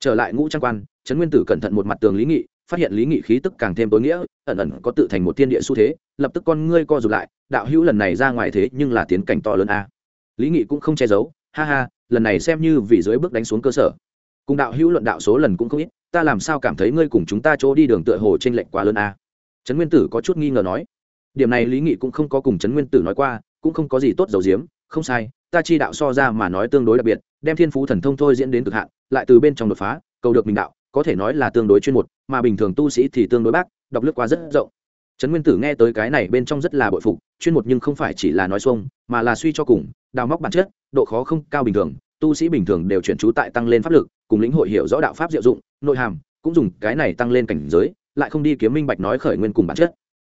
trở lại ngũ trang quan, trấn nguyên tử cẩn thận một mặt tường lý nghị, phát hiện lý nghị khí tức càng thêm tối nghĩa, ẩn ẩn có tự thành một thiên địa xu thế, lập tức con ngươi co rụt lại, đạo hữu lần này ra ngoài thế nhưng là tiến cảnh to lớn a. Lý nghị cũng không che giấu, ha ha, lần này xem như vì dưới bước đánh xuống cơ sở. Cùng đạo hữu luận đạo số lần cũng không ít, ta làm sao cảm thấy ngươi cùng chúng ta chỗ đi đường tựa hồ trên lệnh quá lớn a? Trấn nguyên tử có chút nghi ngờ nói. Điểm này lý nghị cũng không có cùng trấn nguyên tử nói qua, cũng không có gì tốt dầu diếm không sai ta chi đạo so ra mà nói tương đối đặc biệt, đem thiên phú thần thông thôi diễn đến cực hạn, lại từ bên trong đột phá, cầu được mình đạo, có thể nói là tương đối chuyên một mà bình thường tu sĩ thì tương đối bác, đọc lướt qua rất rộng. Trấn nguyên tử nghe tới cái này bên trong rất là bội phục, chuyên một nhưng không phải chỉ là nói xuông, mà là suy cho cùng, đào móc bản chất, độ khó không cao bình thường, tu sĩ bình thường đều chuyển trú tại tăng lên pháp lực, cùng lĩnh hội hiểu rõ đạo pháp diệu dụng, nội hàm, cũng dùng cái này tăng lên cảnh giới, lại không đi kiếm minh bạch nói khởi nguyên cùng bản chất.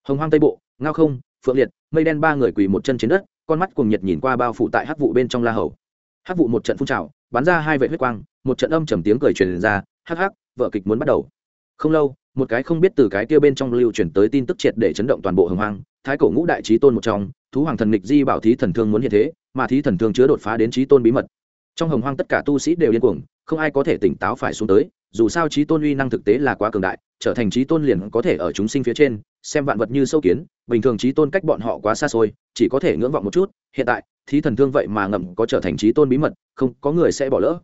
Hồng hoang tây bộ, ngao không, phượng liệt, mây đen ba người quỳ một chân trên đất con mắt cùng nhiệt nhìn qua bao phủ tại hắc vụ bên trong la hầu. Hắc vụ một trận phun trào, bắn ra hai vệ huyết quang, một trận âm trầm tiếng cười truyền ra, hắc hắc, vợ kịch muốn bắt đầu. Không lâu, một cái không biết từ cái kia bên trong lưu truyền tới tin tức triệt để chấn động toàn bộ hồng hoang, thái cổ ngũ đại trí tôn một trong, thú hoàng thần nghịch di bảo thí thần thương muốn hiện thế, mà thí thần thương chứa đột phá đến trí tôn bí mật. Trong hồng hoang tất cả tu sĩ đều điên cuồng, không ai có thể tỉnh táo phải xuống tới, dù sao trí tôn uy năng thực tế là quá cường đại, trở thành trí tôn liền có thể ở chúng sinh phía trên, xem vạn vật như sâu kiến bình thường trí tôn cách bọn họ quá xa xôi, chỉ có thể ngưỡng vọng một chút, hiện tại, thí thần thương vậy mà ngầm có trở thành trí tôn bí mật, không, có người sẽ bỏ lỡ.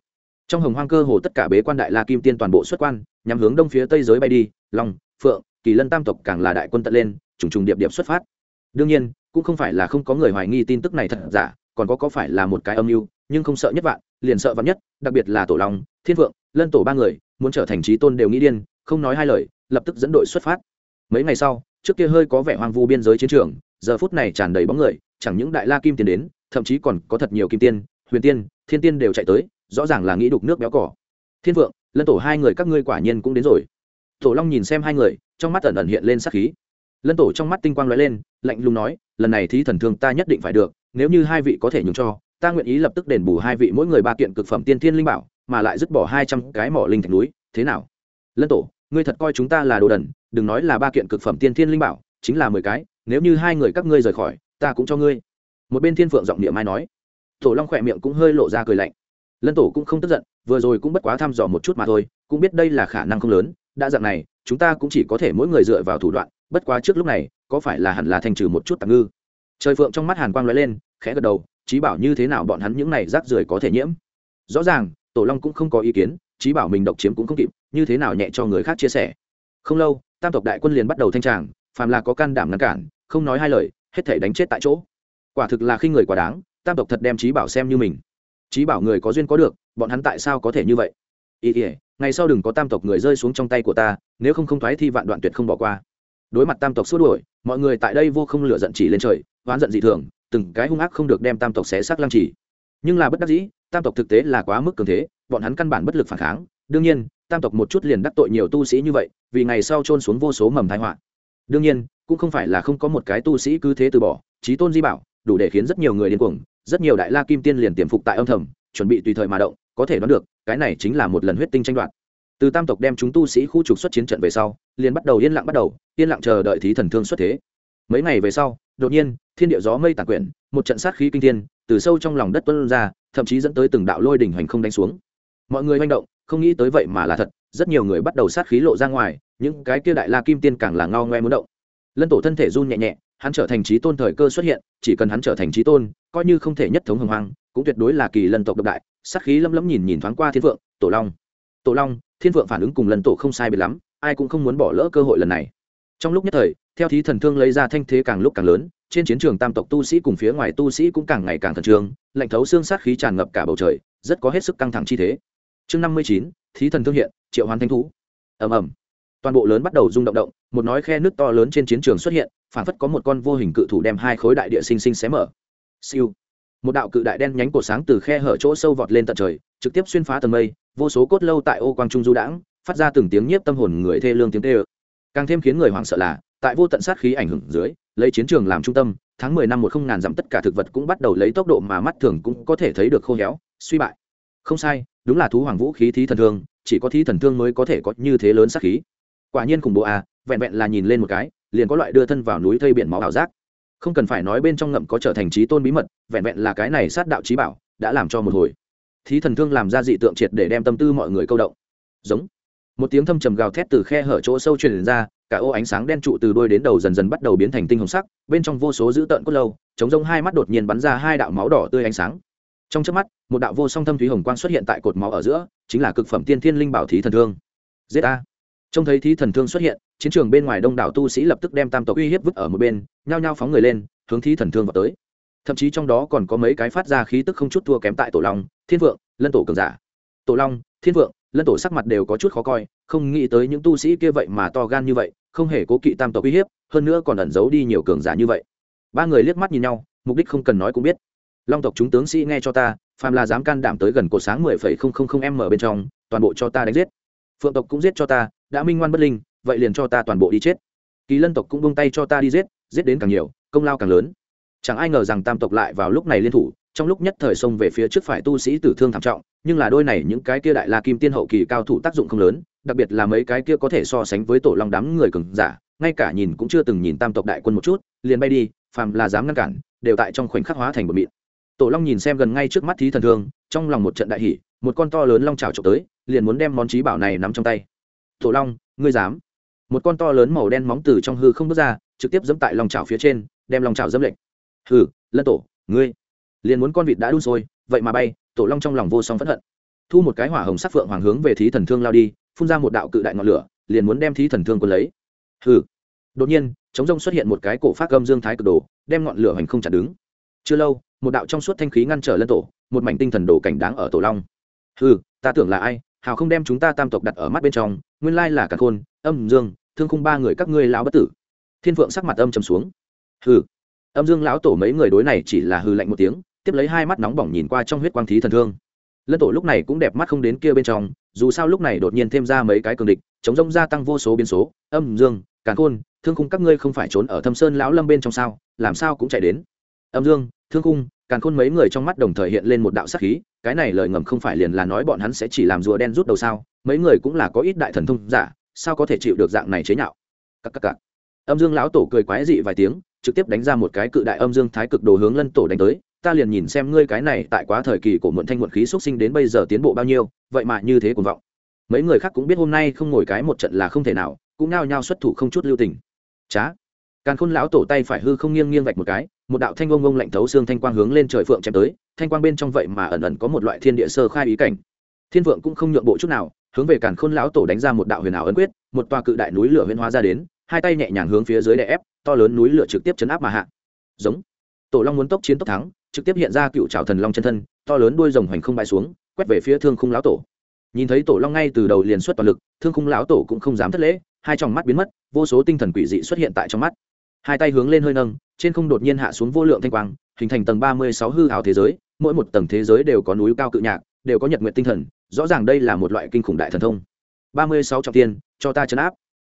Trong hồng hoang cơ hồ tất cả bế quan đại la kim tiên toàn bộ xuất quan nhằm hướng đông phía tây giới bay đi, long, phượng, kỳ lân tam tộc càng là đại quân tận lên, trùng trùng điệp điệp xuất phát. Đương nhiên, cũng không phải là không có người hoài nghi tin tức này thật giả, còn có có phải là một cái âm mưu, nhưng không sợ nhất vạn, liền sợ vạn nhất, đặc biệt là tổ long, thiên vượng, lân tổ ba người, muốn trở thành trí tôn đều nghĩ điên, không nói hai lời, lập tức dẫn đội xuất phát. Mấy ngày sau trước kia hơi có vẻ hoang vu biên giới chiến trường, giờ phút này tràn đầy bóng người, chẳng những đại la kim tiền đến, thậm chí còn có thật nhiều kim tiên, huyền tiên, thiên tiên đều chạy tới, rõ ràng là nghĩ đục nước béo cỏ. Thiên vượng, lân tổ hai người các ngươi quả nhiên cũng đến rồi. Tổ long nhìn xem hai người, trong mắt ẩn ẩn hiện lên sắc khí. Lân tổ trong mắt tinh quang lóe lên, lạnh lùng nói, lần này thí thần thương ta nhất định phải được, nếu như hai vị có thể nhường cho, ta nguyện ý lập tức đền bù hai vị mỗi người ba kiện cực phẩm tiên thiên linh bảo, mà lại dứt bỏ hai trăm cái mỏ linh thạch núi, thế nào? Lân tổ, ngươi thật coi chúng ta là đồ đần đừng nói là ba kiện cực phẩm tiên thiên linh bảo, chính là mười cái, nếu như hai người các ngươi rời khỏi, ta cũng cho ngươi. Một bên thiên phượng giọng địa mai nói. Tổ long khỏe miệng cũng hơi lộ ra cười lạnh. Lân tổ cũng không tức giận, vừa rồi cũng bất quá thăm dò một chút mà thôi, cũng biết đây là khả năng không lớn, đã dạng này, chúng ta cũng chỉ có thể mỗi người dựa vào thủ đoạn, bất quá trước lúc này, có phải là hẳn là thành trừ một chút tạm ngư? Trời phượng trong mắt hàn quang l lên, khẽ gật đầu, trí bảo như thế nào bọn hắn những này rác rưởi có thể nhiễm? Rõ ràng, tổ long cũng không có ý kiến, trí bảo mình độc chiếm cũng không kịp, như thế nào nhẹ cho người khác chia sẻ? Không lâu tam tộc đại quân liền bắt đầu thanh tràng, phàm là có can đảm ngăn cản, không nói hai lời, hết thể đánh chết tại chỗ. Quả thực là khi người quá đáng, tam tộc thật đem trí bảo xem như mình. Trí bảo người có duyên có được, bọn hắn tại sao có thể như vậy? Ý ỉa ngày sau đừng có tam tộc người rơi xuống trong tay của ta, nếu không không thoái thi vạn đoạn tuyệt không bỏ qua. Đối mặt tam tộc xua đuổi, mọi người tại đây vô không lửa giận chỉ lên trời, oán giận dị thường, từng cái hung ác không được đem tam tộc xé xác lăng chỉ nhưng là bất đắc dĩ, tam tộc thực tế là quá mức cường thế, bọn hắn căn bản bất lực phản kháng đương nhiên, tam tộc một chút liền đắc tội nhiều tu sĩ như vậy, vì ngày sau trôn xuống vô số mầm thái họa. Đương nhiên, cũng không phải là không có một cái tu sĩ cứ thế từ bỏ trí tôn di bảo, đủ để khiến rất nhiều người điên cuồng, rất nhiều đại la kim tiên liền tiềm phục tại âm thầm, chuẩn bị tùy thời mà động, có thể đoán được, cái này chính là một lần huyết tinh tranh đoạt. Từ tam tộc đem chúng tu sĩ khu trục xuất chiến trận về sau, liền bắt đầu yên lặng bắt đầu, yên lặng chờ đợi thí thần thương xuất thế. Mấy ngày về sau, đột nhiên, thiên địa gió mây tàn quyển một trận sát khí kinh thiên, từ sâu trong lòng đất tuân ra, thậm chí dẫn tới từng đạo lôi đỉnh hành không đánh xuống. Mọi người manh động không nghĩ tới vậy mà là thật rất nhiều người bắt đầu sát khí lộ ra ngoài những cái kia đại la kim tiên càng là ngao ngoe muốn động. Lân tổ thân thể run nhẹ nhẹ hắn trở thành trí tôn thời cơ xuất hiện chỉ cần hắn trở thành trí tôn coi như không thể nhất thống hồng hoang cũng tuyệt đối là kỳ lân tộc độc đại sát khí lâm lấm nhìn nhìn thoáng qua thiên vượng, tổ long. Tổ long thiên vượng phản ứng cùng lần tổ không sai biệt lắm ai cũng không muốn bỏ lỡ cơ hội lần này. Trong lúc nhất thời theo thí thần thương lấy ra thanh thế càng lúc càng lớn trên chiến trường tam tộc tu sĩ cùng phía ngoài tu sĩ cũng càng ngày càng thần trường lạnh thấu xương sát khí tràn ngập cả bầu trời rất có hết sức căng thẳng chi thế chương năm mươi chín, thí thần thương hiện, triệu hoán thanh thú. Ầm ầm. Toàn bộ lớn bắt đầu rung động động, một nói khe nước to lớn trên chiến trường xuất hiện phản phất có một con vô hình cự thủ đem hai khối đại địa sinh sinh xé mở. Siêu. Một đạo cự đại đen nhánh cổ sáng từ khe hở chỗ sâu vọt lên tận trời, trực tiếp xuyên phá tầng mây, vô số cốt lâu tại ô quang trung du đãng, phát ra từng tiếng nhiếp tâm hồn người thê lương tiếng tê ơ càng thêm khiến người hoảng sợ là, tại vô tận sát khí ảnh hưởng dưới, lấy chiến trường làm trung tâm, tháng mười năm một không ngàn dặm tất cả thực vật cũng bắt đầu lấy tốc độ mà mắt thường cũng có thể thấy được khô héo, suy bại. Không sai đúng là thú hoàng vũ khí thí thần thương, chỉ có thí thần thương mới có thể có như thế lớn sát khí. Quả nhiên khủng bố à vẹn vẹn là nhìn lên một cái, liền có loại đưa thân vào núi thây biển máu ảo giác. Không cần phải nói bên trong ngậm có trở thành trí tôn bí mật, vẹn vẹn là cái này sát đạo trí bảo, đã làm cho một hồi. Thí thần thương làm ra dị tượng triệt để đem tâm tư mọi người câu động. Giống. Một tiếng thâm trầm gào thét từ khe hở chỗ sâu truyền ra, cả ô ánh sáng đen trụ từ đôi đến đầu dần dần bắt đầu biến thành tinh hồng sắc, bên trong vô số dữ tợn cốt lâu, chống rông hai mắt đột nhiên bắn ra hai đạo máu đỏ tươi ánh sáng trong trước mắt, một đạo vô song thâm thúy hồng quang xuất hiện tại cột máu ở giữa, chính là cực phẩm tiên thiên linh bảo thí thần thương. Giết a trông thấy thí thần thương xuất hiện, chiến trường bên ngoài đông đảo tu sĩ lập tức đem tam tộc uy hiếp vứt ở một bên, nhao nhao phóng người lên, hướng thí thần thương vào tới. Thậm chí trong đó còn có mấy cái phát ra khí tức không chút thua kém tại tổ long, thiên vượng, lân tổ cường giả. Tổ long, thiên vượng, lân tổ sắc mặt đều có chút khó coi, không nghĩ tới những tu sĩ kia vậy mà to gan như vậy, không hề cố kỵ tam tộc uy hiếp, hơn nữa còn ẩn giấu đi nhiều cường giả như vậy. Ba người liếc mắt nhìn nhau, mục đích không cần nói cũng biết long tộc chúng tướng sĩ nghe cho ta, phàm là dám can đảm tới gần cột sáng mười phẩy không không không m bên trong, toàn bộ cho ta đánh giết. Phượng tộc cũng giết cho ta, đã minh ngoan bất linh, vậy liền cho ta toàn bộ đi chết. Kỳ lân tộc cũng bông tay cho ta đi giết giết đến càng nhiều, công lao càng lớn. Chẳng ai ngờ rằng tam tộc lại vào lúc này liên thủ, trong lúc nhất thời xông về phía trước phải tu sĩ tử thương thảm trọng, nhưng là đôi này những cái kia đại la kim tiên hậu kỳ cao thủ tác dụng không lớn, đặc biệt là mấy cái kia có thể so sánh với tổ long đám người cường giả, ngay cả nhìn cũng chưa từng nhìn tam tộc đại quân một chút, liền bay đi, phàm là dám ngăn cản, đều tại trong khoảnh khắc hóa thành một mịn tổ long nhìn xem gần ngay trước mắt thí thần thương, trong lòng một trận đại hỷ một con to lớn long trào trộm tới, liền muốn đem món trí bảo này nắm trong tay. Tổ long, ngươi dám? Một con to lớn màu đen móng từ trong hư không bước ra, trực tiếp dẫm tại lòng trào phía trên, đem lòng trào dẫm lệnh hừ, lân tổ, ngươi liền muốn con vịt đã đun sôi, vậy mà bay. Tổ long trong lòng vô song phẫn hận. Thu một cái hỏa hồng sắc phượng hoàng hướng về thí thần thương lao đi, phun ra một đạo cự đại ngọn lửa, liền muốn đem thí thần thương quân lấy. Hừ. Đột nhiên, chống rông xuất hiện một cái cổ phát gâm dương thái cực đồ, đem ngọn lửa hành không chặt đứng. Chưa lâu một đạo trong suốt thanh khí ngăn trở lân tổ, một mảnh tinh thần đồ cảnh đáng ở tổ long. Hừ, ta tưởng là ai, hào không đem chúng ta tam tộc đặt ở mắt bên trong, nguyên lai là cả khôn, âm dương, thương khung ba người các ngươi lão bất tử. Thiên phượng sắc mặt âm trầm xuống. Hừ, âm dương lão tổ mấy người đối này chỉ là hư lạnh một tiếng, tiếp lấy hai mắt nóng bỏng nhìn qua trong huyết quang thí thần thương. Lân tổ lúc này cũng đẹp mắt không đến kia bên trong, dù sao lúc này đột nhiên thêm ra mấy cái cường địch, chống rông gia tăng vô số biến số, âm dương càn khôn, thương khung các ngươi không phải trốn ở thâm sơn lão lâm bên trong sao, làm sao cũng chạy đến. Âm dương thương cung càng khôn mấy người trong mắt đồng thời hiện lên một đạo sắc khí, cái này lời ngầm không phải liền là nói bọn hắn sẽ chỉ làm rùa đen rút đầu sao, mấy người cũng là có ít đại thần thông giả, sao có thể chịu được dạng này chế nhạo? Cắc cắc cắc. âm dương lão tổ cười quái dị vài tiếng, trực tiếp đánh ra một cái cự đại âm dương thái cực đồ hướng lân tổ đánh tới, ta liền nhìn xem ngươi cái này tại quá thời kỳ của muộn thanh muộn khí xuất sinh đến bây giờ tiến bộ bao nhiêu, vậy mà như thế cuồng vọng. Mấy người khác cũng biết hôm nay không ngồi cái một trận là không thể nào, cũng nao nhao xuất thủ không chút lưu tình. Chá. Càn khôn lão tổ tay phải hư không nghiêng nghiêng vạch một cái một đạo thanh ông ông lạnh thấu xương thanh quang hướng lên trời phượng chém tới, thanh quang bên trong vậy mà ẩn ẩn có một loại thiên địa sơ khai ý cảnh. Thiên phượng cũng không nhượng bộ chút nào, hướng về càn khôn lão tổ đánh ra một đạo huyền ảo ấn quyết, một tòa cự đại núi lửa huyền hóa ra đến, hai tay nhẹ nhàng hướng phía dưới đè ép, to lớn núi lửa trực tiếp chấn áp mà hạ. Giống. Tổ long muốn tốc chiến tốc thắng, trực tiếp hiện ra cựu trào thần long chân thân, to lớn đuôi rồng hoành không bay xuống, quét về phía thương khung lão tổ. Nhìn thấy tổ long ngay từ đầu liền xuất toàn lực, thương khung lão tổ cũng không dám thất lễ, hai tròng mắt biến mất, vô số tinh thần quỷ dị xuất hiện tại trong mắt hai tay hướng lên hơi nâng, trên không đột nhiên hạ xuống vô lượng thanh quang, hình thành tầng ba mươi sáu hư hào thế giới, mỗi một tầng thế giới đều có núi cao cự nhạc, đều có nhật nguyện tinh thần, rõ ràng đây là một loại kinh khủng đại thần thông. ba mươi sáu trọng tiên cho ta chấn áp.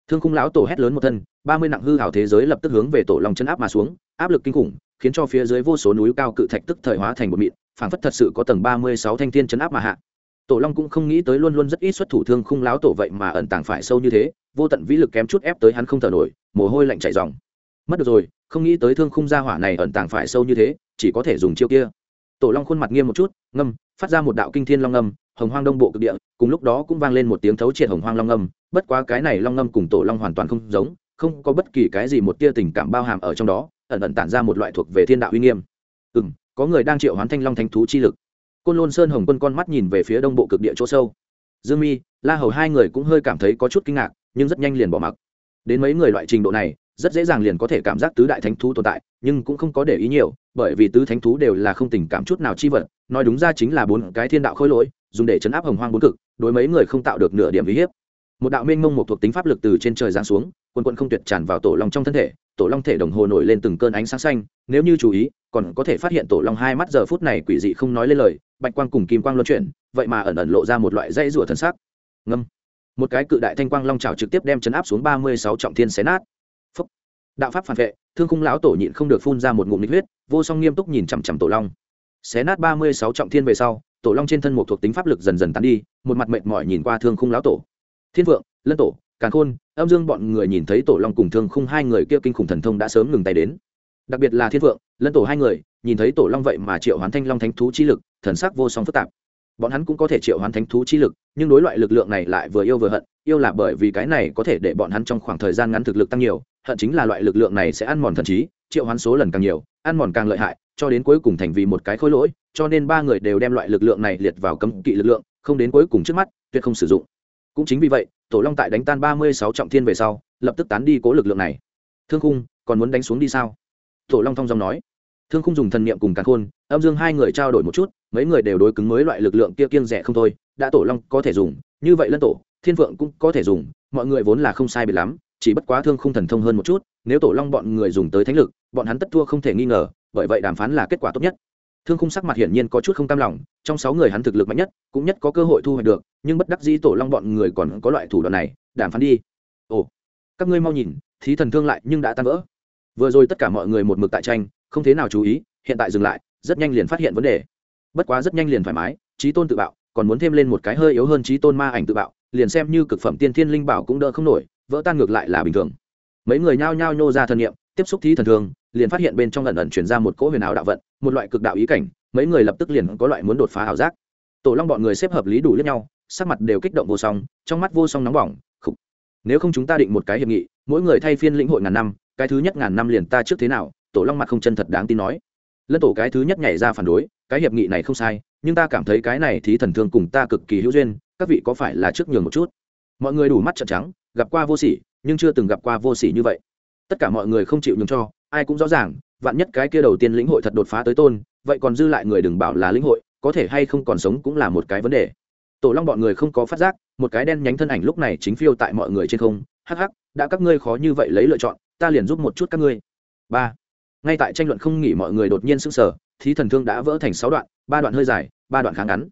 Thương khung lão tổ hét lớn một thân, ba mươi nặng hư hào thế giới lập tức hướng về tổ long chấn áp mà xuống, áp lực kinh khủng, khiến cho phía dưới vô số núi cao cự thạch tức thời hóa thành một mịn, phảng phất thật sự có tầng ba mươi sáu thanh thiên chấn áp mà hạ. Tổ long cũng không nghĩ tới luôn luôn rất ít xuất thủ thương khung láo tổ vậy mà ẩn tàng phải sâu như thế, vô tận vĩ lực kém chút ép tới hắn không thở nổi, mồ hôi lạnh chảy dòng mất được rồi, không nghĩ tới thương khung gia hỏa này ẩn tàng phải sâu như thế, chỉ có thể dùng chiêu kia. Tổ long khuôn mặt nghiêm một chút, ngâm, phát ra một đạo kinh thiên long ngâm, hồng hoang đông bộ cực địa, cùng lúc đó cũng vang lên một tiếng thấu triệt hồng hoang long ngâm. Bất quá cái này long ngâm cùng tổ long hoàn toàn không giống, không có bất kỳ cái gì một tia tình cảm bao hàm ở trong đó, ẩn ẩn tản ra một loại thuộc về thiên đạo uy nghiêm. Ừ m có người đang triệu hoán thanh long thanh thú chi lực. Côn lôn sơn hồng quân con mắt nhìn về phía đông bộ cực địa chỗ sâu. Dương mi, la hầu hai người cũng hơi cảm thấy có chút kinh ngạc, nhưng rất nhanh liền bỏ mặc. Đến mấy người loại trình độ này rất dễ dàng liền có thể cảm giác tứ đại thánh thú tồn tại, nhưng cũng không có để ý nhiều, bởi vì tứ thánh thú đều là không tình cảm chút nào chi vật, nói đúng ra chính là bốn cái thiên đạo khôi lỗi, dùng để chấn áp hồng hoang bốn cực, đối mấy người không tạo được nửa điểm uy hiếp. Một đạo mênh mông một thuộc tính pháp lực từ trên trời giáng xuống quân quân không tuyệt tràn vào tổ long trong thân thể, tổ long thể đồng hồ nổi lên từng cơn ánh sáng xanh, nếu như chú ý, còn có thể phát hiện tổ long hai mắt giờ phút này quỷ dị không nói lên lời, bạch quang cùng kim quang luân chuyển, vậy mà ẩn ẩn lộ ra một loại dây rủa thần sắc. Ngâm. Một cái cự đại thanh quang long trào trực tiếp đem chấn áp xuống ba mươi sáu trọng thiên xé nát đạo pháp phản vệ, thương khung lão tổ nhịn không được phun ra một ngụm nhiệt huyết, vô song nghiêm túc nhìn chằm chằm tổ long. Xé nát ba mươi sáu trọng thiên về sau, tổ long trên thân một thuộc tính pháp lực dần dần tán đi, một mặt mệt mỏi nhìn qua thương khung lão tổ. Thiên vượng, lân tổ, càn khôn, âm dương bọn người nhìn thấy tổ long cùng thương khung hai người kia kinh khủng thần thông đã sớm ngừng tay đến. Đặc biệt là thiên vượng, lân tổ hai người, nhìn thấy tổ long vậy mà triệu hoán thanh long thánh thú chi lực, thần sắc vô song phức tạp. Bọn hắn cũng có thể triệu hoán thánh thú chi lực, nhưng đối loại lực lượng này lại vừa yêu vừa hận, yêu là bởi vì cái này có thể để bọn hắn trong khoảng thời gian ngắn thực lực tăng nhiều hận chính là loại lực lượng này sẽ ăn mòn thần trí, triệu hoán số lần càng nhiều, ăn mòn càng lợi hại, cho đến cuối cùng thành vì một cái khối lỗi, cho nên ba người đều đem loại lực lượng này liệt vào cấm kỵ lực lượng, không đến cuối cùng trước mắt, tuyệt không sử dụng. Cũng chính vì vậy, tổ long tại đánh tan ba mươi sáu trọng thiên về sau, lập tức tán đi cố lực lượng này. Thương khung, còn muốn đánh xuống đi sao? Tổ long thong dong nói. Thương khung dùng thần niệm cùng càn khôn, âm dương hai người trao đổi một chút, mấy người đều đối cứng mới loại lực lượng kia kiêng rẻ không thôi, đã tổ long có thể dùng, như vậy lân tổ, thiên phượng cũng có thể dùng, mọi người vốn là không sai biệt lắm chỉ bất quá thương khung thần thông hơn một chút, nếu tổ long bọn người dùng tới thánh lực, bọn hắn tất thua không thể nghi ngờ, bởi vậy đàm phán là kết quả tốt nhất. Thương khung sắc mặt hiển nhiên có chút không tam lòng, trong sáu người hắn thực lực mạnh nhất, cũng nhất có cơ hội thu hoạch được, nhưng bất đắc dĩ tổ long bọn người còn có loại thủ đoạn này, đàm phán đi. Ồ, các ngươi mau nhìn, thí thần thương lại nhưng đã tan vỡ. Vừa rồi tất cả mọi người một mực tại tranh, không thế nào chú ý, hiện tại dừng lại, rất nhanh liền phát hiện vấn đề. Bất quá rất nhanh liền thoải mái trí tôn tự bạo, còn muốn thêm lên một cái hơi yếu hơn trí tôn ma ảnh tự bạo, liền xem như cực phẩm tiên thiên linh bảo cũng đỡ không nổi vỡ tan ngược lại là bình thường. Mấy người nhao nhao nhô ra thần nhiệm tiếp xúc thí thần thương liền phát hiện bên trong lần ẩn chuyển ra một cỗ huyền ảo đạo vận, một loại cực đạo ý cảnh, mấy người lập tức liền có loại muốn đột phá ảo giác. Tổ long bọn người xếp hợp lý đủ lẫn nhau, sắc mặt đều kích động vô song, trong mắt vô song nóng bỏng, khục. Nếu không chúng ta định một cái hiệp nghị, mỗi người thay phiên lĩnh hội ngàn năm, cái thứ nhất ngàn năm liền ta trước thế nào, tổ long mặt không chân thật đáng tin nói. Lân tổ cái thứ nhất nhảy ra phản đối, cái hiệp nghị này không sai, nhưng ta cảm thấy cái này thí thần thương cùng ta cực kỳ hữu duyên, các vị có phải là trước nhường một chút? Mọi người đủ mắt trợn trắng gặp qua vô sỉ, nhưng chưa từng gặp qua vô sỉ như vậy. Tất cả mọi người không chịu nhường cho, ai cũng rõ ràng, vạn nhất cái kia đầu tiên lĩnh hội thật đột phá tới tôn, vậy còn dư lại người đừng bảo là lĩnh hội, có thể hay không còn sống cũng là một cái vấn đề. Tổ long bọn người không có phát giác, một cái đen nhánh thân ảnh lúc này chính phiêu tại mọi người trên không, hắc hắc, đã các ngươi khó như vậy lấy lựa chọn, ta liền giúp một chút các ngươi. Ba. Ngay tại tranh luận không nghỉ mọi người đột nhiên sững sờ, thí thần thương đã vỡ thành sáu đoạn, ba đoạn hơi dài, ba đoạn kháng ngắn.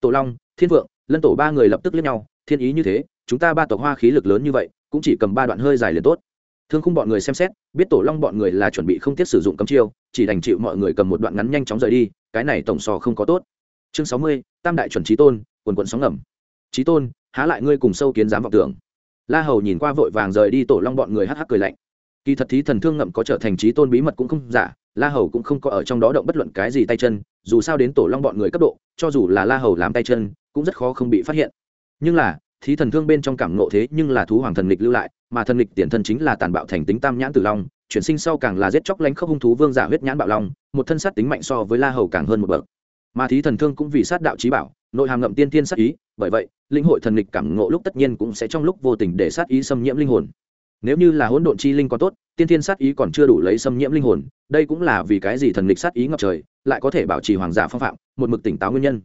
Tổ long, thiên vượng, lân tổ ba người lập tức liếc nhau, thiên ý như thế chúng ta ba tộc hoa khí lực lớn như vậy, cũng chỉ cầm ba đoạn hơi dài liền tốt. Thương khung bọn người xem xét, biết tổ long bọn người là chuẩn bị không tiếc sử dụng cấm chiêu, chỉ đành chịu mọi người cầm một đoạn ngắn nhanh chóng rời đi, cái này tổng sò không có tốt. Chương sáu mươi, tam đại chuẩn trí tôn, quần quận sóng ngầm. Trí tôn, há lại ngươi cùng sâu kiến dám vọng tưởng. La hầu nhìn qua vội vàng rời đi tổ long bọn người hắc hắc cười lạnh. Kỳ thật thí thần thương ngậm có trở thành trí tôn bí mật cũng không giả, la hầu cũng không có ở trong đó động bất luận cái gì tay chân, dù sao đến tổ long bọn người cấp độ, cho dù là la hầu làm tay chân, cũng rất khó không bị phát hiện. Nhưng là thí thần thương bên trong cảm ngộ thế nhưng là thú hoàng thần lịch lưu lại, mà thần lịch tiền thân chính là tàn bạo thành tính tam nhãn tử long, chuyển sinh sau càng là giết chóc lánh khốc hung thú vương giả huyết nhãn bạo long, một thân sát tính mạnh so với la hầu càng hơn một bậc. Mà thí thần thương cũng vì sát đạo trí bảo, nội hàm ngậm tiên tiên sát ý, bởi vậy, linh hội thần lịch cảm ngộ lúc tất nhiên cũng sẽ trong lúc vô tình để sát ý xâm nhiễm linh hồn. Nếu như là hỗn độn chi linh còn tốt, tiên tiên sát ý còn chưa đủ lấy xâm nhiễm linh hồn, đây cũng là vì cái gì thần lịch sát ý ngập trời, lại có thể bảo trì hoàng giả phong phạm, một mực tỉnh táo nguyên nhân.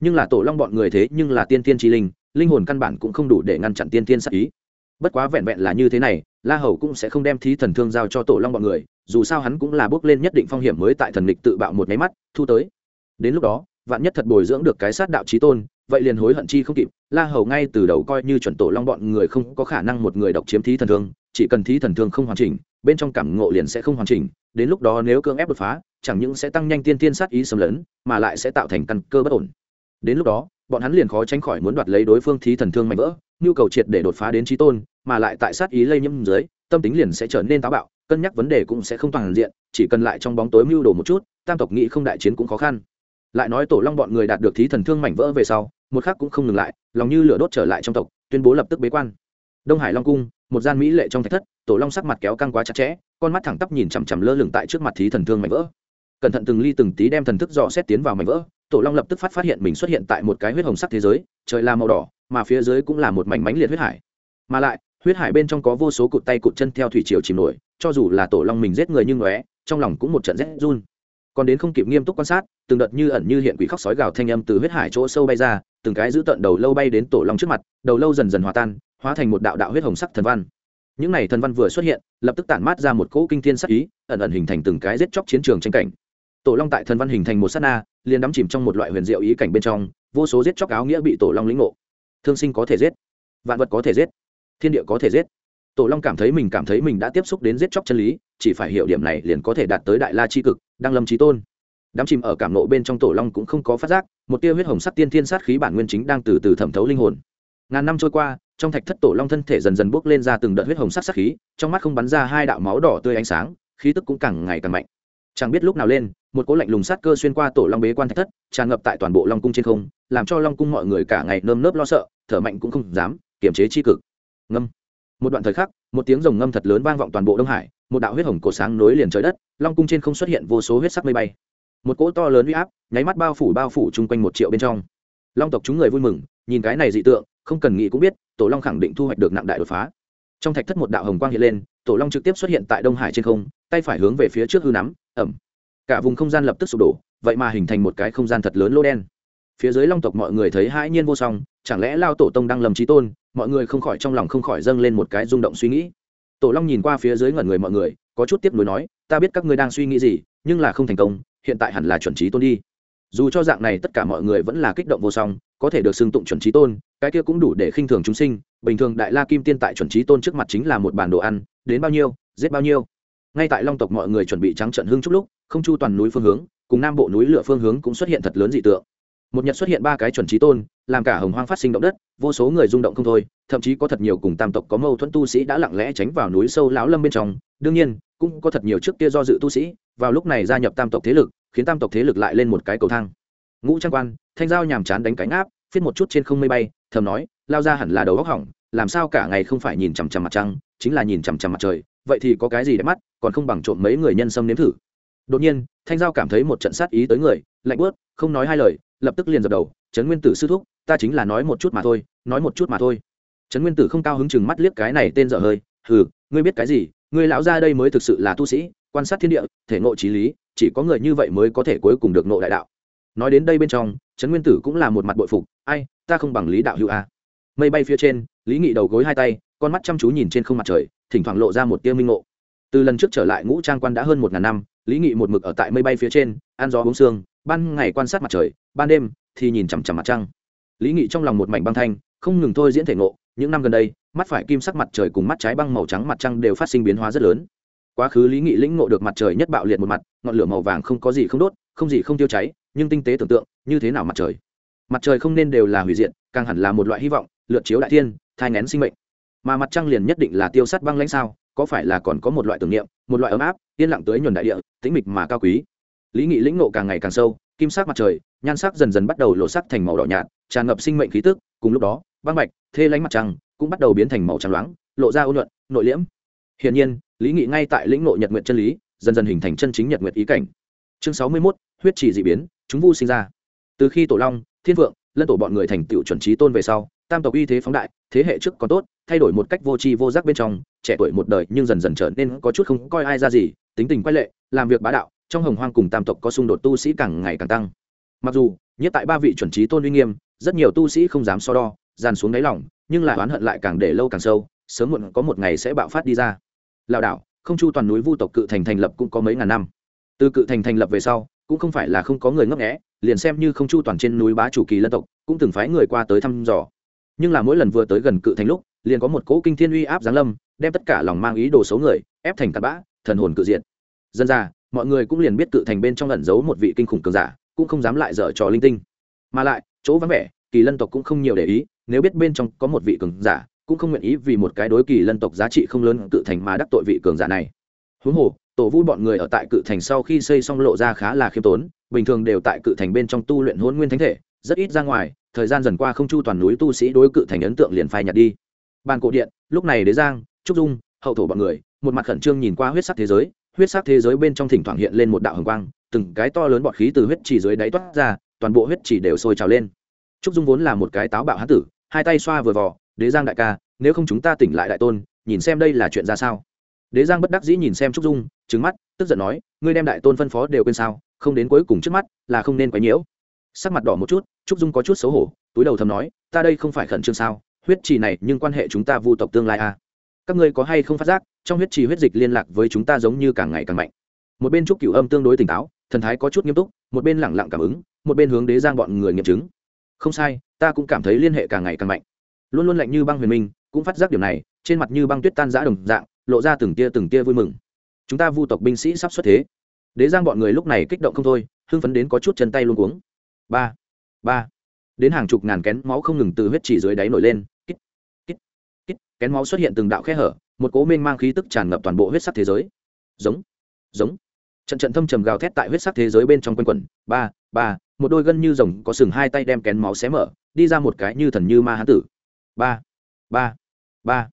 Nhưng là tổ long bọn người thế nhưng là tiên tiên chi linh linh hồn căn bản cũng không đủ để ngăn chặn tiên tiên sát ý. Bất quá vẹn vẹn là như thế này, la hầu cũng sẽ không đem thí thần thương giao cho tổ long bọn người, dù sao hắn cũng là bước lên nhất định phong hiểm mới tại thần lịch tự bạo một máy mắt, thu tới. Đến lúc đó, vạn nhất thật bồi dưỡng được cái sát đạo trí tôn, vậy liền hối hận chi không kịp, la hầu ngay từ đầu coi như chuẩn tổ long bọn người không có khả năng một người độc chiếm thí thần thương, chỉ cần thí thần thương không hoàn chỉnh, bên trong cảm ngộ liền sẽ không hoàn chỉnh, đến lúc đó nếu cưỡng ép đột phá, chẳng những sẽ tăng nhanh tiên tiên sát ý xâm lấn, mà lại sẽ tạo thành căn cơ bất ổn. Đến lúc đó bọn hắn liền khó tránh khỏi muốn đoạt lấy đối phương thí thần thương mạnh vỡ, nhu cầu triệt để đột phá đến trí tôn, mà lại tại sát ý lây nhiễm dưới, tâm tính liền sẽ trở nên táo bạo, cân nhắc vấn đề cũng sẽ không toàn diện, chỉ cần lại trong bóng tối mưu đồ một chút, tam tộc nghĩ không đại chiến cũng khó khăn. Lại nói tổ long bọn người đạt được thí thần thương mảnh vỡ về sau, một khắc cũng không ngừng lại, lòng như lửa đốt trở lại trong tộc, tuyên bố lập tức bế quan. Đông hải long cung, một gian mỹ lệ trong thạch thất, tổ long sắc mặt kéo căng quá chặt chẽ, con mắt thẳng tắp nhìn chằm chằm lơ lửng tại trước mặt thí thần thương mảnh vỡ cẩn thận từng ly từng tí đem thần thức dò xét tiến vào mảnh vỡ, tổ long lập tức phát phát hiện mình xuất hiện tại một cái huyết hồng sắc thế giới, trời là màu đỏ, mà phía dưới cũng là một mảnh mánh liệt huyết hải. Mà lại, huyết hải bên trong có vô số cụt tay cụt chân theo thủy triều chìm nổi, cho dù là tổ long mình giết người như ngóe, trong lòng cũng một trận rét run. Còn đến không kịp nghiêm túc quan sát, từng đợt như ẩn như hiện quỷ khóc sói gào thanh âm từ huyết hải chỗ sâu bay ra, từng cái giữ tận đầu lâu bay đến tổ long trước mặt, đầu lâu dần dần hòa tan, hóa thành một đạo đạo huyết hồng sắc thần văn. Những này thần văn vừa xuất hiện, lập tức tản mát ra một cỗ kinh thiên sắc ý, ẩn ẩn hình thành từng cái giết chóc chiến trường tranh cảnh tổ long tại thần văn hình thành một sát na, liền đắm chìm trong một loại huyền diệu ý cảnh bên trong, vô số giết chóc áo nghĩa bị tổ long lĩnh ngộ. Thương sinh có thể giết, vạn vật có thể giết, thiên địa có thể giết. Tổ long cảm thấy mình cảm thấy mình đã tiếp xúc đến giết chóc chân lý, chỉ phải hiểu điểm này liền có thể đạt tới đại la c h i cực, đăng lâm trí tôn. Đám chìm ở cảm nộ bên trong tổ long cũng không có phát giác, một tia huyết hồng sắc tiên thiên sát khí bản nguyên chính đang từ từ thẩm thấu linh hồn. Ngàn năm trôi qua, trong thạch thất tổ long thân thể dần dần bước lên ra từng đợt huyết hồng sắc sát khí, trong mắt không bắn ra hai đạo máu đỏ tươi ánh sáng, khí tức cũng càng ngày càng mạnh chẳng biết lúc nào lên, một cỗ lạnh lùng sát cơ xuyên qua tổ long bế quan thạch thất, tràn ngập tại toàn bộ long cung trên không, làm cho long cung mọi người cả ngày nơm nớp lo sợ, thở mạnh cũng không dám, kiềm chế chi cực. Ngâm. Một đoạn thời khắc, một tiếng rồng ngâm thật lớn vang vọng toàn bộ đông hải, một đạo huyết hồng cổ sáng nối liền trời đất, long cung trên không xuất hiện vô số huyết sắc mây bay. Một cỗ to lớn uy áp, nháy mắt bao phủ bao phủ chung quanh một triệu bên trong. Long tộc chúng người vui mừng, nhìn cái này dị tượng, không cần nghĩ cũng biết, tổ long khẳng định thu hoạch được nặng đại đột phá. Trong thạch thất một đạo hồng quang hiện lên tổ long trực tiếp xuất hiện tại đông hải trên không, tay phải hướng về phía trước hư nắm, ẩm. Cả vùng không gian lập tức sụp đổ, vậy mà hình thành một cái không gian thật lớn lô đen. Phía dưới long tộc mọi người thấy hãi nhiên vô song, chẳng lẽ lao tổ tông đang lầm trí tôn, mọi người không khỏi trong lòng không khỏi dâng lên một cái rung động suy nghĩ. Tổ long nhìn qua phía dưới ngẩn người mọi người, có chút tiếp nối nói, ta biết các ngươi đang suy nghĩ gì, nhưng là không thành công, hiện tại hẳn là chuẩn trí tôn đi dù cho dạng này tất cả mọi người vẫn là kích động vô song, có thể được xưng tụng chuẩn trí tôn, cái kia cũng đủ để khinh thường chúng sinh. Bình thường đại la kim tiên tại chuẩn trí tôn trước mặt chính là một bản đồ ăn, đến bao nhiêu, giết bao nhiêu. Ngay tại long tộc mọi người chuẩn bị trắng trận hưng chúc lúc, không chu toàn núi phương hướng, cùng nam bộ núi lửa phương hướng cũng xuất hiện thật lớn dị tượng. Một nhật xuất hiện ba cái chuẩn trí tôn, làm cả hồng hoang phát sinh động đất, vô số người rung động không thôi, thậm chí có thật nhiều cùng tam tộc có mâu thuẫn tu sĩ đã lặng lẽ tránh vào núi sâu lão lâm bên trong. Đương nhiên, cũng có thật nhiều trước kia do dự tu sĩ, vào lúc này gia nhập tam tộc thế lực khiến tam tộc thế lực lại lên một cái cầu thang. Ngũ trang quan, thanh giao nhàm chán đánh cánh áp, phiết một chút trên không mây bay, thầm nói, lao ra hẳn là đầu góc hỏng, làm sao cả ngày không phải nhìn chằm chằm mặt trăng, chính là nhìn chằm chằm mặt trời, vậy thì có cái gì để mắt, còn không bằng trộm mấy người nhân sâm nếm thử. Đột nhiên, thanh giao cảm thấy một trận sát ý tới người, lạnh bớt không nói hai lời, lập tức liền dập đầu, trấn nguyên tử sư thúc, ta chính là nói một chút mà thôi, nói một chút mà thôi. Trấn nguyên tử không cao hứng chừng mắt liếc cái này tên dở hơi, hừ, ngươi biết cái gì, ngươi lão ra đây mới thực sự là tu sĩ, quan sát thiên địa, thể ngộ trí lý chỉ có người như vậy mới có thể cuối cùng được nộ đại đạo. Nói đến đây bên trong, trấn nguyên tử cũng là một mặt bội phục, ai, ta không bằng lý đạo hữu a. Mây bay phía trên, lý nghị đầu gối hai tay, con mắt chăm chú nhìn trên không mặt trời, thỉnh thoảng lộ ra một tia minh ngộ. Từ lần trước trở lại ngũ trang quan đã hơn một ngàn năm, lý nghị một mực ở tại mây bay phía trên, ăn gió uống xương ban ngày quan sát mặt trời, ban đêm thì nhìn chằm chằm mặt trăng. Lý nghị trong lòng một mảnh băng thanh, không ngừng thôi diễn thể ngộ, những năm gần đây, mắt phải kim sắc mặt trời cùng mắt trái băng màu trắng mặt trăng đều phát sinh biến hóa rất lớn quá khứ lý nghị lĩnh ngộ được mặt trời nhất bạo liệt một mặt, ngọn lửa màu vàng không có gì không đốt, không gì không tiêu cháy, nhưng tinh tế tưởng tượng, như thế nào mặt trời? Mặt trời không nên đều là hủy diệt, càng hẳn là một loại hy vọng, lượt chiếu đại thiên, thai ngén sinh mệnh. Mà mặt trăng liền nhất định là tiêu sắt băng lãnh sao, có phải là còn có một loại tưởng niệm, một loại ấm áp, yên lặng tới nhuần đại địa, tĩnh mịch mà cao quý? Lý nghị lĩnh ngộ càng ngày càng sâu, kim sắc mặt trời, nhan sắc dần dần bắt đầu lộ sắc thành màu đỏ nhạt, tràn ngập sinh mệnh khí tức, cùng lúc đó, băng bạch, thê lánh mặt trăng cũng bắt đầu biến thành màu trắng loáng, lộ ra ôn nhuận nội liễm. Hiển nhiên lý nghị ngay tại lĩnh nội nhật nguyện chân lý, dần dần hình thành chân chính nhật nguyện ý cảnh. Chương sáu mươi mốt, huyết chỉ dị biến, chúng vu sinh ra. Từ khi tổ long, thiên vượng lân tổ bọn người thành tựu chuẩn trí tôn về sau, tam tộc uy thế phóng đại, thế hệ trước còn tốt, thay đổi một cách vô tri vô giác bên trong, trẻ tuổi một đời nhưng dần dần trở nên có chút không coi ai ra gì, tính tình quay lệ, làm việc bá đạo, trong hồng hoang cùng tam tộc có xung đột tu sĩ càng ngày càng tăng. Mặc dù, nhất tại ba vị chuẩn trí tôn uy nghiêm, rất nhiều tu sĩ không dám so đo, dàn xuống đáy lòng, nhưng lại oán hận lại càng để lâu càng sâu, sớm muộn có một ngày sẽ bạo phát đi ra lảo đảo, không chu toàn núi vu tộc cự thành thành lập cũng có mấy ngàn năm. Từ cự thành thành lập về sau, cũng không phải là không có người ngấp nghẽ liền xem như không chu toàn trên núi bá chủ kỳ lân tộc, cũng từng phái người qua tới thăm dò. Nhưng là mỗi lần vừa tới gần cự thành lúc, liền có một cỗ kinh thiên uy áp giáng lâm, đem tất cả lòng mang ý đồ xấu người, ép thành tạt bã, thần hồn cự diện dân ra, mọi người cũng liền biết cự thành bên trong lẩn giấu một vị kinh khủng cường giả, cũng không dám lại dở trò linh tinh. Mà lại, chỗ vắng vẻ, kỳ lân tộc cũng không nhiều để ý, nếu biết bên trong có một vị cường giả cũng không nguyện ý vì một cái đối kỳ lân tộc giá trị không lớn cự thành mà đắc tội vị cường giả này. Huống hồ, tổ vui bọn người ở tại cự thành sau khi xây xong lộ ra khá là khiêm tốn, bình thường đều tại cự thành bên trong tu luyện hôn nguyên thánh thể, rất ít ra ngoài, thời gian dần qua không chu toàn núi tu sĩ đối cự thành ấn tượng liền phai nhạt đi. Bàn cổ điện, lúc này đế giang, trúc dung, hậu thổ bọn người, một mặt khẩn trương nhìn qua huyết sắc thế giới, huyết sắc thế giới bên trong thỉnh thoảng hiện lên một đạo hồng quang, từng cái to lớn bọt khí từ huyết chỉ dưới đáy toát ra, toàn bộ huyết chỉ đều sôi trào lên. Trúc dung vốn là một cái táo bạo hán tử, hai tay xoa vừa vò đế giang đại ca, nếu không chúng ta tỉnh lại đại tôn, nhìn xem đây là chuyện ra sao. Đế giang bất đắc dĩ nhìn xem trúc dung trứng mắt, tức giận nói, ngươi đem đại tôn phân phó đều quên sao, không đến cuối cùng trước mắt, là không nên quấy nhiễu. Sắc mặt đỏ một chút, trúc dung có chút xấu hổ, túi đầu thầm nói, ta đây không phải khẩn trương sao, huyết trì này, nhưng quan hệ chúng ta vu tộc tương lai à. các ngươi có hay không phát giác, trong huyết trì huyết dịch liên lạc với chúng ta giống như càng ngày càng mạnh. Một bên trúc cửu âm tương đối tỉnh táo, thần thái có chút nghiêm túc, một bên lẳng lặng cảm ứng, một bên hướng đế giang bọn người nghiệm chứng. Không sai, ta cũng cảm thấy liên hệ càng ngày càng mạnh luôn luôn lạnh như băng huyền minh, cũng phát giác điều này, trên mặt như băng tuyết tan giã đồng dạng, lộ ra từng tia từng tia vui mừng. Chúng ta vu tộc binh sĩ sắp xuất thế. Đế giang bọn người lúc này kích động không thôi, hưng phấn đến có chút chân tay luôn cuống. Ba ba. Đến hàng chục ngàn kén máu không ngừng từ huyết chỉ dưới đáy nổi lên, kít kít kít. Kén máu xuất hiện từng đạo khe hở, một cố mênh mang khí tức tràn ngập toàn bộ huyết sắc thế giới. Giống giống. Trận trận thâm trầm gào thét tại huyết sắc thế giới bên trong quanh quẩn. Ba ba. Một đôi gân như rồng có sừng hai tay đem kén máu xé mở, đi ra một cái như thần như ma hán tử ba ba ba.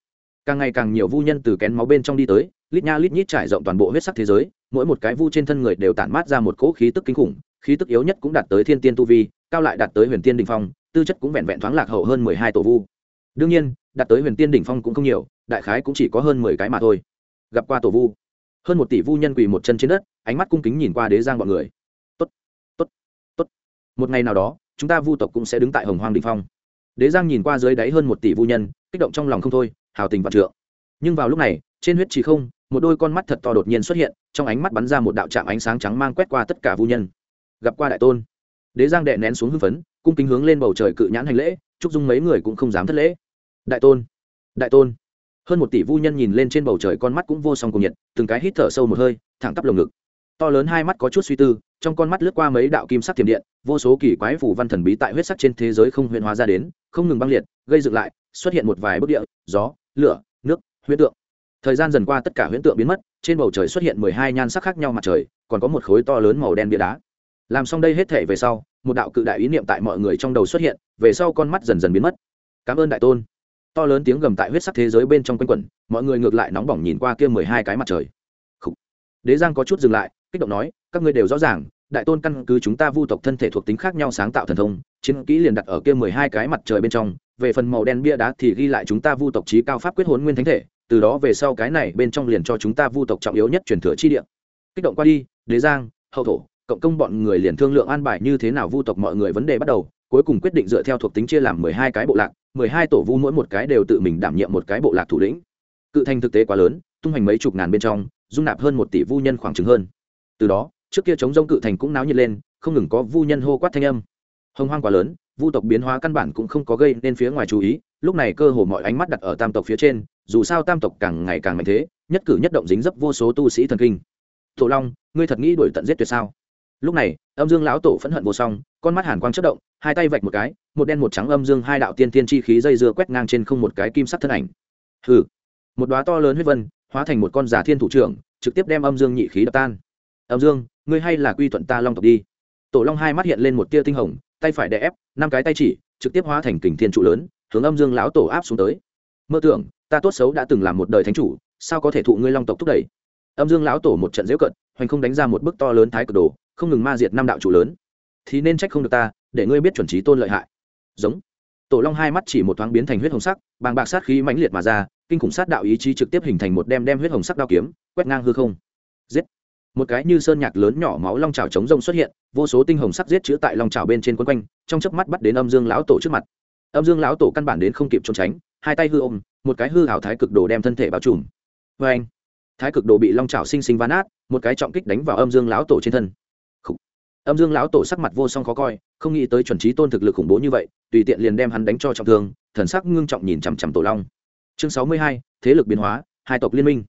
Càng ngày càng nhiều vu nhân từ kén máu bên trong đi tới, lít nha lít nhít trải rộng toàn bộ huyết sắc thế giới, mỗi một cái vu trên thân người đều tản mát ra một cỗ khí tức kinh khủng, khí tức yếu nhất cũng đạt tới thiên tiên tu vi, cao lại đạt tới huyền tiên đình phong, tư chất cũng vẹn vẹn thoáng lạc hậu hơn mười hai tổ vu. Đương nhiên, đạt tới huyền tiên đỉnh phong cũng không nhiều, đại khái cũng chỉ có hơn mười cái mà thôi. Gặp qua tổ vu. Hơn một tỷ vu nhân quỳ một chân trên đất, ánh mắt cung kính nhìn qua đế giang bọn người. Tốt tốt tốt. Một ngày nào đó, chúng ta vu tộc cũng sẽ đứng tại hồng hoang đỉnh phong đế giang nhìn qua dưới đáy hơn một tỷ vũ nhân, kích động trong lòng không thôi, hào tình vạn trượng. Nhưng vào lúc này, trên huyết trì không, một đôi con mắt thật to đột nhiên xuất hiện, trong ánh mắt bắn ra một đạo trạm ánh sáng trắng mang quét qua tất cả vũ nhân. Gặp qua đại tôn. Đế giang đệ nén xuống hưng phấn, cung kính hướng lên bầu trời cự nhãn hành lễ, chúc dung mấy người cũng không dám thất lễ. Đại tôn. Đại tôn. Hơn một tỷ vũ nhân nhìn lên trên bầu trời con mắt cũng vô song cùng nhiệt, từng cái hít thở sâu một hơi, thẳng tắp lồng ngực. To lớn hai mắt có chút suy tư, trong con mắt lướt qua mấy đạo kim sắc thiểm điện, vô số kỳ quái phủ văn thần bí tại huyết sắc trên thế giới không huyện hóa ra đến không ngừng băng liệt, gây dựng lại, xuất hiện một vài bức địa, gió, lửa, nước, huyễn tượng. Thời gian dần qua tất cả huyễn tượng biến mất, trên bầu trời xuất hiện mười hai nhan sắc khác nhau mặt trời, còn có một khối to lớn màu đen bia đá. Làm xong đây hết thể về sau, một đạo cự đại ý niệm tại mọi người trong đầu xuất hiện, về sau con mắt dần dần biến mất. Cảm ơn đại tôn. To lớn tiếng gầm tại huyết sắc thế giới bên trong quanh quẩn, mọi người ngược lại nóng bỏng nhìn qua kia mười hai cái mặt trời. Khủ. đế giang có chút dừng lại, kích động nói, các ngươi đều rõ ràng đại tôn căn cứ chúng ta vu tộc thân thể thuộc tính khác nhau sáng tạo thần thông, chiến kỹ liền đặt ở kia mười hai cái mặt trời bên trong, về phần màu đen bia đá thì ghi lại chúng ta vu tộc trí cao pháp quyết hồn nguyên thánh thể, từ đó về sau cái này bên trong liền cho chúng ta vu tộc trọng yếu nhất truyền thừa chi địa. Kích động qua đi, đế giang, hậu thổ, cộng công bọn người liền thương lượng an bài như thế nào vu tộc mọi người vấn đề bắt đầu, cuối cùng quyết định dựa theo thuộc tính chia làm mười hai cái bộ lạc, mười hai tổ vu mỗi một cái đều tự mình đảm nhiệm một cái bộ lạc thủ lĩnh. Cự thành thực tế quá lớn, tung hành mấy chục ngàn bên trong, dung nạp hơn một tỷ vu nhân khoảng chừng hơn. Từ đó trước kia chống rông cự thành cũng náo nhiệt lên, không ngừng có vu nhân hô quát thanh âm. Hồng hoang quá lớn, vu tộc biến hóa căn bản cũng không có gây nên phía ngoài chú ý, lúc này cơ hồ mọi ánh mắt đặt ở tam tộc phía trên, dù sao tam tộc càng ngày càng mạnh thế, nhất cử nhất động dính dấp vô số tu sĩ thần kinh. Tổ long, ngươi thật nghĩ đuổi tận giết tuyệt sao? Lúc này, âm dương lão tổ phẫn hận vô song, con mắt hàn quang chất động, hai tay vạch một cái, một đen một trắng âm dương hai đạo tiên tiên chi khí dây dưa quét ngang trên không một cái kim sắc thân ảnh. Hừ. Một đoá to lớn huyết vân, hóa thành một con giả thiên thủ trưởng, trực tiếp đem âm dương nhị khí đập tan âm dương, ngươi hay là quy thuận ta long tộc đi. Tổ long hai mắt hiện lên một tia tinh hồng, tay phải đè ép, năm cái tay chỉ, trực tiếp hóa thành kình thiên trụ lớn, hướng âm dương lão tổ áp xuống tới. Mơ tưởng, ta tốt xấu đã từng làm một đời thánh chủ, sao có thể thụ ngươi long tộc thúc đẩy? Âm dương lão tổ một trận dễu cận, hoành không đánh ra một bức to lớn thái cực đồ, không ngừng ma diệt năm đạo chủ lớn. Thì nên trách không được ta, để ngươi biết chuẩn trí tôn lợi hại. Giống. Tổ long hai mắt chỉ một thoáng biến thành huyết hồng sắc, bàng bạc sát khí mãnh liệt mà ra, kinh khủng sát đạo ý chí trực tiếp hình thành một đem đem huyết hồng sắc đao kiếm, quét ngang hư không. Giết một cái như sơn nhạc lớn nhỏ máu long trào chống rông xuất hiện, vô số tinh hồng sắc giết chữ tại long trào bên trên quân quanh, trong chớp mắt bắt đến âm dương lão tổ trước mặt. Âm dương lão tổ căn bản đến không kịp trốn tránh, hai tay hư ôm, một cái hư hảo thái cực đồ đem thân thể bao trùm. Vê anh thái cực đồ bị long trào sinh sinh ván át một cái trọng kích đánh vào âm dương lão tổ trên thân. Âm dương lão tổ sắc mặt vô song khó coi, không nghĩ tới chuẩn trí tôn thực lực khủng bố như vậy, tùy tiện liền đem hắn đánh cho trọng thương, thần sắc ngưng trọng nhìn chằm chằm tổ long. Chương sáu mươi hai, thế lực biến hóa, hai tộc liên minh.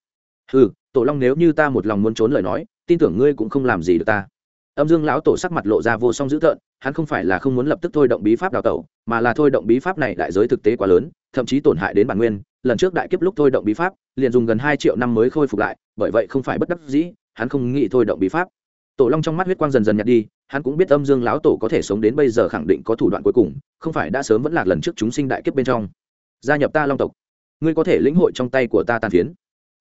Ừ tổ long nếu như ta một lòng muốn trốn lời nói tin tưởng ngươi cũng không làm gì được ta. Âm dương lão tổ sắc mặt lộ ra vô song dữ tợn, hắn không phải là không muốn lập tức thôi động bí pháp đào tẩu, mà là thôi động bí pháp này đại giới thực tế quá lớn, thậm chí tổn hại đến bản nguyên. Lần trước đại kiếp lúc thôi động bí pháp, liền dùng gần hai triệu năm mới khôi phục lại, bởi vậy không phải bất đắc dĩ, hắn không nghĩ thôi động bí pháp. Tổ long trong mắt huyết quang dần dần nhạt đi, hắn cũng biết âm dương lão tổ có thể sống đến bây giờ khẳng định có thủ đoạn cuối cùng, không phải đã sớm vẫn lạc lần trước chúng sinh đại kiếp bên trong. Gia nhập ta long tộc, ngươi có thể lĩnh hội trong tay của ta tàn phiến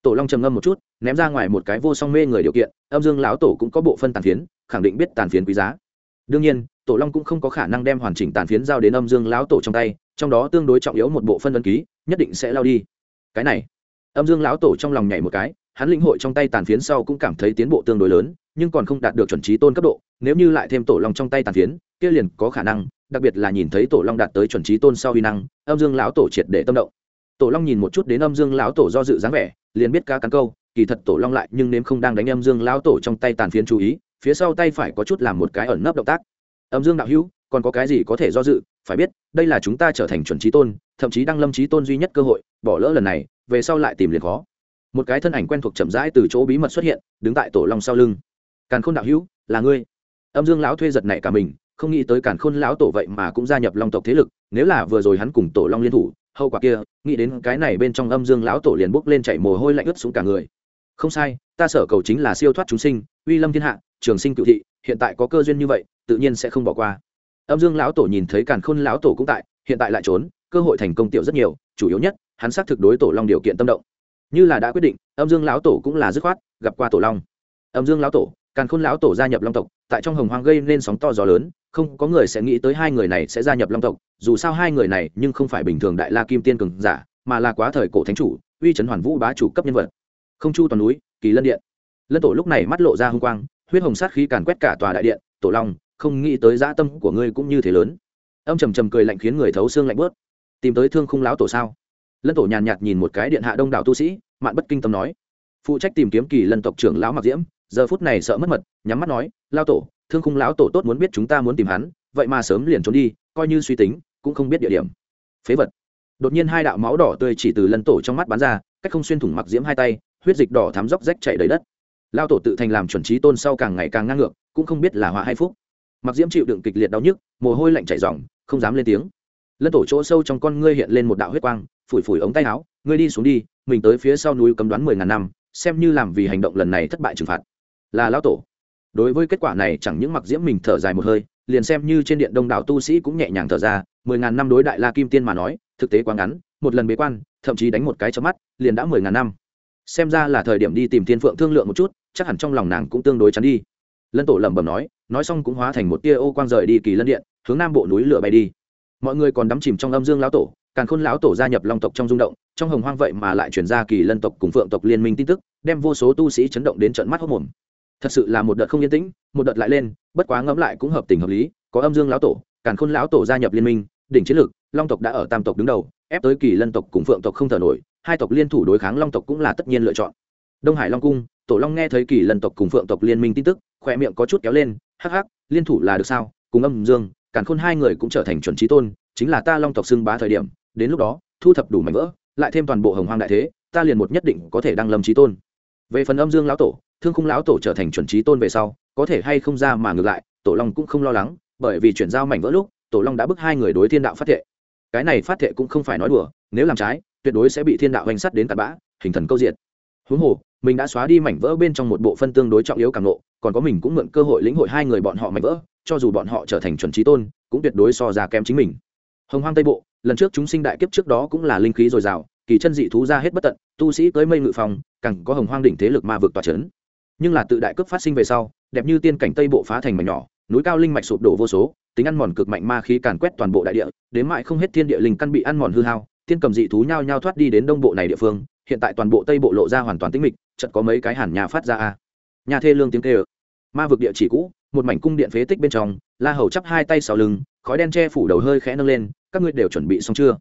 tổ long trầm ngâm một chút, ném ra ngoài một cái vô song mê người điều kiện, âm dương lão tổ cũng có bộ phân tàn phiến, khẳng định biết tàn phiến quý giá. Đương nhiên, tổ long cũng không có khả năng đem hoàn chỉnh tàn phiến giao đến âm dương lão tổ trong tay, trong đó tương đối trọng yếu một bộ phân ấn ký, nhất định sẽ lao đi. Cái này, âm dương lão tổ trong lòng nhảy một cái, hắn lĩnh hội trong tay tàn phiến sau cũng cảm thấy tiến bộ tương đối lớn, nhưng còn không đạt được chuẩn trí tôn cấp độ, nếu như lại thêm tổ long trong tay tàn phiến, kia liền có khả năng, đặc biệt là nhìn thấy tổ long đạt tới chuẩn trí tôn sau huy năng, âm dương lão tổ triệt để tâm động. Tổ long nhìn một chút đến âm dương lão tổ do dự dáng vẻ liền biết cá cắn câu, kỳ thật tổ long lại nhưng nếm không đang đánh âm dương lão tổ trong tay tàn phiến chú ý, phía sau tay phải có chút làm một cái ẩn nấp động tác. Âm dương đạo hữu, còn có cái gì có thể do dự, phải biết, đây là chúng ta trở thành chuẩn trí tôn, thậm chí đang lâm trí tôn duy nhất cơ hội, bỏ lỡ lần này, về sau lại tìm liền khó. Một cái thân ảnh quen thuộc chậm rãi từ chỗ bí mật xuất hiện, đứng tại tổ long sau lưng. Càn khôn đạo hữu, là ngươi. Âm dương lão thuê giật này cả mình, không nghĩ tới càn khôn lão tổ vậy mà cũng gia nhập long tộc thế lực, nếu là vừa rồi hắn cùng tổ long liên thủ hậu quả kia, nghĩ đến cái này bên trong âm dương lão tổ liền bốc lên chảy mồ hôi lạnh ướt xuống cả người. Không sai, ta sở cầu chính là siêu thoát chúng sinh, uy lâm thiên hạ, trường sinh cựu thị, hiện tại có cơ duyên như vậy, tự nhiên sẽ không bỏ qua. Âm dương lão tổ nhìn thấy càn khôn lão tổ cũng tại, hiện tại lại trốn, cơ hội thành công tiểu rất nhiều, chủ yếu nhất, hắn xác thực đối tổ long điều kiện tâm động. Như là đã quyết định, âm dương lão tổ cũng là dứt khoát, gặp qua tổ long. Âm dương lão tổ, càn khôn lão tổ gia nhập long tộc, tại trong hồng hoang gây nên sóng to gió lớn không có người sẽ nghĩ tới hai người này sẽ gia nhập long tộc, dù sao hai người này nhưng không phải bình thường đại la kim tiên cường giả, mà là quá thời cổ thánh chủ, uy trấn hoàn vũ bá chủ cấp nhân vật. Không chu toàn núi, kỳ lân điện. Lân tổ lúc này mắt lộ ra h u n g quang, huyết hồng sát khí càn quét cả tòa đại điện, tổ long, không nghĩ tới dã tâm của ngươi cũng như thế lớn. Ông trầm trầm cười lạnh khiến người thấu xương lạnh bớt. Tìm tới thương khung lão tổ sao? Lân tổ nhàn nhạt nhìn một cái điện hạ đông đảo tu sĩ, mạn bất kinh tâm nói. Phụ trách tìm kiếm kỳ lân tộc trưởng lão mặc diễm, giờ phút này sợ mất mật, nhắm mắt nói lao tổ thương khung lão tổ tốt muốn biết chúng ta muốn tìm hắn, vậy mà sớm liền trốn đi, coi như suy tính, cũng không biết địa điểm. Phế vật. Đột nhiên hai đạo máu đỏ tươi chỉ từ lân tổ trong mắt bắn ra, cách không xuyên thủng mặc diễm hai tay, huyết dịch đỏ thắm dốc rách chảy đầy đất. Lao tổ tự thành làm chuẩn trí tôn sau càng ngày càng ngang ngược, cũng không biết là họa hay phúc. Mặc diễm chịu đựng kịch liệt đau nhức, mồ hôi lạnh chảy ròng, không dám lên tiếng. Lân tổ chỗ sâu trong con ngươi hiện lên một đạo huyết quang, phủi phủi ống tay áo, ngươi đi xuống đi, mình tới phía sau núi cấm đoán mười ngàn năm, xem như làm vì hành động lần này thất bại trừng phạt. Là lao tổ đối với kết quả này chẳng những mặc diễm mình thở dài một hơi, liền xem như trên điện đông đảo tu sĩ cũng nhẹ nhàng thở ra, mười ngàn năm đối đại la kim tiên mà nói, thực tế quá ngắn, một lần bế quan, thậm chí đánh một cái chớp mắt, liền đã mười ngàn năm. Xem ra là thời điểm đi tìm thiên phượng thương lượng một chút, chắc hẳn trong lòng nàng cũng tương đối chắn đi. Lân tổ lẩm bẩm nói nói xong cũng hóa thành một tia ô quang rời đi kỳ lân điện, hướng nam bộ núi lửa bay đi. Mọi người còn đắm chìm trong âm dương lão tổ, càn khôn lão tổ gia nhập long tộc trong rung động, trong hồng hoang vậy mà lại chuyển ra kỳ lân tộc cùng phượng tộc liên minh tin tức, đem vô số tu sĩ chấn động đến trận mắt hốc mồm thật sự là một đợt không yên tĩnh, một đợt lại lên, bất quá ngẫm lại cũng hợp tình hợp lý, có âm dương lão tổ, càn khôn lão tổ gia nhập liên minh, đỉnh chiến lược, long tộc đã ở tam tộc đứng đầu, ép tới kỳ lân tộc cùng phượng tộc không thở nổi, hai tộc liên thủ đối kháng long tộc cũng là tất nhiên lựa chọn. Đông hải long cung, tổ long nghe thấy kỳ lân tộc cùng phượng tộc liên minh tin tức, khỏe miệng có chút kéo lên, hắc hắc, liên thủ là được sao? Cùng âm dương, càn khôn hai người cũng trở thành chuẩn trí tôn, chính là ta long tộc xưng bá thời điểm, đến lúc đó, thu thập đủ mảnh vỡ, lại thêm toàn bộ hồng hoang đại thế, ta liền một nhất định có thể đăng lâm trí tôn. Về phần âm dương lão tổ thương khung lão tổ trở thành chuẩn trí tôn về sau, có thể hay không ra mà ngược lại, tổ long cũng không lo lắng, bởi vì chuyển giao mảnh vỡ lúc, tổ long đã bức hai người đối thiên đạo phát thệ. Cái này phát thệ cũng không phải nói đùa, nếu làm trái, tuyệt đối sẽ bị thiên đạo hành sắt đến tạt bã, hình thần câu diệt. Huống hồ, mình đã xóa đi mảnh vỡ bên trong một bộ phân tương đối trọng yếu càng nộ còn có mình cũng mượn cơ hội lĩnh hội hai người bọn họ mảnh vỡ, cho dù bọn họ trở thành chuẩn trí tôn, cũng tuyệt đối so ra kém chính mình. Hồng hoang tây bộ, lần trước chúng sinh đại kiếp trước đó cũng là linh khí dồi dào, kỳ chân dị thú ra hết bất tận, tu sĩ tới mây ngự phòng, càng có hồng hoang đỉnh thế lực ma vực tòa c nhưng là tự đại cướp phát sinh về sau, đẹp như tiên cảnh tây bộ phá thành mảnh nhỏ, núi cao linh mạch sụp đổ vô số, tính ăn mòn cực mạnh ma khí càn quét toàn bộ đại địa, đến mại không hết thiên địa linh căn bị ăn mòn hư hao thiên cầm dị thú nhao nhao thoát đi đến đông bộ này địa phương, hiện tại toàn bộ tây bộ lộ ra hoàn toàn tĩnh mịch, chợt có mấy cái hàn nhà phát ra a. Nhà thê lương tiếng kêu. Ma vực địa chỉ cũ, một mảnh cung điện phế tích bên trong, la hầu chắp hai tay sau lưng, khói đen che phủ đầu hơi khẽ nâng lên, các ngươi đều chuẩn bị xong chưa?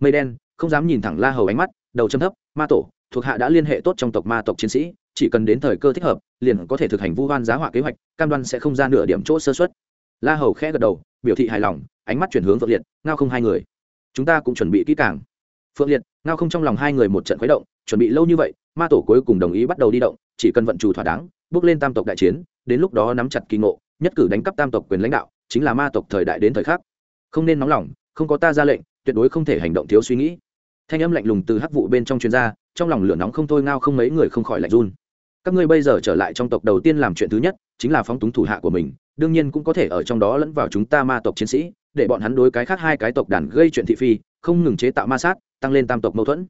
Mây đen, không dám nhìn thẳng la hầu ánh mắt, đầu châm thấp, ma tổ, thuộc hạ đã liên hệ tốt trong tộc ma tộc chiến sĩ chỉ cần đến thời cơ thích hợp, liền có thể thực hành vu hoan giá họa kế hoạch, cam đoan sẽ không ra nửa điểm chỗ sơ xuất la hầu khẽ gật đầu, biểu thị hài lòng, ánh mắt chuyển hướng phượng liệt, ngao không hai người. Chúng ta cũng chuẩn bị kỹ càng. Phượng liệt, ngao không trong lòng hai người một trận khuấy động, chuẩn bị lâu như vậy, ma tổ cuối cùng đồng ý bắt đầu đi động, chỉ cần vận chủ thỏa đáng, bước lên tam tộc đại chiến, đến lúc đó nắm chặt kỳ ngộ, nhất cử đánh cắp tam tộc quyền lãnh đạo, chính là ma tộc thời đại đến thời khắc. Không nên nóng lòng, không có ta ra lệnh, tuyệt đối không thể hành động thiếu suy nghĩ. Thanh âm lạnh lùng từ hắc vụ bên trong chuyên gia trong lòng lửa nóng không thôi, ngao không mấy người không khỏi lạnh run các ngươi bây giờ trở lại trong tộc đầu tiên làm chuyện thứ nhất, chính là phóng túng thủ hạ của mình, đương nhiên cũng có thể ở trong đó lẫn vào chúng ta ma tộc chiến sĩ, để bọn hắn đối cái khác hai cái tộc đàn gây chuyện thị phi, không ngừng chế tạo ma sát, tăng lên tam tộc mâu thuẫn.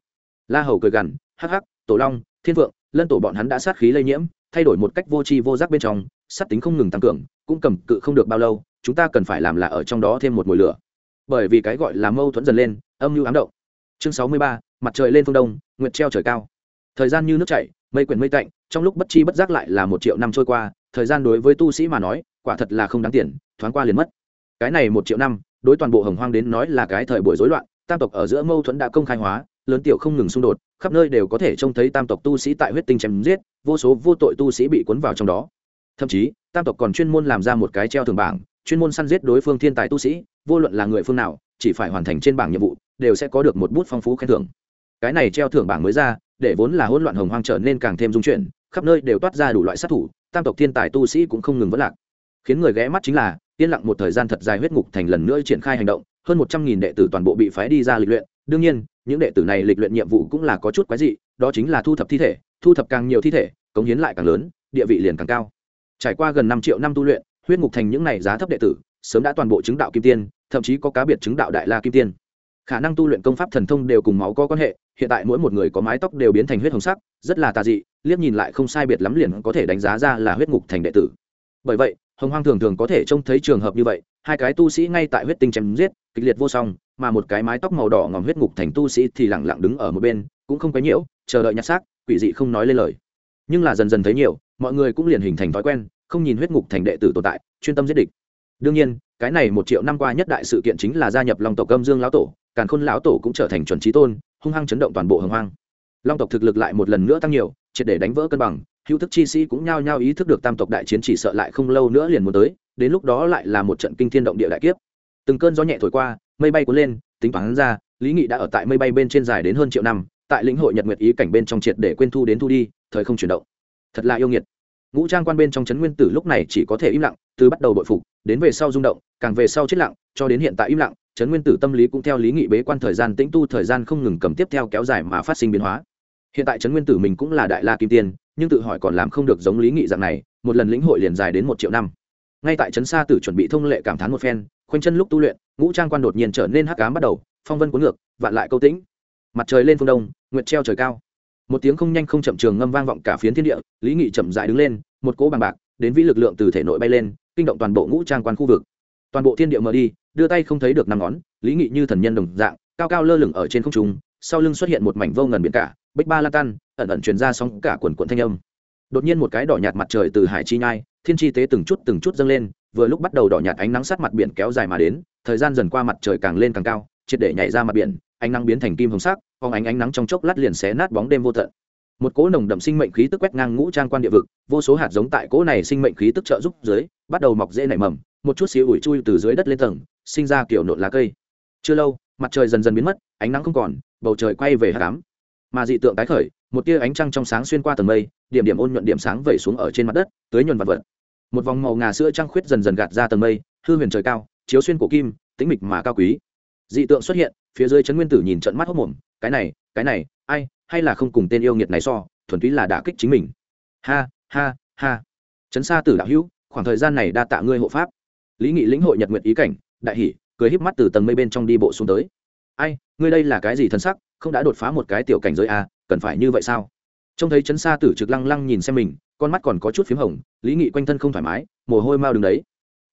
La hầu cười gằn, hắc hắc, tổ long, thiên vượng lân tổ bọn hắn đã sát khí lây nhiễm, thay đổi một cách vô tri vô giác bên trong, sát tính không ngừng tăng cường, cũng cầm cự không được bao lâu, chúng ta cần phải làm là ở trong đó thêm một mùi lửa. Bởi vì cái gọi là mâu thuẫn dần lên, âm mưu ám động. Chương sáu mươi ba, mặt trời lên phương đông, nguyệt treo trời cao. Thời gian như nước chảy, mây quyển mây tạnh trong lúc bất chi bất giác lại là một triệu năm trôi qua, thời gian đối với tu sĩ mà nói, quả thật là không đáng tiền, thoáng qua liền mất. Cái này một triệu năm, đối toàn bộ hồng hoang đến nói là cái thời buổi rối loạn, tam tộc ở giữa mâu thuẫn đã công khai hóa, lớn tiểu không ngừng xung đột, khắp nơi đều có thể trông thấy tam tộc tu sĩ tại huyết tinh chém giết, vô số vô tội tu sĩ bị cuốn vào trong đó. Thậm chí, tam tộc còn chuyên môn làm ra một cái treo thường bảng, chuyên môn săn giết đối phương thiên tài tu sĩ, vô luận là người phương nào, chỉ phải hoàn thành trên bảng nhiệm vụ, đều sẽ có được một bút phong phú khen thưởng. Cái này treo thưởng bảng mới ra, để vốn là hỗn loạn hồng hoang trở nên càng thêm dung chuyển khắp nơi đều toát ra đủ loại sát thủ, tam tộc thiên tài tu sĩ cũng không ngừng vất lạc. Khiến người ghé mắt chính là, yên lặng một thời gian thật dài huyết ngục thành lần nữa triển khai hành động, hơn một trăm nghìn đệ tử toàn bộ bị phái đi ra lịch luyện. Đương nhiên, những đệ tử này lịch luyện nhiệm vụ cũng là có chút quái dị, đó chính là thu thập thi thể, thu thập càng nhiều thi thể, cống hiến lại càng lớn, địa vị liền càng cao. Trải qua gần năm triệu năm tu luyện, huyết ngục thành những này giá thấp đệ tử, sớm đã toàn bộ chứng đạo kim tiên, thậm chí có cá biệt chứng đạo đại la kim tiên. Khả năng tu luyện công pháp thần thông đều cùng máu có quan hệ, hiện tại mỗi một người có mái tóc đều biến thành huyết hồng sắc, rất là tà dị liếc nhìn lại không sai biệt lắm liền có thể đánh giá ra là huyết ngục thành đệ tử. Bởi vậy, hồng hoang thường thường có thể trông thấy trường hợp như vậy, hai cái tu sĩ ngay tại huyết tinh chém giết, kịch liệt vô song, mà một cái mái tóc màu đỏ ngòm huyết ngục thành tu sĩ thì lẳng lặng đứng ở một bên, cũng không quấy nhiễu, chờ đợi nhặt xác, quỷ dị không nói lên lời. Nhưng là dần dần thấy nhiều, mọi người cũng liền hình thành thói quen, không nhìn huyết ngục thành đệ tử tồn tại, chuyên tâm giết địch. Đương nhiên, cái này một triệu năm qua nhất đại sự kiện chính là gia nhập long tộc âm dương lão tổ, càn khôn lão tổ cũng trở thành chuẩn trí tôn, hung hăng chấn động toàn bộ hồng hoang. Long tộc thực lực lại một lần nữa tăng nhiều triệt để đánh vỡ cân bằng, hữu thức chi sĩ cũng nhao nhao ý thức được tam tộc đại chiến chỉ sợ lại không lâu nữa liền muốn tới, đến lúc đó lại là một trận kinh thiên động địa đại kiếp. Từng cơn gió nhẹ thổi qua, mây bay cuốn lên, tính toán ra, lý nghị đã ở tại mây bay bên trên dài đến hơn triệu năm, tại lĩnh hội nhật nguyệt ý cảnh bên trong triệt để quên thu đến thu đi, thời không chuyển động. Thật là yêu nghiệt. Ngũ trang quan bên trong trấn nguyên tử lúc này chỉ có thể im lặng, từ bắt đầu bội phục, đến về sau rung động, càng về sau chết lặng, cho đến hiện tại im lặng, trấn nguyên tử tâm lý cũng theo lý nghị bế quan thời gian, tĩnh tu thời gian không ngừng cầm tiếp theo kéo dài mà phát sinh biến hóa hiện tại trấn nguyên tử mình cũng là đại la kim tiên, nhưng tự hỏi còn làm không được giống lý nghị dạng này, một lần lĩnh hội liền dài đến một triệu năm. Ngay tại trấn sa tử chuẩn bị thông lệ cảm thán một phen, khoanh chân lúc tu luyện, ngũ trang quan đột nhiên trở nên hắc cám bắt đầu, phong vân cuốn ngược, vạn lại câu tĩnh. Mặt trời lên phương đông, nguyệt treo trời cao. Một tiếng không nhanh không chậm trường ngâm vang vọng cả phiến thiên địa, lý nghị chậm dại đứng lên, một cỗ bằng bạc, đến vĩ lực lượng từ thể nội bay lên, kinh động toàn bộ ngũ trang quan khu vực. Toàn bộ thiên địa mở đi, đưa tay không thấy được năm ngón, lý nghị như thần nhân đồng dạng, cao cao lơ lửng ở trên không trung, sau lưng xuất hiện một mảnh vô ngần biển cả bích ba la tan, ẩn ẩn truyền ra sóng cả quần quận thanh âm. Đột nhiên một cái đỏ nhạt mặt trời từ hải chi nhai, thiên chi tế từng chút từng chút dâng lên, vừa lúc bắt đầu đỏ nhạt ánh nắng sát mặt biển kéo dài mà đến, thời gian dần qua mặt trời càng lên càng cao, triệt để nhảy ra mặt biển, ánh nắng biến thành kim hồng sắc, phóng ánh ánh nắng trong chốc lát liền xé nát bóng đêm vô tận. Một cỗ nồng đậm sinh mệnh khí tức quét ngang ngũ trang quan địa vực, vô số hạt giống tại cỗ này sinh mệnh khí tức trợ giúp dưới, bắt đầu mọc dễ nảy mầm, một chút xíu ủi chui từ dưới đất lên tầng, sinh ra kiểu nộn lá cây. Chưa lâu, mặt trời dần dần biến mất, ánh nắng không còn, bầu trời quay về hạ cám mà dị tượng tái khởi, một tia ánh trăng trong sáng xuyên qua tầng mây, điểm điểm ôn nhuận điểm sáng vẩy xuống ở trên mặt đất tới nhuần vật vật. Một vòng màu ngà sữa trăng khuyết dần dần gạt ra tầng mây, hư huyền trời cao, chiếu xuyên cổ kim, tĩnh mịch mà cao quý. Dị tượng xuất hiện, phía dưới trấn nguyên tử nhìn trận mắt hốc mồm, cái này cái này, ai, hay là không cùng tên yêu nghiệt này so, thuần túy là đả kích chính mình. Ha ha ha. Trấn xa tử đạo hữu, khoảng thời gian này đa tạ ngươi hộ pháp. Lý nghị lĩnh hội nhật nguyện ý cảnh, đại hỷ cười híp mắt từ tầng mây bên trong đi bộ xuống tới. Ai, ngươi đây là cái gì thân sắc? Không đã đột phá một cái tiểu cảnh giới a cần phải như vậy sao? Trông thấy trấn xa tử trực lăng lăng nhìn xem mình, con mắt còn có chút p h í m hồng, lý nghị quanh thân không thoải mái, mồ hôi mau đứng đấy.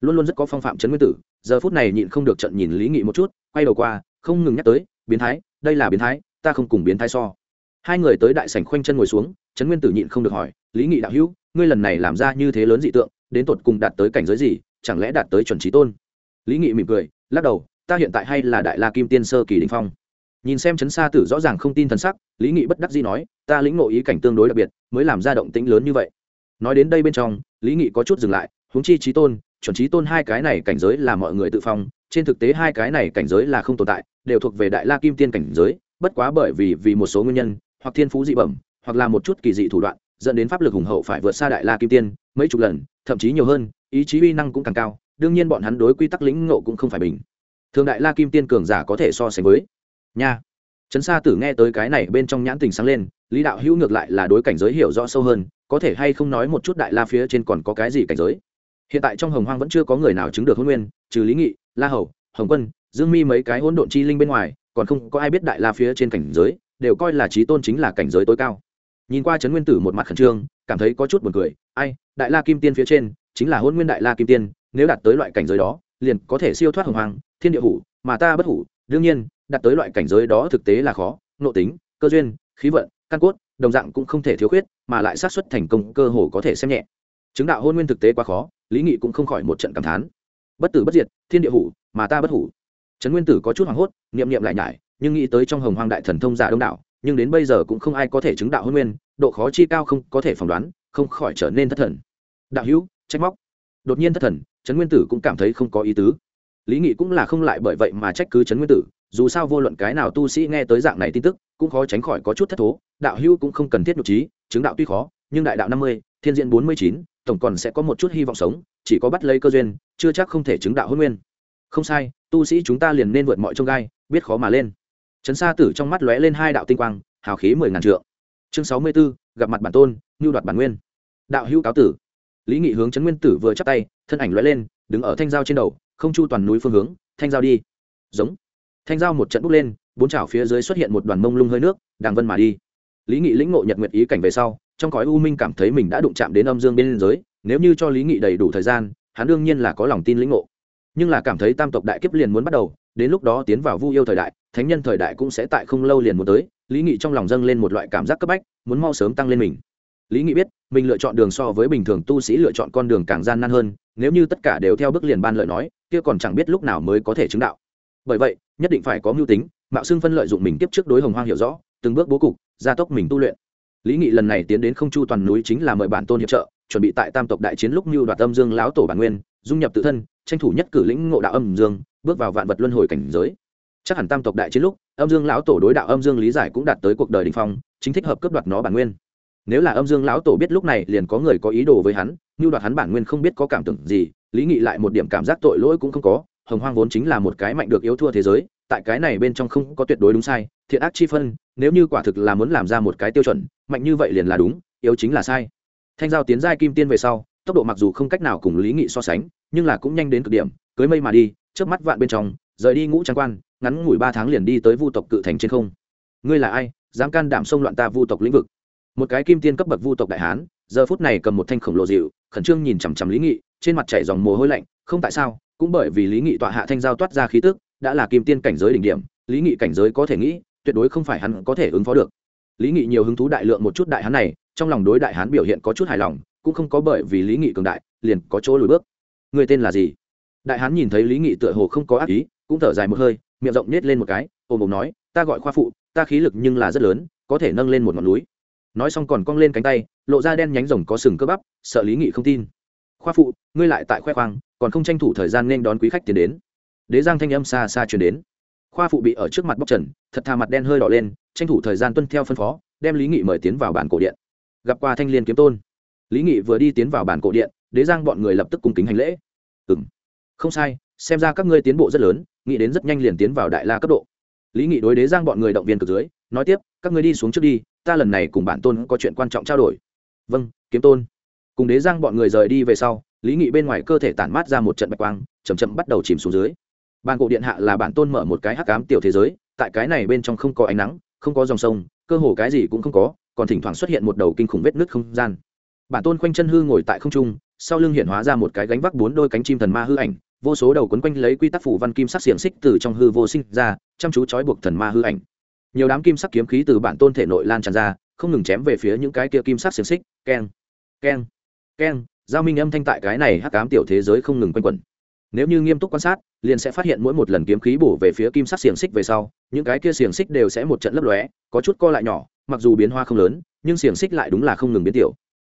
Luôn luôn rất có phong phạm trấn nguyên tử, giờ phút này nhịn không được trận nhìn lý nghị một chút, quay đầu qua, không ngừng nhắc tới, biến thái, đây là biến thái, ta không cùng biến thái so. Hai người tới đại sảnh khoanh chân ngồi xuống, trấn nguyên tử nhịn không được hỏi, lý nghị đạo hữu, ngươi lần này làm ra như thế lớn dị tượng, đến tột cùng đạt tới cảnh giới gì, chẳng lẽ đạt tới chuẩn trí tôn? Lý nghị mỉm cười, lắc đầu, ta hiện tại hay là đại la kim tiên sơ kỳ đình phong nhìn xem chấn sa tử rõ ràng không tin thần sắc, lý nghị bất đắc dĩ nói, ta lĩnh ngộ ý cảnh tương đối đặc biệt, mới làm ra động tĩnh lớn như vậy. Nói đến đây bên trong, lý nghị có chút dừng lại, huống chi trí tôn, chuẩn trí tôn hai cái này cảnh giới là mọi người tự phong, trên thực tế hai cái này cảnh giới là không tồn tại, đều thuộc về đại la kim tiên cảnh giới, bất quá bởi vì vì một số nguyên nhân, hoặc thiên phú dị bẩm, hoặc là một chút kỳ dị thủ đoạn, dẫn đến pháp lực hùng hậu phải vượt xa đại la kim tiên, mấy chục lần, thậm chí nhiều hơn, ý chí uy năng cũng càng cao, đương nhiên bọn hắn đối quy tắc lĩnh ngộ cũng không phải bình. Thường đại la kim tiên cường giả có thể so sánh với nha. Trấn sa tử nghe tới cái này bên trong nhãn tình sáng lên, lý đạo hữu ngược lại là đối cảnh giới hiểu rõ sâu hơn, có thể hay không nói một chút đại la phía trên còn có cái gì cảnh giới? Hiện tại trong hồng hoang vẫn chưa có người nào chứng được hôn nguyên, trừ lý nghị, la hầu, hồng quân, dương mi mấy cái hỗn độn chi linh bên ngoài, còn không có ai biết đại la phía trên cảnh giới, đều coi là trí tôn chính là cảnh giới tối cao. Nhìn qua trấn nguyên tử một mặt khẩn trương, cảm thấy có chút buồn cười, ai, đại la kim tiên phía trên, chính là hôn nguyên đại la kim tiên, nếu đạt tới loại cảnh giới đó, liền có thể siêu thoát hồng hoang, thiên địa hủ, mà ta bất hủ, đương nhiên đạt tới loại cảnh giới đó thực tế là khó, nội tính, cơ duyên, khí vận, căn cốt, đồng dạng cũng không thể thiếu khuyết, mà lại sát xuất thành công cơ hồ có thể xem nhẹ. Chứng đạo hôn nguyên thực tế quá khó, lý nghị cũng không khỏi một trận cảm thán. Bất tử bất diệt, thiên địa hủ, mà ta bất hủ. Trấn nguyên tử có chút hoảng hốt, niệm niệm lại nhải, nhưng nghĩ tới trong hồng hoang đại thần thông giả đông đạo nhưng đến bây giờ cũng không ai có thể chứng đạo hôn nguyên, độ khó chi cao không có thể phỏng đoán, không khỏi trở nên thất thần. Đạo hữu, trách móc. Đột nhiên thất thần, trấn nguyên tử cũng cảm thấy không có ý tứ. Lý nghị cũng là không lại bởi vậy mà trách cứ trấn nguyên tử dù sao vô luận cái nào tu sĩ nghe tới dạng này tin tức, cũng khó tránh khỏi có chút thất thố, đạo hưu cũng không cần thiết nhục trí, chứng đạo tuy khó, nhưng đại đạo năm mươi, thiên diện bốn mươi chín, tổng còn sẽ có một chút hy vọng sống, chỉ có bắt lấy cơ duyên, chưa chắc không thể chứng đạo hôn nguyên. Không sai, tu sĩ chúng ta liền nên vượt mọi trông gai, biết khó mà lên. Trấn sa tử trong mắt lóe lên hai đạo tinh quang, hào khí mười ngàn trượng. Chương sáu mươi b ố gặp mặt bản tôn ngưu đoạt bản nguyên. Đạo hữu cáo tử. Lý nghị hướng trấn nguyên tử vừa chắp tay, thân ảnh lóe lên, đứng ở thanh giao trên đầu, không chu toàn núi phương hướng, thanh giao đi. Giống thanh dao một trận bút lên, bốn chảo phía dưới xuất hiện một đoàn mông lung hơi nước đàng vân mà đi. Lý nghị lĩnh ngộ nhật nguyệt ý cảnh về sau, trong cõi u minh cảm thấy mình đã đụng chạm đến âm dương bên liên giới nếu như cho lý nghị đầy đủ thời gian, hắn đương nhiên là có lòng tin lĩnh ngộ. Nhưng là cảm thấy tam tộc đại kiếp liền muốn bắt đầu, đến lúc đó tiến vào vu yêu thời đại, thánh nhân thời đại cũng sẽ tại không lâu liền muốn tới, lý nghị trong lòng dâng lên một loại cảm giác cấp bách, muốn mau sớm tăng lên mình. Lý nghị biết, mình lựa chọn đường so với bình thường tu sĩ lựa chọn con đường càng gian nan hơn, nếu như tất cả đều theo bước liền ban lợi nói, kia còn chẳng biết lúc nào mới có thể chứng đạo bởi vậy, nhất định phải có mưu tính, mạo xưng phân lợi dụng mình tiếp trước đối hồng hoang hiểu rõ, từng bước bố cục, gia tốc mình tu luyện. Lý nghị lần này tiến đến không chu toàn núi chính là mời bản tôn hiệp trợ, chuẩn bị tại tam tộc đại chiến lúc mưu đoạt âm dương lão tổ bản nguyên, dung nhập tự thân, tranh thủ nhất cử lĩnh ngộ đạo âm dương, bước vào vạn vật luân hồi cảnh giới. Chắc hẳn tam tộc đại chiến lúc, âm dương lão tổ đối đạo âm dương lý giải cũng đạt tới cuộc đời đình phong, chính thích hợp cấp đoạt nó bản nguyên. Nếu là âm dương lão tổ biết lúc này liền có người có ý đồ với hắn, mưu đoạt hắn bản nguyên không biết có cảm tưởng gì, lý nghị lại một điểm cảm giác tội lỗi cũng không có hồng hoang vốn chính là một cái mạnh được yếu thua thế giới, tại cái này bên trong không có tuyệt đối đúng sai, thiện ác chi phân, nếu như quả thực là muốn làm ra một cái tiêu chuẩn, mạnh như vậy liền là đúng, yếu chính là sai. Thanh giao tiến giai kim tiên về sau, tốc độ mặc dù không cách nào cùng lý nghị so sánh, nhưng là cũng nhanh đến cực điểm, cưới mây mà đi trước mắt vạn bên trong, rời đi ngũ trang quan, ngắn ngủi ba tháng liền đi tới vu tộc cự thành trên không. Ngươi là ai, dám can đảm xông loạn ta vu tộc lĩnh vực? Một cái kim tiên cấp bậc vu tộc đại hán, giờ phút này cầm một thanh khổng lồ dịu, khẩn trương nhìn chằm chằm lý nghị, trên mặt chảy dòng mồ hôi lạnh, không tại sao cũng bởi vì lý nghị tọa hạ thanh giao toát ra khí tức, đã là kim tiên cảnh giới đỉnh điểm, lý nghị cảnh giới có thể nghĩ, tuyệt đối không phải hắn có thể ứng phó được. Lý nghị nhiều hứng thú đại lượng một chút đại hán này, trong lòng đối đại hán biểu hiện có chút hài lòng, cũng không có bởi vì lý nghị cường đại, liền có chỗ lùi bước. Người tên là gì? Đại hán nhìn thấy lý nghị tựa hồ không có ác ý, cũng thở dài một hơi, miệng rộng nhét lên một cái ôm ôm nói, ta gọi khoa phụ, ta khí lực nhưng là rất lớn, có thể nâng lên một ngọn núi. Nói xong còn cong lên cánh tay, lộ ra đen nhánh rồng có sừng cơ bắp, sợ lý nghị không tin. Khoa phụ, ngươi lại tại khoe khoang còn không tranh thủ thời gian nên đón quý khách tiến đến. Đế giang thanh âm xa xa chuyển đến. Khoa phụ bị ở trước mặt bóc trần, thật thà mặt đen hơi đỏ lên, tranh thủ thời gian tuân theo phân phó, đem lý nghị mời tiến vào bản cổ điện. Gặp qua thanh liên kiếm tôn. Lý nghị vừa đi tiến vào bản cổ điện, đế giang bọn người lập tức cung kính hành lễ. Ừ m không sai, xem ra các ngươi tiến bộ rất lớn, nghĩ đến rất nhanh liền tiến vào đại la cấp độ. Lý nghị đối đế giang bọn người động viên cực dưới, nói tiếp, các ngươi đi xuống trước đi, ta lần này cùng bản tôn có chuyện quan trọng trao đổi. Vâng kiếm tôn. Cùng đế giang bọn người rời đi về sau lý nghị bên ngoài cơ thể tản mát ra một trận bạch quang chầm chậm bắt đầu chìm xuống dưới. Bàn cổ điện hạ là bản tôn mở một cái hắc cám tiểu thế giới, tại cái này bên trong không có ánh nắng, không có dòng sông, cơ hồ cái gì cũng không có, còn thỉnh thoảng xuất hiện một đầu kinh khủng vết nứt không gian. Bản tôn khoanh chân hư ngồi tại không trung, sau lưng hiện hóa ra một cái gánh vác bốn đôi cánh chim thần ma hư ảnh, vô số đầu quấn quanh lấy quy tắc phủ văn kim sắc xiềng xích từ trong hư vô sinh ra, chăm chú trói buộc thần ma hư ảnh. Nhiều đám kim sắc kiếm khí từ bản tôn thể nội lan tràn ra, không ngừng chém về phía những cái kia kim sắc xiềng xích. Keng keng keng giao minh âm thanh tại cái này hắc cám tiểu thế giới không ngừng quanh quẩn. Nếu như nghiêm túc quan sát, liền sẽ phát hiện mỗi một lần kiếm khí bổ về phía kim sắc xiềng xích về sau, những cái kia xiềng xích đều sẽ một trận lấp lóe, có chút co lại nhỏ, mặc dù biến hoa không lớn, nhưng xiềng xích lại đúng là không ngừng biến tiểu.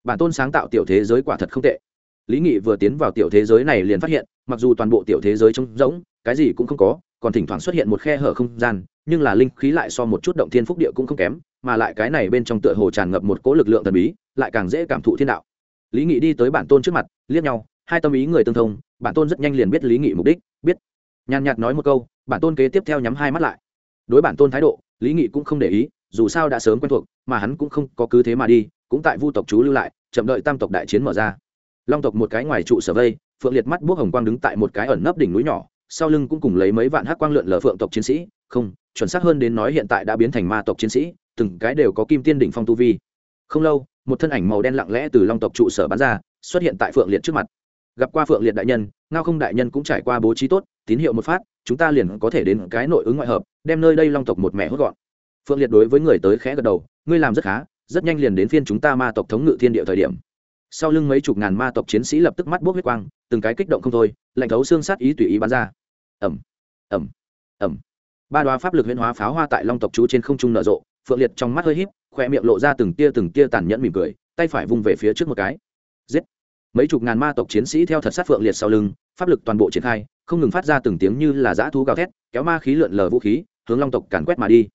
Bản tôn sáng tạo tiểu thế giới quả thật không tệ. Lý nghị vừa tiến vào tiểu thế giới này liền phát hiện, mặc dù toàn bộ tiểu thế giới trống rỗng, cái gì cũng không có, còn thỉnh thoảng xuất hiện một khe hở không gian, nhưng là linh khí lại so một chút động thiên phúc địa cũng không kém, mà lại cái này bên trong tựa hồ tràn ngập một cỗ lực lượng thần bí, lại càng dễ cảm thụ thiên đạo lý nghị đi tới bản tôn trước mặt, liếc nhau, hai tâm ý người tương thông, bản tôn rất nhanh liền biết lý nghị mục đích, biết. Nhàn nhạt nói một câu, bản tôn kế tiếp theo nhắm hai mắt lại. Đối bản tôn thái độ, lý nghị cũng không để ý, dù sao đã sớm quen thuộc, mà hắn cũng không có cứ thế mà đi, cũng tại vu tộc chú lưu lại, chậm đợi tam tộc đại chiến mở ra. Long tộc một cái ngoài trụ sở vây, phượng liệt mắt buốc hồng quang đứng tại một cái ẩn nấp đỉnh núi nhỏ, sau lưng cũng cùng lấy mấy vạn hắc quang lượn lờ phượng tộc chiến sĩ. Không, chuẩn xác hơn đến nói hiện tại đã biến thành ma tộc chiến sĩ, từng cái đều có kim tiên đỉnh phong tu vi. Không lâu một thân ảnh màu đen lặng lẽ từ long tộc trụ sở bắn ra, xuất hiện tại phượng liệt trước mặt. Gặp qua phượng liệt đại nhân, ngao không đại nhân cũng trải qua bố trí tốt, tín hiệu một phát, chúng ta liền có thể đến cái nội ứng ngoại hợp, đem nơi đây long tộc một mẹ hốt gọn. Phượng liệt đối với người tới khẽ gật đầu, ngươi làm rất khá, rất nhanh liền đến phiên chúng ta ma tộc thống ngự thiên địa thời điểm. Sau lưng mấy chục ngàn ma tộc chiến sĩ lập tức mắt bốc huyết quang, từng cái kích động không thôi, lạnh thấu xương sát ý tùy ý bắn ra. Ẩm ẩm ẩm ba đoá pháp lực huyễn hóa pháo hoa tại long tộc chú trên không trung nở rộ phượng liệt trong mắt hơi híp khoe miệng lộ ra từng tia từng tia tàn nhẫn mỉm cười, tay phải vung về phía trước một cái. Giết! Mấy chục ngàn ma tộc chiến sĩ theo thật sát phượng liệt sau lưng, pháp lực toàn bộ triển khai, không ngừng phát ra từng tiếng như là dã thú gào thét, kéo ma khí lượn lờ vũ khí, hướng long tộc càn quét mà đi.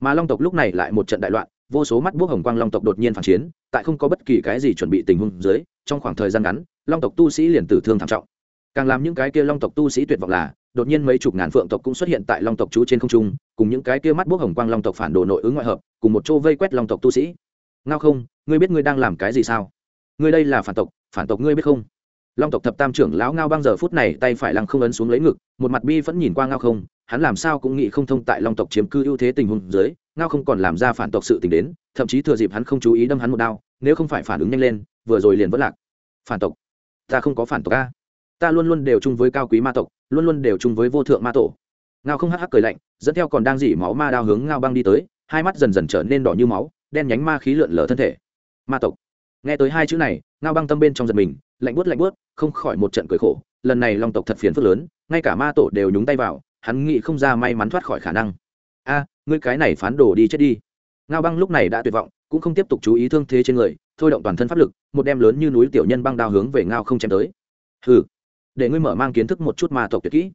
Mà long tộc lúc này lại một trận đại loạn, vô số mắt buốc hồng quang long tộc đột nhiên phản chiến, tại không có bất kỳ cái gì chuẩn bị tình huống dưới, trong khoảng thời gian ngắn, long tộc tu sĩ liền tử thương thảm trọng. Càng làm những cái kia long tộc tu sĩ tuyệt vọng là đột nhiên mấy chục ngàn phượng tộc cũng xuất hiện tại long tộc chú trên không trung, cùng những cái kia mắt bốc hồng quang long tộc phản đồ nội ứng ngoại hợp, cùng một chỗ vây quét long tộc tu sĩ. Ngao không, ngươi biết ngươi đang làm cái gì sao? Ngươi đây là phản tộc phản tộc ngươi biết không? Long tộc thập tam trưởng lão ngao băng giờ phút này tay phải lăng không ấn xuống lấy ngực, một mặt bi vẫn nhìn qua ngao không, hắn làm sao cũng nghĩ không thông tại long tộc chiếm cư ưu thế tình huống dưới, ngao không còn làm ra phản tộc sự tình đến, thậm chí thừa dịp hắn không chú ý đâm hắn một đao, nếu không phải phản ứng nhanh lên, vừa rồi liền vẫn lạc. Phản tộc? Ta không có phản tộc a ta luôn luôn đều chung với cao quý ma tộc, luôn luôn đều chung với vô thượng ma tổ. Ngao không hắc hắc cười lạnh, dẫn theo còn đang dỉ máu ma đao hướng ngao băng đi tới, hai mắt dần dần trở nên đỏ như máu, đen nhánh ma khí lượn lờ thân thể. Ma tộc. Nghe tới hai chữ này, ngao băng tâm bên trong giật mình, lạnh buốt lạnh buốt, không khỏi một trận cười khổ, lần này long tộc thật phiền phức lớn, ngay cả ma tổ đều nhúng tay vào, hắn nghĩ không ra may mắn thoát khỏi khả năng. A, ngươi cái này phán đồ đi chết đi. Ngao băng lúc này đã tuyệt vọng, cũng không tiếp tục chú ý thương thế trên người, thôi động toàn thân pháp lực, một đem lớn như núi tiểu nhân băng đao hướng về ngao không chém tới. Hừ để ngươi mở mang kiến thức một chút ma tộc tuyệt kỹ.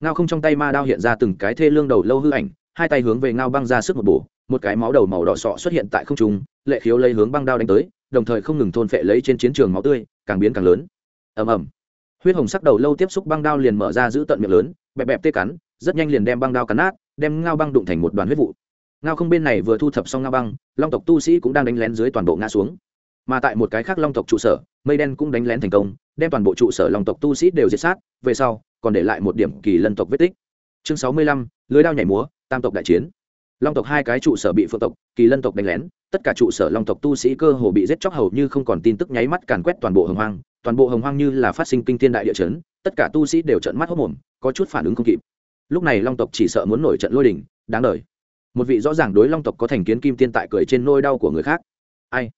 Ngao không trong tay ma đao hiện ra từng cái thê lương đầu lâu hư ảnh, hai tay hướng về ngao băng ra sức một bổ, một cái máu đầu màu đỏ sọ xuất hiện tại không trung, lệ khiếu lấy hướng băng đao đánh tới, đồng thời không ngừng thôn phệ lấy trên chiến trường máu tươi, càng biến càng lớn. Ầm ầm. Huyết hồng sắc đầu lâu tiếp xúc băng đao liền mở ra giữ tận miệng lớn, bẹp bẹp tê cắn, rất nhanh liền đem băng đao cắn nát, đem ngao băng đụng thành một đoàn huyết vụ. Ngao không bên này vừa thu thập xong ngao băng, long tộc tu sĩ cũng đang đánh lén dưới toàn bộ ngã xuống. Mà tại một cái khác long tộc trụ sở, mây đen cũng đánh lén thành công đem toàn bộ trụ sở long tộc tu sĩ đều diệt sát, về sau, còn để lại một điểm kỳ lân tộc vết tích. Chương sáu mươi lăm, lưới đao nhảy múa, tam tộc đại chiến. Long tộc hai cái trụ sở bị phượng tộc, kỳ lân tộc đánh lén, tất cả trụ sở long tộc tu sĩ cơ hồ bị giết chóc hầu như không còn tin tức nháy mắt càn quét toàn bộ hồng hoang, toàn bộ hồng hoang như là phát sinh kinh thiên đại địa chấn, tất cả tu sĩ đều trợn mắt hốc mồm, có chút phản ứng không kịp. Lúc này long tộc chỉ sợ muốn nổi trận lôi đình, đáng đời. Một vị rõ ràng đối long tộc có thành kiến kim tiên tại cười trên nôi đau của người khác. Ai?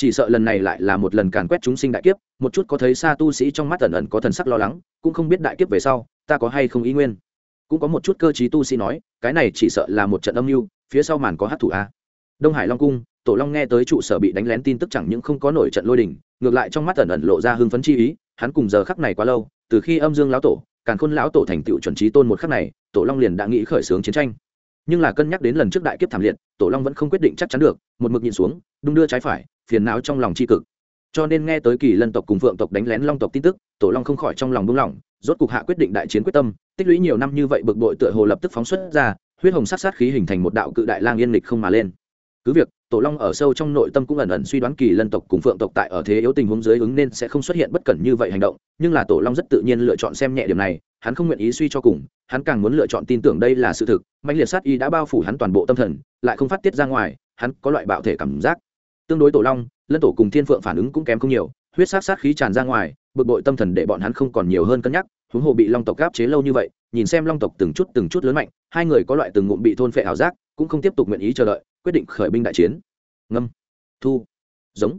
Chỉ sợ lần này lại là một lần càn quét chúng sinh đại kiếp, một chút có thấy xa tu sĩ trong mắt ẩn ẩn có thần sắc lo lắng, cũng không biết đại kiếp về sau, ta có hay không ý nguyên. Cũng có một chút cơ t tu sĩ nói, cái này chỉ sợ là một trận âm mưu, phía sau màn có hát thủ a. Đông hải long cung, tổ long nghe tới trụ sở bị đánh lén tin tức chẳng những không có nổi trận lôi đình, ngược lại trong mắt ẩn ẩn lộ ra hưng phấn chi ý, hắn cùng giờ khắc này quá lâu, từ khi âm dương lão tổ, càn khôn lão tổ thành tựu chuẩn trí tôn một khắc này, tổ long liền đã nghĩ khởi xướng chiến tranh nhưng là cân nhắc đến lần trước đại kiếp thảm liệt, tổ long vẫn không quyết định chắc chắn được, một mực nhìn xuống, đung đưa trái phải, phiền não trong lòng c h i cực. Cho nên nghe tới kỳ lân tộc cùng phượng tộc đánh lén long tộc tin tức, tổ long không khỏi trong lòng buông lỏng, rốt cục hạ quyết định đại chiến quyết tâm, tích lũy nhiều năm như vậy bực bội tựa hồ lập tức phóng xuất ra, huyết hồng sát sát khí hình thành một đạo cự đại lang yên lịch không mà lên. Cứ việc, tổ long ở sâu trong nội tâm cũng ẩn ẩn suy đoán kỳ lân tộc cùng phượng tộc tại ở thế yếu tình huống dưới ứng nên sẽ không xuất hiện bất cẩn như vậy hành động, nhưng là tổ long rất tự nhiên lựa chọn xem nhẹ điểm này, hắn không nguyện ý suy cho cùng hắn càng muốn lựa chọn tin tưởng đây là sự thực mạnh liệt sát y đã bao phủ hắn toàn bộ tâm thần, lại không phát tiết ra ngoài, hắn có loại bạo thể cảm giác. Tương đối tổ long, lân tổ cùng thiên phượng phản ứng cũng kém không nhiều, huyết sát sát khí tràn ra ngoài, bực bội tâm thần để bọn hắn không còn nhiều hơn cân nhắc, huống hồ bị long tộc gáp chế lâu như vậy, nhìn xem long tộc từng chút từng chút lớn mạnh, hai người có loại từng ngụm bị thôn phệ ảo giác, cũng không tiếp tục nguyện ý chờ đợi, quyết định khởi binh đại chiến. Ngâm, thu, giống,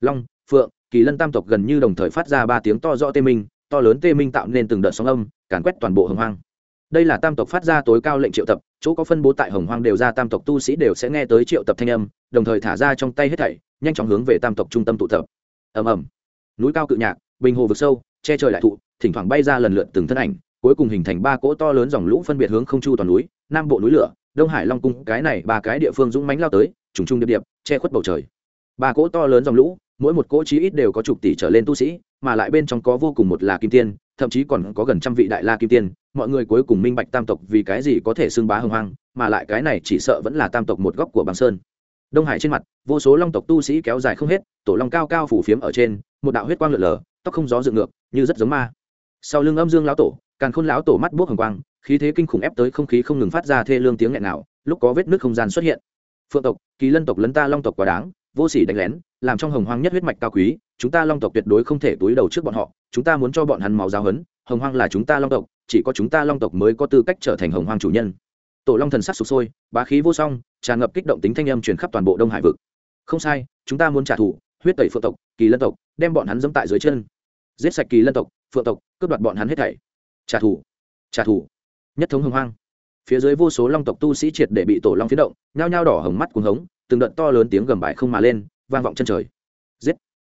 long, phượng, kỳ lân tam tộc gần như đồng thời phát ra ba tiếng to rõ tê minh, to lớn tê minh tạo nên từng đợt sóng âm, càn quét toàn bộ hồng hoang đây là tam tộc phát ra tối cao lệnh triệu tập, chỗ có phân bố tại hồng hoang đều ra tam tộc tu sĩ đều sẽ nghe tới triệu tập thanh âm, đồng thời thả ra trong tay hết thảy, nhanh chóng hướng về tam tộc trung tâm tụ tập. Ầm ầm. Núi cao cự nhạc, bình hồ vực sâu, che trời lại thụ, thỉnh thoảng bay ra lần lượt từng thân ảnh, cuối cùng hình thành ba cỗ to lớn dòng lũ phân biệt hướng không chu toàn núi, nam bộ núi lửa, đông hải long cung, cái này ba cái địa phương dũng mánh lao tới, trùng trung điệp điệp, che khuất bầu trời. Ba cỗ to lớn dòng lũ, mỗi một cỗ chí ít đều có chục tỷ trở lên tu sĩ, mà lại bên trong có vô cùng một là kim tiên, thậm chí còn có gần trăm vị đại la kim tiên mọi người cuối cùng minh bạch tam tộc vì cái gì có thể xưng bá hưng hoang, mà lại cái này chỉ sợ vẫn là tam tộc một góc của bằng sơn. Đông hải trên mặt, vô số long tộc tu sĩ kéo dài không hết, tổ long cao cao phủ phiếm ở trên, một đạo huyết quang lượn lờ, tóc không gió dựng ngược, như rất giống ma. Sau lưng âm dương lão tổ, càn khôn lão tổ mắt buốc hồng quang, khí thế kinh khủng ép tới không khí không ngừng phát ra thê lương tiếng nghẹn nào lúc có vết nước không gian xuất hiện. Phượng tộc, kỳ lân tộc lấn ta long tộc quá đáng, vô sỉ đánh lén, làm trong hồng hoang nhất huyết mạch cao quý, chúng ta long tộc tuyệt đối không thể túi đầu trước bọn họ, chúng ta muốn cho bọn hắn máu giáo hấn hồng hoang là chúng ta long tộc chỉ có chúng ta long tộc mới có tư cách trở thành hồng hoang chủ nhân. Tổ long thần sắc sụp sôi, bá khí vô song, tràn ngập kích động tính thanh âm truyền khắp toàn bộ đông hải vực. Không sai, chúng ta muốn trả thù, huyết tẩy phượng tộc, kỳ lân tộc, đem bọn hắn dẫm tại dưới chân. Giết sạch kỳ lân tộc, phượng tộc, cướp đoạt bọn hắn hết thảy. Trả thù trả thù. Nhất thống hồng hoang. Phía dưới vô số long tộc tu sĩ triệt để bị tổ long phiến động, nhao nhao đỏ hồng mắt cuồng hống, từng đợt to lớn tiếng gầm bại không mà lên, vang vọng chân trời. Giết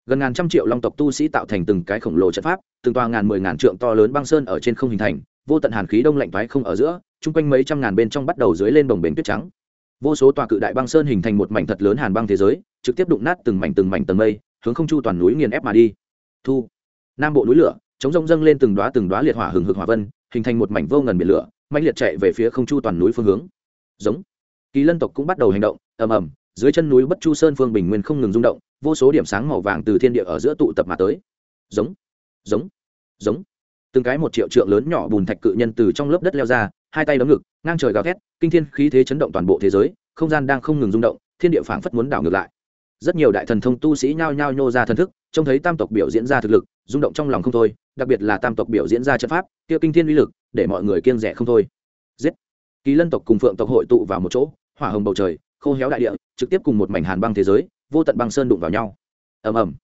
gần ngàn trăm triệu long tộc tu sĩ tạo thành từng cái khổng lồ trận pháp, từng tòa ngàn mười ngàn trượng to lớn băng sơn ở trên không hình thành, vô tận hàn khí đông lạnh thoái không ở giữa, chung quanh mấy trăm ngàn bên trong bắt đầu dưới lên bồng bềnh tuyết trắng. Vô số tòa cự đại băng sơn hình thành một mảnh thật lớn hàn băng thế giới, trực tiếp đụng nát từng mảnh từng mảnh tầng mây, hướng không chu toàn núi nghiền ép mà đi. Thu. Nam bộ núi lửa, chống rông dâng lên từng đoá từng đoá liệt hỏa hừng hực hỏa vân, hình thành một mảnh vô ngần biển lửa mạnh liệt chạy về phía không chu toàn núi phương hướng. Giống. Kỳ lân tộc cũng bắt đầu hành động, ầm ầm dưới chân núi bất chu sơn phương bình nguyên không ngừng rung động, vô số điểm sáng màu vàng từ thiên địa ở giữa tụ tập mà tới. Giống giống giống. Từng cái một triệu trượng lớn nhỏ bùn thạch cự nhân từ trong lớp đất leo ra, hai tay đấm ngực, ngang trời gào thét, kinh thiên khí thế chấn động toàn bộ thế giới, không gian đang không ngừng rung động, thiên địa phảng phất muốn đảo ngược lại. Rất nhiều đại thần thông tu sĩ nhao nhao nhô ra thần thức, trông thấy tam tộc biểu diễn ra thực lực, rung động trong lòng không thôi, đặc biệt là tam tộc biểu diễn ra trận pháp, kia kinh thiên uy lực, để mọi người kiêng rẻ không thôi. Giết. Kỳ lân tộc cùng phượng tộc hội tụ vào một chỗ, hỏa hồng bầu trời khô héo đại địa, trực tiếp cùng một mảnh hàn băng thế giới, vô tận băng sơn đụng vào nhau. Ầm ầm.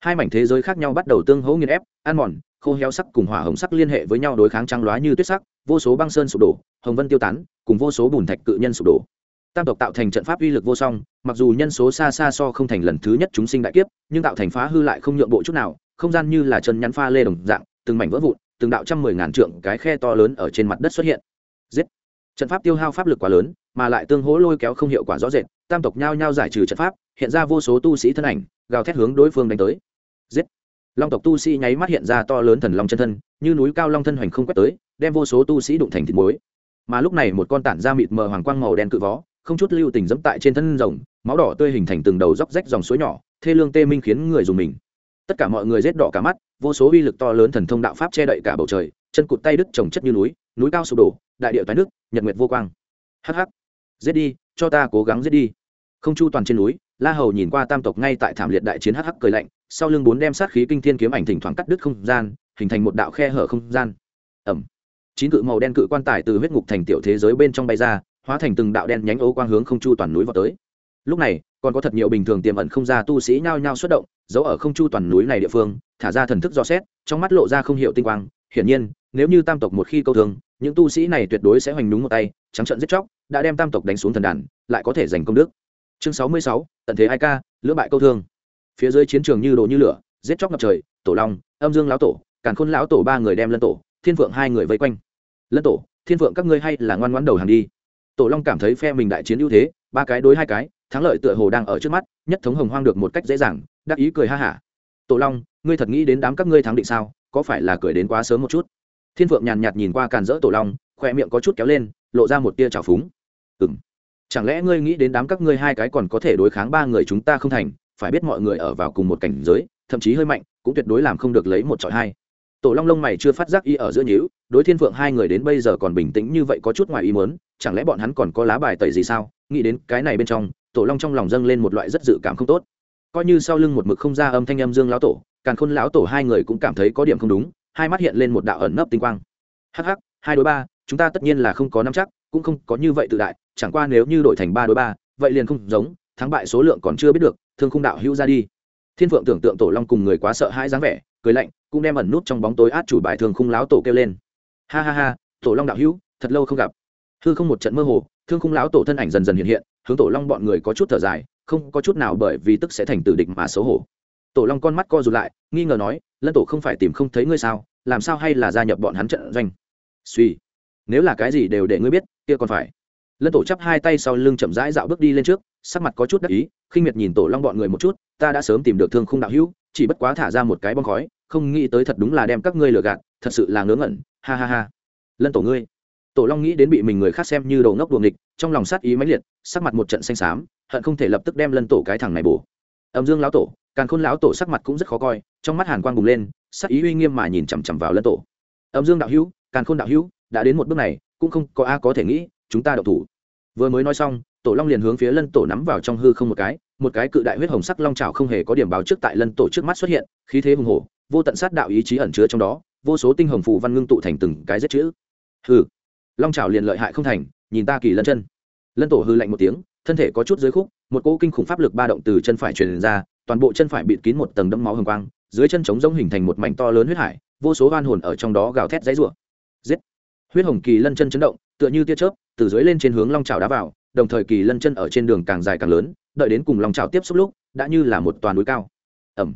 Hai mảnh thế giới khác nhau bắt đầu tương hỗ nghiền ép, ăn mòn, khô héo sắc cùng hỏa hồng sắc liên hệ với nhau đối kháng trăng loá như tuyết sắc, vô số băng sơn sụp đổ, hồng vân tiêu tán, cùng vô số bùn thạch cự nhân sụp đổ. Tam tộc tạo thành trận pháp uy lực vô song, mặc dù nhân số xa xa so không thành lần thứ nhất chúng sinh đại kiếp, nhưng tạo thành phá hư lại không nhượng bộ chút nào, không gian như là chân nhắn pha lê đồng dạng, từng mảnh vỡ vụn, từng đạo trăm mười ngàn trượng cái khe to lớn ở trên mặt đất xuất hiện. Giết. Trận pháp tiêu hao pháp lực quá lớn mà lại tương hỗ lôi kéo không hiệu quả rõ rệt, tam tộc nhao nhao giải trừ trận pháp, hiện ra vô số tu sĩ thân ảnh, gào thét hướng đối phương đánh tới. Giết! Long tộc tu sĩ nháy mắt hiện ra to lớn thần long chân thân, như núi cao long thân hoành không quét tới, đem vô số tu sĩ đụng thành thịt muối. Mà lúc này một con tản da mịt mờ hoàng quang màu đen cự vó không chút lưu tình dẫm tại trên thân rồng, máu đỏ tươi hình thành từng đầu dốc rách dòng suối nhỏ, thê lương tê minh khiến người dùng mình. Tất cả mọi người rét đỏ cả mắt, vô số uy lực to lớn thần thông đạo pháp che đậy cả bầu trời, chân cụt tay đứt trồng chất như núi núi cao sụp đổ, đại địa toái nước nhật nguyệt vô quang. Hắc hắc giết đi, cho ta cố gắng giết đi. Không chu toàn trên núi, la hầu nhìn qua tam tộc ngay tại thảm liệt đại chiến hh cười lạnh, sau lưng bốn đem sát khí kinh thiên kiếm ảnh thỉnh thoảng cắt đứt không gian, hình thành một đạo khe hở không gian. Ẩm. Chín cự màu đen cự quan tài từ huyết ngục thành tiểu thế giới bên trong bay ra, hóa thành từng đạo đen nhánh ấu quang hướng không chu toàn núi vào tới. Lúc này, còn có thật nhiều bình thường tiềm ẩn không ra tu sĩ nhao nhao xuất động, giấu ở không chu toàn núi này địa phương, thả ra thần thức do xét, trong mắt lộ ra không hiểu tinh quang hiển nhiên, nếu như tam tộc một khi câu thương, những tu sĩ này tuyệt đối sẽ hoành đúng một tay, trắng trận giết chóc, đã đem tam tộc đánh xuống thần đàn, lại có thể giành công đức. Chương sáu mươi sáu, tận thế hai ca, lưỡng bại câu thương. Phía dưới chiến trường như đồ như lửa, giết chóc ngập trời, tổ long, âm dương lão tổ, càn khôn lão tổ ba người đem lân tổ, thiên phượng hai người vây quanh. Lân tổ, thiên phượng các ngươi hay là ngoan ngoãn đầu hàng đi. Tổ long cảm thấy phe mình đại chiến ưu thế, ba cái đối hai cái, thắng lợi tựa hồ đang ở trước mắt, nhất thống hồng hoang được một cách dễ dàng, đắc ý cười ha hả. Tổ long, ngươi thật nghĩ đến đám các ngươi thắng định sao? Có phải là cười đến quá sớm một chút? Thiên phượng nhàn nhạt nhìn qua càn rỡ tổ long khoe miệng có chút kéo lên, lộ ra một tia trào phúng. Ừ m chẳng lẽ ngươi nghĩ đến đám các ngươi hai cái còn có thể đối kháng ba người chúng ta không thành, phải biết mọi người ở vào cùng một cảnh giới, thậm chí hơi mạnh, cũng tuyệt đối làm không được lấy một trọi hai. Tổ long lông mày chưa phát giác y ở giữa nhữ đối thiên phượng hai người đến bây giờ còn bình tĩnh như vậy có chút ngoài ý muốn, chẳng lẽ bọn hắn còn có lá bài tẩy gì sao? Nghĩ đến cái này bên trong, tổ long trong lòng dâng lên một loại rất dự cảm không tốt. Coi như sau lưng một mực không ra âm thanh âm dương lão tổ càn khôn lão tổ hai người cũng cảm thấy có điểm không đúng, hai mắt hiện lên một đạo ẩn nấp tinh quang. Hh hai đối ba, chúng ta tất nhiên là không có năm chắc, cũng không có như vậy tự đại, chẳng qua nếu như đổi thành ba đối ba, vậy liền không giống, thắng bại số lượng còn chưa biết được, thương khung đạo hữu ra đi. Thiên phượng tưởng tượng tổ long cùng người quá sợ hãi dáng vẻ, cười lạnh, cũng đem ẩn nút trong bóng tối át chủ bài thương khung lão tổ kêu lên. Ha ha ha, tổ long đạo hữu, thật lâu không gặp. Hư không một trận mơ hồ, thương khung lão tổ thân ảnh dần dần hiện hiện, hướng tổ long bọn người có chút thở dài, không có chút nào bởi vì tức sẽ thành tử địch mà xấu hổ tổ long con mắt co rụt lại, nghi ngờ nói, lân tổ không phải tìm không thấy ngươi sao? Làm sao hay là gia nhập bọn hắn trận doanh? Suy, nếu là cái gì đều để ngươi biết, kia còn phải. Lân tổ chắp hai tay sau lưng chậm rãi dạo bước đi lên trước, sắc mặt có chút đắc ý, khinh miệt nhìn tổ long bọn người một chút, ta đã sớm tìm được thương khung đạo hữu, chỉ bất quá thả ra một cái bong khói, không nghĩ tới thật đúng là đem các ngươi lừa gạt, thật sự là ngớ ngẩn, ha ha ha. Lân tổ ngươi. Tổ long nghĩ đến bị mình người khác xem như đầu ngốc đuồng địch trong lòng sát ý mãnh liệt, sắc mặt một trận xanh xám, hận không thể lập tức đem lân tổ cái thằng này bổ âm dương lão tổ, càn khôn lão tổ sắc mặt cũng rất khó coi, trong mắt hàn quang bùng lên, sắc ý uy nghiêm mà nhìn chằm chằm vào lân tổ. Âm dương đạo hữu, càn khôn đạo hữu, đã đến một bước này, cũng không có a có thể nghĩ, chúng ta đậu thủ. Vừa mới nói xong, tổ long liền hướng phía lân tổ nắm vào trong hư không một cái một cái cự đại huyết hồng sắc long trào không hề có điểm báo trước tại lân tổ trước mắt xuất hiện, khí thế hùng hổ, vô tận sát đạo ý chí ẩn chứa trong đó, vô số tinh hồng phù văn ngưng tụ thành từng cái giết chữ. Hư long trào liền lợi hại không thành, nhìn ta kỳ lân chân. Lân tổ hư lạnh một tiếng, thân thể có chút dưới khúc một cỗ kinh khủng pháp lực ba động từ chân phải truyền ra, toàn bộ chân phải bịt kín một tầng đẫm máu hồng quang, dưới chân trống rỗng hình thành một mảnh to lớn huyết hải, vô số oan hồn ở trong đó gào thét dãy rủa. Giết! Huyết hồng kỳ lân chân chấn động, tựa như tia chớp, từ dưới lên trên hướng long trào đá vào, đồng thời kỳ lân chân ở trên đường càng dài càng lớn, đợi đến cùng long trào tiếp xúc lúc, đã như là một toàn núi cao. Ẩm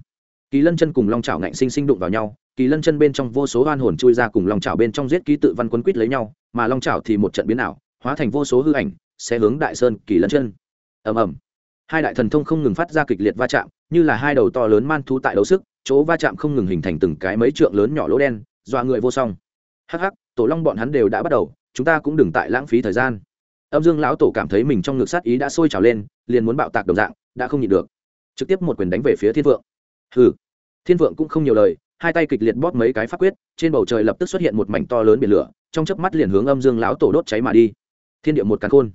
kỳ lân chân cùng long trào ngạnh sinh sinh đụng vào nhau, kỳ lân chân bên trong vô số oan hồn chui ra cùng long trào bên trong giết ký tự văn quân quýt lấy nhau, mà long trào thì một trận biến ảo, hóa thành vô số hư ảnh, sẽ hướng đại sơn kỳ lân chân ầm ầm. Hai đại thần thông không ngừng phát ra kịch liệt va chạm, như là hai đầu to lớn man thú tại đấu sức, chỗ va chạm không ngừng hình thành từng cái mấy trượng lớn nhỏ lỗ đen, dọa người vô song. Hắc hắc, tổ long bọn hắn đều đã bắt đầu, chúng ta cũng đừng tại lãng phí thời gian. Âm dương lão tổ cảm thấy mình trong ngực sát ý đã sôi trào lên, liền muốn bạo tạc đồng dạng, đã không nhịn được. Trực tiếp một quyền đánh về phía thiên vượng. Hừ. Thiên vượng cũng không nhiều lời, hai tay kịch liệt bóp mấy cái pháp quyết, trên bầu trời lập tức xuất hiện một mảnh to lớn biển lửa, trong chớp mắt liền hướng âm dương lão tổ đốt cháy mà đi. Thiên địa một càn khôn.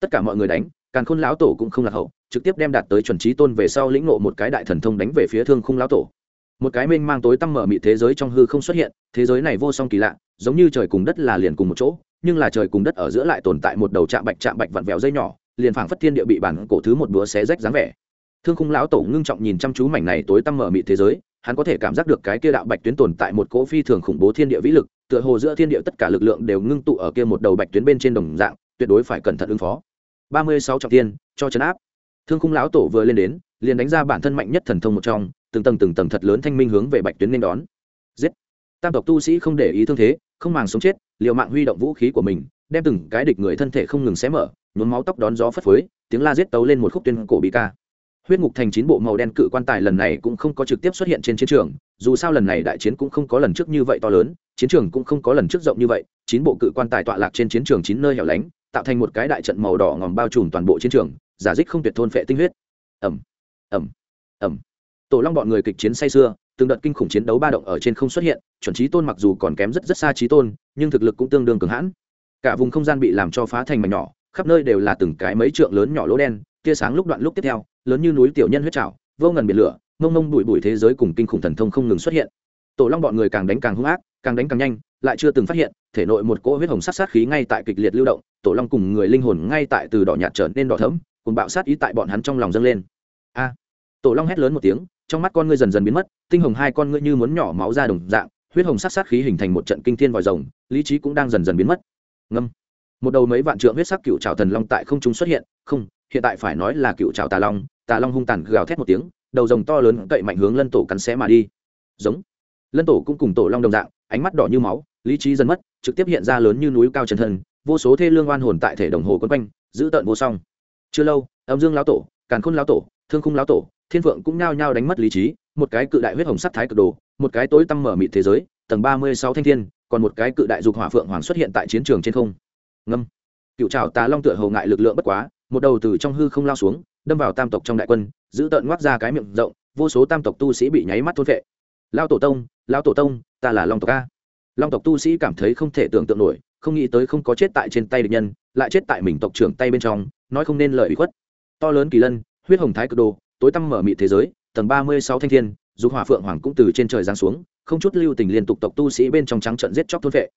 Tất cả mọi người đánh càn khôn lão tổ cũng không lạc hậu, trực tiếp đem đạt tới chuẩn trí tôn về sau lĩnh ngộ một cái đại thần thông đánh về phía thương khung lão tổ. Một cái mênh mang tối tăm mở mị thế giới trong hư không xuất hiện, thế giới này vô song kỳ lạ, giống như trời cùng đất là liền cùng một chỗ, nhưng là trời cùng đất ở giữa lại tồn tại một đầu chạm bạch chạm bạch vặn vẹo dây nhỏ, liền phảng phất thiên địa bị bản cổ thứ một búa xé rách dáng vẻ. Thương khung lão tổ ngưng trọng nhìn chăm chú mảnh này tối tăm mở mị thế giới, hắn có thể cảm giác được cái kia đạo bạch tuyến tồn tại một cỗ phi thường khủng bố thiên địa vĩ lực, tựa hồ giữa thiên địa tất cả lực lượng đều ngưng tụ ở kia một đầu bạch tuyến bên trên đồng dạng, tuyệt đối phải cẩn thận ứng phó ba mươi sáu trọng tiên cho chấn áp. Thương khung lão tổ vừa lên đến, liền đánh ra bản thân mạnh nhất thần thông một trong, từng tầng từng tầng thật lớn thanh minh hướng về bạch tuyến nên đón. Giết! Tam tộc tu sĩ không để ý thương thế, không màng sống chết, liều mạng huy động vũ khí của mình, đem từng cái địch người thân thể không ngừng xé mở, nhuốm máu tóc đón gió phất phới, tiếng la giết tấu lên một khúc tuyên cổ bị ca. Huyết ngục thành chín bộ màu đen cự quan tài lần này cũng không có trực tiếp xuất hiện trên chiến trường, dù sao lần này đại chiến cũng không có lần trước như vậy to lớn, chiến trường cũng không có lần trước rộng như vậy, chín bộ cự quan tài tọa lạc trên chiến trường chín nơi hẻo lánh tạo thành một cái đại trận màu đỏ ngòm bao trùm toàn bộ chiến trường, giả dích không tuyệt thôn phệ tinh huyết. Ẩm ẩm ẩm tổ long bọn người kịch chiến say xưa từng đợt kinh khủng chiến đấu ba động ở trên không xuất hiện, chuẩn trí tôn mặc dù còn kém rất rất xa trí tôn, nhưng thực lực cũng tương đương cường hãn. Cả vùng không gian bị làm cho phá thành mảnh nhỏ, khắp nơi đều là từng cái mấy trượng lớn nhỏ lỗ đen, tia sáng lúc đoạn lúc tiếp theo, lớn như núi tiểu nhân huyết trào vô ngần biển lửa, mông mông bụi bụi thế giới cùng kinh khủng thần thông không ngừng xuất hiện. Tổ long bọn người càng đánh càng hung ác, càng đánh càng nhanh, lại chưa từng phát hiện thể nội một cỗ huyết hồng sát sát khí ngay tại kịch liệt lưu động, tổ long cùng người linh hồn ngay tại từ đỏ nhạt trở nên đỏ thẫm cùng bạo sát ý tại bọn hắn trong lòng dâng lên. A! Tổ long hét lớn một tiếng, trong mắt con ngươi dần dần biến mất, tinh hồng hai con ngươi như muốn nhỏ máu ra đồng dạng, huyết hồng sát sát khí hình thành một trận kinh thiên vòi rồng, lý trí cũng đang dần dần biến mất. Ngâm! Một đầu mấy vạn trượng huyết sắc cựu trào thần long tại không trung xuất hiện, không, hiện tại phải nói là cựu trào tà long tà long hung tàn gào thét một tiếng, đầu rồng to lớn cậy mạnh hướng lân tổ cắn xé mà đi. Giống! Lân tổ cũng cùng tổ long đồng dạng, ánh mắt đỏ như máu lý trí dần mất, trực tiếp hiện ra lớn như núi cao chân thân, vô số thê lương oan hồn tại thể đồng hồ quân quanh, giữ tợn vô song. Chưa lâu, âm dương lão tổ, càn khôn lão tổ, thương khung lão tổ, thiên phượng cũng nhao nhao đánh mất lý trí, một cái cự đại huyết hồng sắt thái cực đồ, một cái tối tăm mở mịt thế giới, tầng ba mươi sáu thanh thiên, còn một cái cự đại dục hỏa phượng hoàng xuất hiện tại chiến trường trên không. Ngâm. Cựu trào tà long tựa hầu ngại lực lượng bất quá, một đầu từ trong hư không lao xuống, đâm vào tam tộc trong đại quân, giữ tợn ngoác ra cái miệng rộng, vô số tam tộc tu sĩ bị nháy mắt thôn vệ lao tổ tông lao tổ tông, ta là long tộc a long tộc tu sĩ cảm thấy không thể tưởng tượng nổi, không nghĩ tới không có chết tại trên tay địch nhân, lại chết tại mình tộc trưởng tay bên trong, nói không nên lời bị khuất. To lớn kỳ lân, huyết hồng thái cực đồ, tối tăm mở mị thế giới, tầng ba mươi sáu thanh thiên, dục hỏa phượng hoàng cũng từ trên trời giáng xuống, không chút lưu tình liên tục tộc tu sĩ bên trong trắng trận giết chóc thôn vệ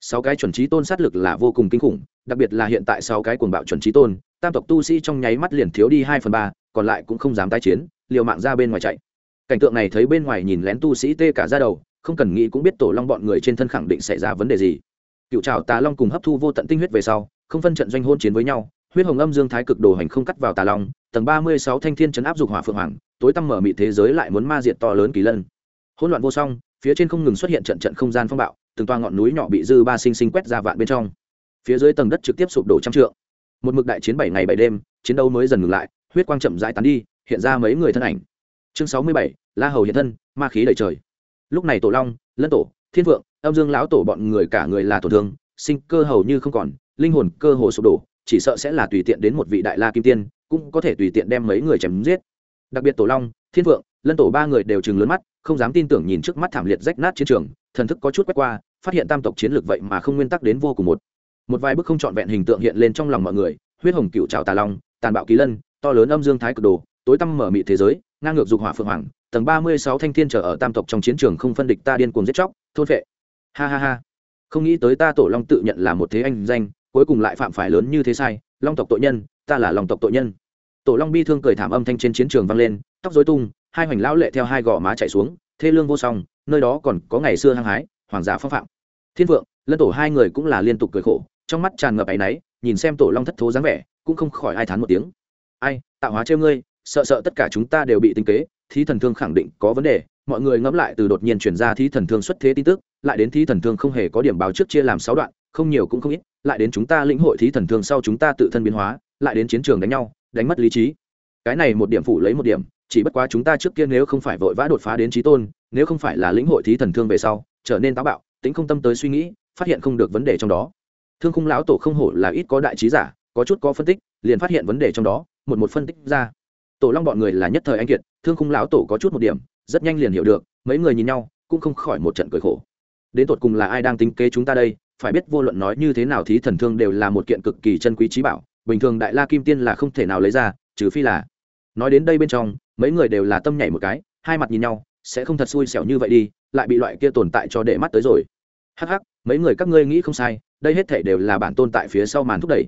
sáu cái chuẩn trí tôn sát lực là vô cùng kinh khủng, đặc biệt là hiện tại sáu cái cuồng bạo chuẩn trí tôn, tam tộc tu sĩ trong nháy mắt liền thiếu đi hai phần ba, còn lại cũng không dám tái chiến, liều mạng ra bên ngoài chạy. Cảnh tượng này thấy bên ngoài nhìn lén tu sĩ tê cả ra đầu không cần nghĩ cũng biết tổ long bọn người trên thân khẳng định xảy ra vấn đề gì. Cựu trào tà long cùng hấp thu vô tận tinh huyết về sau, không phân trận doanh hôn chiến với nhau, huyết hồng âm dương thái cực đồ hành không cắt vào tà long, tầng ba mươi sáu thanh thiên chấn áp dục hỏa phượng hoàng, tối tăm mở mị thế giới lại muốn ma diệt to lớn kỳ lân. Hỗn loạn vô song, phía trên không ngừng xuất hiện trận trận không gian phong bạo, từng toa ngọn núi nhỏ bị dư ba sinh sinh quét ra vạn bên trong. Phía dưới tầng đất trực tiếp sụp đổ trăm trượng. Một mực đại chiến bảy ngày bảy đêm, chiến đấu mới dần ngừng lại, huyết quang chậm rãi tán đi, hiện ra mấy người thân ảnh. Chương sáu mươi bảy, la hầu hiện thân, ma khí đầy trời lúc này tổ long, lân tổ, thiên vượng âm dương lão tổ bọn người cả người là tổn thương, sinh cơ hầu như không còn, linh hồn cơ hồ sụp đổ, chỉ sợ sẽ là tùy tiện đến một vị đại la kim tiên, cũng có thể tùy tiện đem mấy người chém giết. Đặc biệt tổ long, thiên vượng lân tổ ba người đều chừng lớn mắt, không dám tin tưởng nhìn trước mắt thảm liệt rách nát chiến trường, thần thức có chút quét qua, phát hiện tam tộc chiến lược vậy mà không nguyên tắc đến vô cùng một. Một vài bức không trọn vẹn hình tượng hiện lên trong lòng mọi người, huyết hồng cựu trào tà long, tàn bạo ký lân, to lớn âm dương thái cực đồ, tối tăm mở mị thế giới, ngang ngược dục hỏa phượng hoàng tầng ba mươi sáu thanh thiên trở ở tam tộc trong chiến trường không phân địch ta điên cuồng giết chóc, thôn vệ ha ha ha. Không nghĩ tới ta tổ long tự nhận là một thế anh danh, cuối cùng lại phạm phải lớn như thế sai, long tộc tội nhân, ta là long tộc tội nhân. Tổ long bi thương cười thảm âm thanh trên chiến trường vang lên, tóc dối tung, hai hoành lão lệ theo hai gò má chạy xuống, thê lương vô song, nơi đó còn có ngày xưa hăng hái, hoàng giả phong phạm. Thiên vượng, lân tổ hai người cũng là liên tục cười khổ, trong mắt tràn ngập áy náy, nhìn xem tổ long thất thố dáng vẻ, cũng không khỏi ai thán một tiếng. Ai, tạo hóa trêu ngươi, sợ sợ tất cả chúng ta đều bị tinh kế thí thần thương khẳng định có vấn đề. Mọi người ngẫm lại từ đột nhiên chuyển ra thí thần thương xuất thế tin tức, lại đến thí thần thương không hề có điểm báo trước chia làm sáu đoạn, không nhiều cũng không ít, lại đến chúng ta lĩnh hội thí thần thương sau chúng ta tự thân biến hóa, lại đến chiến trường đánh nhau, đánh mất lý trí. Cái này một điểm phụ lấy một điểm, chỉ bất quá chúng ta trước kia nếu không phải vội vã đột phá đến trí tôn, nếu không phải là lĩnh hội thí thần thương về sau, trở nên táo bạo, tính không tâm tới suy nghĩ, phát hiện không được vấn đề trong đó. Thương khung lão tổ không hổ là ít có đại trí giả, có chút có phân tích, liền phát hiện vấn đề trong đó, một một phân tích ra tổ long bọn người là nhất thời anh kiệt, thương khung lão tổ có chút một điểm, rất nhanh liền hiểu được, mấy người nhìn nhau, cũng không khỏi một trận cười khổ. Đến tột cùng là ai đang tính kế chúng ta đây, phải biết vô luận nói như thế nào thí thần thương đều là một kiện cực kỳ chân quý trí bảo, bình thường đại la kim tiên là không thể nào lấy ra, trừ phi là. Nói đến đây bên trong, mấy người đều là tâm nhảy một cái, hai mặt nhìn nhau, sẽ không thật xui xẻo như vậy đi, lại bị loại kia tồn tại cho để mắt tới rồi. Hắc hắc, mấy người các ngươi nghĩ không sai, đây hết thể đều là bản tôn tại phía sau màn thúc đẩy.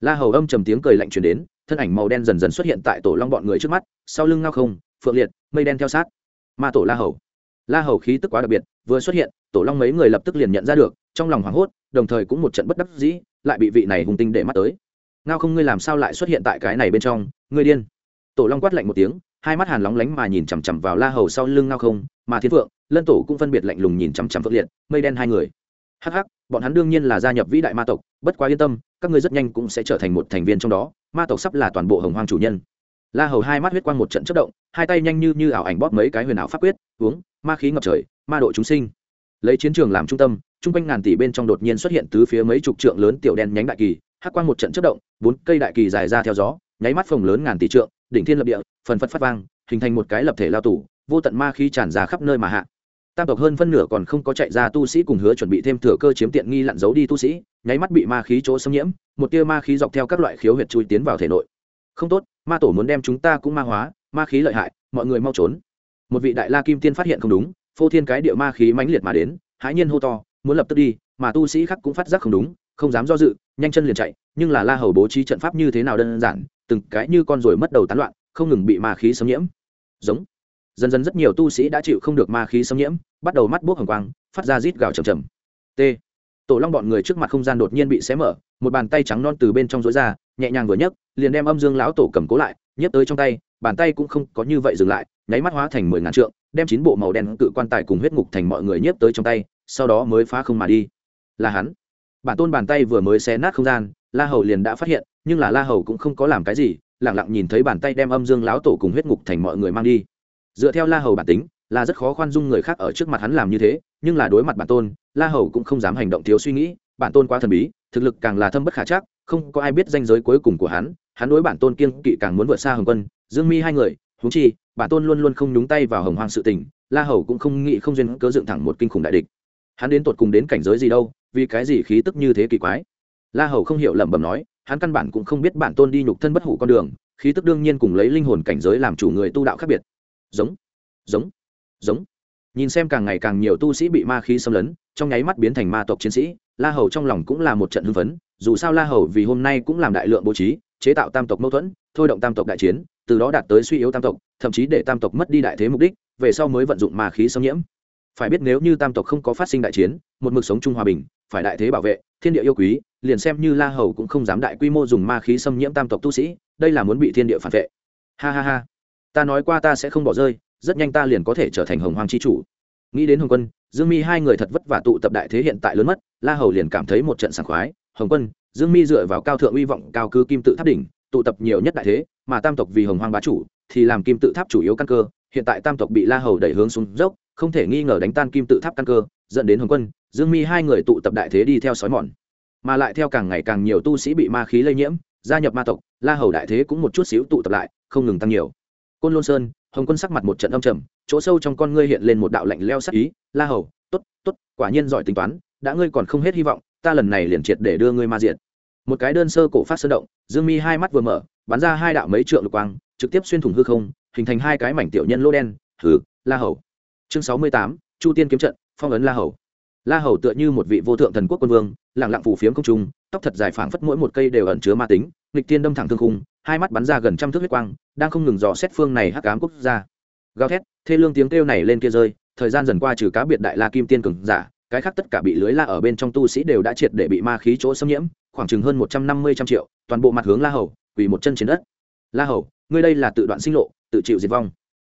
La hầu âm trầm tiếng cười lạnh truyền đến thân ảnh màu đen dần dần xuất hiện tại tổ long bọn người trước mắt, sau lưng ngao không, phượng liệt, mây đen theo sát. Ma tổ la hầu. La hầu khí tức quá đặc biệt, vừa xuất hiện, tổ long mấy người lập tức liền nhận ra được, trong lòng hoảng hốt, đồng thời cũng một trận bất đắc dĩ, lại bị vị này hùng tinh để mắt tới. Ngao không ngươi làm sao lại xuất hiện tại cái này bên trong, ngươi điên. Tổ long quát lạnh một tiếng, hai mắt hàn lóng lánh mà nhìn chằm chằm vào la hầu sau lưng ngao không, mà thiên phượng, lân tổ cũng phân biệt lạnh lùng nhìn chằm chằm phượng liệt, mây đen hai người. Hắc hắc bọn hắn đương nhiên là gia nhập vĩ đại ma tộc, bất quá yên tâm, các ngươi rất nhanh cũng sẽ trở thành một thành viên trong đó, ma tộc sắp là toàn bộ hồng hoang chủ nhân. La hầu hai mắt huyết quang một trận chất động, hai tay nhanh như như ảo ảnh bóp mấy cái huyền ảo pháp quyết, uống, ma khí ngập trời, ma độ chúng sinh. Lấy chiến trường làm trung tâm, trung quanh ngàn tỷ bên trong đột nhiên xuất hiện tứ phía mấy chục trượng lớn tiểu đen nhánh đại kỳ, hắc quang một trận chất động, bốn cây đại kỳ dài ra theo gió, nháy mắt phồng lớn ngàn tỷ trượng, đỉnh thiên lập địa, phần phật phát vang, hình thành một cái lập thể lao tủ vô tận ma khí tràn ra khắp nơi mà hạ tam tộc hơn phân nửa còn không có chạy ra tu sĩ cùng hứa chuẩn bị thêm thừa cơ chiếm tiện nghi lặn giấu đi tu sĩ, nháy mắt bị ma khí chỗ xâm nhiễm, một tia ma khí dọc theo các loại khiếu huyệt chui tiến vào thể nội. Không tốt, ma tổ muốn đem chúng ta cũng ma hóa, ma khí lợi hại, mọi người mau trốn. Một vị đại la kim tiên phát hiện không đúng, phô thiên cái địa ma khí mãnh liệt mà đến, hãi nhiên hô to, muốn lập tức đi, mà tu sĩ khác cũng phát giác không đúng, không dám do dự, nhanh chân liền chạy, nhưng là la hầu bố trí trận pháp như thế nào đơn giản, từng cái như con ruồi mất đầu tán loạn, không ngừng bị ma khí xâm nhiễm. Giống dần dần rất nhiều tu sĩ đã chịu không được ma khí xâm nhiễm, bắt đầu mắt buốc hồng quang, phát ra rít gào chầm chầm t. Tổ long bọn người trước mặt không gian đột nhiên bị xé mở, một bàn tay trắng non từ bên trong rối ra, nhẹ nhàng vừa nhấc, liền đem âm dương lão tổ cầm cố lại, nhấc tới trong tay, bàn tay cũng không có như vậy dừng lại, nháy mắt hóa thành mười ngàn trượng, đem chín bộ màu đen cự quan tài cùng huyết ngục thành mọi người nhấc tới trong tay, sau đó mới phá không mà đi. Là hắn. Bản tôn bàn tay vừa mới xé nát không gian, la hầu liền đã phát hiện, nhưng là la hầu cũng không có làm cái gì lẳng lặng nhìn thấy bàn tay đem âm dương lão tổ cùng huyết ngục thành mọi người mang đi dựa theo la hầu bản tính là rất khó khoan dung người khác ở trước mặt hắn làm như thế, nhưng là đối mặt bản tôn, la hầu cũng không dám hành động thiếu suy nghĩ. Bản tôn quá thần bí, thực lực càng là thâm bất khả chắc, không có ai biết danh giới cuối cùng của hắn. Hắn đối bản tôn kiên kỵ càng muốn vượt xa hồng quân, dương mi hai người húng chi, bản tôn luôn luôn không nhúng tay vào hồng hoang sự tình, la hầu cũng không nghĩ không duyên cớ dựng thẳng một kinh khủng đại địch. Hắn đến tột cùng đến cảnh giới gì đâu, vì cái gì khí tức như thế kỳ quái? La hầu không hiểu lẩm bẩm nói, hắn căn bản cũng không biết bản tôn đi nhục thân bất hủ con đường, khí tức đương nhiên cùng lấy linh hồn cảnh giới làm chủ người tu đạo khác biệt giống. Giống. Giống. Nhìn xem càng ngày càng nhiều tu sĩ bị ma khí xâm lấn, trong nháy mắt biến thành ma tộc chiến sĩ, la hầu trong lòng cũng là một trận hưng phấn, dù sao la hầu vì hôm nay cũng làm đại lượng bố trí, chế tạo tam tộc mâu thuẫn, thôi động tam tộc đại chiến, từ đó đạt tới suy yếu tam tộc, thậm chí để tam tộc mất đi đại thế mục đích, về sau mới vận dụng ma khí xâm nhiễm. Phải biết nếu như tam tộc không có phát sinh đại chiến, một mực sống chung hòa bình, phải đại thế bảo vệ, thiên địa yêu quý, liền xem như la hầu cũng không dám đại quy mô dùng ma khí xâm nhiễm tam tộc tu sĩ, đây là muốn bị thiên địa phản vệ. Ha ha ha ta nói qua ta sẽ không bỏ rơi, rất nhanh ta liền có thể trở thành hồng hoàng c h i chủ. Nghĩ đến hồng quân, dương mi hai người thật vất vả tụ tập đại thế hiện tại lớn mất, la hầu liền cảm thấy một trận sảng khoái. Hồng quân, dương mi dựa vào cao thượng uy vọng cao cư kim tự tháp đỉnh, tụ tập nhiều nhất đại thế, mà tam tộc vì hồng hoàng bá chủ, thì làm kim tự tháp chủ yếu căn cơ. Hiện tại tam tộc bị la hầu đẩy hướng xuống dốc, không thể nghi ngờ đánh tan kim tự tháp căn cơ, dẫn đến hồng quân, dương mi hai người tụ tập đại thế đi theo sói mòn. Mà lại theo càng ngày càng nhiều tu sĩ bị ma khí lây nhiễm, gia nhập ma tộc, la hầu đại thế cũng một chút xíu tụ tập lại, không ngừng tăng nhiều côn lôn sơn, hồng quân sắc mặt một trận âm trầm, chỗ sâu trong con ngươi hiện lên một đạo lạnh leo sắc ý, la hầu t ố t t ố t quả nhiên giỏi tính toán, đã ngươi còn không hết hy vọng, ta lần này liền triệt để đưa ngươi ma diện một cái đơn sơ cổ phát sơn động, dương mi hai mắt vừa mở, bắn ra hai đạo mấy trượng lục quang, trực tiếp xuyên thủng hư không, hình thành hai cái mảnh tiểu nhân lô đen hử la hầu. Chương sáu mươi tám, chu tiên kiếm trận, phong ấn la hầu. La hầu tựa như một vị vô thượng thần quốc quân vương lẳng lặng phủ phiếm công trung, tóc thật dài phảng phất mỗi một cây đều ẩn chứa ma tính, nghịch tiên đâm thẳng thương khung, hai mắt bắn ra gần trăm thước huyết quang đang không ngừng dò xét phương này hắc ám quốc gia. Gào thét, thê lương tiếng kêu này lên kia rơi, thời gian dần qua trừ cá biệt đại la kim tiên cường giả, cái khác tất cả bị lưới la ở bên trong tu sĩ đều đã triệt để bị ma khí chỗ xâm nhiễm, khoảng chừng hơn một trăm năm mươi trăm triệu, toàn bộ mặt hướng la hầu, quỳ một chân trên đất. La hầu, ngươi đây là tự đoạn sinh lộ, tự chịu diệt vong.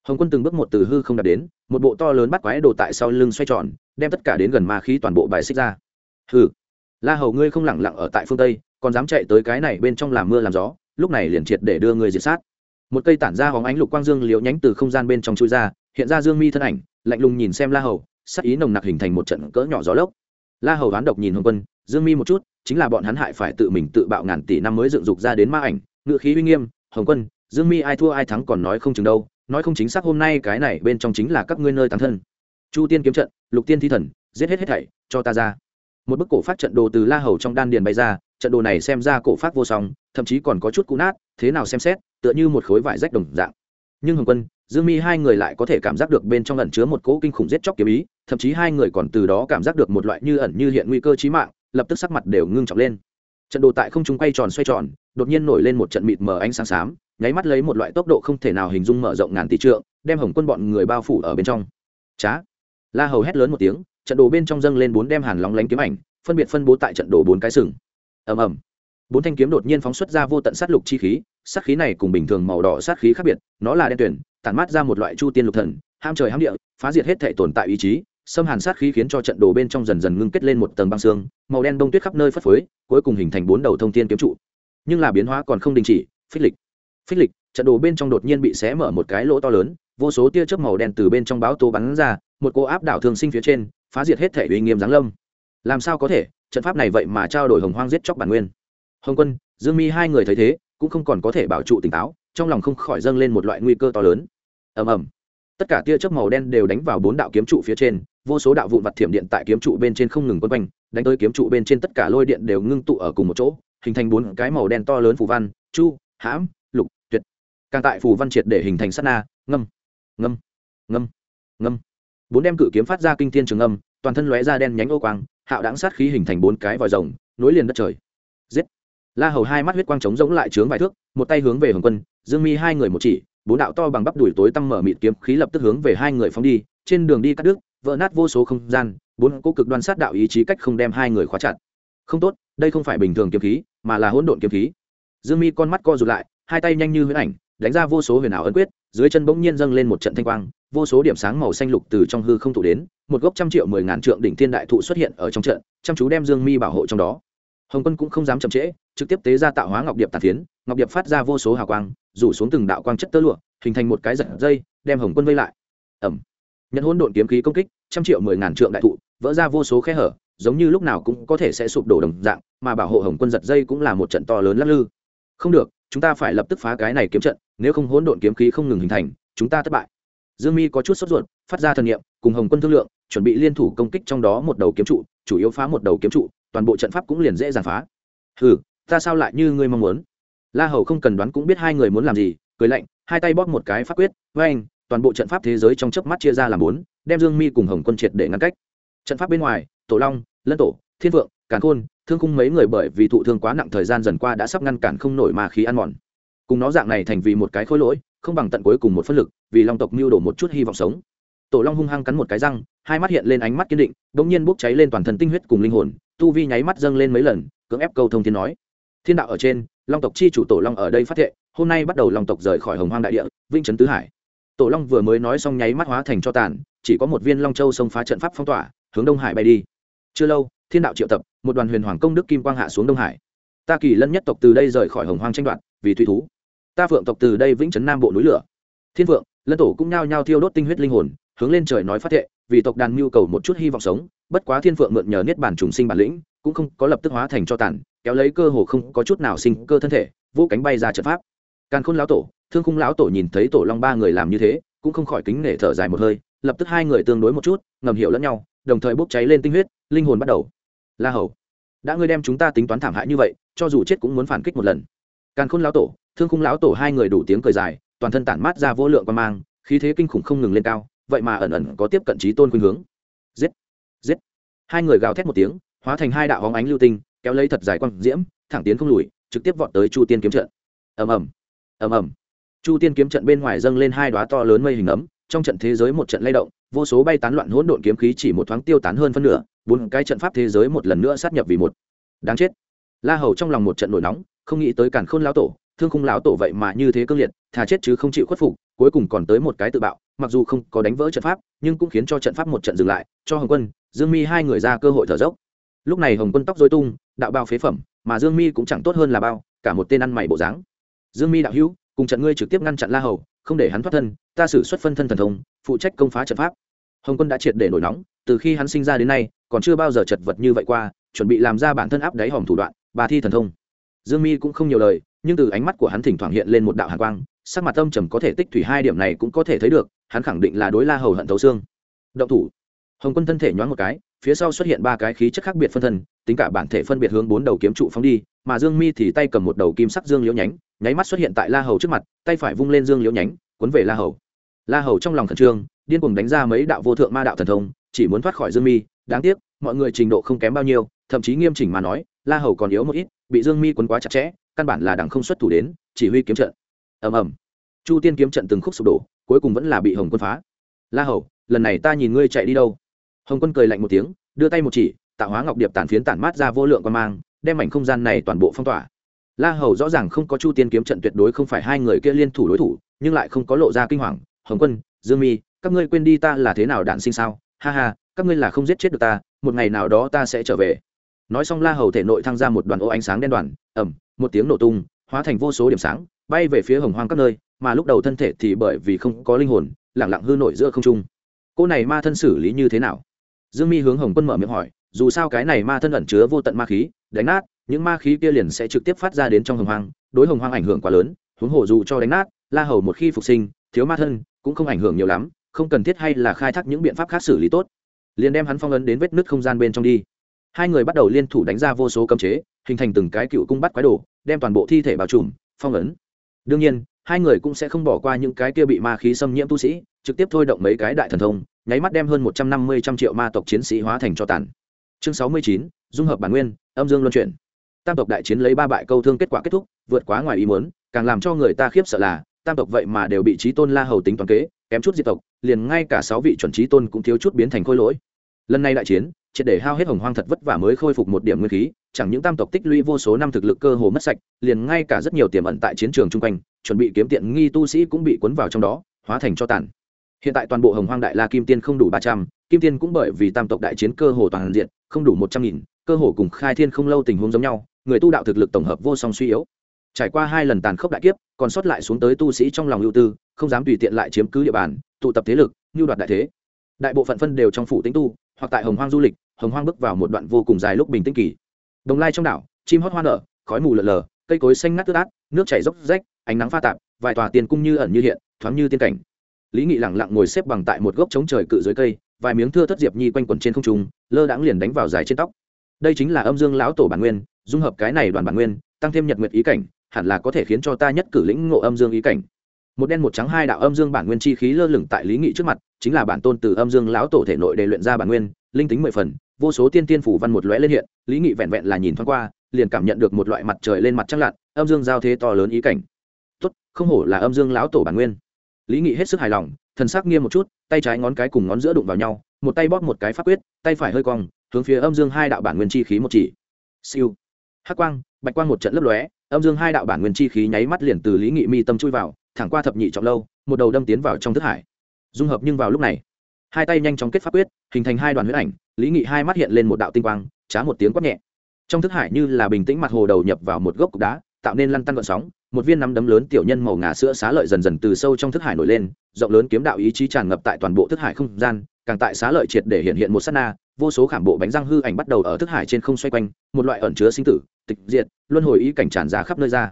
Hồng quân từng bước một từ hư không đạt đến, một bộ to lớn bắt quái đồ tại sau lưng xoay tròn, đem tất cả đến gần ma khí toàn bộ bài xích ra. Hừ. La hầu ngươi không lẳng lặng ở tại phương tây, còn dám chạy tới cái này bên trong làm mưa làm gió, lúc này liền triệt để đưa người diệt sát một cây tản ra hóng ánh lục quang dương liễu nhánh từ không gian bên trong chui ra, hiện ra dương mi thân ảnh, lạnh lùng nhìn xem la hầu, sắc ý nồng nặc hình thành một trận cỡ nhỏ gió lốc. La hầu đoán độc nhìn hồng quân, dương mi một chút, chính là bọn hắn hại phải tự mình tự bạo ngàn tỷ năm mới dựng dục ra đến ma ảnh ngự khí uy nghiêm, hồng quân, dương mi ai thua ai thắng còn nói không chừng đâu, nói không chính xác hôm nay cái này bên trong chính là các ngươi nơi tán thân. Chu tiên kiếm trận, lục tiên thi thần, giết hết hết thảy, cho ta ra. Một bức cổ phát trận đồ từ la hầu trong đan điền bay ra, trận đồ này xem ra cổ phát vô song, thậm chí còn có chút cũ nát, thế nào xem xét tựa như một khối vải rách đồng dạng. Nhưng hồng quân, dương mi hai người lại có thể cảm giác được bên trong ẩn chứa một cỗ kinh khủng giết chóc kiếm ý, thậm chí hai người còn từ đó cảm giác được một loại như ẩn như hiện nguy cơ chí mạng, lập tức sắc mặt đều ngưng trọng lên. Trận đồ tại không trung quay tròn xoay tròn, đột nhiên nổi lên một trận mịt mờ ánh sáng xám, nháy mắt lấy một loại tốc độ không thể nào hình dung mở rộng ngàn tỷ trượng, đem hồng quân bọn người bao phủ ở bên trong. Trá la hầu hét lớn một tiếng, trận đồ bên trong dâng lên bốn đem hàn lóng lánh kiếm ảnh, phân biệt phân bố tại trận đồ bốn cái sừng. Ầm ầm bốn thanh kiếm đột nhiên phóng xuất ra vô tận sát lục chi khí, sát khí này cùng bình thường màu đỏ sát khí khác biệt, nó là đen tuyển tản mát ra một loại chu tiên lục thần, ham trời ham địa, phá diệt hết thể tồn tại ý chí, xâm hàn sát khí khiến cho trận đồ bên trong dần dần ngưng kết lên một tầng băng xương, màu đen bông tuyết khắp nơi phất phới, cuối cùng hình thành bốn đầu thông tiên kiếm trụ. Nhưng là biến hóa còn không đình chỉ, phích lịch phích lịch, trận đồ bên trong đột nhiên bị xé mở một cái lỗ to lớn, vô số tia chớp màu đen từ bên trong báo tố bắn ra, một cô áp đảo thường sinh phía trên, phá diệt hết thể uy nghiêm giáng lâm. Làm sao có thể? Trận pháp này vậy mà trao đổi hồng hoang giết chóc bản nguyên hồng quân dương mi hai người thấy thế cũng không còn có thể bảo trụ tỉnh táo trong lòng không khỏi dâng lên một loại nguy cơ to lớn. Ầm ầm. Tất cả tia chớp màu đen đều đánh vào bốn đạo kiếm trụ phía trên vô số đạo vụn vặt thiểm điện tại kiếm trụ bên trên không ngừng quấn quanh đánh tới kiếm trụ bên trên tất cả lôi điện đều ngưng tụ ở cùng một chỗ hình thành bốn cái màu đen to lớn phù văn chu hãm lục tuyệt. Càng tại phù văn triệt để hình thành sát na ngâm ngâm ngâm ngâm. Bốn đem cự kiếm phát ra kinh thiên trường âm, toàn thân lóe ra đen nhánh ô quang hạo đáng sát khí hình thành bốn cái vòi rồng nối liền đất trời. Giết la hầu hai mắt huyết quang trống rỗng lại trướng vài thước, một tay hướng về hồng quân, dương mi hai người một chỉ, bốn đạo to bằng bắp đùi tối tăng mở mịt kiếm khí lập tức hướng về hai người phóng đi, trên đường đi cắt đứt, vỡ nát vô số không gian, bốn cố cực đoan sát đạo ý chí cách không đem hai người khóa chặt. Không tốt, đây không phải bình thường kiếm khí, mà là hỗn độn kiếm khí. Dương mi con mắt co rụt lại, hai tay nhanh như huyễn ảnh, đánh ra vô số huyền ảo ấn quyết, dưới chân bỗng nhiên dâng lên một trận thanh quang, vô số điểm sáng màu xanh lục từ trong hư không tụ đến, một gốc trăm triệu mười ngàn trượng đỉnh thiên đại thụ xuất hiện ở trong trận, chăm chú đem dương mi bảo hộ trong đó hồng quân cũng không dám chậm trễ, trực tiếp tế ra tạo hóa ngọc điệp tàn phiến, ngọc điệp phát ra vô số hào quang, rủ xuống từng đạo quang chất tơ lụa, hình thành một cái giật dây, đem hồng quân vây lại. Ẩm. Nhận hỗn độn kiếm khí công kích, trăm triệu mười ngàn trượng đại thụ, vỡ ra vô số khe hở, giống như lúc nào cũng có thể sẽ sụp đổ đồng dạng, mà bảo hộ hồng quân giật dây cũng là một trận to lớn lắc lư. Không được, chúng ta phải lập tức phá cái này kiếm trận, nếu không hỗn độn kiếm khí không ngừng hình thành, chúng ta thất bại. Dương mi có chút sốt ruột, phát ra thần nghiệm cùng hồng quân thương lượng, chuẩn bị liên thủ công kích trong đó một đầu kiếm trụ, chủ yếu phá một đầu kiếm trụ toàn bộ trận pháp cũng liền dễ dàng phá. Ừ ta sao lại như ngươi mong muốn? La hầu không cần đoán cũng biết hai người muốn làm gì, cười lạnh, hai tay bóp một cái pháp quyết với anh toàn bộ trận pháp thế giới trong chớp mắt chia ra làm bốn, đem dương mi cùng hồng quân triệt để ngăn cách. Trận pháp bên ngoài, tổ long, lân tổ, thiên vượng, càn khôn, thương khung mấy người bởi vì thụ thương quá nặng thời gian dần qua đã sắp ngăn cản không nổi mà khí ăn mòn. Cùng nó dạng này thành vì một cái khối lỗi, không bằng tận cuối cùng một phân lực, vì long tộc mưu đổ một chút hy vọng sống tổ long hung hăng cắn một cái răng, hai mắt hiện lên ánh mắt kiên định, đ ỗ n g nhiên bốc cháy lên toàn thân tinh huyết cùng linh hồn, tu vi nháy mắt dâng lên mấy lần, cưỡng ép câu thông thiên nói. Thiên đạo ở trên, long tộc chi chủ tổ long ở đây phát thệ, hôm nay bắt đầu long tộc rời khỏi hồng hoang đại địa vinh trấn tứ hải. Tổ long vừa mới nói xong nháy mắt hóa thành cho tàn, chỉ có một viên long châu xông phá trận pháp phong tỏa, hướng đông hải bay đi. Chưa lâu, thiên đạo triệu tập, một đoàn huyền hoàng công đức kim quang hạ xuống đông hải. Ta kỳ lân nhất tộc từ đây rời khỏi hồng hoang tranh đoạt, vì thủy thú. Ta phượng tộc từ đây vĩnh trấn nam bộ núi lửa. Thiên phượng, lân tổ cũng nhao nhao thiêu đốt tinh huyết linh hồn hướng lên trời nói phát thệ, vì tộc đàn mưu cầu một chút hy vọng sống, bất quá thiên phượng mượn nhờ niết bản trùng sinh bản lĩnh, cũng không có lập tức hóa thành cho tàn, kéo lấy cơ hồ không có chút nào sinh cơ thân thể vô cánh bay ra trận pháp. Càn khôn lão tổ, thương khung lão tổ nhìn thấy tổ long ba người làm như thế, cũng không khỏi kính nể thở dài một hơi, lập tức hai người tương đối một chút, ngầm hiểu lẫn nhau, đồng thời bốc cháy lên tinh huyết, linh hồn bắt đầu. La hầu, đã ngươi đem chúng ta tính toán thảm hại như vậy, cho dù chết cũng muốn phản kích một lần. Càn khôn lão tổ, thương khung lão tổ hai người đủ tiếng cười dài, toàn thân tản mát ra vô lượng quan mang, khí thế kinh khủng không ngừng lên cao vậy mà ẩn ẩn có tiếp cận trí tôn khuynh hướng. Giết giết. Hai người gào thét một tiếng, hóa thành hai đạo hóng ánh lưu tinh, kéo lấy thật dài quang diễm, thẳng tiến không lùi, trực tiếp vọt tới chu tiên kiếm trận. Ầm ầm ầm ầm. Chu tiên kiếm trận bên ngoài dâng lên hai đoá to lớn mây hình ấm, trong trận thế giới một trận lay động, vô số bay tán loạn hỗn độn kiếm khí chỉ một thoáng tiêu tán hơn phân nửa, bốn cái trận pháp thế giới một lần nữa sát nhập vì một. Đáng chết. La hầu trong lòng một trận nổi nóng, không nghĩ tới càn khôn lão tổ, thương khung lão tổ vậy mà như thế cương liệt, thà chết chứ không chịu khuất phục cuối cùng còn tới một cái tự bạo, mặc dù không có đánh vỡ trận pháp, nhưng cũng khiến cho trận pháp một trận dừng lại, cho hồng quân, dương mi hai người ra cơ hội thở dốc. Lúc này hồng quân tóc dối tung, đạo bao phế phẩm, mà dương mi cũng chẳng tốt hơn là bao, cả một tên ăn mày bộ dáng. Dương mi đạo hữu, cùng trận ngươi trực tiếp ngăn chặn la hầu, không để hắn thoát thân, ta xử xuất phân thân thần thông, phụ trách công phá trận pháp. Hồng quân đã triệt để nổi nóng, từ khi hắn sinh ra đến nay, còn chưa bao giờ chật vật như vậy qua, chuẩn bị làm ra bản thân áp đáy hòm thủ đoạn bà thi thần thông. Dương mi cũng không nhiều lời, nhưng từ ánh mắt của hắn thỉnh thoảng hiện lên một đạo hàn quang sắc mặt âm trầm có thể tích thủy hai điểm này cũng có thể thấy được, hắn khẳng định là đối la hầu hận thấu xương. Động thủ. Hồng quân thân thể nhoáng một cái, phía sau xuất hiện ba cái khí chất khác biệt phân thân, tính cả bản thể phân biệt hướng bốn đầu kiếm trụ phóng đi, mà dương mi thì tay cầm một đầu kim sắc dương liễu nhánh, nháy mắt xuất hiện tại la hầu trước mặt, tay phải vung lên dương liễu nhánh, cuốn về la hầu. La hầu trong lòng khẩn trương, điên cuồng đánh ra mấy đạo vô thượng ma đạo thần thông, chỉ muốn thoát khỏi dương mi, đáng tiếc, mọi người trình độ không kém bao nhiêu, thậm chí nghiêm chỉnh mà nói, la hầu còn yếu một ít, bị dương mi quấn quá chặt chẽ, căn bản là đẳng không xuất thủ đến, chỉ huy kiếm trận ầm ầm. Chu tiên kiếm trận từng khúc sụp đổ, cuối cùng vẫn là bị hồng quân phá. La hầu, lần này ta nhìn ngươi chạy đi đâu? Hồng quân cười lạnh một tiếng, đưa tay một chỉ, tạo hóa ngọc điệp tản phiến tản mát ra vô lượng quan mang, đem mảnh không gian này toàn bộ phong tỏa. La hầu rõ ràng không có chu tiên kiếm trận tuyệt đối không phải hai người kia liên thủ đối thủ, nhưng lại không có lộ ra kinh hoàng. Hồng quân, dương mi, các ngươi quên đi ta là thế nào đạn sinh sao? Ha ha, các ngươi là không giết chết được ta, một ngày nào đó ta sẽ trở về. Nói xong la hầu thể nội thăng ra một đoàn ô ánh sáng đen đoàn ẩm một tiếng nổ tung, hóa thành vô số điểm sáng bay về phía hồng hoang các nơi, mà lúc đầu thân thể thì bởi vì không có linh hồn lẳng lặng hư nổi giữa không trung. Cô này ma thân xử lý như thế nào? Dương mi hướng hồng quân mở miệng hỏi, dù sao cái này ma thân ẩn chứa vô tận ma khí, đánh nát, những ma khí kia liền sẽ trực tiếp phát ra đến trong hồng hoang, đối hồng hoang ảnh hưởng quá lớn, huống hồ dù cho đánh nát, la hầu một khi phục sinh, thiếu ma thân cũng không ảnh hưởng nhiều lắm, không cần thiết hay là khai thác những biện pháp khác xử lý tốt. Liền đem hắn phong ấn đến vết nứt không gian bên trong đi. Hai người bắt đầu liên thủ đánh ra vô số cấm chế, hình thành từng cái cựu cung bắt quái đồ, đem toàn bộ thi thể bao trùm, phong ấn đương nhiên, hai người cũng sẽ không bỏ qua những cái kia bị ma khí xâm nhiễm tu sĩ, trực tiếp thôi động mấy cái đại thần thông, nháy mắt đem hơn một trăm năm mươi trăm triệu ma tộc chiến sĩ hóa thành cho tàn. Chương sáu mươi chín, dung hợp bản nguyên, âm dương luân chuyển. Tam tộc đại chiến lấy ba bại câu thương kết quả kết thúc, vượt quá ngoài ý muốn, càng làm cho người ta khiếp sợ là, tam tộc vậy mà đều bị trí tôn la hầu tính toàn kế, kém chút diệt tộc, liền ngay cả sáu vị chuẩn trí tôn cũng thiếu chút biến thành khôi lỗi. Lần này đại chiến triệt để hao hết hồng hoang thật vất vả mới khôi phục một điểm nguyên khí, chẳng những tam tộc tích lũy vô số năm thực lực cơ hồ mất sạch, liền ngay cả rất nhiều tiềm ẩn tại chiến trường chung quanh, chuẩn bị kiếm tiện nghi tu sĩ cũng bị cuốn vào trong đó, hóa thành cho tàn. Hiện tại toàn bộ hồng hoang đại la kim tiên không đủ ba trăm, kim tiên cũng bởi vì tam tộc đại chiến cơ hồ toàn diện, không đủ một trăm nghìn, cơ hồ cùng khai thiên không lâu tình huống giống nhau, người tu đạo thực lực tổng hợp vô song suy yếu. Trải qua hai lần tàn khốc đại kiếp, còn sót lại xuống tới tu sĩ trong lòng ưu tư, không dám tùy tiện lại chiếm cứ địa bàn, tụ tập thế lực, như đoạt đại thế. Đại bộ phận phân đều trong phủ tính tu, hoặc tại hồng hoang du lịch hồng hoang bước vào một đoạn vô cùng dài lúc bình tĩnh kỳ. Đồng lai trong đảo, chim hót hoa nở, khói mù lợn lờ, cây cối xanh ngắt tức át, nước chảy dốc rách, ánh nắng pha tạp, vài tòa tiền cung như ẩn như hiện, thoáng như tiên cảnh. Lý nghị lẳng lặng ngồi xếp bằng tại một gốc trống trời cự dưới cây, vài miếng thưa thất diệp nhi quanh quẩn trên không trung, lơ đãng liền đánh vào dài trên tóc. Đây chính là âm dương lão tổ bản nguyên, dung hợp cái này đoàn bản nguyên, tăng thêm nhật nguyệt ý cảnh, hẳn là có thể khiến cho ta nhất cử lĩnh ngộ âm dương ý cảnh. Một đen một trắng hai đạo âm dương bản nguyên chi khí lơ lửng tại lý nghị trước mặt, chính là bản tôn từ âm dương lão tổ thể nội để luyện ra bản nguyên linh tính mười phần, vô số tiên tiên phủ văn một lóe lên hiện, lý nghị vẹn vẹn là nhìn thoáng qua, liền cảm nhận được một loại mặt trời lên mặt trăng lặn, âm dương giao thế to lớn ý cảnh. Tốt, không hổ là âm dương lão tổ bản nguyên. Lý nghị hết sức hài lòng, thần sắc nghiêm một chút, tay trái ngón cái cùng ngón giữa đụng vào nhau, một tay bóp một cái pháp quyết, tay phải hơi cong, hướng phía âm dương hai đạo bản nguyên chi khí một chỉ. Siêu. Hắc quang, bạch quang một trận lấp lóe, âm dương hai đạo bản nguyên chi khí nháy mắt liền từ lý nghị mi tâm chui vào, thẳng qua thập nhị trọng lâu, một đầu đâm tiến vào trong thức hải. Dung hợp nhưng vào lúc này hai tay nhanh chóng kết pháp quyết, hình thành hai đoàn huyết ảnh, lý nghị hai mắt hiện lên một đạo tinh quang, trá một tiếng quát nhẹ. Trong thức hải như là bình tĩnh mặt hồ đầu nhập vào một gốc cục đá, tạo nên lăn tăn gọn sóng, một viên nắm đấm lớn tiểu nhân màu ngà sữa xá lợi dần dần từ sâu trong thức hải nổi lên, rộng lớn kiếm đạo ý chí tràn ngập tại toàn bộ thức hải không gian, càng tại xá lợi triệt để hiện hiện một sát na, vô số khảm bộ bánh răng hư ảnh bắt đầu ở thức hải trên không xoay quanh, một loại ẩn chứa sinh tử, tịch diệt, luân hồi ý cảnh tràn ra khắp nơi ra.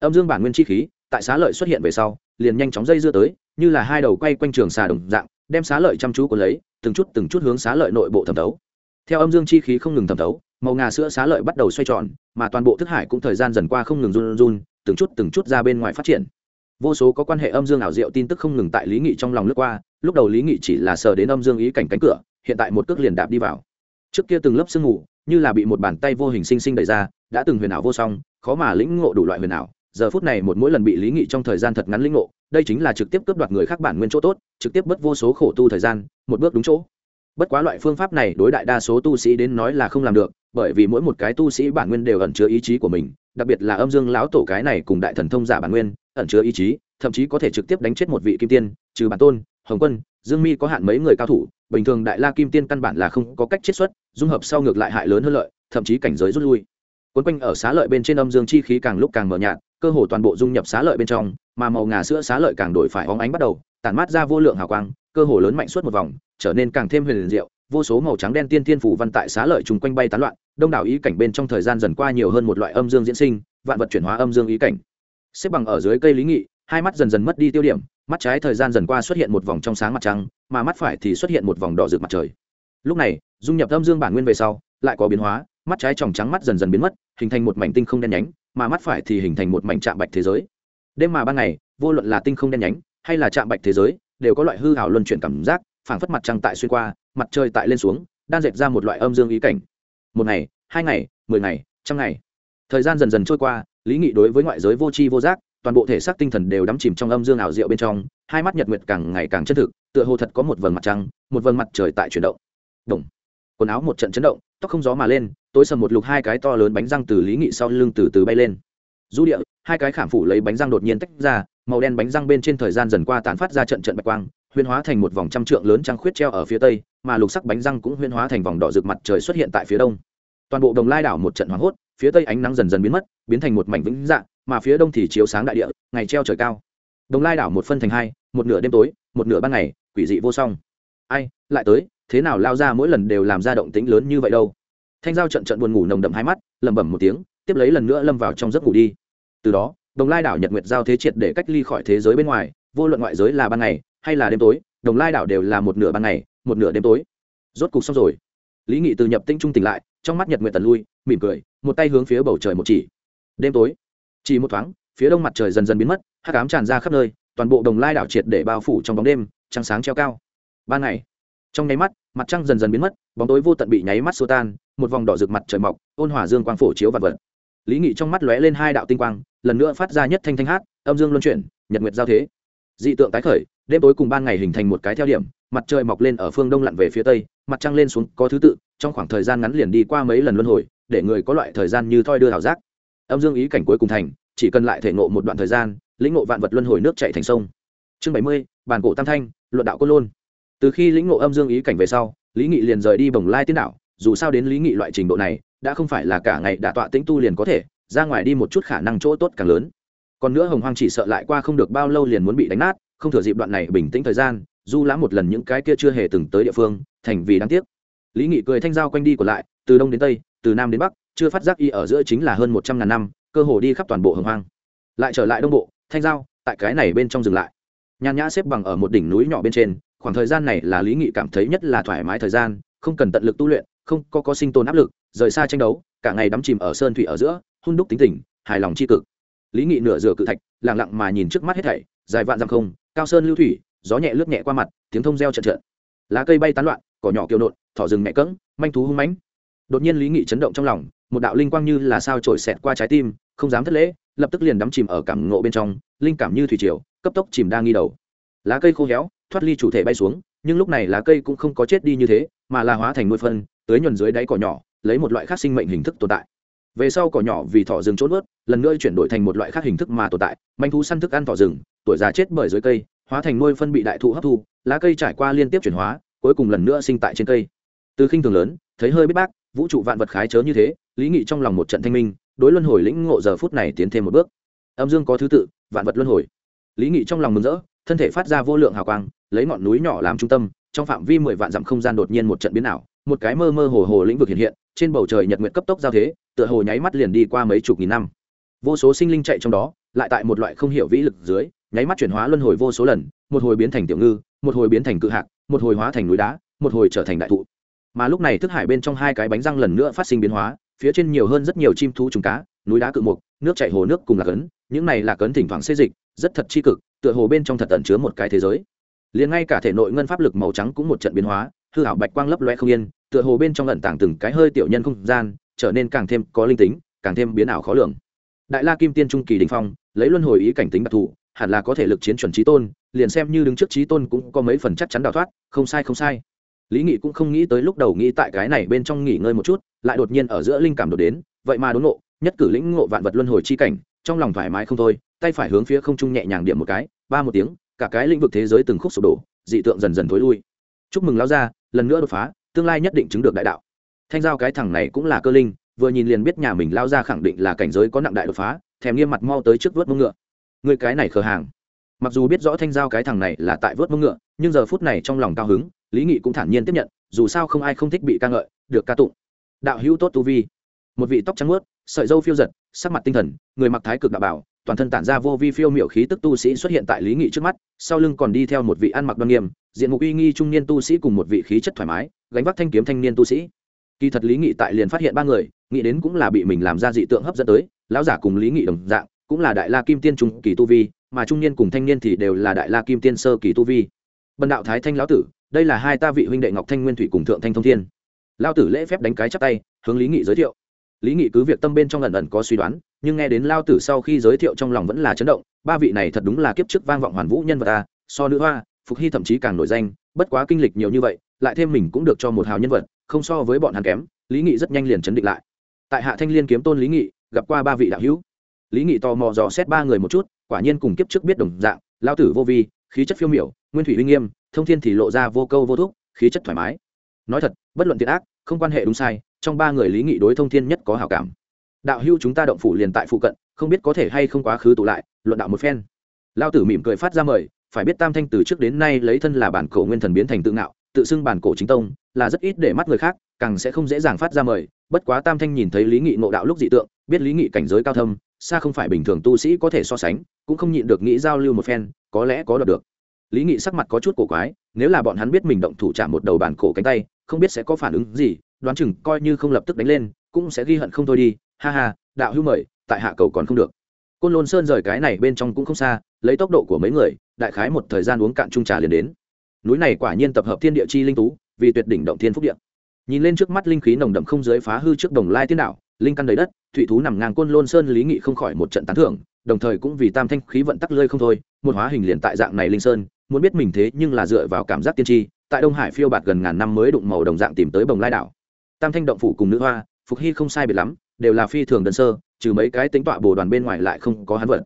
Âm dương bản nguyên chi khí, tại xá lợi xuất hiện về sau, liền nhanh chóng dây dưa tới, như là hai đầu quay quanh trường xà đồng dạng đem xá lợi chăm chú cuốn lấy, từng chút từng chút hướng xá lợi nội bộ thẩm thấu. Theo âm dương chi khí không ngừng thẩm thấu, màu ngà sữa xá lợi bắt đầu xoay tròn, mà toàn bộ thức hải cũng thời gian dần qua không ngừng run run từng chút từng chút ra bên ngoài phát triển. Vô số có quan hệ âm dương ảo diệu tin tức không ngừng tại lý nghị trong lòng lướt qua, lúc đầu lý nghị chỉ là sờ đến âm dương ý cảnh cánh cửa, hiện tại một cước liền đạp đi vào. Trước kia từng lớp sương mù, như là bị một bàn tay vô hình sinh sinh đẩy ra, đã từng huyền ảo vô song, khó mà lĩnh ngộ đủ loại huyền ảo giờ phút này một mỗi lần bị lý nghị trong thời gian thật ngắn lĩnh ngộ, đây chính là trực tiếp cướp đoạt người khác bản nguyên chỗ tốt, trực tiếp bất vô số khổ tu thời gian, một bước đúng chỗ. Bất quá loại phương pháp này đối đại đa số tu sĩ đến nói là không làm được, bởi vì mỗi một cái tu sĩ bản nguyên đều ẩn chứa ý chí của mình, đặc biệt là âm dương lão tổ cái này cùng đại thần thông giả bản nguyên, ẩn chứa ý chí, thậm chí có thể trực tiếp đánh chết một vị kim tiên, trừ bản tôn, hồng quân, dương mi có hạn mấy người cao thủ, bình thường đại la kim tiên căn bản là không có cách chiết xuất, dung hợp sau ngược lại hại lớn hơn lợi, thậm chí cảnh giới rút lui. Quấn quanh ở xá lợi bên trên âm dương chi khí càng lúc càng mờ nhạt cơ hồ toàn bộ dung nhập xá lợi bên trong, mà màu ngà sữa xá lợi càng đổi phải óng ánh bắt đầu, tản mát ra vô lượng hào quang, cơ hồ lớn mạnh suốt một vòng, trở nên càng thêm huyền diệu, vô số màu trắng đen tiên tiên phủ văn tại xá lợi chung quanh bay tán loạn, đông đảo ý cảnh bên trong thời gian dần qua nhiều hơn một loại âm dương diễn sinh, vạn vật chuyển hóa âm dương ý cảnh. Xếp bằng ở dưới cây lý nghị, hai mắt dần dần mất đi tiêu điểm, mắt trái thời gian dần qua xuất hiện một vòng trong sáng mặt trăng, mà mắt phải thì xuất hiện một vòng đỏ rực mặt trời. Lúc này, dung nhập âm dương bản nguyên về sau, lại có biến hóa, mắt trái tròng trắng mắt dần dần biến mất, hình thành một mảnh tinh không đen nhánh mà mắt phải thì hình thành một mảnh trạm bạch thế giới. Đêm mà ban ngày, vô luận là tinh không đen nhánh hay là trạm bạch thế giới, đều có loại hư hào luân chuyển cảm giác, phảng phất mặt trăng tại xuyên qua, mặt trời tại lên xuống đang dệt ra một loại âm dương ý cảnh. Một ngày, hai ngày, mười ngày, trăm ngày. Thời gian dần dần trôi qua, lý nghị đối với ngoại giới vô tri vô giác, toàn bộ thể xác tinh thần đều đắm chìm trong âm dương ảo diệu bên trong, hai mắt nhật nguyệt càng ngày càng chân thực, tựa hồ thật có một vầng mặt trăng, một vầng mặt trời tại chuyển động. Động quần áo một trận chấn động, tóc không gió mà lên, tối sầm một lục hai cái to lớn bánh răng từ lý nghị sau lưng từ từ bay lên. Du địa, hai cái khảm phủ lấy bánh răng đột nhiên tách ra, màu đen bánh răng bên trên thời gian dần qua tán phát ra trận trận bạch quang huyên hóa thành một vòng trăm trượng lớn trăng khuyết treo ở phía tây, mà lục sắc bánh răng cũng huyên hóa thành vòng đỏ rực mặt trời xuất hiện tại phía đông. Toàn bộ đồng lai đảo một trận hoảng hốt, phía tây ánh nắng dần dần biến mất, biến thành một mảnh vĩnh dạng mà phía đông thì chiếu sáng đại địa, ngày treo trời cao. Đồng lai đảo một phân thành hai, một nửa đêm tối, một nửa ban ngày, quỷ dị vô song. Ai, lại tới thế nào lao ra mỗi lần đều làm ra động tĩnh lớn như vậy đâu. Thanh giao trận trận buồn ngủ nồng đậm hai mắt, lẩm bẩm một tiếng, tiếp lấy lần nữa lâm vào trong giấc ngủ đi. Từ đó, đồng lai đảo nhật nguyệt giao thế triệt để cách ly khỏi thế giới bên ngoài, vô luận ngoại giới là ban ngày hay là đêm tối, đồng lai đảo đều là một nửa ban ngày, một nửa đêm tối. Rốt cục xong rồi. Lý nghị từ nhập tinh trung tỉnh lại, trong mắt nhật nguyệt tần lui, mỉm cười, một tay hướng phía bầu trời một chỉ. Đêm tối, chỉ một thoáng, phía đông mặt trời dần dần biến mất, hắc ám tràn ra khắp nơi, toàn bộ đồng lai đảo triệt để bao phủ trong bóng đêm, trăng sáng treo cao. Ban ngày trong nháy mắt, mặt trăng dần dần biến mất, bóng tối vô tận bị nháy mắt xô tan, một vòng đỏ rực mặt trời mọc, ôn hòa dương quang phổ chiếu và vật. Lý nghị trong mắt lóe lên hai đạo tinh quang, lần nữa phát ra nhất thanh thanh hát, âm dương luân chuyển, nhật nguyệt giao thế. Dị tượng tái khởi, đêm tối cùng ban ngày hình thành một cái theo điểm, mặt trời mọc lên ở phương đông lặn về phía tây, mặt trăng lên xuống, có thứ tự, trong khoảng thời gian ngắn liền đi qua mấy lần luân hồi, để người có loại thời gian như thoi đưa hảo giác. Âm dương ý cảnh cuối cùng thành, chỉ cần lại thể ngộ một đoạn thời gian, lĩnh ngộ vạn vật luân hồi nước chạy thành sông. Chương bảy mươi, bản cổ tam thanh, luận đạo côn lôn từ khi lĩnh ngộ âm dương ý cảnh về sau, lý nghị liền rời đi bồng lai tiên đảo, dù sao đến lý nghị loại trình độ này, đã không phải là cả ngày đả tọa tĩnh tu liền có thể, ra ngoài đi một chút khả năng chỗ tốt càng lớn. Còn nữa hồng hoang chỉ sợ lại qua không được bao lâu liền muốn bị đánh nát, không thừa dịp đoạn này bình tĩnh thời gian, du lãm một lần những cái kia chưa hề từng tới địa phương, thành vì đáng tiếc. Lý nghị cười thanh giao quanh đi còn lại, từ đông đến tây, từ nam đến bắc, chưa phát giác y ở giữa chính là hơn một trăm ngàn năm, cơ hồ đi khắp toàn bộ hồng hoang. Lại trở lại đông bộ, thanh giao, tại cái này bên trong dừng lại. Nhàn nhã xếp bằng ở một đỉnh núi nhỏ bên trên khoảng thời gian này là lý nghị cảm thấy nhất là thoải mái thời gian, không cần tận lực tu luyện, không có có sinh tồn áp lực, rời xa tranh đấu, cả ngày đắm chìm ở sơn thủy ở giữa hôn đúc tính tình, hài lòng tri cực. Lý nghị nửa rửa cự thạch lẳng lặng mà nhìn trước mắt hết thảy, dài vạn dặm không, cao sơn lưu thủy, gió nhẹ lướt nhẹ qua mặt, tiếng thông reo trận trận lá cây bay tán loạn, cỏ nhỏ kiều nộn thỏ rừng mẹ cỡng manh thú hung mãnh. Đột nhiên lý nghị chấn động trong lòng, một đạo linh quang như là sao trổi xẹt qua trái tim, không dám thất lễ, lập tức liền đắm chìm ở cảm ngộ bên trong, linh cảm như thủy triều, cấp tốc chìm đa nghi đầu. Lá cây khô héo thoát ly chủ thể bay xuống, nhưng lúc này lá cây cũng không có chết đi như thế, mà là hóa thành nuôi phân, tới nhuần dưới đáy cỏ nhỏ, lấy một loại khác sinh mệnh hình thức tồn tại. Về sau cỏ nhỏ vì thỏ rừng trốn ướt lần nữa chuyển đổi thành một loại khác hình thức mà tồn tại. Manh thú săn thức ăn thỏ rừng, tuổi già chết bởi dưới cây, hóa thành nuôi phân bị đại thụ hấp thu, lá cây trải qua liên tiếp chuyển hóa, cuối cùng lần nữa sinh tại trên cây. Từ khinh thường lớn, thấy hơi biết bác, vũ trụ vạn vật khái chớ như thế, lý nghị trong lòng một trận thanh minh, đối luân hồi lĩnh ngộ giờ phút này tiến thêm một bước. Âm dương có thứ tự, vạn vật luân hồi. Lý nghị trong lòng mừng rỡ, thân thể phát ra vô lượng hào quang lấy ngọn núi nhỏ làm trung tâm, trong phạm vi mười vạn dặm không gian đột nhiên một trận biến ảo, một cái mơ mơ hồ hồ lĩnh vực hiện hiện, trên bầu trời nhật nguyện cấp tốc giao thế, tựa hồ nháy mắt liền đi qua mấy chục nghìn năm. Vô số sinh linh chạy trong đó, lại tại một loại không hiểu vĩ lực dưới, nháy mắt chuyển hóa luân hồi vô số lần, một hồi biến thành tiểu ngư, một hồi biến thành cự hạc, một hồi hóa thành núi đá, một hồi trở thành đại thụ. Mà lúc này thức hải bên trong hai cái bánh răng lần nữa phát sinh biến hóa, phía trên nhiều hơn rất nhiều chim thú trùng cá, núi đá cự mục, nước chảy hồ nước cùng lạc ấn, những này là cấn thỉnh thoảng xê dịch, rất thật chi cực, tựa hồ bên trong thật tận chứa một cái thế giới liền ngay cả thể nội ngân pháp lực màu trắng cũng một trận biến hóa, hư hảo bạch quang lấp loe không yên, tựa hồ bên trong ẩn tàng từng cái hơi tiểu nhân không gian, trở nên càng thêm có linh tính, càng thêm biến ảo khó lường. Đại la kim tiên trung kỳ đình phong, lấy luân hồi ý cảnh tính đặc thù, hẳn là có thể lực chiến chuẩn trí tôn, liền xem như đứng trước trí tôn cũng có mấy phần chắc chắn đào thoát, không sai không sai. Lý nghị cũng không nghĩ tới lúc đầu nghĩ tại cái này bên trong nghỉ ngơi một chút, lại đột nhiên ở giữa linh cảm đột đến, vậy mà đốn ngộ, nhất cử lĩnh ngộ vạn vật luân hồi chi cảnh, trong lòng thoải mái không thôi, tay phải hướng phía không trung nhẹ nhàng điểm một cái, ba một tiếng cả cái lĩnh vực thế giới từng khúc sụp đổ, dị tượng dần dần thối lui. Chúc mừng lao ra lần nữa đột phá, tương lai nhất định chứng được đại đạo. Thanh giao cái thằng này cũng là cơ linh, vừa nhìn liền biết nhà mình lao ra khẳng định là cảnh giới có nặng đại đột phá, thèm nghiêm mặt mau tới trước vớt mông ngựa. Người cái này khờ hàng. Mặc dù biết rõ thanh giao cái thằng này là tại vớt mông ngựa, nhưng giờ phút này trong lòng cao hứng, lý nghị cũng thản nhiên tiếp nhận, dù sao không ai không thích bị ca ngợi, được ca tụng. Đạo hữu tốt tu vi. Một vị tóc trắng ướt sợi dâu phiêu giật, sắc mặt tinh thần, người mặc thái cực đạo bảo toàn thân tản ra vô vi phiêu miểu khí tức tu sĩ xuất hiện tại lý nghị trước mắt, sau lưng còn đi theo một vị ăn mặc đoan nghiêm, diện mục uy nghi trung niên tu sĩ cùng một vị khí chất thoải mái, gánh vác thanh kiếm thanh niên tu sĩ. Kỳ thật lý nghị tại liền phát hiện ba người, nghĩ đến cũng là bị mình làm ra dị tượng hấp dẫn tới, lão giả cùng lý nghị đồng dạng, cũng là đại la kim tiên trung kỳ tu vi, mà trung niên cùng thanh niên thì đều là đại la kim tiên sơ kỳ tu vi. Bần đạo thái thanh lão tử, đây là hai ta vị huynh đệ ngọc thanh nguyên thủy cùng thượng thanh thông thiên. Lao tử lễ phép đánh cái chắp tay, hướng lý nghị giới thiệu. Lý nghị cứ việc tâm bên trong lần ẩn có suy đoán nhưng nghe đến lao tử sau khi giới thiệu trong lòng vẫn là chấn động, ba vị này thật đúng là kiếp trước vang vọng hoàn vũ nhân vật ta, so nữ hoa, phục hy thậm chí càng nổi danh, bất quá kinh lịch nhiều như vậy, lại thêm mình cũng được cho một hào nhân vật, không so với bọn hắn kém, lý nghị rất nhanh liền chấn định lại. Tại hạ thanh liên kiếm tôn lý nghị, gặp qua ba vị đạo hữu. Lý nghị tò mò dò xét ba người một chút, quả nhiên cùng kiếp trước biết đồng dạng, lao tử vô vi, khí chất phiêu miểu, nguyên thủy uy nghiêm, thông thiên thì lộ ra vô câu vô thúc, khí chất thoải mái. Nói thật, bất luận thiện ác, không quan hệ đúng sai, trong ba người lý nghị đối thông thiên nhất có hảo cảm đạo hưu chúng ta động phủ liền tại phụ cận, không biết có thể hay không quá khứ tụ lại, luận đạo một phen. Lao tử mỉm cười phát ra mời, phải biết tam thanh từ trước đến nay lấy thân là bản cổ nguyên thần biến thành tự ngạo, tự xưng bản cổ chính tông, là rất ít để mắt người khác, càng sẽ không dễ dàng phát ra mời. Bất quá tam thanh nhìn thấy lý nghị ngộ đạo lúc dị tượng, biết lý nghị cảnh giới cao thâm, xa không phải bình thường tu sĩ có thể so sánh, cũng không nhịn được nghĩ giao lưu một phen, có lẽ có đọc được. Lý nghị sắc mặt có chút cổ quái, nếu là bọn hắn biết mình động thủ trả một đầu bản cổ cánh tay, không biết sẽ có phản ứng gì, đoán chừng coi như không lập tức đánh lên, cũng sẽ ghi hận không thôi đi ha ha, đạo hữu mời, tại hạ cầu còn không được. Côn lôn sơn rời cái này bên trong cũng không xa, lấy tốc độ của mấy người, đại khái một thời gian uống cạn trung trà liền đến. Núi này quả nhiên tập hợp thiên địa chi linh tú, vì tuyệt đỉnh động thiên phúc điện nhìn lên trước mắt linh khí nồng đậm không giới phá hư trước đồng lai tiên đạo, linh căn đầy đất thụy thú nằm ngang côn lôn sơn lý nghị không khỏi một trận tán thưởng, đồng thời cũng vì tam thanh khí vận tắc lơi không thôi, một hóa hình liền tại dạng này linh sơn, muốn biết mình thế nhưng là dựa vào cảm giác tiên tri, tại đông hải phiêu bạt gần ngàn năm mới đụng màu đồng dạng tìm tới bồng lai đảo. Tam thanh động phủ cùng nữ hoa, phục hy không sai biệt lắm đều là phi thường đơn sơ, trừ mấy cái tính tọa bồ đoàn bên ngoài lại không có hắn vật.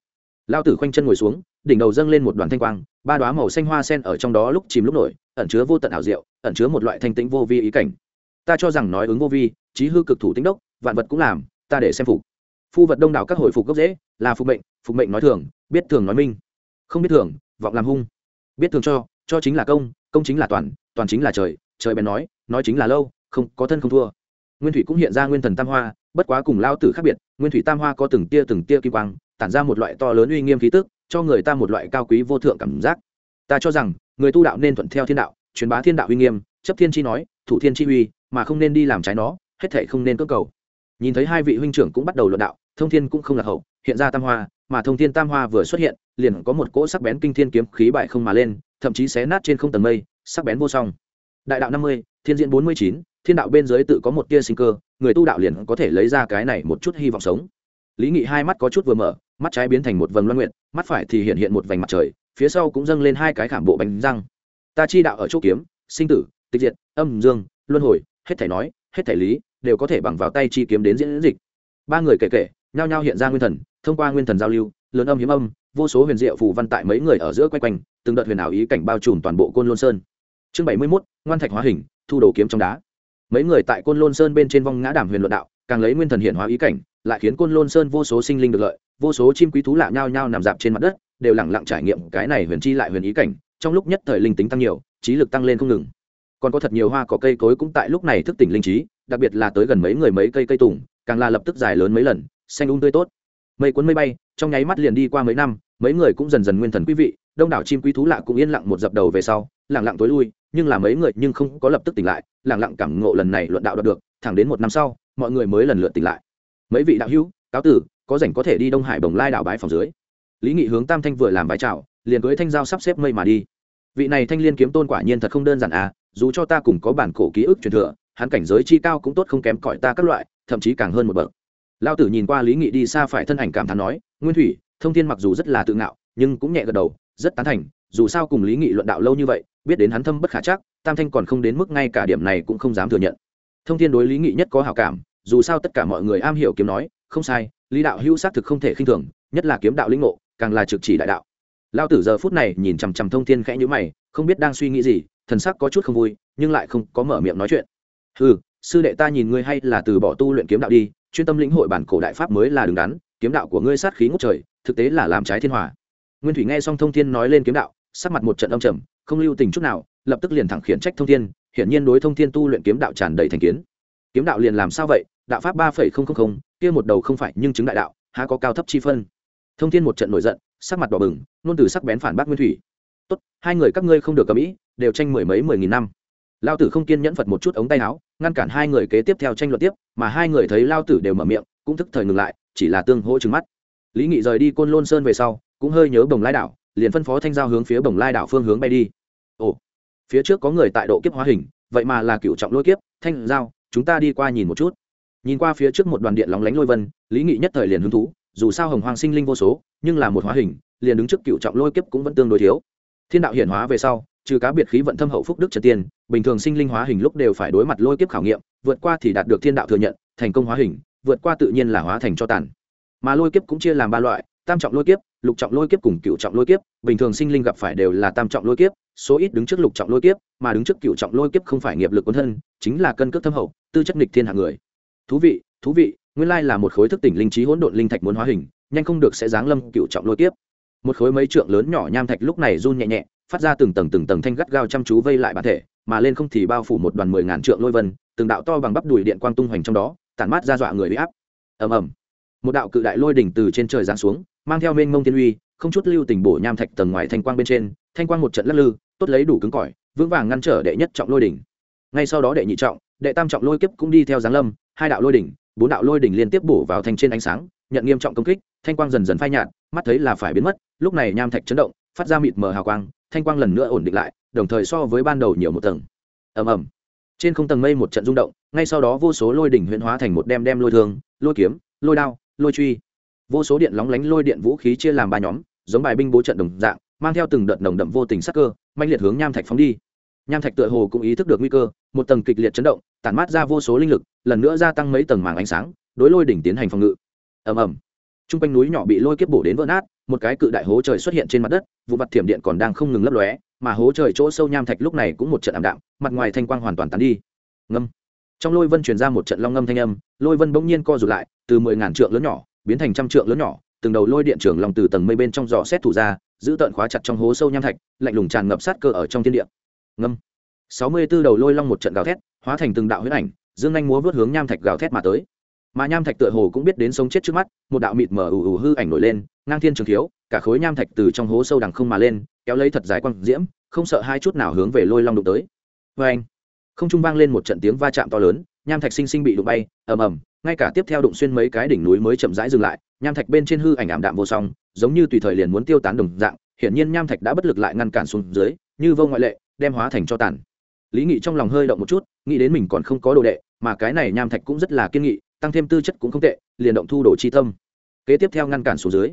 Lao tử khoanh chân ngồi xuống, đỉnh đầu dâng lên một đoàn thanh quang, ba đoá màu xanh hoa sen ở trong đó lúc chìm lúc nổi, ẩn chứa vô tận ảo diệu, ẩn chứa một loại thanh tĩnh vô vi ý cảnh. Ta cho rằng nói ứng vô vi trí hư cực thủ tính đốc, vạn vật cũng làm, ta để xem phục. Phu vật đông đảo các hồi phục gốc dễ là phục mệnh phục mệnh nói thường, biết thường nói minh. Không biết thường, vọng làm hung. Biết thường cho cho chính là công công chính là toàn toàn chính là trời trời bèn nói nói chính là lâu, không có thân không thua. Nguyên thủy cũng hiện ra nguyên thần tam hoa bất quá cùng lao tử khác biệt, nguyên thủy tam hoa có từng tia từng tia kim quang, tản ra một loại to lớn uy nghiêm khí tức, cho người ta một loại cao quý vô thượng cảm giác. Ta cho rằng, người tu đạo nên thuận theo thiên đạo, truyền bá thiên đạo uy nghiêm, chấp thiên chi nói, thủ thiên chi uy, mà không nên đi làm trái nó, hết thể không nên cơ cầu. Nhìn thấy hai vị huynh trưởng cũng bắt đầu luận đạo, thông thiên cũng không là hậu, hiện ra tam hoa, mà thông thiên tam hoa vừa xuất hiện, liền có một cỗ sắc bén kinh thiên kiếm khí bại không mà lên, thậm chí xé nát trên không tầng mây, sắc bén vô song. Đại đạo năm mươi, thiên diễn bốn mươi chín thiên đạo bên dưới tự có một tia sinh cơ, người tu đạo liền có thể lấy ra cái này một chút hy vọng sống. Lý nghị hai mắt có chút vừa mở, mắt trái biến thành một vầng loan nguyện mắt phải thì hiện hiện một vành mặt trời, phía sau cũng dâng lên hai cái khảm bộ bánh răng. Ta chi đạo ở chỗ kiếm, sinh tử, tịch diệt, âm, dương, luân hồi, hết thể nói, hết thể lý, đều có thể bằng vào tay chi kiếm đến diễn dịch. Ba người kể kể, nhao nhao hiện ra nguyên thần, thông qua nguyên thần giao lưu, lớn âm hiếm âm, vô số huyền diệu phù văn tại mấy người ở giữa quay quanh, từng đợt huyền ảo ý cảnh bao trùm toàn bộ côn lôn sơn. Chương bảy mươi mốt, ngoan thạch hóa hình, thu đồ kiếm trong đá mấy người tại côn lôn sơn bên trên vong ngã đàm huyền luận đạo, càng lấy nguyên thần hiện hóa ý cảnh, lại khiến côn lôn sơn vô số sinh linh được lợi, vô số chim quý thú lạ nhao nhao nằm dạp trên mặt đất, đều lẳng lặng trải nghiệm cái này huyền chi lại huyền ý cảnh, trong lúc nhất thời linh tính tăng nhiều, trí lực tăng lên không ngừng. Còn có thật nhiều hoa cỏ cây cối cũng tại lúc này thức tỉnh linh trí, đặc biệt là tới gần mấy người mấy cây cây tùng, càng là lập tức dài lớn mấy lần, xanh ung tươi tốt. Mây cuốn mây bay, trong nháy mắt liền đi qua mấy năm, mấy người cũng dần dần nguyên thần quý vị, đông đảo chim quý thú lạ cũng yên lặng một dập đầu về sau lẳng lặng tối lui nhưng là mấy người nhưng không có lập tức tỉnh lại lẳng lặng cảm ngộ lần này luận đạo đạt được, thẳng đến một năm sau, mọi người mới lần lượt tỉnh lại. Mấy vị đạo hữu, cáo tử, có rảnh có thể đi đông hải bồng lai đảo bái phòng dưới. Lý nghị hướng tam thanh vừa làm bái chào, liền cưới thanh giao sắp xếp mây mà đi. Vị này thanh liên kiếm tôn quả nhiên thật không đơn giản à dù cho ta cùng có bản cổ ký ức truyền thừa, hắn cảnh giới chi cao cũng tốt không kém cỏi ta các loại, thậm chí càng hơn một bậc. Lao tử nhìn qua lý nghị đi xa phải thân ảnh cảm thán nói, nguyên thủy, thông thiên mặc dù rất là tự ngạo, nhưng cũng nhẹ gật đầu, rất tán thành, dù sao cùng lý nghị luận đạo lâu như vậy biết đến hắn thâm bất khả chắc, tam thanh còn không đến mức ngay cả điểm này cũng không dám thừa nhận. Thông thiên đối lý nghị nhất có hảo cảm, dù sao tất cả mọi người am hiểu kiếm nói, không sai, lý đạo hữu xác thực không thể khinh thường, nhất là kiếm đạo linh ngộ, càng là trực chỉ đại đạo. Lao tử giờ phút này nhìn chằm chằm thông thiên khẽ nhữ mày, không biết đang suy nghĩ gì, thần sắc có chút không vui, nhưng lại không có mở miệng nói chuyện. Ừ sư đệ ta nhìn ngươi hay là từ bỏ tu luyện kiếm đạo đi, chuyên tâm lĩnh hội bản cổ đại pháp mới là đứng đắn, kiếm đạo của ngươi sát khí ngốc trời, thực tế là làm trái thiên hòa. Nguyên thủy nghe xong thông thiên nói lên kiếm đạo, sắc mặt một trận âm trầm không lưu tình chút nào, lập tức liền thẳng khiển trách thông thiên, hiển nhiên đối thông thiên tu luyện kiếm đạo tràn đầy thành kiến. Kiếm đạo liền làm sao vậy? Đạo pháp ba phẩy không không không, kia một đầu không phải nhưng chứng đại đạo, há có cao thấp chi phân? Thông thiên một trận nổi giận, sắc mặt đỏ bừng, nôn từ sắc bén phản bác nguyên thủy. Tốt, hai người các ngươi không được cầm ý, đều tranh mười mấy mười nghìn năm. Lao tử không kiên nhẫn phật một chút ống tay áo, ngăn cản hai người kế tiếp theo tranh luận tiếp, mà hai người thấy lao tử đều mở miệng, cũng thức thời ngừng lại, chỉ là tương hỗ trừng mắt. Lý nghị rời đi côn lôn sơn về sau, cũng hơi nhớ bồng lai đảo liền phân phó thanh giao hướng phía bồng lai đảo phương hướng bay đi. Ồ, phía trước có người tại độ kiếp hóa hình, vậy mà là cựu trọng lôi kiếp. Thanh giao, chúng ta đi qua nhìn một chút. Nhìn qua phía trước một đoàn điện lóng lánh lôi vân, lý nghị nhất thời liền hứng thú, dù sao hồng hoàng sinh linh vô số, nhưng là một hóa hình, liền đứng trước cựu trọng lôi kiếp cũng vẫn tương đối thiếu. Thiên đạo hiển hóa về sau, trừ cá biệt khí vận thâm hậu phúc đức trần tiên, bình thường sinh linh hóa hình lúc đều phải đối mặt lôi kiếp khảo nghiệm, vượt qua thì đạt được thiên đạo thừa nhận, thành công hóa hình, vượt qua tự nhiên là hóa thành cho tàn. Mà lôi kiếp cũng chia làm ba loại tam trọng lôi kiếp, lục trọng lôi kiếp cùng cựu trọng lôi kiếp, bình thường sinh linh gặp phải đều là tam trọng lôi kiếp, số ít đứng trước lục trọng lôi kiếp, mà đứng trước cựu trọng lôi kiếp không phải nghiệp lực quân thân, chính là cân cước thâm hậu, tư chất nghịch thiên hạng người. Thú vị thú vị, nguyên lai là một khối thức tỉnh linh trí hỗn độn linh thạch muốn hóa hình, nhanh không được sẽ giáng lâm cựu trọng lôi kiếp. Một khối mấy trượng lớn nhỏ nham thạch lúc này run nhẹ nhẹ, phát ra từng tầng từng tầng thanh gắt gao chăm chú vây lại bản thể, mà lên không thì bao phủ một đoàn mười ngàn trượng lôi vân, từng đạo to bằng bắp đùi điện quang tung hoành trong đó, tản mát ra dọa người bị áp. Ầm ầm. Một đạo cự đại lôi đỉnh từ trên trời giáng xuống mang theo mênh mông tiên uy, không chút lưu tình bổ nham thạch tầng ngoài thanh quang bên trên, thanh quang một trận lắc lư, tốt lấy đủ cứng cỏi, vững vàng ngăn trở đệ nhất trọng lôi đỉnh. Ngay sau đó đệ nhị trọng, đệ tam trọng lôi kiếp cũng đi theo giáng lâm, hai đạo lôi đỉnh, bốn đạo lôi đỉnh liên tiếp bổ vào thanh trên ánh sáng, nhận nghiêm trọng công kích, thanh quang dần dần phai nhạt, mắt thấy là phải biến mất, lúc này nham thạch chấn động, phát ra mịt mờ hào quang, thanh quang lần nữa ổn định lại, đồng thời so với ban đầu nhiều một tầng. Ầm ầm. Trên không tầng mây một trận rung động, ngay sau đó vô số lôi đỉnh huyễn hóa thành một đem đem lôi thương, lôi kiếm, lôi đao, lôi truy vô số điện lóng lánh lôi điện vũ khí chia làm ba nhóm, giống bài binh bố trận đồng dạng, mang theo từng đợt nồng đậm vô tình sắc cơ manh liệt hướng nham thạch phóng đi. Nham thạch tựa hồ cũng ý thức được nguy cơ, một tầng kịch liệt chấn động, tản mát ra vô số linh lực, lần nữa gia tăng mấy tầng màng ánh sáng, đối lôi đỉnh tiến hành phòng ngự. Ầm ầm. T r u n g quanh núi nhỏ bị lôi kiếp bổ đến vỡ nát, một cái cự đại hố trời xuất hiện trên mặt đất, vụ mặt thiểm điện còn đang không ngừng lấp lóe, mà hố trời chỗ sâu nham thạch lúc này cũng một trận ảm đạm, mặt ngoài thanh quang hoàn toàn tán đi. Ngâm. Trong lôi vân truyền ra một trận long ngâm thanh âm, lôi vân bỗng nhiên co rụt lại, từ mười ngàn trượng lớn nhỏ biến thành trăm trượng lớn nhỏ, từng đầu lôi điện trường lòng từ tầng mây bên trong giò xét thủ ra, giữ tợn khóa chặt trong hố sâu nham thạch, lạnh lùng tràn ngập sát cơ ở trong thiên địa. Ngâm. Sáu mươi b ố đầu lôi long một trận gào thét, hóa thành từng đạo huyết ảnh, dương anh múa vớt hướng nham thạch gào thét mà tới. Mà nham thạch tựa hồ cũng biết đến sống chết trước mắt, một đạo mịt mờ ù ù hư ảnh nổi lên, ngang thiên trường thiếu, cả khối nham thạch từ trong hố sâu đằng không mà lên, kéo lấy thật dài quăng diễm, không sợ hai chút nào hướng về lôi long đụng tới. Vê anh không trung vang lên một trận tiếng va chạm to lớn, nham thạch sinh sinh bị đụng bay, ầm ầm ngay cả tiếp theo đụng xuyên mấy cái đỉnh núi mới chậm rãi dừng lại, nham thạch bên trên hư ảnh ảm đạm vô song, giống như tùy thời liền muốn tiêu tán đồng dạng, hiển nhiên nham thạch đã bất lực lại ngăn cản xuống dưới, như vô ngoại lệ, đem hóa thành cho tàn. Lý nghị trong lòng hơi động một chút, nghĩ đến mình còn không có đồ đệ, mà cái này nham thạch cũng rất là kiên nghị, tăng thêm tư chất cũng không tệ, liền động thu đồ chi tâm. Kế tiếp theo ngăn cản xuống dưới,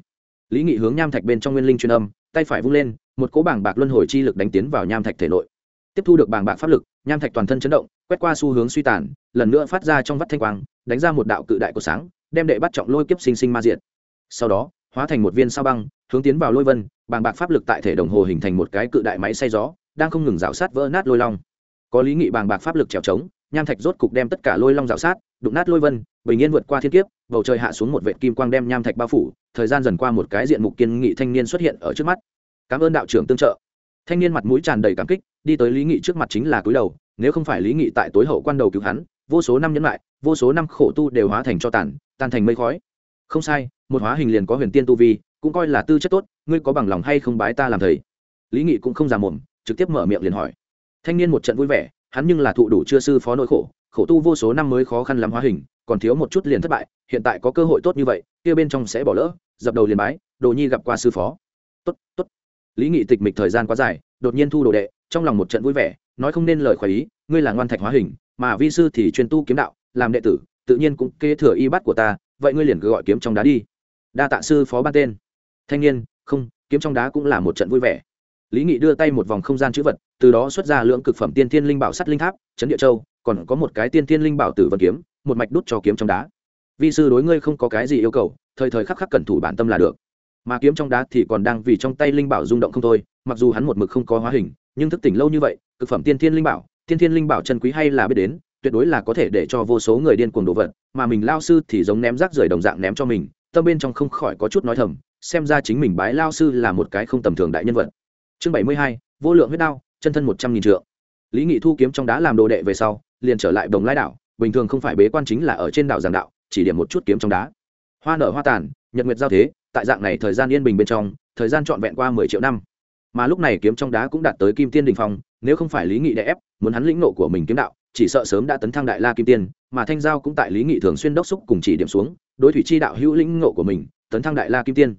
lý nghị hướng nham thạch bên trong nguyên linh truyền âm, tay phải vung lên, một cỗ bảng bạc luân hồi chi lực đánh tiến vào nham thạch thể nội. Tiếp thu được bảng bạc pháp lực nham thạch toàn thân chấn động, quét qua xu hướng suy tàn, lần nữa phát ra trong vắt thanh quang, đánh ra một đạo cự đại của sáng, đem đệ bắt trọng lôi kiếp sinh sinh ma diệt. Sau đó, hóa thành một viên sao băng, hướng tiến vào lôi vân, bàng bạc pháp lực tại thể đồng hồ hình thành một cái cự đại máy xay gió, đang không ngừng rào sát vỡ nát lôi long. Có lý nghị bàng bạc pháp lực trèo trống, nham thạch rốt cục đem tất cả lôi long rào sát, đụng nát lôi vân, bình yên vượt qua thiên kiếp, bầu trời hạ xuống một vệ kim quang đem nham thạch bao phủ, thời gian dần qua một cái diện mục kiên nghị thanh niên xuất hiện ở trước mắt. Cảm ơn đạo trưởng tương trợ thanh niên mặt mũi tràn đầy cảm kích, đi tới lý nghị trước mặt chính là cúi đầu, nếu không phải lý nghị tại tối hậu quan đầu cứu hắn, vô số năm nhẫn lại, vô số năm khổ tu đều hóa thành cho tàn, tan thành mây khói. Không sai, một hóa hình liền có huyền tiên tu vi, cũng coi là tư chất tốt, ngươi có bằng lòng hay không bái ta làm thầy? Lý nghị cũng không già mồm, trực tiếp mở miệng liền hỏi. Thanh niên một trận vui vẻ, hắn nhưng là thụ đủ chưa sư phó nỗi khổ khổ tu vô số năm mới khó khăn lắm hóa hình, còn thiếu một chút liền thất bại, hiện tại có cơ hội tốt như vậy, kia bên trong sẽ bỏ lỡ, dập đầu liền bái, đồ nhi gặp qua sư phó. Tốt tốt lý nghị tịch mịch thời gian quá dài, đột nhiên thu đồ đệ, trong lòng một trận vui vẻ, nói không nên lời khỏi ý, ngươi là ngoan thạch hóa hình, mà vi sư thì chuyên tu kiếm đạo, làm đệ tử, tự nhiên cũng kế thừa y bắt của ta, vậy ngươi liền cứ gọi kiếm trong đá đi. Đa tạ sư phó ban tên. Thanh niên, không, kiếm trong đá cũng là một trận vui vẻ. Lý nghị đưa tay một vòng không gian chữ vật, từ đó xuất ra lượng cực phẩm tiên thiên linh bảo sắt linh tháp trấn địa châu, còn có một cái tiên thiên linh bảo tử vân kiếm, một mạch đút cho kiếm trong đá. Vi sư đối ngươi không có cái gì yêu cầu, thời thời khắc khắc cẩn thủ bản tâm là được mà kiếm trong đá thì còn đang vì trong tay linh bảo rung động không thôi, mặc dù hắn một mực không có hóa hình, nhưng thức tỉnh lâu như vậy, cực phẩm tiên thiên linh bảo, tiên thiên linh bảo chân quý hay là biết đến, tuyệt đối là có thể để cho vô số người điên cuồng đồ vật mà mình lao sư thì giống ném rác rưởi đồng dạng ném cho mình, tâm bên trong không khỏi có chút nói thầm, xem ra chính mình bái lao sư là một cái không tầm thường đại nhân vật. Chương bảy mươi hai, vô lượng huyết đao, chân thân một trăm nghìn trượng. Lý nghị thu kiếm trong đá làm đồ đệ về sau, liền trở lại đồng lai đảo, bình thường không phải bế quan chính là ở trên đảo giảng đạo, chỉ điểm một chút kiếm trong đá. Hoa nở hoa tàn nhật nguyệt giao thế, tại dạng này thời gian yên bình bên trong, thời gian trọn vẹn qua mười triệu năm. Mà lúc này kiếm trong đá cũng đạt tới kim tiên đình phong, nếu không phải lý nghị đẻ ép, muốn hắn lĩnh nộ của mình kiếm đạo, chỉ sợ sớm đã tấn thăng đại la kim tiên, mà thanh giao cũng tại lý nghị thường xuyên đốc xúc cùng chỉ điểm xuống, đối thủy chi đạo hữu lĩnh nộ của mình, tấn thăng đại la kim tiên.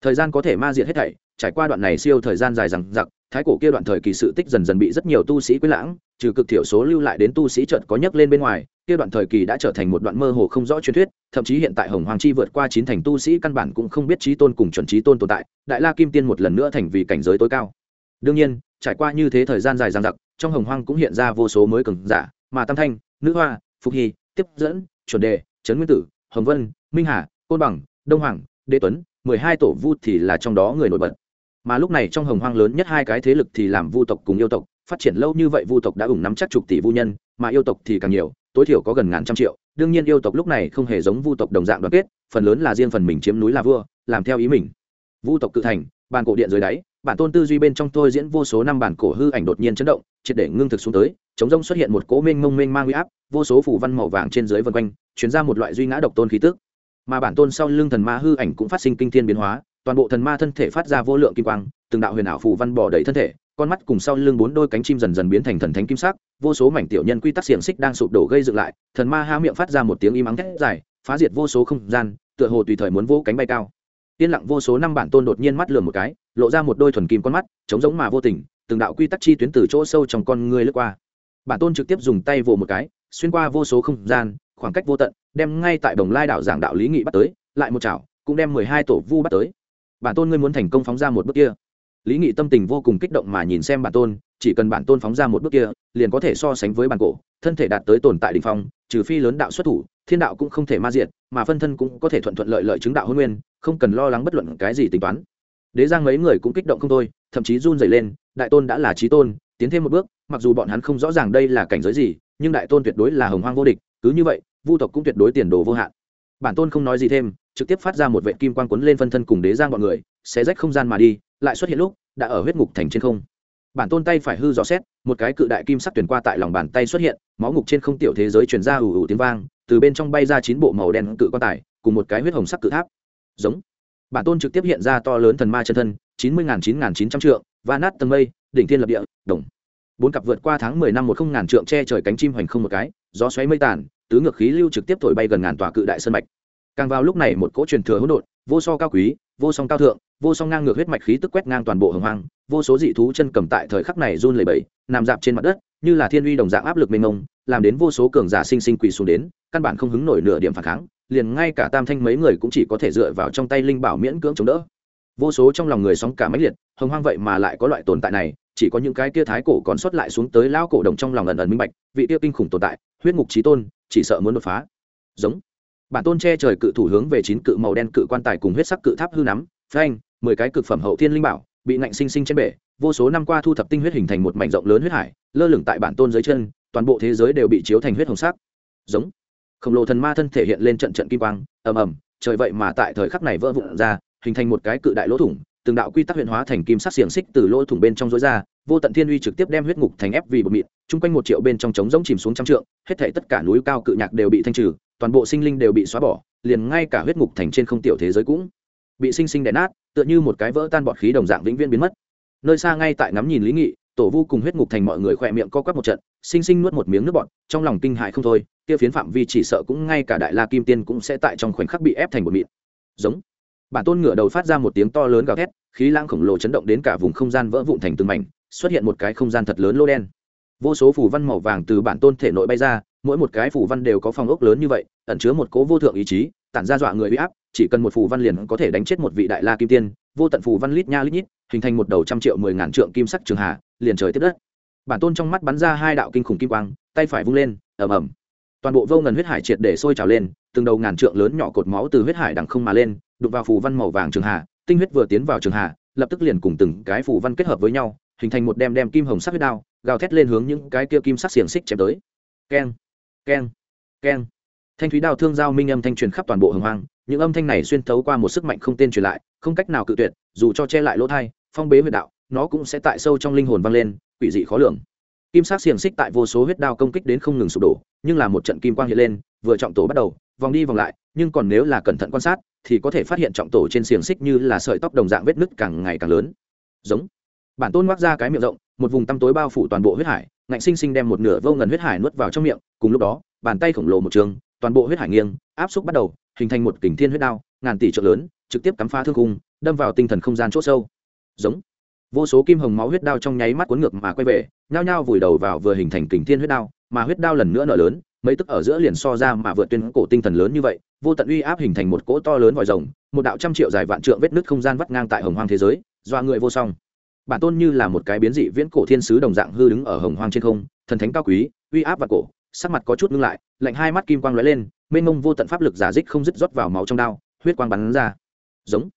Thời gian có thể ma diệt hết thảy, trải qua đoạn này siêu thời gian dài rằng giặc thái cổ kia đoạn thời kỳ sự tích dần dần bị rất nhiều tu sĩ quên lãng trừ cực thiểu số lưu lại đến tu sĩ trận có nhấc lên bên ngoài, kia đoạn thời kỳ đã trở thành một đoạn mơ hồ không rõ truyền thuyết, thậm chí hiện tại hồng hoàng chi vượt qua chín thành tu sĩ căn bản cũng không biết trí tôn cùng chuẩn trí tôn tồn tại, đại la kim tiên một lần nữa thành vì cảnh giới tối cao. Đương nhiên, trải qua như thế thời gian dài dằng dặc, trong hồng hoang cũng hiện ra vô số mới cường giả, mà tam thanh, nữ hoa, phục hy, tiếp dẫn, chuẩn đề, trấn nguyên tử, hồng vân, minh hà, côn bằng, đông hoàng, đế tuấn, mười hai tổ vu thì là trong đó người nổi bật. Mà lúc này trong hồng hoang lớn nhất hai cái thế lực thì làm vu tộc cùng yêu tộc phát triển lâu như vậy vu tộc đã ủng nắm chắc chục tỷ vu nhân, mà yêu tộc thì càng nhiều, tối thiểu có gần ngàn trăm triệu. Đương nhiên yêu tộc lúc này không hề giống vu tộc đồng dạng đoàn kết, phần lớn là riêng phần mình chiếm núi là vua, làm theo ý mình. Vu tộc cự thành, bàn cổ điện dưới đáy, bản tôn tư duy bên trong tôi diễn vô số năm bản cổ hư ảnh đột nhiên chấn động, triệt để ngưng thực xuống tới, chống rông xuất hiện một cỗ mênh mông mênh mang uy áp, vô số phủ văn màu vàng trên dưới vân quanh chuyển ra một loại duy ngã độc tôn khí tức. Mà bản tôn sau lưng thần ma hư ảnh cũng phát sinh kinh thiên biến hóa, toàn bộ thần ma thân thể phát ra vô lượng kim quang, từng đạo huyền ảo phủ văn bỏ đầy thân thể con mắt cùng sau lưng bốn đôi cánh chim dần dần biến thành thần thánh kim sắc, vô số mảnh tiểu nhân quy tắc xiển xích đang sụp đổ gây dựng lại, thần ma há miệng phát ra một tiếng im ắng thét dài, phá diệt vô số không gian, tựa hồ tùy thời muốn vỗ cánh bay cao. Tiên lặng vô số năm bản tôn đột nhiên mắt lườm một cái, lộ ra một đôi thuần kim con mắt, trống rỗng mà vô tình, từng đạo quy tắc chi tuyến từ chỗ sâu trong con người lướt qua. Bản tôn trực tiếp dùng tay vồ một cái, xuyên qua vô số không gian, khoảng cách vô tận, đem ngay tại đồng lai đảo giảng đạo lý nghị bắt tới, lại một chảo, cũng đem mười hai tổ vu bắt tới. Bản tôn ngươi muốn thành công phóng ra một bước kia lý nghị tâm tình vô cùng kích động mà nhìn xem bản tôn, chỉ cần bản tôn phóng ra một bước kia, liền có thể so sánh với bản cổ, thân thể đạt tới tồn tại đ ỉ n h phong, trừ phi lớn đạo xuất thủ, thiên đạo cũng không thể ma diệt, mà phân thân cũng có thể thuận thuận lợi lợi chứng đạo hôn nguyên, không cần lo lắng bất luận cái gì tính toán. Đế giang mấy người cũng kích động không thôi, thậm chí run dày lên, đại tôn đã là trí tôn, tiến thêm một bước, mặc dù bọn hắn không rõ ràng đây là cảnh giới gì, nhưng đại tôn tuyệt đối là hồng hoang vô địch, cứ như vậy, vu tộc cũng tuyệt đối tiền đồ vô hạn. Bản tôn không nói gì thêm, trực tiếp phát ra một vệ kim quan quấn lên phân thân cùng đế giang bọn người, xé rách không gian mà đi lại xuất hiện lúc, đã ở huyết ngục thành trên không. Bản tôn tay phải hư dò xét, một cái cự đại kim sắc tuyển qua tại lòng bàn tay xuất hiện, máu ngục trên không tiểu thế giới truyền ra ủ ủ tiếng vang, từ bên trong bay ra chín bộ màu đen cự quan tài, cùng một cái huyết hồng sắc cự tháp. Giống. Bản tôn trực tiếp hiện ra to lớn thần ma chân thân, chín mươi nghìn chín nghìn chín trăm trượng và nát tầng mây, đỉnh thiên lập địa, đồng. Bốn cặp vượt qua tháng mười năm một không ngàn trượng che trời cánh chim hoành không một cái, gió xoáy mây tàn, tứ ngược khí lưu trực tiếp thổi bay gần ngàn tòa cự đại sân mạch. Càng vào lúc này một cỗ truyền thừa hỗn độn vô so cao quý, vô song cao thượng, vô song ngang ngược huyết mạch khí tức quét ngang toàn bộ hồng hoang, vô số dị thú chân cầm tại thời khắc này run lẩy bẩy, nằm dạp trên mặt đất, như là thiên uy đồng dạng áp lực mênh mông, làm đến vô số cường giả sinh sinh quỳ xuống đến, căn bản không hứng nổi nửa điểm phản kháng, liền ngay cả tam thanh mấy người cũng chỉ có thể dựa vào trong tay linh bảo miễn cưỡng chống đỡ. Vô số trong lòng người sóng cả mãnh liệt, hồng hoang vậy mà lại có loại tồn tại này, chỉ có những cái kia thái cổ còn xuất lại xuống tới lao cổ đồng trong lòng ẩn ẩn minh bạch, vị kia kinh khủng tồn tại, huyết ngục trí tôn, chỉ sợ muốn đột phá. Giống bản tôn che trời cự thủ hướng về chín cự màu đen cự quan tài cùng huyết sắc cự tháp hư nắm, phanh, mười cái cực phẩm hậu thiên linh bảo, bị ngạnh sinh sinh trên bể, vô số năm qua thu thập tinh huyết hình thành một mảnh rộng lớn huyết hải, lơ lửng tại bản tôn dưới chân, toàn bộ thế giới đều bị chiếu thành huyết hồng sắc. Giống. Khổng lồ thần ma thân thể hiện lên trận trận kim quang, ầm ầm, trời vậy mà tại thời khắc này vỡ vụn ra, hình thành một cái cự đại lỗ thủng, từng đạo quy tắc huyện hóa thành kim sắc xiềng xích từ lỗ thủng bên trong rối ra, vô tận thiên uy trực tiếp đem huyết ngục thành ép vì bột mịn, chung quanh một triệu bên trong trống rỗng chìm xuống trăm trượng, hết thể tất cả núi cao cự nhạc đều bị thanh trừ toàn bộ sinh linh đều bị xóa bỏ, liền ngay cả huyết ngục thành trên không tiểu thế giới cũng bị sinh sinh đè nát, tựa như một cái vỡ tan bọt khí đồng dạng vĩnh viễn biến mất. Nơi xa ngay tại ngắm nhìn lý nghị, tổ vu cùng huyết ngục thành mọi người khỏe miệng co quắp một trận, sinh sinh nuốt một miếng nước bọt, trong lòng kinh hại không thôi, kia phiến phạm vi chỉ sợ cũng ngay cả đại la kim tiên cũng sẽ tại trong khoảnh khắc bị ép thành một mịn. Giống. Bản tôn ngựa đầu phát ra một tiếng to lớn gào thét, khí lãng khổng lồ chấn động đến cả vùng không gian vỡ vụn thành từng mảnh, xuất hiện một cái không gian thật lớn lô đen. Vô số phù văn màu vàng từ bản tôn thể nội bay ra mỗi một cái phù văn đều có phòng ốc lớn như vậy, ẩn chứa một cố vô thượng ý chí, tản ra dọa người uy áp, chỉ cần một phù văn liền có thể đánh chết một vị đại la kim tiên, vô tận phù văn lít nha lít nhít, hình thành một đầu trăm triệu mười ngàn trượng kim sắc trường hà, liền trời tiếp đất. Bản tôn trong mắt bắn ra hai đạo kinh khủng kim quang, tay phải vung lên, ầm ầm. Toàn bộ vô ngần huyết hải triệt để sôi trào lên, từng đầu ngàn trượng lớn nhỏ cột máu từ huyết hải đằng không mà lên đục vào phù văn màu vàng trường hà, tinh huyết vừa tiến vào trường hà, lập tức liền cùng từng cái phù văn kết hợp với nhau, hình thành một đem đem kim hồng sắc huyết đao, gào thét lên hướng những cái kia kim sắc xiềng xích chém tới. Keng keng keng. Thanh thúy đao thương giao minh âm thanh truyền khắp toàn bộ hồng hoang, những âm thanh này xuyên thấu qua một sức mạnh không tên truyền lại, không cách nào cự tuyệt, dù cho che lại lỗ thai, phong bế huyệt đạo, nó cũng sẽ tại sâu trong linh hồn vang lên, quỷ dị khó lường. Kim sắc xiềng xích tại vô số huyết đao công kích đến không ngừng sụp đổ, nhưng là một trận kim quang hiện lên, vừa trọng tổ bắt đầu, vòng đi vòng lại, nhưng còn nếu là cẩn thận quan sát, thì có thể phát hiện trọng tổ trên xiềng xích như là sợi tóc đồng dạng vết nứt càng ngày càng lớn. Giống. Bản tôn ngoác ra cái miệng rộng, một vùng tăm tối bao phủ toàn bộ huyết hải ngạnh sinh sinh đem một nửa vô ngần huyết hải nuốt vào trong miệng, cùng lúc đó, bàn tay khổng lồ một trường, toàn bộ huyết hải nghiêng, áp xúc bắt đầu, hình thành một kình thiên huyết đao, ngàn tỷ trợ lớn, trực tiếp cắm phá thương cung đâm vào tinh thần không gian c h ỗ sâu. Giống. Vô số kim hồng máu huyết đao trong nháy mắt cuốn ngược mà quay về, nhao nhao vùi đầu vào vừa hình thành kình thiên huyết đao, mà huyết đao lần nữa nở lớn, mấy tức ở giữa liền so ra mà vượt tuyên cổ tinh thần lớn như vậy, vô tận uy áp hình thành một cỗ to lớn vòi rồng, một đạo trăm triệu dài vạn trượng vết nứt không gian vắt ngang tại hồng hoang thế giới do người vô song bản tôn như là một cái biến dị viễn cổ thiên sứ đồng dạng hư đứng ở hồng hoang trên không, thần thánh cao quý, uy áp và cổ, sắc mặt có chút ngưng lại, lạnh hai mắt kim quang lóe lên, mênh mông vô tận pháp lực giả dích không dứt rót vào máu trong đao, huyết quang bắn ra. Giống.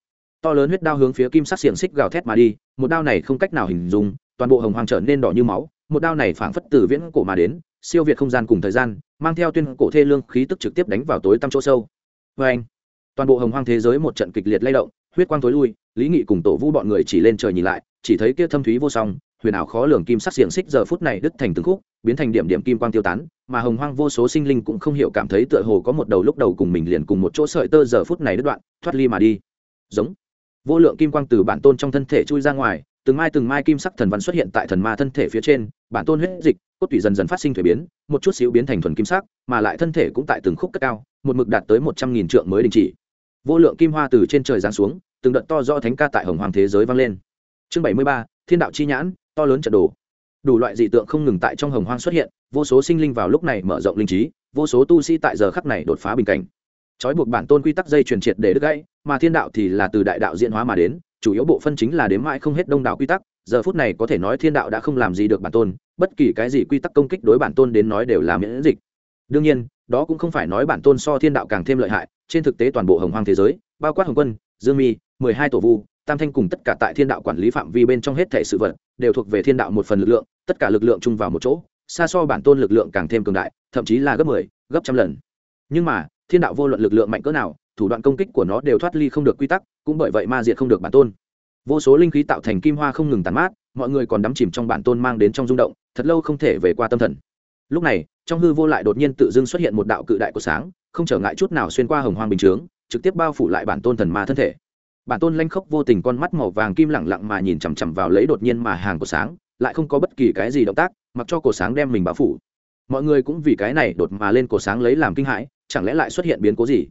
To lớn huyết đao hướng phía kim sắc xiềng xích gào thét mà đi, một đao này không cách nào hình dung, toàn bộ hồng hoàng trở nên đỏ như máu, một đao này phảng phất từ viễn cổ mà đến, siêu việt không gian cùng thời gian, mang theo tuyên cổ thê lương khí tức trực tiếp đánh vào tối tăm chỗ sâu. Vê anh toàn bộ hồng hoang thế giới một trận kịch liệt lay động, huyết quang tối lui, lý nghị cùng tổ vu bọn người chỉ lên trời nhìn lại chỉ thấy kia thâm thúy vô song, huyền ảo khó lường kim sắc xiềng xích giờ phút này đứt thành từng khúc, biến thành điểm điểm kim quang tiêu tán, mà hồng hoang vô số sinh linh cũng không hiểu cảm thấy tựa hồ có một đầu lúc đầu cùng mình liền cùng một chỗ sợi tơ giờ phút này đứt đoạn, thoát ly mà đi. Giống. Vô lượng kim quang từ bản tôn trong thân thể chui ra ngoài, từng mai từng mai kim sắc thần văn xuất hiện tại thần ma thân thể phía trên, bản tôn huyết dịch, cốt tủy dần dần phát sinh thuế biến, một chút xíu biến thành thuần kim sắc, mà lại thân thể cũng tại từng khúc cất cao, một mực đạt tới một trăm nghìn trượng mới đình chỉ. Vô lượng kim hoa từ trên trời giáng xuống, từng đợt to do thánh ca tại hồng hoàng thế giới vang lên chương bảy mươi ba, thiên đạo chi nhãn, to lớn trận đồ. Đủ loại dị tượng không ngừng tại trong hồng hoang xuất hiện, vô số sinh linh vào lúc này mở rộng linh trí, vô số tu sĩ tại giờ khắc này đột phá bình cảnh. Trói buộc bản tôn quy tắc dây truyền triệt để đứt gãy, mà thiên đạo thì là từ đại đạo diễn hóa mà đến, chủ yếu bộ phân chính là đếm mãi không hết đông đảo quy tắc, giờ phút này có thể nói thiên đạo đã không làm gì được bản tôn, bất kỳ cái gì quy tắc công kích đối bản tôn đến nói đều là miễn dịch. Đương nhiên, đó cũng không phải nói bản tôn so thiên đạo càng thêm lợi hại, trên thực tế toàn bộ hồng hoang thế giới, bao quát hồng quân, dương mi, mười hai tổ vu tam thanh cùng tất cả tại thiên đạo quản lý phạm vi bên trong hết thể sự vật đều thuộc về thiên đạo một phần lực lượng tất cả lực lượng chung vào một chỗ xa so bản tôn lực lượng càng thêm cường đại thậm chí là gấp mười 10, gấp trăm lần. Nhưng mà thiên đạo vô luận lực lượng mạnh cỡ nào thủ đoạn công kích của nó đều thoát ly không được quy tắc cũng bởi vậy ma diệt không được bản tôn. Vô số linh khí tạo thành kim hoa không ngừng tàn mát mọi người còn đắm chìm trong bản tôn mang đến trong rung động thật lâu không thể về qua tâm thần. Lúc này trong hư vô lại đột nhiên tự dưng xuất hiện một đạo cự đại của sáng không trở ngại chút nào xuyên qua hồng hoang bình chướng trực tiếp bao phủ lại bản tôn thần ma thân thể bản tôn lanh khốc vô tình con mắt màu vàng kim lẳng lặng mà nhìn chằm chằm vào lấy đột nhiên mà hàng của sáng lại không có bất kỳ cái gì động tác mặc cho cổ sáng đem mình bao phủ. Mọi người cũng vì cái này đột mà lên cổ sáng lấy làm kinh hãi chẳng lẽ lại xuất hiện biến cố gì?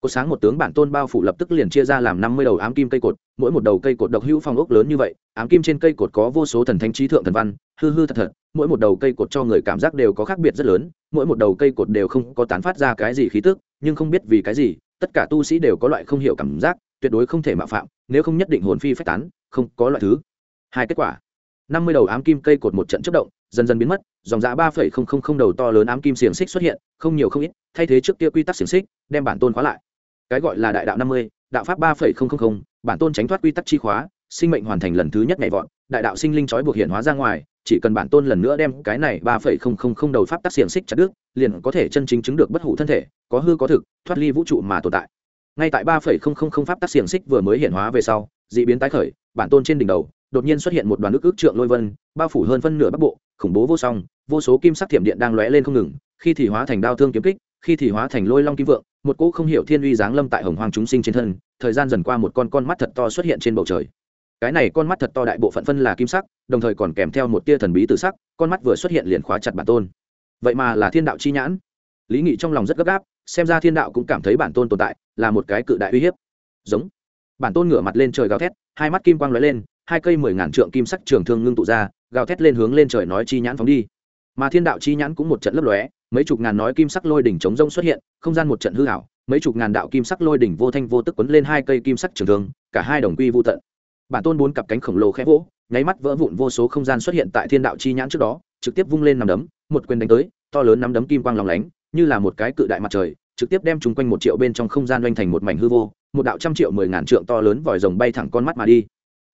Cổ sáng một tướng bản tôn bao phủ lập tức liền chia ra làm năm mươi đầu ám kim cây cột, mỗi một đầu cây cột độc hữu phong ốc lớn như vậy, ám kim trên cây cột có vô số thần thánh trí thượng thần văn, hư hư thật thật, mỗi một đầu cây cột cho người cảm giác đều có khác biệt rất lớn, mỗi một đầu cây cột đều không có tán phát ra cái gì khí tức, nhưng không biết vì cái gì, tất cả tu sĩ đều có loại không hiểu cảm giác, tuyệt đối không thể mạo phạm, nếu không nhất định hồn phi phách tán, không, có loại thứ. Hai kết quả. năm mươi đầu ám kim cây cột một trận chất động, dần dần biến mất, dòng giá ba phẩy không không không đầu to lớn ám kim xiềng xích xuất hiện, không nhiều không ít, thay thế trước kia quy tắc xiềng xích, đem bản tôn khóa lại cái gọi là đại đạo năm mươi đạo pháp ba phẩy không không không bản tôn tránh thoát quy tắc chi khóa sinh mệnh hoàn thành lần thứ nhất nhảy vọt đại đạo sinh linh trói buộc hiện hóa ra ngoài chỉ cần bản tôn lần nữa đem cái này ba phẩy không không không đầu pháp tắc xiềng xích chặt đứt liền có thể chân chính chứng được bất hủ thân thể có hư có thực thoát ly vũ trụ mà tồn tại ngay tại ba phẩy không không không pháp tác xiềng xích vừa mới hiện hóa về sau d ị biến tái khởi, bản tôn trên đỉnh đầu, đột nhiên xuất hiện một đoàn nước ước trượng lôi vân, bao phủ hơn phân nửa bắc bộ, khủng bố vô song, vô số kim sắc thiểm điện đang lóe lên không ngừng, khi thì hóa thành đao thương kiếm kích, khi thì hóa thành lôi long kim vượng, một cỗ không hiểu thiên uy giáng lâm tại hồng hoàng chúng sinh trên thân, thời gian dần qua một con con mắt thật to xuất hiện trên bầu trời. Cái này con mắt thật to đại bộ phận phân là kim sắc, đồng thời còn kèm theo một tia thần bí tự sắc, con mắt vừa xuất hiện liền khóa chặt bản tôn. Vậy mà là thiên đạo chi nhãn. Lý nghị trong lòng rất gấp gáp xem ra thiên đạo cũng cảm thấy bản tôn tồn tại là một cái cự đại uy hiếp. Giống. Bản tôn ngửa mặt lên trời gào thét, hai mắt kim quang lóe lên, hai cây mười ngàn trượng kim sắc trường thương ngưng tụ ra, gào thét lên hướng lên trời nói chi nhãn phóng đi. Mà thiên đạo chi nhãn cũng một trận lấp lóe, mấy chục ngàn nói kim sắc lôi đỉnh chống rông xuất hiện, không gian một trận hư hảo mấy chục ngàn đạo kim sắc lôi đỉnh vô thanh vô tức quấn lên hai cây kim sắc trường thương, cả hai đồng quy vô tận. Bản tôn bốn cặp cánh khổng lồ khẽ vỗ, nháy mắt vỡ vụn vô số không gian xuất hiện tại thiên đạo chi nhãn trước đó, trực tiếp vung lên nằm đấm, một quyền đánh tới, to lớn nắm đấm kim quang lòng lánh như là một cái cự đại mặt trời, trực tiếp đem chúng quanh một triệu bên trong không gian doanh thành một mảnh hư vô, một đạo trăm triệu, mười ngàn trượng to lớn vòi rồng bay thẳng con mắt mà đi.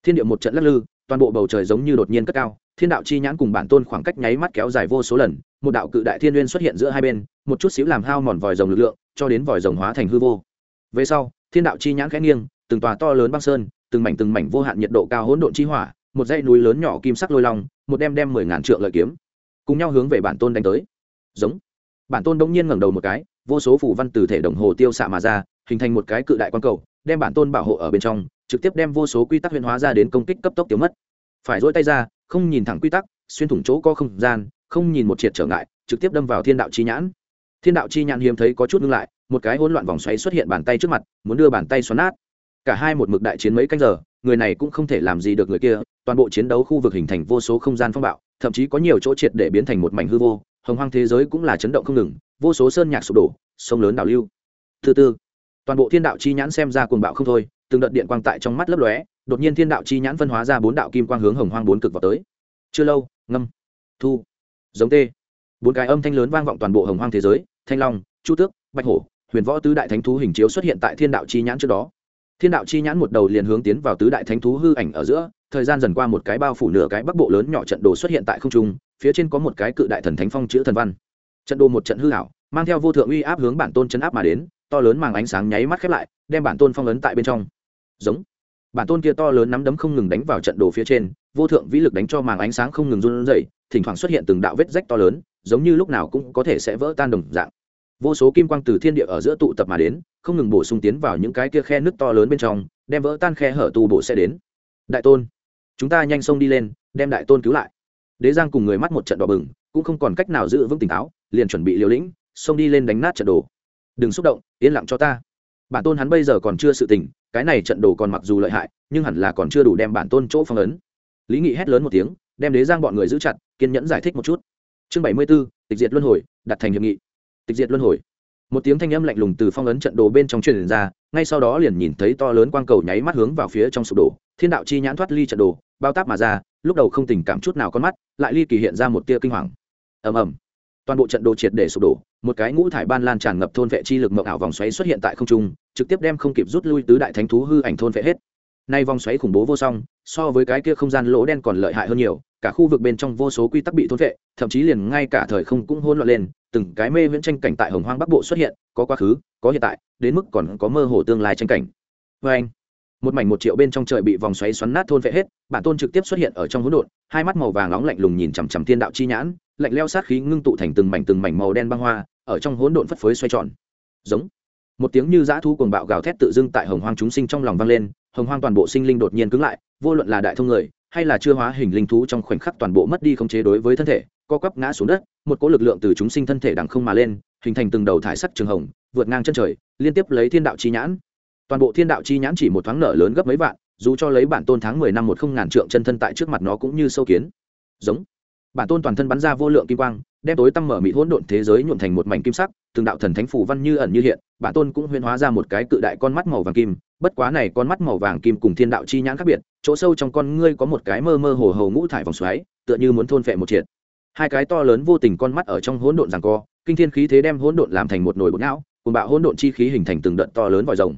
Thiên địa một trận lắc lư, toàn bộ bầu trời giống như đột nhiên cất cao, thiên đạo chi nhãn cùng bản tôn khoảng cách nháy mắt kéo dài vô số lần, một đạo cự đại thiên uyên xuất hiện giữa hai bên, một chút xíu làm hao mòn vòi rồng lực lượng, cho đến vòi rồng hóa thành hư vô. Về sau, thiên đạo chi nhãn khẽ nghiêng, từng tòa to lớn băng sơn, từng mảnh từng mảnh vô hạn nhiệt độ cao hỗn độn chi hỏa, một dãy núi lớn nhỏ kim sắc lôi long, một đem đem mười ngàn trượng lợi kiếm, cùng nhau hướng về bản tôn đánh tới. Giống bản tôn đông nhiên ngẩng đầu một cái, vô số phủ văn từ thể đồng hồ tiêu xạ mà ra, hình thành một cái cự đại quan cầu, đem bản tôn bảo hộ ở bên trong, trực tiếp đem vô số quy tắc huyền hóa ra đến công kích cấp tốc tiêu mất. Phải dỗi tay ra, không nhìn thẳng quy tắc, xuyên thủng chỗ có không gian, không nhìn một triệt trở ngại, trực tiếp đâm vào thiên đạo chi nhãn. Thiên đạo chi nhãn hiếm thấy có chút ngưng lại, một cái hỗn loạn vòng xoáy xuất hiện bàn tay trước mặt, muốn đưa bàn tay xoắn nát. Cả hai một mực đại chiến mấy canh giờ, người này cũng không thể làm gì được người kia, toàn bộ chiến đấu khu vực hình thành vô số không gian phong bạo, thậm chí có nhiều chỗ triệt để biến thành một mảnh hư vô hồng hoang thế giới cũng là chấn động không ngừng, vô số sơn nhạc sụp đổ, sông lớn đảo lưu. Thứ tư, toàn bộ thiên đạo chi nhãn xem ra cuồng bạo không thôi, từng đợt điện quang tại trong mắt lấp lóe, đột nhiên thiên đạo chi nhãn phân hóa ra bốn đạo kim quang hướng hồng hoang bốn cực vào tới. Chưa lâu, ngâm, thu, giống tê. Bốn cái âm thanh lớn vang vọng toàn bộ hồng hoang thế giới, thanh long, chu tước, bạch hổ, huyền võ tứ đại thánh thú hình chiếu xuất hiện tại thiên đạo chi nhãn trước đó. Thiên đạo chi nhãn một đầu liền hướng tiến vào tứ đại thánh thú hư ảnh ở giữa, thời gian dần qua một cái bao phủ nửa cái bắc bộ lớn nhỏ trận đồ xuất hiện tại không trung phía trên có một cái cự đại thần thánh phong chữ thần văn. Trận đồ một trận hư hảo mang theo vô thượng uy áp hướng bản tôn chấn áp mà đến, to lớn màng ánh sáng nháy mắt khép lại, đem bản tôn phong ấn tại bên trong. Giống. Bản tôn kia to lớn nắm đấm không ngừng đánh vào trận đồ phía trên, vô thượng vĩ lực đánh cho màng ánh sáng không ngừng run rẩy, thỉnh thoảng xuất hiện từng đạo vết rách to lớn, giống như lúc nào cũng có thể sẽ vỡ tan đồng dạng. Vô số kim quang từ thiên địa ở giữa tụ tập mà đến, không ngừng bổ sung tiến vào những cái kia khe nước to lớn bên trong, đem vỡ tan khe hở tu bổ sẽ đến. Đại tôn, chúng ta nhanh xông đi lên, đem đại tôn cứu lại đế giang cùng người mắt một trận đỏ bừng cũng không còn cách nào giữ vững tỉnh táo liền chuẩn bị liều lĩnh xông đi lên đánh nát trận đồ. Đừng xúc động yên lặng cho ta. Bản tôn hắn bây giờ còn chưa sự tỉnh, cái này trận đồ còn mặc dù lợi hại nhưng hẳn là còn chưa đủ đem bản tôn chỗ phong ấn. Lý nghị hét lớn một tiếng đem đế giang bọn người giữ chặt kiên nhẫn giải thích một chút. Chương bảy mươi b ố tịch diệt luân hồi đặt thành hiệp nghị. Tịch diệt luân hồi. Một tiếng thanh âm lạnh lùng từ phong ấn trận đồ bên trong truyền ra ngay sau đó liền nhìn thấy to lớn quang cầu nháy mắt hướng vào phía trong sụp đổ. Thiên đạo chi nhãn thoát ly trận đồ bao táp mà ra lúc đầu không tình cảm chút nào con mắt, lại ly kỳ hiện ra một tia kinh hoàng. Ầm ầm. Toàn bộ trận đồ triệt để sụp đổ, một cái ngũ thải ban lan tràn ngập thôn vệ chi lực mộng ảo vòng xoáy xuất hiện tại không trung, trực tiếp đem không kịp rút lui tứ đại thánh thú hư ảnh thôn vệ hết. Nay vòng xoáy khủng bố vô song, so với cái kia không gian lỗ đen còn lợi hại hơn nhiều, cả khu vực bên trong vô số quy tắc bị thôn vệ, thậm chí liền ngay cả thời không cũng hỗn loạn lên, từng cái mê viễn tranh cảnh tại hồng hoang bắc bộ xuất hiện, có quá khứ, có hiện tại, đến mức còn có mơ hồ tương lai tranh cảnh. Vê anh một mảnh một triệu bên trong trời bị vòng xoáy xoắn nát thôn vệ hết, bản tôn trực tiếp xuất hiện ở trong hỗn độn, hai mắt màu vàng nóng lạnh lùng nhìn chằm chằm thiên đạo chi nhãn, lạnh leo sát khí ngưng tụ thành từng mảnh từng mảnh màu đen băng hoa, ở trong hỗn độn phất phới xoay tròn. Giống. Một tiếng như dã thu cuồng bạo gào thét tự dưng tại hồng hoang chúng sinh trong lòng vang lên, hồng hoang toàn bộ sinh linh đột nhiên cứng lại, vô luận là đại thông người, hay là chưa hóa hình linh thú trong khoảnh khắc toàn bộ mất đi khống chế đối với thân thể, co quắp ngã xuống đất, một cỗ lực lượng từ chúng sinh thân thể đằng không mà lên, hình thành từng đầu thải sắc trường hồng, vượt ngang chân trời, liên tiếp lấy thiên đạo chi nhãn toàn bộ thiên đạo chi nhãn chỉ một thoáng nở lớn gấp mấy vạn, dù cho lấy bản tôn tháng mười năm một không ngàn trượng chân thân tại trước mặt nó cũng như sâu kiến. Giống. Bản tôn toàn thân bắn ra vô lượng kim quang, đem tối tăm mở mịt hỗn độn thế giới nhuộn thành một mảnh kim sắc, từng đạo thần thánh phủ văn như ẩn như hiện, bản tôn cũng huyên hóa ra một cái cự đại con mắt màu vàng kim, bất quá này con mắt màu vàng kim cùng thiên đạo chi nhãn khác biệt, chỗ sâu trong con ngươi có một cái mơ mơ hồ hồ ngũ thải vòng xoáy, tựa như muốn thôn phệ một triệt. Hai cái to lớn vô tình con mắt ở trong hỗn độn giằng co, kinh thiên khí thế đem hỗn độn làm thành một nồi bột não cùng bạo hỗn độn chi khí hình thành từng đợt to lớn vòi rồng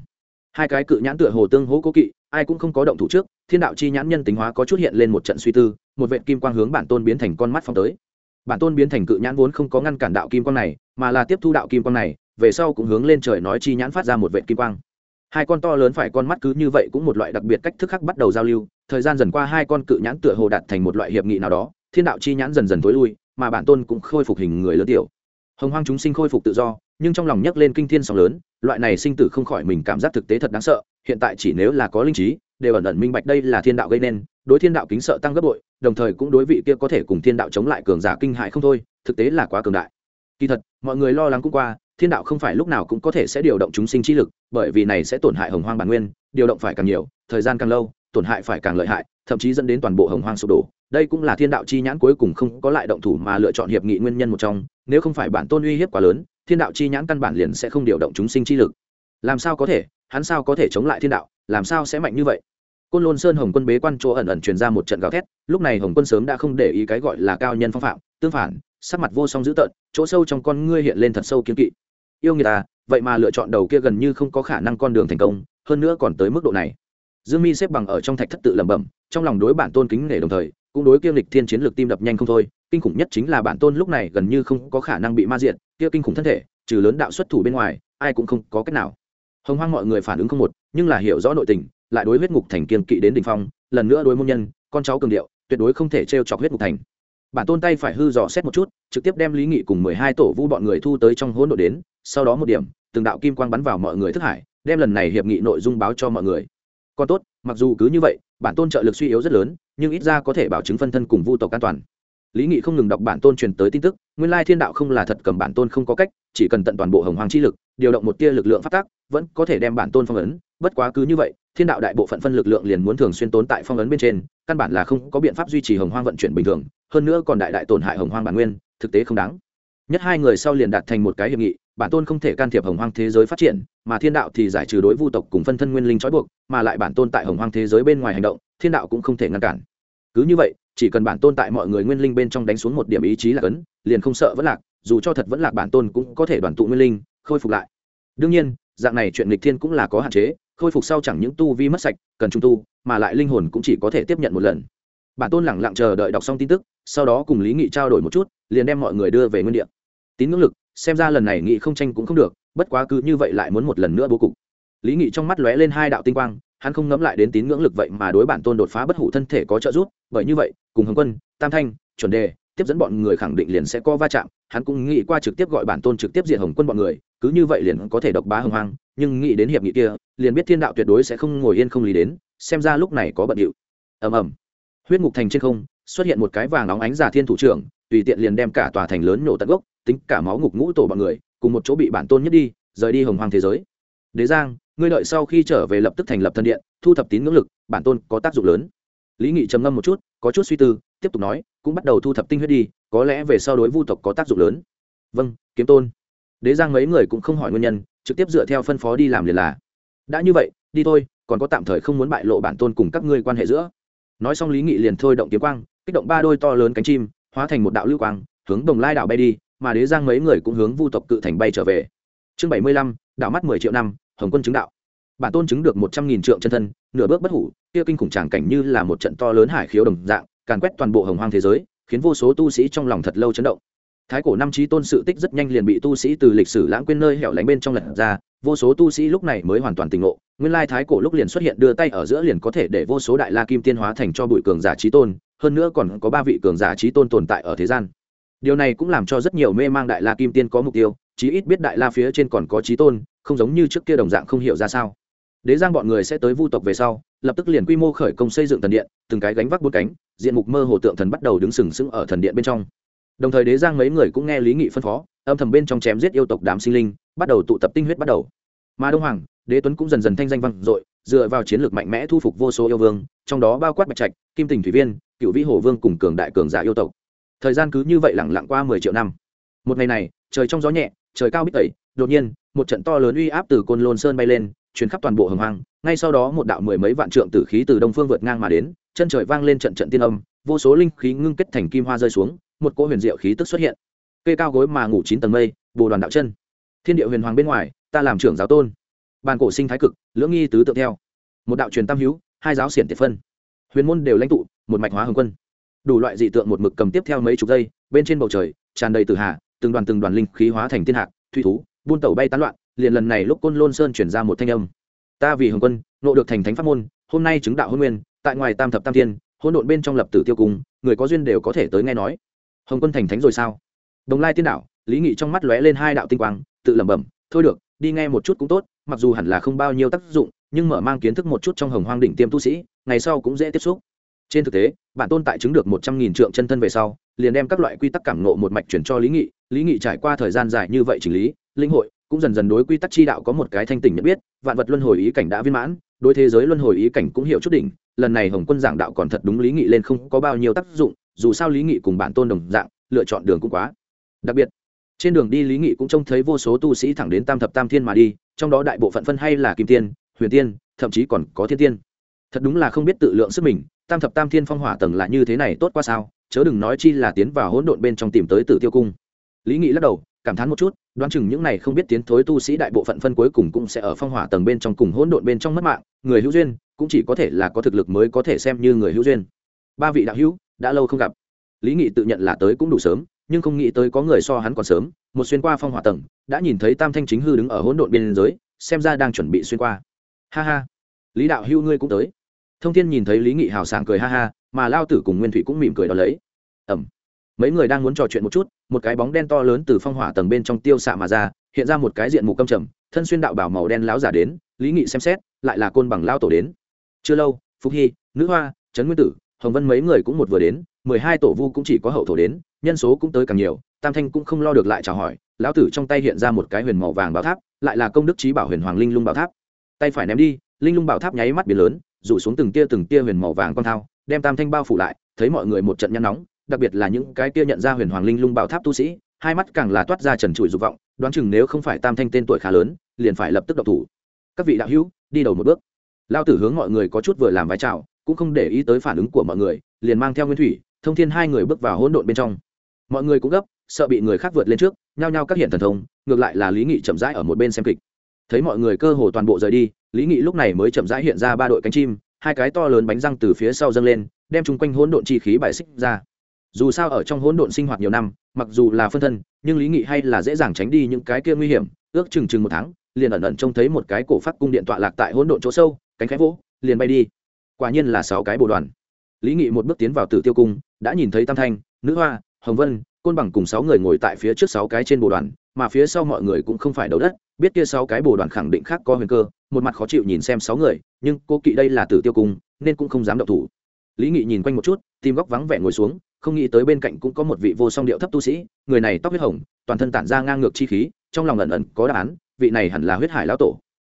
hai cái cự nhãn tựa hồ tương hỗ cố kỵ, ai cũng không có động thủ trước, thiên đạo chi nhãn nhân tính hóa có chút hiện lên một trận suy tư, một vệ kim quang hướng bản tôn biến thành con mắt phong tới. Bản tôn biến thành cự nhãn vốn không có ngăn cản đạo kim quang này, mà là tiếp thu đạo kim quang này, về sau cũng hướng lên trời nói chi nhãn phát ra một vệ kim quang. Hai con to lớn phải con mắt cứ như vậy cũng một loại đặc biệt cách thức khác bắt đầu giao lưu, thời gian dần qua hai con cự nhãn tựa hồ đạt thành một loại hiệp nghị nào đó, thiên đạo chi nhãn dần dần tối lui, mà bản tôn cũng khôi phục hình người lớn tiểu. Hồng hoang chúng sinh khôi phục tự do nhưng trong lòng nhấc lên kinh thiên sóng lớn, loại này sinh tử không khỏi mình cảm giác thực tế thật đáng sợ, hiện tại chỉ nếu là có linh trí, đều ẩn ẩn minh bạch đây là thiên đạo gây nên, đối thiên đạo kính sợ tăng gấp bội, đồng thời cũng đối vị kia có thể cùng thiên đạo chống lại cường giả kinh hại không thôi, thực tế là quá cường đại. Kỳ thật, mọi người lo lắng cũng qua, thiên đạo không phải lúc nào cũng có thể sẽ điều động chúng sinh trí lực, bởi vì này sẽ tổn hại hồng hoang bản nguyên, điều động phải càng nhiều, thời gian càng lâu, tổn hại phải càng lợi hại, thậm chí dẫn đến toàn bộ hồng hoang sụp đổ. Đây cũng là thiên đạo chi nhãn cuối cùng không có lại động thủ mà lựa chọn hiệp nghị nguyên nhân một trong, nếu không phải bản tôn uy hiếp quá lớn thiên đạo chi nhãn căn bản liền sẽ không điều động chúng sinh chi lực. Làm sao có thể? Hắn sao có thể chống lại thiên đạo? Làm sao sẽ mạnh như vậy? Côn lôn sơn hồng quân bế quan chỗ ẩn ẩn truyền ra một trận gào thét, lúc này hồng quân sớm đã không để ý cái gọi là cao nhân phong phạm, tương phản, sắc mặt vô song dữ tợn, chỗ sâu trong con ngươi hiện lên thật sâu kiên kỵ. Yêu người ta à, vậy mà lựa chọn đầu kia gần như không có khả năng con đường thành công, hơn nữa còn tới mức độ này. Dương mi xếp bằng ở trong thạch thất tự lẩm bẩm, trong lòng đối bản tôn kính nể đồng thời, cũng đối kiêm lịch thiên chiến lược tim đập nhanh không thôi kinh khủng nhất chính là bản tôn lúc này gần như không có khả năng bị ma diện kia kinh khủng thân thể, trừ lớn đạo xuất thủ bên ngoài, ai cũng không có cách nào. Hồng hoang mọi người phản ứng không một, nhưng là hiểu rõ nội tình, lại đối huyết ngục thành kiên kỵ đến đ ỉ n h phong, lần nữa đối môn nhân, con cháu cường điệu, tuyệt đối không thể t r e o chọc huyết ngục thành. Bản tôn tay phải hư dò xét một chút, trực tiếp đem lý nghị cùng mười hai tổ vu bọn người thu tới trong hỗn độ đến, sau đó một điểm, từng đạo kim quang bắn vào mọi người thức hải, đem lần này hiệp nghị nội dung báo cho mọi người. Còn tốt, mặc dù cứ như vậy, bản tôn trợ lực suy yếu rất lớn, nhưng ít ra có thể bảo chứng phân thân cùng vu tộc an toàn lý nghị không ngừng đọc bản tôn truyền tới tin tức, nguyên lai thiên đạo không là thật cầm bản tôn không có cách, chỉ cần tận toàn bộ hồng hoàng chi lực, điều động một tia lực lượng phát tác, vẫn có thể đem bản tôn phong ấn. Bất quá cứ như vậy, thiên đạo đại bộ phận phân lực lượng liền muốn thường xuyên tốn tại phong ấn bên trên, căn bản là không có biện pháp duy trì hồng hoang vận chuyển bình thường, hơn nữa còn đại đại tổn hại hồng hoang bản nguyên, thực tế không đáng. Nhất hai người sau liền đạt thành một cái hiệp nghị, bản tôn không thể can thiệp hồng hoang thế giới phát triển, mà thiên đạo thì giải trừ đối vu tộc cùng phân thân nguyên linh trói buộc, mà lại bản tôn tại hồng hoang thế giới bên ngoài hành động, thiên đạo cũng không thể ngăn cản. Cứ như vậy chỉ cần bản tôn tại mọi người nguyên linh bên trong đánh xuống một điểm ý chí là cấn, liền không sợ vẫn lạc, dù cho thật vẫn lạc bản tôn cũng có thể đoàn tụ nguyên linh, khôi phục lại. Đương nhiên, dạng này chuyện lịch thiên cũng là có hạn chế, khôi phục sau chẳng những tu vi mất sạch, cần trung tu, mà lại linh hồn cũng chỉ có thể tiếp nhận một lần. Bản tôn lẳng lặng chờ đợi đọc xong tin tức, sau đó cùng lý nghị trao đổi một chút, liền đem mọi người đưa về nguyên đ ị a tín ngưỡng lực, xem ra lần này nghị không tranh cũng không được, bất quá cứ như vậy lại muốn một lần nữa bố cục. Lý nghị trong mắt lóe lên hai đạo tinh quang hắn không ngẫm lại đến tín ngưỡng lực vậy mà đối bản tôn đột phá bất hủ thân thể có trợ giúp, bởi như vậy, cùng hồng quân, tam thanh, chuẩn đề, tiếp dẫn bọn người khẳng định liền sẽ có va chạm, hắn cũng nghĩ qua trực tiếp gọi bản tôn trực tiếp diện hồng quân bọn người, cứ như vậy liền có thể độc bá hồng hoang, nhưng nghĩ đến hiệp nghị kia, liền biết thiên đạo tuyệt đối sẽ không ngồi yên không lý đến, xem ra lúc này có bận điệu. Ầm ầm. Huyết ngục thành trên không, xuất hiện một cái vàng nóng ánh giả thiên thủ trưởng, tùy tiện liền đem cả tòa thành lớn nổ tận gốc, tính cả máu ngục ngũ tổ bọn người, cùng một chỗ bị bản tôn nhất đi, rời đi hồng hoang thế giới. Đế giang ngươi đợi sau khi trở về lập tức thành lập thân điện, thu thập tín ngưỡng lực, bản tôn có tác dụng lớn. Lý nghị trầm ngâm một chút, có chút suy tư, tiếp tục nói, cũng bắt đầu thu thập tinh huyết đi, có lẽ về sau đối vu tộc có tác dụng lớn. Vâng kiếm tôn. Đế giang mấy người cũng không hỏi nguyên nhân, trực tiếp dựa theo phân phó đi làm liền là. Đã như vậy, đi thôi, còn có tạm thời không muốn bại lộ bản tôn cùng các ngươi quan hệ giữa. Nói xong lý nghị liền thôi động kiếm quang, kích động ba đôi to lớn cánh chim, hóa thành một đạo lưu quang, hướng đồng lai đảo bay đi, mà đế giang mấy người cũng hướng vu tộc cự thành bay trở về. Chương bảy mươi lăm, đảo mắt mười triệu năm hồng quân chứng đạo. Bản tôn chứng được một trăm nghìn trượng chân thân, nửa bước bất hủ, kia kinh khủng tràng cảnh như là một trận to lớn hải khiếu đồng dạng, càn quét toàn bộ hồng hoang thế giới, khiến vô số tu sĩ trong lòng thật lâu chấn động. Thái cổ năm trí tôn sự tích rất nhanh liền bị tu sĩ từ lịch sử lãng quên nơi hẻo lánh bên trong lật ra, vô số tu sĩ lúc này mới hoàn toàn tỉnh ngộ, nguyên lai thái cổ lúc liền xuất hiện đưa tay ở giữa liền có thể để vô số đại la kim tiên hóa thành cho bụi cường giả trí tôn, hơn nữa còn có ba vị cường giả trí tôn tồn tại ở thế gian. Điều này cũng làm cho rất nhiều mê mang đại la kim tiên có mục tiêu, chí ít biết đại la phía trên còn có trí tôn không giống như trước kia đồng dạng không hiểu ra sao. Đế giang bọn người sẽ tới vu tộc về sau, lập tức liền quy mô khởi công xây dựng thần điện, từng cái gánh vác bốn cánh, diện mục mơ hồ tượng thần bắt đầu đứng sừng sững ở thần điện bên trong. Đồng thời đế giang mấy người cũng nghe lý nghị phân phó, âm thầm bên trong chém giết yêu tộc đám sinh linh, bắt đầu tụ tập tinh huyết bắt đầu. Mà đông hoàng, đế tuấn cũng dần dần thanh danh vang dội, dựa vào chiến lược mạnh mẽ thu phục vô số yêu vương, trong đó bao quát bạch trạch, kim tình thủy viên, cựu vĩ hồ vương cùng cường đại cường giả yêu tộc. Thời gian cứ như vậy lẳng lặng qua mười triệu năm. Một ngày này, trời trong gió nhẹ, trời cao bích tẩy, đột nhiên một trận to lớn uy áp từ côn lôn sơn bay lên chuyến khắp toàn bộ hồng hoang. Ngay sau đó một đạo mười mấy vạn trượng tử khí từ đông phương vượt ngang mà đến, chân trời vang lên trận trận tiên âm, vô số linh khí ngưng kết thành kim hoa rơi xuống, một cỗ huyền diệu khí tức xuất hiện. Cây cao gối mà ngủ chín tầng mây, bồ đoàn đạo chân. Thiên địa huyền hoàng bên ngoài, ta làm trưởng giáo tôn. Bàn cổ sinh thái cực, lưỡng nghi tứ tự theo. Một đạo truyền tam hữu, hai giáo xiển tiệt phân. Huyền môn đều lãnh tụ, một mạch hóa hồng quân. Đủ loại dị tượng một mực cầm tiếp theo mấy chục giây, bên trên bầu trời, tràn đầy từ hà, từng đoàn từng đoàn linh khí hóa thành thiên hạc, thủy thú buôn tẩu bay tán loạn, liền lần này lúc côn lôn sơn chuyển ra một thanh âm. Ta vì hồng quân, nộ được thành thánh pháp môn, hôm nay chứng đạo hôn nguyên, tại ngoài tam thập tam thiên hôn độn bên trong lập tử tiêu cung người có duyên đều có thể tới nghe nói. Hồng quân thành thánh rồi sao? Đồng lai tiên đạo, lý nghị trong mắt lóe lên hai đạo tinh quang, tự lẩm bẩm, thôi được, đi nghe một chút cũng tốt, mặc dù hẳn là không bao nhiêu tác dụng, nhưng mở mang kiến thức một chút trong hồng hoang đỉnh tiêm tu sĩ, ngày sau cũng dễ tiếp xúc. Trên thực tế, bản tôn tại chứng được một trăm nghìn trượng chân thân về sau, liền đem các loại quy tắc cảm nộ một mạch chuyển cho lý nghị lý nghị trải qua thời gian dài như vậy chỉnh lý linh hội, cũng dần dần đối quy tắc chi đạo có một cái thanh tỉnh nhận biết, vạn vật luân hồi ý cảnh đã viên mãn, đối thế giới luân hồi ý cảnh cũng hiểu chút đỉnh, lần này hồng quân giảng đạo còn thật đúng lý nghị lên không có bao nhiêu tác dụng, dù sao lý nghị cùng bản tôn đồng dạng, lựa chọn đường cũng quá. Đặc biệt, trên đường đi lý nghị cũng trông thấy vô số tu sĩ thẳng đến tam thập tam thiên mà đi, trong đó đại bộ phận phân hay là kim tiên, huyền tiên, thậm chí còn có thiên tiên. Thật đúng là không biết tự lượng sức mình, tam thập tam thiên phong hỏa tầng là như thế này tốt qua sao, chớ đừng nói chi là tiến vào hỗn độn bên trong tìm tới tử tiêu cung. Lý nghị lắc đầu cảm thán một chút, đoán chừng những này không biết tiến thối tu sĩ đại bộ phận phân cuối cùng cũng sẽ ở phong hỏa tầng bên trong cùng hỗn độn bên trong mất mạng, người hữu duyên cũng chỉ có thể là có thực lực mới có thể xem như người hữu duyên. Ba vị đạo hữu, đã lâu không gặp. Lý nghị tự nhận là tới cũng đủ sớm, nhưng không nghĩ tới có người so hắn còn sớm, một xuyên qua phong hỏa tầng, đã nhìn thấy tam thanh chính hư đứng ở hỗn độn biên giới, xem ra đang chuẩn bị xuyên qua. Ha ha. Lý đạo hữu ngươi cũng tới. Thông thiên nhìn thấy lý nghị hào sảng cười ha ha, mà lao tử cùng nguyên thủy cũng mỉm cười đ ó lấy. Ẩm mấy người đang muốn trò chuyện một chút, một cái bóng đen to lớn từ phong hỏa tầng bên trong tiêu xạ mà ra, hiện ra một cái diện mục câm trầm, thân xuyên đạo bảo màu đen láo giả đến, lý nghị xem xét, lại là côn bằng lao tổ đến. Chưa lâu phúc hy, nữ hoa, trấn nguyên tử, hồng vân mấy người cũng một vừa đến, mười hai tổ vu cũng chỉ có hậu thổ đến, nhân số cũng tới càng nhiều, tam thanh cũng không lo được lại chào hỏi, lão tử trong tay hiện ra một cái huyền màu vàng bảo tháp, lại là công đức trí bảo huyền hoàng linh lung bảo tháp. Tay phải ném đi, linh lung bảo tháp nháy mắt biển lớn, rủ xuống từng tia từng tia huyền màu vàng con thao, đem tam thanh bao phủ lại, thấy mọi người một trận nhăn nóng đặc biệt là những cái tia nhận ra huyền hoàng linh lung bảo tháp tu sĩ, hai mắt càng là toát ra trần trụi dục vọng, đoán chừng nếu không phải tam thanh tên tuổi khá lớn, liền phải lập tức độc thủ. Các vị đạo hữu, đi đầu một bước. Lao tử hướng mọi người có chút vừa làm vai trào cũng không để ý tới phản ứng của mọi người, liền mang theo nguyên thủy, thông thiên hai người bước vào hỗn độn bên trong. Mọi người cũng gấp, sợ bị người khác vượt lên trước, nhao nhao các hiện thần thông, ngược lại là lý nghị chậm rãi ở một bên xem kịch. Thấy mọi người cơ hồ toàn bộ rời đi, lý nghị lúc này mới chậm rãi hiện ra ba đội cánh chim, hai cái to lớn bánh răng từ phía sau dâng lên, đem chung quanh hỗn độn chi khí bài xích ra dù sao ở trong hỗn độn sinh hoạt nhiều năm, mặc dù là phân thân, nhưng lý nghị hay là dễ dàng tránh đi những cái kia nguy hiểm, ước chừng chừng một tháng, liền ẩn ẩn trông thấy một cái cổ phát cung điện tọa lạc tại hỗn độn chỗ sâu, cánh khẽ vỗ, liền bay đi. Quả nhiên là sáu cái bộ đoàn. Lý nghị một bước tiến vào tử tiêu cung, đã nhìn thấy tam thanh, nữ hoa, hồng vân, côn bằng cùng sáu người ngồi tại phía trước sáu cái trên bộ đoàn, mà phía sau mọi người cũng không phải đầu đất, biết kia sáu cái bộ đoàn khẳng định khác có huyền cơ, một mặt khó chịu nhìn xem sáu người, nhưng cô kỵ đây là tử tiêu cung, nên cũng không dám động thủ. Lý nghị nhìn quanh một chút tìm góc vắng vẻ ngồi xuống không nghĩ tới bên cạnh cũng có một vị vô song điệu thấp tu sĩ, người này tóc huyết hồng, toàn thân tản ra ngang ngược chi khí, trong lòng ẩn ẩn có đáp án, vị này hẳn là huyết hải lão tổ.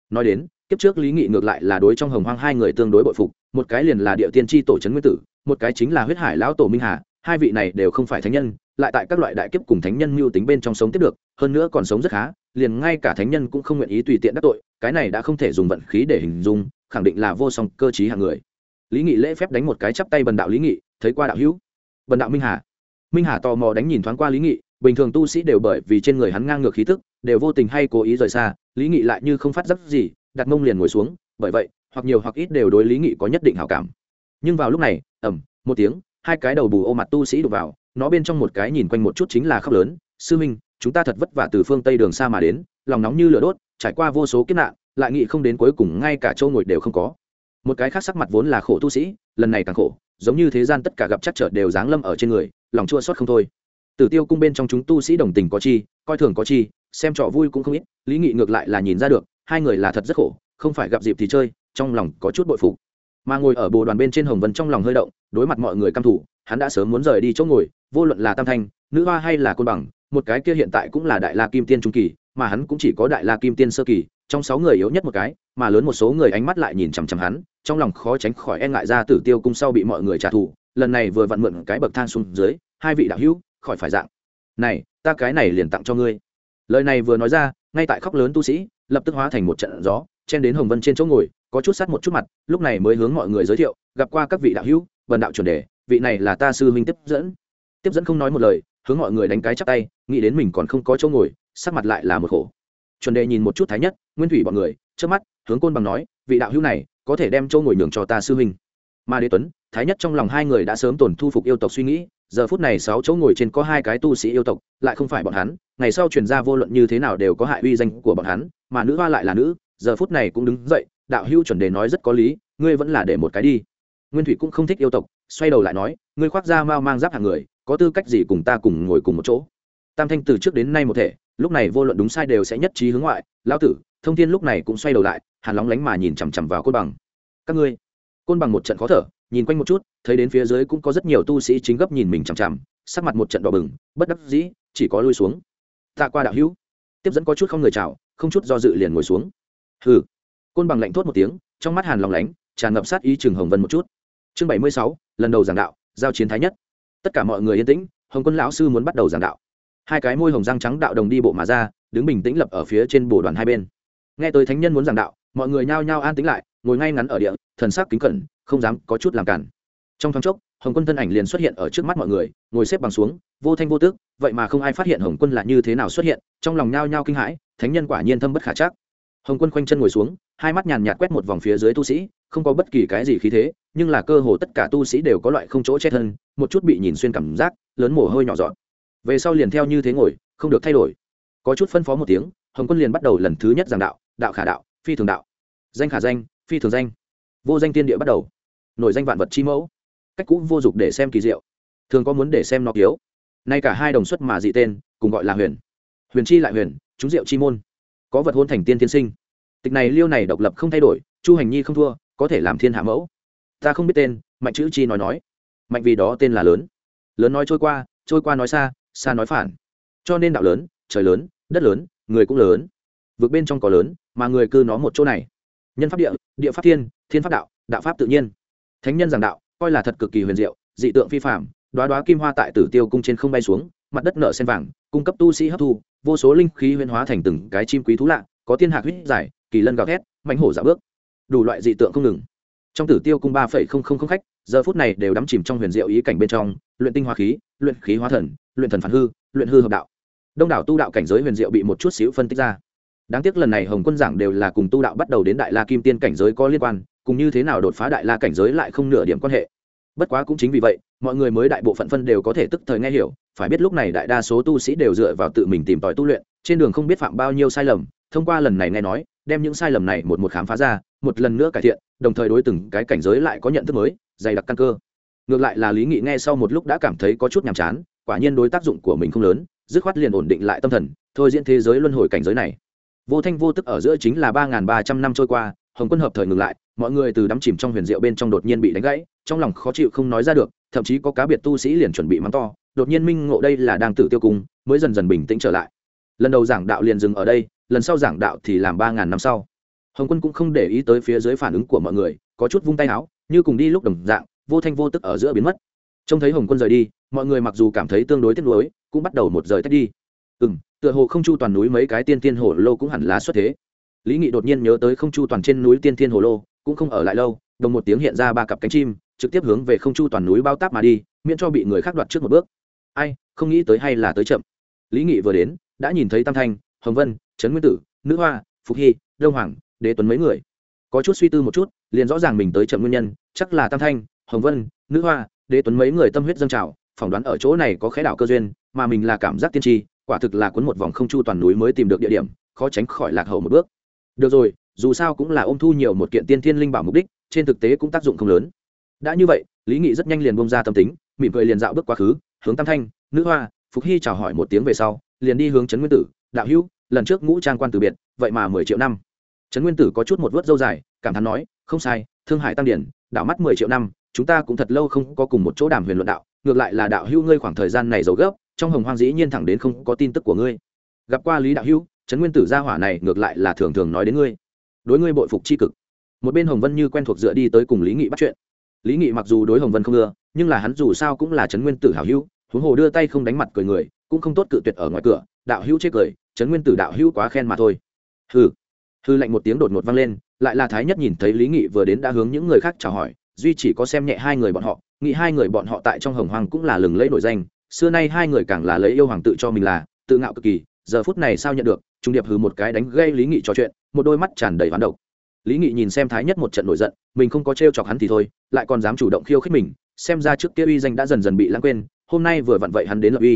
Nói đến, kiếp trước lý nghị ngược lại là đối trong hồng hoang hai người tương đối bội phục, một cái liền là điệu tiên tri tổ trấn nguyên tử, một cái chính là huyết hải lão tổ minh hà, hai vị này đều không phải thánh nhân, lại tại các loại đại kiếp cùng thánh nhân mưu tính bên trong sống tiếp được, hơn nữa còn sống rất khá, liền ngay cả thánh nhân cũng không nguyện ý tùy tiện đắc tội, cái này đã không thể dùng vận khí để hình dung, khẳng định là vô song cơ chí hàng người. Lý nghị lễ phép đánh một cái chắp tay bần đạo lý nghị, thấy qua đạo hữu bần đạo minh hà. Minh hà tò mò đánh nhìn thoáng qua lý nghị, bình thường tu sĩ đều bởi vì trên người hắn ngang ngược khí tức, đều vô tình hay cố ý rời xa, lý nghị lại như không phát giác gì, đặt mông liền ngồi xuống, bởi vậy, hoặc nhiều hoặc ít đều đối lý nghị có nhất định hảo cảm. Nhưng vào lúc này ẩm một tiếng, hai cái đầu bù ô mặt tu sĩ đục vào, nó bên trong một cái nhìn quanh một chút chính là khóc lớn, sư minh, chúng ta thật vất vả từ phương tây đường xa mà đến, lòng nóng như lửa đốt, trải qua vô số kiếp nạn, lại nghĩ không đến cuối cùng ngay cả châu ngồi đều không có. Một cái khác sắc mặt vốn là khổ tu sĩ, lần này càng khổ giống như thế gian tất cả gặp chắc trở đều giáng lâm ở trên người, lòng chua xót không thôi. Tử tiêu cung bên trong chúng tu sĩ đồng tình có chi, coi thường có chi, xem trò vui cũng không ít, lý nghị ngược lại là nhìn ra được, hai người là thật rất khổ, không phải gặp dịp thì chơi, trong lòng có chút bội phục. Mà ngồi ở bồ đoàn bên trên hồng vân trong lòng hơi động, đối mặt mọi người căm thủ, hắn đã sớm muốn rời đi chỗ ngồi, vô luận là tam thanh, nữ hoa hay là côn bằng, một cái kia hiện tại cũng là đại la kim tiên trung kỳ, mà hắn cũng chỉ có đại la kim tiên sơ kỳ, trong sáu người yếu nhất một cái, mà lớn một số người ánh mắt lại nhìn chằm chằm hắn trong lòng khó tránh khỏi e ngại ra tử tiêu cung sau bị mọi người trả thù, lần này vừa vặn mượn cái bậc thang xuống dưới, hai vị đạo hữu, khỏi phải dạng. Này, ta cái này liền tặng cho ngươi. Lời này vừa nói ra, ngay tại khóc lớn tu sĩ, lập tức hóa thành một trận gió, chen đến hồng vân trên chỗ ngồi, có chút sát một chút mặt, lúc này mới hướng mọi người giới thiệu, gặp qua các vị đạo hữu vần đạo chuẩn đề, vị này là ta sư huynh tiếp dẫn. Tiếp dẫn không nói một lời, hướng mọi người đánh cái chắp tay, nghĩ đến mình còn không có chỗ ngồi, sắc mặt lại là một khổ. Chuẩn đề nhìn một chút thái nhất, nguyên thủy bọn người trước mắt, hướng côn bằng nói, vị đạo hữu này có thể đem chỗ ngồi nhường cho ta sư huynh. Mà đế tuấn, thái nhất trong lòng hai người đã sớm tổn thu phục yêu tộc suy nghĩ, giờ phút này sáu chỗ ngồi trên có hai cái tu sĩ yêu tộc, lại không phải bọn hắn, ngày sau truyền ra vô luận như thế nào đều có hại uy danh của bọn hắn, mà nữ hoa lại là nữ, giờ phút này cũng đứng dậy, đạo hữu chuẩn đề nói rất có lý, ngươi vẫn là để một cái đi. Nguyên thủy cũng không thích yêu tộc, xoay đầu lại nói, ngươi khoác ra mau mang giáp hàng người, có tư cách gì cùng ta cùng ngồi cùng một chỗ? Tam thanh từ trước đến nay một thể, lúc này vô luận đúng sai đều sẽ nhất trí hướng ngoại, lão tử, thông thiên lúc này cũng xoay đầu lại hàn lóng lánh mà nhìn chằm chằm vào côn bằng. Các ngươi. Côn bằng một trận khó thở, nhìn quanh một chút, thấy đến phía dưới cũng có rất nhiều tu sĩ chính gấp nhìn mình chằm chằm, sắc mặt một trận đỏ bừng, bất đắc dĩ, chỉ có lui xuống. Tạ qua đạo hữu. Tiếp dẫn có chút không người chào, không chút do dự liền ngồi xuống. Hừ. Côn bằng lạnh thốt một tiếng, trong mắt hàn lòng lánh, tràn ngập sát ý trường hồng vân một chút. Chương bảy mươi sáu, lần đầu giảng đạo, giao chiến thái nhất. Tất cả mọi người yên tĩnh, hồng quân lão sư muốn bắt đầu giảng đạo. Hai cái môi hồng răng trắng đạo đồng đi bộ mà ra, đứng bình tĩnh lập ở phía trên bồ đoàn hai bên. Nghe tới thánh nhân muốn giảng đạo mọi người nhao nhao an tĩnh lại, ngồi ngay ngắn ở địa, thần sắc kính cẩn, không dám có chút làm cản. Trong thoáng chốc, hồng quân thân ảnh liền xuất hiện ở trước mắt mọi người, ngồi xếp bằng xuống, vô thanh vô tước vậy mà không ai phát hiện hồng quân là như thế nào xuất hiện, trong lòng nhao nhao kinh hãi, thánh nhân quả nhiên thâm bất khả chắc. Hồng quân khoanh chân ngồi xuống, hai mắt nhàn nhạt quét một vòng phía dưới tu sĩ, không có bất kỳ cái gì khí thế, nhưng là cơ hồ tất cả tu sĩ đều có loại không chỗ che thân, một chút bị nhìn xuyên cảm giác, lớn mồ hôi nhỏ dọn. Về sau liền theo như thế ngồi, không được thay đổi. Có chút phân phó một tiếng, hồng quân liền bắt đầu lần thứ nhất giảng đạo đạo khả đạo phi thường đạo. Danh khả danh, phi thường danh. Vô danh tiên địa bắt đầu. Nổi danh vạn vật chi mẫu. Cách cũ vô dụng để xem kỳ diệu. Thường có muốn để xem nó yếu nay cả hai đồng xuất mà dị tên, cùng gọi là huyền. Huyền chi lại huyền, chúng diệu chi môn. Có vật hôn thành tiên tiên sinh. Tịch này liêu này độc lập không thay đổi, chu hành nhi không thua, có thể làm thiên hạ mẫu. Ta không biết tên, mạnh chữ chi nói nói. Mạnh vì đó tên là lớn. Lớn nói trôi qua trôi qua nói xa xa nói phản. Cho nên đạo lớn, trời lớn, đất lớn, người cũng lớn vượt bên trong có lớn mà người cư nó một chỗ này. Nhân pháp địa địa pháp thiên thiên pháp đạo đạo pháp tự nhiên. Thánh nhân giảng đạo coi là thật cực kỳ huyền diệu dị tượng phi phạm đoá đoá kim hoa tại tử tiêu cung trên không bay xuống mặt đất nở sen vàng cung cấp tu sĩ hấp thu vô số linh khí huyền hóa thành từng cái chim quý thú lạ có thiên hạc huyết giải, kỳ lân gào thét mãnh hổ dạo bước. Đủ loại dị tượng không ngừng. Trong tử tiêu cung ba phẩy không không không khách giờ phút này đều đắm chìm trong huyền diệu ý cảnh bên trong luyện tinh hoa khí luyện khí hóa thần luyện thần phản hư luyện hư hợp đạo. Đông đảo tu đạo cảnh giới huyền diệu bị một chút xíu phân tích ra đáng tiếc lần này hồng quân giảng đều là cùng tu đạo bắt đầu đến đại la kim tiên cảnh giới có liên quan, cùng như thế nào đột phá đại la cảnh giới lại không nửa điểm quan hệ. Bất quá cũng chính vì vậy, mọi người mới đại bộ phận phân đều có thể tức thời nghe hiểu, phải biết lúc này đại đa số tu sĩ đều dựa vào tự mình tìm tòi tu luyện, trên đường không biết phạm bao nhiêu sai lầm, thông qua lần này nghe nói, đem những sai lầm này một một khám phá ra, một lần nữa cải thiện, đồng thời đối từng cái cảnh giới lại có nhận thức mới, dày đặc căn cơ. Ngược lại là lý nghị nghe sau một lúc đã cảm thấy có chút nhàm chán, quả nhiên đối tác dụng của mình không lớn, dứt khoát liền ổn định lại tâm thần, thôi diễn thế giới luân hồi cảnh giới này vô thanh vô tức ở giữa chính là ba ba trăm năm trôi qua, hồng quân hợp thời ngừng lại, mọi người từ đắm chìm trong huyền diệu bên trong đột nhiên bị đánh gãy, trong lòng khó chịu không nói ra được, thậm chí có cá biệt tu sĩ liền chuẩn bị mắng to, đột nhiên minh ngộ đây là đang tử tiêu cung, mới dần dần bình tĩnh trở lại. Lần đầu giảng đạo liền dừng ở đây, lần sau giảng đạo thì làm ba ngàn năm sau. Hồng quân cũng không để ý tới phía dưới phản ứng của mọi người, có chút vung tay áo, như cùng đi lúc đồng dạng, vô thanh vô tức ở giữa biến mất. Trông thấy hồng quân rời đi, mọi người mặc dù cảm thấy tương đối tiếc nuối, cũng bắt đầu một rời tách đi ừ m tựa hồ không chu toàn núi mấy cái tiên tiên hồ lô cũng hẳn lá xuất thế. Lý nghị đột nhiên nhớ tới không chu toàn trên núi tiên tiên hồ lô, cũng không ở lại lâu, đồng một tiếng hiện ra ba cặp cánh chim, trực tiếp hướng về không chu toàn núi bao táp mà đi, miễn cho bị người khác đoạt trước một bước. Ai, không nghĩ tới hay là tới chậm. Lý nghị vừa đến, đã nhìn thấy tam thanh, hồng vân, trấn nguyên tử, nữ hoa, phục hy, đông hoàng, đế tuấn mấy người. Có chút suy tư một chút, liền rõ ràng mình tới chậm nguyên nhân, chắc là tam thanh, hồng vân, nữ hoa, đế tuấn mấy người tâm huyết dâng trào, phỏng đoán ở chỗ này có khẽ đảo cơ duyên, mà mình là cảm giác tiên tri quả thực là cuốn một vòng không chu toàn núi mới tìm được địa điểm, khó tránh khỏi lạc hậu một bước. Được rồi, dù sao cũng là ôm thu nhiều một kiện tiên thiên linh bảo mục đích, trên thực tế cũng tác dụng không lớn. Đã như vậy, lý nghị rất nhanh liền bông ra tâm tính, mỉm cười liền dạo bước quá khứ, hướng tam thanh, nữ hoa, phục hy chào hỏi một tiếng về sau, liền đi hướng trấn nguyên tử, đạo hữu, lần trước ngũ trang quan từ biệt, vậy mà mười triệu năm. Trấn nguyên tử có chút một vớt dâu dài, cảm thán nói, không sai, thương hải tăng điển, đạo mắt mười triệu năm, chúng ta cũng thật lâu không có cùng một chỗ đàm huyền luận đạo, ngược lại là đạo hữu ngươi khoảng thời gian này dầu gấp trong hồng hoang dĩ nhiên thẳng đến không có tin tức của ngươi. Gặp qua lý đạo hữu, trấn nguyên tử gia hỏa này ngược lại là thường thường nói đến ngươi. Đối ngươi bội phục c h i cực. Một bên hồng vân như quen thuộc dựa đi tới cùng lý nghị bắt chuyện. Lý nghị mặc dù đối hồng vân không ưa, nhưng là hắn dù sao cũng là trấn nguyên tử hảo hữu, huống hồ đưa tay không đánh mặt cười người, cũng không tốt cự tuyệt ở ngoài cửa, đạo hữu chê cười, trấn nguyên tử đạo hữu quá khen mà thôi. Hừ. Hư lạnh một tiếng đột ngột vang lên, lại là thái nhất nhìn thấy lý nghị vừa đến đã hướng những người khác chào hỏi, duy chỉ có xem nhẹ hai người bọn họ, nghĩ hai người bọn họ tại trong hồng hoàng cũng là lừng lẫy nổi danh xưa nay hai người càng là lấy yêu hoàng tự cho mình là, tự ngạo cực kỳ, giờ phút này sao nhận được, trung điệp hừ một cái đánh gây lý nghị trò chuyện, một đôi mắt tràn đầy hoán độc. Lý nghị nhìn xem thái nhất một trận nổi giận, mình không có t r e o chọc hắn thì thôi, lại còn dám chủ động khiêu khích mình, xem ra trước kia uy danh đã dần dần bị lãng quên, hôm nay vừa vặn vậy hắn đến lập uy.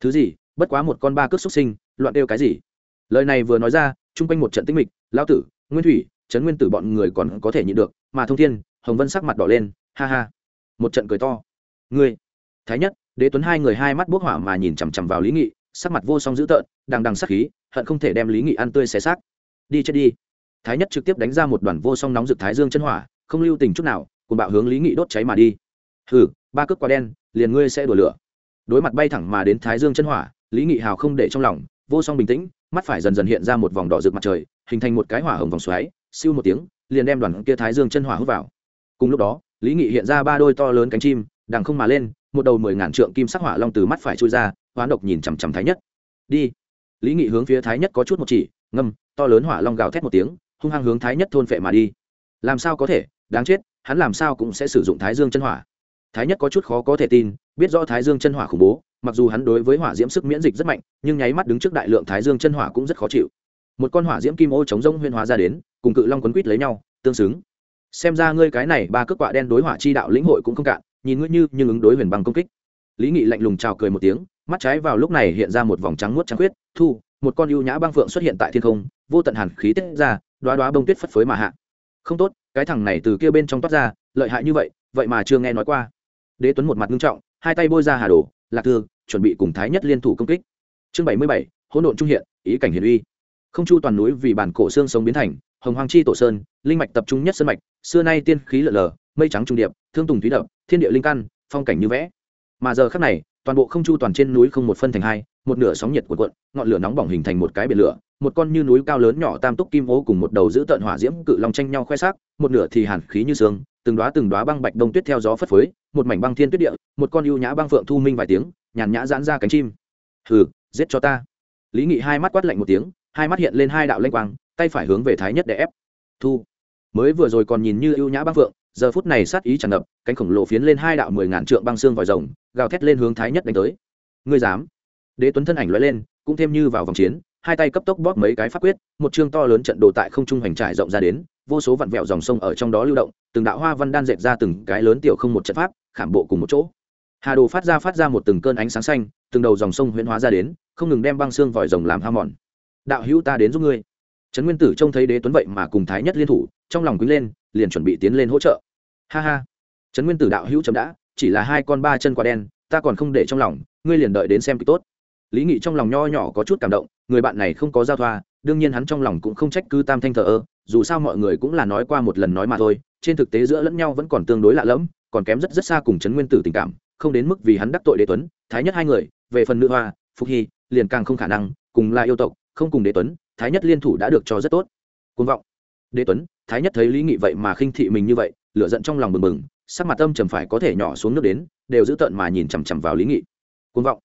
Thứ gì, bất quá một con ba cước xuất sinh, loạn đeo cái gì? Lời này vừa nói ra, chung quanh một trận tinh mịch, lão tử, nguyên thủy, trấn nguyên tử bọn người còn có thể nhịn được, mà thông thiên, hồng vân sắc mặt đỏ lên, ha ha. Một trận cười to. Ngươi, thái nhất đế tuấn hai người hai mắt bốc hỏa mà nhìn chằm chằm vào lý nghị, sắc mặt vô song dữ tợn, đằng đằng sắc khí, hận không thể đem lý nghị ăn tươi xé xác. Đi chết đi. Thái nhất trực tiếp đánh ra một đoàn vô song nóng rực thái dương chân hỏa, không lưu tình chút nào cùng bạo hướng lý nghị đốt cháy mà đi. Hừ, ba cước quá đen, liền ngươi sẽ đổ lửa. Đối mặt bay thẳng mà đến thái dương chân hỏa, lý nghị hào không để trong lòng, vô song bình tĩnh, mắt phải dần dần hiện ra một vòng đỏ rực mặt trời, hình thành một cái hỏa hồng vòng xoáy, siêu một tiếng, liền đem đoàn kia thái dương chân hỏa hút vào. Cùng lúc đó, lý nghị hiện ra ba đôi to lớn cánh chim, đằng không mà lên một đầu mười ngàn trượng kim sắc hỏa long từ mắt phải trôi ra, hoán độc nhìn chằm chằm thái nhất. Đi. Lý nghị hướng phía thái nhất có chút một chỉ, ngâm, to lớn hỏa long gào thét một tiếng, hung hăng hướng thái nhất thôn phệ mà đi. Làm sao có thể? Đáng chết, hắn làm sao cũng sẽ sử dụng thái dương chân hỏa. Thái nhất có chút khó có thể tin, biết rõ thái dương chân hỏa khủng bố, mặc dù hắn đối với hỏa diễm sức miễn dịch rất mạnh, nhưng nháy mắt đứng trước đại lượng thái dương chân hỏa cũng rất khó chịu. Một con hỏa diễm kim ô chống rông huyên hóa ra đến, cùng cự long quấn quýt lấy nhau, tương xứng. Xem ra ngươi cái này ba cước quạ đen đối hỏa chi đạo lĩnh hội cũng không cạn nhìn ngươi như nhưng ứng đối huyền băng công kích. Lý nghị lạnh lùng chào cười một tiếng, mắt trái vào lúc này hiện ra một vòng trắng muốt trắng khuyết, thu, một con ưu nhã băng phượng xuất hiện tại thiên không, vô tận hàn khí tiết ra đoá đoá bông tuyết phất phới mà hạ. Không tốt, cái thằng này từ kia bên trong toát ra, lợi hại như vậy vậy mà chưa nghe nói qua. Đế tuấn một mặt nghiêm trọng, hai tay bôi ra hà đồ, lạc thư, chuẩn bị cùng thái nhất liên thủ công kích. Chương bảy mươi bảy, hỗn độn trung hiện, ý cảnh hiển uy. Không chu toàn núi vì bản cổ xương sống biến thành, hồng hoàng chi tổ sơn, linh mạch tập trung nhất sơn mạch, xưa nay tiên khí lở lờ mây trắng trung điệp, thương tùng thúy đập thiên địa linh căn, phong cảnh như vẽ. Mà giờ khắc này, toàn bộ không chu toàn trên núi không một phân thành hai, một nửa sóng nhiệt của cuộn, ngọn lửa nóng bỏng hình thành một cái biển lửa, một con như núi cao lớn nhỏ tam túc kim ố cùng một đầu giữ tận hỏa diễm cự long tranh nhau khoe sắc, một nửa thì hàn khí như sương, từng đóa từng đóa băng bạch đông tuyết theo gió phất phới, một mảnh băng thiên tuyết địa, một con ưu nhã băng phượng thu minh vài tiếng, nhàn nhã giãn ra cánh chim. Hừ, giết cho ta. Lý nghị hai mắt quát lạnh một tiếng, hai mắt hiện lên hai đạo lanh quang, tay phải hướng về thái nhất để ép. Thu. Mới vừa rồi còn nhìn như ưu nhã băng phượng giờ phút này sát ý tràn ngập, cánh khổng lồ phiến lên hai đạo mười ngàn trượng băng xương vòi rồng, gào thét lên hướng thái nhất đánh tới. Ngươi dám? Đế tuấn thân ảnh lóe lên, cũng thêm như vào vòng chiến, hai tay cấp tốc bóp mấy cái pháp quyết, một chương to lớn trận đồ tại không trung hoành trải rộng ra đến, vô số vặn vẹo dòng sông ở trong đó lưu động, từng đạo hoa văn đan dệt ra từng cái lớn tiểu không một trận pháp, khảm bộ cùng một chỗ. Hà đồ phát ra phát ra một từng cơn ánh sáng xanh, từng đầu dòng sông huyễn hóa ra đến, không ngừng đem băng xương vòi rồng làm ham mòn. Đạo hữu ta đến giúp ngươi. Trấn nguyên tử trông thấy đế tuấn vậy mà cùng thái nhất liên thủ, trong lòng quý lên liền chuẩn bị tiến lên hỗ trợ. Ha ha. Trấn nguyên tử đạo hữu chấm đã, chỉ là hai con ba chân quả đen, ta còn không để trong lòng, ngươi liền đợi đến xem kịch tốt. Lý nghị trong lòng nho nhỏ có chút cảm động, người bạn này không có giao thoa, đương nhiên hắn trong lòng cũng không trách cứ tam thanh thờ ơ, dù sao mọi người cũng là nói qua một lần nói mà thôi, trên thực tế giữa lẫn nhau vẫn còn tương đối lạ lẫm, còn kém rất rất xa cùng trấn nguyên tử tình cảm, không đến mức vì hắn đắc tội đế tuấn, thái nhất hai người, về phần nữ hoa, phục hy, liền càng không khả năng, cùng là yêu tộc, không cùng đế tuấn, thái nhất liên thủ đã được cho rất tốt. Côn vọng đế tuấn thái nhất thấy lý nghị vậy mà khinh thị mình như vậy lửa giận trong lòng bừng bừng sắc mặt tâm trầm phải có thể nhỏ xuống nước đến đều giữ tợn mà nhìn chằm chằm vào lý nghị. Côn vọng.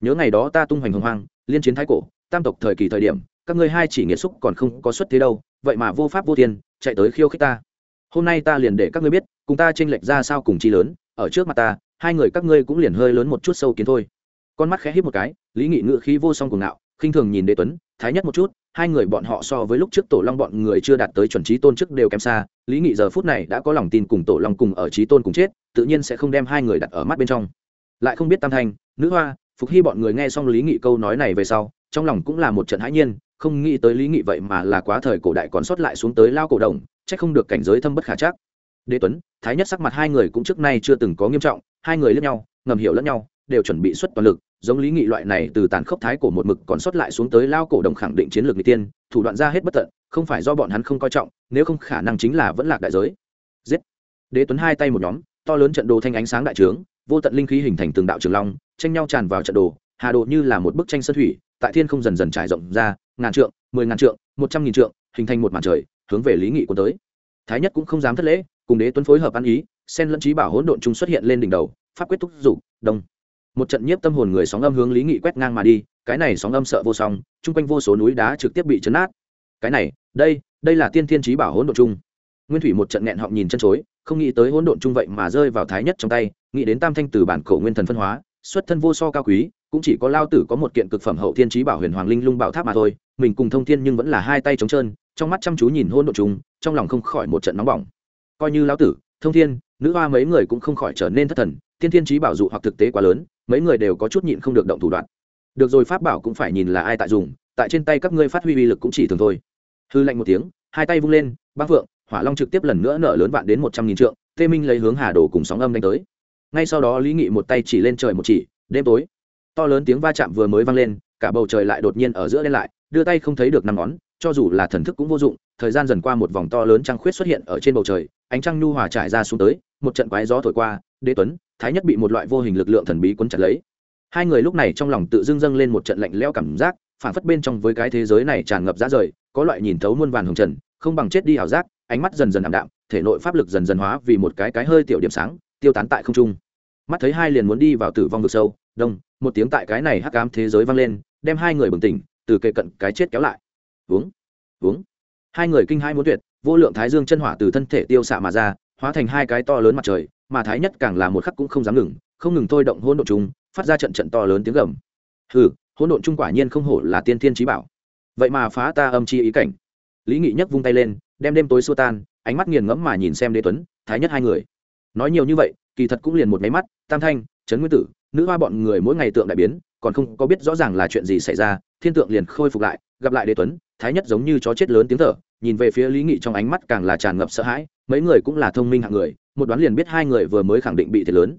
Nhớ ngày đó ta tung hoành hồng hoang liên chiến thái cổ tam tộc thời kỳ thời điểm các ngươi hai chỉ nghĩa xúc còn không có xuất thế đâu vậy mà vô pháp vô thiên, chạy tới khiêu khích ta. Hôm nay ta liền để các ngươi biết cùng ta tranh lệch ra sao cùng chi lớn ở trước mặt ta hai người các ngươi cũng liền hơi lớn một chút sâu kiến thôi. Con mắt khẽ hít một cái lý nghị ngự khí vô song cùng ngạo khinh thường nhìn đế tuấn thái nhất một chút, hai người bọn họ so với lúc trước tổ long bọn người chưa đạt tới chuẩn trí tôn trước đều kém xa, lý nghị giờ phút này đã có lòng tin cùng tổ long cùng ở trí tôn cùng chết, tự nhiên sẽ không đem hai người đặt ở mắt bên trong. Lại không biết tam thanh, nữ hoa, phục hy bọn người nghe xong lý nghị câu nói này về sau, trong lòng cũng là một trận hãi nhiên, không nghĩ tới lý nghị vậy mà là quá thời cổ đại còn sót lại xuống tới lao cổ đồng c không được cảnh giới thâm bất khả chắc. Đế tuấn, thái nhất sắc mặt hai người cũng trước nay chưa từng có nghiêm trọng, hai người lẫn nhau, ngầm hiểu lẫn nhau, đều chuẩn bị xuất toàn lực giống lý nghị loại này từ tàn khốc thái cổ một mực còn sót lại xuống tới lao cổ đồng khẳng định chiến lược n tiên, thủ đoạn ra hết bất tận, không phải do bọn hắn không coi trọng, nếu không khả năng chính là vẫn lạc đại giới. Giết. Đế tuấn hai tay một nhóm, to lớn trận đồ thanh ánh sáng đại trướng, vô tận linh khí hình thành từng đạo trường long, tranh nhau tràn vào trận đồ, hà đồ như là một bức tranh sơn thủy, tại thiên không dần dần trải rộng ra, ngàn trượng, mười ngàn trượng, một trăm nghìn trượng, hình thành một màn trời, hướng về lý nghị quân tới. Thái nhất cũng không dám thất lễ, cùng đế tuấn phối hợp ăn ý sen lẫn trí bảo hỗn độn chúng xuất hiện lên đỉnh đầu, pháp quyết thúc dục, đông một trận nhiếp tâm hồn người sóng âm hướng lý nghị quét ngang mà đi, cái này sóng âm sợ vô song, chung quanh vô số núi đá trực tiếp bị chấn át. Cái này, đây đây là tiên thiên trí bảo hỗn độn chung. Nguyên thủy một trận nghẹn họng nhìn chân chối, không nghĩ tới hỗn độn chung vậy mà rơi vào thái nhất trong tay, nghĩ đến tam thanh từ bản cổ nguyên thần phân hóa, xuất thân vô so cao quý, cũng chỉ có lao tử có một kiện cực phẩm hậu thiên trí bảo huyền hoàng linh lung bảo tháp mà thôi, mình cùng thông thiên nhưng vẫn là hai tay trống trơn, trong mắt chăm chú nhìn hôn độn ộ chung, trong lòng không khỏi một trận nóng bỏng. Coi như lao tử, thông thiên, nữ hoa mấy người cũng không khỏi trở nên thất thần thiên thiên trí bảo dụ hoặc thực tế quá lớn, mấy người đều có chút nhịn không được động thủ đoạn. Được rồi, pháp bảo cũng phải nhìn là ai tại dùng, tại trên tay các ngươi phát huy uy lực cũng chỉ thường thôi. Hư lạnh một tiếng, hai tay vung lên, bác phượng, hỏa long trực tiếp lần nữa nở lớn vạn đến một trăm nghìn trượng, tê minh lấy hướng hà đồ cùng sóng âm đánh tới. Ngay sau đó, lý nghị một tay chỉ lên trời một chỉ, đêm tối, to lớn tiếng va chạm vừa mới vang lên, cả bầu trời lại đột nhiên ở giữa lên lại, đưa tay không thấy được năm ngón, cho dù là thần thức cũng vô dụng, thời gian dần qua một vòng to lớn trăng khuyết xuất hiện ở trên bầu trời, ánh trăng nhu hòa trải ra xuống tới, một trận quái gió thổi qua, đế tuấn thái nhất bị một loại vô hình lực lượng thần bí cuốn chặt lấy. Hai người lúc này trong lòng tự dưng dâng lên một trận lạnh lẽo cảm giác phản phất bên trong với cái thế giới này tràn ngập ra rời, có loại nhìn thấu muôn vàn hồng trần, không bằng chết đi ảo giác, ánh mắt dần dần ảm đạm, thể nội pháp lực dần dần hóa vì một cái cái hơi tiểu điểm sáng, tiêu tán tại không trung. Mắt thấy hai liền muốn đi vào tử vong vực sâu, đông, một tiếng tại cái này hắc ám thế giới vang lên, đem hai người bừng tỉnh, từ kề cận cái chết kéo lại. Uống uống. Hai người kinh hai muốn tuyệt, vô lượng thái dương chân hỏa từ thân thể tiêu xạ mà ra, hóa thành hai cái to lớn mặt trời mà thái nhất càng là một khắc cũng không dám ngừng, không ngừng thôi động hỗn độn chung, phát ra trận trận to lớn tiếng gầm. Hừ, hỗn độn chung quả nhiên không hổ là tiên thiên trí bảo. Vậy mà phá ta âm chi ý cảnh. Lý nghị nhất vung tay lên, đem đêm tối xua tan, ánh mắt nghiền ngẫm mà nhìn xem đế tuấn, thái nhất hai người. Nói nhiều như vậy, kỳ thật cũng liền một máy mắt, tam thanh, trấn nguyên tử, nữ hoa bọn người mỗi ngày tượng đại biến, còn không có biết rõ ràng là chuyện gì xảy ra, thiên tượng liền khôi phục lại, gặp lại đế tuấn, thái nhất giống như chó chết lớn tiếng thở, nhìn về phía lý nghị trong ánh mắt càng là tràn ngập sợ hãi, mấy người cũng là thông minh hạng người một đoán liền biết hai người vừa mới khẳng định bị thiệt lớn.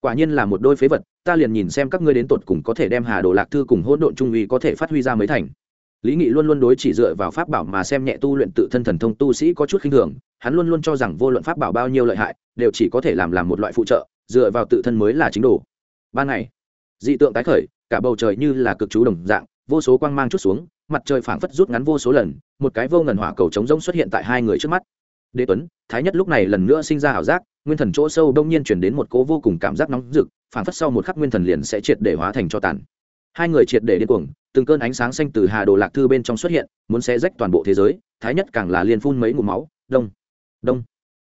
Quả nhiên là một đôi phế vật, ta liền nhìn xem các ngươi đến tột cùng có thể đem hà đồ lạc thư cùng hỗn độn trung uy có thể phát huy ra mấy thành. Lý nghị luôn luôn đối chỉ dựa vào pháp bảo mà xem nhẹ tu luyện tự thân thần thông tu sĩ có chút khinh thường, hắn luôn luôn cho rằng vô luận pháp bảo bao nhiêu lợi hại, đều chỉ có thể làm làm một loại phụ trợ, dựa vào tự thân mới là chính đồ. Ban ngày, dị tượng tái khởi, cả bầu trời như là cực chú đồng dạng, vô số quang mang chút xuống, mặt trời phảng phất rút ngắn vô số lần, một cái vô ngần hỏa cầu trống rỗng xuất hiện tại hai người trước mắt đế tuấn, thái nhất lúc này lần nữa sinh ra ảo giác, nguyên thần chỗ sâu đông nhiên chuyển đến một cố vô cùng cảm giác nóng rực, phảng phất sau một khắc nguyên thần liền sẽ triệt để hóa thành cho tàn. Hai người triệt để điên cuồng, từng cơn ánh sáng xanh từ hà đồ lạc thư bên trong xuất hiện, muốn xé rách toàn bộ thế giới, thái nhất càng là liền phun mấy ngụm máu, đông đông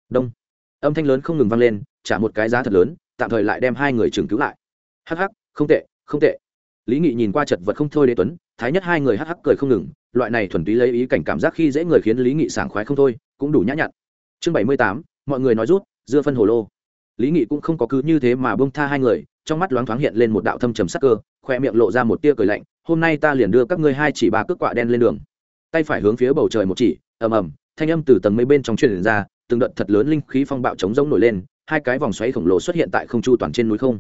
đông. Âm thanh lớn không ngừng vang lên, trả một cái giá thật lớn, tạm thời lại đem hai người trừng cứu lại. Hắc hắc, không tệ không tệ. Lý nghị nhìn qua chật vật không thôi đế tuấn, thái nhất hai người hắc hắc cười không ngừng, loại này thuần túy lấy ý cảnh cảm giác khi dễ người khiến lý nghị sảng khoái không thôi cũng đủ nhã nhặn. Chương bảy mươi tám, mọi người nói rút, dưa phân hồ lô. Lý nghị cũng không có cứ như thế mà bông tha hai người, trong mắt loáng thoáng hiện lên một đạo thâm trầm sắc cơ, khoe miệng lộ ra một tia cười lạnh, hôm nay ta liền đưa các ngươi hai chỉ ba cước quạ đen lên đường. Tay phải hướng phía bầu trời một chỉ, ầm ầm, thanh âm từ tầng mây bên trong truyền ra, từng đợt thật lớn linh khí phong bạo chống rỗng nổi lên, hai cái vòng xoáy khổng lồ xuất hiện tại không chu toàn trên núi không.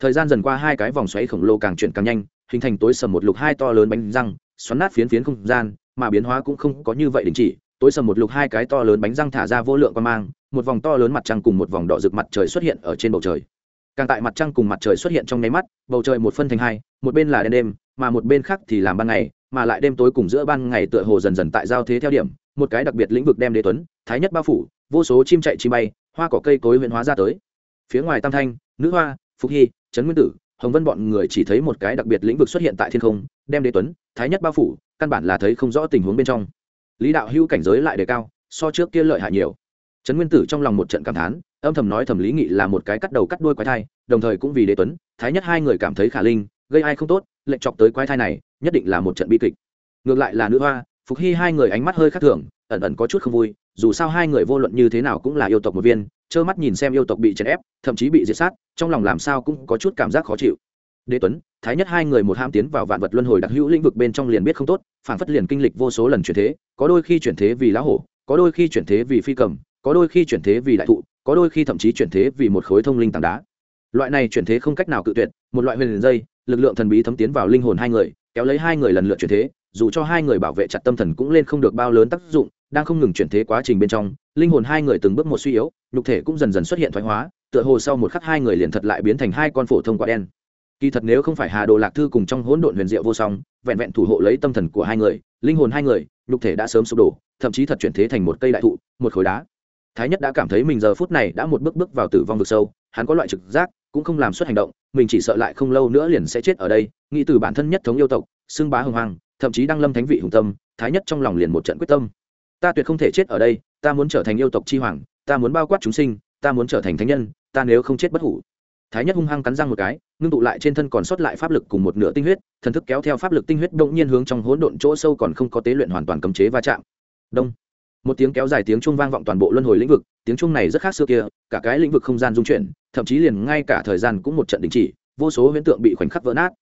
Thời gian dần qua hai cái vòng xoáy khổng lồ càng chuyển càng nhanh, hình thành tối sầm một lục hai to lớn bánh răng, xoắn nát phiến phiến không gian, mà biến hóa cũng không có như vậy đình chỉ tối sầm một lục hai cái to lớn bánh răng thả ra vô lượng quan mang, một vòng to lớn mặt trăng cùng một vòng đỏ rực mặt trời xuất hiện ở trên bầu trời. Càng tại mặt trăng cùng mặt trời xuất hiện trong nháy mắt, bầu trời một phân thành hai, một bên là đêm đêm, mà một bên khác thì làm ban ngày, mà lại đêm tối cùng giữa ban ngày tựa hồ dần dần tại giao thế theo điểm, một cái đặc biệt lĩnh vực đem đế tuấn, thái nhất bao phủ, vô số chim chạy chim bay, hoa cỏ cây cối huyện hóa ra tới. Phía ngoài tam thanh, nữ hoa phúc hy, trấn nguyên tử, hồng vân bọn người chỉ thấy một cái đặc biệt lĩnh vực xuất hiện tại thiên không, đem đế tuấn, thái nhất bao phủ, căn bản là thấy không rõ tình huống bên trong lý đạo hữu cảnh giới lại đề cao, so trước kia lợi hại nhiều. Trấn nguyên tử trong lòng một trận cảm thán, âm thầm nói thầm lý nghị là một cái cắt đầu cắt đuôi quái thai, đồng thời cũng vì đế tuấn, thái nhất hai người cảm thấy khả linh, gây ai không tốt, lệnh chọc tới quái thai này, nhất định là một trận bi kịch. Ngược lại là nữ hoa, phục hy hai người ánh mắt hơi khác thường, ẩn ẩn có chút không vui, dù sao hai người vô luận như thế nào cũng là yêu tộc một viên, trơ mắt nhìn xem yêu tộc bị chèn ép, thậm chí bị diệt sát, trong lòng làm sao cũng có chút cảm giác khó chịu đế tuấn, thái nhất hai người một ham tiến vào vạn vật luân hồi đặc hữu lĩnh vực bên trong liền biết không tốt, phản phất liền kinh lịch vô số lần chuyển thế, có đôi khi chuyển thế vì lá hổ, có đôi khi chuyển thế vì phi cầm, có đôi khi chuyển thế vì đại thụ, có đôi khi thậm chí chuyển thế vì một khối thông linh tảng đá. Loại này chuyển thế không cách nào cự tuyệt, một loại huyền dây, lực lượng thần bí thấm tiến vào linh hồn hai người, kéo lấy hai người lần lượt chuyển thế, dù cho hai người bảo vệ chặt tâm thần cũng lên không được bao lớn tác dụng, đang không ngừng chuyển thế quá trình bên trong, linh hồn hai người từng bước một suy yếu, nhục thể cũng dần dần xuất hiện thoái hóa, tựa hồ sau một khắc hai người liền thật lại biến thành hai con phổ thông quả đen kỳ thật nếu không phải hà đồ lạc thư cùng trong hỗn độn huyền diệu vô song, vẹn vẹn thủ hộ lấy tâm thần của hai người, linh hồn hai người, nhục thể đã sớm sụp đổ, thậm chí thật chuyển thế thành một cây đại thụ, một khối đá. Thái nhất đã cảm thấy mình giờ phút này đã một bước bước vào tử vong vực sâu, hắn có loại trực giác, cũng không làm suất hành động, mình chỉ sợ lại không lâu nữa liền sẽ chết ở đây, nghĩ từ bản thân nhất thống yêu tộc, xưng bá hồng hoàng thậm chí đang lâm thánh vị hùng tâm, thái nhất trong lòng liền một trận quyết tâm. Ta tuyệt không thể chết ở đây, ta muốn trở thành yêu tộc chi hoàng, ta muốn bao quát chúng sinh, ta muốn trở thành thánh nhân, ta nếu không chết bất hủ thái nhất hung hăng cắn răng một cái, ngưng tụ lại trên thân còn sót lại pháp lực cùng một nửa tinh huyết, thần thức kéo theo pháp lực tinh huyết đông nhiên hướng trong hỗn độn chỗ sâu còn không có tế luyện hoàn toàn cấm chế va chạm. Đông. Một tiếng kéo dài tiếng trung vang vọng toàn bộ luân hồi lĩnh vực, tiếng trung này rất khác xưa kia, cả cái lĩnh vực không gian dung chuyển, thậm chí liền ngay cả thời gian cũng một trận đình chỉ, vô số huyễn tượng bị khoảnh khắc vỡ nát.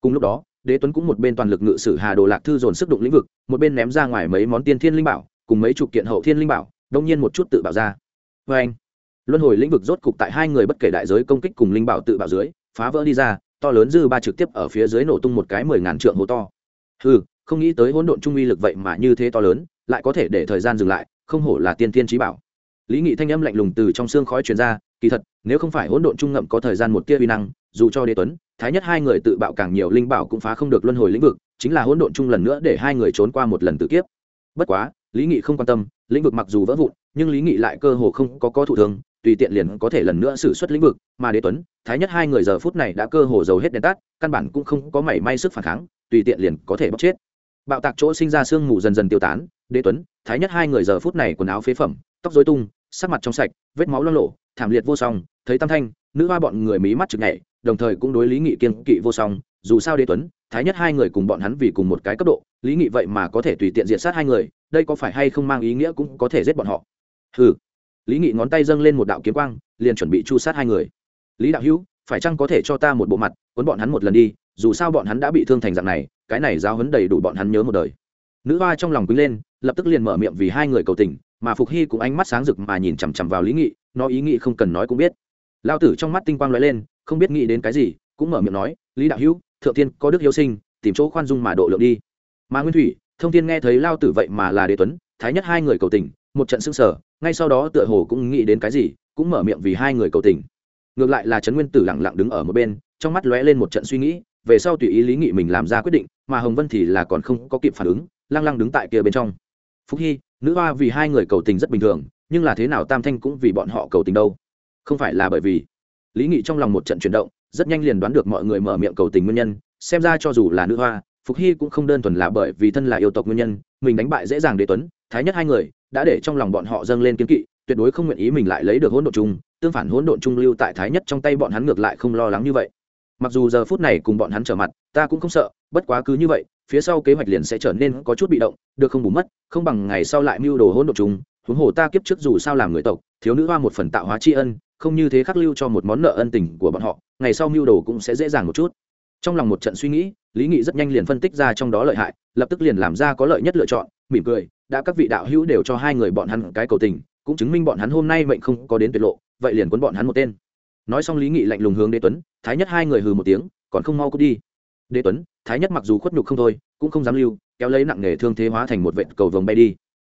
Cùng lúc đó, đế tuấn cũng một bên toàn lực ngự sử hà đồ lạc thư dồn sức đụng lĩnh vực, một bên ném ra ngoài mấy món tiên thiên linh bảo, cùng mấy chục kiện hậu thiên linh bảo, đông nhiên một chút tự bảo ra. Vê anh luân hồi lĩnh vực rốt cục tại hai người bất kể đại giới công kích cùng linh bảo tự bảo dưới, phá vỡ đi ra, to lớn dư ba trực tiếp ở phía dưới nổ tung một cái mười ngàn trượng hố to. Ừ không nghĩ tới hỗn độn trung uy lực vậy mà như thế to lớn, lại có thể để thời gian dừng lại, không hổ là tiên tiên trí bảo. Lý nghị thanh âm lạnh lùng từ trong xương khói truyền ra, kỳ thật, nếu không phải hỗn độn trung ngậm có thời gian một tia uy năng, dù cho đế tuấn, thái nhất hai người tự bạo càng nhiều linh bảo cũng phá không được luân hồi lĩnh vực, chính là hỗn độn chung lần nữa để hai người trốn qua một lần tự kiếp. Bất quá, lý nghị không quan tâm, lĩnh vực mặc dù vỡ vụn, nhưng lý nghị lại cơ hồ không có có thụ thương tùy tiện liền có thể lần nữa xử suất lĩnh vực, mà đế tuấn, thái nhất hai người giờ phút này đã cơ hồ dầu hết đèn tắt, căn bản cũng không có mảy may sức phản kháng, tùy tiện liền có thể bóc chết. Bạo tạc chỗ sinh ra sương mù dần dần tiêu tán, đế tuấn, thái nhất hai người giờ phút này quần áo phế phẩm, tóc dối tung, sắc mặt trong sạch, vết máu lo lộ, thảm liệt vô song, thấy tam thanh, nữ hoa bọn người mí mắt chực nhảy, đồng thời cũng đối lý nghị kiên kỵ vô song, dù sao đế tuấn, thái nhất hai người cùng bọn hắn vì cùng một cái cấp độ, lý nghị vậy mà có thể tùy tiện diện sát hai người, đây có phải hay không mang ý nghĩa cũng có thể giết bọn họ. Ừ lý nghị ngón tay dâng lên một đạo kiếm quang, liền chuẩn bị chu sát hai người. Lý đạo hữu, phải chăng có thể cho ta một bộ mặt, cuốn bọn hắn một lần đi, dù sao bọn hắn đã bị thương thành dạng này, cái này giao hấn đầy đủ bọn hắn nhớ một đời. Nữ hoa trong lòng quý lên, lập tức liền mở miệng vì hai người cầu tình, mà phục hy cũng ánh mắt sáng rực mà nhìn chằm chằm vào lý nghị, nó ý nghĩ không cần nói cũng biết. Lao tử trong mắt tinh quang lóe lên, không biết nghĩ đến cái gì, cũng mở miệng nói, lý đạo hữu, thượng tiên có đức hiếu sinh, tìm chỗ khoan dung mà độ lượng đi. Mà nguyên thủy, thông tiên nghe thấy lao tử vậy mà là đế tuấn, thái nhất hai người cầu tình, một trận xưng sở ngay sau đó tựa hồ cũng nghĩ đến cái gì, cũng mở miệng vì hai người cầu tình. Ngược lại là trấn nguyên tử lẳng lặng đứng ở một bên, trong mắt lóe lên một trận suy nghĩ, về sau tùy ý lý nghị mình làm ra quyết định, mà hồng vân thì là còn không có kịp phản ứng, lăng lăng đứng tại kia bên trong. Phúc hy, nữ hoa vì hai người cầu tình rất bình thường, nhưng là thế nào tam thanh cũng vì bọn họ cầu tình đâu. Không phải là bởi vì, lý nghị trong lòng một trận chuyển động, rất nhanh liền đoán được mọi người mở miệng cầu tình nguyên nhân, xem ra cho dù là nữ hoa phục hy cũng không đơn thuần là bởi vì thân là yêu tộc nguyên nhân, mình đánh bại dễ dàng đế tuấn, thái nhất hai người đã để trong lòng bọn họ dâng lên kiến kỵ, tuyệt đối không nguyện ý mình lại lấy được hỗn độn chung, tương phản hỗn độn chung lưu tại thái nhất trong tay bọn hắn ngược lại không lo lắng như vậy. Mặc dù giờ phút này cùng bọn hắn trở mặt, ta cũng không sợ, bất quá cứ như vậy, phía sau kế hoạch liền sẽ trở nên có chút bị động, được không bù mất, không bằng ngày sau lại mưu đồ hỗn độn chung, huống hồ ta kiếp trước dù sao làm người tộc, thiếu nữ hoa một phần tạo hóa tri ân, không như thế khắc lưu cho một món nợ ân tình của bọn họ, ngày sau mưu đồ cũng sẽ dễ dàng một chút. Trong lòng một trận suy nghĩ, lý nghị rất nhanh liền phân tích ra trong đó lợi hại, lập tức liền làm ra có lợi nhất lựa chọn mỉm cười, đã các vị đạo hữu đều cho hai người bọn hắn cái cầu tình, cũng chứng minh bọn hắn hôm nay mệnh không có đến tuyệt lộ, vậy liền quấn bọn hắn một tên. Nói xong lý nghị lạnh lùng hướng đế tuấn, thái nhất hai người hừ một tiếng, còn không mau cút đi. Đế tuấn, thái nhất mặc dù khuất nhục không thôi, cũng không dám lưu, kéo lấy nặng nghề thương thế hóa thành một vệ cầu vồng bay đi.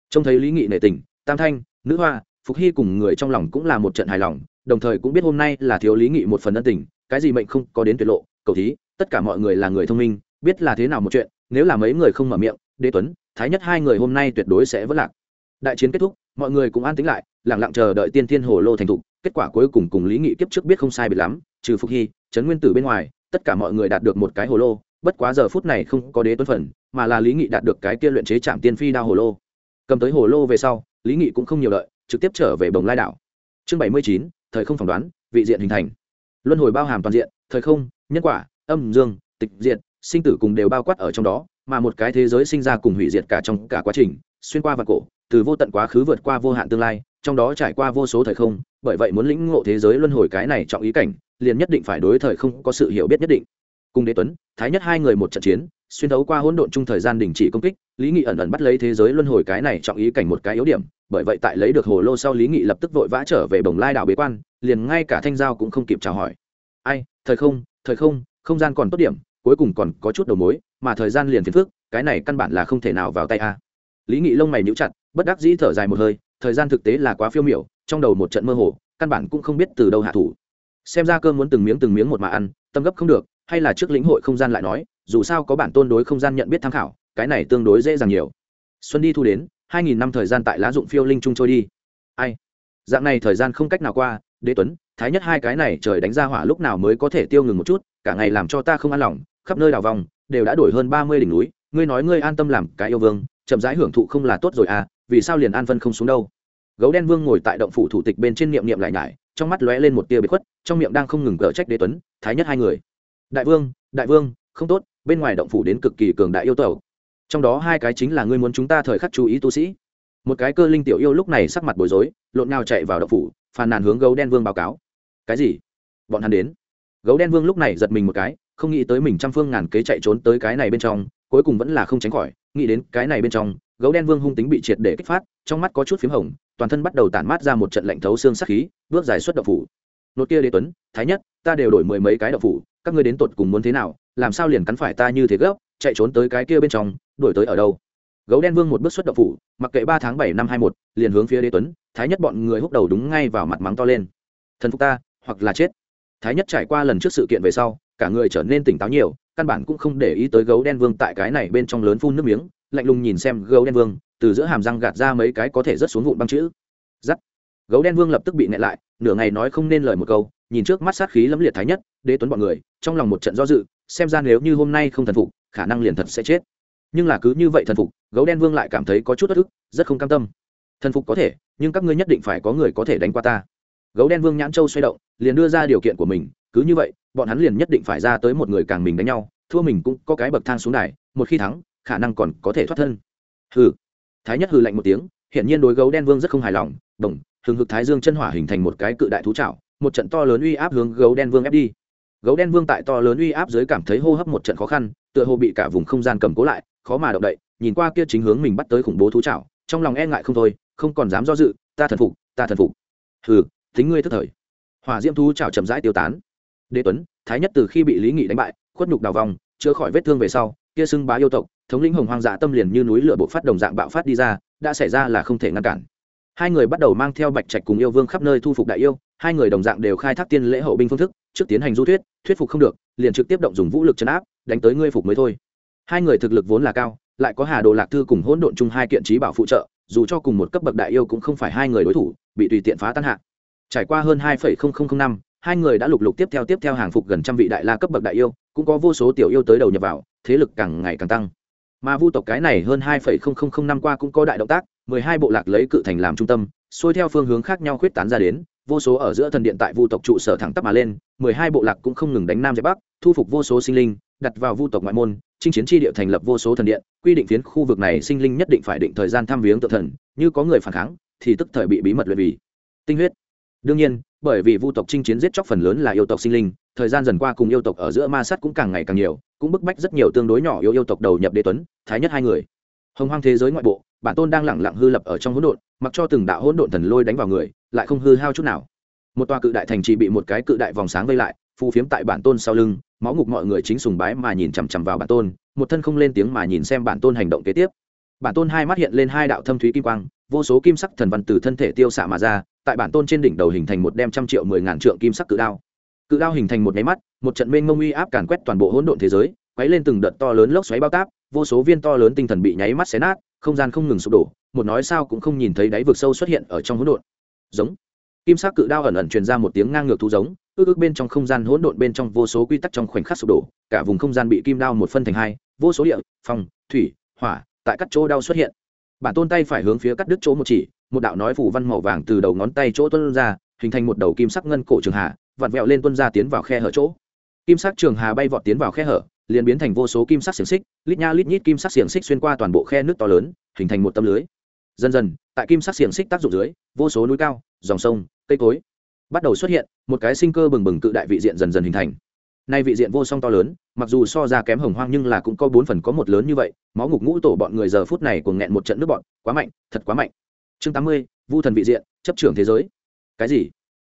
Trông thấy lý nghị nệ tình, tam thanh, nữ hoa, phục hy cùng người trong lòng cũng là một trận hài lòng, đồng thời cũng biết hôm nay là thiếu lý nghị một phần ân tình, cái gì mệnh không có đến tuyệt lộ, cầu thí, tất cả mọi người là người thông minh, biết là thế nào một chuyện, nếu là mấy người không mở miệng, đế tuấn thái nhất hai người hôm nay tuyệt đối sẽ vất lạc. Đại chiến kết thúc, mọi người cũng an tính lại lẳng lặng chờ đợi tiên thiên hồ lô thành thục. Kết quả cuối cùng cùng lý nghị kiếp trước biết không sai biệt lắm, trừ phục hy, trấn nguyên tử bên ngoài, tất cả mọi người đạt được một cái hồ lô. Bất quá giờ phút này không có đế tuấn phần, mà là lý nghị đạt được cái kia luyện chế trạm tiên phi đao hồ lô. Cầm tới hồ lô về sau, lý nghị cũng không nhiều lợi trực tiếp trở về bồng lai đảo. Chương bảy mươi chín, thời không phỏng đoán, vị diện hình thành. Luân hồi bao hàm toàn diện, thời không, nhân quả, âm dương, tịch diện sinh tử cùng đều bao quát ở trong đó, mà một cái thế giới sinh ra cùng hủy diệt cả trong cả quá trình, xuyên qua vạn cổ, từ vô tận quá khứ vượt qua vô hạn tương lai, trong đó trải qua vô số thời không, bởi vậy muốn lĩnh ngộ thế giới luân hồi cái này trọng ý cảnh, liền nhất định phải đối thời không có sự hiểu biết nhất định. Cùng đế tuấn, thái nhất hai người một trận chiến, xuyên thấu qua hỗn độn chung thời gian đình chỉ công kích, lý nghị ẩn ẩn bắt lấy thế giới luân hồi cái này trọng ý cảnh một cái yếu điểm, bởi vậy tại lấy được hồ lô sau lý nghị lập tức vội vã trở về bồng lai đảo bế quan, liền ngay cả thanh giao cũng không kịp chào hỏi. Ai, thời không thời không không gian còn tốt điểm cuối cùng còn có chút đầu mối, mà thời gian liền phiền phức, cái này căn bản là không thể nào vào tay a. Lý nghị lông mày níu chặt, bất đắc dĩ thở dài một hơi, thời gian thực tế là quá phiêu miểu, trong đầu một trận mơ hồ, căn bản cũng không biết từ đâu hạ thủ. Xem ra cơm muốn từng miếng từng miếng một mà ăn, tâm gấp không được, hay là trước lĩnh hội không gian lại nói, dù sao có bản tôn đối không gian nhận biết tham khảo, cái này tương đối dễ dàng nhiều. Xuân đi thu đến, hai nghìn năm thời gian tại lá dụng phiêu linh trung trôi đi. Ai? Dạng này thời gian không cách nào qua, đế tuấn, thái nhất hai cái này trời đánh ra hỏa lúc nào mới có thể tiêu ngừng một chút, cả ngày làm cho ta không an lòng khắp nơi đào vòng, đều đã đổi hơn ba mươi đỉnh núi, ngươi nói ngươi an tâm làm cái yêu vương, chậm rãi hưởng thụ không là tốt rồi à vì sao liền an phân không xuống đâu? Gấu đen vương ngồi tại động phủ thủ tịch bên trên niệm niệm lại nhải, trong mắt lóe lên một tia bị khuất, trong miệng đang không ngừng gỡ trách đế tuấn, thái nhất hai người. Đại vương đại vương, không tốt, bên ngoài động phủ đến cực kỳ cường đại yêu tẩu trong đó hai cái chính là ngươi muốn chúng ta thời khắc chú ý tu sĩ. Một cái cơ linh tiểu yêu lúc này sắc mặt bối rối, lộn nào chạy vào động phủ, phàn nàn hướng gấu đen vương báo cáo. Cái gì? Bọn hắn đến. Gấu đen vương lúc này giật mình một cái không nghĩ tới mình trăm phương ngàn kế chạy trốn tới cái này bên trong, cuối cùng vẫn là không tránh khỏi, nghĩ đến cái này bên trong, gấu đen vương hung tính bị triệt để kích phát, trong mắt có chút p h í m hồng, toàn thân bắt đầu tản mát ra một trận lạnh thấu xương sắc khí, bước dài xuất đậu phủ. Nốt kia đế tuấn, thái nhất, ta đều đổi mười mấy cái đậu phủ, các ngươi đến tột cùng muốn thế nào, làm sao liền cắn phải ta như thế gấp, chạy trốn tới cái kia bên trong đổi tới ở đâu? Gấu đen vương một bước xuất đậu phủ, mặc kệ ba tháng bảy năm hai một, liền hướng phía đế tuấn, thái nhất bọn người húc đầu đúng ngay vào mặt mắng to lên. Thần phục ta, hoặc là chết thái nhất trải qua lần trước sự kiện về sau, cả người trở nên tỉnh táo nhiều, căn bản cũng không để ý tới gấu đen vương tại cái này bên trong lớn phun nước miếng, lạnh lùng nhìn xem gấu đen vương, từ giữa hàm răng gạt ra mấy cái có thể rớt xuống vụn băng chữ. Giắt. Gấu đen vương lập tức bị nẹ lại, nửa ngày nói không nên lời một câu, nhìn trước mắt sát khí lẫm liệt thái nhất, đế tuấn bọn người, trong lòng một trận do dự, xem ra nếu như hôm nay không thần phục, khả năng liền thật sẽ chết. Nhưng là cứ như vậy thần phục, gấu đen vương lại cảm thấy có chút bất ức, rất không cam tâm. Thần phục có thể, nhưng các ngươi nhất định phải có người có thể đánh qua ta gấu đen vương nhãn châu xoay động, liền đưa ra điều kiện của mình, cứ như vậy, bọn hắn liền nhất định phải ra tới một người càng mình đánh nhau, thua mình cũng có cái bậc thang xuống đài, một khi thắng, khả năng còn có thể thoát thân. Hừ. Thái nhất hừ lạnh một tiếng hiện nhiên đối gấu đen vương rất không hài lòng, đồng, hừng hực thái dương chân hỏa hình thành một cái cự đại thú trảo, một trận to lớn uy áp hướng gấu đen vương ép đi. Gấu đen vương tại to lớn uy áp dưới cảm thấy hô hấp một trận khó khăn, tựa hồ bị cả vùng không gian cầm cố lại, khó mà động đậy, nhìn qua kia chính hướng mình bắt tới khủng bố thú trảo, trong lòng e ngại không thôi, không còn dám do dự, ta thần phục, ta thần phục. Hừ tính ngươi tức thời. Hỏa diễm thú trảo chậm rãi tiêu tán. Đế tuấn, thái nhất từ khi bị lý nghị đánh bại, khuất nhục đào vòng chữa khỏi vết thương về sau, kia xưng bá yêu tộc, thống lĩnh hồng hoang dạ tâm liền như núi lửa bộ phát đồng dạng bạo phát đi ra, đã xảy ra là không thể ngăn cản. Hai người bắt đầu mang theo bạch trạch cùng yêu vương khắp nơi thu phục đại yêu, hai người đồng dạng đều khai thác tiên lễ hậu binh phương thức, trước tiến hành du thuyết thuyết phục không được, liền trực tiếp động dùng vũ lực chấn áp, đánh tới ngươi phục mới thôi. Hai người thực lực vốn là cao, lại có hà đồ lạc thư cùng hỗn độn chung hai kiện trí bảo phụ trợ, dù cho cùng một cấp bậc đại yêu cũng không phải hai người đối thủ, bị tùy tiện phá tan hạ trải qua hơn hai năm, hai người đã lục lục tiếp theo tiếp theo hàng phục gần trăm vị đại la cấp bậc đại yêu, cũng có vô số tiểu yêu tới đầu nhập vào, thế lực càng ngày càng tăng. Mà vu tộc cái này hơn hai năm qua cũng có đại động tác, mười hai bộ lạc lấy cự thành làm trung tâm, xuôi theo phương hướng khác nhau khuyết tán ra đến, vô số ở giữa thần điện tại vu tộc trụ sở thẳng tắp mà lên, mười hai bộ lạc cũng không ngừng đánh nam giải bắc, thu phục vô số sinh linh, đặt vào vu tộc ngoại môn, chinh chiến tri địa thành lập vô số thần điện, quy định phiến khu vực này sinh linh nhất định phải định thời gian thăm viếng tự thần, như có người phản kháng, thì tức thời bị bí mật luyện vì. Tinh huyết đương nhiên, bởi vì vu tộc chinh chiến giết chóc phần lớn là yêu tộc sinh linh, thời gian dần qua cùng yêu tộc ở giữa ma sát cũng càng ngày càng nhiều, cũng bức bách rất nhiều tương đối nhỏ yêu yêu tộc đầu nhập đế tuấn, thái nhất hai người. Hồng hoang thế giới ngoại bộ, bản tôn đang lẳng lặng hư lập ở trong hỗn độn, mặc cho từng đạo hỗn độn thần lôi đánh vào người, lại không hư hao chút nào. Một tòa cự đại thành chỉ bị một cái cự đại vòng sáng vây lại, phù phiếm tại bản tôn sau lưng, máu ngục mọi người chính sùng bái mà nhìn chằm chằm vào bản tôn, một thân không lên tiếng mà nhìn xem bản tôn hành động kế tiếp. Bản tôn hai mắt hiện lên hai đạo thâm thúy kim quang vô số kim sắc thần văn từ thân thể tiêu xạ mà ra, tại bản tôn trên đỉnh đầu hình thành một đem trăm triệu mười ngàn trượng kim sắc cự đao. Cự đao hình thành một máy mắt, một trận mênh mông uy áp càn quét toàn bộ hỗn độn thế giới, quấy lên từng đợt to lớn lốc xoáy bao táp, vô số viên to lớn tinh thần bị nháy mắt xé nát, không gian không ngừng sụp đổ, một nói sao cũng không nhìn thấy đáy vực sâu xuất hiện ở trong hỗn độn. Giống. Kim sắc cự đao ẩn ẩn truyền ra một tiếng ngang ngược thú giống, ước ước bên trong không gian hỗn độn bên trong vô số quy tắc trong khoảnh khắc sụp đổ, cả vùng không gian bị kim đao một phân thành hai, vô số địa phong thủy, hỏa, tại các chỗ đao xuất hiện bản tôn tay phải hướng phía cắt đứt chỗ một chỉ, một đạo nói phủ văn màu vàng từ đầu ngón tay chỗ tuân ra, hình thành một đầu kim sắc ngân cổ trường hà, vặn vẹo lên tuân ra tiến vào khe hở chỗ. Kim sắc trường hà bay vọt tiến vào khe hở, liền biến thành vô số kim sắc xiềng xích, lít nha lít nhít kim sắc xiềng xích xuyên qua toàn bộ khe nước to lớn, hình thành một tấm lưới. Dần dần, tại kim sắc xiềng xích tác dụng dưới, vô số núi cao, dòng sông, cây cối bắt đầu xuất hiện, một cái sinh cơ bừng bừng cự đại vị diện dần dần hình thành nay vị diện vô song to lớn, mặc dù so ra kém hồng hoang nhưng là cũng có bốn phần có một lớn như vậy, máu ngục ngũ tổ bọn người giờ phút này cùng nghẹn một trận nước bọn, quá mạnh, thật quá mạnh. Chương tám mươi, vu thần vị diện, chấp trưởng thế giới. Cái gì?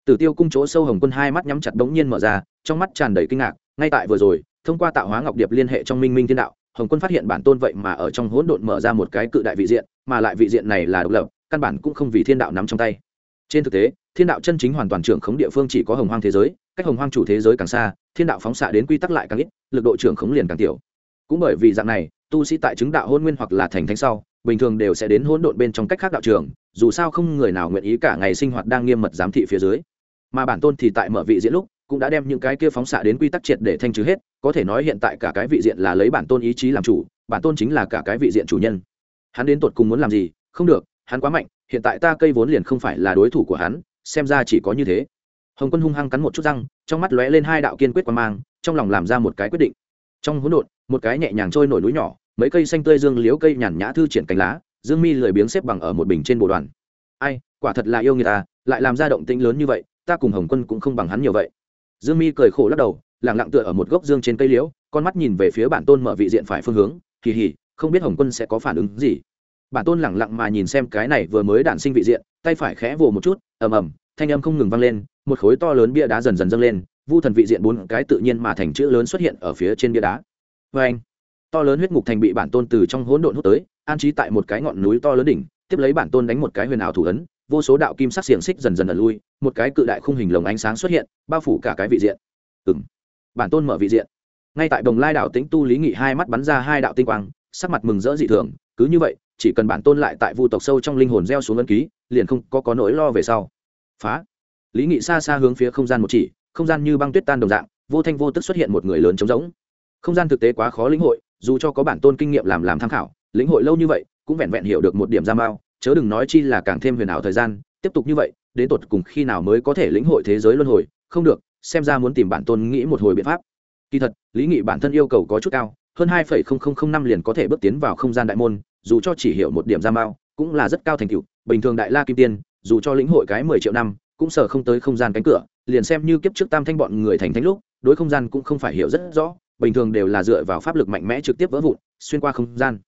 Tử tiêu cung chỗ sâu hồng quân hai mắt nhắm chặt đống nhiên mở ra, trong mắt tràn đầy kinh ngạc, ngay tại vừa rồi, thông qua tạo hóa ngọc điệp liên hệ trong minh minh thiên đạo, hồng quân phát hiện bản tôn vậy mà ở trong hỗn độn mở ra một cái cự đại vị diện, mà lại vị diện này là độc lập, căn bản cũng không vì thiên đạo nắm trong tay. Trên thực tế, thiên đạo chân chính hoàn toàn trưởng khống địa phương chỉ có hồng hoang thế giới, cách hồng hoang chủ thế giới càng xa thiên đạo phóng xạ đến quy tắc lại càng ít, lực độ trưởng khống liền càng tiểu. Cũng bởi vì dạng này, tu sĩ tại chứng đạo hôn nguyên hoặc là thành thánh sau, bình thường đều sẽ đến hỗn độn bên trong cách khác đạo trường, dù sao không người nào nguyện ý cả ngày sinh hoạt đang nghiêm mật giám thị phía dưới. Mà bản tôn thì tại mở vị diễn lúc, cũng đã đem những cái kia phóng xạ đến quy tắc triệt để thanh trừ hết, có thể nói hiện tại cả cái vị diện là lấy bản tôn ý chí làm chủ, bản tôn chính là cả cái vị diện chủ nhân. Hắn đến tột cùng muốn làm gì? Không được, hắn quá mạnh, hiện tại ta cây vốn liền không phải là đối thủ của hắn, xem ra chỉ có như thế hồng quân hung hăng cắn một chút răng, trong mắt lóe lên hai đạo kiên quyết quan mang, trong lòng làm ra một cái quyết định. Trong hỗn độn, một cái nhẹ nhàng trôi nổi núi nhỏ, mấy cây xanh tươi dương liếu cây nhàn nhã thư triển cánh lá, dương mi lười biếng xếp bằng ở một bình trên bộ đoàn. Ai, quả thật là yêu người ta, lại làm ra động tĩnh lớn như vậy, ta cùng hồng quân cũng không bằng hắn nhiều vậy. Dương mi cười khổ lắc đầu lẳng lặng tựa ở một gốc dương trên cây liễu, con mắt nhìn về phía bản tôn mở vị diện phải phương hướng, kỳ hỉ, không biết hồng quân sẽ có phản ứng gì. Bản tôn lẳng lặng mà nhìn xem cái này vừa mới đản sinh vị diện, tay phải khẽ vồ một chút, ầm ầm thanh âm không ngừng vang lên, một khối to lớn bia đá dần dần dâng lên, vu thần vị diện bốn cái tự nhiên mà thành chữ lớn xuất hiện ở phía trên bia đá. Vê anh, to lớn huyết ngục thành bị bản tôn từ trong hỗn độn hút tới, an trí tại một cái ngọn núi to lớn đỉnh, tiếp lấy bản tôn đánh một cái huyền ảo thủ ấn, vô số đạo kim sắc xiềng xích dần dần ẩn lui, một cái cự đại khung hình lồng ánh sáng xuất hiện, bao phủ cả cái vị diện. Ừ m bản tôn mở vị diện. Ngay tại đồng lai đảo tĩnh tu lý nghị hai mắt bắn ra hai đạo tinh quang, sắc mặt mừng rỡ dị thường, cứ như vậy, chỉ cần bản tôn lại tại vu tộc sâu trong linh hồn gieo xuống ấn ký, liền không có có nỗi lo về sau phá. Lý nghị xa xa hướng phía không gian một chỉ, không gian như băng tuyết tan đồng dạng, vô thanh vô tức xuất hiện một người lớn trống rỗng. Không gian thực tế quá khó lĩnh hội, dù cho có bản tôn kinh nghiệm làm làm tham khảo, lĩnh hội lâu như vậy, cũng vẹn vẹn hiểu được một điểm ra mao, chớ đừng nói chi là càng thêm huyền ảo thời gian, tiếp tục như vậy, đến tột cùng khi nào mới có thể lĩnh hội thế giới luân hồi, không được, xem ra muốn tìm bản tôn nghĩ một hồi biện pháp. Kỳ thật, lý nghị bản thân yêu cầu có chút cao, hơn hai năm liền có thể bước tiến vào không gian đại môn, dù cho chỉ hiểu một điểm ra mao, cũng là rất cao thành tựu, bình thường đại la kim tiên dù cho lĩnh hội cái mười triệu năm, cũng sợ không tới không gian cánh cửa, liền xem như kiếp trước tam thanh bọn người thành thánh lúc, đối không gian cũng không phải hiểu rất rõ, bình thường đều là dựa vào pháp lực mạnh mẽ trực tiếp vỡ vụn, xuyên qua không gian.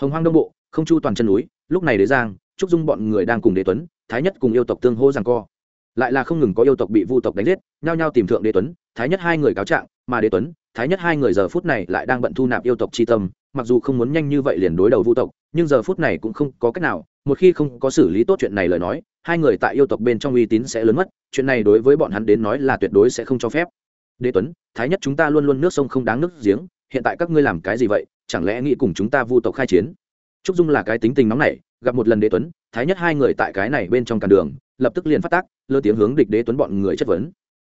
Hồng hoang đông bộ, không chu toàn chân núi, lúc này đế giang, trúc dung bọn người đang cùng đế tuấn, thái nhất cùng yêu tộc tương hô rằng co. Lại là không ngừng có yêu tộc bị vu tộc đánh giết, nhao nhao tìm thượng đế tuấn, thái nhất hai người cáo trạng, mà đế tuấn thái nhất hai người giờ phút này lại đang bận thu nạp yêu tộc c h i tâm, mặc dù không muốn nhanh như vậy liền đối đầu vu tộc, nhưng giờ phút này cũng không có cách nào, một khi không có xử lý tốt chuyện này lời nói, hai người tại yêu tộc bên trong uy tín sẽ lớn mất, chuyện này đối với bọn hắn đến nói là tuyệt đối sẽ không cho phép. Đế tuấn, thái nhất chúng ta luôn luôn nước sông không đáng nước giếng, hiện tại các ngươi làm cái gì vậy, chẳng lẽ nghĩ cùng chúng ta vu tộc khai chiến? Trúc dung là cái tính tình nóng này gặp một lần đế tuấn, thái nhất hai người tại cái này bên trong càn đường, lập tức liền phát tác, lơ tiếng hướng địch đế tuấn bọn người chất vấn.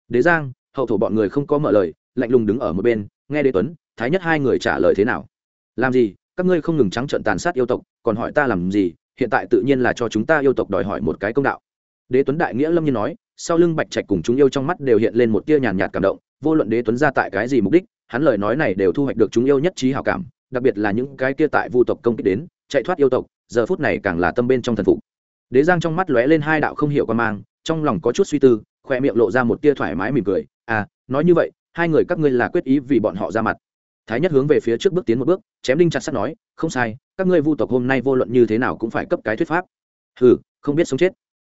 Đế giang, hậu thổ bọn người không có mở lời lạnh lùng đứng ở một bên, nghe đế tuấn, thái nhất hai người trả lời thế nào? Làm gì? Các ngươi không ngừng trắng trợn tàn sát yêu tộc, còn hỏi ta làm gì? Hiện tại tự nhiên là cho chúng ta yêu tộc đòi hỏi một cái công đạo. Đế tuấn đại nghĩa lâm nhiên nói, sau lưng bạch trạch cùng chúng yêu trong mắt đều hiện lên một tia nhàn nhạt cảm động, vô luận đế tuấn ra tại cái gì mục đích, hắn lời nói này đều thu hoạch được chúng yêu nhất trí hảo cảm, đặc biệt là những cái kia tại vu tộc công kích đến, chạy thoát yêu tộc, giờ phút này càng là tâm bên trong thần phục. Đế giang trong mắt lóe lên hai đạo không hiểu quan mang, trong lòng có chút suy tư, khoe miệng lộ ra một tia thoải mái mỉm cười à nói như vậy hai người các ngươi là quyết ý vì bọn họ ra mặt. Thái nhất hướng về phía trước bước tiến một bước chém đinh chặt sắt nói không sai các ngươi vu tộc hôm nay vô luận như thế nào cũng phải cấp cái thuyết pháp. Hừ, không biết sống chết.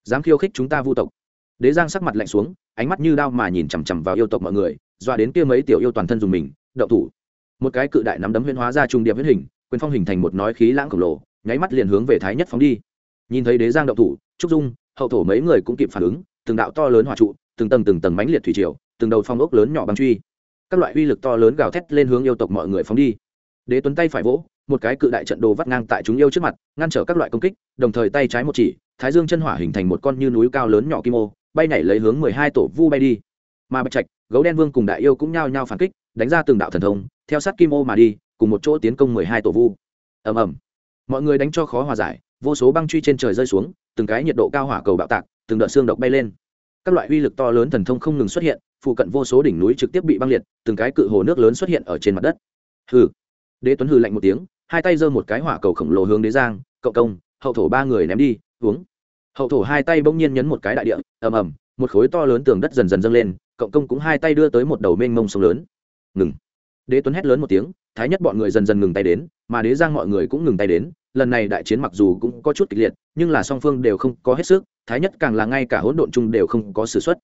Dám khiêu khích chúng ta vu tộc. Đế giang sắc mặt lạnh xuống ánh mắt như đao mà nhìn chằm chằm vào yêu tộc mọi người dọa đến kia mấy tiểu yêu toàn thân dùng mình đậu thủ. Một cái cự đại nắm đấm huyễn hóa ra trung điệp huyết hình quyền phong hình thành một nói khí lãng khổng lồ nháy mắt liền hướng về thái nhất phóng đi. Nhìn thấy đế giang đậu thủ trúc dung hậu thổ mấy người cũng kịp phản ứng từng đạo to lớn hòa trụ từng tầng từng tầng mãnh liệt thủy triều từng đầu phong ốc lớn nhỏ băng truy. Các loại uy lực to lớn gào thét lên hướng yêu tộc mọi người phóng đi. Đế tuấn tay phải vỗ, một cái cự đại trận đồ vắt ngang tại chúng yêu trước mặt, ngăn trở các loại công kích, đồng thời tay trái một chỉ, thái dương chân hỏa hình thành một con như núi cao lớn nhỏ kim ô, bay nhảy lấy hướng mười hai tổ vu bay đi. Mà bạch trạch, gấu đen vương cùng đại yêu cũng nhao nhao phản kích, đánh ra từng đạo thần thông, theo sát kim ô mà đi, cùng một chỗ tiến công mười hai tổ vu. Ầm ầm. Mọi người đánh cho khó hòa giải, vô số băng truy trên trời rơi xuống, từng cái nhiệt độ cao hỏa cầu bạo tạc, từng đợt xương độc bay lên các loại uy lực to lớn thần thông không ngừng xuất hiện, phụ cận vô số đỉnh núi trực tiếp bị băng liệt, từng cái cự hồ nước lớn xuất hiện ở trên mặt đất. Hừ. Đế tuấn hừ lạnh một tiếng, hai tay giơ một cái hỏa cầu khổng lồ hướng đế giang cộng công, hậu thổ ba người ném đi, uống. Hậu thổ hai tay bỗng nhiên nhấn một cái đại địa, ầm ầm, một khối to lớn tường đất dần dần dâng lên cộng công cũng hai tay đưa tới một đầu mênh mông sông lớn. Ngừng. Đế tuấn hét lớn một tiếng, thái nhất bọn người dần dần ngừng tay đến, mà đế giang mọi người cũng ngừng tay đến lần này đại chiến mặc dù cũng có chút kịch liệt, nhưng là song phương đều không có hết sức, thái nhất càng là ngay cả hỗn độn chung đều không có s ử x u ấ t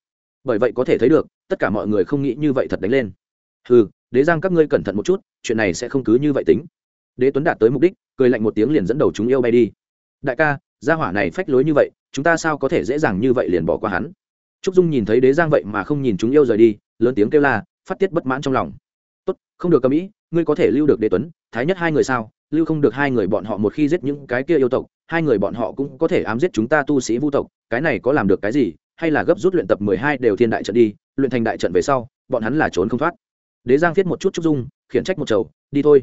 bởi vậy có thể thấy được, tất cả mọi người không nghĩ như vậy thật đánh lên. Ừ đế giang các ngươi cẩn thận một chút, chuyện này sẽ không cứ như vậy tính. Đế tuấn đạt tới mục đích, cười lạnh một tiếng liền dẫn đầu chúng yêu bay đi. Đại ca, gia hỏa này phách lối như vậy, chúng ta sao có thể dễ dàng như vậy liền bỏ qua hắn? Trúc dung nhìn thấy đế giang vậy mà không nhìn chúng yêu rời đi, lớn tiếng kêu la, phát tiết bất mãn trong lòng. Tốt, không được cầm ý, ngươi có thể lưu được đế tuấn, thái nhất hai người sao? Lưu không được hai người bọn họ một khi giết những cái kia yêu tộc, hai người bọn họ cũng có thể ám giết chúng ta tu sĩ vu tộc, cái này có làm được cái gì? Hay là gấp rút luyện tập mười hai đều thiên đại trận đi, luyện thành đại trận về sau, bọn hắn là trốn không thoát. Đế giang viết một chút trúc dung, khiển trách một chầu, đi thôi.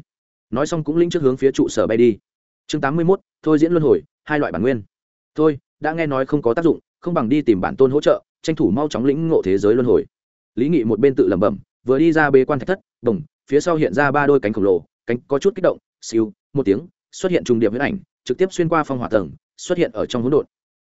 Nói xong cũng linh trước hướng phía trụ sở bay đi. Chương tám mươi mốt, thôi diễn luân hồi, hai loại bản nguyên. Thôi, đã nghe nói không có tác dụng, không bằng đi tìm bản tôn hỗ trợ, tranh thủ mau chóng lĩnh ngộ thế giới luân hồi. Lý nghị một bên tự lẩm bẩm, vừa đi ra bế quan thạch thất bùng phía sau hiện ra ba đôi cánh khổng lồ, cánh có chút kích động siêu, một tiếng, xuất hiện trùng điệp huyết ảnh, trực tiếp xuyên qua phong hỏa tầng, xuất hiện ở trong hỗn độn.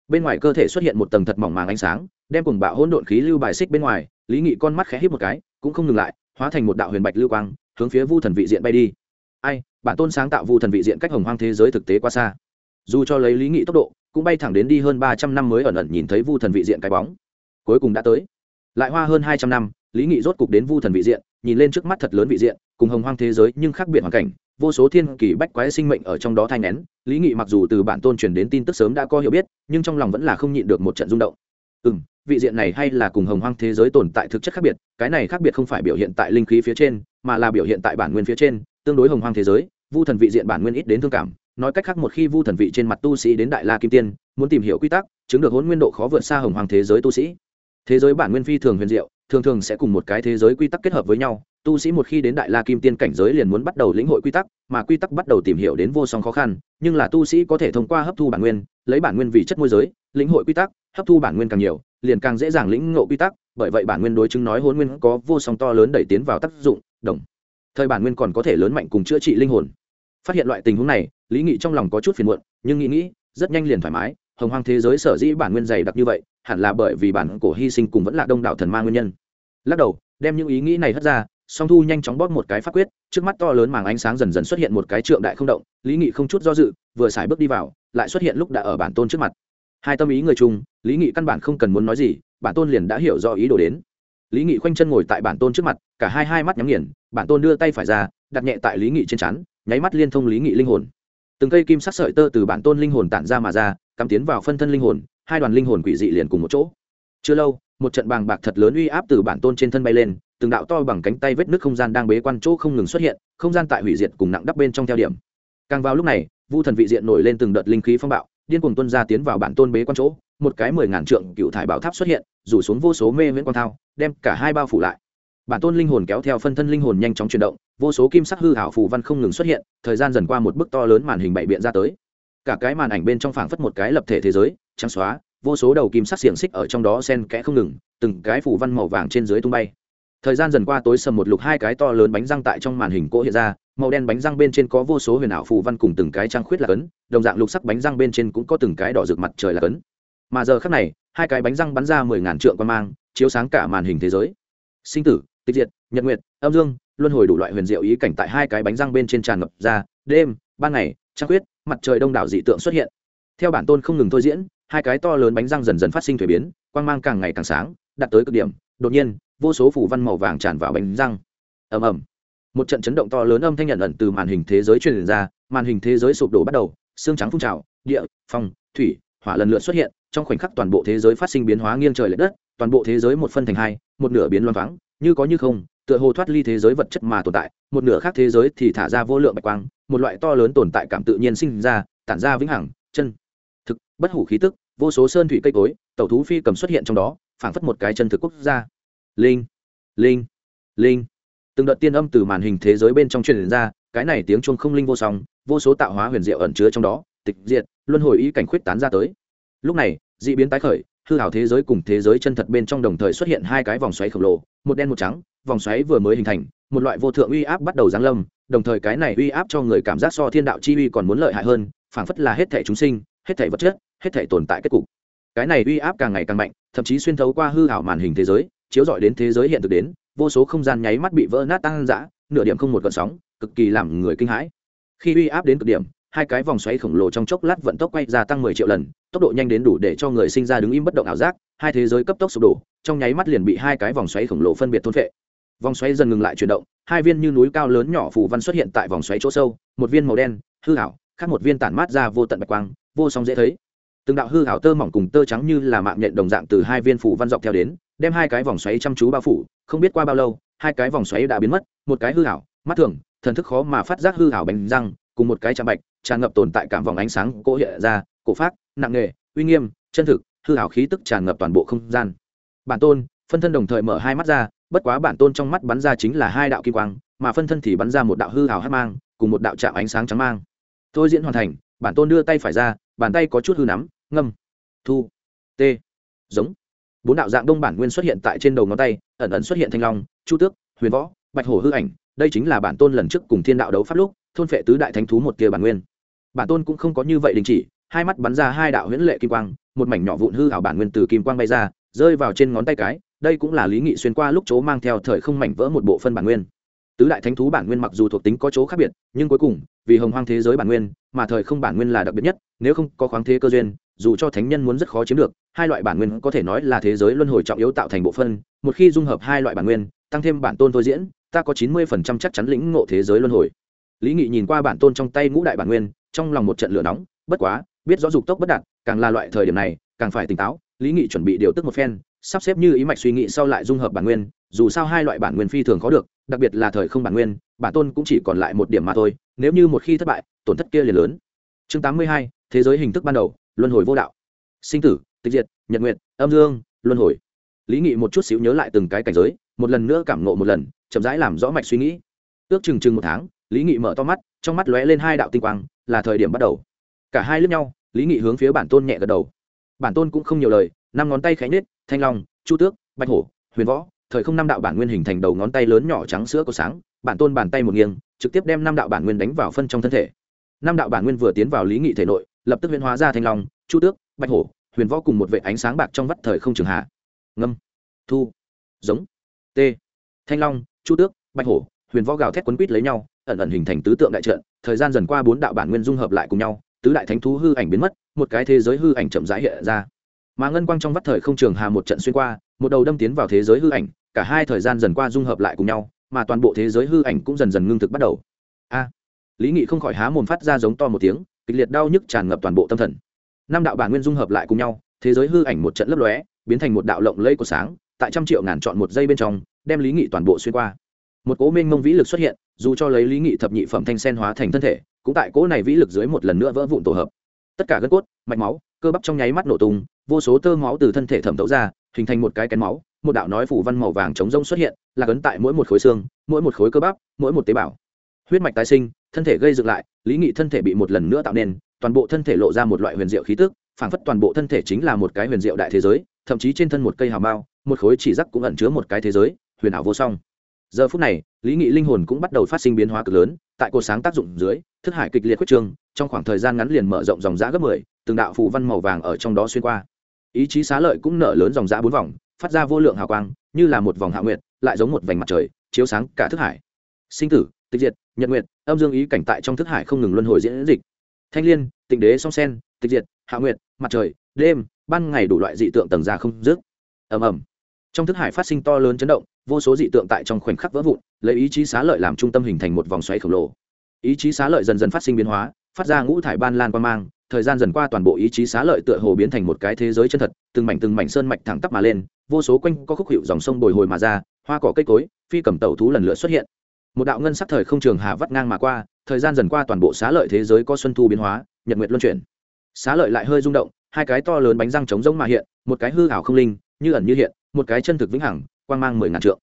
Bên ngoài cơ thể xuất hiện một tầng thật mỏng màng ánh sáng, đem cùng bạo hỗn độn khí lưu bài xích bên ngoài, lý nghị con mắt khẽ hít một cái, cũng không ngừng lại, hóa thành một đạo huyền bạch lưu quang, hướng phía vu thần vị diện bay đi. Ai, bản tôn sáng tạo vu thần vị diện cách hồng hoang thế giới thực tế quá xa. Dù cho lấy lý nghị tốc độ, cũng bay thẳng đến đi hơn ba trăm năm mới ẩn ẩn nhìn thấy vu thần vị diện cái bóng. Cuối cùng đã tới. Lại hoa hơn hai trăm năm, lý nghị rốt cục đến vu thần vị diện, nhìn lên trước mắt thật lớn vị diện, cùng hồng hoang thế giới nhưng khác biệt hoàn cảnh vô số thiên kỳ bách quái sinh mệnh ở trong đó thay nén, lý nghị mặc dù từ bản tôn truyền đến tin tức sớm đã có hiểu biết, nhưng trong lòng vẫn là không nhịn được một trận rung động. Ừ m vị diện này hay là cùng hồng hoang thế giới tồn tại thực chất khác biệt, cái này khác biệt không phải biểu hiện tại linh khí phía trên, mà là biểu hiện tại bản nguyên phía trên, tương đối hồng hoang thế giới, vu thần vị diện bản nguyên ít đến thương cảm, nói cách khác một khi vu thần vị trên mặt tu sĩ đến đại la kim tiên, muốn tìm hiểu quy tắc, chứng được hôn nguyên độ khó vượt xa hồng hoàng thế giới tu sĩ. Thế giới bản nguyên phi thường huyền diệu, thường thường sẽ cùng một cái thế giới quy tắc kết hợp với nhau tu sĩ một khi đến đại la kim tiên cảnh giới liền muốn bắt đầu lĩnh hội quy tắc, mà quy tắc bắt đầu tìm hiểu đến vô song khó khăn, nhưng là tu sĩ có thể thông qua hấp thu bản nguyên, lấy bản nguyên vì chất môi giới, lĩnh hội quy tắc, hấp thu bản nguyên càng nhiều, liền càng dễ dàng lĩnh ngộ quy tắc, bởi vậy bản nguyên đối chứng nói hôn nguyên có vô song to lớn đẩy tiến vào tác dụng, đồng. Thời bản nguyên còn có thể lớn mạnh cùng chữa trị linh hồn. Phát hiện loại tình huống này, lý nghị trong lòng có chút phiền muộn, nhưng nghĩ nghĩ, rất nhanh liền thoải mái, hồng hoang thế giới sở dĩ bản nguyên dày đặc như vậy, hẳn là bởi vì bản cổ hy sinh cùng vẫn là đông đảo thần ma nguyên nhân. Lắc đầu, đem những ý nghĩ này hất ra song thu nhanh chóng bóp một cái phát quyết, trước mắt to lớn màng ánh sáng dần dần xuất hiện một cái trượng đại không động, lý nghị không chút do dự, vừa xài bước đi vào, lại xuất hiện lúc đã ở bản tôn trước mặt. Hai tâm ý người chung, lý nghị căn bản không cần muốn nói gì, bản tôn liền đã hiểu do ý đồ đến. Lý nghị khoanh chân ngồi tại bản tôn trước mặt, cả hai hai mắt nhắm nghiền, bản tôn đưa tay phải ra, đặt nhẹ tại lý nghị trên chắn nháy mắt liên thông lý nghị linh hồn. Từng cây kim sắc sợi tơ từ bản tôn linh hồn tản ra mà ra, cắm tiến vào phân thân linh hồn, hai đoàn linh hồn quỷ dị liền cùng một chỗ. Chưa lâu, một trận bàng bạc thật lớn uy áp từ bản tôn trên thân bay lên từng đạo to bằng cánh tay vết nước không gian đang bế quan chỗ không ngừng xuất hiện, không gian tại hủy diệt cùng nặng đắp bên trong theo điểm. Càng vào lúc này, vu thần vị diện nổi lên từng đợt linh khí phong bạo, điên cuồng tuân ra tiến vào bản tôn bế quan chỗ, một cái mười ngàn trượng cựu thải bảo tháp xuất hiện, rủ xuống vô số mê viễn quang thao, đem cả hai bao phủ lại. Bản tôn linh hồn kéo theo phân thân linh hồn nhanh chóng chuyển động, vô số kim sắc hư hảo phù văn không ngừng xuất hiện, thời gian dần qua một bức to lớn màn hình bậy biện ra tới. Cả cái màn ảnh bên trong phảng phất một cái lập thể thế giới, trắng xóa, vô số đầu kim sắc xiềng xích ở trong đó sen kẽ không ngừng, từng cái phủ văn màu vàng trên dưới tung bay thời gian dần qua tối sầm một lục hai cái to lớn bánh răng tại trong màn hình cỗ hiện ra, màu đen bánh răng bên trên có vô số huyền ảo phù văn cùng từng cái trang khuyết là cấn, đồng dạng lục sắc bánh răng bên trên cũng có từng cái đỏ rực mặt trời là cấn. Mà giờ khắc này, hai cái bánh răng bắn ra mười ngàn trượng quan mang, chiếu sáng cả màn hình thế giới. Sinh tử, tịch diệt, nhật nguyệt, âm dương, luân hồi đủ loại huyền diệu ý cảnh tại hai cái bánh răng bên trên tràn ngập ra, đêm, ban ngày trăng khuyết, mặt trời đông đảo dị tượng xuất hiện. Theo bản tôn không ngừng thôi diễn, hai cái to lớn bánh răng dần dần phát sinh thuế biến, quang mang càng ngày càng sáng, đạt tới cực điểm. Đột nhiên vô số phủ văn màu vàng tràn vào bánh răng. Ầm ầm. Một trận chấn động to lớn âm thanh nhận ẩn từ màn hình thế giới truyền ra, màn hình thế giới sụp đổ bắt đầu, xương trắng phun trào, địa, phong, thủy, hỏa lần lượt xuất hiện, trong khoảnh khắc toàn bộ thế giới phát sinh biến hóa nghiêng trời l ệ đất, toàn bộ thế giới một phân thành hai, một nửa biến loang thoáng, như có như không, tựa hồ thoát ly thế giới vật chất mà tồn tại, một nửa khác thế giới thì thả ra vô lượng bạch quang, một loại to lớn tồn tại cảm tự nhiên sinh ra, tản ra vĩnh hằng, chân, thực, bất hủ khí tức, vô số sơn thủy cây cối, tẩu thú phi cầm xuất hiện trong đó, phảng phất một cái chân thực quốc gia linh linh linh. Từng đợt tiên âm từ màn hình thế giới bên trong truyền ra, cái này tiếng chuông không linh vô song, vô số tạo hóa huyền diệu ẩn chứa trong đó, tịch diệt, luân hồi ý cảnh khuyết tán ra tới. Lúc này d ị biến tái khởi, hư hảo thế giới cùng thế giới chân thật bên trong đồng thời xuất hiện hai cái vòng xoáy khổng lồ, một đen một trắng, vòng xoáy vừa mới hình thành, một loại vô thượng uy áp bắt đầu giáng lâm, đồng thời cái này uy áp cho người cảm giác so thiên đạo chi uy còn muốn lợi hại hơn, phảng phất là hết thể chúng sinh, hết thể vật chất, hết thể tồn tại kết cục. Cái này uy áp càng ngày càng mạnh, thậm chí xuyên thấu qua hư hảo màn hình thế giới chiếu rọi đến thế giới hiện thực đến, vô số không gian nháy mắt bị vỡ nát tăng dã nửa điểm không một gợn sóng, cực kỳ làm người kinh hãi. Khi uy áp đến cực điểm, hai cái vòng xoáy khổng lồ trong chốc lát vận tốc quay ra tăng mười triệu lần, tốc độ nhanh đến đủ để cho người sinh ra đứng im bất động ảo giác, hai thế giới cấp tốc sụp đổ, trong nháy mắt liền bị hai cái vòng xoáy khổng lồ phân biệt thôn phệ. Vòng xoáy dần ngừng lại chuyển động, hai viên như núi cao lớn nhỏ phù văn xuất hiện tại vòng xoáy chỗ sâu, một viên màu đen, hư hảo khác một viên tản mát ra vô tận bạch quang, vô song dễ thấy. Từng đạo hư hảo tơ mỏng cùng tơ trắng như là mạng nhện đồng dạng từ hai viên phù văn dọc theo đến đem hai cái vòng xoáy chăm chú bao phủ, không biết qua bao lâu, hai cái vòng xoáy đã biến mất, một cái hư hảo mắt thường, thần thức khó mà phát giác hư hảo bánh răng, cùng một cái chạm bạch, tràn ngập tồn tại cảm vòng ánh sáng cỗ hiện ra, cổ phát, nặng nghề uy nghiêm, chân thực, hư hảo khí tức tràn ngập toàn bộ không gian. Bản tôn, phân thân đồng thời mở hai mắt ra, bất quá bản tôn trong mắt bắn ra chính là hai đạo kim quang, mà phân thân thì bắn ra một đạo hư hảo hát mang, cùng một đạo chạm ánh sáng trắng mang. Thôi diễn hoàn thành, bản tôn đưa tay phải ra, bàn tay có chút hư nắm, ngâm, thu t giống bốn đạo dạng đông bản nguyên xuất hiện tại trên đầu ngón tay, ẩn ẩn xuất hiện thanh long, chu tước, huyền võ, bạch hổ hư ảnh. Đây chính là bản tôn lần trước cùng thiên đạo đấu pháp lúc, thôn phệ tứ đại thánh thú một kia bản nguyên. Bản tôn cũng không có như vậy đình chỉ, hai mắt bắn ra hai đạo huyễn lệ kim quang, một mảnh nhỏ vụn hư ảo bản nguyên từ kim quang bay ra, rơi vào trên ngón tay cái. Đây cũng là lý nghị xuyên qua lúc chỗ mang theo thời không mảnh vỡ một bộ phân bản nguyên. Tứ đại thánh thú bản nguyên mặc dù thuộc tính có chỗ khác biệt, nhưng cuối cùng, vì hồng hoang thế giới bản nguyên, mà thời không bản nguyên là đặc biệt nhất, nếu không có khoáng thế cơ duyên dù cho thánh nhân muốn rất khó chiếm được, hai loại bản nguyên có thể nói là thế giới luân hồi trọng yếu tạo thành bộ phân, một khi dung hợp hai loại bản nguyên, tăng thêm bản tôn tôi diễn, ta có chín mươi phần trăm chắc chắn lĩnh ngộ thế giới luân hồi. Lý nghị nhìn qua bản tôn trong tay ngũ đại bản nguyên, trong lòng một trận lửa nóng, bất quá, biết rõ dục tốc bất đạt, càng là loại thời điểm này, càng phải tỉnh táo, lý nghị chuẩn bị điều tức một phen, sắp xếp như ý mạch suy nghĩ sau lại dung hợp bản nguyên, dù sao hai loại bản nguyên phi thường khó được, đặc biệt là thời không bản nguyên, bản tôn cũng chỉ còn lại một điểm mà thôi, nếu như một khi thất bại, tổn thất kia liền lớn. Chương tám mươi hai, thế giới hình thức ban đầu luân hồi vô đạo. Sinh tử, tịch diệt, nhật nguyện âm dương, luân hồi. Lý nghị một chút xíu nhớ lại từng cái cảnh giới, một lần nữa cảm nộ một lần, chậm rãi làm rõ mạch suy nghĩ. Ước chừng chừng một tháng, lý nghị mở to mắt, trong mắt lóe lên hai đạo tinh quang, là thời điểm bắt đầu. Cả hai lướt nhau, lý nghị hướng phía bản tôn nhẹ gật đầu. Bản tôn cũng không nhiều lời, năm ngón tay khánh nết thanh long, chu tước, bạch hổ, huyền võ, thời không năm đạo bản nguyên hình thành đầu ngón tay lớn nhỏ trắng sữa có sáng, bản tôn bàn tay một nghiêng, trực tiếp đem năm đạo bản nguyên đánh vào phân trong thân thể. Năm đạo bản nguyên vừa tiến vào lý nghị thể nội lập tức huyễn hóa ra thanh long, chu tước, bạch hổ, huyền võ cùng một vệ ánh sáng bạc trong vắt thời không trường hạ. Ngâm, thu, giống, t. Thanh long, chu tước, bạch hổ, huyền võ gào thét quấn quýt lấy nhau, ẩn ẩn hình thành tứ tượng đại trận, thời gian dần qua bốn đạo bản nguyên dung hợp lại cùng nhau, tứ đại thánh thú hư ảnh biến mất, một cái thế giới hư ảnh chậm rãi hiện ra. Mà ngân quang trong vắt thời không trường hà một trận xuyên qua, một đầu đâm tiến vào thế giới hư ảnh, cả hai thời gian dần qua dung hợp lại cùng nhau, mà toàn bộ thế giới hư ảnh cũng dần dần ngưng thực bắt đầu. A, lý nghị không khỏi há mồm phát ra giống to một tiếng kịch liệt đau nhức tràn ngập toàn bộ tâm thần. Năm đạo bản nguyên dung hợp lại cùng nhau, thế giới hư ảnh một trận lấp lóe, biến thành một đạo lộng lây của sáng, tại trăm triệu ngàn chọn một giây bên trong, đem lý nghị toàn bộ xuyên qua. Một cố minh mông vĩ lực xuất hiện, dù cho lấy lý nghị thập nhị phẩm thanh sen hóa thành thân thể, cũng tại cố này vĩ lực dưới một lần nữa vỡ vụn tổ hợp. Tất cả gân cốt, mạch máu, cơ bắp trong nháy mắt nổ tung, vô số tơ máu từ thân thể thẩm thấu ra, hình thành một cái kén máu, một đạo nói phủ văn màu vàng chống rông xuất hiện, là cấn tại mỗi một khối xương, mỗi một khối cơ bắp, mỗi một tế bào. Huyết mạch tái sinh thân thể gây dựng lại, lý nghị thân thể bị một lần nữa tạo nên, toàn bộ thân thể lộ ra một loại huyền diệu khí tức, phảng phất toàn bộ thân thể chính là một cái huyền diệu đại thế giới, thậm chí trên thân một cây hào mao, một khối chỉ rắc cũng ẩn chứa một cái thế giới, huyền ảo vô song. Giờ phút này, lý nghị linh hồn cũng bắt đầu phát sinh biến hóa cực lớn, tại cột sáng tác dụng dưới, thức hải kịch liệt quyết trương trong khoảng thời gian ngắn liền mở rộng dòng giã gấp mười, từng đạo phù văn màu vàng ở trong đó xuyên qua. Ý chí xá lợi cũng nở lớn dòng giã bốn vòng, phát ra vô lượng hào quang, như là một vòng hạ nguyệt, lại giống một vành mặt trời, chiếu sáng cả thức hải. Sinh tử tịch diệt nhật nguyệt âm dương ý cảnh tại trong thức hải không ngừng luân hồi diễn dịch. Thanh Liên, tịnh đế song sen tịch diệt hạ nguyệt mặt trời đêm ban ngày đủ loại dị tượng tầng ra không dứt. Ầm ầm. Trong thức hải phát sinh to lớn chấn động vô số dị tượng tại trong khoảnh khắc vỡ vụn lấy ý chí xá lợi làm trung tâm hình thành một vòng xoáy khổng lồ. Ý chí xá lợi dần dần phát sinh biến hóa phát ra ngũ thải ban lan quan mang thời gian dần qua toàn bộ ý chí xá lợi tựa hồ biến thành một cái thế giới chân thật từng mảnh từng mảnh sơn mạch thẳng tắp mà lên vô số quanh có khúc hiệu dòng sông bồi hồi mà ra hoa cỏ cây cối phi cầm tẩu thú lần lượt xuất hiện một đạo ngân sắc thời không trường hà vắt ngang mà qua, thời gian dần qua toàn bộ xá lợi thế giới có xuân thu biến hóa, nhật nguyệt luân chuyển. Xá lợi lại hơi rung động, hai cái to lớn bánh răng trống rỗng mà hiện, một cái hư ảo không linh, như ẩn như hiện, một cái chân thực vĩnh hằng, quang mang mười ngàn trượng.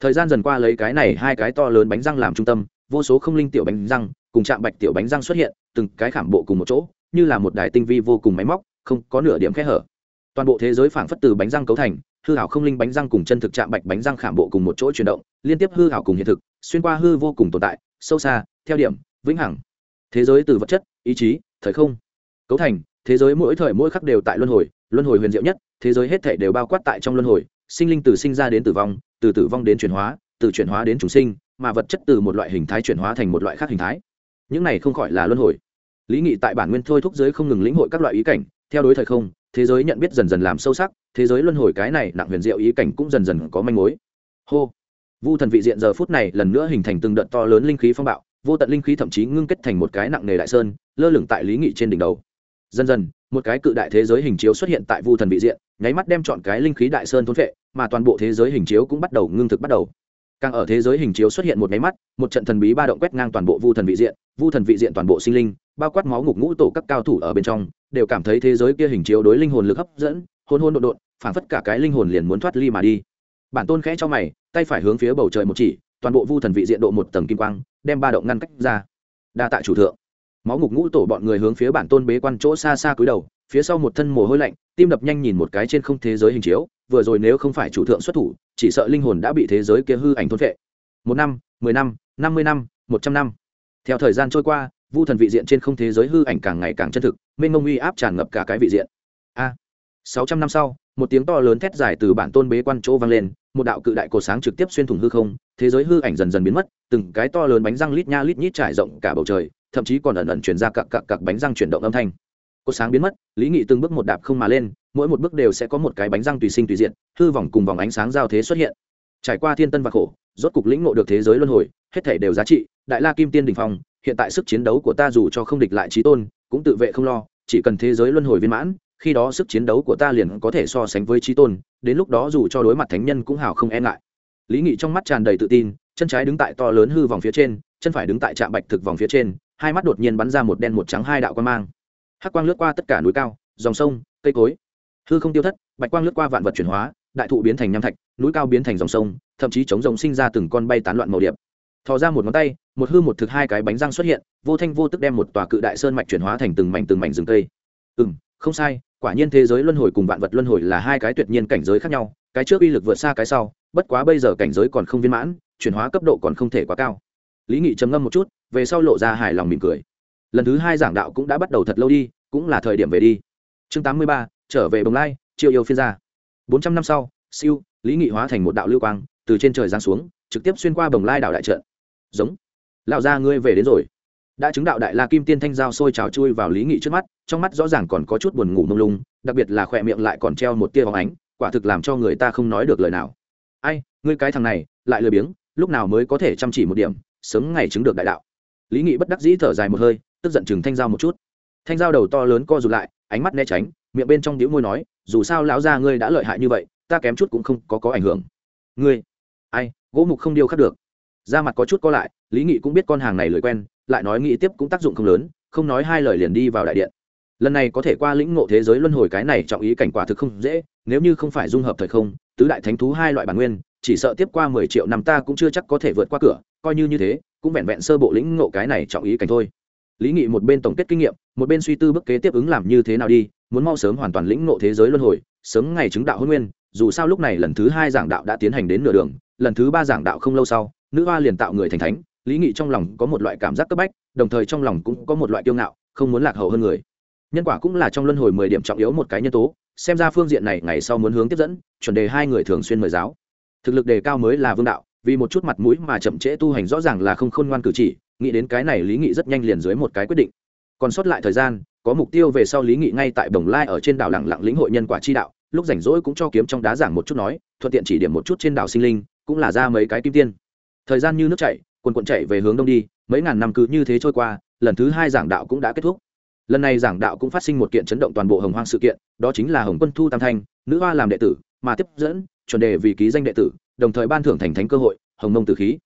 Thời gian dần qua lấy cái này hai cái to lớn bánh răng làm trung tâm, vô số không linh tiểu bánh răng cùng chạm bạch tiểu bánh răng xuất hiện, từng cái khảm bộ cùng một chỗ, như là một đài tinh vi vô cùng máy móc, không có nửa điểm kẽ hở. Toàn bộ thế giới phảng phất từ bánh răng cấu thành, hư hảo không linh bánh răng cùng chân thực chạm bạch bánh răng khảm bộ cùng một chỗ chuyển động, liên tiếp hư hảo cùng hiện thực xuyên qua hư vô cùng tồn tại, sâu xa, theo điểm, vĩnh hằng. Thế giới từ vật chất, ý chí, thời không. Cấu thành, thế giới mỗi thời mỗi khắc đều tại luân hồi luân hồi huyền diệu nhất, thế giới hết thể đều bao quát tại trong luân hồi, sinh linh từ sinh ra đến tử vong, từ tử vong đến chuyển hóa, từ chuyển hóa đến chúng sinh, mà vật chất từ một loại hình thái chuyển hóa thành một loại khác hình thái. Những này không khỏi là luân hồi. Lý nghị tại bản nguyên thôi thúc giới không ngừng lĩnh hội các loại ý cảnh, theo đối thời không, thế giới nhận biết dần dần làm sâu sắc, thế giới luân hồi cái này nặng huyền diệu ý cảnh cũng dần dần có manh mối. Hô vu thần vị diện giờ phút này lần nữa hình thành từng đợt to lớn linh khí phong bạo, vô tận linh khí thậm chí ngưng kết thành một cái nặng nề đại sơn, lơ lửng tại lý nghị trên đỉnh đầu. Dần dần, một cái cự đại thế giới hình chiếu xuất hiện tại vu thần vị diện, nháy mắt đem chọn cái linh khí đại sơn thôn vệ mà toàn bộ thế giới hình chiếu cũng bắt đầu ngưng thực bắt đầu. Càng ở thế giới hình chiếu xuất hiện một nháy mắt, một trận thần bí ba động quét ngang toàn bộ vu thần vị diện, vu thần vị diện toàn bộ sinh linh, bao quát máu ngục ngũ tổ các cao thủ ở bên trong, đều cảm thấy thế giới kia hình chiếu đối linh hồn lực hấp dẫn, hôn hôn độn độn, phảng phất cả cái linh hồn liền muốn thoát ly mà đi bản tôn khẽ cho mày, tay phải hướng phía bầu trời một chỉ, toàn bộ vu thần vị diện độ một tầng kim quang, đem ba động ngăn cách ra. Đa tại chủ thượng. Máu ngục ngũ tổ bọn người hướng phía bản tôn bế quan chỗ xa xa cúi đầu, phía sau một thân mồ hôi lạnh, tim đập nhanh nhìn một cái trên không thế giới hình chiếu, vừa rồi nếu không phải chủ thượng xuất thủ, chỉ sợ linh hồn đã bị thế giới kia hư ảnh thôn vệ một năm, mười năm năm mươi năm, một trăm năm. Theo thời gian trôi qua, vu thần vị diện trên không thế giới hư ảnh càng ngày càng chân thực, mênh mông uy áp tràn ngập cả cái vị diện. A, sáu trăm năm sau, một tiếng to lớn thét dài từ bản tôn bế quan chỗ vang lên một đạo cự đại cổ sáng trực tiếp xuyên thủng hư không, thế giới hư ảnh dần dần biến mất, từng cái to lớn bánh răng lít nha lít nhít trải rộng cả bầu trời, thậm chí còn ẩn ẩn chuyển ra cặp cặp cặp bánh răng chuyển động âm thanh. Cột sáng biến mất, lý nghị từng bước một đạp không mà lên, mỗi một bước đều sẽ có một cái bánh răng tùy sinh tùy diện, hư vòng cùng vòng ánh sáng giao thế xuất hiện. Trải qua thiên tân và khổ, rốt cục lĩnh ngộ được thế giới luân hồi, hết thể đều giá trị, đại la kim tiên đình phong, hiện tại sức chiến đấu của ta dù cho không địch lại trí tôn, cũng tự vệ không lo, chỉ cần thế giới luân hồi viên mãn khi đó sức chiến đấu của ta liền có thể so sánh với trí tôn, đến lúc đó dù cho đối mặt thánh nhân cũng hào không e ngại. Lý nghị trong mắt tràn đầy tự tin, chân trái đứng tại to lớn hư vòng phía trên, chân phải đứng tại trạm bạch thực vòng phía trên, hai mắt đột nhiên bắn ra một đen một trắng hai đạo quan mang. Hắc quang lướt qua tất cả núi cao, dòng sông, cây cối. Hư không tiêu thất, bạch quang lướt qua vạn vật chuyển hóa, đại thụ biến thành nham thạch, núi cao biến thành dòng sông, thậm chí chống rồng sinh ra từng con bay tán loạn màu điệp. Thò ra một ngón tay, một hư một thực hai cái bánh răng xuất hiện, vô thanh vô tức đem một tòa cự đại sơn mạch chuyển hóa thành từng mảnh từng mảnh rừng cây. Ừ m không sai, quả nhiên thế giới luân hồi cùng vạn vật luân hồi là hai cái tuyệt nhiên cảnh giới khác nhau, cái trước uy lực vượt xa cái sau, bất quá bây giờ cảnh giới còn không viên mãn, chuyển hóa cấp độ còn không thể quá cao. Lý nghị trầm ngâm một chút, về sau lộ ra hài lòng mỉm cười. Lần thứ hai giảng đạo cũng đã bắt đầu thật lâu đi, cũng là thời điểm về đi. Chương tám mươi ba, trở về bồng lai, chiêu yêu phiên gia. Bốn trăm năm sau, siêu, lý nghị hóa thành một đạo lưu quang, từ trên trời giáng xuống, trực tiếp xuyên qua bồng lai đảo đại trận. Giống. Lão gia ngươi về đến rồi đã chứng đạo đại la kim tiên thanh giao sôi trào chui vào lý nghị trước mắt, trong mắt rõ ràng còn có chút buồn ngủ mông lung, đặc biệt là khỏe miệng lại còn treo một tia vòng ánh, quả thực làm cho người ta không nói được lời nào. Ai, ngươi cái thằng này, lại lười biếng, lúc nào mới có thể chăm chỉ một điểm, sớm ngày chứng được đại đạo. Lý nghị bất đắc dĩ thở dài một hơi, tức giận chừng thanh giao một chút. Thanh giao đầu to lớn co rụt lại, ánh mắt né tránh, miệng bên trong đĩu môi nói, dù sao lão gia ngươi đã lợi hại như vậy, ta kém chút cũng không có có ảnh hưởng. Ngươi, ai, gỗ mục không điêu khắc được. Da mặt có chút co lại, lý nghị cũng biết con hàng này lười quen lại nói nghĩ tiếp cũng tác dụng không lớn, không nói hai lời liền đi vào đại điện. Lần này có thể qua lĩnh ngộ thế giới luân hồi cái này trọng ý cảnh quả thực không dễ, nếu như không phải dung hợp thời không, tứ đại thánh thú hai loại bản nguyên, chỉ sợ tiếp qua mười triệu năm ta cũng chưa chắc có thể vượt qua cửa, coi như như thế, cũng vẹn vẹn sơ bộ lĩnh ngộ cái này trọng ý cảnh thôi. Lý nghị một bên tổng kết kinh nghiệm, một bên suy tư bước kế tiếp ứng làm như thế nào đi, muốn mau sớm hoàn toàn lĩnh ngộ thế giới luân hồi, sớm ngày chứng đạo hôn nguyên, dù sao lúc này lần thứ hai giảng đạo đã tiến hành đến nửa đường, lần thứ ba giảng đạo không lâu sau, nữ hoa liền tạo người thành thánh lý nghị trong lòng có một loại cảm giác cấp bách, đồng thời trong lòng cũng có một loại kiêu ngạo, không muốn lạc hậu hơn người. Nhân quả cũng là trong luân hồi mười điểm trọng yếu một cái nhân tố, xem ra phương diện này ngày sau muốn hướng tiếp dẫn, chuẩn đề hai người thường xuyên mời giáo. Thực lực đề cao mới là vương đạo, vì một chút mặt mũi mà chậm trễ tu hành rõ ràng là không khôn ngoan cử chỉ, nghĩ đến cái này lý nghị rất nhanh liền dưới một cái quyết định. Còn sót lại thời gian, có mục tiêu về sau lý nghị ngay tại đồng lai ở trên đảo lặng lặng lĩnh hội nhân quả chi đạo, lúc rảnh rỗi cũng cho kiếm trong đá giảng một chút nói, thuận tiện chỉ điểm một chút trên đảo sinh linh, cũng là ra mấy cái kim tiên. Thời gian như nước chảy quần quận chạy về hướng đông đi, mấy ngàn năm cứ như thế trôi qua, lần thứ hai giảng đạo cũng đã kết thúc. Lần này giảng đạo cũng phát sinh một kiện chấn động toàn bộ hồng hoang sự kiện, đó chính là hồng quân thu tam thanh, nữ hoa làm đệ tử, mà tiếp dẫn, chuẩn đề vì ký danh đệ tử, đồng thời ban thưởng thành thánh cơ hội, hồng mông tử khí.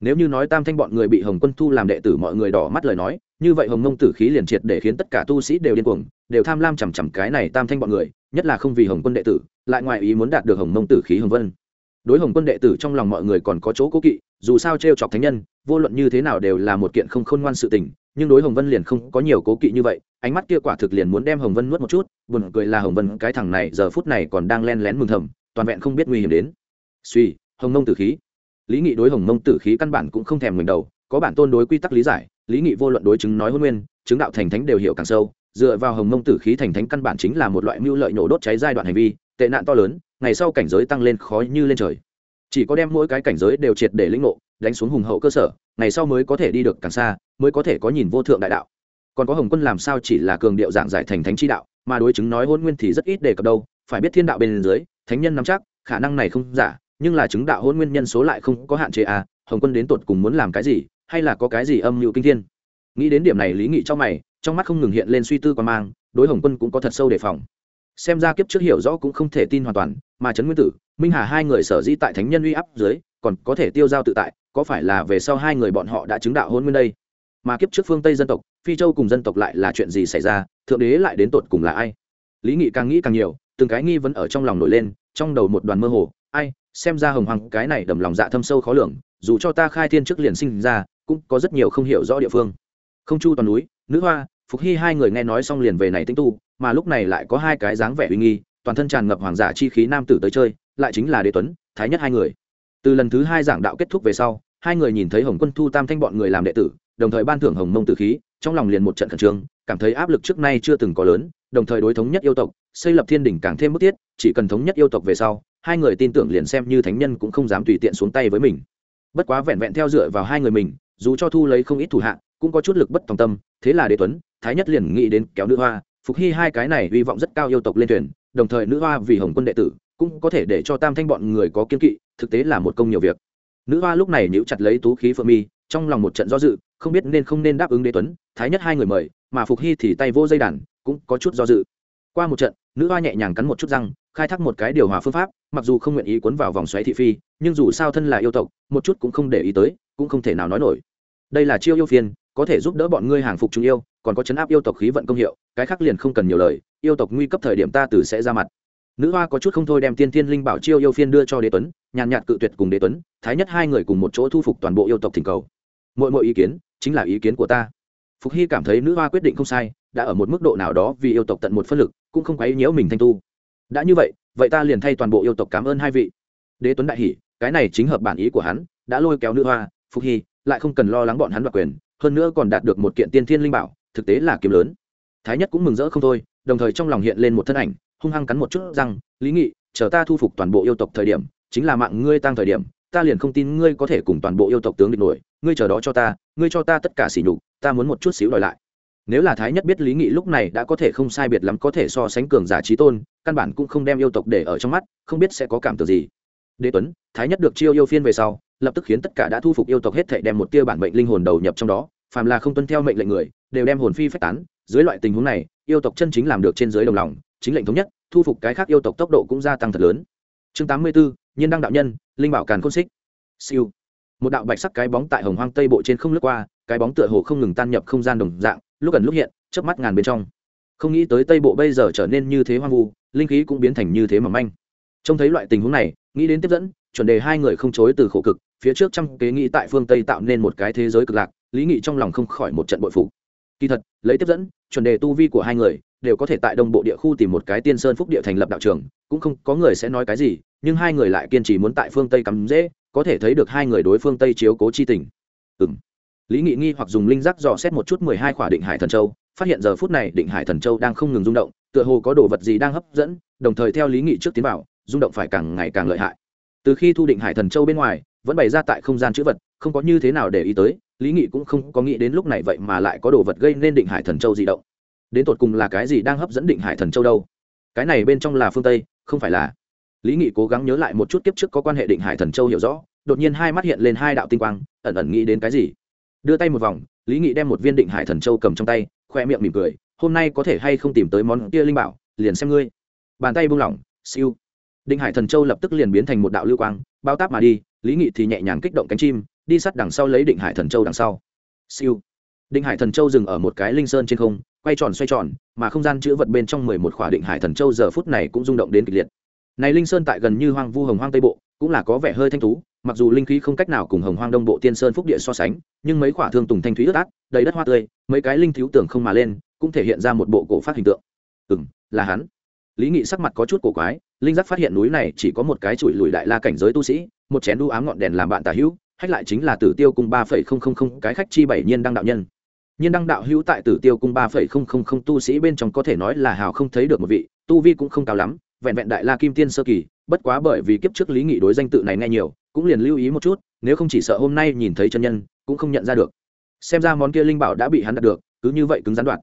Nếu như nói tam thanh bọn người bị hồng quân thu làm đệ tử mọi người đỏ mắt lời nói, như vậy hồng mông tử khí liền triệt để khiến tất cả tu sĩ đều điên cuồng, đều tham lam chằm chằm cái này tam thanh bọn người, nhất là không vì hồng quân đệ tử, lại ngoài ý muốn đạt được hồng mông tử khí hồng vân. Đối hồng quân đệ tử trong lòng mọi người còn có chỗ cố kỵ dù sao t r e o chọc thánh nhân, vô luận như thế nào đều là một kiện không khôn ngoan sự tình, nhưng đối hồng vân liền không có nhiều cố kỵ như vậy, ánh mắt kia quả thực liền muốn đem hồng vân nuốt một chút, buồn cười là hồng vân cái thằng này giờ phút này còn đang len lén mừng thầm, toàn vẹn không biết nguy hiểm đến. Suy, hồng mông tử khí. Lý nghị đối hồng mông tử khí căn bản cũng không thèm mình đầu, có bản tôn đối quy tắc lý giải, lý nghị vô luận đối chứng nói hôn nguyên, chứng đạo thành thánh đều hiểu càng sâu, dựa vào hồng mông tử khí thành thánh căn bản chính là một loại mưu lợi nổ đốt cháy giai đoạn hành vi, tệ nạn to lớn, ngày sau cảnh giới tăng lên khó như lên trời chỉ có đem mỗi cái cảnh giới đều triệt để lĩnh ngộ, đánh xuống hùng hậu cơ sở, ngày sau mới có thể đi được càng xa, mới có thể có nhìn vô thượng đại đạo. Còn có hồng quân làm sao chỉ là cường điệu dạng giải thành thánh chi đạo, mà đối chứng nói hôn nguyên thì rất ít đề cập đâu, phải biết thiên đạo bên dưới, thánh nhân nắm chắc, khả năng này không giả, nhưng là chứng đạo hôn nguyên nhân số lại không có hạn chế à hồng quân đến tột cùng muốn làm cái gì, hay là có cái gì âm mưu kinh thiên? Nghĩ đến điểm này lý nghị trong mày, trong mắt không ngừng hiện lên suy tư quan mang, đối hồng quân cũng có thật sâu đề phòng. Xem ra kiếp trước hiểu rõ cũng không thể tin hoàn toàn mà trấn nguyên tử, minh hà hai người sở dĩ tại thánh nhân uy áp dưới, còn có thể tiêu giao tự tại, có phải là về sau hai người bọn họ đã chứng đạo hôn nguyên đây? Mà kiếp trước phương tây dân tộc, phi châu cùng dân tộc lại là chuyện gì xảy ra, thượng đế lại đến tột cùng là ai? Lý nghị càng nghĩ càng nhiều, từng cái nghi vấn ở trong lòng nổi lên, trong đầu một đoàn mơ hồ, ai, xem ra hồng hoàng cái này đầm lòng dạ thâm sâu khó lường, dù cho ta khai thiên trước liền sinh ra, cũng có rất nhiều không hiểu rõ địa phương. Không chu toàn núi, nữ hoa, phục hy hai người nghe nói xong liền về này tinh tu, mà lúc này lại có hai cái dáng vẻ uy nghi toàn thân tràn ngập hoàng giả chi khí nam tử tới chơi, lại chính là đế tuấn, thái nhất hai người. Từ lần thứ hai giảng đạo kết thúc về sau, hai người nhìn thấy hồng quân thu tam thanh bọn người làm đệ tử, đồng thời ban thưởng hồng mông tử khí, trong lòng liền một trận khẩn trương, cảm thấy áp lực trước nay chưa từng có lớn, đồng thời đối thống nhất yêu tộc, xây lập thiên đỉnh càng thêm bức thiết, chỉ cần thống nhất yêu tộc về sau, hai người tin tưởng liền xem như thánh nhân cũng không dám tùy tiện xuống tay với mình. Bất quá vẹn vẹn theo dựa vào hai người mình, dù cho thu lấy không ít thủ hạ, cũng có chút lực bất tòng tâm, thế là đế tuấn, thái nhất liền nghĩ đến kéo nữ hoa, phục hy hai cái này hy vọng rất cao yêu tộc lên thuyền đồng thời nữ hoa vì hồng quân đệ tử cũng có thể để cho tam thanh bọn người có kiên kỵ, thực tế là một công nhiều việc. Nữ hoa lúc này nhíu chặt lấy tú khí phượng mi, trong lòng một trận do dự, không biết nên không nên đáp ứng đế tuấn, thái nhất hai người mời, mà phục hy thì tay vô dây đàn, cũng có chút do dự. Qua một trận, nữ hoa nhẹ nhàng cắn một chút răng, khai thác một cái điều hòa phương pháp, mặc dù không nguyện ý cuốn vào vòng xoáy thị phi, nhưng dù sao thân là yêu tộc, một chút cũng không để ý tới, cũng không thể nào nói nổi. Đây là chiêu yêu phiên có thể giúp đỡ bọn ngươi hàng phục chúng yêu, còn có chấn áp yêu tộc khí vận công hiệu, cái khác liền không cần nhiều lời, yêu tộc nguy cấp thời điểm ta từ sẽ ra mặt. Nữ hoa có chút không thôi đem tiên tiên linh bảo chiêu yêu phiên đưa cho đế tuấn, nhàn nhạt cự tuyệt cùng đế tuấn, thái nhất hai người cùng một chỗ thu phục toàn bộ yêu tộc thỉnh cầu. Mỗi mỗi ý kiến, chính là ý kiến của ta. Phục hy cảm thấy nữ hoa quyết định không sai, đã ở một mức độ nào đó vì yêu tộc tận một phân lực, cũng không quấy nhiễu mình thanh tu. Đã như vậy vậy ta liền thay toàn bộ yêu tộc cảm ơn hai vị. Đế tuấn đại hỷ cái này chính hợp bản ý của hắn, đã lôi kéo nữ hoa, phục hy, lại không cần lo lắng bọn hắn đoạt quyền hơn nữa còn đạt được một kiện tiên thiên linh bảo, thực tế là kiếm lớn. Thái nhất cũng mừng rỡ không thôi, đồng thời trong lòng hiện lên một thân ảnh, hung hăng cắn một chút rằng lý nghị, chờ ta thu phục toàn bộ yêu tộc thời điểm, chính là mạng ngươi tăng thời điểm, ta liền không tin ngươi có thể cùng toàn bộ yêu tộc tướng địch nổi, ngươi chờ đó cho ta, ngươi cho ta tất cả sỉ nhục, ta muốn một chút xíu đòi lại. Nếu là thái nhất biết lý nghị lúc này đã có thể không sai biệt lắm có thể so sánh cường giả trí tôn, căn bản cũng không đem yêu tộc để ở trong mắt, không biết sẽ có cảm tưởng gì. Đế tuấn, thái nhất được chiêu yêu phiên về sau lập tức khiến tất cả đã thu phục yêu tộc hết thảy đem một tia bản mệnh linh hồn đầu nhập trong đó phàm là không tuân theo mệnh lệnh người đều đem hồn phi phách tán. Dưới loại tình huống này yêu tộc chân chính làm được trên dưới đồng lòng chính lệnh thống nhất thu phục cái khác yêu tộc tốc độ cũng gia tăng thật lớn. Chương 84, nhiên đăng đạo nhân linh bảo càn khôn xích. Siêu. Một đạo bạch sắc cái bóng tại hồng hoang tây bộ trên không lướt qua cái bóng tựa hồ không ngừng tan nhập không gian đồng dạng lúc gần lúc hiện chớp mắt ngàn bên trong. Không nghĩ tới tây bộ bây giờ trở nên như thế hoang vu linh khí cũng biến thành như thế mà manh. Trông thấy loại tình huống này nghĩ đến tiếp dẫn chuẩn đề hai người không chối từ khổ cực phía trước trăm kế nghĩ tại phương tây tạo nên một cái thế giới cực lạc, lý nghị trong lòng không khỏi một trận bội phục. Kỳ thật, lấy tiếp dẫn, chuẩn đề tu vi của hai người đều có thể tại đông bộ địa khu tìm một cái tiên sơn phúc địa thành lập đạo trường cũng không có người sẽ nói cái gì, nhưng hai người lại kiên trì muốn tại phương tây cắm dễ, có thể thấy được hai người đối phương tây chiếu cố chi tình. Ừ m lý nghị nghi hoặc dùng linh giác dò xét một chút mười hai khỏa định hải thần châu, phát hiện giờ phút này định hải thần châu đang không ngừng rung động, tựa hồ có đồ vật gì đang hấp dẫn, đồng thời theo lý nghị trước tiến vào, rung động phải càng ngày càng lợi hại. Từ khi thu định hải thần châu bên ngoài vẫn bày ra tại không gian chữ vật, không có như thế nào để ý tới, lý nghị cũng không có nghĩ đến lúc này vậy mà lại có đồ vật gây nên định hải thần châu di động. Đến tột cùng là cái gì đang hấp dẫn định hải thần châu đâu? Cái này bên trong là phương tây, không phải là. Lý nghị cố gắng nhớ lại một chút kiếp trước có quan hệ định hải thần châu hiểu rõ, đột nhiên hai mắt hiện lên hai đạo tinh quang, ẩn ẩn nghĩ đến cái gì? Đưa tay một vòng, lý nghị đem một viên định hải thần châu cầm trong tay, khoe miệng mỉm cười, hôm nay có thể hay không tìm tới món kia linh bảo, liền xem ngươi. Bàn tay buông lỏng, siêu. Định hải thần châu lập tức liền biến thành một đạo lưu quang bao táp mà đi, lý nghị thì nhẹ nhàng kích động cánh chim, đi sát đằng sau lấy định hải thần châu đằng sau. Siêu. Định hải thần châu dừng ở một cái linh sơn trên không, quay tròn xoay tròn, mà không gian chữ vật bên trong mười một khỏa định hải thần châu giờ phút này cũng rung động đến kịch liệt. Này linh sơn tại gần như hoang vu hồng hoang tây bộ, cũng là có vẻ hơi thanh tú mặc dù linh khí không cách nào cùng hồng hoang đông bộ tiên sơn phúc địa so sánh, nhưng mấy khỏa thương tùng thanh thúy ướt át, đầy đất hoa tươi, mấy cái linh thiếu tưởng không mà lên, cũng thể hiện ra một bộ cổ phát hình tượng. Ừ là hắn. Lý nghị sắc mặt có chút cổ quái linh giác phát hiện núi này chỉ có một cái chùi lùi đại la cảnh giới tu sĩ, một chén đu ám ngọn đèn làm bạn tả hữu, hách lại chính là tử tiêu cung ba phẩy không không không cái khách chi bảy nhiên đăng đạo nhân. Nhiên đăng đạo hữu tại tử tiêu cung ba phẩy không không không tu sĩ bên trong có thể nói là hào không thấy được một vị, tu vi cũng không cao lắm, vẹn vẹn đại la kim tiên sơ kỳ, bất quá bởi vì kiếp trước lý nghị đối danh tự này nghe nhiều, cũng liền lưu ý một chút, nếu không chỉ sợ hôm nay nhìn thấy chân nhân, cũng không nhận ra được. Xem ra món kia linh bảo đã bị hắn đặt được, cứ như vậy cứng gián đoạn.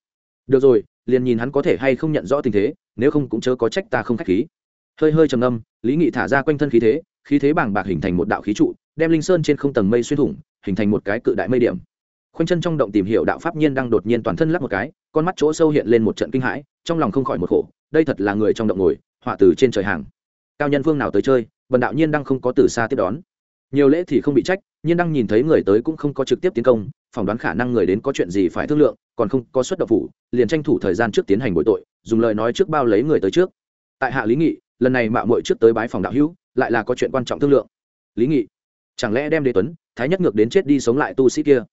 Được rồi, liền nhìn hắn có thể hay không nhận rõ tình thế, nếu không cũng chớ có trách ta không khách khí hơi hơi trầm âm lý nghị thả ra quanh thân khí thế khí thế bàng bạc hình thành một đạo khí trụ, đem linh sơn trên không tầng mây xuyên thủng, hình thành một cái cự đại mây điểm. Khoanh chân trong động tìm hiểu đạo pháp nhiên đang đột nhiên toàn thân lắc một cái, con mắt chỗ sâu hiện lên một trận kinh hãi, trong lòng không khỏi một khổ, đây thật là người trong động ngồi, họa từ trên trời hàng. Cao nhân phương nào tới chơi vần đạo nhiên đang không có từ xa tiếp đón. Nhiều lễ thì không bị trách, nhiên đang nhìn thấy người tới cũng không có trực tiếp tiến công, phỏng đoán khả năng người đến có chuyện gì phải thương lượng, còn không có xuất độc phủ, liền tranh thủ thời gian trước tiến hành bội tội, dùng lời nói trước bao lấy người tới trước. Tại hạ lý nghị lần này mạo muội trước tới bái phòng đạo hữu, lại là có chuyện quan trọng thương lượng. Lý nghị, chẳng lẽ đem đế tuấn, thái nhất ngược đến chết đi sống lại tu sĩ kia?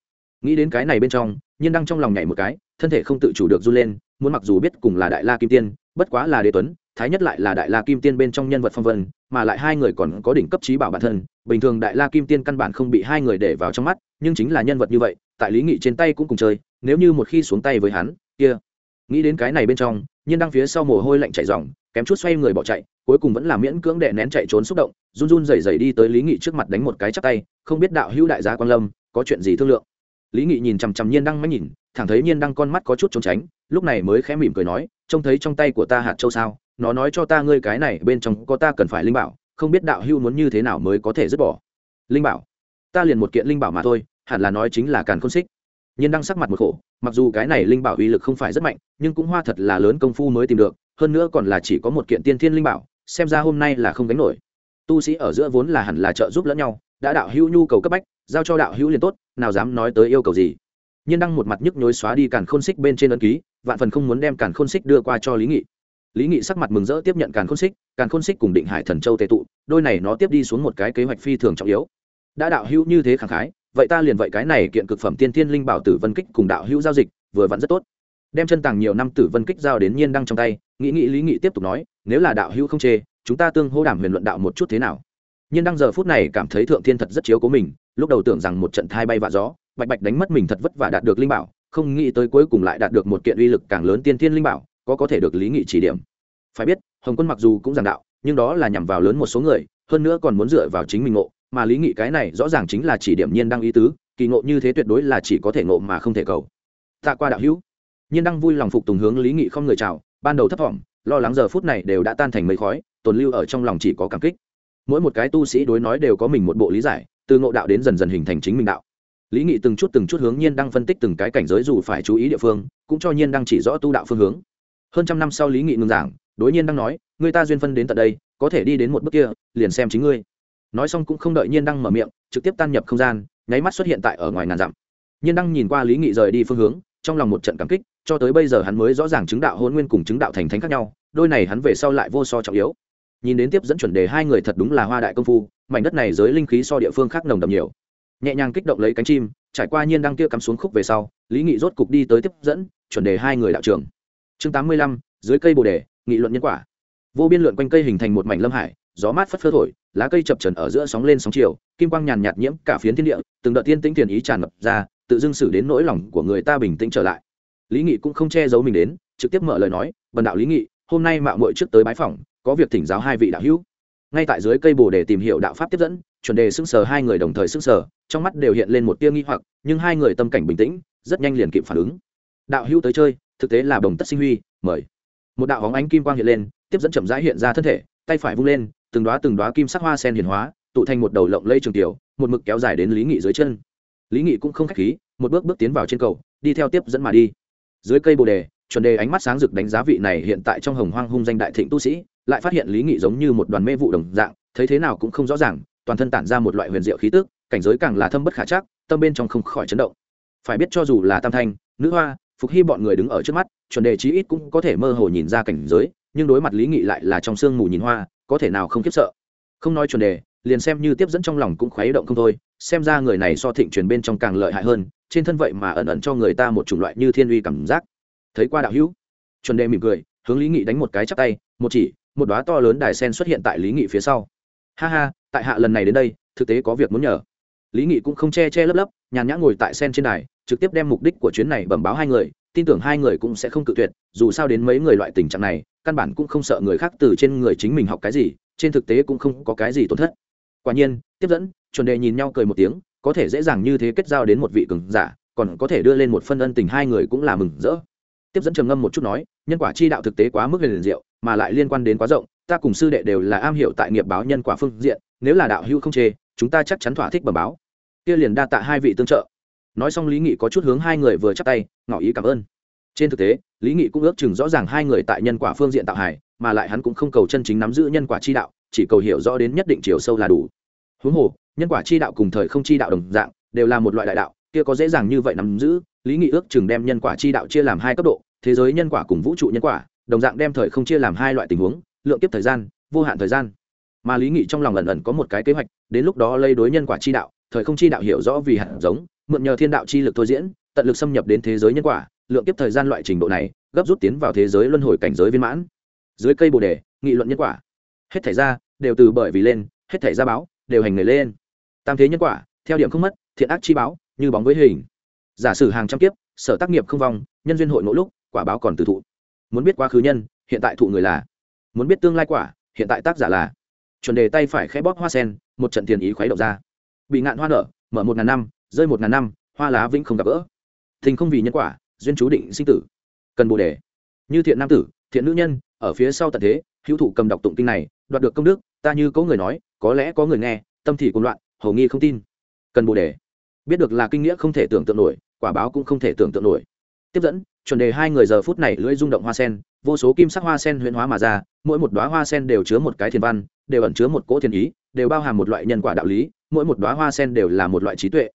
Nghĩ đến cái này bên trong, nhiên đang trong lòng nhảy một cái, thân thể không tự chủ được run lên, muốn mặc dù biết cùng là đại la kim tiên, bất quá là đế tuấn, thái nhất lại là đại la kim tiên bên trong nhân vật phong vân, mà lại hai người còn có đỉnh cấp trí bảo bản thân, bình thường đại la kim tiên căn bản không bị hai người để vào trong mắt, nhưng chính là nhân vật như vậy, tại lý nghị trên tay cũng cùng chơi, nếu như một khi xuống tay với hắn, kia. Nghĩ đến cái này bên trong, nhiên đang phía sau mồ hôi lạnh chạy dòng kém chút xoay người bỏ chạy cuối cùng vẫn là miễn cưỡng đệ nén chạy trốn xúc động, run run rẩy rẩy đi tới lý nghị trước mặt đánh một cái chắp tay, không biết đạo hữu đại gia quan lâm, có chuyện gì thương lượng? Lý nghị nhìn chằm chằm nhiên đăng mắt nhìn, thẳng thấy nhiên đăng con mắt có chút trốn tránh, lúc này mới khẽ mỉm cười nói, trông thấy trong tay của ta hạt châu sao, nó nói cho ta ngươi cái này bên trong có ta cần phải linh bảo, không biết đạo hữu muốn như thế nào mới có thể dứt bỏ. Linh bảo? Ta liền một kiện linh bảo mà thôi, hẳn là nói chính là càn khôn xích. Nhiên đăng sắc mặt một khổ, mặc dù cái này linh bảo uy lực không phải rất mạnh, nhưng cũng hoa thật là lớn công phu mới tìm được, hơn nữa còn là chỉ có một kiện tiên thiên linh bảo xem ra hôm nay là không gánh nổi. Tu sĩ ở giữa vốn là hẳn là trợ giúp lẫn nhau, đã đạo hữu nhu cầu cấp bách, giao cho đạo hữu liền tốt, nào dám nói tới yêu cầu gì. Nhiên đăng một mặt nhức nhối xóa đi càn khôn xích bên trên ấn ký, vạn phần không muốn đem càn khôn xích đưa qua cho lý nghị. Lý nghị sắc mặt mừng rỡ tiếp nhận càn khôn xích, càn khôn xích cùng định hải thần châu tệ tụ, đôi này nó tiếp đi xuống một cái kế hoạch phi thường trọng yếu. Đã đạo hữu như thế khẳng khái, vậy ta liền vậy cái này kiện cực phẩm tiên thiên linh bảo tử vân kích cùng đạo hữu giao dịch, vừa vặn rất tốt đem chân tàng nhiều năm tử vân kích giao đến nhiên đăng trong tay, nghĩ nghĩ lý nghị tiếp tục nói, nếu là đạo hữu không chê, chúng ta tương hô đảm huyền luận đạo một chút thế nào? Nhiên đăng giờ phút này cảm thấy thượng thiên thật rất chiếu cố mình, lúc đầu tưởng rằng một trận thai bay vạ gió, bạch bạch đánh mất mình thật vất vả đạt được linh bảo, không nghĩ tới cuối cùng lại đạt được một kiện uy lực càng lớn tiên thiên linh bảo, có có thể được lý nghị chỉ điểm. Phải biết, hồng quân mặc dù cũng giảng đạo, nhưng đó là nhằm vào lớn một số người, hơn nữa còn muốn dựa vào chính mình ngộ, mà lý nghị cái này rõ ràng chính là chỉ điểm nhiên đăng ý tứ, kỳ ngộ như thế tuyệt đối là chỉ có thể ngộ mà không thể cầu. Tạ qua đạo hữu nhiên đăng vui lòng phục tùng hướng lý nghị không người chào, ban đầu thấp thỏm lo lắng giờ phút này đều đã tan thành mấy khói, tồn lưu ở trong lòng chỉ có cảm kích. Mỗi một cái tu sĩ đối nói đều có mình một bộ lý giải, từ ngộ đạo đến dần dần hình thành chính mình đạo. Lý nghị từng chút từng chút hướng nhiên đang phân tích từng cái cảnh giới dù phải chú ý địa phương, cũng cho nhiên đang chỉ rõ tu đạo phương hướng. Hơn trăm năm sau lý nghị ngừng giảng, đối nhiên đang nói người ta duyên phân đến tận đây, có thể đi đến một bước kia, liền xem chính ngươi. Nói xong cũng không đợi nhiên đăng mở miệng, trực tiếp tan nhập không gian, nháy mắt xuất hiện tại ở ngoài ngàn dặm. Nhiên đăng nhìn qua lý nghị rời đi phương hướng, trong lòng một trận cảm kích cho tới bây giờ hắn mới rõ ràng chứng đạo hôn nguyên cùng chứng đạo thành thánh khác nhau, đôi này hắn về sau lại vô so trọng yếu. Nhìn đến tiếp dẫn chuẩn đề hai người thật đúng là hoa đại công phu, mảnh đất này giới linh khí so địa phương khác nồng đậm nhiều. Nhẹ nhàng kích động lấy cánh chim, trải qua nhiên đăng kia cắm xuống khúc về sau, lý nghị rốt cục đi tới tiếp dẫn, chuẩn đề hai người đạo trưởng. Chương tám mươi lăm, dưới cây bồ đề, nghị luận nhân quả. Vô biên lượn quanh cây hình thành một mảnh lâm hải, gió mát phất phơ thổi, lá cây chập trần ở giữa sóng lên sóng chiều, kim quang nhàn nhạt nhiễm cả phiến thiên địa, từng đợt tiên tĩnh tiền ý tràn ngập ra, tự dưng xử đến nỗi lòng của người ta bình tĩnh trở lại lý nghị cũng không che giấu mình đến, trực tiếp mở lời nói, bần đạo lý nghị, hôm nay mạo muội trước tới bái phỏng, có việc thỉnh giáo hai vị đạo hữu. Ngay tại dưới cây bồ để tìm hiểu đạo pháp tiếp dẫn, chuẩn đề xưng sờ, hai người đồng thời xưng sờ, trong mắt đều hiện lên một tia nghi hoặc, nhưng hai người tâm cảnh bình tĩnh, rất nhanh liền kịp phản ứng. Đạo hữu tới chơi, thực tế là đồng tất sinh huy, mời. Một đạo hóng ánh kim quang hiện lên, tiếp dẫn chậm rãi hiện ra thân thể, tay phải vung lên, từng đoá từng đoá kim sắc hoa sen hiền hóa, tụ thành một đầu lộng lây trường tiểu, một mực kéo dài đến lý nghị dưới chân. Lý nghị cũng không khách khí, một bước bước tiến vào trên cầu, đi theo tiếp dẫn mà đi dưới cây bồ đề, chuẩn đề ánh mắt sáng rực đánh giá vị này hiện tại trong hồng hoang hung danh đại thịnh tu sĩ, lại phát hiện lý nghị giống như một đoàn mê vụ đồng dạng, thấy thế nào cũng không rõ ràng, toàn thân tản ra một loại huyền diệu khí tức, cảnh giới càng là thâm bất khả chắc, tâm bên trong không khỏi chấn động. Phải biết cho dù là tam thanh, nữ hoa, phục hy bọn người đứng ở trước mắt, chuẩn đề chí ít cũng có thể mơ hồ nhìn ra cảnh giới, nhưng đối mặt lý nghị lại là trong sương mù nhìn hoa, có thể nào không khiếp sợ. Không nói chuẩn đề, liền xem như tiếp dẫn trong lòng cũng khuấy động không thôi xem ra người này so thịnh truyền bên trong càng lợi hại hơn, trên thân vậy mà ẩn ẩn cho người ta một chủng loại như thiên uy cảm giác. Thấy qua đạo hữu, chuẩn đề mỉm cười, hướng lý nghị đánh một cái chắp tay, một chỉ, một đoá to lớn đài sen xuất hiện tại lý nghị phía sau. Ha ha, tại hạ lần này đến đây, thực tế có việc muốn nhờ. Lý nghị cũng không che che lấp lấp, nhàn nhã ngồi tại sen trên đài, trực tiếp đem mục đích của chuyến này bẩm báo hai người, tin tưởng hai người cũng sẽ không cự tuyệt, dù sao đến mấy người loại tình trạng này, căn bản cũng không sợ người khác từ trên người chính mình học cái gì, trên thực tế cũng không có cái gì tổn thất quả nhiên, tiếp dẫn, chuẩn đề nhìn nhau cười một tiếng, có thể dễ dàng như thế kết giao đến một vị cường giả, còn có thể đưa lên một phân ân tình hai người cũng là mừng rỡ. Tiếp dẫn trầm ngâm một chút nói, nhân quả chi đạo thực tế quá mức liền diệu, mà lại liên quan đến quá rộng, ta cùng sư đệ đều là am hiểu tại nghiệp báo nhân quả phương diện, nếu là đạo hữu không chê, chúng ta chắc chắn thỏa thích bẩm báo. Kia liền đa tạ hai vị tương trợ. Nói xong lý nghị có chút hướng hai người vừa chắc tay, ngỏ ý cảm ơn. Trên thực tế, lý nghị cũng ước chừng rõ ràng hai người tại nhân quả phương diện tạo hài, mà lại hắn cũng không cầu chân chính nắm giữ nhân quả chi đạo, chỉ cầu hiểu rõ đến nhất định chiều sâu là đủ huống hồ, nhân quả chi đạo cùng thời không chi đạo đồng dạng, đều là một loại đại đạo, kia có dễ dàng như vậy nắm giữ, lý nghị ước chừng đem nhân quả chi đạo chia làm hai cấp độ, thế giới nhân quả cùng vũ trụ nhân quả, đồng dạng đem thời không chia làm hai loại tình huống, lượng kiếp thời gian, vô hạn thời gian. Mà lý nghị trong lòng ẩn ẩn có một cái kế hoạch, đến lúc đó lây đối nhân quả chi đạo, thời không chi đạo hiểu rõ vì hạt giống, mượn nhờ thiên đạo chi lực thôi diễn, tận lực xâm nhập đến thế giới nhân quả, lượng kiếp thời gian loại trình độ này, gấp rút tiến vào thế giới luân hồi cảnh giới viên mãn. Dưới cây bồ đề, nghị luận nhân quả. Hết thảy ra, đều từ bởi vì lên, hết thảy ra báo đều hành người lên. Tam thế nhân quả, theo điểm không mất, thiện ác chi báo, như bóng với hình. Giả sử hàng trăm kiếp, sở tác nghiệp không vong, nhân duyên hội mỗi lúc, quả báo còn từ thụ. Muốn biết quá khứ nhân, hiện tại thụ người là. Muốn biết tương lai quả, hiện tại tác giả là. Chuẩn đề tay phải khẽ bóp hoa sen, một trận tiền ý khuấy động ra. Bị ngạn hoa nở, mở một ngàn năm, rơi một ngàn năm, hoa lá vĩnh không gặp gỡ. Thình không vì nhân quả, duyên chú định sinh tử. Cần bồ đề. Như thiện nam tử, thiện nữ nhân, ở phía sau tận thế, hữu thụ cầm đọc tụng kinh này, đoạt được công đức, ta như có người nói có lẽ có người nghe, tâm thì cũng loạn, hầu nghi không tin. Cần bồ đề. Biết được là kinh nghĩa không thể tưởng tượng nổi, quả báo cũng không thể tưởng tượng nổi. Tiếp dẫn, chuẩn đề hai người giờ phút này lưỡi rung động hoa sen, vô số kim sắc hoa sen huyễn hóa mà ra, mỗi một đoá hoa sen đều chứa một cái thiền văn, đều ẩn chứa một cỗ thiền ý, đều bao hàm một loại nhân quả đạo lý, mỗi một đoá hoa sen đều là một loại trí tuệ.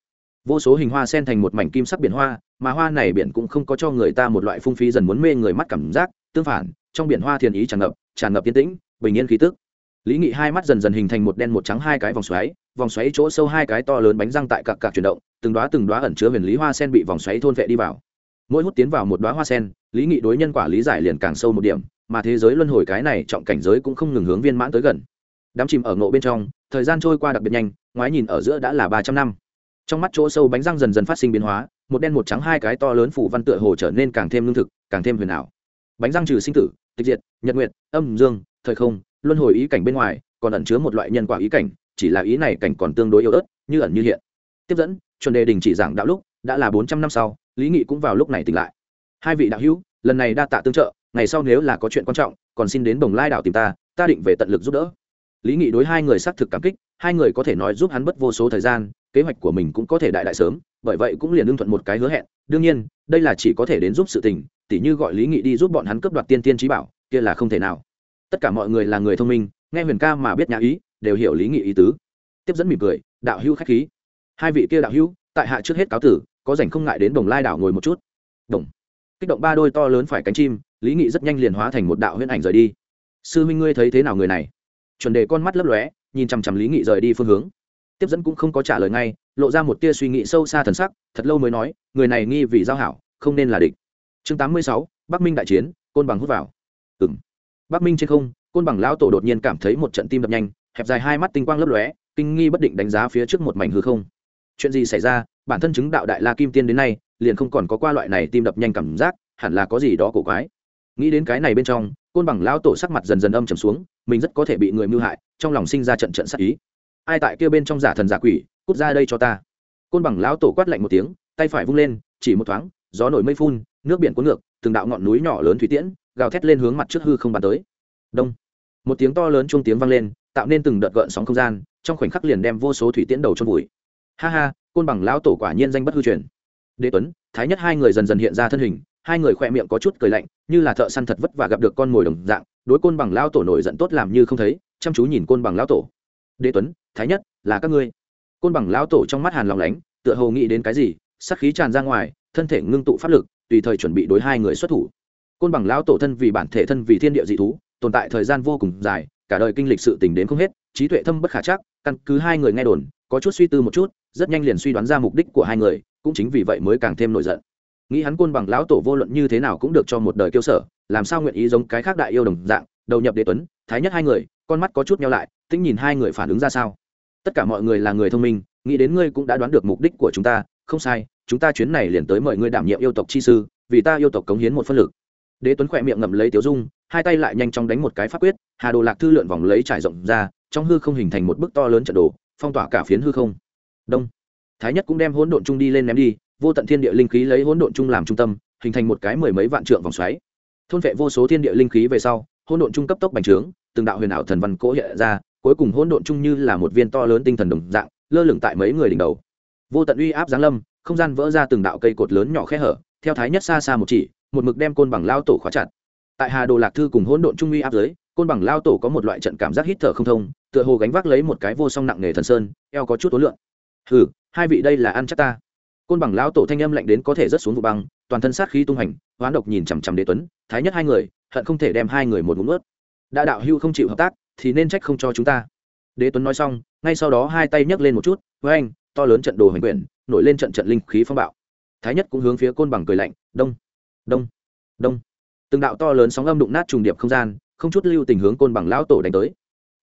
Vô số hình hoa sen thành một mảnh kim sắc biển hoa, mà hoa này biển cũng không có cho người ta một loại phung phí dần muốn mê người mắt cảm giác, tương phản, trong biển hoa thiền ý tràn ngập tràn ngập yên tĩnh, bình yên khí tức lý nghị hai mắt dần dần hình thành một đen một trắng hai cái vòng xoáy vòng xoáy chỗ sâu hai cái to lớn bánh răng tại cặp cặp chuyển động, từng đoá từng đoá ẩn chứa huyền lý hoa sen bị vòng xoáy thôn vệ đi vào. Mỗi hút tiến vào một đoá hoa sen, lý nghị đối nhân quả lý giải liền càng sâu một điểm, mà thế giới luân hồi cái này trọng cảnh giới cũng không ngừng hướng viên mãn tới gần. Đám chìm ở ngộ bên trong, thời gian trôi qua đặc biệt nhanh, ngoái nhìn ở giữa đã là ba trăm năm. Trong mắt chỗ sâu bánh răng dần dần phát sinh biến hóa, một đen một trắng hai cái to lớn phủ văn tựa hồ trở nên càng thêm lương thực, càng thêm huyền ảo. Bánh răng trừ sinh tử, tịch diệt, nhật nguyệt, âm dương, thời không luân hồi ý cảnh bên ngoài, còn ẩn chứa một loại nhân quả ý cảnh, chỉ là ý này cảnh còn tương đối yếu ớt, như ẩn như hiện. Tiếp dẫn, chuẩn đề đình chỉ giảng đạo lúc, đã là bốn trăm năm sau, lý nghị cũng vào lúc này tỉnh lại. Hai vị đạo hữu, lần này đa tạ tương trợ, ngày sau nếu là có chuyện quan trọng, còn xin đến bồng lai đảo tìm ta ta định về tận lực giúp đỡ. Lý nghị đối hai người xác thực cảm kích, hai người có thể nói giúp hắn bất vô số thời gian, kế hoạch của mình cũng có thể đại đại sớm, bởi vậy cũng liền ưng thuận một cái hứa hẹn. Đương nhiên, đây là chỉ có thể đến giúp sự tình, tỉ như gọi lý nghị đi giúp bọn hắn cướp đoạt tiên tiên trí bảo, kia là không thể nào tất cả mọi người là người thông minh, nghe huyền ca mà biết nhà ý, đều hiểu lý nghị ý tứ. Tiếp dẫn mỉm cười, đạo hữu khách khí. Hai vị kia đạo hữu, tại hạ trước hết cáo tử, có rảnh không ngại đến đồng lai đảo ngồi một chút? Đồng. Kích động ba đôi to lớn phải cánh chim, lý nghị rất nhanh liền hóa thành một đạo huyễn ảnh rời đi. Sư minh ngươi thấy thế nào người này? Chuẩn đề con mắt lấp lóe, nhìn chằm chằm lý nghị rời đi phương hướng. Tiếp dẫn cũng không có trả lời ngay, lộ ra một tia suy nghĩ sâu xa thần sắc, thật lâu mới nói, người này nghi vì giao hảo, không nên là địch. Chương tám mươi sáu, bắc minh đại chiến, côn bằng hút vào. Ừng bắc minh trên không, côn bằng lão tổ đột nhiên cảm thấy một trận tim đập nhanh, hẹp dài hai mắt tinh quang lấp lóe, kinh nghi bất định đánh giá phía trước một mảnh hư không. Chuyện gì xảy ra? Bản thân chứng đạo đại la kim tiên đến nay, liền không còn có qua loại này tim đập nhanh cảm giác, hẳn là có gì đó cổ quái. Nghĩ đến cái này bên trong, côn bằng lão tổ sắc mặt dần dần âm trầm xuống, mình rất có thể bị người mưu hại, trong lòng sinh ra trận trận sắc ý. Ai tại kia bên trong giả thần giả quỷ, cút ra đây cho ta. Côn bằng lão tổ quát lạnh một tiếng, tay phải vung lên, chỉ một thoáng, gió nổi mây phun, nước biển cuốn ngược, từng đạo ngọn núi nhỏ lớn thủy tiễn gào thét lên hướng mặt trước hư không bắn tới. Đông. Một tiếng to lớn chuông tiếng vang lên, tạo nên từng đợt gợn sóng không gian, trong khoảnh khắc liền đem vô số thủy tiễn đầu trong bụi ha ha, côn bằng lão tổ quả nhiên danh bất hư truyền. Đế tuấn, thái nhất hai người dần dần hiện ra thân hình, hai người khỏe miệng có chút cười lạnh, như là thợ săn thật vất và gặp được con mồi đồng dạng, đối côn bằng lão tổ nổi giận tốt làm như không thấy, chăm chú nhìn côn bằng lão tổ. Đế tuấn, thái nhất, là các ngươi. Côn bằng lão tổ trong mắt hàn lòng lánh, tựa hồ nghĩ đến cái gì sắc khí tràn ra ngoài, thân thể ngưng tụ pháp lực, tùy thời chuẩn bị đối hai người xuất thủ côn bằng lão tổ thân vì bản thể thân vì thiên địa dị thú, tồn tại thời gian vô cùng dài, cả đời kinh lịch sự tình đến không hết, trí tuệ thâm bất khả chắc, căn cứ hai người nghe đồn, có chút suy tư một chút, rất nhanh liền suy đoán ra mục đích của hai người, cũng chính vì vậy mới càng thêm nổi giận. Nghĩ hắn côn bằng lão tổ vô luận như thế nào cũng được cho một đời kiêu sở, làm sao nguyện ý giống cái khác đại yêu đồng dạng, đầu nhập đế tuấn, thái nhất hai người, con mắt có chút nhau lại, tính nhìn hai người phản ứng ra sao. Tất cả mọi người là người thông minh, nghĩ đến ngươi cũng đã đoán được mục đích của chúng ta, không sai, chúng ta chuyến này liền tới mời ngươi đảm nhiệm yêu tộc chi sư, vì ta yêu tộc cống hiến một phân lực đế tuấn khỏe miệng ngậm lấy tiếu dung, hai tay lại nhanh chóng đánh một cái pháp quyết, hà đồ lạc thư lượn vòng lấy trải rộng ra, trong hư không hình thành một bức to lớn trận đồ, phong tỏa cả phiến hư không. Đông. Thái nhất cũng đem hỗn độn Trung đi lên ném đi, vô tận thiên địa linh khí lấy hỗn độn Trung làm trung tâm, hình thành một cái mười mấy vạn trượng vòng xoáy. Thôn vệ vô số thiên địa linh khí về sau, hỗn độn Trung cấp tốc bành trướng, từng đạo huyền ảo thần văn cố hiện ra, cuối cùng hỗn độn Trung như là một viên to lớn tinh thần đồng dạng, lơ lửng tại mấy người đỉnh đầu. Vô tận uy áp giáng lâm, không gian vỡ ra từng đạo cây cột lớn nhỏ khe hở, theo thái nhất xa xa một chỉ một mực đem côn bằng lao tổ khóa chặt. Tại hà đồ lạc thư cùng hỗn độn trung uy áp giới, côn bằng lao tổ có một loại trận cảm giác hít thở không thông, tựa hồ gánh vác lấy một cái vô song nặng nghề thần sơn, eo có chút tối lượng ừ hai vị đây là ăn chắc ta. Côn bằng lao tổ thanh âm lạnh đến có thể rớt xuống vụ băng, toàn thân sát khí tung hành, hoán độc nhìn chằm chằm đế tuấn, thái nhất hai người, hận không thể đem hai người một ngụm ướt đã đạo hưu không chịu hợp tác, thì nên trách không cho chúng ta. Đế tuấn nói xong, ngay sau đó hai tay nhấc lên một chút, với anh, to lớn trận đồ hành quyển, nổi lên trận trận linh khí phong bạo. Thái nhất cũng hướng phía côn bằng cười lạnh, đông đông. Đông. Từng đạo to lớn sóng âm đụng nát trùng điệp không gian, không chút lưu tình hướng côn bằng lão tổ đánh tới.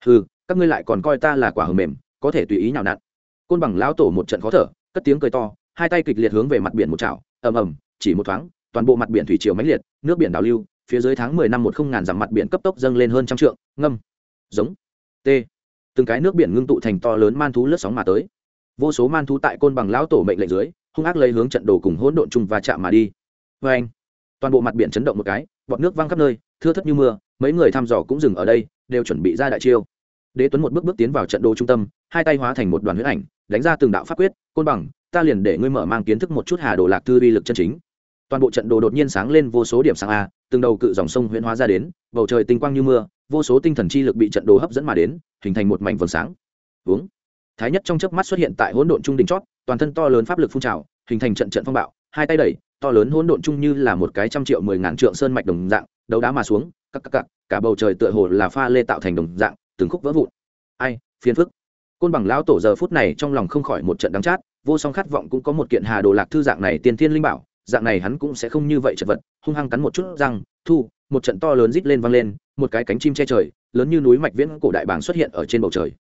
Hừ, các ngươi lại còn coi ta là quả hờ mềm, có thể tùy ý nhào nặn. Côn bằng lão tổ một trận khó thở, cất tiếng cười to, hai tay kịch liệt hướng về mặt biển một chảo, ầm ầm, chỉ một thoáng, toàn bộ mặt biển thủy triều mãnh liệt, nước biển đảo lưu, phía dưới tháng mười năm một không ngàn dặm mặt biển cấp tốc dâng lên hơn trăm trượng, ngâm, giống t từng cái nước biển ngưng tụ thành to lớn man thú lướt sóng mà tới. Vô số man thú tại côn bằng lão tổ mệnh lệnh dưới, hung ác lấy hướng trận đồ cùng hỗn độn chung và chạm mà đi. Vê anh toàn bộ mặt biển chấn động một cái, bọt nước văng khắp nơi, thưa thất như mưa, mấy người thăm dò cũng dừng ở đây, đều chuẩn bị ra đại chiêu. Đế tuấn một bước bước tiến vào trận đồ trung tâm, hai tay hóa thành một đoàn huyết ảnh, đánh ra từng đạo pháp quyết, côn bằng, ta liền để ngươi mở mang kiến thức một chút hà đồ lạc thư vi lực chân chính. Toàn bộ trận đồ đột nhiên sáng lên vô số điểm sáng a, từng đầu cự dòng sông huyễn hóa ra đến, bầu trời tinh quang như mưa, vô số tinh thần chi lực bị trận đồ hấp dẫn mà đến, hình thành một mảnh vầng sáng. Uống thái nhất trong chớp mắt xuất hiện tại hỗn độn trung đỉnh chót, toàn thân to lớn pháp lực phun trào, hình thành trận trận phong bạo, hai tay đẩy to lớn hỗn độn chung như là một cái trăm triệu, mười ngàn trượng sơn mạch đồng dạng, đấu đá mà xuống cắc cắc cắc cả bầu trời tựa hồ là pha lê tạo thành đồng dạng, từng khúc vỡ vụn. Ai, phiền phức. Côn bằng lão tổ giờ phút này trong lòng không khỏi một trận đắng chát, vô song khát vọng cũng có một kiện hà đồ lạc thư dạng này tiền thiên linh bảo, dạng này hắn cũng sẽ không như vậy chật vật, hung hăng cắn một chút răng, thu, một trận to lớn rít lên vang lên, một cái cánh chim che trời, lớn như núi mạch viễn cổ đại bàng xuất hiện ở trên bầu trời.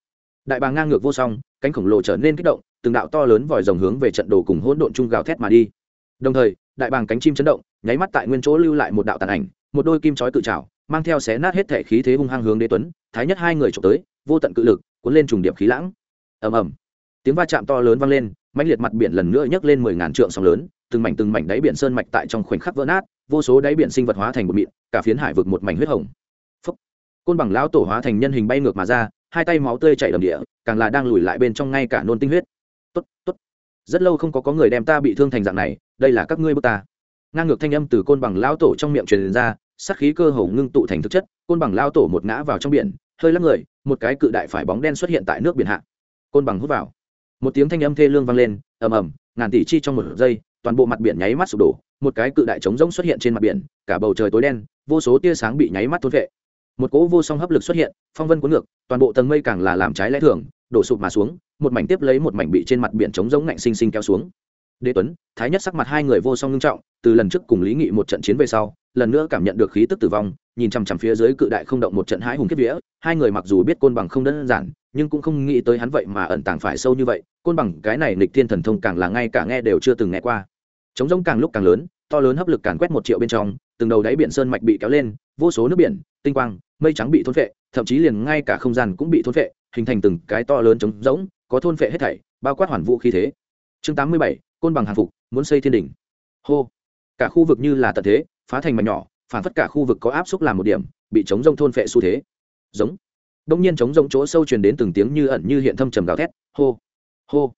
Đại bàng ngang ngược vô song, cánh khổng lồ trở nên kích động, từng đạo to lớn vòi rồng hướng về trận đồ cùng hỗn độn chung gào thét mà đi. Đồng thời đại bàng cánh chim chấn động, nháy mắt tại nguyên chỗ lưu lại một đạo tàn ảnh, một đôi kim chói cự trào mang theo xé nát hết thể khí thế hung hăng hướng đế tuấn, thái nhất hai người trộm tới, vô tận cự lực, cuốn lên trùng điệp khí lãng. Ầm ầm. Tiếng va chạm to lớn vang lên, mãnh liệt mặt biển lần nữa nhấc lên mười ngàn trượng sóng lớn, từng mảnh từng mảnh đáy biển sơn mạch tại trong khoảnh khắc vỡ nát, vô số đáy biển sinh vật hóa thành một mịn, cả phiến hải vực một mảnh huyết hồng. Phúc. côn bằng lão tổ hóa thành nhân hình bay ngược mà ra, hai tay máu tươi chảy đầm địa, càng là đang lùi lại bên trong ngay cả nôn tinh huyết. Tốt tốt rất lâu không có có người đem ta bị thương thành dạng này, đây là các ngươi bước ta. Ngang ngược thanh âm từ côn bằng lao tổ trong miệng truyền ra, sát khí cơ hồ ngưng tụ thành thực chất, côn bằng lao tổ một ngã vào trong biển, hơi lắc người, một cái cự đại phải bóng đen xuất hiện tại nước biển hạ. Côn bằng hút vào. Một tiếng thanh âm thê lương vang lên, ầm ầm, ngàn tỷ chi trong một giây, toàn bộ mặt biển nháy mắt sụp đổ, một cái cự đại trống rỗng xuất hiện trên mặt biển, cả bầu trời tối đen, vô số tia sáng bị nháy mắt thôn vệ một cỗ vô song hấp lực xuất hiện, phong vân cuốn ngược, toàn bộ tầng mây càng là làm trái lẽ thường, đổ sụp mà xuống, một mảnh tiếp lấy một mảnh bị trên mặt biển trống rỗng ngạnh sinh sinh kéo xuống. Đế tuấn, thái nhất sắc mặt hai người vô song ngưng trọng, từ lần trước cùng lý nghị một trận chiến về sau, lần nữa cảm nhận được khí tức tử vong, nhìn chằm chằm phía dưới cự đại không động một trận hãi hùng kiếp vía, hai người mặc dù biết côn bằng không đơn giản, nhưng cũng không nghĩ tới hắn vậy mà ẩn tàng phải sâu như vậy, côn bằng cái này nịch thiên thần thông càng là ngay cả nghe đều chưa từng nghe qua. Chống giống càng lúc càng lớn, to lớn hấp lực càn quét một triệu bên trong, từng đầu đáy biển sơn mạch bị kéo lên, vô số nước biển, tinh quang mây trắng bị thôn phệ, thậm chí liền ngay cả không gian cũng bị thôn phệ, hình thành từng cái to lớn trống rỗng, có thôn phệ hết thảy, bao quát hoàn vũ khí thế. Chương tám mươi bảy, côn bằng hàng phục, muốn xây thiên đỉnh. Hô. Cả khu vực như là tận thế, phá thành mảnh nhỏ, phản phất cả khu vực có áp xúc làm một điểm, bị chống rông thôn phệ xu thế. Giống. Đông nhiên chống rông chỗ sâu truyền đến từng tiếng như ẩn như hiện thâm trầm gào thét. Hô. Hô.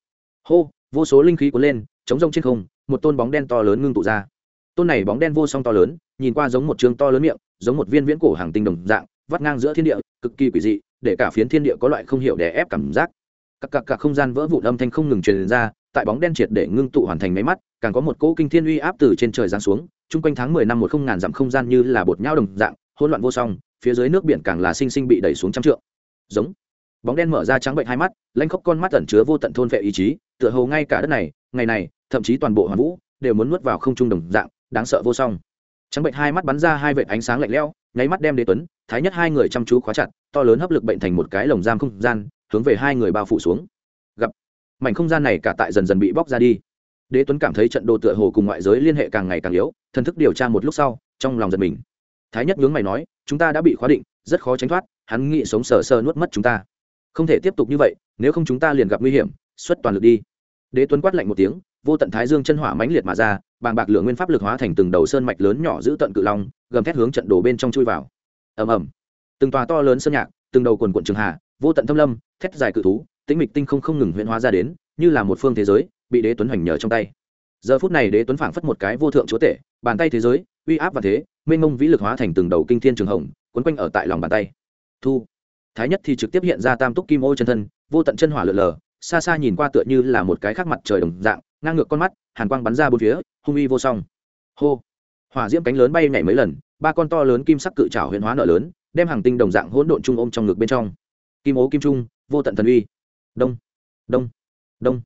Hô. Vô số linh khí cuốn lên chống rông trên không, một tôn bóng đen to lớn ngưng tụ ra. Tôn này bóng đen vô song to lớn, nhìn qua giống một trường to lớn miệng giống một viên viễn cổ hàng tinh đồng dạng, vắt ngang giữa thiên địa, cực kỳ quỷ dị, để cả phiến thiên địa có loại không hiểu đè ép cảm giác. Các cặp cặp không gian vỡ vụn âm thanh không ngừng truyền ra, tại bóng đen triệt để ngưng tụ hoàn thành máy mắt, càng có một cỗ kinh thiên uy áp từ trên trời giáng xuống, chung quanh tháng mười năm một không ngàn dặm không gian như là bột nhau đồng dạng, hỗn loạn vô song, phía dưới nước biển càng là sinh sinh bị đẩy xuống trăm trượng. Giống. Bóng đen mở ra trắng bệnh hai mắt, lanh khóc con mắt ẩn chứa vô tận thôn vệ ý chí, tựa hồ ngay cả đất này, ngày này, thậm chí toàn bộ hoàn vũ, đều muốn nuốt vào không trung đồng dạng, đáng sợ vô song trắng bệnh hai mắt bắn ra hai vệt ánh sáng lạnh lẽo, nháy mắt đem đế tuấn, thái nhất hai người chăm chú khóa chặt, to lớn hấp lực bệnh thành một cái lồng giam không gian, hướng về hai người bao phủ xuống. Gặp, mảnh không gian này cả tại dần dần bị bóc ra đi. Đế tuấn cảm thấy trận đồ tựa hồ cùng ngoại giới liên hệ càng ngày càng yếu, thần thức điều tra một lúc sau, trong lòng giật mình. Thái nhất nhướng mày nói, chúng ta đã bị khóa định, rất khó tránh thoát, hắn nghĩ sống sờ sờ nuốt mất chúng ta. Không thể tiếp tục như vậy, nếu không chúng ta liền gặp nguy hiểm, xuất toàn lực đi. Đế tuấn quát lạnh một tiếng vô tận thái dương chân hỏa mãnh liệt mà ra, bàng bạc lượng nguyên pháp lực hóa thành từng đầu sơn mạch lớn nhỏ giữ tận cự long, gầm thét hướng trận đồ bên trong chui vào. Ầm ầm. Từng tòa to lớn sơn nhạc, từng đầu quần quận trường hà vô tận thâm lâm, thét dài cự thú, tĩnh mịch tinh không không ngừng huyễn hóa ra đến, như là một phương thế giới, bị đế tuấn hoành nhờ trong tay. Giờ phút này đế tuấn phảng phất một cái vô thượng chúa tể, bàn tay thế giới, uy áp và thế, mênh mông vĩ lực hóa thành từng đầu kinh thiên trường hồng, quấn quanh ở tại lòng bàn tay. Thu. Thái nhất thì trực tiếp hiện ra tam túc kim ô chân thân, vô tận chân hỏa lượn lờ, xa xa nhìn qua tựa như là một cái khác mặt trời đồng dạng ngang ngược con mắt, hàn quang bắn ra bốn phía, hung uy vô song. Hô! Hỏa diễm cánh lớn bay nhảy mấy lần, ba con to lớn kim sắc cự trảo huyền hóa nợ lớn, đem hàng tinh đồng dạng hỗn độn trung ôm trong ngực bên trong. Kim ố kim trung, vô tận thần uy. Đông! Đông! Đông!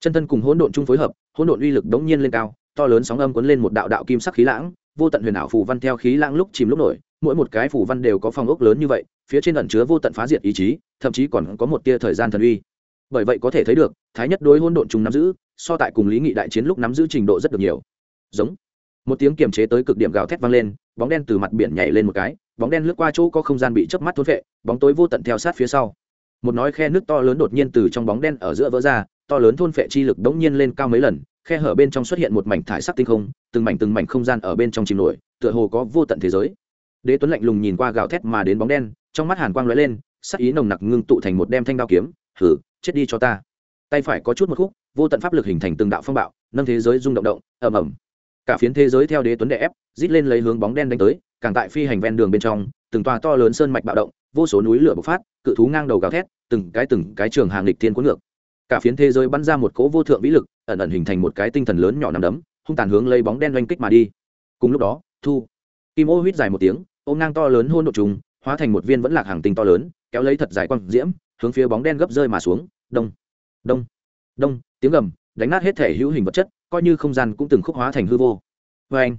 Chân thân cùng hỗn độn chung phối hợp, hỗn độn uy lực đống nhiên lên cao, to lớn sóng âm cuốn lên một đạo đạo kim sắc khí lãng, vô tận huyền ảo phù văn theo khí lãng lúc chìm lúc nổi, mỗi một cái phù văn đều có phòng ốc lớn như vậy, phía trên ẩn chứa vô tận phá diệt ý chí, thậm chí còn có một tia thời gian thần uy. Bởi vậy có thể thấy được, thái nhất đối hỗn độn chung nắm giữ so tại cùng lý nghị đại chiến lúc nắm giữ trình độ rất được nhiều. Giống. Một tiếng kiềm chế tới cực điểm gào thét vang lên, bóng đen từ mặt biển nhảy lên một cái, bóng đen lướt qua chỗ có không gian bị chớp mắt thôn vệ bóng tối vô tận theo sát phía sau. Một nói khe nước to lớn đột nhiên từ trong bóng đen ở giữa vỡ ra, to lớn thôn phệ chi lực đống nhiên lên cao mấy lần, khe hở bên trong xuất hiện một mảnh thải sắc tinh không, từng mảnh từng mảnh không gian ở bên trong chìm nổi, tựa hồ có vô tận thế giới. Đế tuấn lạnh lùng nhìn qua gào thét mà đến bóng đen, trong mắt hàn quang lóe lên, sắc ý nồng nặc ngưng tụ thành một đem thanh đao kiếm thử chết đi cho ta. Tay phải có chút một khúc vô tận pháp lực hình thành từng đạo phong bạo, nâng thế giới rung động động, ầm ầm. Cả phiến thế giới theo đế tuấn đè ép, rít lên lấy hướng bóng đen đánh tới, càng tại phi hành ven đường bên trong, từng tòa to lớn sơn mạch bạo động, vô số núi lửa bộc phát, cự thú ngang đầu gào thét, từng cái từng cái trường hàng lịch thiên cuốn ngược. Cả phiến thế giới bắn ra một cỗ vô thượng vĩ lực, ẩn ẩn hình thành một cái tinh thần lớn nhỏ nằm đấm, hung tàn hướng lấy bóng đen oanh kích mà đi. Cùng lúc đó, thu. Kim ô huýt dài một tiếng, ôm ngang to lớn hôn độ trùng, hóa thành một viên vẫn lạc hàng tinh to lớn, kéo lấy thật dài quang diễm, hướng phía bóng đen gấp rơi mà xuống. Đông. Đông. Đông tiếng gầm, đánh nát hết thể hữu hình vật chất, coi như không gian cũng từng khúc hóa thành hư vô. Vê anh,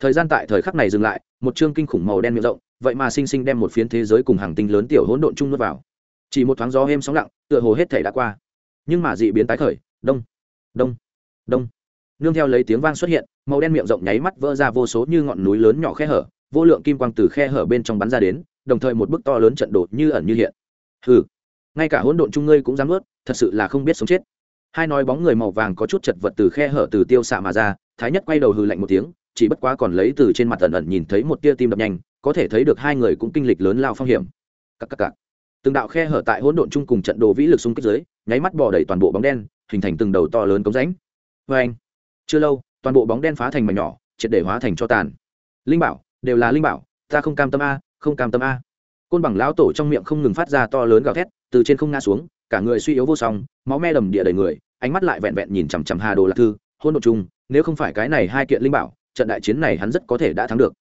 thời gian tại thời khắc này dừng lại, một chương kinh khủng màu đen miệng rộng, vậy mà sinh sinh đem một phiến thế giới cùng hàng tinh lớn tiểu hỗn độn chung nuốt vào. Chỉ một thoáng gió êm sóng lặng, tựa hồ hết thể đã qua. Nhưng mà dị biến tái khởi, đông đông đông. Nương theo lấy tiếng vang xuất hiện, màu đen miệng rộng nháy mắt vỡ ra vô số như ngọn núi lớn nhỏ khe hở, vô lượng kim quang từ khe hở bên trong bắn ra đến, đồng thời một bức to lớn trận đột như ẩn như hiện. Hừ, ngay cả hỗn độn chung ngươi cũng dám ướt thật sự là không biết sống chết hai nói bóng người màu vàng có chút chật vật từ khe hở từ tiêu xạ mà ra, thái nhất quay đầu hừ lạnh một tiếng, chỉ bất quá còn lấy từ trên mặt ẩn ẩn nhìn thấy một tia tim đập nhanh, có thể thấy được hai người cũng kinh lịch lớn lao phong hiểm. Các các các. từng đạo khe hở tại hỗn độn chung cùng trận đồ vĩ lực xung kích dưới, nháy mắt bỏ đầy toàn bộ bóng đen, hình thành từng đầu to lớn cống rãnh. Vê anh, chưa lâu, toàn bộ bóng đen phá thành mảnh nhỏ, triệt để hóa thành cho tàn. Linh bảo, đều là linh bảo, ta không cam tâm a, không cam tâm a. Côn bằng lão tổ trong miệng không ngừng phát ra to lớn gào thét, từ trên không ngã xuống cả người suy yếu vô song, máu me đầm địa đầy người, ánh mắt lại vẹn vẹn nhìn chằm chằm hà đồ lạc thư, hôn đ chung, nếu không phải cái này hai kiện linh bảo, trận đại chiến này hắn rất có thể đã thắng được.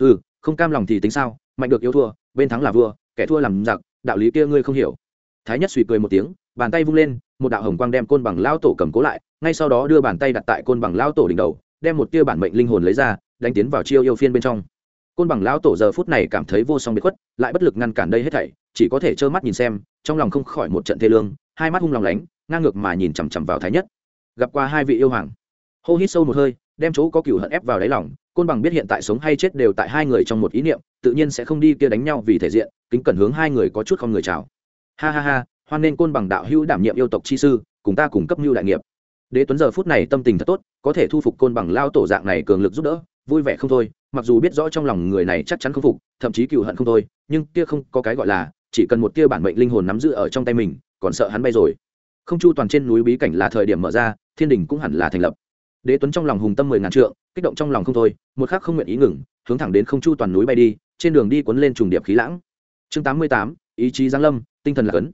Ừ không cam lòng thì tính sao, mạnh được yêu thua, bên thắng là vua, kẻ thua làm giặc, đạo lý kia ngươi không hiểu. Thái nhất suy cười một tiếng, bàn tay vung lên, một đạo hồng quang đem côn bằng lao tổ cầm cố lại, ngay sau đó đưa bàn tay đặt tại côn bằng lao tổ đỉnh đầu, đem một tia bản mệnh linh hồn lấy ra, đánh tiến vào chiêu yêu phiên bên trong. Côn bằng lão tổ giờ phút này cảm thấy vô song bị khuất, lại bất lực ngăn cản đây hết thảy, chỉ có thể trơ mắt nhìn xem trong lòng không khỏi một trận thê lương, hai mắt hung lòng lánh, ngang ngược mà nhìn chằm chằm vào thái nhất. Gặp qua hai vị yêu hoàng. Hô hít sâu một hơi, đem chỗ có cựu hận ép vào đáy lòng, côn bằng biết hiện tại sống hay chết đều tại hai người trong một ý niệm, tự nhiên sẽ không đi kia đánh nhau vì thể diện, kính cẩn hướng hai người có chút không người chào. Ha ha ha, hoan nên côn bằng đạo hữu đảm nhiệm yêu tộc chi sư, cùng ta cùng cấp mưu đại nghiệp. Đế tuấn giờ phút này tâm tình thật tốt, có thể thu phục côn bằng lao tổ dạng này cường lực giúp đỡ, vui vẻ không thôi, mặc dù biết rõ trong lòng người này chắc chắn không phục, thậm chí cựu hận không thôi, nhưng kia không có cái gọi là chỉ cần một tia bản mệnh linh hồn nắm giữ ở trong tay mình, còn sợ hắn bay rồi. Không chu toàn trên núi bí cảnh là thời điểm mở ra, thiên đình cũng hẳn là thành lập. Đế tuấn trong lòng hùng tâm mười ngàn trượng, kích động trong lòng không thôi, một khắc không nguyện ý ngừng, hướng thẳng đến không chu toàn núi bay đi, trên đường đi cuốn lên trùng điệp khí lãng. Chương tám mươi tám, ý chí giáng lâm, tinh thần là cấn.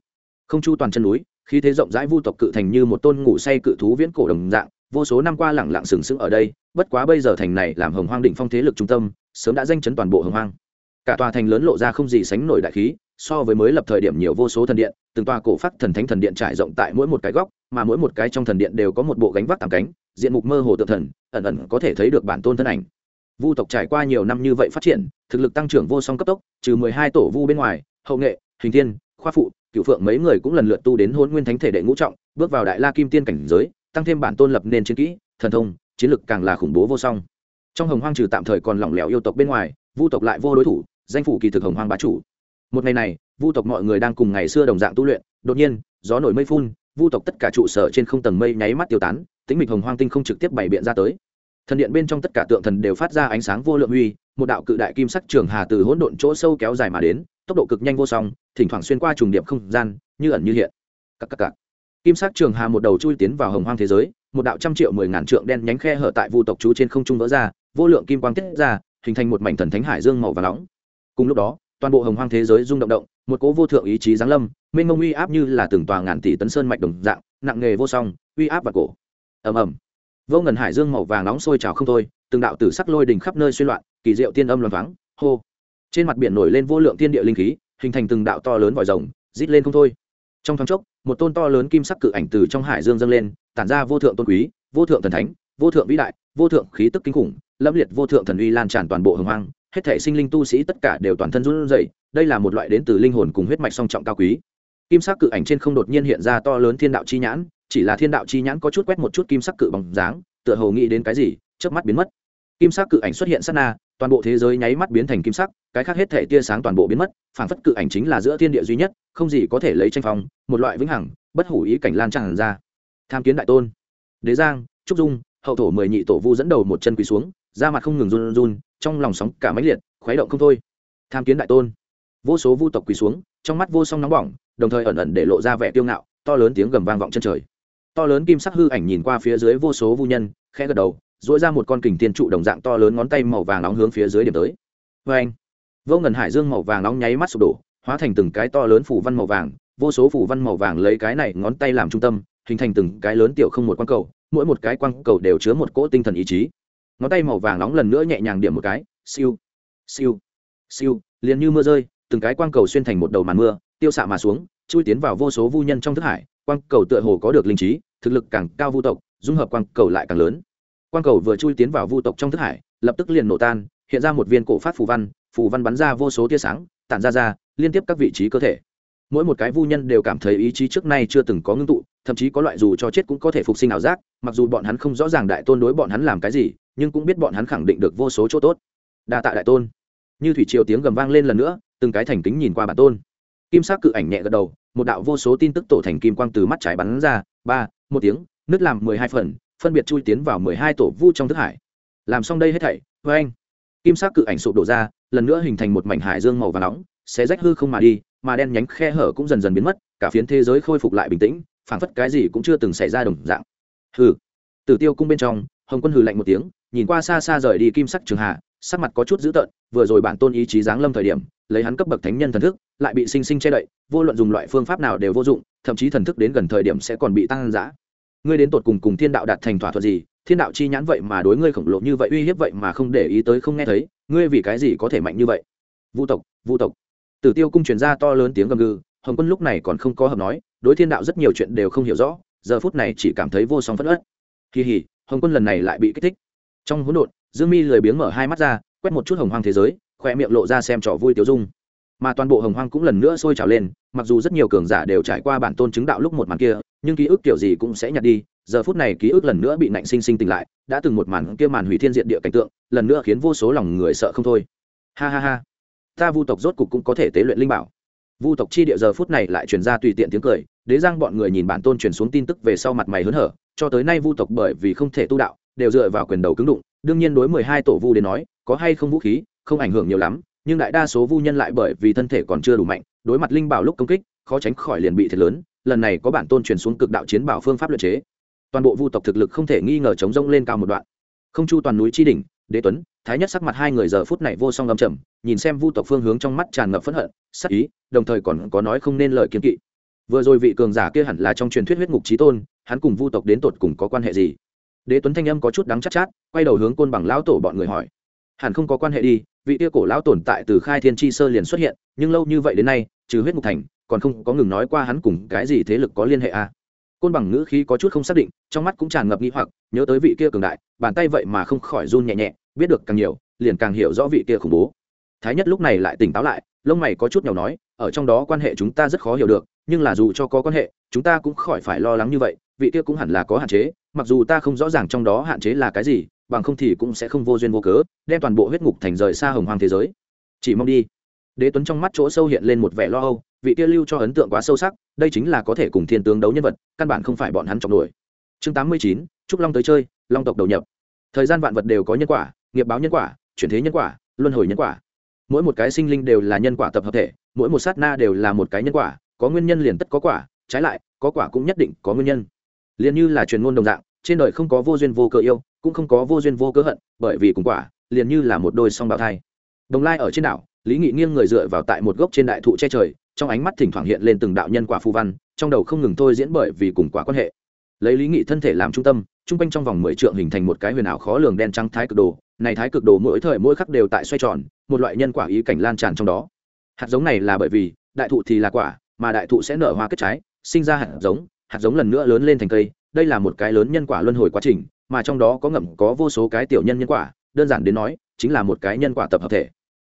Không chu toàn chân núi khi thế rộng rãi vu tộc cự thành như một tôn ngủ say cự thú viễn cổ đồng dạng, vô số năm qua lẳng lặng sừng sững ở đây, bất quá bây giờ thành này làm hồng hoang định phong thế lực trung tâm, sớm đã danh chấn toàn bộ hồng hoang. Cả tòa thành lớn lộ ra không gì sánh nổi đại khí so với mới lập thời điểm nhiều vô số thần điện, từng tòa cổ phát thần thánh thần điện trải rộng tại mỗi một cái góc, mà mỗi một cái trong thần điện đều có một bộ gánh vác tàm cánh, diện mục mơ hồ tự thần, ẩn ẩn có thể thấy được bản tôn thân ảnh. Vu tộc trải qua nhiều năm như vậy phát triển, thực lực tăng trưởng vô song cấp tốc, trừ mười hai tổ vu bên ngoài, hậu nghệ, hình thiên, khoa phụ cựu phượng mấy người cũng lần lượt tu đến hôn nguyên thánh thể đệ ngũ trọng, bước vào đại la kim tiên cảnh giới, tăng thêm bản tôn lập nên chiến kỹ, thần thông, chiến lực càng là khủng bố vô song. Trong hồng hoang trừ tạm thời còn lỏng lẻo yêu tộc bên ngoài, vu tộc lại vô đối thủ, danh phủ kỳ thực hồng hoang bá chủ một ngày này, vu tộc mọi người đang cùng ngày xưa đồng dạng tu luyện, đột nhiên, gió nổi mây phun, vu tộc tất cả trụ sở trên không tầng mây nháy mắt tiêu tán tính mịch hồng hoang tinh không trực tiếp bày biện ra tới. Thần điện bên trong tất cả tượng thần đều phát ra ánh sáng vô lượng huy. một đạo cự đại kim sắc trường hà từ hỗn độn chỗ sâu kéo dài mà đến, tốc độ cực nhanh vô song, thỉnh thoảng xuyên qua trùng điệp không gian, như ẩn như hiện. Các các các kim sắc trường hà một đầu chui tiến vào hồng hoang thế giới, một đạo trăm triệu mười ngàn trượng đen nhánh khe hở tại vu tộc chú trên không trung vỡ ra, vô lượng kim quang tiết ra, hình thành một mảnh thần thánh hải dương màu và nóng. Cùng lúc đó toàn bộ hồng hoang thế giới rung động động, một cố vô thượng ý chí giáng lâm, mênh mông uy áp như là từng tòa ngàn tỷ tấn sơn mạch đồng dạng, nặng nghề vô song, uy áp và cổ. Ầm ầm. Vô ngần hải dương màu vàng nóng sôi trào không thôi, từng đạo tử sắc lôi đình khắp nơi xuyên loạn, kỳ diệu tiên âm loan vắng hô. Trên mặt biển nổi lên vô lượng tiên địa linh khí, hình thành từng đạo to lớn vòi rồng, rít lên không thôi. Trong thoáng chốc, một tôn to lớn kim sắc cự ảnh từ trong hải dương dâng lên, tản ra vô thượng tôn quý, vô thượng thần thánh, vô thượng vĩ đại, vô thượng khí tức kinh khủng lâm liệt vô thượng thần uy lan tràn toàn bộ hồng hoang hết thể sinh linh tu sĩ tất cả đều toàn thân run rẩy, đây là một loại đến từ linh hồn cùng huyết mạch song trọng cao quý. Kim sắc cự ảnh trên không đột nhiên hiện ra to lớn thiên đạo chi nhãn, chỉ là thiên đạo chi nhãn có chút quét một chút kim sắc cự bằng dáng, tựa hồ nghĩ đến cái gì, chớp mắt biến mất. Kim sắc cự ảnh xuất hiện sát na, toàn bộ thế giới nháy mắt biến thành kim sắc, cái khác hết thể tia sáng toàn bộ biến mất phản phất cự ảnh chính là giữa thiên địa duy nhất, không gì có thể lấy tranh phong, một loại vĩnh hằng, bất hủ ý cảnh lan tràn ra. Tham kiến đại tôn. Đế giang, trúc dung, hậu thổ mười nhị tổ vu dẫn đầu một chân quỳ xuống da mặt không ngừng run run, trong lòng sóng cả máy liệt, khuấy động không thôi. Tham kiến đại tôn. Vô số vu tộc quỳ xuống, trong mắt vô song nóng bỏng, đồng thời ẩn ẩn để lộ ra vẻ tiêu ngạo, to lớn tiếng gầm vang vọng chân trời. To lớn kim sắc hư ảnh nhìn qua phía dưới vô số vu nhân, khẽ gật đầu dỗi ra một con kình tiên trụ đồng dạng to lớn ngón tay màu vàng nóng hướng phía dưới điểm tới. Vê anh vô ngần hải dương màu vàng nóng nháy mắt sụp đổ, hóa thành từng cái to lớn phủ văn màu vàng, vô số phủ văn màu vàng lấy cái này ngón tay làm trung tâm, hình thành từng cái lớn tiểu không một quang cầu, mỗi một cái quang cầu đều chứa một cỗ tinh thần ý chí ngón tay màu vàng nóng lần nữa nhẹ nhàng điểm một cái, siêu siêu siêu, liền như mưa rơi, từng cái quang cầu xuyên thành một đầu màn mưa, tiêu xạ mà xuống, chui tiến vào vô số vu nhân trong thức hải, quang cầu tựa hồ có được linh trí, thực lực càng cao vu tộc, dung hợp quang cầu lại càng lớn. Quang cầu vừa chui tiến vào vu tộc trong thức hải, lập tức liền nổ tan, hiện ra một viên cổ phát phù văn phù văn bắn ra vô số tia sáng, tản ra ra, liên tiếp các vị trí cơ thể. Mỗi một cái vu nhân đều cảm thấy ý chí trước nay chưa từng có ngưng tụ thậm chí có loại dù cho chết cũng có thể phục sinh ảo giác, mặc dù bọn hắn không rõ ràng đại tôn đối bọn hắn làm cái gì, nhưng cũng biết bọn hắn khẳng định được vô số chỗ tốt. Đa tạ đại tôn. Như thủy triều tiếng gầm vang lên lần nữa, từng cái thành kính nhìn qua bản tôn. Kim sắc cự ảnh nhẹ gật đầu, một đạo vô số tin tức tổ thành kim quang từ mắt trái bắn ra, ba, một tiếng, nứt làm mười hai phần, phân biệt chui tiến vào mười hai tổ vu trong thức hải. Làm xong đây hết thảy vê anh. Kim sắc cự ảnh sụp đổ ra, lần nữa hình thành một mảnh hải dương màu và nóng, xé rách hư không mà đi, mà đen nhánh khe hở cũng dần dần biến mất, cả phiến thế giới khôi phục lại bình tĩnh phảng phất cái gì cũng chưa từng xảy ra đồng dạng. Hừ. Tử tiêu cung bên trong, hồng quân hừ lạnh một tiếng, nhìn qua xa xa rời đi kim sắc trường hạ, sắc mặt có chút dữ tợn, vừa rồi bản tôn ý chí giáng lâm thời điểm, lấy hắn cấp bậc thánh nhân thần thức, lại bị sinh sinh che đậy, vô luận dùng loại phương pháp nào đều vô dụng, thậm chí thần thức đến gần thời điểm sẽ còn bị tăng giã ngươi đến tột cùng cùng thiên đạo đạt thành thỏa thuận gì? Thiên đạo chi nhãn vậy mà đối ngươi khổng lồ như vậy, uy hiếp vậy mà không để ý tới không nghe thấy, ngươi vì cái gì có thể mạnh như vậy? Vu tộc vu tộc. Tử tiêu cung truyền ra to lớn tiếng gầm gừ hồng quân lúc này còn không có hợp nói, đối thiên đạo rất nhiều chuyện đều không hiểu rõ, giờ phút này chỉ cảm thấy vô song phất ớt kỳ hỉ, hồng quân lần này lại bị kích thích. Trong hỗn độn, dương mi lười biếng mở hai mắt ra, quét một chút hồng hoang thế giới, khoe miệng lộ ra xem trò vui tiêu dung. Mà toàn bộ hồng hoang cũng lần nữa sôi trào lên, mặc dù rất nhiều cường giả đều trải qua bản tôn chứng đạo lúc một màn kia, nhưng ký ức kiểu gì cũng sẽ nhạt đi, giờ phút này ký ức lần nữa bị nạnh sinh sinh tỉnh lại, đã từng một màn kia màn hủy thiên diện địa cảnh tượng, lần nữa khiến vô số lòng người sợ không thôi. Ha ha ha. Ta vu tộc rốt cục cũng có thể tế luyện linh bảo vu tộc chi địa giờ phút này lại truyền ra tùy tiện tiếng cười, đế giang bọn người nhìn bản tôn truyền xuống tin tức về sau mặt mày hớn hở, cho tới nay vu tộc bởi vì không thể tu đạo, đều dựa vào quyền đầu cứng đụng. Đương nhiên đối mười hai tổ vu đến nói, có hay không vũ khí, không ảnh hưởng nhiều lắm, nhưng đại đa số vu nhân lại bởi vì thân thể còn chưa đủ mạnh, đối mặt linh bảo lúc công kích, khó tránh khỏi liền bị thiệt lớn, lần này có bản tôn truyền xuống cực đạo chiến bảo phương pháp luyện chế. Toàn bộ vu tộc thực lực không thể nghi ngờ chống rông lên cao một đoạn. Không chu toàn núi chi đỉnh, đế tuấn thái nhất sắc mặt hai người giờ phút này vô song âm trầm nhìn xem vu tộc phương hướng trong mắt tràn ngập phẫn hận sắc ý đồng thời còn có nói không nên lời kiếm kỵ. Vừa rồi vị cường giả kia hẳn là trong truyền thuyết huyết ngục trí tôn hắn cùng vu tộc đến tột cùng có quan hệ gì? Đế tuấn thanh âm có chút đắng chắc chát, chát quay đầu hướng côn bằng lão tổ bọn người hỏi. Hẳn không có quan hệ đi vị kia cổ lão tồn tại từ khai thiên chi sơ liền xuất hiện nhưng lâu như vậy đến nay trừ huyết ngục thành còn không có ngừng nói qua hắn cùng cái gì thế lực có liên hệ à. côn bằng ngữ khí có chút không xác định trong mắt cũng tràn ngập nghi hoặc nhớ tới vị kia cường đại bàn tay vậy mà không khỏi run nhẹ nhẹ biết được càng nhiều, liền càng hiểu rõ vị kia khủng bố. Thái nhất lúc này lại tỉnh táo lại, lông mày có chút nhỏ nói, ở trong đó quan hệ chúng ta rất khó hiểu được, nhưng là dù cho có quan hệ, chúng ta cũng khỏi phải lo lắng như vậy, vị kia cũng hẳn là có hạn chế, mặc dù ta không rõ ràng trong đó hạn chế là cái gì, bằng không thì cũng sẽ không vô duyên vô cớ, đem toàn bộ huyết ngục thành rời xa hồng hoàng thế giới. Chỉ mong đi. Đế tuấn trong mắt chỗ sâu hiện lên một vẻ lo âu, vị kia lưu cho ấn tượng quá sâu sắc, đây chính là có thể cùng thiên tướng đấu nhân vật, căn bản không phải bọn hắn trọng đuổi chương tám mươi chín, trúc long tới chơi, long tộc đầu nhập. Thời gian vạn vật đều có nhân quả nghiệp báo nhân quả, chuyển thế nhân quả, luân hồi nhân quả. Mỗi một cái sinh linh đều là nhân quả tập hợp thể, mỗi một sát na đều là một cái nhân quả, có nguyên nhân liền tất có quả, trái lại, có quả cũng nhất định có nguyên nhân. Liền như là truyền ngôn đồng dạng, trên đời không có vô duyên vô cớ yêu, cũng không có vô duyên vô cớ hận, bởi vì cùng quả, liền như là một đôi song bào thai. Đồng lai ở trên đảo, lý nghị nghiêng người dựa vào tại một gốc trên đại thụ che trời, trong ánh mắt thỉnh thoảng hiện lên từng đạo nhân quả phù văn, trong đầu không ngừng thôi diễn bởi vì cùng quả quan hệ. Lấy lý nghị thân thể làm trung tâm trung quanh trong vòng mười trượng hình thành một cái huyền ảo khó lường đen trắng thái cực đồ. Này thái cực đồ mỗi thời mỗi khắc đều tại xoay tròn, một loại nhân quả ý cảnh lan tràn trong đó. Hạt giống này là bởi vì, đại thụ thì là quả, mà đại thụ sẽ nở hoa kết trái, sinh ra hạt giống hạt giống lần nữa lớn lên thành cây. Đây là một cái lớn nhân quả luân hồi quá trình, mà trong đó có ngậm có vô số cái tiểu nhân nhân quả, đơn giản đến nói, chính là một cái nhân quả tập hợp thể.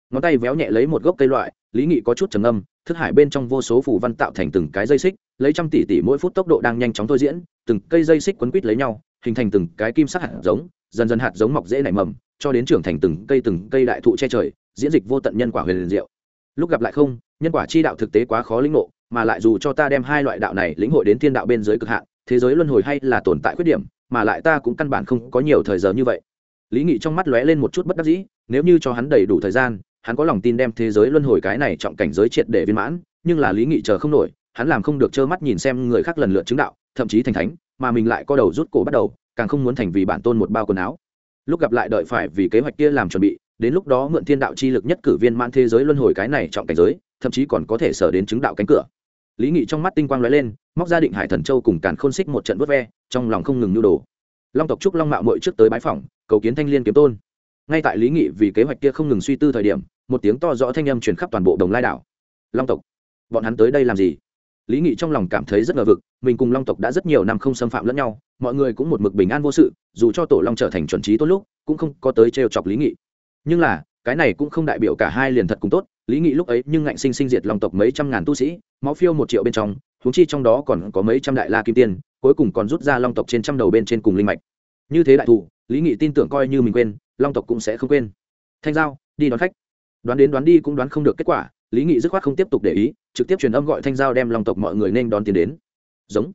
Ngón tay véo nhẹ lấy một gốc cây loại, lý nghị có chút trầm âm thức hải bên trong vô số phủ văn tạo thành từng cái dây xích, lấy trăm tỷ tỷ mỗi phút tốc độ đang nhanh chóng thôi diễn, từng cây dây xích quấn quít lấy nhau hình thành từng cái kim sắc hạt giống, dần dần hạt giống mọc dễ nảy mầm, cho đến trưởng thành từng cây từng cây đại thụ che trời, diễn dịch vô tận nhân quả huyền liền diệu. Lúc gặp lại không, nhân quả chi đạo thực tế quá khó lĩnh ngộ, mà lại dù cho ta đem hai loại đạo này lĩnh hội đến thiên đạo bên dưới cực hạn, thế giới luân hồi hay là tồn tại khuyết điểm, mà lại ta cũng căn bản không có nhiều thời giờ như vậy. Lý nghị trong mắt lóe lên một chút bất đắc dĩ, nếu như cho hắn đầy đủ thời gian, hắn có lòng tin đem thế giới luân hồi cái này trọng cảnh giới triệt để viên mãn, nhưng là lý nghị chờ không nổi, hắn làm không được trơ mắt nhìn xem người khác lần lượt chứng đạo, thậm chí thành thánh mà mình lại co đầu rút cổ bắt đầu, càng không muốn thành vì bản tôn một bao quần áo. Lúc gặp lại đợi phải vì kế hoạch kia làm chuẩn bị, đến lúc đó mượn thiên đạo chi lực nhất cử viên mãn thế giới luân hồi cái này trọng cảnh giới, thậm chí còn có thể sở đến chứng đạo cánh cửa. Lý nghị trong mắt tinh quang lóe lên, móc ra định hải thần châu cùng càn khôn xích một trận vớt ve, trong lòng không ngừng nhu đồ. Long tộc trúc long mạo mội trước tới bái phỏng, cầu kiến thanh liên kiếm tôn. Ngay tại lý nghị vì kế hoạch kia không ngừng suy tư thời điểm, một tiếng to rõ thanh âm truyền khắp toàn bộ đồng lai đảo. Long tộc, bọn hắn tới đây làm gì? Lý nghị trong lòng cảm thấy rất ngờ vực, mình cùng long tộc đã rất nhiều năm không xâm phạm lẫn nhau, mọi người cũng một mực bình an vô sự, dù cho tổ long trở thành chuẩn trí tốt lúc, cũng không có tới trêu chọc lý nghị. Nhưng là, cái này cũng không đại biểu cả hai liền thật cùng tốt, lý nghị lúc ấy nhưng ngạnh sinh sinh diệt long tộc mấy trăm ngàn tu sĩ, máu phiêu một triệu bên trong thúng chi trong đó còn có mấy trăm đại la kim tiên, cuối cùng còn rút ra long tộc trên trăm đầu bên trên cùng linh mạch. Như thế đại thù, lý nghị tin tưởng coi như mình quên, long tộc cũng sẽ không quên. Thanh giao, đi đón khách. Đoán đến đoán đi cũng đoán không được kết quả lý nghị dứt khoát không tiếp tục để ý, trực tiếp truyền âm gọi thanh giao đem long tộc mọi người nên đón tiền đến. Giống.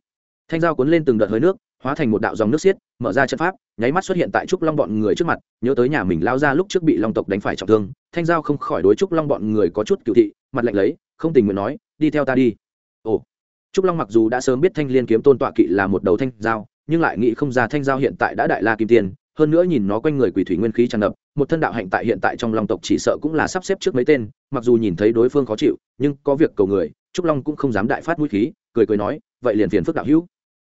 Thanh giao cuốn lên từng đợt hơi nước, hóa thành một đạo dòng nước xiết, mở ra trận pháp, nháy mắt xuất hiện tại trúc long bọn người trước mặt, nhớ tới nhà mình lao ra lúc trước bị long tộc đánh phải trọng thương. Thanh giao không khỏi đối trúc long bọn người có chút cựu thị, mặt lạnh lấy, không tình nguyện nói, đi theo ta đi. Ồ. Trúc long mặc dù đã sớm biết thanh liên kiếm tôn tọa kỵ là một đầu thanh dao nhưng lại nghĩ không ra thanh dao hiện tại đã đại la kim tiền hơn nữa nhìn nó quanh người quỷ thủy nguyên khí tràn ngập, một thân đạo hạnh tại hiện tại trong long tộc chỉ sợ cũng là sắp xếp trước mấy tên, mặc dù nhìn thấy đối phương khó chịu, nhưng có việc cầu người, trúc long cũng không dám đại phát mũi khí, cười cười nói, vậy liền phiền phức đạo hữu.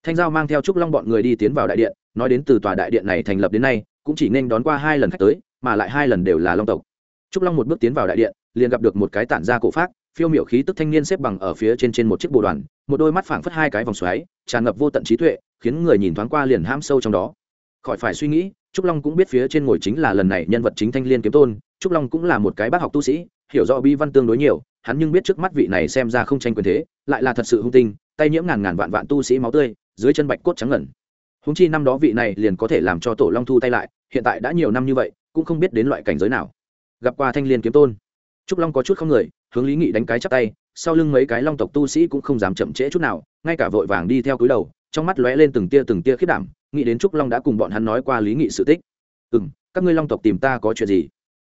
Thanh giao mang theo trúc long bọn người đi tiến vào đại điện, nói đến từ tòa đại điện này thành lập đến nay, cũng chỉ nên đón qua hai lần khách tới, mà lại hai lần đều là long tộc. Trúc long một bước tiến vào đại điện, liền gặp được một cái tản ra cổ phát phiêu miểu khí tức thanh niên xếp bằng ở phía trên trên một chiếc bồ đoàn, một đôi mắt phảng phất hai cái vòng xoáy, tràn ngập vô tận trí tuệ, khiến người nhìn thoáng qua liền ham sâu trong đó khỏi phải suy nghĩ, trúc long cũng biết phía trên ngồi chính là lần này nhân vật chính thanh liên kiếm tôn, trúc long cũng là một cái bác học tu sĩ, hiểu rõ bi văn tương đối nhiều, hắn nhưng biết trước mắt vị này xem ra không tranh quyền thế, lại là thật sự hung tinh, tay nhiễm ngàn ngàn vạn vạn tu sĩ máu tươi, dưới chân bạch cốt trắng ngẩn. Húng chi năm đó vị này liền có thể làm cho tổ long thu tay lại, hiện tại đã nhiều năm như vậy, cũng không biết đến loại cảnh giới nào. Gặp qua thanh liên kiếm tôn, trúc long có chút không người, hướng lý nghị đánh cái chắp tay, sau lưng mấy cái long tộc tu sĩ cũng không dám chậm trễ chút nào, ngay cả vội vàng đi theo cúi đầu, trong mắt lóe lên từng tia từng tia khiết đảm nghĩ đến trúc long đã cùng bọn hắn nói qua lý nghị sự tích. Ừ m các ngươi long tộc tìm ta có chuyện gì?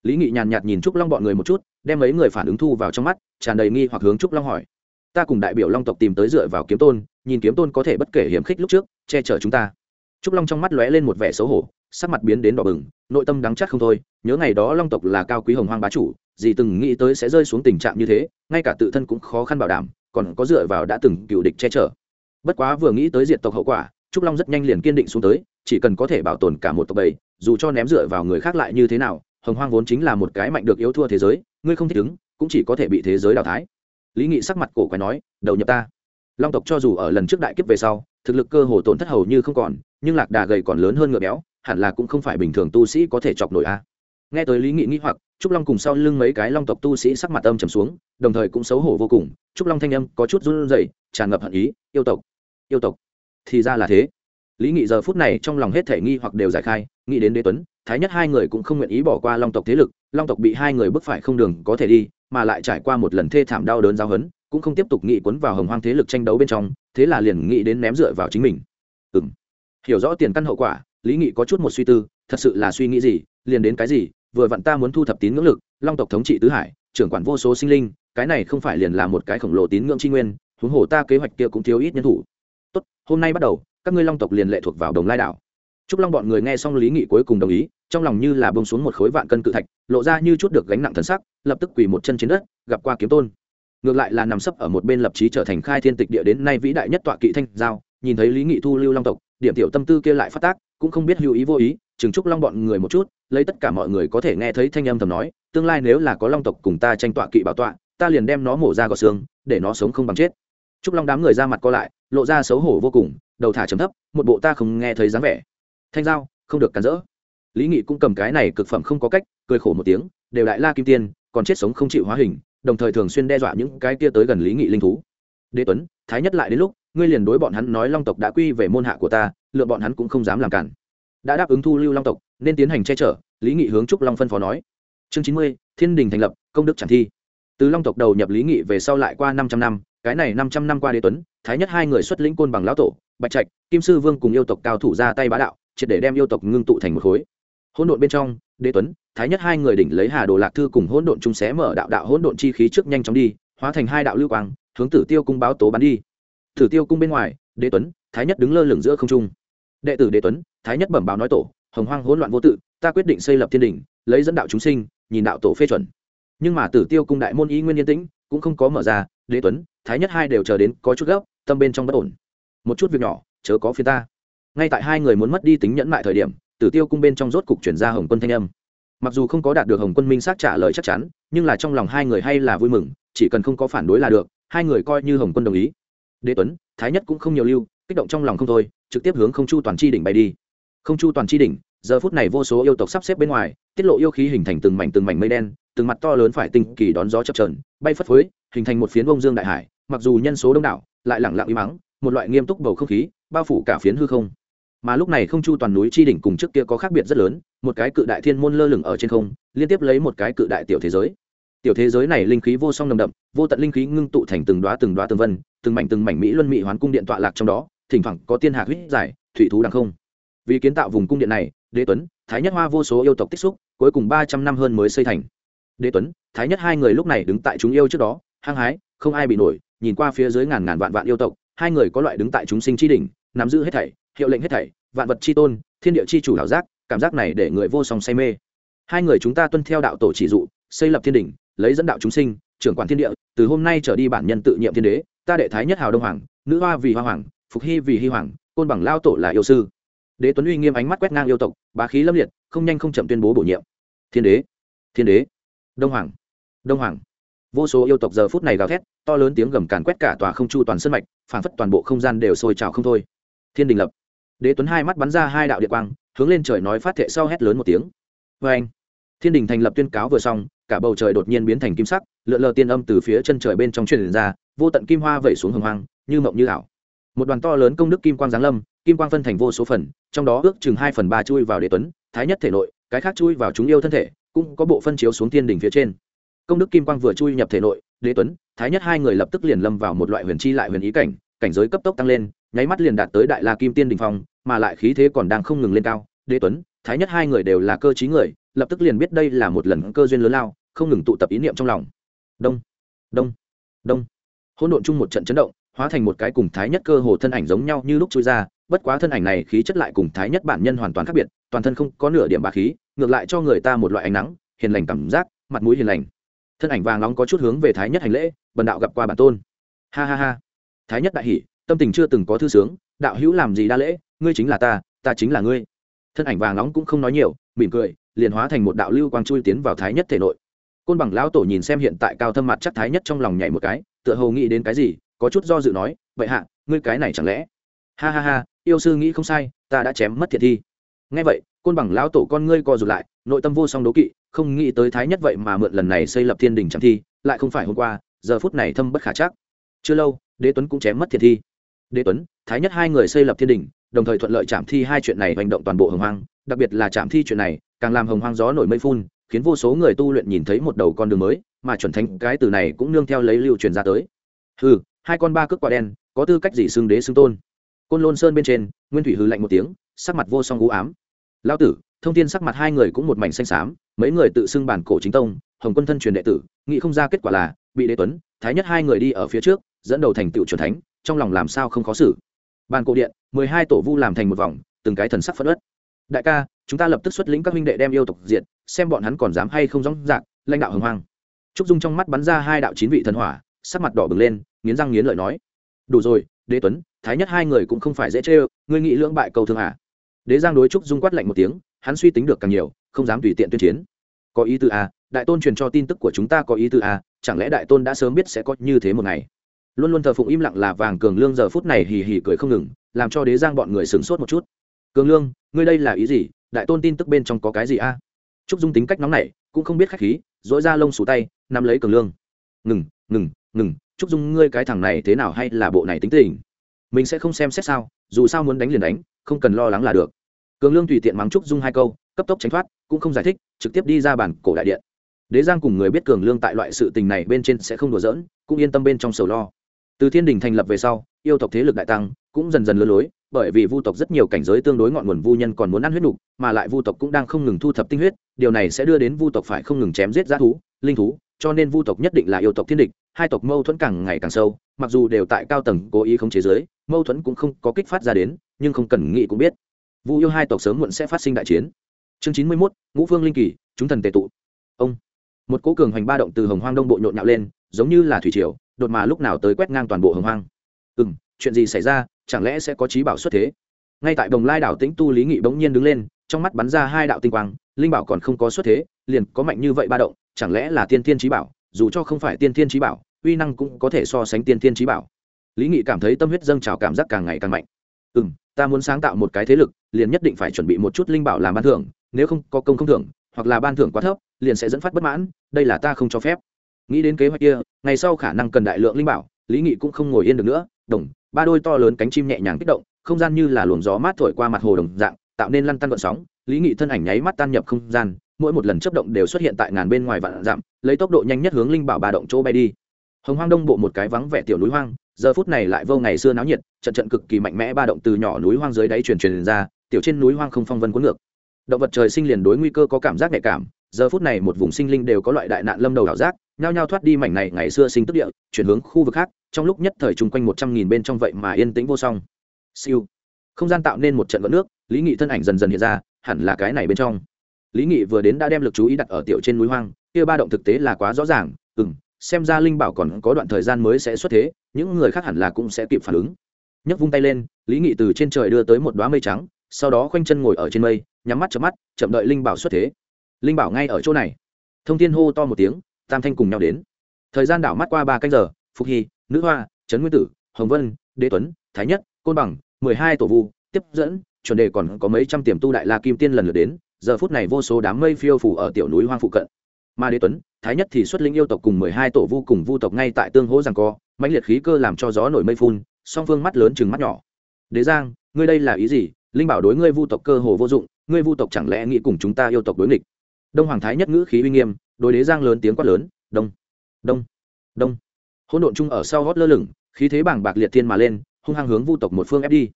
Lý nghị nhàn nhạt nhìn trúc long bọn người một chút, đem mấy người phản ứng thu vào trong mắt, tràn đầy nghi hoặc hướng trúc long hỏi. Ta cùng đại biểu long tộc tìm tới dựa vào kiếm tôn, nhìn kiếm tôn có thể bất kể hiểm khích lúc trước, che chở chúng ta. Trúc long trong mắt lóe lên một vẻ xấu hổ, sắc mặt biến đến đỏ bừng, nội tâm đắng chắc không thôi, nhớ ngày đó long tộc là cao quý hồng hoang bá chủ, gì từng nghĩ tới sẽ rơi xuống tình trạng như thế, ngay cả tự thân cũng khó khăn bảo đảm, còn có dựa vào đã từng cựu địch che chở. Bất quá vừa nghĩ tới diệt tộc hậu quả trúc long rất nhanh liền kiên định xuống tới, chỉ cần có thể bảo tồn cả một tộc bầy, dù cho ném dựa vào người khác lại như thế nào, hồng hoang vốn chính là một cái mạnh được yếu thua thế giới, ngươi không thích ứng, cũng chỉ có thể bị thế giới đào thái lý nghị sắc mặt cổ quái nói, đầu nhập ta. Long tộc cho dù ở lần trước đại kiếp về sau, thực lực cơ hồ tổn thất hầu như không còn, nhưng lạc đà gầy còn lớn hơn ngựa béo, hẳn là cũng không phải bình thường tu sĩ có thể chọc nổi a. Nghe tới lý nghị nghĩ hoặc, trúc long cùng sau lưng mấy cái long tộc tu sĩ sắc mặt âm trầm xuống, đồng thời cũng xấu hổ vô cùng. Trúc long thanh âm có chút run rẩy, tràn ngập hận ý, yêu tộc yêu tộc thì ra là thế. Lý nghị giờ phút này trong lòng hết thể nghi hoặc đều giải khai, nghĩ đến đế tuấn, thái nhất hai người cũng không nguyện ý bỏ qua long tộc thế lực, long tộc bị hai người bức phải không đường có thể đi, mà lại trải qua một lần thê thảm đau đớn giao hấn cũng không tiếp tục nghĩ quấn vào hồng hoang thế lực tranh đấu bên trong, thế là liền nghĩ đến ném dựa vào chính mình. Ừ m hiểu rõ tiền căn hậu quả, lý nghị có chút một suy tư, thật sự là suy nghĩ gì, liền đến cái gì, vừa vặn ta muốn thu thập tín ngưỡng lực, long tộc thống trị tứ hải, trưởng quản vô số sinh linh, cái này không phải liền là một cái khổng lồ tín ngưỡng tri nguyên, huống hồ ta kế hoạch kia cũng thiếu ít nhân thủ tốt hôm nay bắt đầu các ngươi long tộc liền lệ thuộc vào đồng lai đảo Trúc Long bọn người nghe xong lý nghị cuối cùng đồng ý, trong lòng như là bông xuống một khối vạn cân cự thạch, lộ ra như chút được gánh nặng thần sắc, lập tức quỳ một chân trên đất, gặp qua kiếm tôn. Ngược lại là nằm sấp ở một bên lập chí trở thành khai thiên tịch địa đến nay vĩ đại nhất tọa kỵ thanh giao, nhìn thấy lý nghị thu lưu long tộc, điểm tiểu tâm tư kia lại phát tác, cũng không biết hữu ý vô ý, chừng Trúc Long bọn người một chút, lấy tất cả mọi người có thể nghe thấy thanh âm thầm nói, tương lai nếu là có long tộc cùng ta tranh tọa kỵ bảo tọa, ta liền đem nó mổ ra gò xương, để nó sống không bằng chết. Trúc Long đám người ra mặt co lại, lộ ra xấu hổ vô cùng, đầu thả chấm thấp, một bộ ta không nghe thấy dáng vẻ. Thanh giao, không được cản rỡ. Lý nghị cũng cầm cái này cực phẩm không có cách cười khổ một tiếng đều đại la kim tiên còn chết sống không chịu hóa hình đồng thời thường xuyên đe dọa những cái kia tới gần lý nghị linh thú. Đế tuấn thái nhất lại đến lúc ngươi liền đối bọn hắn nói long tộc đã quy về môn hạ của ta lựa bọn hắn cũng không dám làm cản. Đã đáp ứng thu lưu long tộc nên tiến hành che chở lý nghị hướng trúc long phân phó nói. Chương chín mươi thiên đình thành lập công đức chẳng thi từ long tộc đầu nhập lý nghị về sau lại qua năm trăm năm, cái này năm trăm năm qua đế tuấn, thái nhất hai người xuất lĩnh côn bằng lão tổ, bạch trạch, kim sư vương cùng yêu tộc cao thủ ra tay bá đạo, triệt để đem yêu tộc ngưng tụ thành một khối. Hỗn độn bên trong, đế tuấn, thái nhất hai người đỉnh lấy hà đồ lạc thư cùng hỗn độn chung xé mở đạo đạo hỗn độn chi khí trước nhanh chóng đi, hóa thành hai đạo lưu quang, hướng tử tiêu cung báo tố bắn đi. Tử tiêu cung bên ngoài, đế tuấn, thái nhất đứng lơ lửng giữa không trung. Đệ tử đế tuấn, thái nhất bẩm báo nói tổ, hồng hoang hỗn loạn vô tự, ta quyết định xây lập thiên đình lấy dẫn đạo chúng sinh, nhìn đạo tổ phê chuẩn nhưng mà tử tiêu cung đại môn ý nguyên yên tĩnh, cũng không có mở ra, đế tuấn, thái nhất hai đều chờ đến có chút gấp, tâm bên trong bất ổn. Một chút việc nhỏ, chớ có phía ta. Ngay tại hai người muốn mất đi tính nhẫn mại thời điểm, tử tiêu cung bên trong rốt cục chuyển ra hồng quân thanh âm. Mặc dù không có đạt được hồng quân minh xác trả lời chắc chắn, nhưng là trong lòng hai người hay là vui mừng, chỉ cần không có phản đối là được, hai người coi như hồng quân đồng ý. Đế tuấn, thái nhất cũng không nhiều lưu, kích động trong lòng không thôi, trực tiếp hướng không chu toàn chi đỉnh bay đi. Không chu toàn chi đỉnh, giờ phút này vô số yêu tộc sắp xếp bên ngoài, tiết lộ yêu khí hình thành từng mảnh từng mảnh mây đen từng mặt to lớn phải tinh kỳ đón gió chập trờn bay phất phới, hình thành một phiến bông dương đại hải, mặc dù nhân số đông đảo, lại lẳng lặng im mắng một loại nghiêm túc bầu không khí, bao phủ cả phiến hư không. Mà lúc này không chu toàn núi chi đỉnh cùng trước kia có khác biệt rất lớn, một cái cự đại thiên môn lơ lửng ở trên không, liên tiếp lấy một cái cự đại tiểu thế giới. Tiểu thế giới này linh khí vô song nồng đậm, vô tận linh khí ngưng tụ thành từng đoá từng đoá từng vân, từng mảnh từng mảnh mỹ luân mỹ hoán cung điện tọa lạc trong đó, thỉnh thoảng có tiên hạc huyết giải, thủy thú đằng không. Vì kiến tạo vùng cung điện này, đế tuấn, thái nhất hoa vô số yêu tộc tích xúc, cuối cùng ba trăm năm hơn mới xây thành đế tuấn, thái nhất hai người lúc này đứng tại chúng yêu trước đó, hăng hái, không ai bị nổi, nhìn qua phía dưới ngàn ngàn vạn vạn yêu tộc, hai người có loại đứng tại chúng sinh chi đỉnh, nắm giữ hết thảy, hiệu lệnh hết thảy, vạn vật chi tôn, thiên địa chi chủ đạo giác, cảm giác này để người vô song say mê. Hai người chúng ta tuân theo đạo tổ chỉ dụ, xây lập thiên đỉnh, lấy dẫn đạo chúng sinh, trưởng quản thiên địa, từ hôm nay trở đi bản nhân tự nhiệm thiên đế, ta đệ thái nhất hào đông hoàng, nữ hoa vì hoa hoàng, phục hy vì hy hoàng, côn bằng lao tổ là yêu sư. Đế tuấn uy nghiêm ánh mắt quét ngang yêu tộc, bá khí lâm liệt, không nhanh không chậm tuyên bố bổ nhiệm. Thiên đế thiên đế đông hoàng. Đông hoàng. Vô số yêu tộc giờ phút này gào thét, to lớn tiếng gầm càn quét cả tòa không chu toàn sân mạch, phảng phất toàn bộ không gian đều sôi trào không thôi. Thiên đình lập. Đế tuấn hai mắt bắn ra hai đạo địa quang, hướng lên trời nói phát thệ sau hét lớn một tiếng. Vê anh, thiên đình thành lập tuyên cáo vừa xong, cả bầu trời đột nhiên biến thành kim sắc, lượn lờ tiên âm từ phía chân trời bên trong truyền ra, vô tận kim hoa vẩy xuống hồng hoang, như mộng như ảo. Một đoàn to lớn công đức kim quang giáng lâm, kim quang phân thành vô số phần, trong đó ước chừng hai phần ba chui vào đế tuấn, thái nhất thể nội, cái khác chui vào chúng yêu thân thể cũng có bộ phân chiếu xuống thiên đỉnh phía trên. Công đức kim quang vừa chui nhập thể nội, đế tuấn, thái nhất hai người lập tức liền lâm vào một loại huyền chi lại huyền ý cảnh cảnh giới cấp tốc tăng lên, nháy mắt liền đạt tới đại la kim tiên đình phong, mà lại khí thế còn đang không ngừng lên cao. Đế tuấn, thái nhất hai người đều là cơ trí người, lập tức liền biết đây là một lần cơ duyên lớn lao, không ngừng tụ tập ý niệm trong lòng. Đông đông đông. Hỗn độn chung một trận chấn động, hóa thành một cái cùng thái nhất cơ hồ thân ảnh giống nhau như lúc chui ra, bất quá thân ảnh này khí chất lại cùng thái nhất bản nhân hoàn toàn khác biệt, toàn thân không có nửa điểm bà khí ngược lại cho người ta một loại ánh nắng, hiền lành cảm giác, mặt mũi hiền lành. Thân ảnh vàng nóng có chút hướng về thái nhất hành lễ, bần đạo gặp qua bản tôn. Ha ha ha. Thái nhất đại hỷ tâm tình chưa từng có thư sướng, đạo hữu làm gì đa lễ, ngươi chính là ta ta chính là ngươi. Thân ảnh vàng nóng cũng không nói nhiều, mỉm cười, liền hóa thành một đạo lưu quang chui tiến vào thái nhất thể nội. Côn bằng lão tổ nhìn xem hiện tại cao thâm mặt chắc thái nhất trong lòng nhảy một cái, tựa hồ nghĩ đến cái gì, có chút do dự nói, vậy hạ, ngươi cái này chẳng lẽ? Ha ha ha, yêu sư nghĩ không sai, ta đã chém mất thiệt thi. Ngay vậy côn bằng lão tổ con ngươi co rụt lại, nội tâm vô song đố kỵ, không nghĩ tới thái nhất vậy mà mượn lần này xây lập thiên đình chẳng thi, lại không phải hôm qua, giờ phút này thâm bất khả chắc. Chưa lâu, đế tuấn cũng chém mất thiệt thi. Đế tuấn, thái nhất hai người xây lập thiên đình, đồng thời thuận lợi chạm thi hai chuyện này hành động toàn bộ hồng hoang, đặc biệt là chạm thi chuyện này, càng làm hồng hoang gió nổi mây phun, khiến vô số người tu luyện nhìn thấy một đầu con đường mới, mà chuẩn thành cái từ này cũng nương theo lấy lưu truyền ra tới. Ừ hai con ba cước quả đen, có tư cách gì xưng đế xưng tôn? Côn lôn sơn bên trên, nguyên thủy hư lạnh một tiếng, sắc mặt vô song u ám lao tử, thông tin sắc mặt hai người cũng một mảnh xanh xám, mấy người tự xưng bản cổ chính tông, hồng quân thân truyền đệ tử, nghĩ không ra kết quả là, bị đế tuấn, thái nhất hai người đi ở phía trước, dẫn đầu thành tựu truyền thánh, trong lòng làm sao không khó xử. Bàn cổ điện, mười hai tổ vu làm thành một vòng, từng cái thần sắc phất ớt đại ca, chúng ta lập tức xuất lĩnh các huynh đệ đem yêu tộc diện xem bọn hắn còn dám hay không dóng dạng lãnh đạo hồng hoang. Trúc dung trong mắt bắn ra hai đạo chín vị thần hỏa, sắc mặt đỏ bừng lên, nghiến răng nghiến lợi nói. Đủ rồi, đế tuấn, thái nhất hai người cũng không phải dễ chê ngươi nghĩ lưỡng bại cầu thương à đế giang đối trúc dung quát lạnh một tiếng hắn suy tính được càng nhiều không dám tùy tiện tuyên chiến. Có ý tư à, đại tôn truyền cho tin tức của chúng ta có ý tư à, chẳng lẽ đại tôn đã sớm biết sẽ có như thế một ngày? Luôn luôn thờ phụng im lặng là vàng cường lương giờ phút này hì hì cười không ngừng làm cho đế giang bọn người sửng sốt một chút. Cường lương ngươi đây là ý gì? Đại tôn tin tức bên trong có cái gì a à? trúc dung tính cách nóng này cũng không biết khách khí dỗi ra lông sủ tay nắm lấy cường lương. Ngừng ngừng ngừng trúc dung ngươi cái thằng này thế nào hay là bộ này tính tình? Mình sẽ không xem xét sao dù sao muốn đánh liền đánh không cần lo lắng là được. Cường lương tùy tiện mắng trúc dung hai câu, cấp tốc tránh thoát, cũng không giải thích, trực tiếp đi ra bản cổ đại điện. Đế giang cùng người biết cường lương tại loại sự tình này bên trên sẽ không đùa giỡn, cũng yên tâm bên trong sầu lo. Từ thiên đình thành lập về sau, yêu tộc thế lực đại tăng, cũng dần dần lơ lối, bởi vì vu tộc rất nhiều cảnh giới tương đối ngọn nguồn vu nhân còn muốn ăn huyết nục, mà lại vu tộc cũng đang không ngừng thu thập tinh huyết, điều này sẽ đưa đến vu tộc phải không ngừng chém giết giá thú, linh thú, cho nên vu tộc nhất định là yêu tộc thiên địch, hai tộc mâu thuẫn càng ngày càng sâu, mặc dù đều tại cao tầng cố ý không chế giới mâu thuẫn cũng không có kích phát ra đến, nhưng không cần nghĩ cũng biết. Vu yêu hai tộc sớm muộn sẽ phát sinh đại chiến. Chương chín mươi mốt, ngũ phương linh kỳ, chúng thần tề tụ. Ông. Một cố cường hoành ba động từ hồng hoang đông bộ nhộn nhạo lên, giống như là thủy triều, đột mà lúc nào tới quét ngang toàn bộ hồng hoang. Ừ m chuyện gì xảy ra, chẳng lẽ sẽ có trí bảo xuất thế? Ngay tại đồng lai đảo tĩnh tu lý nghị bỗng nhiên đứng lên, trong mắt bắn ra hai đạo tinh quang, linh bảo còn không có xuất thế, liền có mạnh như vậy ba động, chẳng lẽ là tiên thiên trí bảo? Dù cho không phải tiên thiên trí bảo, uy năng cũng có thể so sánh tiên thiên trí bảo lý nghị cảm thấy tâm huyết dâng trào cảm giác càng ngày càng mạnh. Ừ m ta muốn sáng tạo một cái thế lực, liền nhất định phải chuẩn bị một chút linh bảo làm ban thưởng, nếu không có công không thưởng, hoặc là ban thưởng quá thấp, liền sẽ dẫn phát bất mãn, đây là ta không cho phép. Nghĩ đến kế hoạch kia, ngày sau khả năng cần đại lượng linh bảo, lý nghị cũng không ngồi yên được nữa, đồng, ba đôi to lớn cánh chim nhẹ nhàng kích động, không gian như là luồng gió mát thổi qua mặt hồ đồng dạng, tạo nên lăn tăn vận sóng. Lý nghị thân ảnh nháy mắt tan nhập không gian, mỗi một lần chấp động đều xuất hiện tại ngàn bên ngoài vạn dặm, lấy tốc độ nhanh nhất hướng linh bảo ba động chỗ bay đi. Hồng hoang đông bộ một cái vắng vẻ tiểu núi hoang giờ phút này lại vô ngày xưa náo nhiệt, trận trận cực kỳ mạnh mẽ ba động từ nhỏ núi hoang dưới đáy truyền truyền ra, tiểu trên núi hoang không phong vân cuốn ngược. Động vật trời sinh liền đối nguy cơ có cảm giác nhạy cảm, giờ phút này một vùng sinh linh đều có loại đại nạn lâm đầu ảo giác, nhao nhao thoát đi mảnh này ngày xưa sinh tức địa, chuyển hướng khu vực khác, trong lúc nhất thời chung quanh một trăm nghìn bên trong vậy mà yên tĩnh vô song. Siêu. Không gian tạo nên một trận vỡ nước, lý nghị thân ảnh dần dần hiện ra, hẳn là cái này bên trong. Lý nghị vừa đến đã đem lực chú ý đặt ở tiểu trên núi hoang, kia ba động thực tế là quá rõ ràng ừng xem ra linh bảo còn có đoạn thời gian mới sẽ xuất thế, những người khác hẳn là cũng sẽ kịp phản ứng. Nhấc vung tay lên, lý nghị từ trên trời đưa tới một đoá mây trắng, sau đó khoanh chân ngồi ở trên mây, nhắm mắt chớp mắt, chậm đợi linh bảo xuất thế. Linh bảo ngay ở chỗ này. Thông tin hô to một tiếng, tam thanh cùng nhau đến. Thời gian đảo mắt qua ba canh giờ, phục hy, nữ hoa, trấn nguyên tử, hồng vân, đế tuấn, thái nhất, côn bằng, mười hai tổ vu, tiếp dẫn, chuẩn đề còn có mấy trăm tiềm tu đại la kim tiên lần lượt đến, giờ phút này vô số đám mây phiêu phủ ở tiểu núi hoang phụ cận mà đế tuấn, thái nhất thì xuất linh yêu tộc cùng mười hai tổ vu cùng vu tộc ngay tại tương hỗ rằng co. Mãnh liệt khí cơ làm cho gió nổi mây phun, song phương mắt lớn chừng mắt nhỏ. Đế giang, ngươi đây là ý gì? Linh bảo đối ngươi vu tộc cơ hồ vô dụng, ngươi vu tộc chẳng lẽ nghĩ cùng chúng ta yêu tộc đối nghịch? Đông hoàng thái nhất ngữ khí uy nghiêm, đối đế giang lớn tiếng quát lớn, đông đông đông. Hỗn độn chung ở sau gót lơ lửng, khí thế bảng bạc liệt thiên mà lên, hung hăng hướng vu tộc một phương ép đi.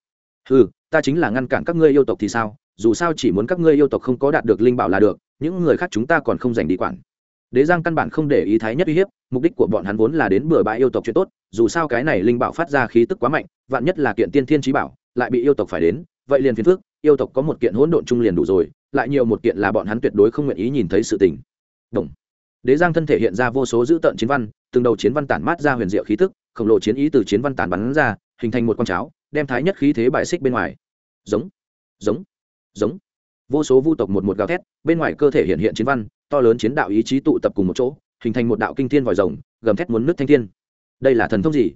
Ừ ta chính là ngăn cản các ngươi yêu tộc thì sao? Dù sao chỉ muốn các ngươi yêu tộc không có đạt được linh bảo là được, những người khác chúng ta còn không dành đi quản đế giang căn bản không để ý thái nhất uy hiếp, mục đích của bọn hắn vốn là đến bừa bãi yêu tộc chuyện tốt, dù sao cái này linh bảo phát ra khí tức quá mạnh, vạn nhất là kiện tiên thiên trí bảo, lại bị yêu tộc phải đến, vậy liền phiền phước yêu tộc có một kiện hỗn độn trung liền đủ rồi, lại nhiều một kiện là bọn hắn tuyệt đối không nguyện ý nhìn thấy sự tình. Đồng. đế giang thân thể hiện ra vô số dữ tợn chiến văn, từng đầu chiến văn tản mát ra huyền diệu khí tức, khổng lồ chiến ý từ chiến văn tản bắn ra, hình thành một con cháo, đem thái nhất khí thế bại xích bên ngoài. Giống. Giống. Giống. Vô số vu tộc một một gào thét, bên ngoài cơ thể hiện hiện chiến văn to lớn chiến đạo ý chí tụ tập cùng một chỗ, hình thành một đạo kinh thiên vòi rồng, gầm thét muốn nước thanh thiên. Đây là thần thông gì?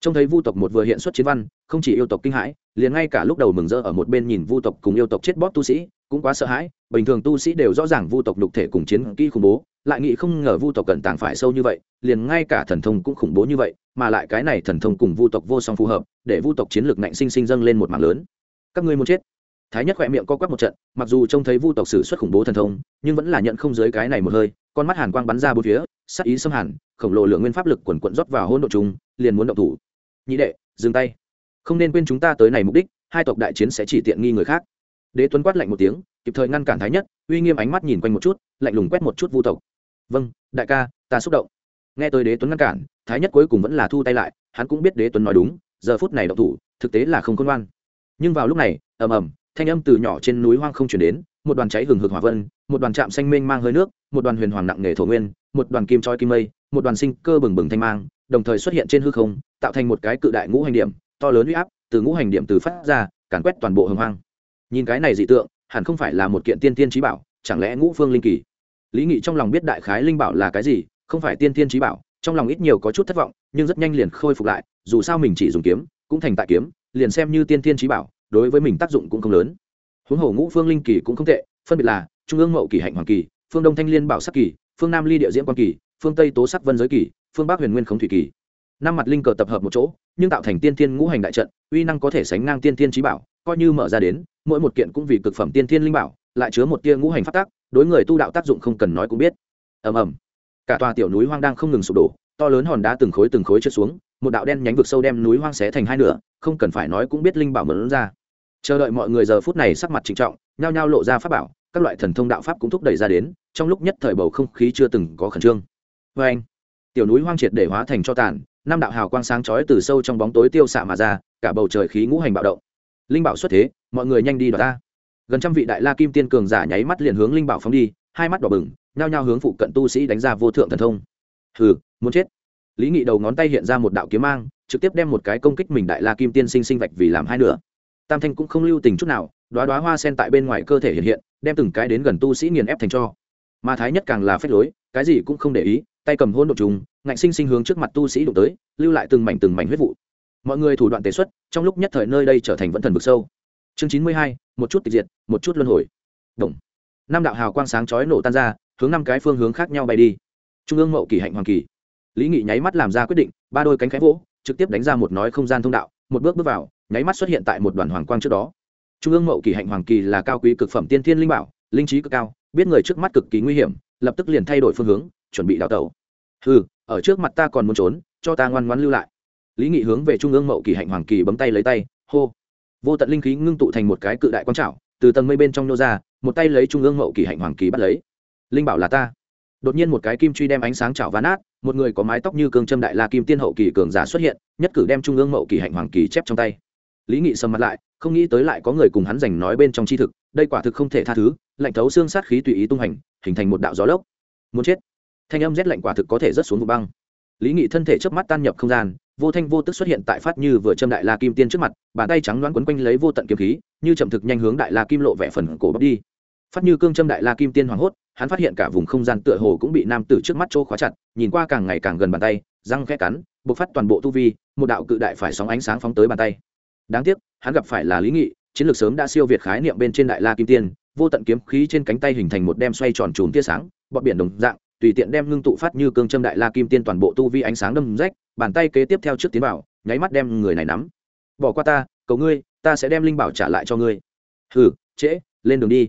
Trông thấy vu tộc một vừa hiện xuất chiến văn, không chỉ yêu tộc kinh hãi, liền ngay cả lúc đầu mừng rỡ ở một bên nhìn vu tộc cùng yêu tộc chết bóp tu sĩ, cũng quá sợ hãi, bình thường tu sĩ đều rõ ràng vu tộc đục thể cùng chiến kỹ khủng bố, lại nghĩ không ngờ vu tộc cận tàng phải sâu như vậy, liền ngay cả thần thông cũng khủng bố như vậy, mà lại cái này thần thông cùng vu tộc vô song phù hợp, để vu tộc chiến lược nạnh sinh sinh dâng lên một mảng lớn. Các ngươi muốn chết? Thái nhất khỏe miệng co quắp một trận, mặc dù trông thấy vu tộc sử xuất khủng bố thần thông, nhưng vẫn là nhận không dưới cái này một hơi, con mắt hàn quang bắn ra bốn phía, sắc ý xâm hàn khổng lồ lượng nguyên pháp lực quần quận rót vào hôn độ chúng, liền muốn động thủ. Nhị đệ, dừng tay. Không nên quên chúng ta tới này mục đích, hai tộc đại chiến sẽ chỉ tiện nghi người khác. Đế tuấn quát lạnh một tiếng, kịp thời ngăn cản thái nhất, uy nghiêm ánh mắt nhìn quanh một chút, lạnh lùng quét một chút vu tộc. Vâng đại ca, ta xúc động. Nghe tới đế tuấn ngăn cản, thái nhất cuối cùng vẫn là thu tay lại, hắn cũng biết đế tuấn nói đúng, giờ phút này động thủ, thực tế là không khôn ngoan. Nhưng vào lúc này, ầm ầm thanh âm từ nhỏ trên núi hoang không chuyển đến, một đoàn cháy hừng hực hỏa vân, một đoàn chạm xanh mênh mang hơi nước, một đoàn huyền hoàng nặng nghề thổ nguyên, một đoàn kim trói kim mây, một đoàn sinh cơ bừng bừng thanh mang, đồng thời xuất hiện trên hư không, tạo thành một cái cự đại ngũ hành điểm, to lớn uy áp, từ ngũ hành điểm từ phát ra, càn quét toàn bộ hồng hoang. Nhìn cái này dị tượng, hẳn không phải là một kiện tiên tiên trí bảo, chẳng lẽ ngũ phương linh kỳ? Lý nghị trong lòng biết đại khái linh bảo là cái gì, không phải tiên tiên trí bảo, trong lòng ít nhiều có chút thất vọng, nhưng rất nhanh liền khôi phục lại, dù sao mình chỉ dùng kiếm, cũng thành tại kiếm, liền xem như tiên tiên trí bảo đối với mình tác dụng cũng không lớn. Huống hồ ngũ phương linh kỳ cũng không tệ, phân biệt là trung ương mậu kỳ, hạnh hoàng kỳ, phương đông thanh liên bảo sắc kỳ, phương nam ly địa diễm quan kỳ, phương tây tố sắc vân giới kỳ, phương bắc huyền nguyên khống thủy kỳ. Năm mặt linh cờ tập hợp một chỗ, nhưng tạo thành tiên thiên ngũ hành đại trận, uy năng có thể sánh ngang tiên thiên trí bảo, coi như mở ra đến, mỗi một kiện cũng vì cực phẩm tiên thiên linh bảo, lại chứa một tia ngũ hành phát tác đối người tu đạo tác dụng không cần nói cũng biết. Ầm ầm. Cả tòa tiểu núi hoang đang không ngừng sụp đổ, to lớn hòn đá từng khối từng khối trượt xuống một đạo đen nhánh vực sâu đem núi hoang xé thành hai nửa, không cần phải nói cũng biết linh bảo mượn ra. Chờ đợi mọi người giờ phút này sắc mặt trịnh trọng, nhao nhao lộ ra pháp bảo, các loại thần thông đạo pháp cũng thúc đẩy ra đến, trong lúc nhất thời bầu không khí chưa từng có khẩn trương. Vê anh, tiểu núi hoang triệt để hóa thành cho tàn, năm đạo hào quang sáng chói từ sâu trong bóng tối tiêu xạ mà ra, cả bầu trời khí ngũ hành bạo động. Linh bảo xuất thế, mọi người nhanh đi đoạt ta. Gần trăm vị đại la kim tiên cường giả nháy mắt liền hướng linh bảo phóng đi, hai mắt đỏ bừng, nhao nhao hướng phụ cận tu sĩ đánh ra vô thượng thần thông. Hừ, muốn chết lý nghị đầu ngón tay hiện ra một đạo kiếm mang, trực tiếp đem một cái công kích mình đại la kim tiên sinh sinh vạch vì làm hai nửa. Tam thanh cũng không lưu tình chút nào đoá đoá hoa sen tại bên ngoài cơ thể hiện hiện, đem từng cái đến gần tu sĩ nghiền ép thành cho. Mà thái nhất càng là phép lối, cái gì cũng không để ý, tay cầm hôn đ ộ ngạnh sinh sinh hướng trước mặt tu sĩ đụng tới, lưu lại từng mảnh từng mảnh huyết vụ. Mọi người thủ đoạn tế xuất, trong lúc nhất thời nơi đây trở thành vẫn thần vực sâu. Chương chín mươi hai, một chút tịch diệt, một chút luân hồi. Động. năm đạo hào quang sáng chói nổ tan ra, hướng năm cái phương hướng khác nhau bay đi. Trung ương mậu kỳ hạnh hoàng kỳ lý nghị nháy mắt làm ra quyết định, ba đôi cánh khẽ vỗ, trực tiếp đánh ra một nói không gian thông đạo, một bước bước vào, nháy mắt xuất hiện tại một đoàn hoàng quang trước đó. Trung ương mậu kỳ hạnh hoàng kỳ là cao quý cực phẩm tiên thiên linh bảo, linh trí cực cao, biết người trước mắt cực kỳ nguy hiểm, lập tức liền thay đổi phương hướng, chuẩn bị đào tẩu. Ừ ở trước mặt ta còn muốn trốn, cho ta ngoan ngoan lưu lại. Lý nghị hướng về trung ương mậu kỳ hạnh hoàng kỳ bấm tay lấy tay, hô. Vô tận linh khí ngưng tụ thành một cái cự đại quang trảo, từ tầng mây bên trong nô ra, một tay lấy trung ương mậu kỳ hạnh hoàng kỳ bắt lấy. Linh bảo là ta. Đột nhiên một cái kim truy đem ánh sáng chảo ván át một người có mái tóc như cương châm đại la kim tiên hậu kỳ cường giả xuất hiện, nhất cử đem trung ương mậu kỳ hạnh hoàng kỳ chép trong tay. Lý nghị sầm mặt lại, không nghĩ tới lại có người cùng hắn giành nói bên trong tri thực, đây quả thực không thể tha thứ, lạnh thấu xương sát khí tùy ý tung hành, hình thành một đạo gió lốc. Muốn chết. Thanh âm rét lạnh quả thực có thể rớt xuống vụ băng. Lý nghị thân thể trước mắt tan nhập không gian, vô thanh vô tức xuất hiện tại phát như vừa châm đại la kim tiên trước mặt, bàn tay trắng đoán quấn quanh lấy vô tận kiếm khí, như chậm thực nhanh hướng đại la kim lộ vẻ phần cổ bóc đi. Phát như cương châm đại la kim tiên hoảng hốt hắn phát hiện cả vùng không gian tựa hồ cũng bị nam tử trước mắt chỗ khóa chặt, nhìn qua càng ngày càng gần bàn tay, răng khẽ cắn, bộc phát toàn bộ tu vi, một đạo cự đại phải sóng ánh sáng phóng tới bàn tay. Đáng tiếc, hắn gặp phải là lý nghị, chiến lược sớm đã siêu việt khái niệm bên trên đại la kim tiên, vô tận kiếm khí trên cánh tay hình thành một đem xoay tròn trùm tia sáng, bọt biển đồng dạng, tùy tiện đem ngưng tụ phát như cương châm đại la kim tiên toàn bộ tu vi ánh sáng đâm rách, bàn tay kế tiếp theo trước tiến vào, nháy mắt đem người này nắm. Bỏ qua ta, cầu ngươi, ta sẽ đem linh bảo trả lại cho ngươi. Hừ, trễ, lên đường đi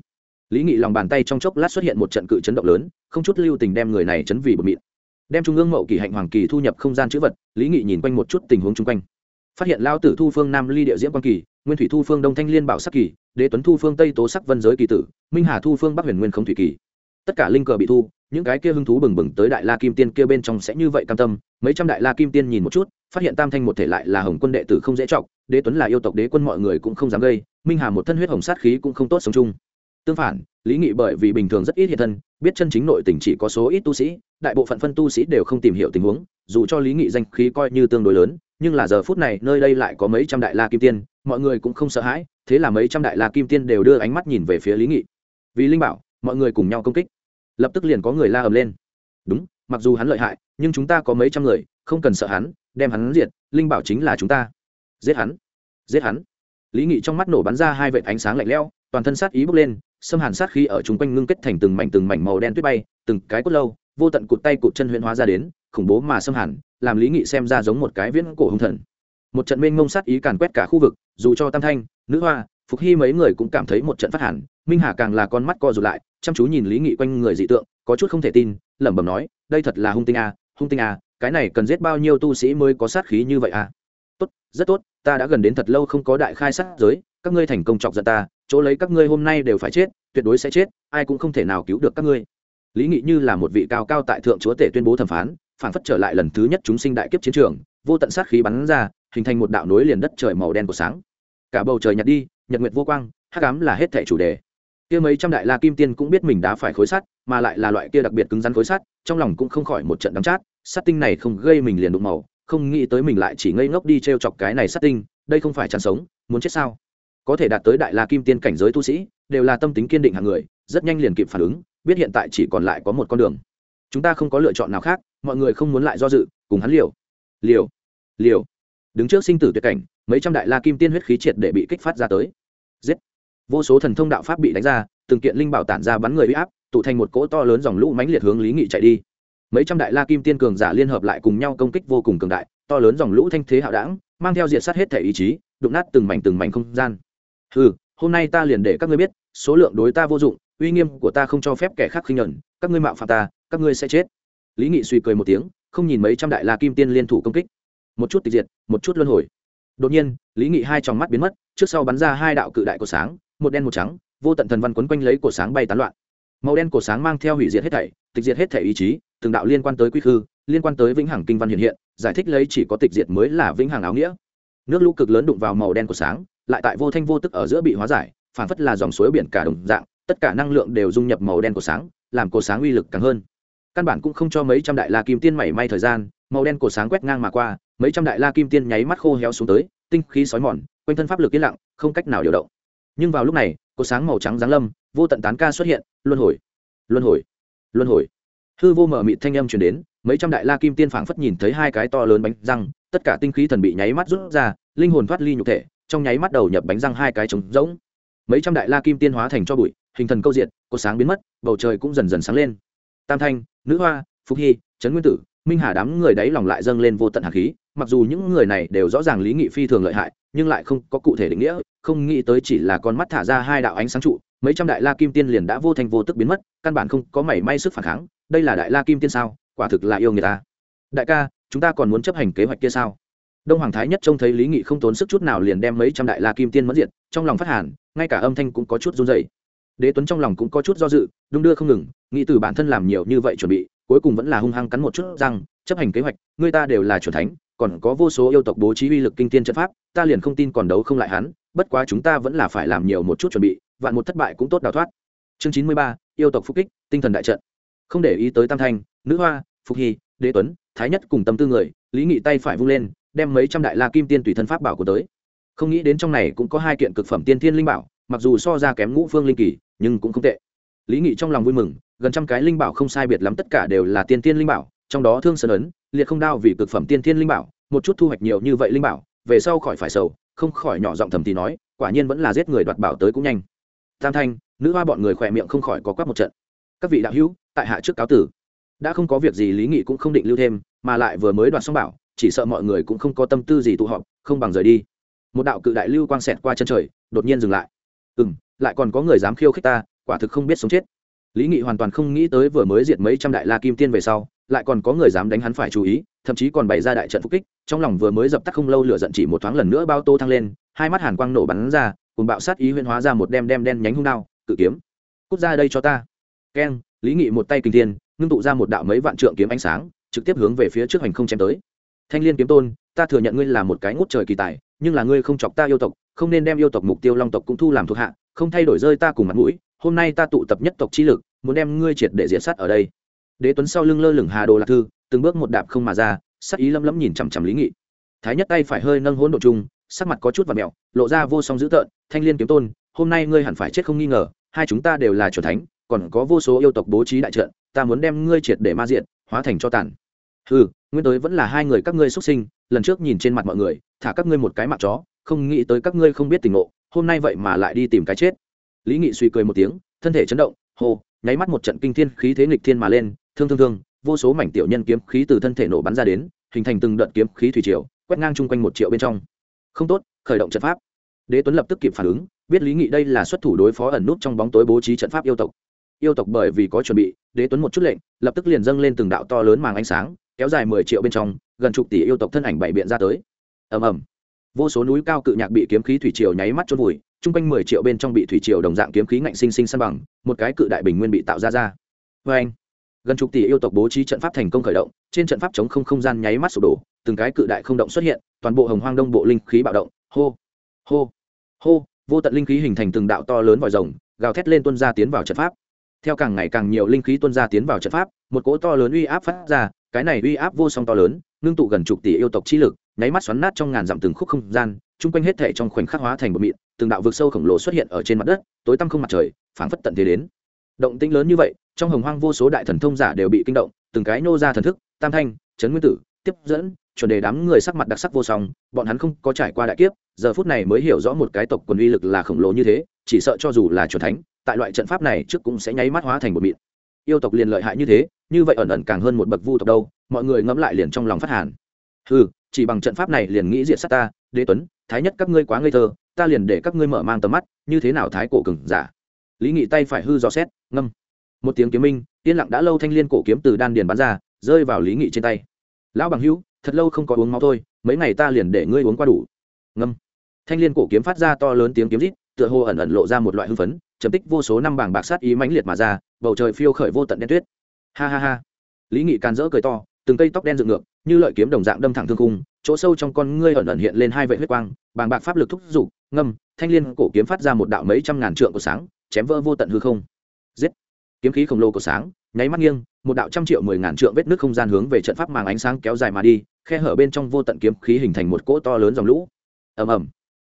lý nghị lòng bàn tay trong chốc lát xuất hiện một trận cự chấn động lớn, không chút lưu tình đem người này chấn vì bột mịn. Đem trung ương mậu kỳ hạnh hoàng kỳ thu nhập không gian chữ vật, lý nghị nhìn quanh một chút tình huống chung quanh. Phát hiện lao tử thu phương nam ly địa diễm quan kỳ, nguyên thủy thu phương đông thanh liên bảo sắc kỳ, đế tuấn thu phương tây tố sắc vân giới kỳ tử, minh hà thu phương bắc huyền nguyên không thủy kỳ. Tất cả linh cờ bị thu, những cái kia hứng thú bừng bừng tới đại la kim tiên kia bên trong sẽ như vậy cam tâm. Mấy trăm đại la kim tiên nhìn một chút, phát hiện tam thanh một thể lại là hồng quân đệ tử không dễ trọng, đế tuấn là yêu tộc đế quân mọi người cũng không dám gây, minh hà một thân huyết hồng sát khí cũng không tốt sống chung tương phản, lý nghị bởi vì bình thường rất ít hiện thân, biết chân chính nội tình chỉ có số ít tu sĩ, đại bộ phận phân tu sĩ đều không tìm hiểu tình huống, dù cho lý nghị danh khí coi như tương đối lớn, nhưng là giờ phút này nơi đây lại có mấy trăm đại la kim tiên, mọi người cũng không sợ hãi, thế là mấy trăm đại la kim tiên đều đưa ánh mắt nhìn về phía lý nghị. Vì linh bảo, mọi người cùng nhau công kích. Lập tức liền có người la ầm lên. Đúng, mặc dù hắn lợi hại, nhưng chúng ta có mấy trăm người, không cần sợ hắn, đem hắn diệt, linh bảo chính là chúng ta. Giết hắn. Giết hắn. Lý nghị trong mắt nổ bắn ra hai vệt ánh sáng lạnh lẽo, toàn thân sát ý bốc lên xâm hàn sát khí ở chúng quanh ngưng kết thành từng mảnh từng mảnh màu đen tuyết bay từng cái cốt lâu vô tận cụt tay cụt chân huyễn hóa ra đến khủng bố mà xâm hàn làm lý nghị xem ra giống một cái viễn cổ hung thần. Một trận mênh ngông sát ý càn quét cả khu vực dù cho tam thanh nữ hoa phục hy mấy người cũng cảm thấy một trận phát hẳn minh hà càng là con mắt co rụt lại chăm chú nhìn lý nghị quanh người dị tượng có chút không thể tin lẩm bẩm nói đây thật là hung tinh à, hung tinh à, cái này cần giết bao nhiêu tu sĩ mới có sát khí như vậy à? Tốt rất tốt ta đã gần đến thật lâu không có đại khai sát giới các ngươi thành công chọc giận ta chỗ lấy các ngươi hôm nay đều phải chết, tuyệt đối sẽ chết, ai cũng không thể nào cứu được các ngươi. Lý nghị như là một vị cao cao tại thượng chúa tể tuyên bố thẩm phán, phản phất trở lại lần thứ nhất chúng sinh đại kiếp chiến trường, vô tận sát khí bắn ra, hình thành một đạo nối liền đất trời màu đen của sáng. Cả bầu trời nhặt đi, nhật nguyệt vô quang, hắc ám là hết thẻ chủ đề. Kia mấy trăm đại la kim tiên cũng biết mình đã phải khối sắt, mà lại là loại kia đặc biệt cứng rắn khối sắt, trong lòng cũng không khỏi một trận đắm chát sắt tinh này không gây mình liền đụng màu, không nghĩ tới mình lại chỉ ngây ngốc đi t r e o chọc cái này sắt tinh, đây không phải chăn sống, muốn chết sao? Có thể đạt tới đại la kim tiên cảnh giới tu sĩ, đều là tâm tính kiên định hàng người, rất nhanh liền kịp phản ứng, biết hiện tại chỉ còn lại có một con đường. Chúng ta không có lựa chọn nào khác, mọi người không muốn lại do dự, cùng hắn liều. Liều. Liều. Đứng trước sinh tử tuyệt cảnh, mấy trăm đại la kim tiên huyết khí triệt để bị kích phát ra tới. Giết. Vô số thần thông đạo pháp bị đánh ra, từng kiện linh bảo tản ra bắn người bị áp, tụ thành một cỗ to lớn dòng lũ mãnh liệt hướng lý nghị chạy đi. Mấy trăm đại la kim tiên cường giả liên hợp lại cùng nhau công kích vô cùng cường đại, to lớn dòng lũ thanh thế hạo đảng, mang theo diệt sát hết thể ý chí, đụng nát từng mảnh từng mảnh không gian ừ hôm nay ta liền để các ngươi biết, số lượng đối ta vô dụng, uy nghiêm của ta không cho phép kẻ khác khinh nhẫn, các ngươi mạo phạm ta, các ngươi sẽ chết. Lý nghị suy cười một tiếng, không nhìn mấy trăm đại la kim tiên liên thủ công kích. Một chút tịch diệt, một chút luân hồi. Đột nhiên, lý nghị hai tròng mắt biến mất, trước sau bắn ra hai đạo cự đại của sáng, một đen một trắng, vô tận thần văn quấn quanh lấy của sáng bay tán loạn. Màu đen của sáng mang theo hủy diệt hết thảy, tịch diệt hết thảy ý chí, từng đạo liên quan tới quy khư, liên quan tới vĩnh hằng kinh văn hiện hiện, giải thích lấy chỉ có tịch diệt mới là vĩnh hằng áo nghĩa. Nước lũ cực lớn đụng vào màu đen của sáng lại tại vô thanh vô tức ở giữa bị hóa giải phản phất là dòng suối biển cả đồng dạng, tất cả năng lượng đều dung nhập màu đen của sáng, làm cổ sáng uy lực càng hơn. Căn bản cũng không cho mấy trăm đại la kim tiên mảy may thời gian, màu đen cổ sáng quét ngang mà qua, mấy trăm đại la kim tiên nháy mắt khô héo xuống tới, tinh khí sói mòn, quanh thân pháp lực yên lặng, không cách nào điều động. Nhưng vào lúc này cổ sáng màu trắng giáng lâm, vô tận tán ca xuất hiện, luân hồi luân hồi luân hồi. Hư vô mở mịt thanh âm chuyển đến, mấy trăm đại la kim tiên phảng phất nhìn thấy hai cái to lớn bánh răng, tất cả tinh khí thần bị nháy mắt rút ra, linh hồn thoát ly nhục thể trong nháy mắt đầu nhập bánh răng hai cái trống rỗng. Mấy trăm đại la kim tiên hóa thành cho bụi, hình thần câu diệt, có sáng biến mất, bầu trời cũng dần dần sáng lên. Tam thanh, nữ hoa phúc hy, trấn nguyên tử, minh hà đám người đấy lòng lại dâng lên vô tận hạt khí, mặc dù những người này đều rõ ràng lý nghị phi thường lợi hại, nhưng lại không có cụ thể định nghĩa, không nghĩ tới chỉ là con mắt thả ra hai đạo ánh sáng trụ, mấy trăm đại la kim tiên liền đã vô thành vô tức biến mất, căn bản không có mảy may sức phản kháng, đây là đại la kim tiên sao? Quả thực là yêu người ta. Đại ca, chúng ta còn muốn chấp hành kế hoạch kia sao? Đông hoàng thái nhất trông thấy lý nghị không tốn sức chút nào liền đem mấy trăm đại la kim tiên mẫn diệt, trong lòng phát hàn, ngay cả âm thanh cũng có chút run dày đế tuấn trong lòng cũng có chút do dự, đung đưa không ngừng, nghĩ từ bản thân làm nhiều như vậy chuẩn bị, cuối cùng vẫn là hung hăng cắn một chút răng, chấp hành kế hoạch, người ta đều là c thánh, còn có vô số yêu tộc bố trí uy lực kinh tiên trận pháp, ta liền không tin còn đấu không lại hắn, bất quá chúng ta vẫn là phải làm nhiều một chút chuẩn bị, vạn một thất bại cũng tốt đào thoát. Chương chín mươi ba, yêu tộc phúc kích, tinh thần đại trận. Không để ý tới tam thanh, nữ hoa, phục hy, đế tuấn, thái nhất cùng tâm tư người, lý nghị tay phải vung lên đem mấy trăm đại la kim tiên tùy thân pháp bảo của tới. Không nghĩ đến trong này cũng có hai kiện cực phẩm tiên thiên linh bảo, mặc dù so ra kém ngũ phương linh kỳ, nhưng cũng không tệ. Lý nghị trong lòng vui mừng, gần trăm cái linh bảo không sai biệt lắm tất cả đều là tiên thiên linh bảo, trong đó thương sơn ấn, liệt không đao vì cực phẩm tiên thiên linh bảo, một chút thu hoạch nhiều như vậy linh bảo, về sau khỏi phải sầu, không khỏi nhỏ giọng thầm thì nói, quả nhiên vẫn là giết người đoạt bảo tới cũng nhanh. Tam thanh, nữ hoa bọn người khỏe miệng không khỏi có quát một trận. Các vị đạo hữu, tại hạ trước cáo tử. Đã không có việc gì lý nghị cũng không định lưu thêm, mà lại vừa mới đoạt xong bảo chỉ sợ mọi người cũng không có tâm tư gì tụ họp, không bằng rời đi. Một đạo cự đại lưu quang xẹt qua chân trời, đột nhiên dừng lại. Ừ m lại còn có người dám khiêu khích ta, quả thực không biết sống chết. Lý nghị hoàn toàn không nghĩ tới vừa mới diệt mấy trăm đại la kim tiên về sau, lại còn có người dám đánh hắn phải chú ý, thậm chí còn bày ra đại trận phục kích, trong lòng vừa mới dập tắt không lâu lửa giận chỉ một thoáng lần nữa bao tô thăng lên, hai mắt hàn quang nổ bắn ra cùng bạo sát ý huyên hóa ra một đem đem đen nhánh hung đao, cự kiếm. Cút ra đây cho ta. Keng, lý nghị một tay kinh thiên, ngưng tụ ra một đạo mấy vạn trượng kiếm ánh sáng, trực tiếp hướng về phía trước hành không chém tới thanh liên kiếm tôn, ta thừa nhận ngươi là một cái ngút trời kỳ tài, nhưng là ngươi không chọc ta yêu tộc, không nên đem yêu tộc mục tiêu long tộc cũng thu làm thuộc hạ, không thay đổi rơi ta cùng mặt mũi, hôm nay ta tụ tập nhất tộc chi lực, muốn đem ngươi triệt để diệt sát ở đây. Đế tuấn sau lưng lơ lửng hà đồ lạc thư, từng bước một đạp không mà ra, sắc ý lấm lấm nhìn chằm chằm lý nghị. Thái nhất tay phải hơi nâng hỗn độ chung sắc mặt có chút và mẹo, lộ ra vô song dữ tợn, thanh liên kiếm tôn, hôm nay ngươi hẳn phải chết không nghi ngờ, hai chúng ta đều là trở thánh, còn có vô số yêu tộc bố trí đại trận, ta muốn đem ngươi triệt để ma diện hóa thành cho tàn ừ nguyên tới vẫn là hai người các ngươi xuất sinh, lần trước nhìn trên mặt mọi người, thả các ngươi một cái mặt chó, không nghĩ tới các ngươi không biết tình ngộ, hôm nay vậy mà lại đi tìm cái chết. Lý nghị suy cười một tiếng, thân thể chấn động, hô, nháy mắt một trận kinh thiên khí thế nghịch thiên mà lên, thương thương thương, vô số mảnh tiểu nhân kiếm khí từ thân thể nổ bắn ra đến, hình thành từng đợt kiếm khí thủy triều, quét ngang chung quanh một triệu bên trong. Không tốt, khởi động trận pháp. Đế tuấn lập tức kịp phản ứng, biết lý nghị đây là xuất thủ đối phó ẩn nút trong bóng tối bố trí trận pháp yêu tộc. Yêu tộc bởi vì có chuẩn bị, đế tuấn một chút lệnh, lập tức liền dâng lên từng đạo to lớn màng ánh sáng kéo dài mười triệu bên trong, gần chục tỷ yêu tộc thân ảnh bảy biện ra tới. Ầm ầm. Vô số núi cao cự nhạc bị kiếm khí thủy triều nháy mắt chôn vùi, chung quanh mười triệu bên trong bị thủy triều đồng dạng kiếm khí ngạnh sinh sinh san bằng, một cái cự đại bình nguyên bị tạo ra ra. Vê anh, gần chục tỷ yêu tộc bố trí trận pháp thành công khởi động, trên trận pháp chống không không gian nháy mắt sụp đổ, từng cái cự đại không động xuất hiện, toàn bộ hồng hoang đông bộ linh khí bạo động. Hô hô hô, vô tận linh khí hình thành từng đạo to lớn vòi rồng, gào thét lên tuân ra tiến vào trận pháp. Theo càng ngày càng nhiều linh khí tuân ra tiến vào trận pháp, một cỗ to lớn uy áp phát ra cái này uy áp vô song to lớn, ngưng tụ gần chục tỷ yêu tộc chi lực, nháy mắt xoắn nát trong ngàn dặm từng khúc không gian, chung quanh hết thể trong khoảnh khắc hóa thành một mịn, từng đạo vực sâu khổng lồ xuất hiện ở trên mặt đất, tối tăm không mặt trời, phảng phất tận thế đến. Động tĩnh lớn như vậy, trong hồng hoang vô số đại thần thông giả đều bị kinh động, từng cái nô ra thần thức, tam thanh trấn nguyên tử, tiếp dẫn, chuẩn đề đám người sắc mặt đặc sắc vô song, bọn hắn không có trải qua đại kiếp, giờ phút này mới hiểu rõ một cái tộc quần uy lực là khổng lồ như thế, chỉ sợ cho dù là chuẩn thánh, tại loại trận pháp này trước cũng sẽ nháy mắt hóa thành một mịn. Yêu tộc liền lợi hại như thế như vậy ẩn ẩn càng hơn một bậc vu tộc đâu, mọi người ngẫm lại liền trong lòng phát hàn. Ừ chỉ bằng trận pháp này liền nghĩ diện sát ta, đế tuấn, thái nhất các ngươi quá ngây thơ, ta liền để các ngươi mở mang tầm mắt, như thế nào thái cổ cừng giả? Lý nghị tay phải hư dò xét, ngâm. Một tiếng kiếm minh, yên lặng đã lâu thanh liên cổ kiếm từ đan điền bắn ra, rơi vào lý nghị trên tay. Lão bằng hữu, thật lâu không có uống máu thôi, mấy ngày ta liền để ngươi uống qua đủ. Ngâm. Thanh liên cổ kiếm phát ra to lớn tiếng kiếm rít, tựa hồ ẩn ẩn lộ ra một loại hưng phấn chấm tích vô số năm bảng bạc sát ý mãnh liệt mà ra, bầu trời phiêu khởi vô tận đen tuyết ha ha ha. Lý nghị càn rỡ cười to, từng cây tóc đen dựng ngược, như lợi kiếm đồng dạng đâm thẳng thương khung, chỗ sâu trong con ngươi ẩn ẩn hiện lên hai vệ huyết quang, bàng bạc pháp lực thúc giục, ngâm, thanh liên cổ kiếm phát ra một đạo mấy trăm ngàn trượng của sáng, chém vỡ vô tận hư không. Giết. Kiếm khí khổng lồ của sáng, nháy mắt nghiêng, một đạo trăm triệu mười ngàn trượng vết nước không gian hướng về trận pháp màng ánh sáng kéo dài mà đi, khe hở bên trong vô tận kiếm khí hình thành một cỗ to lớn dòng lũ. Ầm ầm.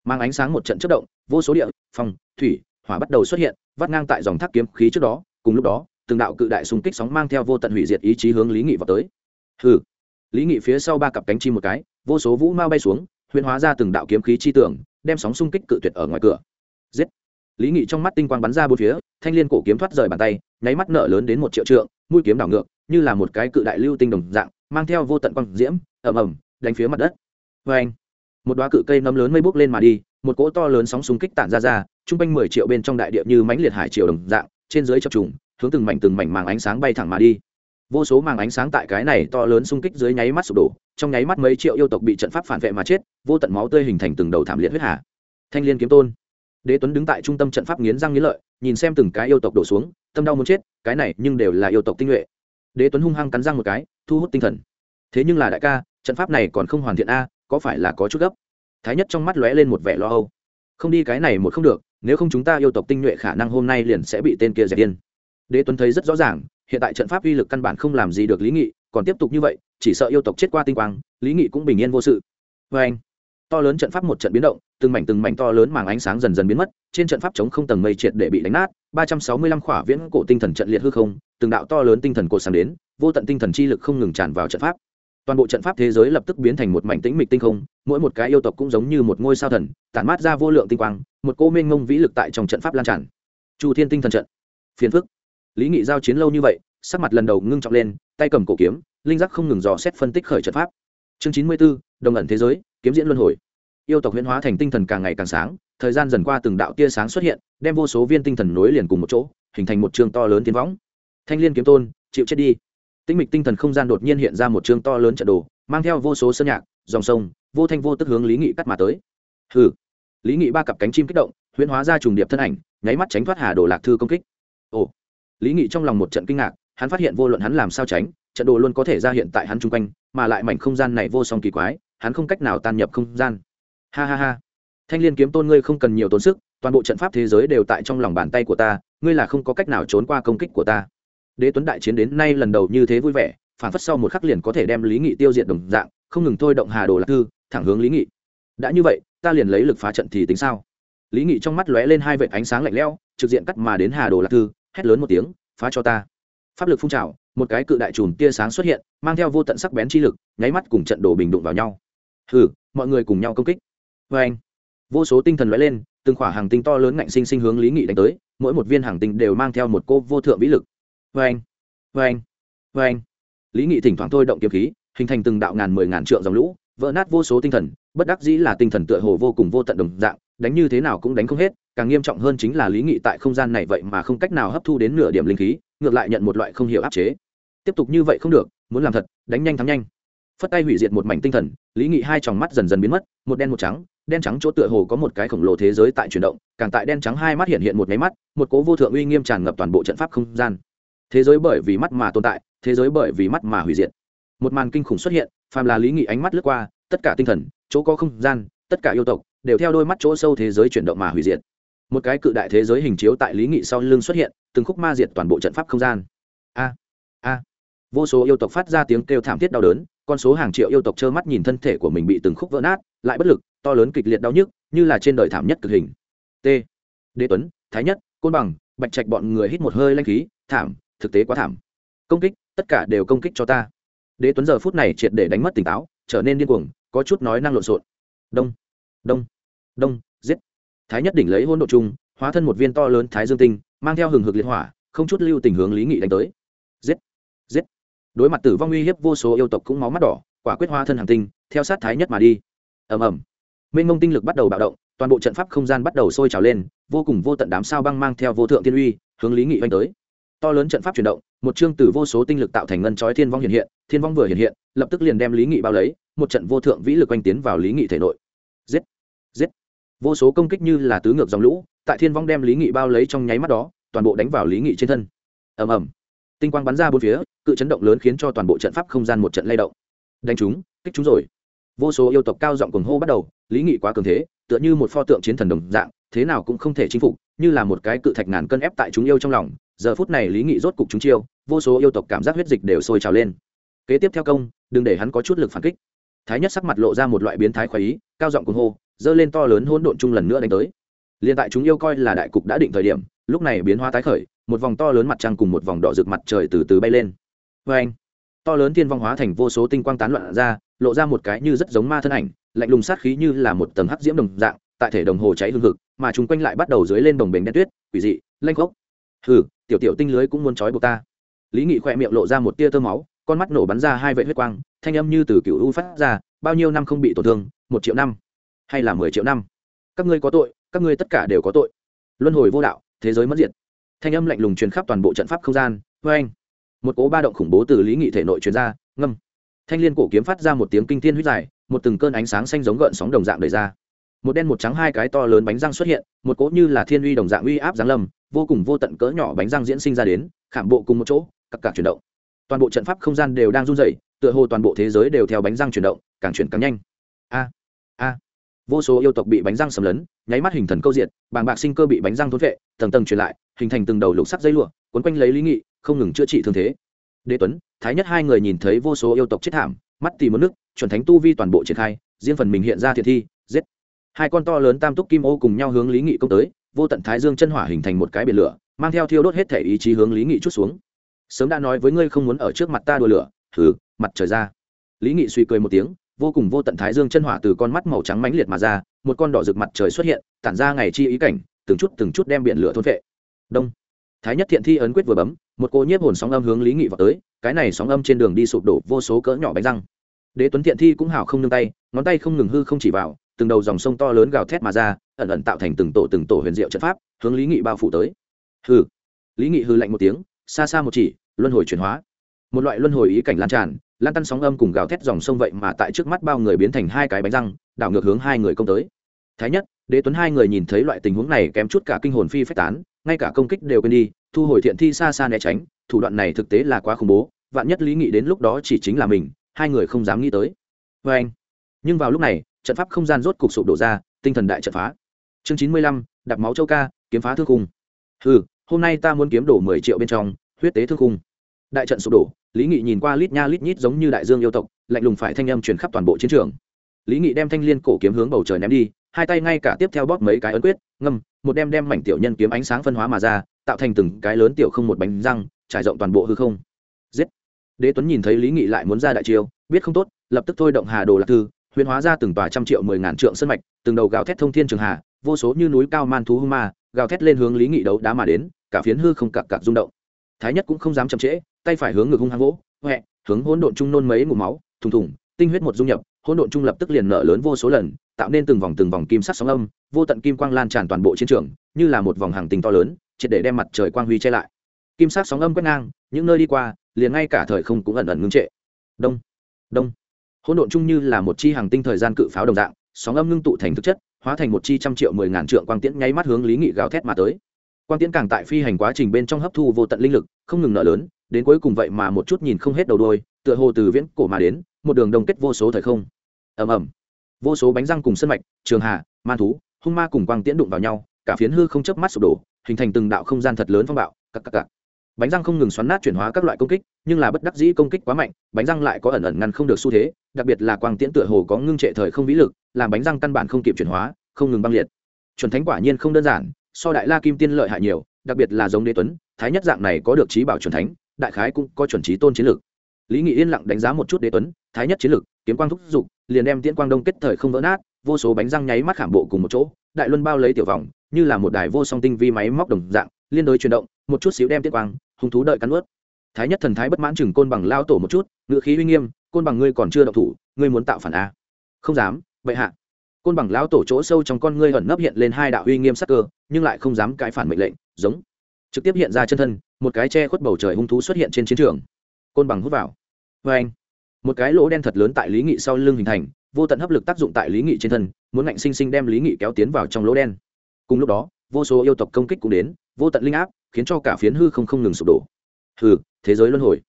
Mang ánh sáng một trận chất động, vô số địa phong thủy, hỏa bắt đầu xuất hiện, vắt ngang tại dòng thác kiếm khí trước đó, cùng lúc đó từng đạo cự đại xung kích sóng mang theo vô tận hủy diệt ý chí hướng lý nghị vào tới. Hừ. Lý nghị phía sau ba cặp cánh chim một cái, vô số vũ mau bay xuống, huyễn hóa ra từng đạo kiếm khí chi tưởng, đem sóng xung kích cự tuyệt ở ngoài cửa. Giết. Lý nghị trong mắt tinh quang bắn ra bốn phía, thanh liên cổ kiếm thoát rời bàn tay, nháy mắt nợ lớn đến một triệu trượng, mũi kiếm đảo ngược, như là một cái cự đại lưu tinh đồng dạng, mang theo vô tận quang diễm, ầm ầm, đánh phía mặt đất. Vê anh, một đoá cự cây nấm lớn mây bốc lên mà đi, một cỗ to lớn sóng xung kích tản ra ra, trung quanh mười triệu bên trong đại địa như mãnh liệt hải triều đồng dạng, trên dưới chập trùng hướng từng mảnh từng mảnh màng ánh sáng bay thẳng mà đi. Vô số màng ánh sáng tại cái này to lớn xung kích dưới nháy mắt sụp đổ, trong nháy mắt mấy triệu yêu tộc bị trận pháp phản vệ mà chết, vô tận máu tươi hình thành từng đầu thảm liệt huyết hà. Thanh liên kiếm tôn. Đế tuấn đứng tại trung tâm trận pháp nghiến răng nghiến lợi, nhìn xem từng cái yêu tộc đổ xuống, tâm đau muốn chết, cái này nhưng đều là yêu tộc tinh nhuệ. Đế tuấn hung hăng cắn răng một cái, thu hút tinh thần. Thế nhưng là đại ca, trận pháp này còn không hoàn thiện a, có phải là có chút gấp? Thái nhất trong mắt lóe lên một vẻ lo âu. Không đi cái này một không được, nếu không chúng ta yêu tộc tinh nhuệ khả năng hôm nay liền sẽ bị tên kia dẹp điên đế tuấn thấy rất rõ ràng, hiện tại trận pháp uy lực căn bản không làm gì được lý nghị, còn tiếp tục như vậy, chỉ sợ yêu tộc chết qua tinh quang, lý nghị cũng bình yên vô sự. Vê anh, to lớn trận pháp một trận biến động, từng mảnh từng mảnh to lớn màng ánh sáng dần dần biến mất, trên trận pháp chống không tầng mây triệt để bị đánh nát, ba trăm sáu mươi lăm khỏa viễn cổ tinh thần trận liệt hư không, từng đạo to lớn tinh thần cột sáng đến, vô tận tinh thần chi lực không ngừng tràn vào trận pháp. Toàn bộ trận pháp thế giới lập tức biến thành một mảnh tĩnh mịch tinh không, mỗi một cái yêu tộc cũng giống như một ngôi sao thần, tản mát ra vô lượng tinh quang, một cô mênh ngông vĩ lực tại trong trận pháp lan tràn. Chu thiên tinh thần trận. Phiền phức lý nghị giao chiến lâu như vậy, sắc mặt lần đầu ngưng trọng lên, tay cầm cổ kiếm, linh giác không ngừng dò xét phân tích khởi trận pháp. Chương chín mươi b ố đồng ẩn thế giới, kiếm diễn luân hồi. Yêu tộc huyễn hóa thành tinh thần càng ngày càng sáng, thời gian dần qua từng đạo tia sáng xuất hiện, đem vô số viên tinh thần nối liền cùng một chỗ, hình thành một chương to lớn tiến võng. Thanh l i ê n kiếm tôn, chịu chết đi. Tinh mịch tinh thần không gian đột nhiên hiện ra một chương to lớn trận đồ, mang theo vô số sơn nhạc, dòng sông, vô thanh vô tức hướng lý nghị cắt mà tới. Hừ. Lý nghị ba cặp cánh chim kích động, huyễn hóa ra trùng điệp thân ảnh, nháy mắt tránh thoát hà đồ lạc thư công kích. Ồ lý nghị trong lòng một trận kinh ngạc, hắn phát hiện vô luận hắn làm sao tránh, trận đồ luôn có thể ra hiện tại hắn chung quanh, mà lại mảnh không gian này vô song kỳ quái, hắn không cách nào tan nhập không gian. Ha ha ha. Thanh l i ê n kiếm tôn ngươi không cần nhiều tốn sức, toàn bộ trận pháp thế giới đều tại trong lòng bàn tay của ta, ngươi là không có cách nào trốn qua công kích của ta. Đế tuấn đại chiến đến nay lần đầu như thế vui vẻ phản phất sau một khắc liền có thể đem lý nghị tiêu diệt đồng dạng, không ngừng thôi động hà đồ lạc thư, thẳng hướng lý nghị. Đã như vậy, ta liền lấy lực phá trận thì tính sao? Lý nghị trong mắt lóe lên hai vệt ánh sáng lạnh lẽo, trực diện cắt mà đến hà đồ lạc thư hét lớn một tiếng, phá cho ta! Pháp lực phun trào, một cái cự đại chùm tia sáng xuất hiện, mang theo vô tận sắc bén chi lực, nháy mắt cùng trận đồ bình đụng vào nhau. Hừ, mọi người cùng nhau công kích. Vê anh vô số tinh thần lóe lên, từng khỏa hàng tinh to lớn ngạnh sinh sinh hướng lý nghị đánh tới, mỗi một viên hàng tinh đều mang theo một cô vô thượng vĩ lực. Vê anh vê anh vê anh lý nghị thỉnh thoảng thôi động kiếm khí, hình thành từng đạo ngàn mười ngàn trượng dòng lũ, vỡ nát vô số tinh thần, bất đắc dĩ là tinh thần tựa hồ vô cùng vô tận đồng dạng, đánh như thế nào cũng đánh không hết càng nghiêm trọng hơn chính là lý nghị tại không gian này vậy mà không cách nào hấp thu đến nửa điểm linh khí, ngược lại nhận một loại không hiểu áp chế. Tiếp tục như vậy không được, muốn làm thật, đánh nhanh thắng nhanh. Phất tay hủy diệt một mảnh tinh thần, lý nghị hai tròng mắt dần dần biến mất, một đen một trắng, đen trắng chỗ tựa hồ có một cái khổng lồ thế giới tại chuyển động, càng tại đen trắng hai mắt hiện hiện một máy mắt, một cố vô thượng uy nghiêm tràn ngập toàn bộ trận pháp không gian. Thế giới bởi vì mắt mà tồn tại, thế giới bởi vì mắt mà hủy diệt. Một màn kinh khủng xuất hiện, phàm là lý nghị ánh mắt lướt qua, tất cả tinh thần, chỗ có không gian, tất cả yêu tộc, đều theo đôi mắt chỗ sâu thế giới chuyển động mà hủy diệt một cái cự đại thế giới hình chiếu tại lý nghị sau lưng xuất hiện, từng khúc ma diệt toàn bộ trận pháp không gian. A a. Vô số yêu tộc phát ra tiếng kêu thảm thiết đau đớn, con số hàng triệu yêu tộc trơ mắt nhìn thân thể của mình bị từng khúc vỡ nát, lại bất lực, to lớn kịch liệt đau nhức, như là trên đời thảm nhất cực hình. T. Đế tuấn, thái nhất, côn bằng, bạch trạch bọn người hít một hơi lanh khí, thảm, thực tế quá thảm. Công kích, tất cả đều công kích cho ta. Đế tuấn giờ phút này triệt để đánh mất tỉnh táo, trở nên điên cuồng, có chút nói năng lộn xộn. Đông đông đông thái nhất đỉnh lấy hôn độ chung, hóa thân một viên to lớn thái dương tinh, mang theo hừng hực liệt hỏa, không chút lưu tình hướng lý nghị đánh tới. Giết! Giết! Đối mặt tử vong uy hiếp vô số yêu tộc cũng máu mắt đỏ, quả quyết hóa thân hàng tinh, theo sát thái nhất mà đi. Ầm ầm. Mênh mông tinh lực bắt đầu bạo động, toàn bộ trận pháp không gian bắt đầu sôi trào lên, vô cùng vô tận đám sao băng mang theo vô thượng thiên uy, hướng lý nghị oanh tới. To lớn trận pháp chuyển động, một chương từ vô số tinh lực tạo thành ngân chói thiên vong hiện hiện, thiên vong vừa hiện hiện, lập tức liền đem lý nghị bao lấy, một trận vô thượng vĩ lực oanh tiến vào lý nghị thể nội vô số công kích như là tứ ngược dòng lũ, tại thiên vong đem lý nghị bao lấy trong nháy mắt đó, toàn bộ đánh vào lý nghị trên thân. Ầm ầm. Tinh quang bắn ra bốn phía, cự chấn động lớn khiến cho toàn bộ trận pháp không gian một trận lay động. Đánh chúng, kích chúng rồi. Vô số yêu tộc cao giọng cuồng hô bắt đầu, lý nghị quá cường thế, tựa như một pho tượng chiến thần đồng dạng, thế nào cũng không thể chinh phục, như là một cái cự thạch ngàn cân ép tại chúng yêu trong lòng. Giờ phút này lý nghị rốt cục chúng chiêu, vô số yêu tộc cảm giác huyết dịch đều sôi trào lên. Kế tiếp theo công, đừng để hắn có chút lực phản kích. Thái nhất sắc mặt lộ ra một loại biến thái khoái ý, cao giọng cuồng hô dơ lên to lớn hỗn độn chung lần nữa đánh tới. Liền tại chúng yêu coi là đại cục đã định thời điểm, lúc này biến hóa tái khởi, một vòng to lớn mặt trăng cùng một vòng đỏ rực mặt trời từ từ bay lên. Vê anh, to lớn thiên vong hóa thành vô số tinh quang tán loạn ra, lộ ra một cái như rất giống ma thân ảnh, lạnh lùng sát khí như là một tầng hắc diễm đồng dạng, tại thể đồng hồ cháy hương hực, mà chúng quanh lại bắt đầu dưới lên đồng bền đen tuyết, quỷ dị lanh khốc. Hừ, tiểu tiểu tinh lưới cũng muốn trói buộc ta. Lý nghị khỏe miệng lộ ra một tia tơ máu, con mắt nổ bắn ra hai vệ huyết quang, thanh âm như từ cựu u phát ra, bao nhiêu năm không bị tổn thương, một triệu năm hay là mười triệu năm. Các ngươi có tội, các ngươi tất cả đều có tội. Luân hồi vô đạo, thế giới mất diệt. Thanh âm lạnh lùng truyền khắp toàn bộ trận pháp không gian. Vê anh một cố ba động khủng bố từ lý nghị thể nội truyền ra, ngâm. Thanh l i ê n cổ kiếm phát ra một tiếng kinh thiên huyết dài, một từng cơn ánh sáng xanh giống gợn sóng đồng dạng đầy ra. Một đen một trắng hai cái to lớn bánh răng xuất hiện, một cỗ như là thiên uy đồng dạng uy áp giáng lâm, vô cùng vô tận cỡ nhỏ bánh răng diễn sinh ra đến, khảm bộ cùng một chỗ cặp cặp chuyển động. Toàn bộ trận pháp không gian đều đang run dày tựa hồ toàn bộ thế giới đều theo bánh răng chuyển động, càng chuyển càng nhanh. A a vô số yêu tộc bị bánh răng sầm lấn, nháy mắt hình thần câu diện bàng bạc sinh cơ bị bánh răng thốn vệ tầng tầng truyền lại, hình thành từng đầu lục sắc dây lụa quấn quanh lấy lý nghị, không ngừng chữa trị thương thế. Đế tuấn, thái nhất hai người nhìn thấy vô số yêu tộc chết thảm, mắt tìm mất nước, chuẩn thánh tu vi toàn bộ triển khai, riêng phần mình hiện ra thiệt thi, giết. Hai con to lớn tam túc kim ô cùng nhau hướng lý nghị công tới, vô tận thái dương chân hỏa hình thành một cái biển lửa, mang theo thiêu đốt hết thể ý chí hướng lý nghị chút xuống. Sớm đã nói với ngươi không muốn ở trước mặt ta đùa lửa thử mặt trời ra. Lý nghị suy cười một tiếng vô cùng vô tận thái dương chân hỏa từ con mắt màu trắng mãnh liệt mà ra, một con đỏ rực mặt trời xuất hiện, tản ra ngày chi ý cảnh, từng chút từng chút đem biển lửa thôn vệ đông. Thái nhất thiện thi ấn quyết vừa bấm, một cô nhiếp hồn sóng âm hướng lý nghị vào tới, cái này sóng âm trên đường đi sụp đổ vô số cỡ nhỏ bánh răng. Đế tuấn thiện thi cũng hào không nương tay, ngón tay không ngừng hư không chỉ vào, từng đầu dòng sông to lớn gào thét mà ra, ẩn ẩn tạo thành từng tổ từng tổ huyền diệu trận pháp, hướng lý nghị bao phủ tới. Hư lý nghị hư lạnh một tiếng, xa xa một chỉ, luân hồi chuyển hóa. Một loại luân hồi ý cảnh lan tràn lan tăn sóng âm cùng gào thét dòng sông vậy mà tại trước mắt bao người biến thành hai cái bánh răng, đảo ngược hướng hai người công tới. Thái nhất, đế tuấn hai người nhìn thấy loại tình huống này kém chút cả kinh hồn phi phách tán, ngay cả công kích đều quên đi, thu hồi thiện thi xa xa né tránh, thủ đoạn này thực tế là quá khủng bố, vạn nhất lý nghị đến lúc đó chỉ chính là mình, hai người không dám nghĩ tới. Vê anh, nhưng vào lúc này, trận pháp không gian rốt cục sụp đổ ra, tinh thần đại trận phá. Chương chín mươi lăm đặt máu châu ca, kiếm phá thương khung. Ừ hôm nay ta muốn kiếm đổ mười triệu bên trong, huyết tế thương khung. Đại trận sụp đổ lý nghị nhìn qua lít nha lít nhít giống như đại dương yêu tộc, lạnh lùng phải thanh âm truyền khắp toàn bộ chiến trường. Lý nghị đem thanh liên cổ kiếm hướng bầu trời ném đi, hai tay ngay cả tiếp theo bóp mấy cái ấn quyết, ngâm, một đem đem mảnh tiểu nhân kiếm ánh sáng phân hóa mà ra, tạo thành từng cái lớn tiểu không một bánh răng, trải rộng toàn bộ hư không. Giết! Đế tuấn nhìn thấy lý nghị lại muốn ra đại chiêu, biết không tốt, lập tức thôi động hà đồ lạc thư, huyền hóa ra từng tòa trăm triệu mười ngàn trượng sân mạch, từng đầu gào thét thông thiên trường hà, vô số như núi cao man thú hung ma, gào thét lên hướng lý nghị đấu đá mà đến, cả phiến hư không cặp cặp rung động. Thái nhất cũng không dám chậm trễ tay phải hướng ngực hung hăng vỗ huệ hướng hỗn độn trung nôn mấy ngụm máu, thùng thùng, tinh huyết một dung nhập, hỗn độn trung lập tức liền nở lớn vô số lần, tạo nên từng vòng từng vòng kim sắc sóng âm, vô tận kim quang lan tràn toàn bộ chiến trường, như là một vòng hàng tinh to lớn, triệt để đem mặt trời quang huy che lại. Kim sắc sóng âm quét ngang, những nơi đi qua, liền ngay cả thời không cũng ẩn ẩn ngưng trệ. Đông đông. Hỗn độn chung như là một chi hàng tinh thời gian cự pháo đồng dạng, sóng âm ngưng tụ thành thực chất, hóa thành một chi trăm triệu mười ngàn trượng quang tiễn nháy mắt hướng lý nghị gào thét mà tới quang tiễn càng tại phi hành quá trình bên trong hấp thu vô tận linh lực, không ngừng nợ lớn, đến cuối cùng vậy mà một chút nhìn không hết đầu đôi tựa hồ từ viễn cổ mà đến, một đường đông kết vô số thời không. Ầm ầm. Vô số bánh răng cùng sân mạch, trường hà man thú, hung ma cùng quang tiễn đụng vào nhau, cả phiến hư không chớp mắt sụp đổ, hình thành từng đạo không gian thật lớn phong bạo, cặc cặc cặc. Bánh răng không ngừng xoắn nát chuyển hóa các loại công kích, nhưng là bất đắc dĩ công kích quá mạnh, bánh răng lại có ẩn ẩn ngăn không được xu thế, đặc biệt là quang tiễn tựa hồ có ngưng trệ thời không vĩ lực, làm bánh răng căn bản không kịp chuyển hóa, không ngừng băng liệt. Chuẩn thánh quả nhiên không đơn giản so đại la kim tiên lợi hại nhiều, đặc biệt là giống đế tuấn, thái nhất dạng này có được trí bảo chuẩn thánh, đại khái cũng có chuẩn trí tôn chiến lược lý nghị yên lặng đánh giá một chút đế tuấn, thái nhất chiến lược kiếm quang thúc giục liền đem tiễn quang đông kết thời không vỡ nát, vô số bánh răng nháy mắt khảm bộ cùng một chỗ, đại luân bao lấy tiểu vòng, như là một đài vô song tinh vi máy móc đồng dạng, liên đối chuyển động, một chút xíu đem tiễn quang, hung thú đợi cắn ướt thái nhất thần thái bất mãn chừng côn bằng lao tổ một chút ngự khí uy nghiêm, côn bằng ngươi còn chưa động thủ, ngươi muốn tạo phản a? Không dám vậy hạ côn bằng lao tổ chỗ sâu trong con ngươi ẩn nấp hiện lên hai đạo uy nghiêm sắc cơ, nhưng lại không dám cãi phản mệnh lệnh, giống. Trực tiếp hiện ra chân thân, một cái che khuất bầu trời hung thú xuất hiện trên chiến trường. Côn bằng hút vào. Vê anh, một cái lỗ đen thật lớn tại lý nghị sau lưng hình thành, vô tận hấp lực tác dụng tại lý nghị trên thân, muốn ngạnh sinh sinh đem lý nghị kéo tiến vào trong lỗ đen. Cùng lúc đó, vô số yêu tộc công kích cũng đến, vô tận linh áp, khiến cho cả phiến hư không không ngừng sụp đổ. Hư thế giới luân hồi.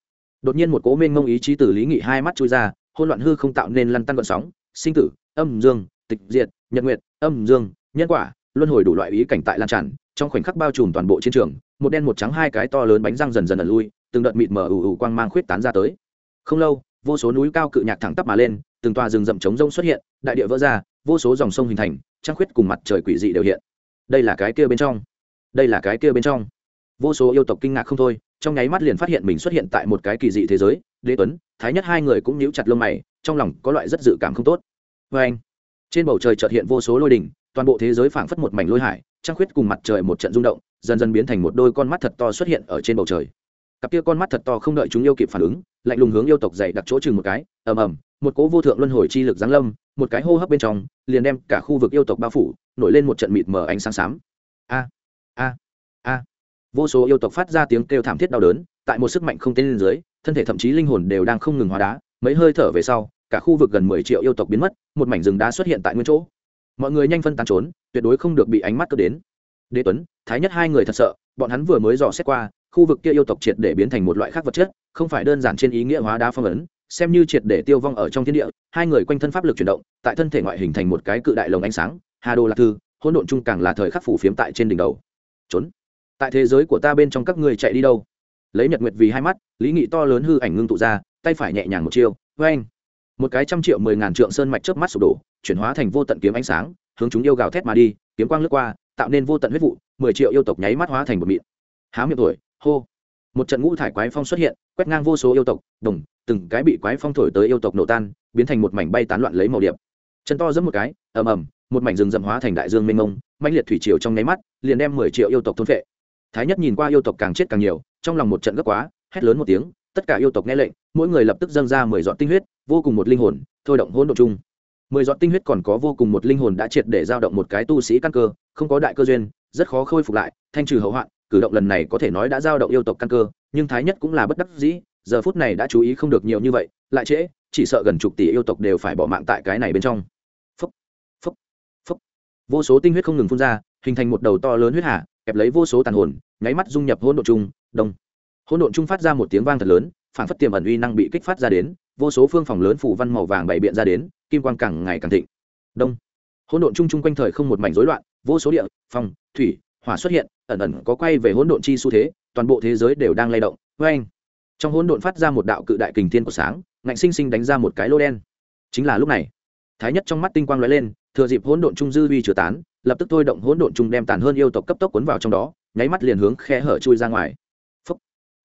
Đột nhiên một cố mênh mông ý chí từ lý nghị hai mắt chui ra hôn loạn hư không tạo nên lăn tăn gọn sóng, sinh tử, âm dương tịch diệt, nhật nguyệt, âm dương, nhân quả, luân hồi đủ loại ý cảnh tại lan tràn, trong khoảnh khắc bao trùm toàn bộ chiến trường, một đen một trắng hai cái to lớn bánh răng dần dần ẩn lui, từng đợt mịt mờ ù ù quang mang khuyết tán ra tới. Không lâu, vô số núi cao cự nhạc thẳng tắp mà lên, từng tòa rừng rậm trống rông xuất hiện, đại địa vỡ ra, vô số dòng sông hình thành, trăng khuyết cùng mặt trời quỷ dị đều hiện. Đây là cái kia bên trong. Đây là cái kia bên trong. Vô số yêu tộc kinh ngạc không thôi, trong nháy mắt liền phát hiện mình xuất hiện tại một cái kỳ dị thế giới, đế tuấn, thái nhất hai người cũng nhíu chặt lông mày, trong lòng có loại rất dự cảm không tốt. Vê anh trên bầu trời chợt hiện vô số lôi đỉnh, toàn bộ thế giới phảng phất một mảnh lôi hải, trăng khuyết cùng mặt trời một trận rung động, dần dần biến thành một đôi con mắt thật to xuất hiện ở trên bầu trời. Cặp kia con mắt thật to không đợi chúng yêu kịp phản ứng, lạnh lùng hướng yêu tộc dày đặt chỗ chừng một cái, ầm ầm, một cỗ vô thượng luân hồi chi lực giáng lâm, một cái hô hấp bên trong, liền đem cả khu vực yêu tộc bao phủ, nổi lên một trận mịt mờ ánh sáng xám. A a a. Vô số yêu tộc phát ra tiếng kêu thảm thiết đau đớn, tại một sức mạnh không tên lên dưới, thân thể thậm chí linh hồn đều đang không ngừng hóa đá, mấy hơi thở về sau cả khu vực gần mười triệu yêu tộc biến mất, một mảnh rừng đá xuất hiện tại nguyên chỗ. Mọi người nhanh phân tán trốn, tuyệt đối không được bị ánh mắt cướp đến. Đế tuấn, thái nhất hai người thật sợ, bọn hắn vừa mới dò xét qua, khu vực kia yêu tộc triệt để biến thành một loại khác vật chất, không phải đơn giản trên ý nghĩa hóa đá phong ấn, xem như triệt để tiêu vong ở trong thiên địa, hai người quanh thân pháp lực chuyển động, tại thân thể ngoại hình thành một cái cự đại lồng ánh sáng, hà đồ lạc thư, hỗn độn chung càng là thời khắc phủ phiếm tại trên đỉnh đầu. Trốn. Tại thế giới của ta bên trong các người chạy đi đâu? Lấy nhật nguyệt vì hai mắt, lý nghị to lớn hư ảnh ngưng tụ ra, tay phải nhẹ nhàng một chiêu vê anh một cái trăm triệu, mười ngàn trượng sơn mạch chớp mắt sụp đổ, chuyển hóa thành vô tận kiếm ánh sáng, hướng chúng yêu gào thét mà đi, kiếm quang lướt qua, tạo nên vô tận huyết vụ, mười triệu yêu tộc nháy mắt hóa thành một mịn. Há miệng tuổi hô. Một trận ngũ thải quái phong xuất hiện, quét ngang vô số yêu tộc, đồng, từng cái bị quái phong thổi tới yêu tộc nổ tan, biến thành một mảnh bay tán loạn lấy màu điệp. Chân to giẫm một cái, ầm ầm, một mảnh rừng rậm hóa thành đại dương mênh mông, mãnh liệt thủy triều trong nháy mắt, liền đem mười triệu yêu tộc thôn phệ. Thái nhất nhìn qua yêu tộc càng chết càng nhiều, trong lòng một trận gấp quá, hét lớn một tiếng tất cả yêu tộc nghe lệnh mỗi người lập tức dâng ra mười giọt tinh huyết vô cùng một linh hồn thôi động hỗn độ chung. Mười giọt tinh huyết còn có vô cùng một linh hồn đã triệt để giao động một cái tu sĩ căn cơ không có đại cơ duyên rất khó khôi phục lại thanh trừ hậu hoạn cử động lần này có thể nói đã giao động yêu tộc căn cơ nhưng thái nhất cũng là bất đắc dĩ giờ phút này đã chú ý không được nhiều như vậy lại trễ chỉ sợ gần chục tỷ yêu tộc đều phải bỏ mạng tại cái này bên trong. Phúc, phúc, phúc. vô số tinh huyết không ngừng phun ra hình thành một đầu to lớn huyết hạ kẹp lấy vô số tàn hồn nháy mắt dung nhập hỗn độn chung đông hỗn độn trung phát ra một tiếng vang thật lớn, phản phất tiềm ẩn uy năng bị kích phát ra đến, vô số phương phòng lớn phủ văn màu vàng bày biện ra đến, kim quang càng ngày càng thịnh. Đông. Hỗn độn chung chung quanh thời không một mảnh rối loạn, vô số địa phong thủy, hỏa xuất hiện, ẩn ẩn có quay về hỗn độn chi xu thế, toàn bộ thế giới đều đang lay động. Vê anh trong hỗn độn phát ra một đạo cự đại kình thiên của sáng, ngạnh sinh sinh đánh ra một cái lô đen. Chính là lúc này, thái nhất trong mắt tinh quang lóe lên, thừa dịp hỗn độn trung dư vi chứa tán, lập tức thôi động hỗn độn trung đem tàn hơn yêu tộc cấp tốc cuốn vào trong đó, nháy mắt liền hướng khe hở chui ra ngoài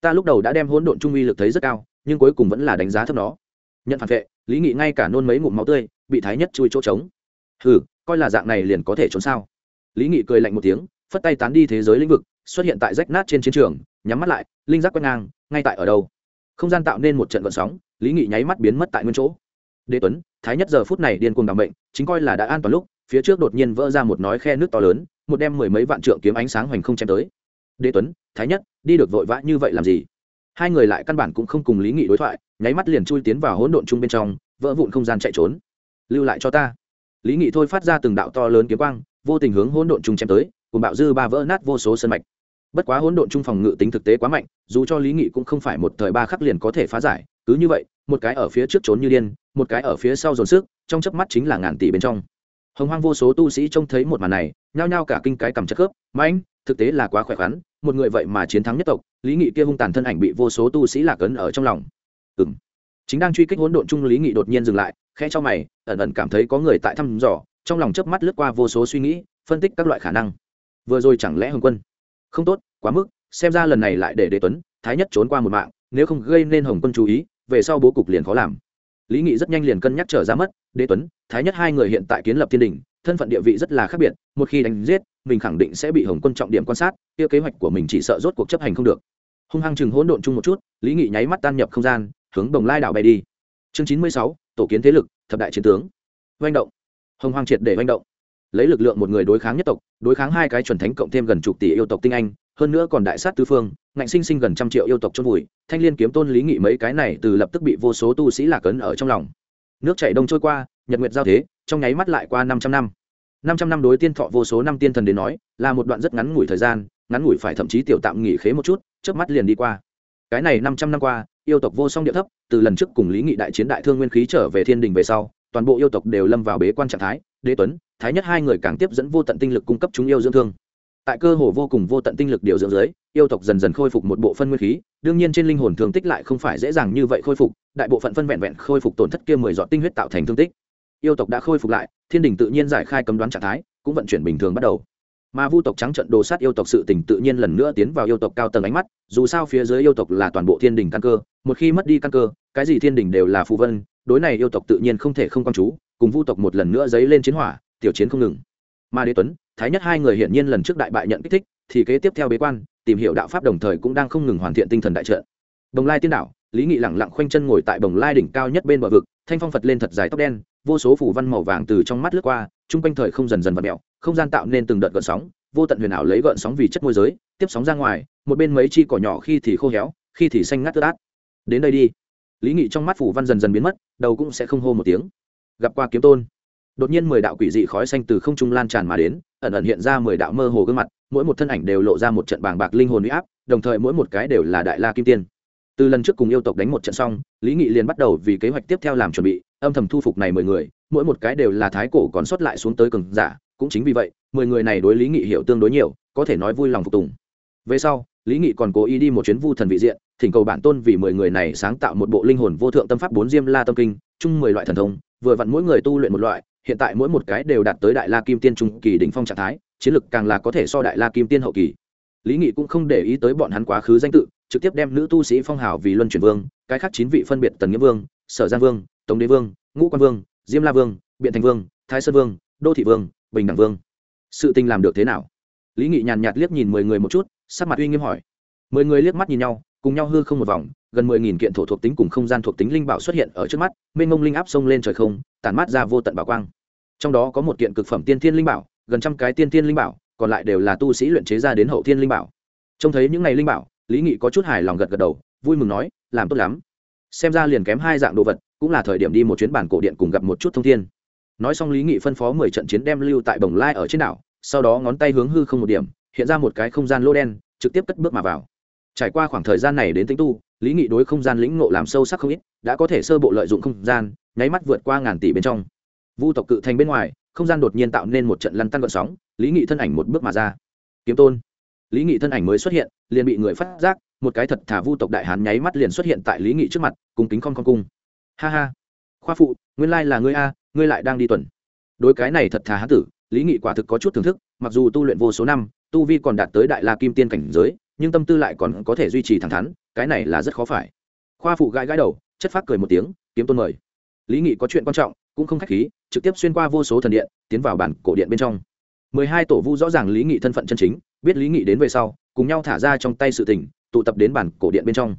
ta lúc đầu đã đem hỗn độn trung uy lực thấy rất cao, nhưng cuối cùng vẫn là đánh giá thấp nó. Nhận phản vệ, lý nghị ngay cả nôn mấy ngụm máu tươi, bị thái nhất chui chỗ trống. Hừ, coi là dạng này liền có thể trốn sao? Lý nghị cười lạnh một tiếng, phất tay tán đi thế giới lĩnh vực, xuất hiện tại rách nát trên chiến trường, nhắm mắt lại, linh giác quét ngang, ngay tại ở đâu? Không gian tạo nên một trận vận sóng, lý nghị nháy mắt biến mất tại nguyên chỗ. Đế tuấn, thái nhất giờ phút này điên cuồng đ bệnh chính coi là đã an toàn lúc, phía trước đột nhiên vỡ ra một nói khe nước to lớn, một đem mười mấy vạn trượng kiếm ánh sáng hoành không chém tới. Đế tuấn thái nhất, đi được vội vã như vậy làm gì? Hai người lại căn bản cũng không cùng lý nghị đối thoại, nháy mắt liền chui tiến vào hỗn độn chung bên trong, vỡ vụn không gian chạy trốn. Lưu lại cho ta. Lý nghị thôi phát ra từng đạo to lớn kiếm quang, vô tình hướng hỗn độn chung chém tới, cùng bạo dư ba vỡ nát vô số sân mạch. Bất quá hỗn độn chung phòng ngự tính thực tế quá mạnh, dù cho lý nghị cũng không phải một thời ba khắc liền có thể phá giải, cứ như vậy, một cái ở phía trước trốn như điên, một cái ở phía sau dồn sức, trong chớp mắt chính là ngàn tỷ bên trong. Hồng hoang vô số tu sĩ trông thấy một màn này, nhao nhao cả kinh cái cầm chất khớp anh thực tế là quá khỏe khoắn một người vậy mà chiến thắng nhất tộc, lý nghị kia hung tàn thân ảnh bị vô số tu sĩ lạc ấn ở trong lòng. Ừ m chính đang truy kích hỗn độn chung, lý nghị đột nhiên dừng lại Khe cho mày, ẩn ẩn cảm thấy có người tại thăm dò, trong lòng chớp mắt lướt qua vô số suy nghĩ, phân tích các loại khả năng. Vừa rồi chẳng lẽ hồng quân? Không tốt, quá mức, xem ra lần này lại để đế tuấn, thái nhất trốn qua một mạng, nếu không gây nên hồng quân chú ý, về sau bố cục liền khó làm. Lý nghị rất nhanh liền cân nhắc trở ra mất, đế tuấn, thái nhất hai người hiện tại kiến lập thiên đình thân phận địa vị rất là khác biệt, một khi đánh giết, mình khẳng định sẽ bị hồng quân trọng điểm quan sát, kia kế hoạch của mình chỉ sợ rốt cuộc chấp hành không được. Hung hăng chừng hỗn độn chung một chút, lý nghị nháy mắt tan nhập không gian, hướng đồng lai đảo bay đi. Chương chín mươi sáu, tổ kiến thế lực, thập đại chiến tướng. Oanh động. Hồng hoang triệt để oanh động. Lấy lực lượng một người đối kháng nhất tộc, đối kháng hai cái chuẩn thánh cộng thêm gần chục tỷ yêu tộc tinh anh, hơn nữa còn đại sát tứ phương, ngạnh sinh sinh gần trăm triệu yêu tộc chôn vùi, thanh liên kiếm tôn lý nghị mấy cái này từ lập tức bị vô số tu sĩ lạc ấn ở trong lòng. Nước chảy đông trôi qua, nhật nguyệt giao thế trong nháy mắt lại qua năm trăm năm. Năm trăm năm đối tiên thọ vô số năm tiên thần đến nói, là một đoạn rất ngắn ngủi thời gian, ngắn ngủi phải thậm chí tiểu tạm nghỉ khế một chút, chớp mắt liền đi qua. Cái này năm trăm năm qua, yêu tộc vô song địa thấp, từ lần trước cùng lý nghị đại chiến đại thương nguyên khí trở về thiên đình về sau, toàn bộ yêu tộc đều lâm vào bế quan trạng thái, đế tuấn, thái nhất hai người càng tiếp dẫn vô tận tinh lực cung cấp chúng yêu dưỡng thương. Tại cơ hồ vô cùng vô tận tinh lực điều dưỡng dưới, yêu tộc dần dần khôi phục một bộ phân nguyên khí, đương nhiên trên linh hồn thương tích lại không phải dễ dàng như vậy khôi phục, đại bộ phận phân vẹn vẹn khôi phục tổn thất kia mười giọt tinh huyết tạo thành thương tích yêu tộc đã khôi phục lại, thiên đình tự nhiên giải khai cấm đoán trạng thái, cũng vận chuyển bình thường bắt đầu. Mà vu tộc trắng trận đồ sát yêu tộc sự tỉnh tự nhiên lần nữa tiến vào yêu tộc cao tầng ánh mắt, dù sao phía dưới yêu tộc là toàn bộ thiên đình căn cơ, một khi mất đi căn cơ, cái gì thiên đình đều là phù vân, đối này yêu tộc tự nhiên không thể không quan chú, cùng vu tộc một lần nữa dấy lên chiến hỏa, tiểu chiến không ngừng. Mà đế tuấn, thái nhất hai người hiển nhiên lần trước đại bại nhận kích thích, thì kế tiếp theo bế quan, tìm hiểu đạo pháp đồng thời cũng đang không ngừng hoàn thiện tinh thần đại trợ đồng lai tiên đạo lý nghị lẳng lặng khoanh chân ngồi tại đồng lai đỉnh cao nhất bên bờ vực, thanh phong phật lên thật dài tóc đen vô số phủ văn màu vàng từ trong mắt lướt qua, chung quanh thời không dần dần vặt mẹo không gian tạo nên từng đợt gợn sóng, vô tận huyền ảo lấy gợn sóng vì chất môi giới, tiếp sóng ra ngoài, một bên mấy chi cỏ nhỏ khi thì khô héo, khi thì xanh ngắt tớt át đến đây đi. Lý nghị trong mắt phủ văn dần dần biến mất, đầu cũng sẽ không hô một tiếng. Gặp qua kiếm tôn. Đột nhiên mười đạo quỷ dị khói xanh từ không trung lan tràn mà đến, ẩn ẩn hiện ra mười đạo mơ hồ gương mặt, mỗi một thân ảnh đều lộ ra một trận bàng bạc linh hồn huy áp, đồng thời mỗi một cái đều là đại la kim tiên. Từ lần trước cùng yêu tộc đánh một trận xong, lý nghị liền bắt đầu vì kế hoạch tiếp theo làm chuẩn bị âm thầm thu phục này mười người, mỗi một cái đều là thái cổ còn sót lại xuống tới cường giả, cũng chính vì vậy, mười người này đối lý nghị hiểu tương đối nhiều, có thể nói vui lòng phục tùng. Về sau, lý nghị còn cố ý đi một chuyến vu thần vị diện, thỉnh cầu bản tôn vì mười người này sáng tạo một bộ linh hồn vô thượng tâm pháp bốn diêm la tâm kinh, chung mười loại thần thông, vừa vặn mỗi người tu luyện một loại, hiện tại mỗi một cái đều đạt tới đại la kim tiên trung kỳ đỉnh phong trạng thái, chiến lực càng là có thể so đại la kim tiên hậu kỳ. Lý nghị cũng không để ý tới bọn hắn quá khứ danh tự, trực tiếp đem nữ tu sĩ phong hào vì luân chuyển vương, cái khác chín vị phân biệt tần nghĩa vương, sở giang vương tống đế vương, ngũ quan vương, diêm la vương, biện thành vương, thái sơn vương, đô thị vương, bình đẳng vương. Sự tình làm được thế nào? Lý nghị nhàn nhạt liếc nhìn mười người một chút, sắc mặt uy nghiêm hỏi. Mười người liếc mắt nhìn nhau, cùng nhau hư không một vòng, gần mười nghìn kiện thổ thuộc tính cùng không gian thuộc tính linh bảo xuất hiện ở trước mắt, mênh mông linh áp sông lên trời không, tản mát ra vô tận bảo quang. Trong đó có một kiện cực phẩm tiên thiên linh bảo, gần trăm cái tiên thiên linh bảo, còn lại đều là tu sĩ luyện chế ra đến hậu thiên linh bảo. Trông thấy những ngày linh bảo, lý nghị có chút hài lòng gật gật đầu, vui mừng nói, làm tốt lắm xem ra liền kém hai dạng đồ vật, cũng là thời điểm đi một chuyến bản cổ điện cùng gặp một chút thông thiên. Nói xong lý nghị phân phó mười trận chiến đem lưu tại bồng lai ở trên đảo, sau đó ngón tay hướng hư không một điểm, hiện ra một cái không gian lô đen, trực tiếp cất bước mà vào. Trải qua khoảng thời gian này đến tính tu, lý nghị đối không gian lĩnh ngộ làm sâu sắc không ít, đã có thể sơ bộ lợi dụng không gian, nháy mắt vượt qua ngàn tỷ bên trong. Vu tộc cự thành bên ngoài, không gian đột nhiên tạo nên một trận lăn tăn gợn sóng, lý nghị thân ảnh một bước mà ra. Kiếm tôn lý nghị thân ảnh mới xuất hiện, liền bị người phát giác, một cái thật thả vu tộc đại hán nháy mắt liền xuất hiện tại lý nghị trước mặt, cùng kính con con cung. Ha ha. Khoa phụ, nguyên lai là ngươi a, ngươi lại đang đi tuần. Đối cái này thật thà hán tử, lý nghị quả thực có chút thưởng thức, mặc dù tu luyện vô số năm, tu vi còn đạt tới đại la kim tiên cảnh giới, nhưng tâm tư lại còn có thể duy trì thẳng thắn, cái này là rất khó phải. Khoa phụ gãi gãi đầu, chất phát cười một tiếng, kiếm tôn mời. Lý nghị có chuyện quan trọng, cũng không khách khí, trực tiếp xuyên qua vô số thần điện, tiến vào bản cổ điện bên trong. Mười hai tổ vu rõ ràng lý nghị thân phận chân chính biết lý nghị đến về sau cùng nhau thả ra trong tay sự tình tụ tập đến bản cổ điện bên trong.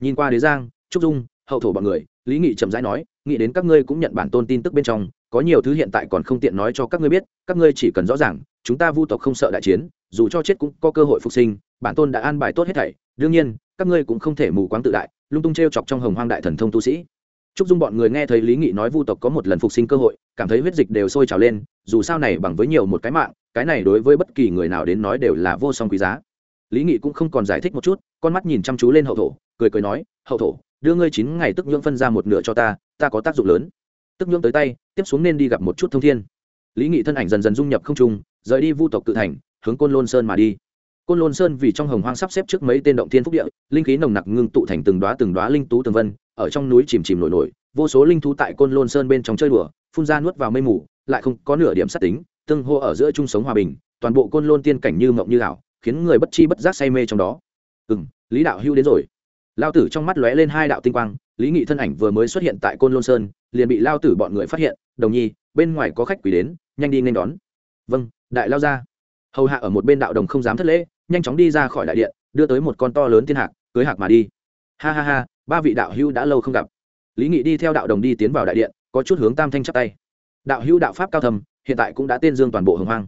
Nhìn qua đế giang trúc dung hậu thổ bọn người lý nghị chậm rãi nói nghĩ đến các ngươi cũng nhận bản tôn tin tức bên trong có nhiều thứ hiện tại còn không tiện nói cho các ngươi biết các ngươi chỉ cần rõ ràng chúng ta vu tộc không sợ đại chiến dù cho chết cũng có cơ hội phục sinh bản tôn đã an bài tốt hết thảy đương nhiên các ngươi cũng không thể mù quáng tự đại lung tung t r e o chọc trong hồng hoang đại thần thông tu sĩ. Trúc Dung bọn người nghe thấy Lý Nghị nói Vu tộc có một lần phục sinh cơ hội, cảm thấy huyết dịch đều sôi trào lên, dù sao này bằng với nhiều một cái mạng, cái này đối với bất kỳ người nào đến nói đều là vô song quý giá. Lý Nghị cũng không còn giải thích một chút, con mắt nhìn chăm chú lên hậu thổ, cười cười nói, "Hậu thổ, đưa ngươi chín ngày tức nhưỡng phân ra một nửa cho ta, ta có tác dụng lớn." Tức nhưỡng tới tay, tiếp xuống nên đi gặp một chút thông thiên. Lý Nghị thân ảnh dần dần dung nhập không trung, rời đi Vu tộc tự thành, hướng Côn Lôn Sơn mà đi. Côn Lôn Sơn vì trong hồng hoang sắp xếp trước mấy tên động thiên phúc địa, linh khí nồng nặc ngưng tụ thành từng đóa từng đóa linh tú tường vân, ở trong núi chìm chìm nổi nổi, vô số linh thú tại côn lôn sơn bên trong chơi đùa phun ra nuốt vào mây mù lại không có nửa điểm sát tính tương hô ở giữa chung sống hòa bình, toàn bộ côn lôn tiên cảnh như mộng như ảo, khiến người bất chi bất giác say mê trong đó. Ừ m lý đạo hưu đến rồi. Lao tử trong mắt lóe lên hai đạo tinh quang, lý nghị thân ảnh vừa mới xuất hiện tại côn lôn sơn, liền bị lao tử bọn người phát hiện, đồng nhi, bên ngoài có khách quỷ đến, nhanh đi nên đón. Vâng đại lao ra. Hầu hạ ở một bên đạo đồng không dám thất lễ, nhanh chóng đi ra khỏi đại điện, đưa tới một con to lớn thiên hạc, cưới hạc mà đi. Ha ha ha, ba vị đạo hưu đã lâu không gặp. Lý nghị đi theo đạo đồng đi tiến vào đại điện, có chút hướng tam thanh chắp tay. Đạo hữu đạo pháp cao thầm hiện tại cũng đã tên dương toàn bộ hồng hoang.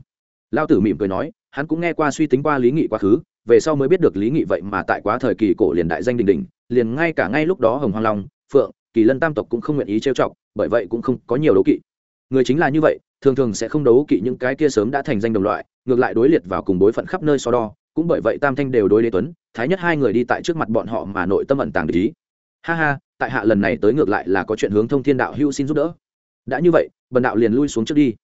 Lao tử mỉm cười nói, hắn cũng nghe qua suy tính qua lý nghị quá khứ, về sau mới biết được lý nghị vậy mà tại quá thời kỳ cổ liền đại danh đình đình liền ngay cả ngay lúc đó hồng hoang long, phượng, kỳ lân tam tộc cũng không nguyện ý trêu chọc, bởi vậy cũng không có nhiều đấu kỵ. Người chính là như vậy, thường thường sẽ không đấu kỵ những cái kia sớm đã thành danh đồng loại, ngược lại đối liệt vào cùng bối phận khắp nơi so đo, cũng bởi vậy tam thanh đều đối đế tuấn, thái nhất hai người đi tại trước mặt bọn họ mà nội tâm ẩn tàng để ý. Ha ha, tại hạ lần này tới ngược lại là có chuyện hướng thông thiên đạo hưu xin giúp đỡ. Đã như vậy, bần đạo liền lui xuống trước đi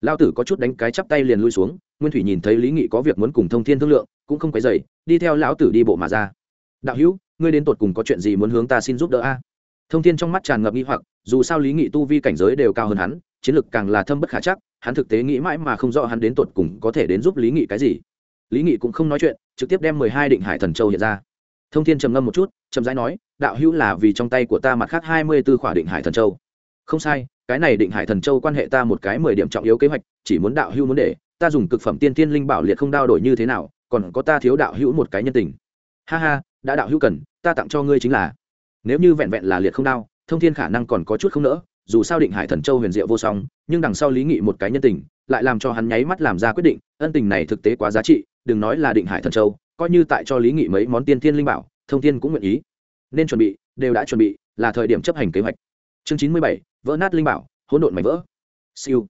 lao tử có chút đánh cái chắp tay liền lui xuống, nguyên thủy nhìn thấy lý nghị có việc muốn cùng thông thiên thương lượng, cũng không quấy dày đi theo lão tử đi bộ mà ra. Đạo hữu, ngươi đến tột cùng có chuyện gì muốn hướng ta xin giúp đỡ a? Thông thiên trong mắt tràn ngập nghi hoặc, dù sao lý nghị tu vi cảnh giới đều cao hơn hắn, chiến lực càng là thâm bất khả chắc, hắn thực tế nghĩ mãi mà không rõ hắn đến tột cùng có thể đến giúp lý nghị cái gì. Lý nghị cũng không nói chuyện, trực tiếp đem mười hai định hải thần châu hiện ra. Thông thiên trầm ngâm một chút, chậm rãi nói, đạo hữu là vì trong tay của ta mặt khác hai mươi b ố khỏa định hải thần châu. Không sai cái này định hải thần châu quan hệ ta một cái mười điểm trọng yếu kế hoạch, chỉ muốn đạo hữu muốn để, ta dùng cực phẩm tiên tiên linh bảo liệt không đao đổi như thế nào, còn có ta thiếu đạo hữu một cái nhân tình. Ha ha, đã đạo hữu cần, ta tặng cho ngươi chính là. Nếu như vẹn vẹn là liệt không đao, thông thiên khả năng còn có chút không nỡ, dù sao định hải thần châu huyền diệu vô song, nhưng đằng sau lý nghị một cái nhân tình, lại làm cho hắn nháy mắt làm ra quyết định, ân tình này thực tế quá giá trị, đừng nói là định hải thần châu, coi như tại cho lý nghị mấy món tiên thiên linh bảo, thông thiên cũng nguyện ý. Nên chuẩn bị, đều đã chuẩn bị, là thời điểm chấp hành kế hoạch chương chín mươi bảy, vỡ nát linh bảo, hỗn độn mảnh vỡ. Siêu.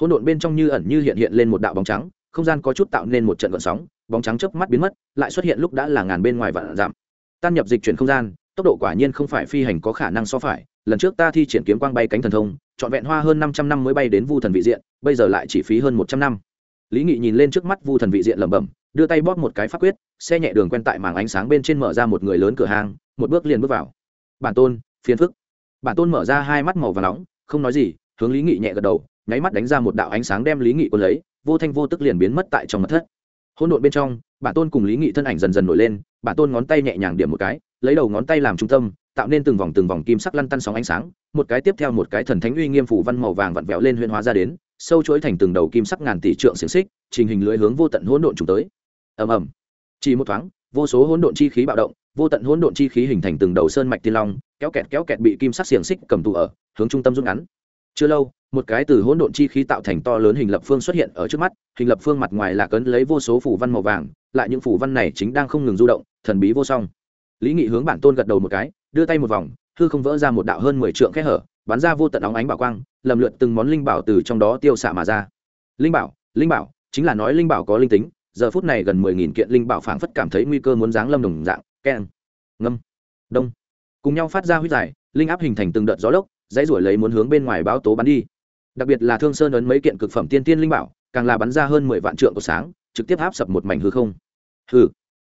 Hỗn độn bên trong như ẩn như hiện hiện lên một đạo bóng trắng, không gian có chút tạo nên một trận gợn sóng, bóng trắng chớp mắt biến mất, lại xuất hiện lúc đã là ngàn bên ngoài vạn giảm tan nhập dịch chuyển không gian, tốc độ quả nhiên không phải phi hành có khả năng so phải, lần trước ta thi triển kiếm quang bay cánh thần thông, trọn vẹn hoa hơn năm trăm năm mới bay đến vu thần vị diện, bây giờ lại chỉ phí hơn một trăm năm. Lý nghị nhìn lên trước mắt vu thần vị diện lẩm bẩm, đưa tay bóp một cái pháp quyết, xe nhẹ đường quen tại màng ánh sáng bên trên mở ra một người lớn cửa hàng, một bước liền bước vào. Bản tôn, phiền phức bản tôn mở ra hai mắt màu và nóng, không nói gì, hướng lý nghị nhẹ gật đầu, nháy mắt đánh ra một đạo ánh sáng đem lý nghị quân lấy, vô thanh vô tức liền biến mất tại trong mặt thất. Hỗn độn bên trong, bản tôn cùng lý nghị thân ảnh dần dần nổi lên, bản tôn ngón tay nhẹ nhàng điểm một cái, lấy đầu ngón tay làm trung tâm, tạo nên từng vòng từng vòng kim sắc lăn tăn sóng ánh sáng, một cái tiếp theo một cái thần thánh uy nghiêm phủ văn màu vàng vặn vẹo lên huyên hóa ra đến, sâu chuỗi thành từng đầu kim sắc ngàn tỷ trượng xiềng xích, trình hình lưới hướng vô tận hỗn độn trùng tới. Ầm ầm. Chỉ một thoáng, vô số hỗn độn chi khí bạo động, vô tận hỗn độn chi khí hình thành từng đầu sơn mạch tiên long kéo kẹt kéo kẹt bị kim sắc xiềng xích cầm tù ở, hướng trung tâm rút ngắn. Chưa lâu, một cái từ hỗn độn chi khí tạo thành to lớn hình lập phương xuất hiện ở trước mắt, hình lập phương mặt ngoài là cấn lấy vô số phủ văn màu vàng, lại những phủ văn này chính đang không ngừng du động, thần bí vô song. Lý nghị hướng bản tôn gật đầu một cái, đưa tay một vòng, hư không vỡ ra một đạo hơn mười trượng khe hở, bắn ra vô tận óng ánh bảo quang, lầm lượt từng món linh bảo từ trong đó tiêu xạ mà ra. Linh bảo linh bảo, chính là nói linh bảo có linh tính, giờ phút này gần mười nghìn kiện linh bảo phảng phất cảm thấy nguy cơ muốn giáng lâm đồng dạng. Keng. Ngâm. Đông cùng nhau phát ra huyết giải, linh áp hình thành từng đợt gió lốc, dãy ruổi lấy muốn hướng bên ngoài báo tố bắn đi. Đặc biệt là thương sơn ấn mấy kiện cực phẩm tiên tiên linh bảo, càng là bắn ra hơn mười vạn trượng của sáng, trực tiếp áp sập một mảnh hư không. Hư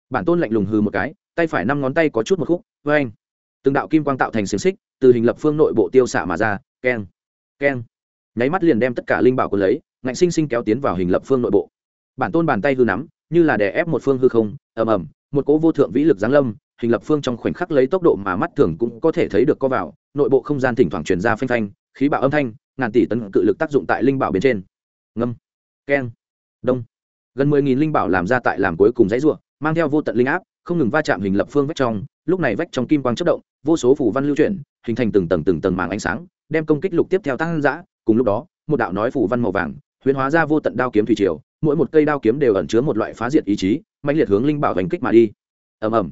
bản tôn lạnh lùng hư một cái, tay phải năm ngón tay có chút một khúc vê anh từng đạo kim quang tạo thành xiềng xích, từ hình lập phương nội bộ tiêu xạ mà ra, keng keng. Nháy mắt liền đem tất cả linh bảo của lấy, ngạnh sinh sinh kéo tiến vào hình lập phương nội bộ. Bản tôn bàn tay hư nắm, như là đè ép một phương hư không, ầm ầm, một cỗ vô thượng vĩ lực giáng lâm hình lập phương trong khoảnh khắc lấy tốc độ mà mắt thường cũng có thể thấy được co vào, nội bộ không gian thỉnh thoảng truyền ra phanh phanh, khí bạo âm thanh, ngàn tỷ tấn cự lực tác dụng tại linh bảo bên trên. Ngâm. Keng. Đông. Gần mười nghìn linh bảo làm ra tại làm cuối cùng dãy ruộng mang theo vô tận linh áp, không ngừng va chạm hình lập phương vách trong, lúc này vách trong kim quang chất động, vô số phủ văn lưu chuyển, hình thành từng tầng từng tầng màng ánh sáng, đem công kích lục tiếp theo tăng giã cùng lúc đó, một đạo nói phủ văn màu vàng, huyễn hóa ra vô tận đao kiếm thủy triều, mỗi một cây đao kiếm đều ẩn chứa một loại phá diệt ý chí mạnh liệt hướng linh bảo hành kích mà đi. Ầm ầm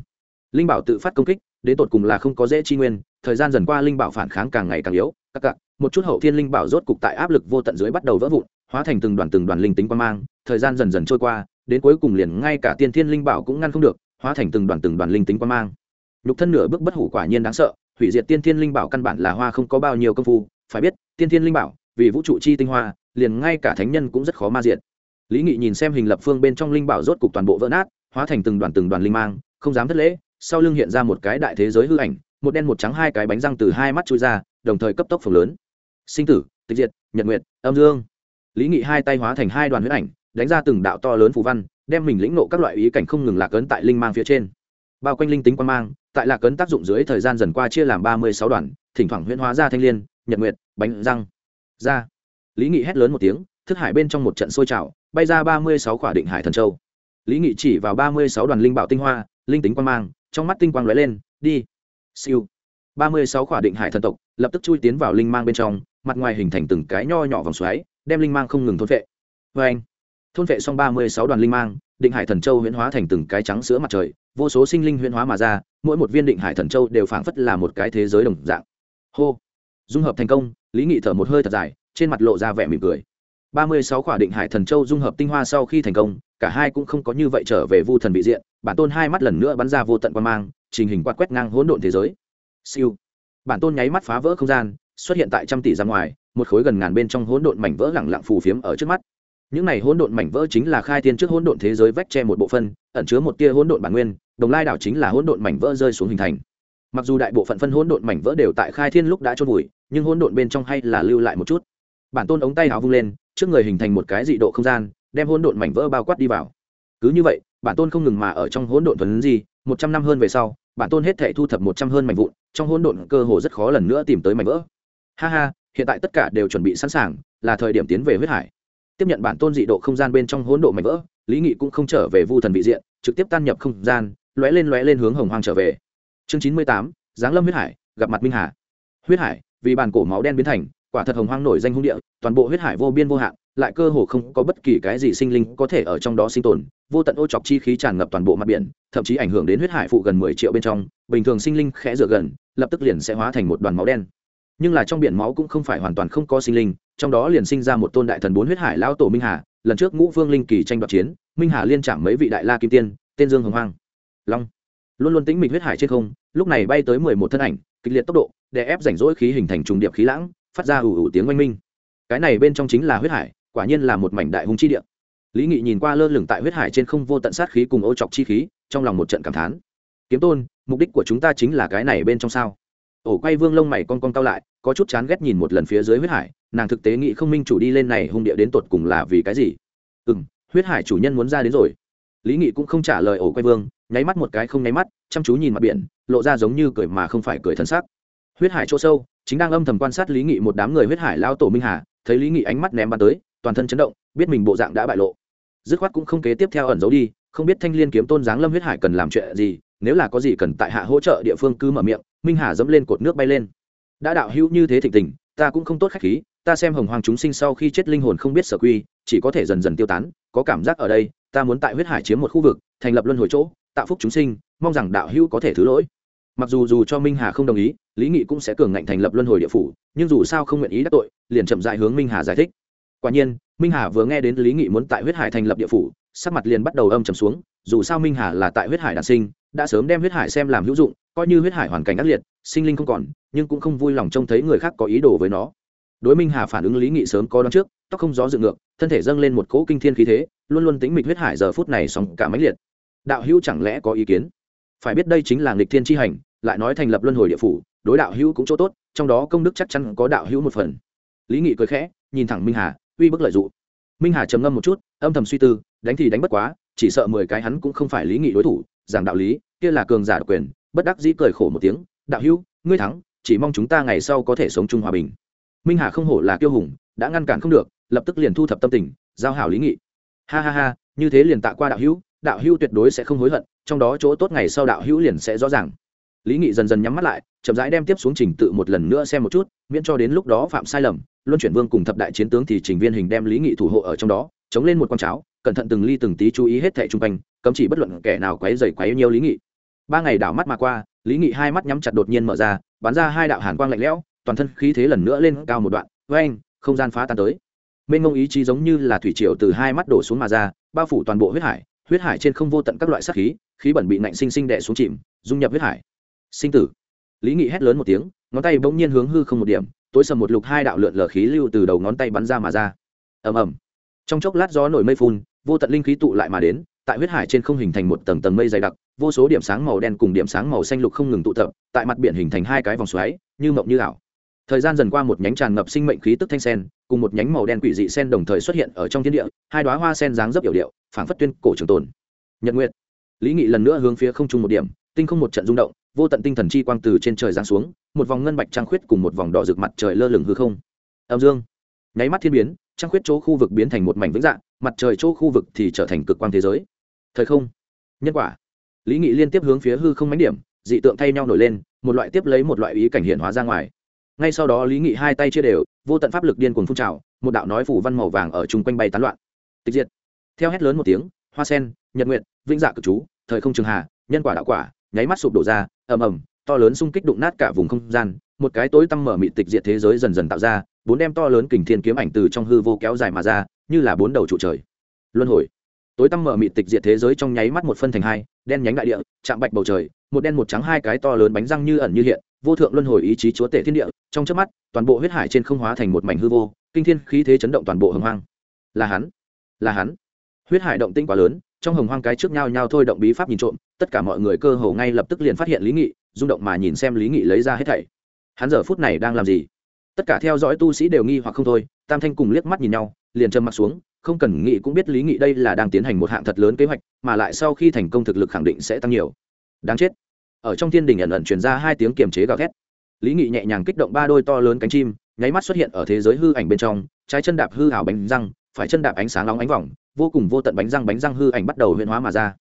linh bảo tự phát công kích, đến tột cùng là không có dễ chi nguyên, thời gian dần qua linh bảo phản kháng càng ngày càng yếu, các cặp một chút hậu thiên linh bảo rốt cục tại áp lực vô tận dưới bắt đầu vỡ vụn, hóa thành từng đoàn từng đoàn linh tính quan mang, thời gian dần dần trôi qua, đến cuối cùng liền ngay cả tiên thiên linh bảo cũng ngăn không được, hóa thành từng đoàn từng đoàn linh tính quan mang. Nhục thân nửa bước bất hủ quả nhiên đáng sợ, hủy diệt tiên thiên linh bảo căn bản là hoa không có bao nhiêu công phu, phải biết, tiên thiên linh bảo, vì vũ trụ chi tinh hoa, liền ngay cả thánh nhân cũng rất khó ma diệt. Lý nghị nhìn xem hình lập phương bên trong linh bảo rốt cục toàn bộ vỡ nát, hóa thành từng đoàn từng đoàn linh mang, không dám thất lễ sau lưng hiện ra một cái đại thế giới hư ảnh, một đen một trắng hai cái bánh răng từ hai mắt chui ra, đồng thời cấp tốc phồng lớn. Sinh tử, tịch diệt, nhật nguyệt, âm dương. Lý nghị hai tay hóa thành hai đoàn huyết ảnh, đánh ra từng đạo to lớn phù văn, đem mình lĩnh nộ các loại ý cảnh không ngừng lạc ấn tại linh mang phía trên. Bao quanh linh tính quan mang, tại lạc ấn tác dụng dưới thời gian dần qua chia làm ba mươi sáu đoàn thỉnh thoảng huyễn hóa ra thanh l i ê n nhật nguyệt, bánh răng. Ra. Lý nghị hét lớn một tiếng, thức hải bên trong một trận sôi trào, bay ra ba mươi sáu khỏa định hải thần châu. Lý nghị chỉ vào ba mươi sáu đoàn linh bảo tinh hoa, linh tính quan mang trong mắt tinh quang lóe lên, đi. Siêu. Ba mươi sáu khỏa định hải thần tộc lập tức chui tiến vào linh mang bên trong, mặt ngoài hình thành từng cái nho nhỏ vòng xoáy, đem linh mang không ngừng thôn vệ vê anh thôn vệ xong ba mươi sáu đoàn linh mang, định hải thần châu huyễn hóa thành từng cái trắng sữa mặt trời, vô số sinh linh huyễn hóa mà ra, mỗi một viên định hải thần châu đều phảng phất là một cái thế giới đồng dạng. Hô. Dung hợp thành công, lý nghị thở một hơi thật dài, trên mặt lộ ra vẻ mỉm cười. Ba mươi sáu khỏa định hải thần châu dung hợp tinh hoa sau khi thành công cả hai cũng không có như vậy trở về vu thần vị diện, bản tôn hai mắt lần nữa bắn ra vô tận quan mang, trình hình quạt quét ngang hỗn độn thế giới. Siêu. Bản tôn nháy mắt phá vỡ không gian, xuất hiện tại trăm tỷ ra ngoài, một khối gần ngàn bên trong hỗn độn mảnh vỡ lẳng lặng phù phiếm ở trước mắt. Những này hỗn độn mảnh vỡ chính là khai thiên trước hỗn độn thế giới vách che một bộ phân, ẩn chứa một tia hỗn độn bản nguyên, đồng lai đảo chính là hỗn độn mảnh vỡ rơi xuống hình thành. Mặc dù đại bộ phận phân hỗn độn mảnh vỡ đều tại khai thiên lúc đã trôn vùi, nhưng hỗn độn bên trong hay là lưu lại một chút. Bản tôn ống tay áo vung lên, trước người hình thành một cái dị độ không gian đem hỗn độn mảnh vỡ bao quát đi vào. Cứ như vậy, bản tôn không ngừng mà ở trong hỗn độn thuần gì một trăm năm hơn về sau, bản tôn hết thể thu thập một trăm hơn mảnh vụn, trong hỗn độn cơ hồ rất khó lần nữa tìm tới mảnh vỡ. Ha ha, hiện tại tất cả đều chuẩn bị sẵn sàng, là thời điểm tiến về huyết hải. Tiếp nhận bản tôn dị độ không gian bên trong hỗn độ mảnh vỡ, lý nghị cũng không trở về vu thần vị diện, trực tiếp tan nhập không gian, lóe lên lóe lên hướng hồng hoang trở về. Chương chín mươi tám, giáng lâm huyết hải, gặp mặt minh hà. Huyết hải, vì bản cổ máu đen biến thành, quả thật hồng hoang nổi danh hung địa, toàn bộ huyết hải vô biên vô hạn lại cơ hồ không có bất kỳ cái gì sinh linh có thể ở trong đó sinh tồn, vô tận ô chọc chi khí tràn ngập toàn bộ mặt biển, thậm chí ảnh hưởng đến huyết hải phụ gần mười triệu bên trong, bình thường sinh linh khẽ dựa gần, lập tức liền sẽ hóa thành một đoàn máu đen. Nhưng là trong biển máu cũng không phải hoàn toàn không có sinh linh, trong đó liền sinh ra một tôn đại thần bốn huyết hải lão tổ minh hà, lần trước ngũ vương linh kỳ tranh đoạt chiến, minh hà liên chạm mấy vị đại la kim tiên, tên dương hồng hoang. Long. Luôn luôn tĩnh mịch huyết hải trên không, lúc này bay tới mười một thân ảnh, kịch liệt tốc độ để ép rảnh rỗi khí hình thành trùng điệp khí lãng, phát ra ủ ủ tiếng oanh minh. Cái này bên trong chính là huyết hải quả nhiên là một mảnh đại hung chi địa. Lý nghị nhìn qua lơ lửng tại huyết hải trên không vô tận sát khí cùng ô chọc chi khí, trong lòng một trận cảm thán. Kiếm tôn, mục đích của chúng ta chính là cái này bên trong sao? Ổ quay vương lông mày con con cao lại, có chút chán ghét nhìn một lần phía dưới huyết hải, nàng thực tế nghĩ không minh chủ đi lên này hung địa đến tột cùng là vì cái gì? Ừ m huyết hải chủ nhân muốn ra đến rồi. Lý nghị cũng không trả lời ổ quay vương, nháy mắt một cái không nháy mắt, chăm chú nhìn mặt biển, lộ ra giống như cười mà không phải cười thân xác huyết hải chỗ sâu, chính đang âm thầm quan sát lý nghị một đám người huyết hải lao tổ minh hà, thấy lý nghị ánh mắt ném bắn tới toàn thân chấn động, biết mình bộ dạng đã bại lộ. Dứt khoát cũng không kế tiếp theo ẩn giấu đi, không biết thanh l i ê n kiếm tôn giáng lâm huyết hải cần làm chuyện gì, nếu là có gì cần tại hạ hỗ trợ địa phương cứ mở miệng, minh hà dẫm lên cột nước bay lên. Đã đạo hữu như thế thịnh tình, ta cũng không tốt khách khí, ta xem hồng hoàng chúng sinh sau khi chết linh hồn không biết sở quy, chỉ có thể dần dần tiêu tán, có cảm giác ở đây, ta muốn tại huyết hải chiếm một khu vực, thành lập luân hồi chỗ, tạo phúc chúng sinh, mong rằng đạo hữu có thể thứ lỗi. Mặc dù dù cho minh hà không đồng ý, lý nghị cũng sẽ cường ngạnh thành lập luân hồi địa phủ, nhưng dù sao không nguyện ý đắc tội, liền chậm dại hướng minh hà giải thích quả nhiên, minh hà vừa nghe đến lý nghị muốn tại huyết hải thành lập địa phủ, sắc mặt liền bắt đầu âm trầm xuống, dù sao minh hà là tại huyết hải đản sinh, đã sớm đem huyết hải xem làm hữu dụng, coi như huyết hải hoàn cảnh ác liệt, sinh linh không còn, nhưng cũng không vui lòng trông thấy người khác có ý đồ với nó. Đối minh hà phản ứng lý nghị sớm có đón trước, tóc không gió dựng ngược, thân thể dâng lên một cỗ kinh thiên khí thế, luôn luôn tính mịch huyết hải giờ phút này sóng cả máy liệt. Đạo hữu chẳng lẽ có ý kiến? Phải biết đây chính là nghịch thiên tri hành, lại nói thành lập luân hồi địa phủ, đối đạo hữu cũng chỗ tốt, trong đó công đức chắc chắn có đạo hữu một phần. Lý nghị cười khẽ, nhìn thẳng minh hà uy bức lợi d ụ minh hà trầm ngâm một chút, âm thầm suy tư, đánh thì đánh bất quá, chỉ sợ mười cái hắn cũng không phải lý nghị đối thủ, giảng đạo lý, kia là cường giả độc quyền, bất đắc dĩ cười khổ một tiếng, đạo hữu, ngươi thắng, chỉ mong chúng ta ngày sau có thể sống chung hòa bình. Minh hà không hổ là kiêu hùng, đã ngăn cản không được, lập tức liền thu thập tâm tình, giao hảo lý nghị. Ha ha ha, như thế liền tạ qua đạo hữu đạo hữu tuyệt đối sẽ không hối hận, trong đó chỗ tốt ngày sau đạo hữu liền sẽ rõ ràng lý nghị dần dần nhắm mắt lại, chậm rãi đem tiếp xuống trình tự một lần nữa xem một chút, miễn cho đến lúc đó phạm sai lầm, luân chuyển vương cùng thập đại chiến tướng thì trình viên hình đem lý nghị thủ hộ ở trong đó, chống lên một con cháo, cẩn thận từng ly từng tí chú ý hết thẻ chung quanh, cấm chỉ bất luận kẻ nào quấy dày quấy nhiều lý nghị. Ba ngày đảo mắt mà qua, lý nghị hai mắt nhắm chặt đột nhiên mở ra, bắn ra hai đạo hàn quang lạnh lẽo, toàn thân khí thế lần nữa lên cao một đoạn với anh không gian phá tan tới. Mênh mông ý chí giống như là thủy triều từ hai mắt đổ xuống mà ra, bao phủ toàn bộ huyết hải huyết hải trên không vô tận các loại sát khí khí bẩn bị nạnh sinh sinh đè xuống chìm, dung nhập huyết hải sinh tử. Lý nghị hét lớn một tiếng, ngón tay bỗng nhiên hướng hư không một điểm, tối sầm một lục hai đạo lượn lờ khí lưu từ đầu ngón tay bắn ra mà ra. Ầm ầm. Trong chốc lát gió nổi mây phun, vô tận linh khí tụ lại mà đến, tại huyết hải trên không hình thành một tầng tầng mây dày đặc, vô số điểm sáng màu đen cùng điểm sáng màu xanh lục không ngừng tụ tập, tại mặt biển hình thành hai cái vòng xoáy, như mộng như ảo. Thời gian dần qua một nhánh tràn ngập sinh mệnh khí tức thanh sen, cùng một nhánh màu đen quỷ dị sen đồng thời xuất hiện ở trong thiên địa, hai đoá hoa sen dáng dấp yểu điệu, phảng phất tuyên cổ trường tồn. Nhật nguyệt. Lý nghị lần nữa hướng phía không trung một điểm, tinh không một trận rung động vô tận tinh thần chi quang từ trên trời giáng xuống, một vòng ngân bạch trăng khuyết cùng một vòng đỏ rực mặt trời lơ lửng hư không. Âm dương. Nháy mắt thiên biến, trăng khuyết chỗ khu vực biến thành một mảnh vĩnh dạng, mặt trời chỗ khu vực thì trở thành cực quang thế giới. Thời không. Nhân quả. Lý nghị liên tiếp hướng phía hư không mánh điểm, dị tượng thay nhau nổi lên, một loại tiếp lấy một loại ý cảnh hiện hóa ra ngoài. Ngay sau đó lý nghị hai tay chia đều, vô tận pháp lực điên cuồng phun trào, một đạo nói phủ văn màu vàng ở chung quanh bay tán loạn. Tịch diệt. Theo hét lớn một tiếng, hoa sen, nhật nguyện vĩnh dạ cực chú, thời không trường hà, nhân quả đạo quả, nháy mắt sụp đổ ra ầm ầm, to lớn xung kích đụng nát cả vùng không gian, một cái tối tăm mở mị tịch diệt thế giới dần dần tạo ra, bốn đem to lớn kình thiên kiếm ảnh từ trong hư vô kéo dài mà ra, như là bốn đầu trụ trời. Luân hồi. Tối tăm mở mị tịch diệt thế giới trong nháy mắt một phân thành hai, đen nhánh đại địa, chạm bạch bầu trời, một đen một trắng hai cái to lớn bánh răng như ẩn như hiện, vô thượng luân hồi ý chí chúa tể thiên địa, trong chớp mắt, toàn bộ huyết hải trên không hóa thành một mảnh hư vô, kinh thiên khí thế chấn động toàn bộ hồng hoang. Là hắn. Là hắn. Huyết hải động tinh quá lớn, trong hồng hoang cái trước nhau nhau thôi động bí pháp nhìn trộm tất cả mọi người cơ hồ ngay lập tức liền phát hiện lý nghị, rung động mà nhìn xem lý nghị lấy ra hết thảy. Hắn giờ phút này đang làm gì? Tất cả theo dõi tu sĩ đều nghi hoặc không thôi, tam thanh cùng liếc mắt nhìn nhau, liền trầm mặt xuống, không cần nghĩ cũng biết lý nghị đây là đang tiến hành một hạng thật lớn kế hoạch, mà lại sau khi thành công thực lực khẳng định sẽ tăng nhiều. Đáng chết. Ở trong thiên đình ẩn ẩn truyền ra hai tiếng kiềm chế gào thét. Lý nghị nhẹ nhàng kích động ba đôi to lớn cánh chim, nháy mắt xuất hiện ở thế giới hư ảnh bên trong, trái chân đạp hư hảo bánh răng, phải chân đạp ánh sáng nóng ánh vòng, vô cùng vô tận bánh răng bánh răng hư ảnh bắt đầu huyên hóa mà ra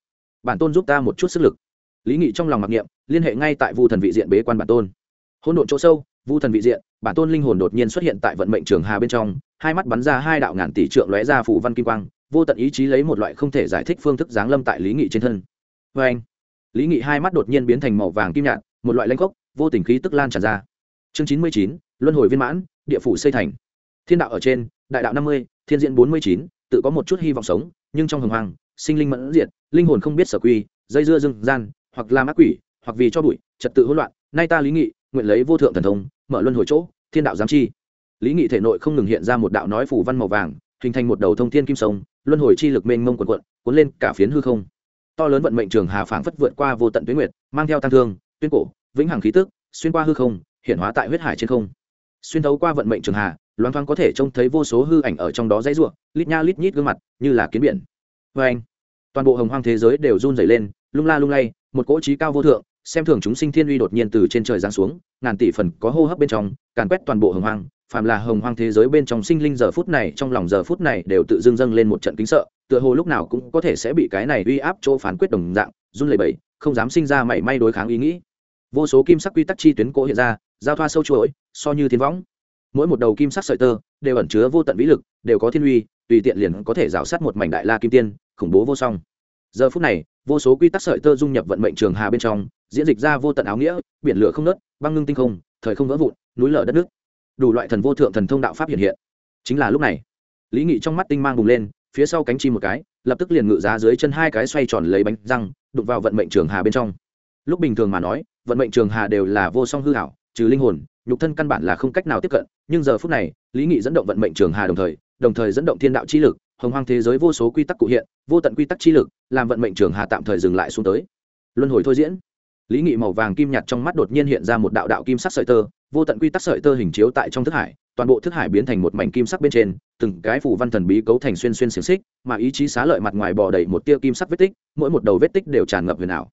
bản tôn giúp ta một chút sức lực. Lý nghị trong lòng mặc niệm, liên hệ ngay tại vu thần vị diện bế quan bản tôn. Hôn độn chỗ sâu, vu thần vị diện, bản tôn linh hồn đột nhiên xuất hiện tại vận mệnh trường hà bên trong, hai mắt bắn ra hai đạo ngàn tỷ trượng lóe ra phủ văn kim quang, vô tận ý chí lấy một loại không thể giải thích phương thức giáng lâm tại lý nghị trên thân. Vê anh, lý nghị hai mắt đột nhiên biến thành màu vàng kim nhạt, một loại lanh cốc vô tình khí tức lan tràn ra. Chương chín mươi chín, luân hồi viên mãn, địa phủ xây thành. Thiên đạo ở trên, đại đạo năm mươi, thiên diễn bốn mươi chín, tự có một chút hy vọng sống, nhưng trong hồng hoàng sinh linh mẫn diệt, linh hồn không biết sở quy, dây dưa dưng gian, hoặc là ác quỷ, hoặc vì cho bụi, trật tự hỗn loạn, nay ta lý nghị, nguyện lấy vô thượng thần thông, mở luân hồi chỗ, thiên đạo giám chi. Lý nghị thể nội không ngừng hiện ra một đạo nói phủ văn màu vàng, hình thành một đầu thông thiên kim sông, luân hồi chi lực mênh mông quần quận cuốn lên cả phiến hư không. To lớn vận mệnh trường hà phảng phất vượt qua vô tận tuyến nguyệt, mang theo tăng thương, tuyên cổ, vĩnh hằng khí tức, xuyên qua hư không, hiện hóa tại huyết hải trên không. Xuyên thấu qua vận mệnh trường hà loan thoáng có thể trông thấy vô số hư ảnh ở trong đó dãy ruộng lít nha lít nhít gương mặt, như là kiến biển vê anh, toàn bộ hồng hoang thế giới đều run dày lên, lung la lung lay, một cỗ trí cao vô thượng, xem thường chúng sinh thiên uy đột nhiên từ trên trời giáng xuống, ngàn tỷ phần có hô hấp bên trong, càn quét toàn bộ hồng hoang, phàm là hồng hoang thế giới bên trong sinh linh giờ phút này, trong lòng giờ phút này đều tự dưng dâng lên một trận kính sợ, tựa hồ lúc nào cũng có thể sẽ bị cái này uy áp chỗ phán quyết đồng dạng, run lẩy bẩy, không dám sinh ra mảy may đối kháng ý nghĩ. Vô số kim sắc quy tắc chi tuyến cỗ hiện ra, giao thoa sâu chuỗi, so như thiên võng. Mỗi một đầu kim sắc sợi tơ đều ẩn chứa vô tận vĩ lực, đều có thiên uy, tùy tiện liền có thể rào sát một mảnh đại la kim tiên khủng bố vô song. Giờ phút này, vô số quy tắc sợi tơ dung nhập vận mệnh trường hà bên trong, diễn dịch ra vô tận áo nghĩa, biển lửa không nớt băng ngưng tinh không, thời không vỡ vụn, núi lở đất nước đủ loại thần vô thượng thần thông đạo pháp hiện hiện. Chính là lúc này, lý nghị trong mắt tinh mang bùng lên, phía sau cánh chim một cái, lập tức liền ngự giá dưới chân hai cái xoay tròn lấy bánh răng, đụng vào vận mệnh trường hà bên trong. Lúc bình thường mà nói, vận mệnh trường hà đều là vô song hư hảo trừ linh hồn, nhục thân căn bản là không cách nào tiếp cận, nhưng giờ phút này, lý nghị dẫn động vận mệnh trường hà đồng thời đồng thời dẫn động thiên đạo chi lực hồng hoang thế giới vô số quy tắc cụ hiện, vô tận quy tắc chi lực, làm vận mệnh trường hà tạm thời dừng lại xuống tới. Luân hồi thôi diễn. Lý nghị màu vàng kim nhạt trong mắt đột nhiên hiện ra một đạo đạo kim sắc sợi tơ, vô tận quy tắc sợi tơ hình chiếu tại trong thức hải, toàn bộ thức hải biến thành một mảnh kim sắc bên trên, từng cái phủ văn thần bí cấu thành xuyên xuyên xiềng xích, mà ý chí xá lợi mặt ngoài bỏ đầy một tia kim sắc vết tích, mỗi một đầu vết tích đều tràn ngập huyền ảo.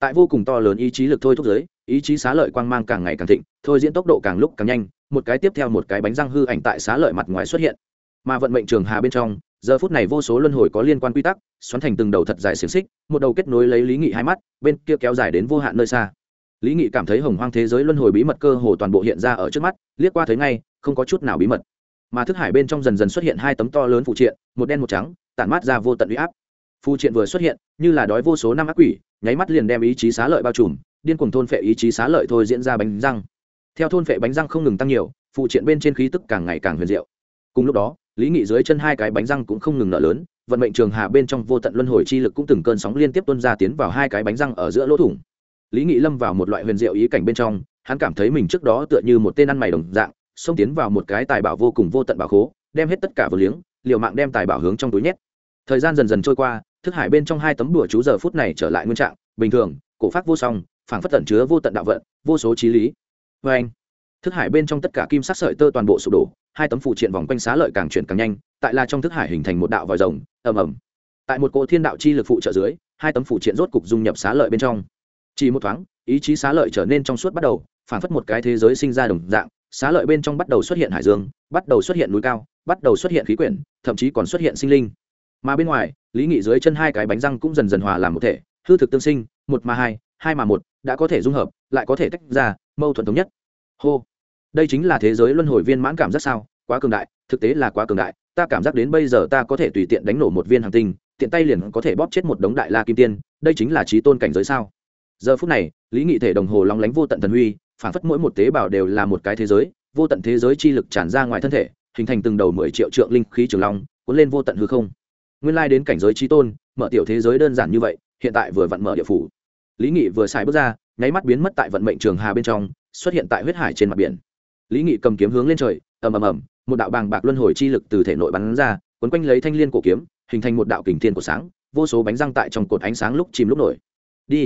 Tại vô cùng to lớn ý chí lực thôi thúc giới, ý chí xá lợi quang mang càng ngày càng thịnh, thôi diễn tốc độ càng lúc càng nhanh, một cái tiếp theo một cái bánh răng hư ảnh tại xá lợi mặt ngoài xuất hiện. Mà vận mệnh trường hà bên trong giờ phút này vô số luân hồi có liên quan quy tắc, xoắn thành từng đầu thật dài xiềng xích, một đầu kết nối lấy lý nghị hai mắt, bên kia kéo dài đến vô hạn nơi xa. Lý nghị cảm thấy hồng hoang thế giới luân hồi bí mật cơ hồ toàn bộ hiện ra ở trước mắt, liếc qua thấy ngay, không có chút nào bí mật. Mà thức hải bên trong dần dần xuất hiện hai tấm to lớn phụ triện, một đen một trắng, tản mát ra vô tận uy áp. Phụ triện vừa xuất hiện, như là đói vô số năm ác quỷ, nháy mắt liền đem ý chí xá lợi bao trùm, điên cuồng thôn phệ ý chí xá lợi thôi diễn ra bánh răng. Theo thôn phệ bánh răng không ngừng tăng nhiều, phụ triện bên trên khí tức càng ngày càng huyền diệu. Cùng lúc đó lý nghị dưới chân hai cái bánh răng cũng không ngừng nở lớn, vận mệnh trường hà bên trong vô tận luân hồi chi lực cũng từng cơn sóng liên tiếp tuôn ra tiến vào hai cái bánh răng ở giữa lỗ thủng. Lý nghị lâm vào một loại huyền diệu ý cảnh bên trong, hắn cảm thấy mình trước đó tựa như một tên ăn mày đồng dạng, xông tiến vào một cái tài bảo vô cùng vô tận bảo khố, đem hết tất cả vừa liếng, liều mạng đem tài bảo hướng trong túi nhét. Thời gian dần dần trôi qua, thức hải bên trong hai tấm đùa chú giờ phút này trở lại nguyên trạng, bình thường, cổ pháp vô song, phảng phất tẩn chứa vô tận đạo vận, vô số trí lý. Vê anh thức hải bên trong tất cả kim sắc sợi tơ toàn bộ sụp đổ, hai tấm phụ triện vòng quanh xá lợi càng chuyển càng nhanh, tại là trong thức hải hình thành một đạo vòi rồng, ầm ầm. Tại một cỗ thiên đạo chi lực phụ trợ dưới, hai tấm phụ triện rốt cục dung nhập xá lợi bên trong. Chỉ một thoáng, ý chí xá lợi trở nên trong suốt bắt đầu phảng phất một cái thế giới sinh ra đồng dạng, xá lợi bên trong bắt đầu xuất hiện hải dương, bắt đầu xuất hiện núi cao, bắt đầu xuất hiện khí quyển, thậm chí còn xuất hiện sinh linh. Mà bên ngoài, lý nghị dưới chân hai cái bánh răng cũng dần dần hòa làm một thể, hư thực tương sinh, một mà hai hai mà một, đã có thể dung hợp, lại có thể tách ra, mâu thuẫn thống nhất. Hô đây chính là thế giới luân hồi viên mãn cảm giác sao? Quá cường đại, thực tế là quá cường đại. Ta cảm giác đến bây giờ ta có thể tùy tiện đánh nổ một viên hàng tinh, tiện tay liền có thể bóp chết một đống đại la kim tiên. Đây chính là trí tôn cảnh giới sao? Giờ phút này, lý nghị thể đồng hồ long lánh vô tận thần huy, phản phất mỗi một tế bào đều là một cái thế giới, vô tận thế giới chi lực tràn ra ngoài thân thể, hình thành từng đầu mười triệu trượng linh khí trường long, cuốn lên vô tận hư không. Nguyên lai đến cảnh giới trí tôn, mở tiểu thế giới đơn giản như vậy, hiện tại vừa vặn mở địa phủ. Lý nghị vừa xài bước ra, nháy mắt biến mất tại vận mệnh trường hà bên trong, xuất hiện tại huyết hải trên mặt biển lý nghị cầm kiếm hướng lên trời, ầm ầm ầm, một đạo bàng bạc luân hồi chi lực từ thể nội bắn ra, quấn quanh lấy thanh l i ê n cổ kiếm, hình thành một đạo kình thiên của sáng, vô số bánh răng tại trong cột ánh sáng lúc chìm lúc nổi. Đi.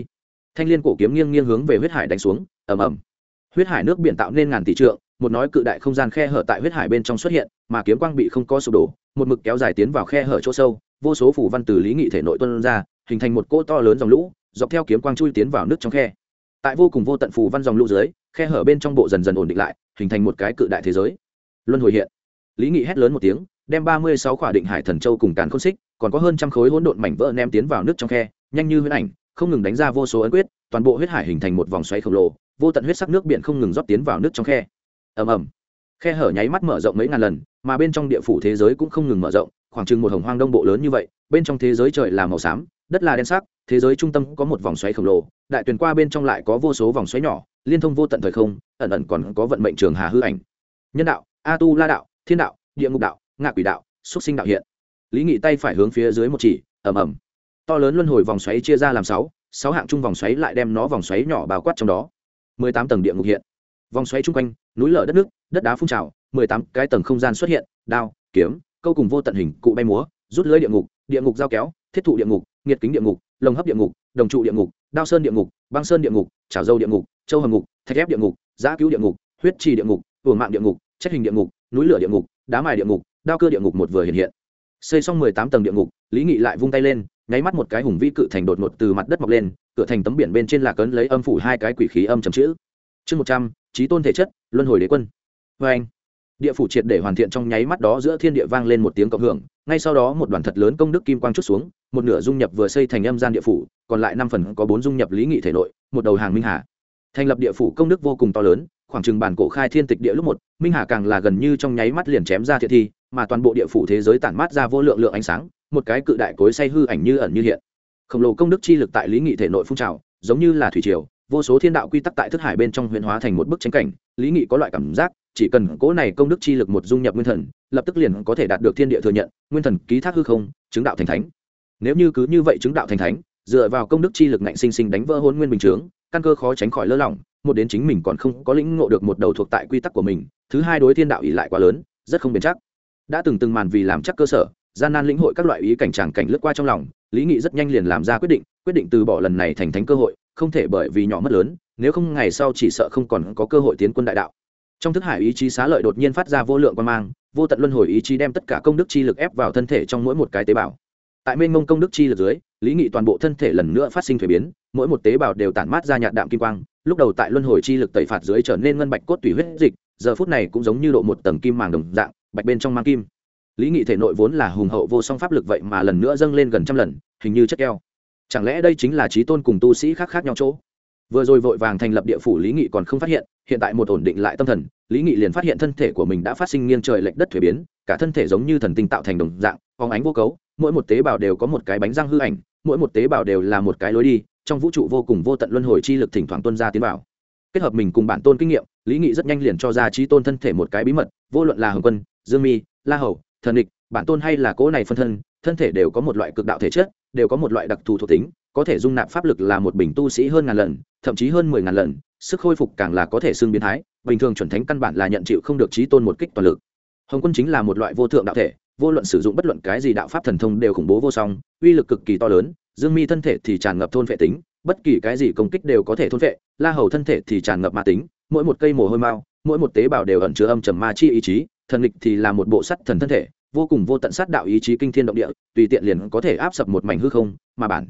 Thanh l i ê n cổ kiếm nghiêng nghiêng hướng về huyết hải đánh xuống, ầm ầm. Huyết hải nước biển tạo nên ngàn tỷ trượng, một nói cự đại không gian khe hở tại huyết hải bên trong xuất hiện, mà kiếm quang bị không có sụp đổ, một mực kéo dài tiến vào khe hở chỗ sâu, vô số phủ văn từ lý nghị thể nội tuân ra, hình thành một cỗ to lớn dòng lũ, dọc theo kiếm quang chui tiến vào nước trong khe tại vô cùng vô tận phù văn dòng lũ dưới, khe hở bên trong bộ dần dần ổn định lại, hình thành một cái cự đại thế giới. Luân hồi hiện. Lý nghị hét lớn một tiếng, đem ba mươi sáu khỏa định hải thần châu cùng càn khôn xích, còn có hơn trăm khối hỗn độn mảnh vỡ ném tiến vào nước trong khe, nhanh như huyết ảnh, không ngừng đánh ra vô số ấn quyết, toàn bộ huyết hải hình thành một vòng xoáy khổng lồ, vô tận huyết sắc nước biển không ngừng rót tiến vào nước trong khe. Ầm ầm. Khe hở nháy mắt mở rộng mấy ngàn lần, mà bên trong địa phủ thế giới cũng không ngừng mở rộng, khoảng chừng một hồng hoang đông bộ lớn như vậy, bên trong thế giới trời là màu xám đất là đen sắc, thế giới trung tâm có một vòng xoáy khổng lồ, đại tuyển qua bên trong lại có vô số vòng xoáy nhỏ, liên thông vô tận thời không, ẩn ẩn còn có vận mệnh trường hà hư ảnh. Nhân đạo a tu la đạo, thiên đạo, địa ngục đạo, ngạ quỷ đạo xúc sinh đạo hiện. Lý nghị tay phải hướng phía dưới một chỉ ẩm ẩm to lớn luân hồi vòng xoáy chia ra làm sáu sáu hạng chung vòng xoáy lại đem nó vòng xoáy nhỏ bao quát trong đó. Mười tám tầng địa ngục hiện. Vòng xoáy chung quanh, núi lở đất nước, đất đá phun trào, mười tám cái tầng không gian xuất hiện, đao, kiếm, câu cùng vô tận hình cụ bay múa, rút lưới địa ngục địa ngục giao kéo, thiết thụ địa ngục nghiệt kính địa ngục lồng hấp địa ngục đồng trụ địa ngục đao sơn địa ngục băng sơn địa ngục trào dâu địa ngục châu hầm ngục thạch ép địa ngục giã cứu địa ngục huyết trì địa ngục ủa mạng địa ngục trách hình địa ngục núi lửa địa ngục đá mài địa ngục đao cơ địa ngục một vừa hiện hiện xây xong mười tám tầng địa ngục lý nghị lại vung tay lên nháy mắt một cái hùng vĩ cự thành đột ngột từ mặt đất mọc lên cửa thành tấm biển bên trên là cấn lấy âm phủ hai cái quỷ khí âm chầm chữ chương một trăm trí tôn thể chất luân hồi đế quân vê anh địa phủ triệt để hoàn thiện trong nháy mắt đó giữa thiên địa vang lên một tiếng cộng hưởng, ngay sau đó một đoàn thật lớn công đức kim quang chút xuống, một nửa dung nhập vừa xây thành âm gian địa phủ, còn lại năm phần có bốn dung nhập lý nghị thể nội, một đầu hàng minh hà. Thành lập địa phủ công đức vô cùng to lớn, khoảng chừng bản cổ khai thiên tịch địa lúc một, minh hà càng là gần như trong nháy mắt liền chém ra thiệt thi, mà toàn bộ địa phủ thế giới tản mát ra vô lượng lượng ánh sáng, một cái cự đại cối say hư ảnh như ẩn như hiện. Khổng lồ công đức chi lực tại lý nghị thể nội phun trào, giống như là thủy triều, vô số thiên đạo quy tắc tại thức hải bên trong huyền hóa thành một bức tranh cảnh, lý nghị có loại cảm giác chỉ cần cỗ này công đức chi lực một dung nhập nguyên thần, lập tức liền có thể đạt được thiên địa thừa nhận, nguyên thần ký thác hư không, chứng đạo thành thánh. Nếu như cứ như vậy chứng đạo thành thánh, dựa vào công đức chi lực ngạnh sinh sinh đánh vỡ hôn nguyên bình chướng, căn cơ khó tránh khỏi lơ lỏng, một đến chính mình còn không có lĩnh ngộ được một đầu thuộc tại quy tắc của mình, thứ hai đối thiên đạo ỉ lại quá lớn, rất không bền chắc. Đã từng từng màn vì làm chắc cơ sở, gian nan lĩnh hội các loại ý cảnh tràng cảnh lướt qua trong lòng, lý nghị rất nhanh liền làm ra quyết định quyết định từ bỏ lần này thành thánh cơ hội, không thể bởi vì nhỏ mất lớn, nếu không ngày sau chỉ sợ không còn có cơ hội tiến quân đại đạo trong thức hải ý chí xá lợi đột nhiên phát ra vô lượng quan mang, vô tận luân hồi ý chí đem tất cả công đức chi lực ép vào thân thể trong mỗi một cái tế bào. Tại mênh mông công đức chi lực dưới, lý nghị toàn bộ thân thể lần nữa phát sinh thuế biến, mỗi một tế bào đều tản mát ra nhạt đạm kim quang, lúc đầu tại luân hồi chi lực tẩy phạt dưới trở nên ngân bạch cốt tủy huyết dịch, giờ phút này cũng giống như độ một tầng kim màng đồng dạng, bạch bên trong mang kim. Lý nghị thể nội vốn là hùng hậu vô song pháp lực vậy mà lần nữa dâng lên gần trăm lần, hình như chất keo. Chẳng lẽ đây chính là trí tôn cùng tu sĩ khác khác nhau chỗ? Vừa rồi vội vàng thành lập địa phủ lý nghị còn không phát hiện hiện tại một ổn định lại tâm thần, lý nghị liền phát hiện thân thể của mình đã phát sinh nghiêng trời lệch đất thuế biến, cả thân thể giống như thần tinh tạo thành đồng dạng phóng ánh vô cấu, mỗi một tế bào đều có một cái bánh răng hư ảnh, mỗi một tế bào đều là một cái lối đi, trong vũ trụ vô cùng vô tận luân hồi chi lực thỉnh thoảng tuân ra tiến bảo kết hợp mình cùng bản tôn kinh nghiệm, lý nghị rất nhanh liền cho ra trí tôn thân thể một cái bí mật, vô luận là hồng quân, dương mi, la hầu, thần địch, bản tôn hay là cỗ này phân thân thân thể đều có một loại cực đạo thể chất, đều có một loại đặc thù thuộc tính có thể dung nạp pháp lực là một bình tu sĩ hơn ngàn lần, thậm chí hơn mười ngàn lần, sức khôi phục càng là có thể xương biến thái, bình thường chuẩn thánh căn bản là nhận chịu không được trí tôn một kích toàn lực. Hồng quân chính là một loại vô thượng đạo thể, vô luận sử dụng bất luận cái gì đạo pháp thần thông đều khủng bố vô song, uy lực cực kỳ to lớn, dương mi thân thể thì tràn ngập thôn vệ tính, bất kỳ cái gì công kích đều có thể thôn vệ, la hầu thân thể thì tràn ngập ma tính, mỗi một cây mồ hôi mao mỗi một tế bào đều ẩn chứa âm trầm ma chi ý chí, thần lịch thì là một bộ sắt thần thân thể, vô cùng vô tận sát đạo ý chí kinh thiên động địa, tùy tiện liền có thể áp sập một mảnh hư không, mà bản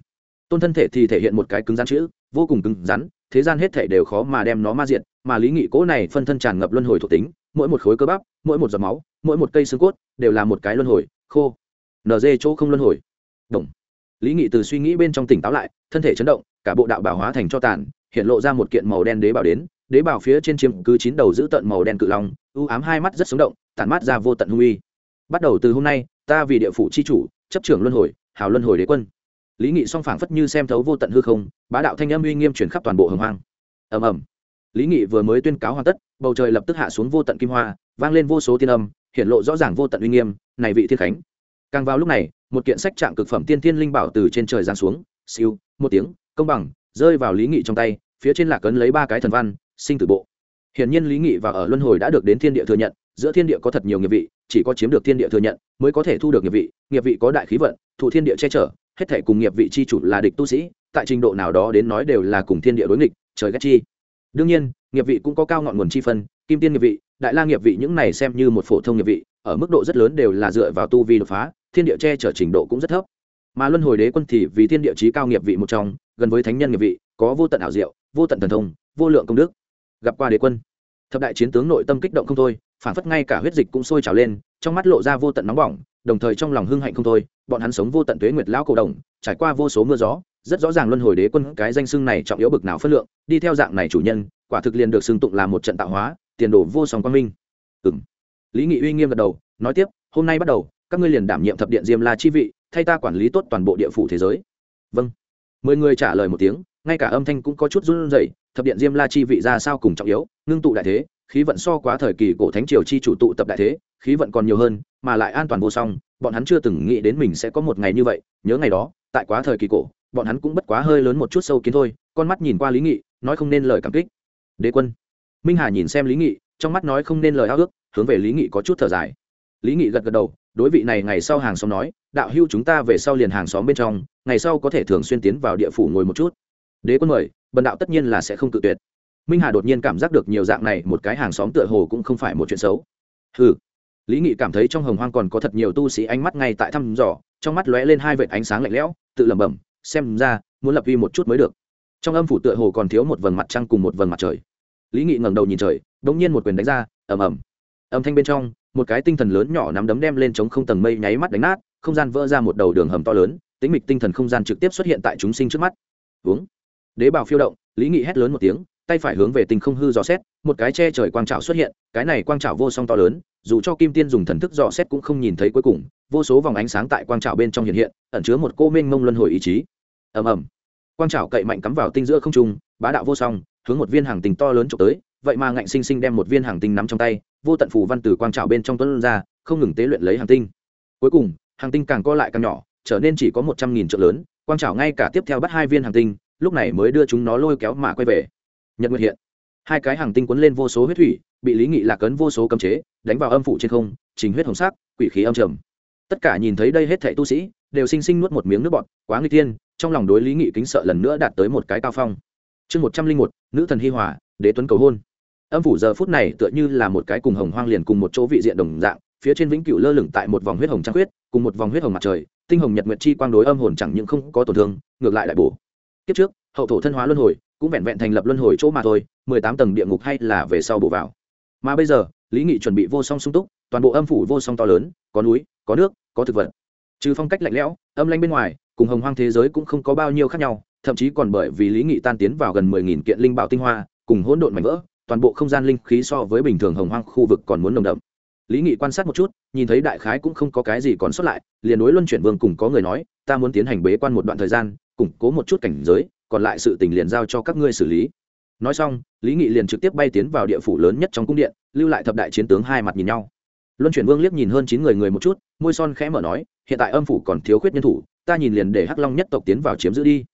tôn thân thể thì thể hiện một cái cứng rắn chữ, vô cùng cứng rắn, thế gian hết thể đều khó mà đem nó ma diện mà lý nghị cố này phân thân tràn ngập luân hồi thuộc tính, mỗi một khối cơ bắp, mỗi một giọt máu, mỗi một cây xương cốt, đều là một cái luân hồi, khô. Nd chỗ không luân hồi. Đồng lý nghị từ suy nghĩ bên trong tỉnh táo lại, thân thể chấn động, cả bộ đạo bảo hóa thành cho tàn, hiện lộ ra một kiện màu đen đế bảo đến, đế bảo phía trên chiếm cứ chín đầu giữ tận màu đen cự long ưu ám hai mắt rất sống động, tản mát ra vô tận hung uy. Bắt đầu từ hôm nay, ta vì địa phủ chi chủ, chấp trưởng luân hồi hào luân hồi đế quân lý nghị song phảng phất như xem thấu vô tận hư không, bá đạo thanh âm uy nghiêm chuyển khắp toàn bộ hồng hoang. Ầm ầm. Lý nghị vừa mới tuyên cáo hoàn tất, bầu trời lập tức hạ xuống vô tận kim hoa, vang lên vô số tiên âm, hiện lộ rõ ràng vô tận uy nghiêm, này vị thiên khánh. Càng vào lúc này, một kiện sách trạng cực phẩm tiên thiên linh bảo từ trên trời giáng xuống, siêu, một tiếng, công bằng, rơi vào lý nghị trong tay, phía trên lạc ấn lấy ba cái thần văn, sinh tử bộ. Hiển nhiên lý nghị và ở luân hồi đã được đến thiên địa thừa nhận, giữa thiên địa có thật nhiều nghiệp vị, chỉ có chiếm được thiên địa thừa nhận mới có thể thu được nghiệp vị nghiệp vị có đại khí vận, thụ thiên địa che chở hết thể cùng nghiệp vị chi chủ là địch tu sĩ, tại trình độ nào đó đến nói đều là cùng thiên địa đối nghịch, trời ghét chi. Đương nhiên, nghiệp vị cũng có cao ngọn nguồn chi phân, kim tiên nghiệp vị, đại la nghiệp vị những này xem như một phổ thông nghiệp vị, ở mức độ rất lớn đều là dựa vào tu vi đột phá, thiên địa che chở trình độ cũng rất thấp. Mà luân hồi đế quân thì vì thiên địa chí cao nghiệp vị một trong, gần với thánh nhân nghiệp vị, có vô tận ảo diệu, vô tận thần thông, vô lượng công đức. Gặp qua đế quân, thập đại chiến tướng nội tâm kích động không thôi, phản phất ngay cả huyết dịch cũng sôi trào lên, trong mắt lộ ra vô tận nóng bỏng đồng thời trong lòng hưng hạnh không thôi, bọn hắn sống vô tận tuế nguyệt lão cổ đồng, trải qua vô số mưa gió, rất rõ ràng luân hồi đế quân cái danh xưng này trọng yếu bực nào phất lượng, đi theo dạng này chủ nhân, quả thực liền được xưng tụng là một trận tạo hóa, tiền đồ vô song quang minh. Ừ lý nghị uy nghiêm gật đầu, nói tiếp, hôm nay bắt đầu, các ngươi liền đảm nhiệm thập điện diêm la chi vị, thay ta quản lý tốt toàn bộ địa phủ thế giới. Vâng. Mười người trả lời một tiếng, ngay cả âm thanh cũng có chút run rẩy, thập điện diêm la chi vị ra sao cùng trọng yếu, ngưng tụ đại thế khí vận so quá thời kỳ cổ thánh triều chi chủ tụ tập đại thế, khí vận còn nhiều hơn, mà lại an toàn vô song, bọn hắn chưa từng nghĩ đến mình sẽ có một ngày như vậy, nhớ ngày đó, tại quá thời kỳ cổ, bọn hắn cũng bất quá hơi lớn một chút sâu kiến thôi, con mắt nhìn qua lý nghị, nói không nên lời cảm kích. Đế quân. Minh hà nhìn xem lý nghị, trong mắt nói không nên lời ao ước, hướng về lý nghị có chút thở dài. Lý nghị gật gật đầu, đối vị này ngày sau hàng xóm nói, đạo hưu chúng ta về sau liền hàng xóm bên trong, ngày sau có thể thường xuyên tiến vào địa phủ ngồi một chút. Đế quân mời, bần đạo tất nhiên là sẽ không tự tuyệt minh hà đột nhiên cảm giác được nhiều dạng này, một cái hàng xóm tựa hồ cũng không phải một chuyện xấu. Ừ lý nghị cảm thấy trong hồng hoang còn có thật nhiều tu sĩ ánh mắt ngay tại thăm dò, trong mắt lóe lên hai vệt ánh sáng lạnh lẽo, tự lẩm bẩm, xem ra, muốn lập vi một chút mới được. Trong âm phủ tựa hồ còn thiếu một vầng mặt trăng cùng một vầng mặt trời. Lý nghị ngẩng đầu nhìn trời đ ỗ n g nhiên một quyền đánh ra, ầm ầm. Âm thanh bên trong, một cái tinh thần lớn nhỏ nắm đấm đem lên chống không tầng mây nháy mắt đánh nát, không gian vỡ ra một đầu đường hầm to lớn tính mịch tinh thần không gian trực tiếp xuất hiện tại chúng sinh trước mắt. Uống. Đế bào phiêu động, lý nghị hét lớn một tiếng tay phải hướng về tinh không hư dò xét, một cái che trời quang trào xuất hiện, cái này quang trào vô song to lớn, dù cho kim tiên dùng thần thức dò xét cũng không nhìn thấy cuối cùng, vô số vòng ánh sáng tại quang trào bên trong hiện hiện, ẩn chứa một cô minh mông luân hồi ý chí. Ầm ầm. Quang trào cậy mạnh cắm vào tinh giữa không trung, bá đạo vô song, hướng một viên hàng tinh to lớn trộm tới, vậy mà ngạnh sinh sinh đem một viên hàng tinh nắm trong tay, vô tận phù văn từ quang trào bên trong tuấn ra, không ngừng tế luyện lấy hàng tinh. Cuối cùng, hàng tinh càng co lại càng nhỏ, trở nên chỉ có một trăm nghìn triệu lớn, quang trào ngay cả tiếp theo bắt hai viên hàng tinh, lúc này mới đưa chúng nó lôi kéo mà quay về nhật nguyệt hiện. Hai cái hàng tinh quấn lên vô số huyết thủy, bị lý nghị lạc ấn vô số cấm chế, đánh vào âm phủ trên không, trình huyết hồng sắc, quỷ khí âm trầm. Tất cả nhìn thấy đây hết thảy tu sĩ, đều sinh sinh nuốt một miếng nước bọt, quá nguy tiên trong lòng đối lý nghị kính sợ lần nữa đạt tới một cái cao phong. Chương một trăm linh một, nữ thần hi hòa, đế tuấn cầu hôn. Âm phủ giờ phút này tựa như là một cái cùng hồng hoang liền cùng một chỗ vị diện đồng dạng, phía trên vĩnh cửu lơ lửng tại một vòng huyết hồng trăng huyết cùng một vòng huyết hồng mặt trời, tinh hồng nhật nguyệt chi quang đối âm hồn chẳng những không có tổn thương, ngược lại đại bổ. Kiếp trước, hậu thổ thân hóa luân hồi cũng vẹn vẹn thành lập luân hồi chỗ mà thôi, mười tám tầng địa ngục hay là về sau bổ vào. Mà bây giờ, lý nghị chuẩn bị vô song sung túc, toàn bộ âm phủ vô song to lớn, có núi, có nước, có thực vật. Trừ phong cách lạnh lẽo, âm lanh bên ngoài, cùng hồng hoang thế giới cũng không có bao nhiêu khác nhau, thậm chí còn bởi vì lý nghị tan tiến vào gần mười nghìn kiện linh bảo tinh hoa, cùng hỗn độn mảnh vỡ, toàn bộ không gian linh khí so với bình thường hồng hoang khu vực còn muốn nồng đậm. Lý nghị quan sát một chút, nhìn thấy đại khái cũng không có cái gì còn sót lại, liền đối luân chuyển vương cùng có người nói, ta muốn tiến hành bế quan một đoạn thời gian, củng cố một chút cảnh giới còn lại sự tình liền giao cho các ngươi xử lý. Nói xong, lý nghị liền trực tiếp bay tiến vào địa phủ lớn nhất trong cung điện, lưu lại thập đại chiến tướng hai mặt nhìn nhau. Luân chuyển vương liếc nhìn hơn chín người người một chút, môi son khẽ mở nói, hiện tại âm phủ còn thiếu khuyết nhân thủ, ta nhìn liền để hắc long nhất tộc tiến vào chiếm giữ đi.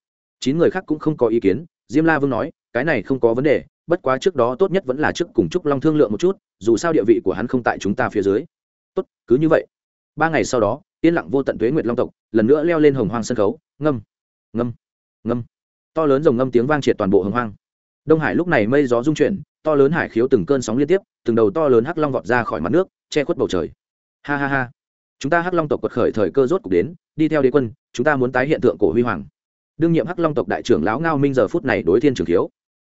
Chín người khác cũng không có ý kiến, diêm la vương nói, cái này không có vấn đề, bất quá trước đó tốt nhất vẫn là trước cùng trúc long thương lượng một chút, dù sao địa vị của hắn không tại chúng ta phía dưới. Tốt, cứ như vậy. Ba ngày sau đó, yên lặng vô tận tuế nguyệt long tộc, lần nữa leo lên hồng hoang sân khấu, ngâm ngâm ngâm to lớn rồng ngâm tiếng vang triệt toàn bộ hồng hoang. Đông hải lúc này mây gió rung chuyển, to lớn hải khiếu từng cơn sóng liên tiếp, từng đầu to lớn hắc long vọt ra khỏi mặt nước, che khuất bầu trời. Ha ha ha. Chúng ta hắc long tộc quật khởi thời cơ rốt cục đến, đi theo đế quân, chúng ta muốn tái hiện tượng cổ huy hoàng. Đương nhiệm hắc long tộc đại trưởng lão ngao minh giờ phút này đối thiên trường khiếu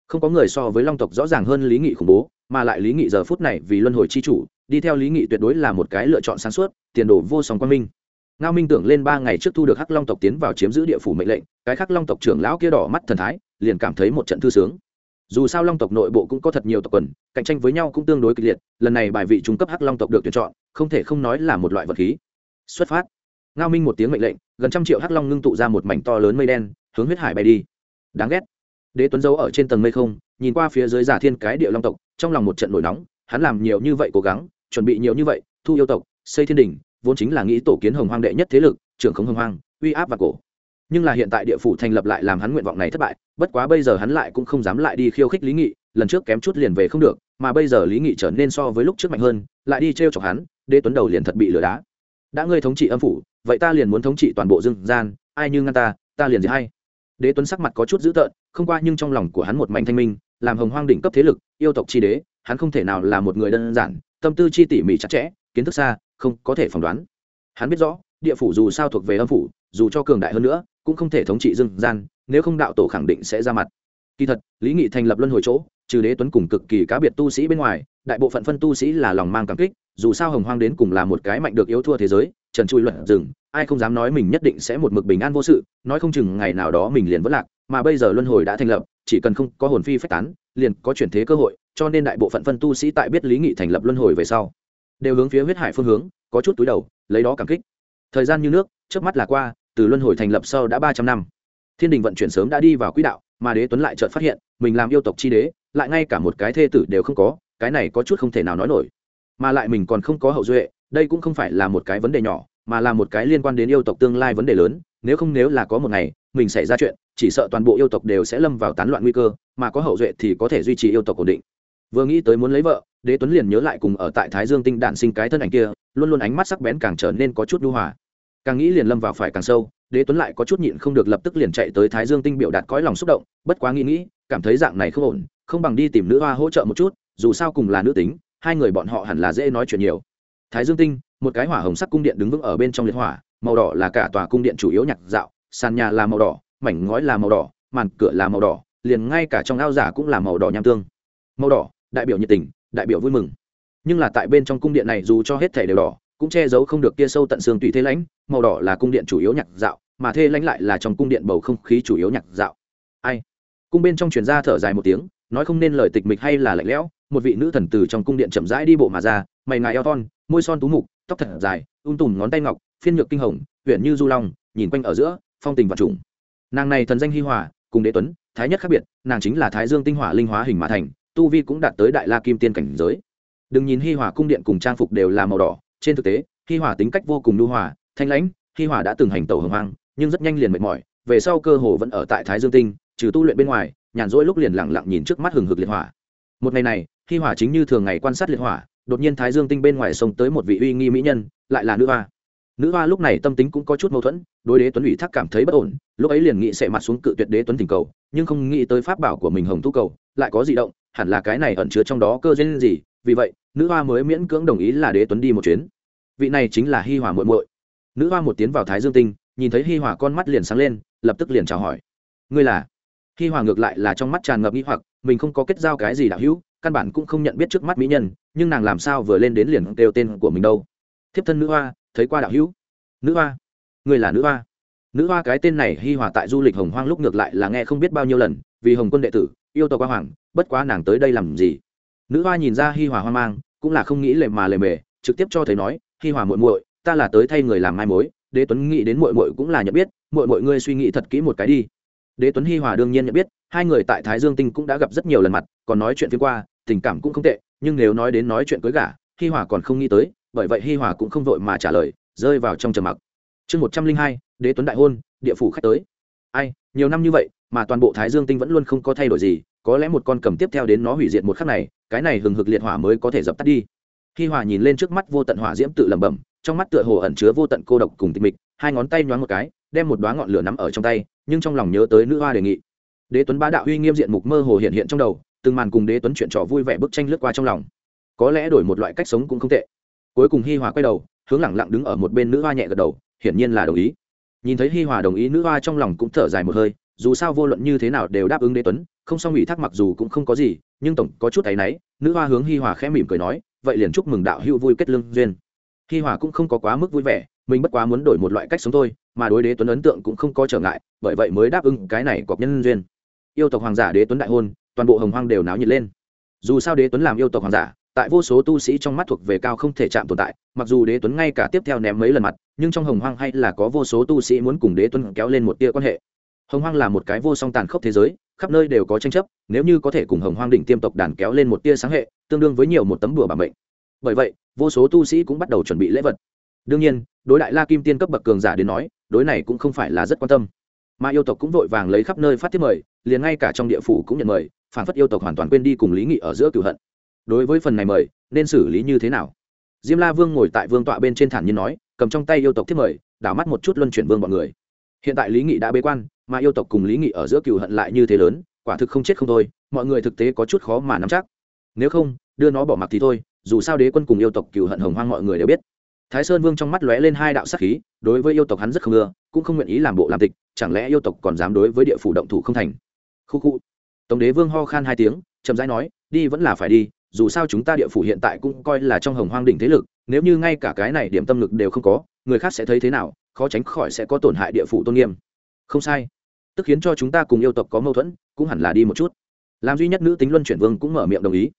không có người so với long tộc rõ ràng hơn lý nghị khủng bố, mà lại lý nghị giờ phút này vì luân hồi chi chủ, đi theo lý nghị tuyệt đối là một cái lựa chọn sáng suốt, tiền đồ vô song quan minh ngao minh tưởng lên ba ngày trước thu được hắc long tộc tiến vào chiếm giữ địa phủ mệnh lệnh, cái khắc long tộc trưởng lão kia đỏ mắt thần thái, liền cảm thấy một trận thư sướng. Dù sao long tộc nội bộ cũng có thật nhiều tộc quần, cạnh tranh với nhau cũng tương đối kịch liệt, lần này bài vị trung cấp hắc long tộc được tuyển chọn, không thể không nói là một loại vật khí. Xuất phát. Ngao minh một tiếng mệnh lệnh, gần trăm triệu hắc long ngưng tụ ra một mảnh to lớn mây đen, hướng huyết hải bay đi. Đáng ghét. Đế tuấn dấu ở trên tầng mây không, nhìn qua phía dưới giả thiên cái địa long tộc, trong lòng một trận nổi nóng, hắn làm nhiều như vậy cố gắng, chuẩn bị nhiều như vậy, thu yêu tộc, xây thiên đình vốn chính là nghĩ tổ kiến hồng hoang đệ nhất thế lực, trưởng khống hồng hoang, uy áp và cổ. Nhưng là hiện tại địa phủ thành lập lại làm hắn nguyện vọng này thất bại, bất quá bây giờ hắn lại cũng không dám lại đi khiêu khích lý nghị, lần trước kém chút liền về không được, mà bây giờ lý nghị trở nên so với lúc trước mạnh hơn, lại đi t r e o chọc hắn, đế tuấn đầu liền thật bị lừa đá. Đã ngươi thống trị âm phủ, vậy ta liền muốn thống trị toàn bộ dương gian, ai như ngăn ta ta liền gì hay. Đế tuấn sắc mặt có chút dữ tợn, không qua nhưng trong lòng của hắn một mạnh thanh minh, làm hồng hoang đỉnh cấp thế lực, yêu tộc chi đế, hắn không thể nào là một người đơn giản, tâm tư chi tỉ mỉ chặt chẽ, kiến thức xa không có thể phỏng đoán. Hắn biết rõ, địa phủ dù sao thuộc về âm phủ, dù cho cường đại hơn nữa, cũng không thể thống trị dương gian, nếu không đạo tổ khẳng định sẽ ra mặt. Kỳ thật, lý nghị thành lập luân hồi chỗ, trừ đế tuấn cùng cực kỳ cá biệt tu sĩ bên ngoài, đại bộ phận phân tu sĩ là lòng mang cảm kích, dù sao hồng hoang đến cùng là một cái mạnh được yếu thua thế giới, trần chui luận rừng, ai không dám nói mình nhất định sẽ một mực bình an vô sự, nói không chừng ngày nào đó mình liền vất lạc, mà bây giờ luân hồi đã thành lập, chỉ cần không có hồn phi phách tán, liền có chuyển thế cơ hội, cho nên đại bộ phận phân tu sĩ tại biết lý nghị thành lập luân hồi về sau đều hướng phía huyết hải phương hướng, có chút túi đầu, lấy đó cảm kích. Thời gian như nước trước mắt là qua, từ luân hồi thành lập sau đã ba trăm năm. Thiên đình vận chuyển sớm đã đi vào quỹ đạo, mà đế tuấn lại chợt phát hiện, mình làm yêu tộc chi đế, lại ngay cả một cái thê tử đều không có, cái này có chút không thể nào nói nổi. Mà lại mình còn không có hậu duệ, đây cũng không phải là một cái vấn đề nhỏ, mà là một cái liên quan đến yêu tộc tương lai vấn đề lớn, nếu không nếu là có một ngày, mình xảy ra chuyện, chỉ sợ toàn bộ yêu tộc đều sẽ lâm vào tán loạn nguy cơ, mà có hậu duệ thì có thể duy trì yêu tộc ổn định vừa nghĩ tới muốn lấy vợ, đế tuấn liền nhớ lại cùng ở tại thái dương tinh đạn sinh cái thân ảnh kia, luôn luôn ánh mắt sắc bén càng trở nên có chút đu hòa. Càng nghĩ liền lâm vào phải càng sâu, đế tuấn lại có chút nhịn không được lập tức liền chạy tới thái dương tinh biểu đạt cõi lòng xúc động, bất quá nghĩ nghĩ, cảm thấy dạng này không ổn, không bằng đi tìm nữ hoa hỗ trợ một chút, dù sao cùng là nữ tính, hai người bọn họ hẳn là dễ nói chuyện nhiều. Thái dương tinh, một cái hỏa hồng sắc cung điện đứng vững ở bên trong liệt hỏa, màu đỏ là cả tòa cung điện chủ yếu nhạc dạo, sàn nhà là màu đỏ, mảnh ngói là màu đỏ, màn cửa là màu đỏ, liền ngay cả trong ao giả cũng là màu đỏ nham tương. Màu đỏ đại biểu nhiệt tình, đại biểu vui mừng. Nhưng là tại bên trong cung điện này dù cho hết thẻ đều đỏ, cũng che giấu không được kia sâu tận xương tùy thế lãnh, màu đỏ là cung điện chủ yếu nhạc dạo, mà thê lãnh lại là trong cung điện bầu không khí chủ yếu nhạc dạo. Ai? Cung bên trong truyền ra thở dài một tiếng, nói không nên lời tịch mịch hay là lạnh lẽo, một vị nữ thần từ trong cung điện chậm rãi đi bộ mà ra, mày ngài eo thon, môi son tú mục, tóc thật dài, ung tùm ngón tay ngọc, phiên nhược kinh hồng huyện như du long, nhìn quanh ở giữa, phong tình và trùng. Nàng này thần danh hi hòa, cùng đế tuấn, thái nhất khác biệt, nàng chính là thái dương tinh hỏa linh hóa hình mã thành tu vi cũng đạt tới đại la kim tiên cảnh giới. Đừng nhìn hi hòa cung điện cùng trang phục đều là màu đỏ, trên thực tế, hi hòa tính cách vô cùng lưu hòa, thanh lãnh, hi hòa đã từng hành tẩu hồng hoang, nhưng rất nhanh liền mệt mỏi, về sau cơ hồ vẫn ở tại thái dương tinh, trừ tu luyện bên ngoài, nhàn rỗi lúc liền lặng lặng nhìn trước mắt hừng hực liệt hỏa. Một ngày này, hi hòa chính như thường ngày quan sát liệt hỏa, đột nhiên thái dương tinh bên ngoài sông tới một vị uy nghi mỹ nhân, lại là nữ hoa. Nữ hoa lúc này tâm tính cũng có chút mâu thuẫn, đối đế tuấn ủy thác cảm thấy bất ổn, lúc ấy liền nghĩ sẽ mặt xuống cự tuyệt đế tuấn tình cầu, nhưng không nghĩ tới pháp bảo của mình hồng thu cầu, lại có di động hẳn là cái này ẩn chứa trong đó cơ duyên gì, vì vậy, nữ hoa mới miễn cưỡng đồng ý là đế tuấn đi một chuyến. Vị này chính là hi hòa muội muội. Nữ hoa một tiến vào thái dương tinh, nhìn thấy hi hòa con mắt liền sáng lên, lập tức liền chào hỏi. Ngươi là? Hi hòa ngược lại là trong mắt tràn ngập nghi hoặc, mình không có kết giao cái gì đạo hữu, căn bản cũng không nhận biết trước mắt mỹ nhân, nhưng nàng làm sao vừa lên đến liền kêu tên của mình đâu. Thiếp thân nữ hoa, thấy qua đạo hữu. Nữ hoa? Người là nữ hoa? Nữ hoa cái tên này hi hòa tại du lịch hồng hoang lúc ngược lại là nghe không biết bao nhiêu lần, vì hồng quân đệ tử yêu tộc qua hoàng, bất quá nàng tới đây làm gì? Nữ hoa nhìn ra hi hòa hoang mang, cũng là không nghĩ lề mà lề mề, trực tiếp cho thấy nói, hi hòa muội muội, ta là tới thay người làm mai mối, đế tuấn nghĩ đến muội muội cũng là nhận biết, muội muội ngươi suy nghĩ thật kỹ một cái đi. Đế tuấn hi hòa đương nhiên nhận biết, hai người tại thái dương tinh cũng đã gặp rất nhiều lần mặt, còn nói chuyện phía qua, tình cảm cũng không tệ, nhưng nếu nói đến nói chuyện cưới gả, hi hòa còn không nghĩ tới, bởi vậy hi hòa cũng không vội mà trả lời, rơi vào trong trầm mặc. Chương một trăm linh hai, đế tuấn đại hôn, địa phủ khách tới. Ai, nhiều năm như vậy mà toàn bộ thái dương tinh vẫn luôn không có thay đổi gì, có lẽ một con cầm tiếp theo đến nó hủy diệt một khắc này, cái này hừng hực liệt hỏa mới có thể dập tắt đi. Hi hòa nhìn lên trước mắt vô tận hỏa diễm tự lẩm bẩm, trong mắt tựa hồ ẩn chứa vô tận cô độc cùng tịch mịch, hai ngón tay nhoáng một cái, đem một đoá ngọn lửa nắm ở trong tay, nhưng trong lòng nhớ tới nữ hoa đề nghị. Đế tuấn bá đạo uy nghiêm diện mục mơ hồ hiện hiện trong đầu, từng màn cùng đế tuấn chuyện trò vui vẻ bức tranh lướt qua trong lòng. Có lẽ đổi một loại cách sống cũng không tệ. Cuối cùng hi hòa quay đầu, hướng lẳng lặng đứng ở một bên nữ hoa nhẹ gật đầu, hiển nhiên là đồng ý. Nhìn thấy hi hòa đồng ý, nữ hoa trong lòng cũng thở dài một hơi dù sao vô luận như thế nào đều đáp ứng đế tuấn, không xong ủy thác mặc dù cũng không có gì, nhưng tổng có chút áy náy, nữ hoa hướng hi hòa khẽ mỉm cười nói, vậy liền chúc mừng đạo hữu vui kết lương duyên. Hi hòa cũng không có quá mức vui vẻ, mình bất quá muốn đổi một loại cách sống thôi, mà đối đế tuấn ấn tượng cũng không có trở ngại, bởi vậy mới đáp ứng cái này cọc nhân duyên. Yêu tộc hoàng giả đế tuấn đại hôn, toàn bộ hồng hoang đều náo nhiệt lên. Dù sao đế tuấn làm yêu tộc hoàng giả, tại vô số tu sĩ trong mắt thuộc về cao không thể chạm tồn tại, mặc dù đế tuấn ngay cả tiếp theo ném mấy lần mặt, nhưng trong hồng hoang hay là có vô số tu sĩ muốn cùng đế tuấn kéo lên một tia quan hệ hồng hoang là một cái vô song tàn khốc thế giới, khắp nơi đều có tranh chấp, nếu như có thể cùng hồng hoang đỉnh tiêm tộc đàn kéo lên một tia sáng hệ, tương đương với nhiều một tấm bùa bảo mệnh. Bởi vậy, vô số tu sĩ cũng bắt đầu chuẩn bị lễ vật. Đương nhiên, đối đại la kim tiên cấp bậc cường giả đến nói, đối này cũng không phải là rất quan tâm. Mà yêu tộc cũng vội vàng lấy khắp nơi phát thiết mời, liền ngay cả trong địa phủ cũng nhận mời phản phất yêu tộc hoàn toàn quên đi cùng lý nghị ở giữa cửu hận. Đối với phần này mời, nên xử lý như thế nào? Diêm la vương ngồi tại vương tọa bên trên thản nhiên nói, cầm trong tay yêu tộc thiết mời, đảo mắt một chút luân chuyển vương bọn người. Hiện tại lý nghị đã bế quan mà yêu tộc cùng lý nghị ở giữa cừu hận lại như thế lớn, quả thực không chết không thôi, mọi người thực tế có chút khó mà nắm chắc. Nếu không, đưa nó bỏ mặc thì thôi, dù sao đế quân cùng yêu tộc cừu hận hồng hoang mọi người đều biết. Thái sơn vương trong mắt lóe lên hai đạo sắc khí, đối với yêu tộc hắn rất không ưa, cũng không nguyện ý làm bộ làm tịch, chẳng lẽ yêu tộc còn dám đối với địa phủ động thủ không thành? Khu khu. Tổng đế vương ho khan hai tiếng, chậm rãi nói, đi vẫn là phải đi, dù sao chúng ta địa phủ hiện tại cũng coi là trong hồng hoang đỉnh thế lực, nếu như ngay cả cái này điểm tâm lực đều không có, người khác sẽ thấy thế nào, khó tránh khỏi sẽ có tổn hại địa phủ tôn nghiêm. Không sai tức khiến cho chúng ta cùng yêu tộc có mâu thuẫn, cũng hẳn là đi một chút. Làm duy nhất nữ tính luân chuyển vương cũng mở miệng đồng ý.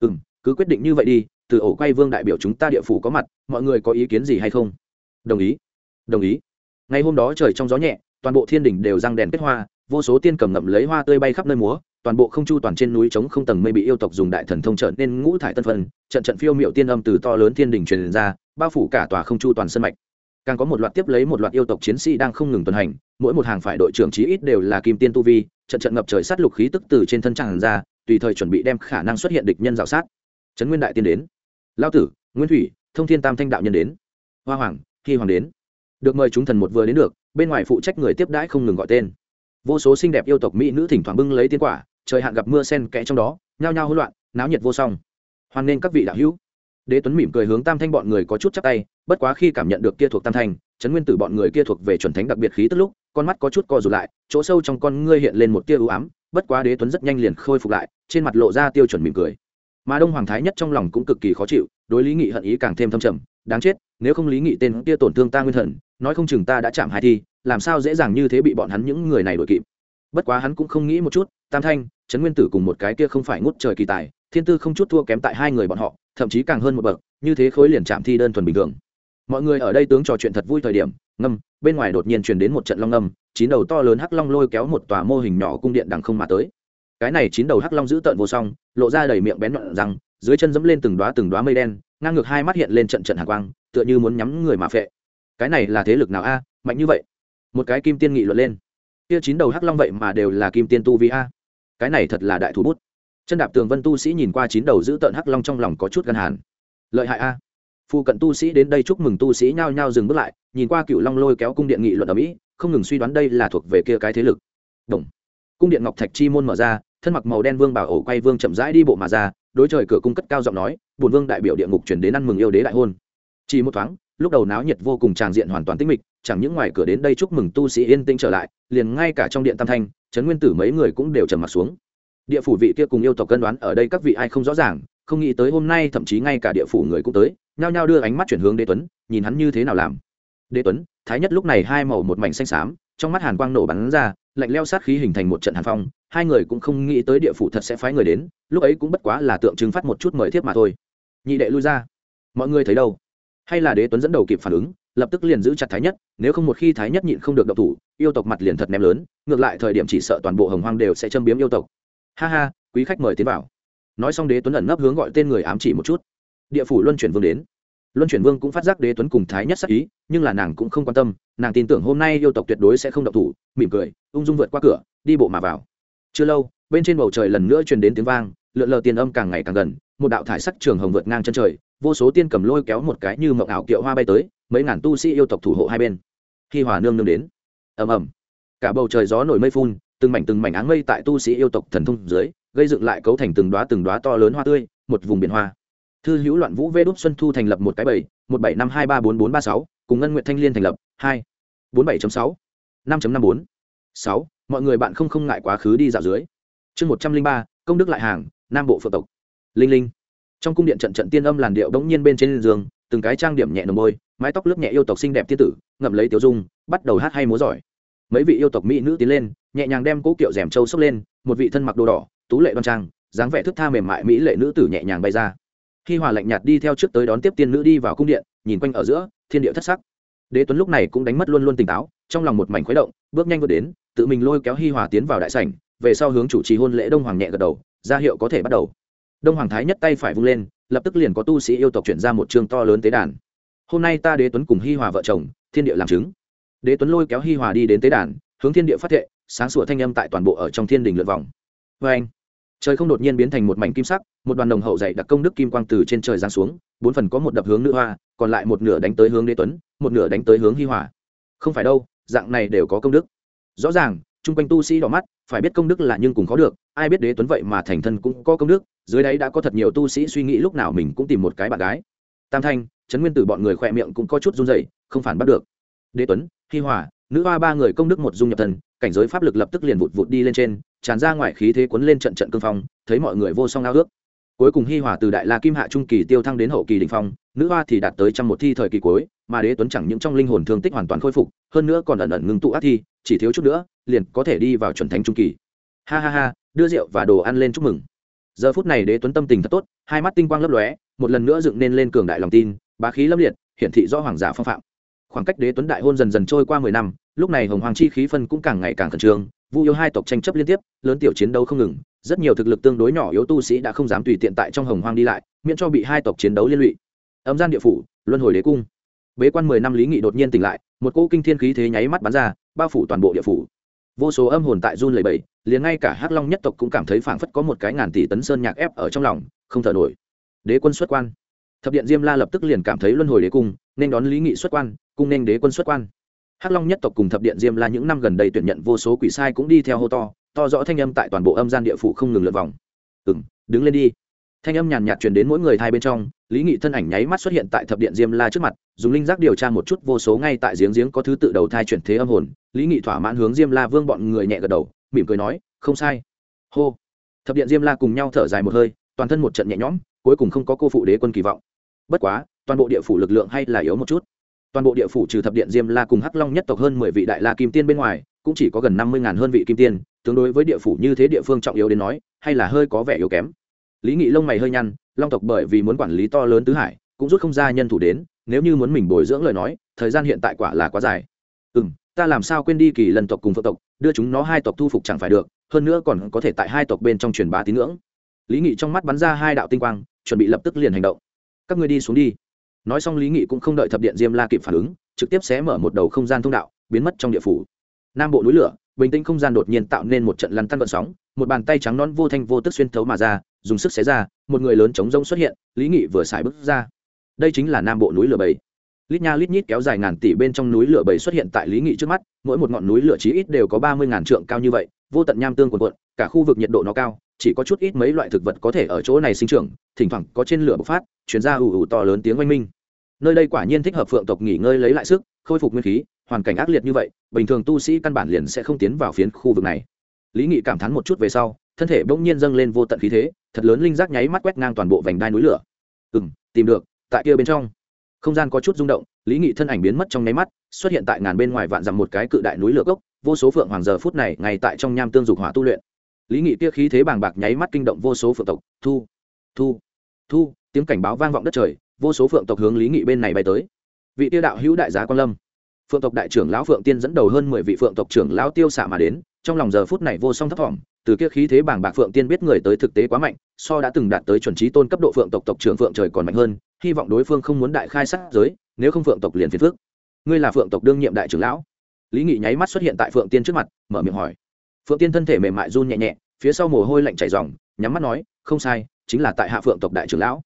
Ừ m cứ quyết định như vậy đi, từ ổ quay vương đại biểu chúng ta địa phủ có mặt, mọi người có ý kiến gì hay không? Đồng ý đồng ý. Ngày hôm đó trời trong gió nhẹ, toàn bộ thiên đình đều răng đèn kết hoa, vô số tiên cầm ngậm lấy hoa tươi bay khắp nơi múa, toàn bộ không chu toàn trên núi trống không tầng mây bị yêu tộc dùng đại thần thông trở nên ngũ thải tân phân, trận trận phiêu miệu tiên âm từ to lớn thiên đình truyền ra, bao phủ cả tòa không chu toàn sân mạch càng có một loạt tiếp lấy một loạt yêu tộc chiến sĩ đang không ngừng tuần hành, mỗi một hàng phải đội trưởng chí ít đều là kim tiên tu vi, trận trận ngập trời sát lục khí tức từ trên thân tràn ra, tùy thời chuẩn bị đem khả năng xuất hiện địch nhân rào sát. Trấn nguyên đại tiên đến. Lao tử, nguyên thủy, thông thiên tam thanh đạo nhân đến. Hoa hoàng, hy hoàng đến. Được mời chúng thần một vừa đến được, bên ngoài phụ trách người tiếp đãi không ngừng gọi tên. Vô số xinh đẹp yêu tộc mỹ nữ thỉnh thoảng bưng lấy tiên quả, trời hạn gặp mưa sen kẽ trong đó, nhao nhao hỗn loạn, náo nhiệt vô song. Hoan nên các vị đạo hữu đế tuấn mỉm cười hướng tam thanh bọn người có chút chắc tay, bất quá khi cảm nhận được kia thuộc tam thanh, trấn nguyên tử bọn người kia thuộc về chuẩn thánh đặc biệt khí tức lúc, con mắt có chút co rụt lại, chỗ sâu trong con ngươi hiện lên một tia ưu ám, bất quá đế tuấn rất nhanh liền khôi phục lại, trên mặt lộ ra tiêu chuẩn mỉm cười. Mà đông hoàng thái nhất trong lòng cũng cực kỳ khó chịu, đối lý nghị hận ý càng thêm thâm trầm, đáng chết, nếu không lý nghị tên kia tổn thương ta nguyên thần, nói không chừng ta đã chạm hai thi, làm sao dễ dàng như thế bị bọn hắn những người này đuổi kịp. Bất quá hắn cũng không nghĩ một chút, tam thanh, trấn nguyên tử cùng một cái kia không phải ngút trời kỳ tài, thiên tư không chút thua kém tại hai người bọn họ thậm chí càng hơn một bậc, như thế khối liền chạm thi đơn thuần bình thường. Mọi người ở đây tướng trò chuyện thật vui thời điểm, ngâm, bên ngoài đột nhiên truyền đến một trận long ngâm chín đầu to lớn hắc long lôi kéo một tòa mô hình nhỏ cung điện đằng không mà tới. Cái này chín đầu hắc long giữ tợn vô song, lộ ra đầy miệng bén nhọn răng, dưới chân dẫm lên từng đoá từng đoá mây đen, ngang ngược hai mắt hiện lên trận trận hạ quang, tựa như muốn nhắm người mà phệ. Cái này là thế lực nào a? Mạnh như vậy. Một cái kim tiên nghị luận lên. Kia chín đầu hắc long vậy mà đều là kim tiên tu vi a? Cái này thật là đại thủ bút chân đạp tường vân tu sĩ nhìn qua chín đầu giữ tợn hắc long trong lòng có chút gân hàn. Lợi hại a. Phụ cận tu sĩ đến đây chúc mừng tu sĩ nhao nhao dừng bước lại, nhìn qua cựu long lôi kéo cung điện nghị luận ở mỹ không ngừng suy đoán đây là thuộc về kia cái thế lực. Đồng. cung điện ngọc thạch chi môn mở ra, thân mặc màu đen vương bảo ổ quay vương chậm rãi đi bộ mà ra, đối trời cửa cung cất cao giọng nói bùn vương đại biểu địa ngục chuyển đến ăn mừng yêu đế đại hôn. Chỉ một thoáng, lúc đầu náo nhiệt vô cùng tràng diện hoàn toàn tĩnh mịch, chẳng những ngoài cửa đến đây chúc mừng tu sĩ yên tĩnh trở lại, liền ngay cả trong điện tam thanh, trấn nguyên tử mấy người cũng đều trầm mặt xuống địa phủ vị kia cùng yêu tộc cân đoán ở đây các vị ai không rõ ràng, không nghĩ tới hôm nay thậm chí ngay cả địa phủ người cũng tới, nhao nhao đưa ánh mắt chuyển hướng đế tuấn, nhìn hắn như thế nào làm. Đế tuấn, thái nhất lúc này hai màu một mảnh xanh xám, trong mắt hàn quang nổ bắn ra, lạnh leo sát khí hình thành một trận hàn phong, hai người cũng không nghĩ tới địa phủ thật sẽ phái người đến, lúc ấy cũng bất quá là tượng trưng phát một chút mời thiếp mà thôi. Nhị đệ lui ra. Mọi người thấy đâu? Hay là đế tuấn dẫn đầu kịp phản ứng, lập tức liền giữ chặt thái nhất, nếu không một khi thái nhất nhịn không được độc thủ, yêu tộc mặt liền thật ném lớn, ngược lại thời điểm chỉ sợ toàn bộ hồng hoang đều sẽ châm biếm yêu tộc ha ha, quý khách mời tiến vào. Nói xong đế tuấn ẩn nấp hướng gọi tên người ám chỉ một chút. Địa phủ luân chuyển vương đến. Luân chuyển vương cũng phát giác đế tuấn cùng thái nhất sắc ý, nhưng là nàng cũng không quan tâm, nàng tin tưởng hôm nay yêu tộc tuyệt đối sẽ không độc thủ, mỉm cười, ung dung vượt qua cửa, đi bộ mà vào. Chưa lâu, bên trên bầu trời lần nữa truyền đến tiếng vang, lượn lờ tiền âm càng ngày càng gần, một đạo thải sắc trường hồng vượt ngang chân trời, vô số tiên cầm lôi kéo một cái như mộng ảo kiệu hoa bay tới, mấy ngàn tu sĩ yêu tộc thủ hộ hai bên. Khi hòa nương nương đến, ầm ầm, cả bầu trời gió nổi mây phun từng mảnh từng mảnh áng mây tại tu sĩ yêu tộc thần thông dưới, gây dựng lại cấu thành từng đoá từng đoá to lớn hoa tươi, một vùng biển hoa. Thư hữu loạn vũ vê đúc xuân thu thành lập một cái bảy, một bảy năm hai ba bốn bốn ba sáu, cùng ngân nguyện thanh liên thành lập, hai, bốn bảy sáu, năm năm bốn, sáu, mọi người bạn không không ngại quá khứ đi dạo dưới. Chương một trăm linh ba, công đức lại hàng, nam bộ phượng tộc. Linh linh. Trong cung điện trận trận tiên âm làn điệu đống nhiên bên trên giường, từng cái trang điểm nhẹ nồng môi mái tóc lớp nhẹ yêu tộc xinh đẹp tiên tử, ngậm lấy tiểu dung, bắt đầu hát hay múa giỏi. Mấy vị yêu tộc mỹ nữ tiến lên nhẹ nhàng đem cố kiệu rèm trâu xốc lên, một vị thân mặc đồ đỏ, tú lệ đoan trang, dáng vẻ thức tha mềm mại mỹ lệ nữ tử nhẹ nhàng bay ra. Khi hòa lạnh nhạt đi theo trước tới đón tiếp tiên nữ đi vào cung điện, nhìn quanh ở giữa, thiên địa thất sắc. Đế tuấn lúc này cũng đánh mất luôn luôn tỉnh táo, trong lòng một mảnh khuấy động, bước nhanh vượt đến, tự mình lôi kéo hi hòa tiến vào đại sảnh, về sau hướng chủ trì hôn lễ đông hoàng nhẹ gật đầu, ra hiệu có thể bắt đầu. Đông hoàng thái nhất tay phải vung lên, lập tức liền có tu sĩ yêu tộc chuyển ra một chương to lớn tế đàn. Hôm nay ta đế tuấn cùng hi hòa vợ chồng, thiên địa làm chứng. Đế tuấn lôi kéo hi hòa đi đến tế đàn, hướng thiên địa phát thệ sáng sủa thanh âm tại toàn bộ ở trong thiên đình lượn vòng. Vê anh, trời không đột nhiên biến thành một mảnh kim sắc, một đoàn đồng hậu dạy đặc công đức kim quang từ trên trời giáng xuống, bốn phần có một đập hướng nữ hoa, còn lại một nửa đánh tới hướng đế tuấn, một nửa đánh tới hướng hi hòa. Không phải đâu, dạng này đều có công đức. Rõ ràng, chung quanh tu sĩ đỏ mắt, phải biết công đức là nhưng cũng có được, ai biết đế tuấn vậy mà thành thân cũng có công đức, dưới đấy đã có thật nhiều tu sĩ suy nghĩ lúc nào mình cũng tìm một cái bạn gái. Tam thanh, trấn nguyên tử bọn người khỏe miệng cũng có chút run rẩy, không phản bắt được. Đế tuấn, hi hòa, nữ hoa ba người công đức một dung nhập thần cảnh giới pháp lực lập tức liền vụt vụt đi lên trên, tràn ra ngoài khí thế cuốn lên trận trận cương phong, thấy mọi người vô song ao ước. Cuối cùng hi hòa từ đại la kim hạ trung kỳ tiêu thăng đến hậu kỳ đình phong, nữ hoa thì đạt tới trăm một thi thời kỳ cuối, mà đế tuấn chẳng những trong linh hồn thương tích hoàn toàn khôi phục, hơn nữa còn ẩn ẩn ngưng tụ ác thi, chỉ thiếu chút nữa, liền có thể đi vào chuẩn thánh trung kỳ. Ha ha ha, đưa rượu và đồ ăn lên chúc mừng. Giờ phút này đế tuấn tâm tình thật tốt, hai mắt tinh quang lấp lóe, một lần nữa dựng nên lên cường đại lòng tin, bá khí lâm liệt, hiển thị rõ hoàng giả phong phạm. Khoảng cách đế tuấn đại hôn dần dần trôi qua mười năm lúc này hồng hoàng chi khí phân cũng càng ngày càng khẩn trương, vu yêu hai tộc tranh chấp liên tiếp, lớn tiểu chiến đấu không ngừng, rất nhiều thực lực tương đối nhỏ yếu tu sĩ đã không dám tùy tiện tại trong hồng hoang đi lại, miễn cho bị hai tộc chiến đấu liên lụy. Âm gian địa phủ, luân hồi đế cung. Bế quan mười năm lý nghị đột nhiên tỉnh lại, một cỗ kinh thiên khí thế nháy mắt bắn ra, bao phủ toàn bộ địa phủ. Vô số âm hồn tại run lầy bầy liền ngay cả hắc long nhất tộc cũng cảm thấy phảng phất có một cái ngàn tỷ tấn sơn nhạc ép ở trong lòng, không thở nổi. Đế quân xuất quan. Thập điện diêm la lập tức liền cảm thấy luân hồi đế cung, nên đón lý nghị xuất quan, cung nên đế quân xuất quan hắc long nhất tộc cùng thập điện diêm la những năm gần đây tuyển nhận vô số quỷ sai cũng đi theo hô to to rõ thanh âm tại toàn bộ âm gian địa phủ không ngừng lượt vòng. Ừ m đứng lên đi. Thanh âm nhàn nhạt truyền đến mỗi người hai bên trong, lý nghị thân ảnh nháy mắt xuất hiện tại thập điện diêm la trước mặt, dùng linh giác điều tra một chút vô số ngay tại giếng giếng có thứ tự đầu thai chuyển thế âm hồn, lý nghị thỏa mãn hướng diêm la vương bọn người nhẹ gật đầu, mỉm cười nói, không sai. Hô. Thập điện diêm la cùng nhau thở dài một hơi, toàn thân một trận nhẹ nhõm, cuối cùng không có cô phụ đế quân kỳ vọng. Bất quá, toàn bộ địa phủ lực lượng hay là yếu một chút toàn bộ địa phủ trừ thập điện diêm la cùng hắc long nhất tộc hơn mười vị đại la kim tiên bên ngoài, cũng chỉ có gần năm mươi ngàn hơn vị kim tiên, tương đối với địa phủ như thế địa phương trọng yếu đến nói, hay là hơi có vẻ yếu kém. Lý nghị lông mày hơi nhăn, long tộc bởi vì muốn quản lý to lớn tứ hải, cũng rút không ra nhân thủ đến, nếu như muốn mình bồi dưỡng lời nói, thời gian hiện tại quả là quá dài. Ừ m ta làm sao quên đi kỳ lần tộc cùng phượng tộc, đưa chúng nó hai tộc thu phục chẳng phải được, hơn nữa còn có thể tại hai tộc bên trong truyền bá tín ngưỡng. Lý nghị trong mắt bắn ra hai đạo tinh quang, chuẩn bị lập tức liền hành động. Các ngươi đi xuống đi nói xong lý nghị cũng không đợi thập điện diêm la kịp phản ứng, trực tiếp xé mở một đầu không gian thông đạo, biến mất trong địa phủ. Nam bộ núi lửa, bình tĩnh không gian đột nhiên tạo nên một trận lăn tăn vận sóng, một bàn tay trắng non vô thanh vô tức xuyên thấu mà ra, dùng sức xé ra, một người lớn chống rông xuất hiện, lý nghị vừa xài bước ra. Đây chính là nam bộ núi lửa bảy. Lít nha lít nhít kéo dài ngàn tỷ bên trong núi lửa bảy xuất hiện tại lý nghị trước mắt, mỗi một ngọn núi lửa chí ít đều có ba mươi ngàn trượng cao như vậy, vô tận nham tương quần quận cả khu vực nhiệt độ nó cao, chỉ có chút ít mấy loại thực vật có thể ở chỗ này sinh trưởng, thỉnh thoảng có trên lửa bộc phát chuyển ra ù ù to lớn tiếng oanh minh nơi đây quả nhiên thích hợp phượng tộc nghỉ ngơi lấy lại sức, khôi phục nguyên khí, hoàn cảnh ác liệt như vậy, bình thường tu sĩ căn bản liền sẽ không tiến vào phiến khu vực này. Lý nghị cảm thán một chút về sau, thân thể bỗng nhiên dâng lên vô tận khí thế, thật lớn linh giác nháy mắt quét ngang toàn bộ vành đai núi lửa. Ừ m tìm được, tại kia bên trong. Không gian có chút rung động, lý nghị thân ảnh biến mất trong nháy mắt, xuất hiện tại ngàn bên ngoài vạn dằm một cái cự đại núi lửa gốc, vô số phượng hoàng giờ phút này ngay tại trong nham tương dục hỏa tu luyện. Lý nghị kia khí thế bàng bạc nháy mắt kinh động vô số phượng tộc. Thu thu thu, tiếng cảnh báo vang vọng đất trời vô số phượng tộc hướng lý nghị bên này bay tới. Vị tiêu đạo hữu đại giá quan lâm. Phượng tộc đại trưởng lão phượng tiên dẫn đầu hơn mười vị phượng tộc trưởng lão tiêu xạ mà đến, trong lòng giờ phút này vô song thấp thỏm, từ kia khí thế bảng bạc phượng tiên biết người tới thực tế quá mạnh, so đã từng đạt tới chuẩn trí tôn cấp độ phượng tộc tộc trưởng phượng trời còn mạnh hơn, hy vọng đối phương không muốn đại khai sát giới, nếu không phượng tộc liền phiền phước ngươi là phượng tộc đương nhiệm đại trưởng lão. Lý nghị nháy mắt xuất hiện tại phượng tiên trước mặt, mở miệng hỏi. Phượng tiên thân thể mềm mại run nhẹ nhẹ, phía sau mồ hôi lạnh chảy dòng nhắm mắt nói, không sai, chính là tại hạ phượng tộc đại trưởng lão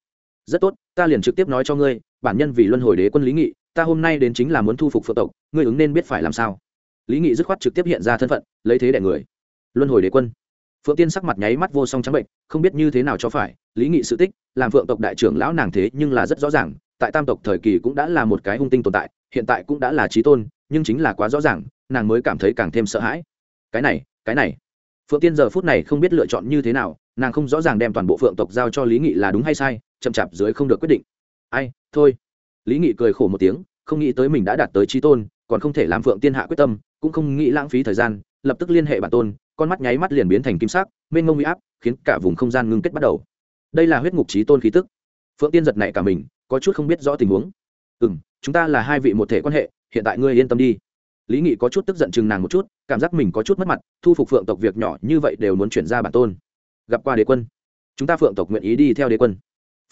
rất tốt, ta liền trực tiếp nói cho ngươi, bản nhân vì luân hồi đế quân lý nghị, ta hôm nay đến chính là muốn thu phục phượng tộc, ngươi ứng nên biết phải làm sao. Lý nghị dứt khoát trực tiếp hiện ra thân phận, lấy thế đẻ người. Luân hồi đế quân. Phượng tiên sắc mặt nháy mắt vô song trắng bệnh, không biết như thế nào cho phải, lý nghị sự tích, làm phượng tộc đại trưởng lão nàng thế nhưng là rất rõ ràng, tại tam tộc thời kỳ cũng đã là một cái hung tinh tồn tại, hiện tại cũng đã là trí tôn, nhưng chính là quá rõ ràng, nàng mới cảm thấy càng thêm sợ hãi. Cái này cái này phượng tiên giờ phút này không biết lựa chọn như thế nào, nàng không rõ ràng đem toàn bộ phượng tộc giao cho lý nghị là đúng hay sai, chậm chạp dưới không được quyết định. Ai, thôi. Lý nghị cười khổ một tiếng, không nghĩ tới mình đã đạt tới trí tôn, còn không thể làm phượng tiên hạ quyết tâm, cũng không nghĩ lãng phí thời gian, lập tức liên hệ bản tôn, con mắt nháy mắt liền biến thành kim sắc, mênh mông huy áp, khiến cả vùng không gian ngưng kết bắt đầu. Đây là huyết ngục trí tôn khí tức. Phượng tiên giật này cả mình, có chút không biết rõ tình huống. Ừ m chúng ta là hai vị một thể quan hệ, hiện tại ngươi yên tâm đi lý nghị có chút tức giận chừng nàng một chút, cảm giác mình có chút mất mặt, thu phục phượng tộc việc nhỏ như vậy đều muốn chuyển ra bản tôn. Gặp qua đế quân, chúng ta phượng tộc nguyện ý đi theo đế quân.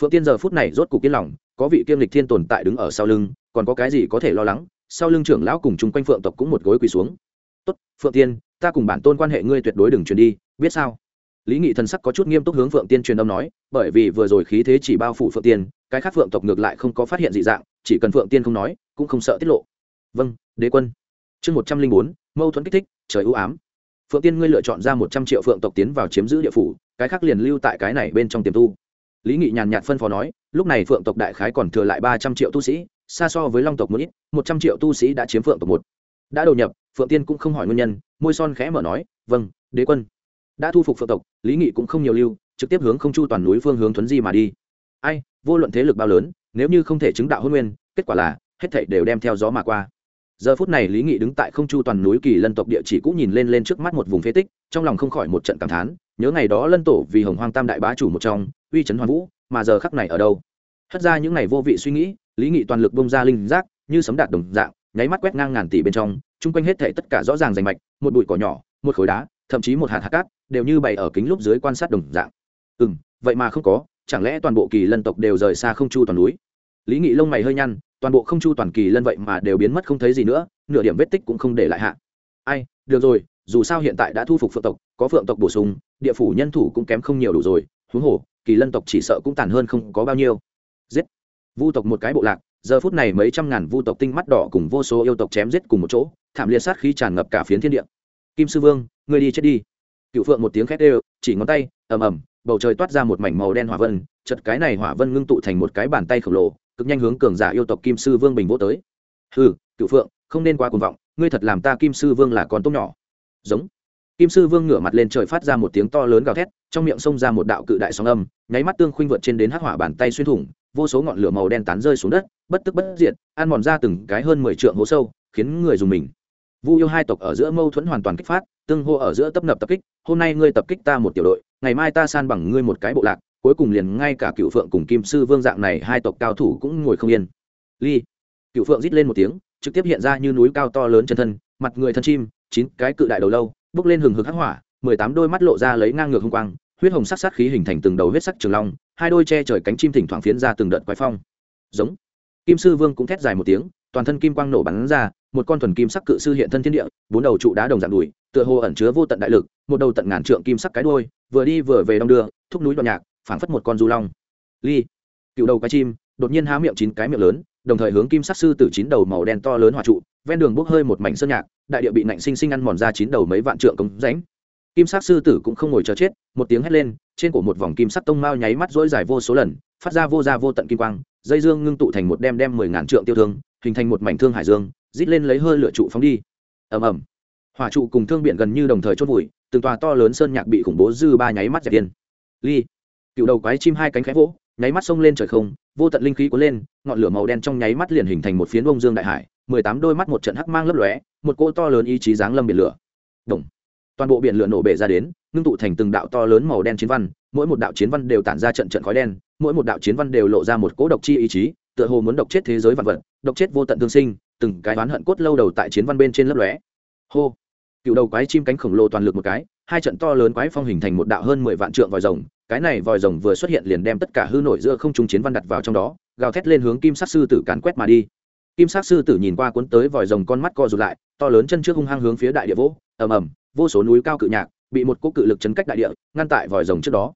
Phượng tiên giờ phút này rốt cục yên lòng, có vị kiêm lịch thiên tồn tại đứng ở sau lưng, còn có cái gì có thể lo lắng, sau lưng trưởng lão cùng chung quanh phượng tộc cũng một gối quỳ xuống. Tốt, phượng tiên, ta cùng bản tôn quan hệ ngươi tuyệt đối đừng truyền đi, biết sao? Lý nghị thần sắc có chút nghiêm túc hướng phượng tiên truyền âm nói, bởi vì vừa rồi khí thế chỉ bao phủ phượng tiên, cái khác phượng tộc ngược lại không có phát hiện dị dạng, chỉ cần phượng tiên không nói, cũng không sợ tiết lộ. Vâng đế quân chương một trăm linh bốn, mâu thuẫn kích thích, trời ưu ám. Phượng tiên ngươi lựa chọn ra một trăm triệu phượng tộc tiến vào chiếm giữ địa phủ, cái khác liền lưu tại cái này bên trong tiềm tu. Lý nghị nhàn nhạt phân phó nói, lúc này phượng tộc đại khái còn thừa lại ba trăm triệu tu sĩ, xa so với long tộc một ít, một trăm triệu tu sĩ đã chiếm phượng tộc một. Đã đầu nhập, phượng tiên cũng không hỏi nguyên nhân, môi son khẽ mở nói vâng đế quân. Đã thu phục phượng tộc, lý nghị cũng không nhiều lưu, trực tiếp hướng không chu toàn núi phương hướng thuấn di mà đi. Ai, vô luận thế lực bao lớn, nếu như không thể chứng đạo hôn nguyên, kết quả là, hết thảy đều đem theo gió mà qua giờ phút này lý nghị đứng tại không chu toàn núi kỳ lân tộc địa chỉ cũng nhìn lên lên trước mắt một vùng phế tích, trong lòng không khỏi một trận cảm thán, nhớ ngày đó lân tổ vì hồng hoang tam đại bá chủ một trong, uy trấn hoàn vũ, mà giờ khắc này ở đâu? Hất ra những ngày vô vị suy nghĩ, lý nghị toàn lực bông ra linh giác, như sấm đạt đồng dạng, nháy mắt quét ngang ngàn tỷ bên trong, chung quanh hết thể tất cả rõ ràng rành mạch, một bụi cỏ nhỏ, một khối đá, thậm chí một hạt hạt cát, đều như bày ở kính lúc dưới quan sát đồng dạng. Ừ vậy mà không có, chẳng lẽ toàn bộ kỳ lân tộc đều rời xa không chu toàn núi? Lý nghị lông mày hơi nhăn toàn bộ không chu toàn kỳ lân vậy mà đều biến mất không thấy gì nữa, nửa điểm vết tích cũng không để lại hạ. Ai, được rồi, dù sao hiện tại đã thu phục phượng tộc, có phượng tộc bổ sung, địa phủ nhân thủ cũng kém không nhiều đủ rồi, huống hồ, kỳ lân tộc chỉ sợ cũng tàn hơn không có bao nhiêu. Giết. Vu tộc một cái bộ lạc, giờ phút này mấy trăm ngàn vu tộc tinh mắt đỏ cùng vô số yêu tộc chém giết cùng một chỗ, thảm liệt sát khí tràn ngập cả phiến thiên địa. Kim sư vương, ngươi đi chết đi. Cựu phượng một tiếng khét đều, chỉ ngón tay, ầm ầm, bầu trời toát ra một mảnh màu đen hỏa vân chật cái này hỏa vân ngưng tụ thành một cái bàn tay khổng lồ cực nhanh hướng cường giả yêu tộc kim sư vương bình vỗ tới. Hừ cựu phượng, không nên quá cuồng vọng, ngươi thật làm ta kim sư vương là con tốt nhỏ. Giống. Kim sư vương ngửa mặt lên trời phát ra một tiếng to lớn gào thét, trong miệng xông ra một đạo cự đại sóng âm, nháy mắt tương khuynh vượt trên đến hắc hỏa bàn tay xuyên thủng, vô số ngọn lửa màu đen tán rơi xuống đất, bất tức bất diệt, ăn mòn ra từng cái hơn mười trượng hố sâu, khiến người dùng mình. Vu yêu hai tộc ở giữa mâu thuẫn hoàn toàn kích phát, tương hô ở giữa tấp nập tập kích, hôm nay ngươi tập kích ta một tiểu đội, ngày mai ta san bằng ngươi một cái bộ lạc cuối cùng liền ngay cả cựu phượng cùng kim sư vương dạng này hai tộc cao thủ cũng ngồi không yên. Ly, cựu phượng rít lên một tiếng, trực tiếp hiện ra như núi cao to lớn chân thân, mặt người thân chim, chín cái cự đại đầu lâu, bước lên hừng hực hắc hỏa, mười tám đôi mắt lộ ra lấy ngang ngược hung quang, huyết hồng sắc sát khí hình thành từng đầu huyết sắc trường long, hai đôi che trời cánh chim thỉnh thoảng phiến ra từng đợt quái phong. Giống. Kim sư vương cũng thét dài một tiếng, toàn thân kim quang nổ bắn ra, một con thuần kim sắc cự sư hiện thân thiên địa, bốn đầu trụ đá đồng dạng đùi, tựa hồ ẩn chứa vô tận đại lực, một đầu tận ngàn trượng kim sắc cái đuôi, vừa đi vừa về đong đưa, thúc núi đoạn nhạc phảng phất một con du long. Ly, cựu đầu cái chim, đột nhiên há miệng chín cái miệng lớn, đồng thời hướng kim sắc sư tử chín đầu màu đen to lớn hòa trụ, ven đường bốc hơi một mảnh sơn nhạc, đại địa bị nạnh sinh sinh ăn mòn ra chín đầu mấy vạn trượng cống rãnh. Kim sắc sư tử cũng không ngồi chờ chết, một tiếng hét lên, trên cổ một vòng kim sắc tông mao nháy mắt rỗi dài vô số lần, phát ra vô ra vô tận kim quang, dây dương ngưng tụ thành một đem đem mười ngàn trượng tiêu thương, hình thành một mảnh thương hải dương, rít lên lấy hơi lửa trụ phóng đi. Ầm ầm. Hỏa trụ cùng thương biển gần như đồng thời chốt vùi, từng tòa to lớn sơn nhạc bị khủng bố dư ba nháy mắt dẹp điên. ly cựu đầu quái chim hai cánh khẽ vỗ, nháy mắt xông lên trời không, vô tận linh khí cuốn lên, ngọn lửa màu đen trong nháy mắt liền hình thành một phiến bông dương đại hải, mười tám đôi mắt một trận hắc mang lấp lóe, một cỗ to lớn ý chí giáng lâm biển lửa. Động. toàn bộ biển lửa nổ bể ra đến, ngưng tụ thành từng đạo to lớn màu đen chiến văn, mỗi một đạo chiến văn đều tản ra trận trận khói đen, mỗi một đạo chiến văn đều lộ ra một cỗ độc chi ý chí, tựa hồ muốn độc chết thế giới vạn vật, độc chết vô tận tương sinh, từng cái oán hận cốt lâu đầu tại chiến văn bên trên lấp lóe. Hô! Cựu đầu quái chim cánh khổng lồ toàn lực một cái, hai trận to lớn quái phong hình thành một đạo hơn mười vạn trượng vòi rồng cái này vòi rồng vừa xuất hiện liền đem tất cả hư nổi giữa không trung chiến văn đặt vào trong đó, gào thét lên hướng kim sát sư tử cán quét mà đi. Kim sát sư tử nhìn qua cuốn tới vòi rồng con mắt co rụt lại, to lớn chân trước hung hăng hướng phía đại địa vỗ, ầm ầm, vô số núi cao cự nhạc bị một cỗ cự lực chấn cách đại địa, ngăn tại vòi rồng trước đó.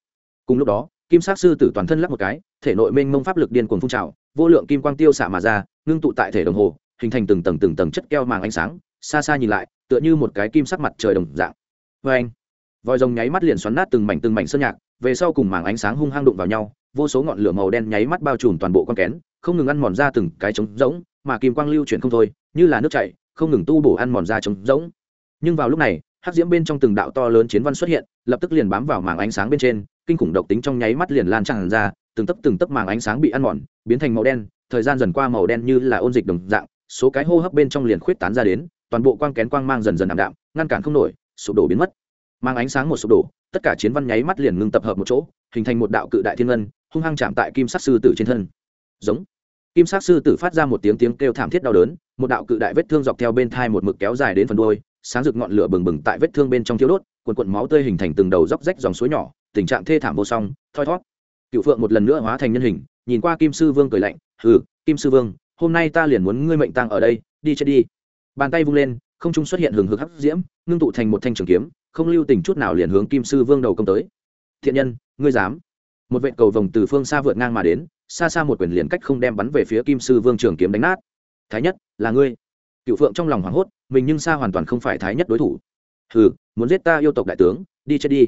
Cùng lúc đó, kim sát sư tử toàn thân lắc một cái, thể nội mênh mông pháp lực điên cuồng phun trào, vô lượng kim quang tiêu xạ mà ra, ngưng tụ tại thể đồng hồ, hình thành từng tầng từng tầng chất keo màng ánh sáng, xa xa nhìn lại, tựa như một cái kim sắc mặt trời đồng dạng. Vê anh vòi rồng nháy mắt liền xoắn nát từng mảnh từng mảnh sơn nhạc về sau cùng mảng ánh sáng hung hăng đụng vào nhau, vô số ngọn lửa màu đen nháy mắt bao trùm toàn bộ con kén, không ngừng ăn mòn ra từng cái trống rỗng, mà kim quang lưu chuyển không thôi, như là nước chảy, không ngừng tu bổ ăn mòn ra trống rỗng. Nhưng vào lúc này, hắc diễm bên trong từng đạo to lớn chiến văn xuất hiện, lập tức liền bám vào mảng ánh sáng bên trên, kinh khủng độc tính trong nháy mắt liền lan tràn ra, từng tấc từng tấc mảng ánh sáng bị ăn mòn, biến thành màu đen, thời gian dần qua màu đen như là ôn dịch đồng dạng, số cái hô hấp bên trong liền khuyết tán ra đến, toàn bộ quang kén quang mang dần dần ảm đạm, ngăn cản không nổi, sụp đổ biến mất mang ánh sáng một sụp đổ, tất cả chiến văn nháy mắt liền ngưng tập hợp một chỗ, hình thành một đạo cự đại thiên ngân, hung hăng chạm tại kim sắc sư tử trên thân. Giống. Kim sắc sư tử phát ra một tiếng tiếng kêu thảm thiết đau đớn, một đạo cự đại vết thương dọc theo bên thai một mực kéo dài đến phần đôi sáng rực ngọn lửa bừng bừng tại vết thương bên trong thiếu đốt quần quận máu tươi hình thành từng đầu róc rách dòng suối nhỏ, tình trạng thê thảm vô song, thoi thót cựu phượng một lần nữa hóa thành nhân hình, nhìn qua kim sư vương cười lạnh, hừ, kim sư vương, hôm nay ta liền muốn ngươi mệnh tăng ở đây, đi chết đi. Bàn tay vung lên, không trung xuất hiện hừng hực hắc diễm, ngưng tụ thành một thanh trường kiếm không lưu tình chút nào liền hướng kim sư vương đầu công tới. Thiện nhân, ngươi dám? Một vệ cầu vồng từ phương xa vượt ngang mà đến, xa xa một quyền liền cách không đem bắn về phía kim sư vương trường kiếm đánh nát. Thái nhất, là ngươi. Cựu phượng trong lòng hoảng hốt, mình nhưng xa hoàn toàn không phải thái nhất đối thủ. Hừ, muốn giết ta yêu tộc đại tướng, đi chết đi.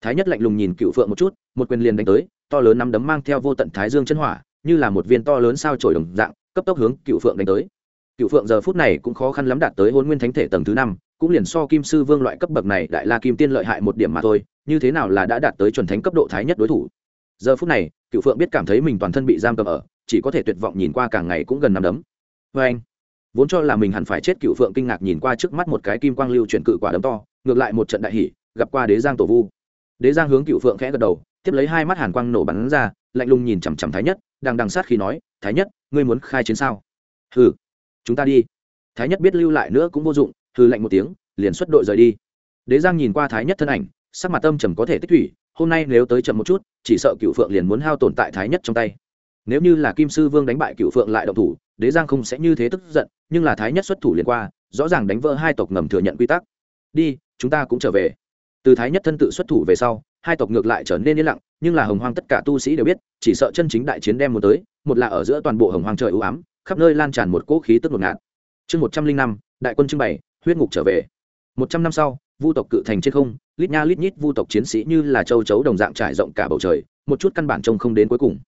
Thái nhất lạnh lùng nhìn cựu phượng một chút, một quyền liền đánh tới, to lớn nắm đấm mang theo vô tận thái dương chân hỏa, như là một viên to lớn sao trổi đồng dạng, cấp tốc hướng cựu phượng đánh tới. Cựu phượng giờ phút này cũng khó khăn lắm đạt tới hôn nguyên thánh thể tầng thứ năm cũng liền so kim sư vương loại cấp bậc này đại la kim tiên lợi hại một điểm mà thôi, như thế nào là đã đạt tới chuẩn thánh cấp độ thái nhất đối thủ? Giờ phút này cựu phượng biết cảm thấy mình toàn thân bị giam cầm ở, chỉ có thể tuyệt vọng nhìn qua càng ngày cũng gần nằm đấm. Vê anh, vốn cho là mình hẳn phải chết cựu phượng kinh ngạc nhìn qua trước mắt một cái kim quang lưu chuyển cự quả đấm to, ngược lại một trận đại hỷ gặp qua đế giang tổ vu. Đế giang hướng cựu phượng khẽ gật đầu, tiếp lấy hai mắt hàn quang nổ bắn ra, lạnh lùng nhìn chằm chằm thái nhất, đang đằng sát khi nói, thái nhất, ngươi muốn khai chiến sao? Hừ, chúng ta đi. Thái nhất biết lưu lại nữa cũng vô dụng hư lạnh một tiếng, liền xuất đội rời đi. Đế giang nhìn qua thái nhất thân ảnh, sắc mặt tâm trầm có thể tích thủy, hôm nay nếu tới chậm một chút, chỉ sợ cựu phượng liền muốn hao tồn tại thái nhất trong tay. Nếu như là kim sư vương đánh bại cựu phượng lại động thủ, đế giang không sẽ như thế tức giận, nhưng là thái nhất xuất thủ liền qua, rõ ràng đánh vỡ hai tộc ngầm thừa nhận quy tắc. Đi, chúng ta cũng trở về. Từ thái nhất thân tự xuất thủ về sau, hai tộc ngược lại trở nên yên lặng, nhưng là hồng hoang tất cả tu sĩ đều biết, chỉ sợ chân chính đại chiến đem muốn tới, một là ở giữa toàn bộ hồng hoang trời ưu ám, khắp nơi lan tràn một cỗ khí tức ngột ngạt. Chương một trăm linh năm, đại quân trưng bày huyết ngục trở về. Một trăm năm sau, vu tộc cự thành trên không, lít nha lít nhít vu tộc chiến sĩ như là châu chấu đồng dạng trải rộng cả bầu trời, một chút căn bản trông không đến cuối cùng.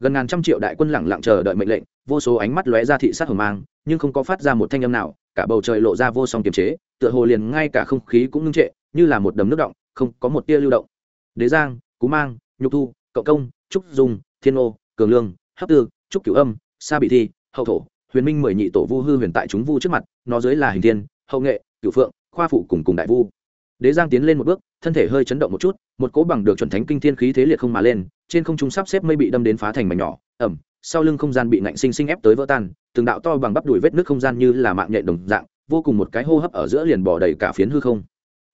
Gần ngàn trăm triệu đại quân lẳng lặng chờ đợi mệnh lệnh, vô số ánh mắt lóe ra thị sát hồng mang, nhưng không có phát ra một thanh âm nào, cả bầu trời lộ ra vô song kiềm chế, tựa hồ liền ngay cả không khí cũng ngưng trệ, như là một đầm nước động, không có một tia lưu động. Đế giang, cú mang, nhục thu, cậu công, trúc dung, thiên ô cường lương, hấp tư, trúc cửu âm, sa bị thi, hậu thổ, huyền minh mười nhị tổ vu hư huyền tại chúng vu trước mặt, nó dưới là hình thiên hậu nghệ, cửu phượng, khoa phụ cùng cùng đại vu. Đế giang tiến lên một bước, thân thể hơi chấn động một chút, một cỗ bằng được chuẩn thánh kinh thiên khí thế liệt không mà lên, trên không trung sắp xếp mây bị đâm đến phá thành mảnh nhỏ ẩm sau lưng không gian bị nạnh sinh sinh ép tới vỡ tan, từng đạo to bằng bắp đùi vết nước không gian như là mạng nhện đồng dạng, vô cùng một cái hô hấp ở giữa liền bỏ đầy cả phiến hư không.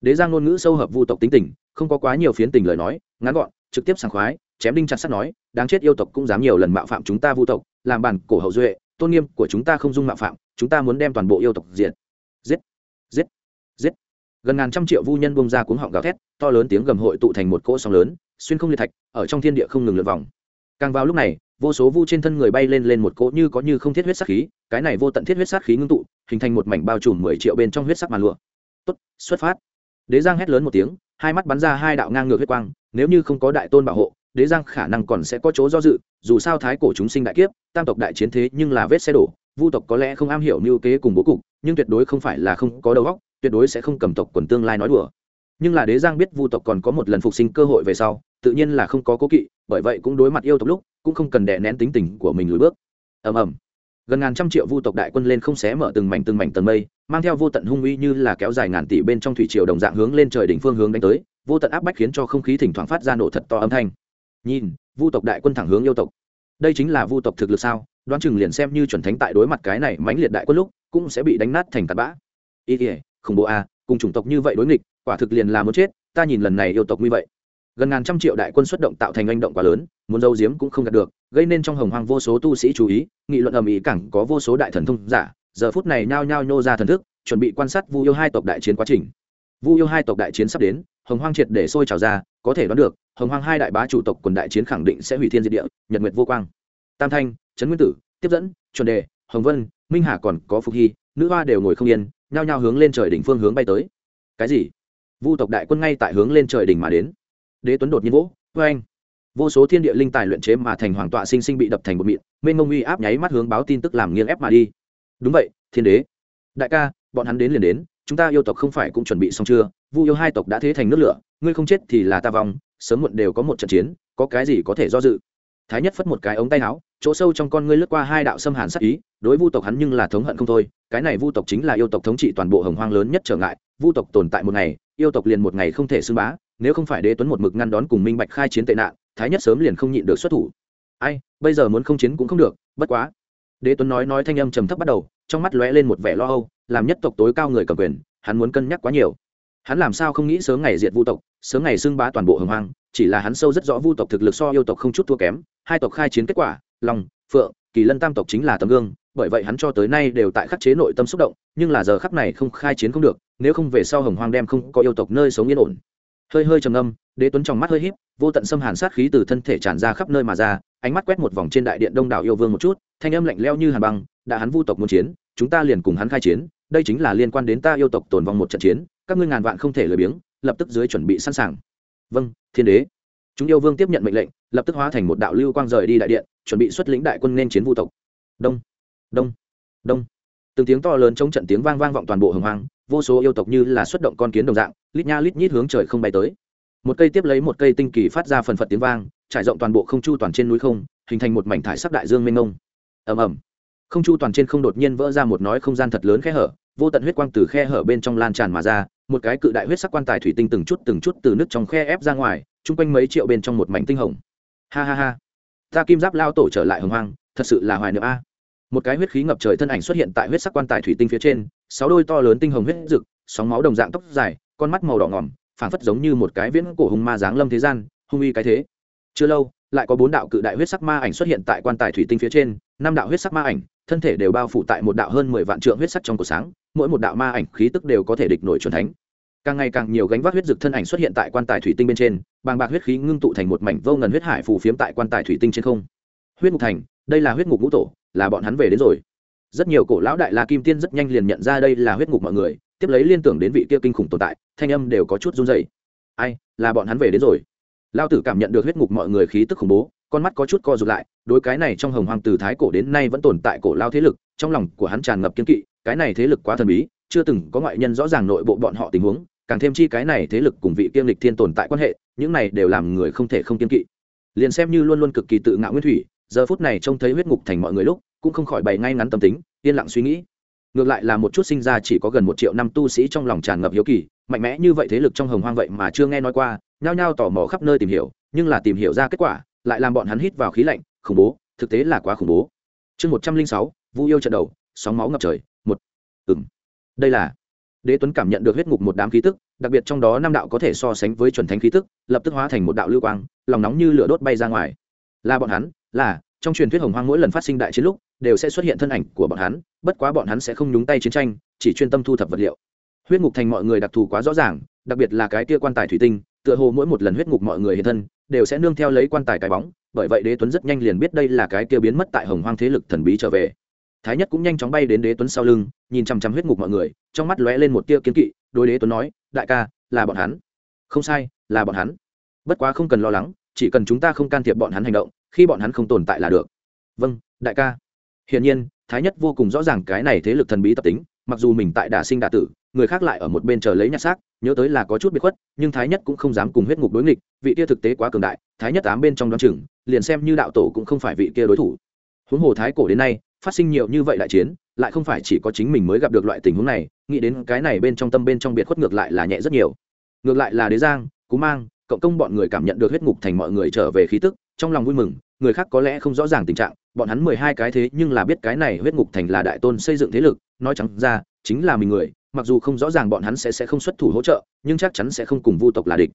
Đế giang ngôn ngữ sâu hợp vu tộc tính tình, không có quá nhiều phiến tình lời nói, ngắn gọn, trực tiếp sảng khoái, chém đinh chặt sắt nói, đáng chết yêu tộc cũng dám nhiều lần mạo phạm chúng ta vu tộc, làm bản cổ hậu duệ, tôn nghiêm của chúng ta không dung mạo phạm, chúng ta muốn đem toàn bộ yêu tộc diệt giết. Giết. Giết. Gần ngàn trăm triệu vu nhân bông ra cuống họng gào thét, to lớn tiếng gầm hội tụ thành một cỗ sóng lớn, xuyên không liệt thạch, ở trong thiên địa không ngừng lượt vòng. Càng vào lúc này, vô số vu trên thân người bay lên lên một cỗ như có như không thiết huyết sát khí, cái này vô tận thiết huyết sát khí ngưng tụ, hình thành một mảnh bao trùm mười triệu bên trong huyết sắc màn lụa. Tốt, xuất phát. Đế giang hét lớn một tiếng, hai mắt bắn ra hai đạo ngang ngược huyết quang, nếu như không có đại tôn bảo hộ, đế giang khả năng còn sẽ có chỗ do dự, dù sao thái cổ chúng sinh đại kiếp, tam tộc đại chiến thế nhưng là vết xe đổ, vu tộc có lẽ không am hiểu mưu kế cùng bố cục nhưng tuyệt đối không phải là không có đầu óc, tuyệt đối sẽ không cầm tộc quần tương lai nói đùa. Nhưng là đế giang biết vu tộc còn có một lần phục sinh cơ hội về sau, tự nhiên là không có cố kỵ, bởi vậy cũng đối mặt yêu tộc lúc, cũng không cần đè nén tính tình của mình lùi bước. Ầm ầm. Gần ngàn trăm triệu vu tộc đại quân lên không xé mở từng mảnh từng mảnh tầng mây, mang theo vô tận hung uy như là kéo dài ngàn tỷ bên trong thủy triều đồng dạng hướng lên trời đỉnh phương hướng đánh tới, vô tận áp bách khiến cho không khí thỉnh thoảng phát ra nổ thật to âm thanh. Nhìn, vu tộc đại quân thẳng hướng yêu tộc. Đây chính là vu tộc thực lực sao? Đoán chừng liền xem như chuẩn thánh tại đối mặt cái này mãnh liệt đại quân lúc cũng sẽ bị đánh nát thành tạt bã. Ý ỉa khủng bố a à, cùng chủng tộc như vậy đối nghịch quả thực liền là muốn chết ta nhìn lần này yêu tộc như vậy. Gần ngàn trăm triệu đại quân xuất động tạo thành hành động quá lớn muốn giấu giếm cũng không đạt được gây nên trong hồng hoang vô số tu sĩ chú ý nghị luận ầm ĩ cẳng có vô số đại thần thông giả giờ phút này nhao nhao nhô ra thần thức chuẩn bị quan sát vu yêu hai tộc đại chiến quá trình. Vu yêu hai tộc đại chiến sắp đến hồng hoang triệt để sôi trào ra có thể đoán được hồng hoang hai đại bá chủ tộc quần đại chiến khẳng định sẽ hủy thiên diệt địa nhật nguyệt vô quang. Tam thanh trấn nguyên tử, tiếp dẫn, chuẩn đề, hồng vân, minh hà còn có phục hy, nữ hoa đều ngồi không yên, nhao nhao hướng lên trời đỉnh phương hướng bay tới. Cái gì? Vu tộc đại quân ngay tại hướng lên trời đỉnh mà đến. Đế tuấn đột nhiên vỗ vê anh vô số thiên địa linh tài luyện chế mà thành hoàng tọa sinh sinh bị đập thành một mịn, mênh mông uy áp nháy mắt hướng báo tin tức làm nghiêng ép mà đi. Đúng vậy, thiên đế. Đại ca, bọn hắn đến liền đến, chúng ta yêu tộc không phải cũng chuẩn bị xong chưa? Vu yêu hai tộc đã thế thành nước lửa, ngươi không chết thì là ta vong, sớm muộn đều có một trận chiến, có cái gì có thể do dự? Thái nhất phất một cái ống tay áo, chỗ sâu trong con ngươi lướt qua hai đạo xâm hàn sắc ý, đối vu tộc hắn nhưng là thống hận không thôi, cái này vu tộc chính là yêu tộc thống trị toàn bộ hồng hoang lớn nhất trở ngại, vu tộc tồn tại một ngày, yêu tộc liền một ngày không thể xưng bá, nếu không phải đế tuấn một mực ngăn đón cùng minh bạch khai chiến tệ nạn, thái nhất sớm liền không nhịn được xuất thủ. Ai, bây giờ muốn không chiến cũng không được, bất quá. Đế tuấn nói nói thanh âm trầm thấp bắt đầu, trong mắt lóe lên một vẻ lo âu, làm nhất tộc tối cao người cầm quyền, hắn muốn cân nhắc quá nhiều hắn làm sao không nghĩ sớm ngày diệt vu tộc, sớm ngày xưng bá toàn bộ hồng hoang, chỉ là hắn sâu rất rõ vu tộc thực lực so yêu tộc không chút thua kém, hai tộc khai chiến kết quả, long, phượng, kỳ lân tam tộc chính là tấm gương, bởi vậy hắn cho tới nay đều tại khắc chế nội tâm xúc động, nhưng là giờ khắc này không khai chiến không được, nếu không về sau hồng hoang đem không có yêu tộc nơi sống yên ổn. Hơi hơi trầm âm đế tuấn trong mắt hơi híp, vô tận xâm hàn sát khí từ thân thể tràn ra khắp nơi mà ra, ánh mắt quét một vòng trên đại điện đông đảo yêu vương một chút, thanh âm lạnh leo như hàn băng, đã hắn vu tộc muốn chiến, chúng ta liền cùng hắn khai chiến, đây chính là liên quan đến ta yêu tộc tồn vong một trận chiến các ngươi ngàn vạn không thể lười biếng, lập tức dưới chuẩn bị sẵn sàng. Vâng thiên đế. Chúng yêu vương tiếp nhận mệnh lệnh, lập tức hóa thành một đạo lưu quang rời đi đại điện, chuẩn bị xuất lĩnh đại quân nên chiến vu tộc. Đông đông đông. Từng tiếng to lớn trong trận tiếng vang vang vọng toàn bộ hồng hoang, vô số yêu tộc như là xuất động con kiến đồng dạng, lít nha lít nhít hướng trời không bay tới. Một cây tiếp lấy một cây tinh kỳ phát ra phần phật tiếng vang, trải rộng toàn bộ không chu toàn trên núi không, hình thành một mảnh thải sắc đại dương mênh mông. Ầm ầm. Không chu toàn trên không đột nhiên vỡ ra một nói không gian thật lớn khe hở, vô tận huyết quang từ khe hở bên trong lan tràn mà ra một cái cự đại huyết sắc quan tài thủy tinh từng chút từng chút từ nước trong khe ép ra ngoài, chung quanh mấy triệu bên trong một mảnh tinh hồng. Ha ha ha. Ta kim giáp lao tổ trở lại hồng hoang, thật sự là hoài niệm a. Một cái huyết khí ngập trời thân ảnh xuất hiện tại huyết sắc quan tài thủy tinh phía trên, sáu đôi to lớn tinh hồng huyết rực, sóng máu đồng dạng tóc dài, con mắt màu đỏ ngỏm, phảng phất giống như một cái viễn cổ hùng ma giáng lâm thế gian, hung uy cái thế. Chưa lâu, lại có bốn đạo cự đại huyết sắc ma ảnh xuất hiện tại quan tài thủy tinh phía trên, năm đạo huyết sắc ma ảnh, thân thể đều bao phủ tại một đạo hơn mười vạn trượng huyết sắc trong cổ sáng mỗi một đạo ma ảnh khí tức đều có thể địch nổi c thánh. Càng ngày càng nhiều gánh vác huyết dực thân ảnh xuất hiện tại quan tài thủy tinh bên trên, bàng bạc huyết khí ngưng tụ thành một mảnh vô ngần huyết hải phù phiếm tại quan tài thủy tinh trên không. Huyết ngục thành, đây là huyết ngục ngũ tổ, là bọn hắn về đến rồi. Rất nhiều cổ lão đại la kim tiên rất nhanh liền nhận ra đây là huyết ngục mọi người, tiếp lấy liên tưởng đến vị kia kinh khủng tồn tại, thanh âm đều có chút run dày ai, là bọn hắn về đến rồi. Lao tử cảm nhận được huyết ngục mọi người khí tức khủng bố, con mắt có chút co rụt lại, đối cái này trong hồng hoàng từ thái cổ đến nay vẫn tồn tại cổ lao thế lực, trong lòng của hắn tràn ngập kiên kỵ cái này thế lực quá thần bí, chưa từng có ngoại nhân rõ ràng nội bộ bọn họ tình huống, càng thêm chi cái này thế lực cùng vị kiêm lịch thiên tồn tại quan hệ, những này đều làm người không thể không kiên kỵ. Liền xem như luôn luôn cực kỳ tự ngạo nguyên thủy, giờ phút này trông thấy huyết ngục thành mọi người lúc, cũng không khỏi bày ngay ngắn tâm tính, yên lặng suy nghĩ. Ngược lại là một chút sinh ra chỉ có gần một triệu năm tu sĩ trong lòng tràn ngập hiếu kỳ, mạnh mẽ như vậy thế lực trong hồng hoang vậy mà chưa nghe nói qua, nhao nhao tò mò khắp nơi tìm hiểu, nhưng là tìm hiểu ra kết quả, lại làm bọn hắn hít vào khí lạnh, khủng bố, thực tế là quá khủng bố. Chương một trăm linh sáu, vu yêu trận đầu, sóng máu ngập trời ừng đây là, đế tuấn cảm nhận được huyết ngục một đám khí tức, đặc biệt trong đó năm đạo có thể so sánh với chuẩn thánh khí tức, lập tức hóa thành một đạo lưu quang, lòng nóng như lửa đốt bay ra ngoài. Là bọn hắn, là, trong truyền thuyết hồng hoang mỗi lần phát sinh đại chiến lúc, đều sẽ xuất hiện thân ảnh của bọn hắn, bất quá bọn hắn sẽ không nhúng tay chiến tranh, chỉ chuyên tâm thu thập vật liệu. Huyết ngục thành mọi người đặc thù quá rõ ràng, đặc biệt là cái kia quan tài thủy tinh, tựa hồ mỗi một lần huyết ngục mọi người hiện thân, đều sẽ nương theo lấy quan tài cái bóng, bởi vậy đế tuấn rất nhanh liền biết đây là cái kia biến mất tại hồng hoang thế lực thần bí trở về thái nhất cũng nhanh chóng bay đến đế tuấn sau lưng, nhìn chằm chằm huyết ngục mọi người, trong mắt lóe lên một tia kiến kỵ, đối đế tuấn nói, đại ca, là bọn hắn. Không sai, là bọn hắn. Bất quá không cần lo lắng, chỉ cần chúng ta không can thiệp bọn hắn hành động, khi bọn hắn không tồn tại là được. Vâng đại ca. Hiển nhiên, thái nhất vô cùng rõ ràng cái này thế lực thần bí tập tính, mặc dù mình tại đả sinh đả tử, người khác lại ở một bên chờ lấy nhặt xác, nhớ tới là có chút bị khuất, nhưng thái nhất cũng không dám cùng huyết ngục đối nghịch, vị kia thực tế quá cường đại, thái nhất tám bên trong đoán chừng, liền xem như đạo tổ cũng không phải vị kia đối thủ. Huống hồ thái cổ đến nay phát sinh nhiều như vậy đại chiến, lại không phải chỉ có chính mình mới gặp được loại tình huống này, nghĩ đến cái này bên trong tâm bên trong biệt khuất ngược lại là nhẹ rất nhiều. Ngược lại là đế giang, cú mang, cộng công bọn người cảm nhận được huyết ngục thành mọi người trở về khí tức, trong lòng vui mừng, người khác có lẽ không rõ ràng tình trạng, bọn hắn mười hai cái thế nhưng là biết cái này huyết ngục thành là đại tôn xây dựng thế lực, nói chẳng ra, chính là mình người, mặc dù không rõ ràng bọn hắn sẽ sẽ không xuất thủ hỗ trợ, nhưng chắc chắn sẽ không cùng vu tộc là địch.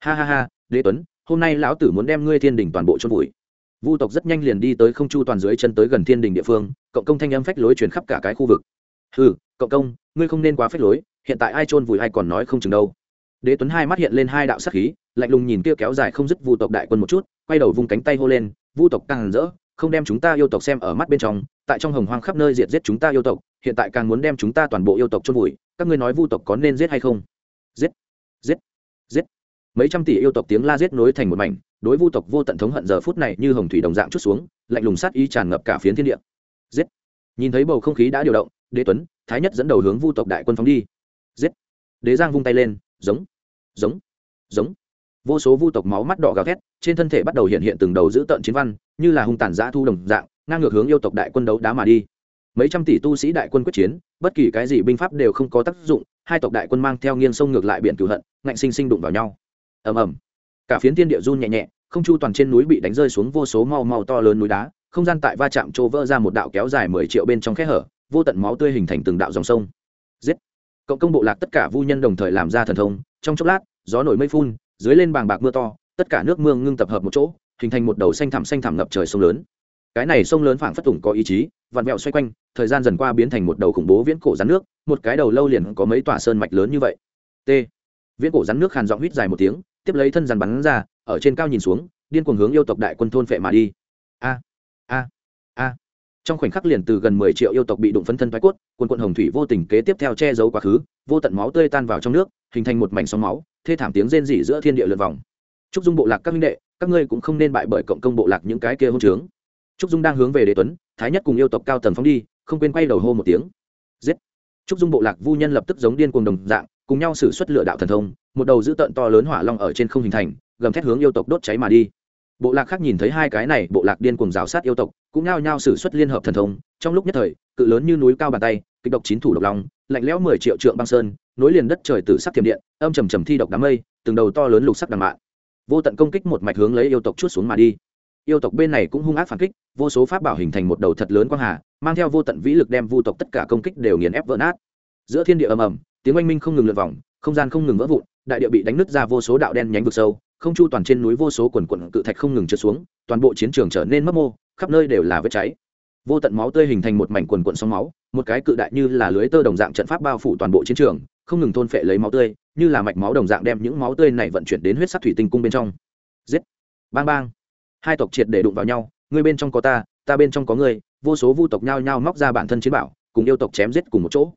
Ha ha ha, đế tuấn, hôm nay lão tử muốn đem ngươi thiên đình toàn bộ chôn vùi vu tộc rất nhanh liền đi tới không chu toàn dưới chân tới gần thiên đình địa phương, cộng công thanh âm phách lối truyền khắp cả cái khu vực. Ừ cộng công, ngươi không nên quá phách lối, hiện tại ai chôn vùi ai còn nói không chừng đâu. Đế tuấn hai mắt hiện lên hai đạo sắc khí, lạnh lùng nhìn kia kéo dài không dứt vu tộc đại quân một chút, quay đầu vung cánh tay hô lên, vu tộc càng rỡ, không đem chúng ta yêu tộc xem ở mắt bên trong, tại trong hồng hoang khắp nơi diệt giết chúng ta yêu tộc, hiện tại càng muốn đem chúng ta toàn bộ yêu tộc chôn vùi, các ngươi nói vu tộc có nên giết hay không? Giết giết giết. Mấy trăm tỷ yêu tộc tiếng la giết nối thành một mảnh đối vu tộc vô tận thống hận giờ phút này như hồng thủy đồng dạng chút xuống, lạnh lùng sát ý tràn ngập cả phiến thiên địa. Giết! Nhìn thấy bầu không khí đã điều động, đế tuấn, thái nhất dẫn đầu hướng vu tộc đại quân phóng đi. Giết! Đế giang vung tay lên, giống! Giống! Giống! Vô số vu tộc máu mắt đỏ gào thét, trên thân thể bắt đầu hiện hiện từng đầu giữ tợn chiến văn, như là hung tàn giã thu đồng dạng, ngang ngược hướng yêu tộc đại quân đấu đá mà đi. Mấy trăm tỷ tu sĩ đại quân quyết chiến, bất kỳ cái gì binh pháp đều không có tác dụng, hai tộc đại quân mang theo nghiêng sông ngược lại biển cửu hận, ngạnh sinh sinh đụng vào nhau. Ầm ầm cả phiến thiên địa run nhẹ nhẹ, không chu toàn trên núi bị đánh rơi xuống vô số mau mau to lớn núi đá, không gian tại va chạm trô vỡ ra một đạo kéo dài mười triệu bên trong khe hở, vô tận máu tươi hình thành từng đạo dòng sông. Giết! Cộng công bộ lạc tất cả vu nhân đồng thời làm ra thần thông, trong chốc lát, gió nổi mây phun, dưới lên bàng bạc mưa to, tất cả nước mưa ngưng tập hợp một chỗ, hình thành một đầu xanh thẳm xanh thẳm ngập trời sông lớn. Cái này sông lớn phảng phất tủng có ý chí, vặn vẹo xoay quanh, thời gian dần qua biến thành một đầu khủng bố viễn cổ rắn nước, một cái đầu lâu liền có mấy tòa sơn mạch lớn như vậy. T. Viễn cổ rắn nước hàn giọng huýt dài một tiếng tiếp lấy thân rắn bắn ra, ở trên cao nhìn xuống, điên cuồng hướng yêu tộc đại quân thôn phệ mà đi. A a a. Trong khoảnh khắc liền từ gần mười triệu yêu tộc bị đụng phân thân thoái cốt quân quận hồng thủy vô tình kế tiếp theo che giấu quá khứ, vô tận máu tươi tan vào trong nước, hình thành một mảnh sóng máu, thê thảm tiếng rên rỉ giữa thiên địa lượt vòng. Trúc dung bộ lạc các minh đệ, các ngươi cũng không nên bại bởi cộng công bộ lạc những cái kia hôn trướng. Trúc dung đang hướng về đế tuấn, thái nhất cùng yêu tộc cao tần phóng đi, không quên quay đầu hô một tiếng. Giết. Trúc dung bộ lạc vu nhân lập tức giống điên cuồng đồng dạng, cùng nhau xử suất lửa đạo thần thông một đầu dữ tợn to lớn hỏa long ở trên không hình thành, gầm thét hướng yêu tộc đốt cháy mà đi. Bộ lạc khác nhìn thấy hai cái này, bộ lạc điên cuồng rào sát yêu tộc, cũng nao nhao xử suất liên hợp thần thông, trong lúc nhất thời, cự lớn như núi cao bàn tay, kịch độc chín thủ độc long, lạnh lẽo mười triệu trượng băng sơn, nối liền đất trời từ sắc thiểm điện, âm trầm trầm thi độc đám mây, từng đầu to lớn lục sắc đằng mạn. Vô tận công kích một mạch hướng lấy yêu tộc chút xuống mà đi. Yêu tộc bên này cũng hung ác phản kích, vô số pháp bảo hình thành một đầu thật lớn quang hà, mang theo vô tận vĩ lực đem vu tộc tất cả công kích đều nghiền ép vỡ nát. Giữa thiên địa ầm ầm, tiếng oanh minh không ngừng lượt vòng không gian không ngừng vỡ vụn, đại địa bị đánh nứt ra vô số đạo đen nhánh vực sâu, không chu toàn trên núi vô số quần quận cự thạch không ngừng trượt xuống, toàn bộ chiến trường trở nên mất mô, khắp nơi đều là vết cháy. Vô tận máu tươi hình thành một mảnh quần quận sóng máu, một cái cự đại như là lưới tơ đồng dạng trận pháp bao phủ toàn bộ chiến trường, không ngừng thôn phệ lấy máu tươi, như là mạch máu đồng dạng đem những máu tươi này vận chuyển đến huyết sắc thủy tinh cung bên trong. Giết! Bang bang! Hai tộc triệt để đụng vào nhau ngươi bên trong có ta ta bên trong có ngươi vô số vu tộc nhao nhao móc ra bản thân chiến bảo, cùng yêu tộc chém giết cùng một chỗ.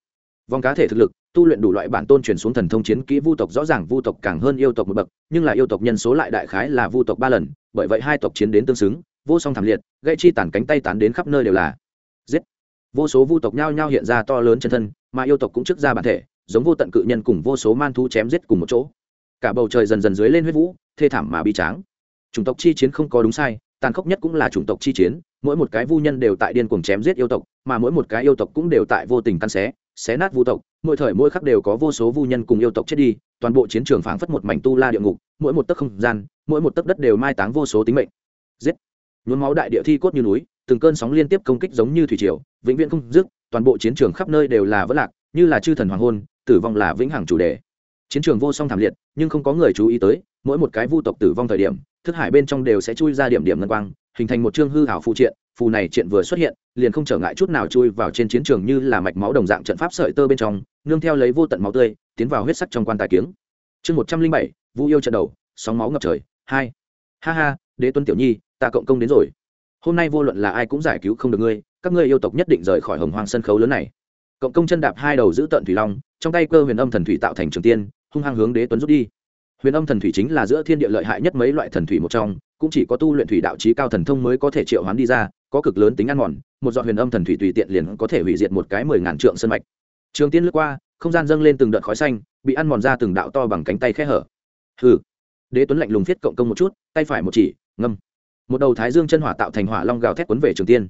Vòng cá thể thực lực tu luyện đủ loại bản tôn truyền xuống thần thông chiến kỹ vu tộc, rõ ràng vu tộc càng hơn yêu tộc một bậc, nhưng là yêu tộc nhân số lại đại khái là vu tộc ba lần, bởi vậy hai tộc chiến đến tương xứng, vô song thảm liệt gây chi tản cánh tay tán đến khắp nơi đều là. Giết. Vô số vu tộc nhao nhao hiện ra to lớn chân thân, mà yêu tộc cũng trước ra bản thể, giống vô tận cự nhân cùng vô số man thu chém giết cùng một chỗ. Cả bầu trời dần dần dưới lên huyết vũ, thê thảm mà bi tráng. Chủng tộc chi chiến không có đúng sai, tàn khốc nhất cũng là chủng tộc chi chiến, mỗi một cái vu nhân đều tại điên cuồng chém giết yêu tộc, mà mỗi một cái yêu tộc cũng đều tại vô tình căn xé xé nát vu tộc, mỗi thời mỗi khắc đều có vô số vu nhân cùng yêu tộc chết đi, toàn bộ chiến trường phảng phất một mảnh tu la địa ngục, mỗi một tấc không gian, mỗi một tấc đất đều mai táng vô số tính mệnh. Giết! Nhuốm máu đại địa thi cốt như núi, từng cơn sóng liên tiếp công kích giống như thủy triều, vĩnh viễn không dứt, toàn bộ chiến trường khắp nơi đều là vỡ lạc, như là chư thần hoàng hôn, tử vong là vĩnh hằng chủ đề. Chiến trường vô song thảm liệt, nhưng không có người chú ý tới, mỗi một cái vu tộc tử vong thời điểm, thức hải bên trong đều sẽ chui ra điểm điểm ngân quang, hình thành một chương hư hảo phụ triện phù này chuyện vừa xuất hiện, liền không trở ngại chút nào chui vào trên chiến trường như là mạch máu đồng dạng trận pháp sợi tơ bên trong, nương theo lấy vô tận máu tươi, tiến vào huyết sắc trong quan tài kiếng. Chương một trăm linh bảy, vu yêu trận đầu, sóng máu ngập trời, hai. Ha ha, đế tuấn tiểu nhi, ta cộng công đến rồi. Hôm nay vô luận là ai cũng giải cứu không được ngươi, các ngươi yêu tộc nhất định rời khỏi hồng hoang sân khấu lớn này. Cộng công chân đạp hai đầu giữ tận thủy long, trong tay cơ huyền âm thần thủy tạo thành trường tiên, hung hăng hướng đế tuấn rút đi. Huyền âm thần thủy chính là giữa thiên địa lợi hại nhất mấy loại thần thủy một trong, cũng chỉ có tu luyện thủy đạo trí cao thần thông mới có thể triệu hoán đi ra có cực lớn tính ăn mòn, một giọt huyền âm thần thủy tùy tiện liền có thể hủy diệt một cái mười ngàn trượng sân mạch. Trường tiên lướt qua, không gian dâng lên từng đợt khói xanh, bị ăn mòn ra từng đạo to bằng cánh tay khe hở. Hừ. Đế tuấn lạnh lùng thiết cộng công một chút, tay phải một chỉ, ngâm. Một đầu thái dương chân hỏa tạo thành hỏa long gào thét quấn về trường tiên.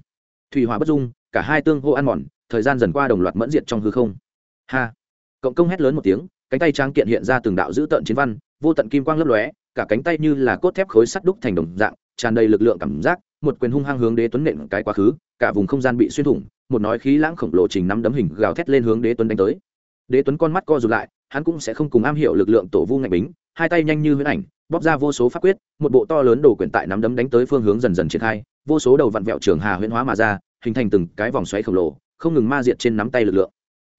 Thủy hỏa bất dung, cả hai tương hô ăn mòn, thời gian dần qua đồng loạt mẫn diệt trong hư không. Ha. Cộng công hét lớn một tiếng, cánh tay tráng kiện hiện ra từng đạo dữ tợn chiến văn, vô tận kim quang lấp lóe, cả cánh tay như là cốt thép khối sắt đúc thành đồng dạng, tràn đầy lực lượng cảm giác một quyền hung hăng hướng đế tuấn nện cái quá khứ, cả vùng không gian bị xuyên thủng, một nói khí lãng khổng lồ trình nắm đấm hình gào thét lên hướng đế tuấn đánh tới. Đế tuấn con mắt co rụt lại, hắn cũng sẽ không cùng am hiểu lực lượng tổ vu ngạch bính, hai tay nhanh như huyễn ảnh, bóp ra vô số pháp quyết, một bộ to lớn đồ quyển tại nắm đấm đánh tới phương hướng dần dần triển khai, vô số đầu vặn vẹo trường hà huyễn hóa mà ra, hình thành từng cái vòng xoáy khổng lồ, không ngừng ma diệt trên nắm tay lực lượng.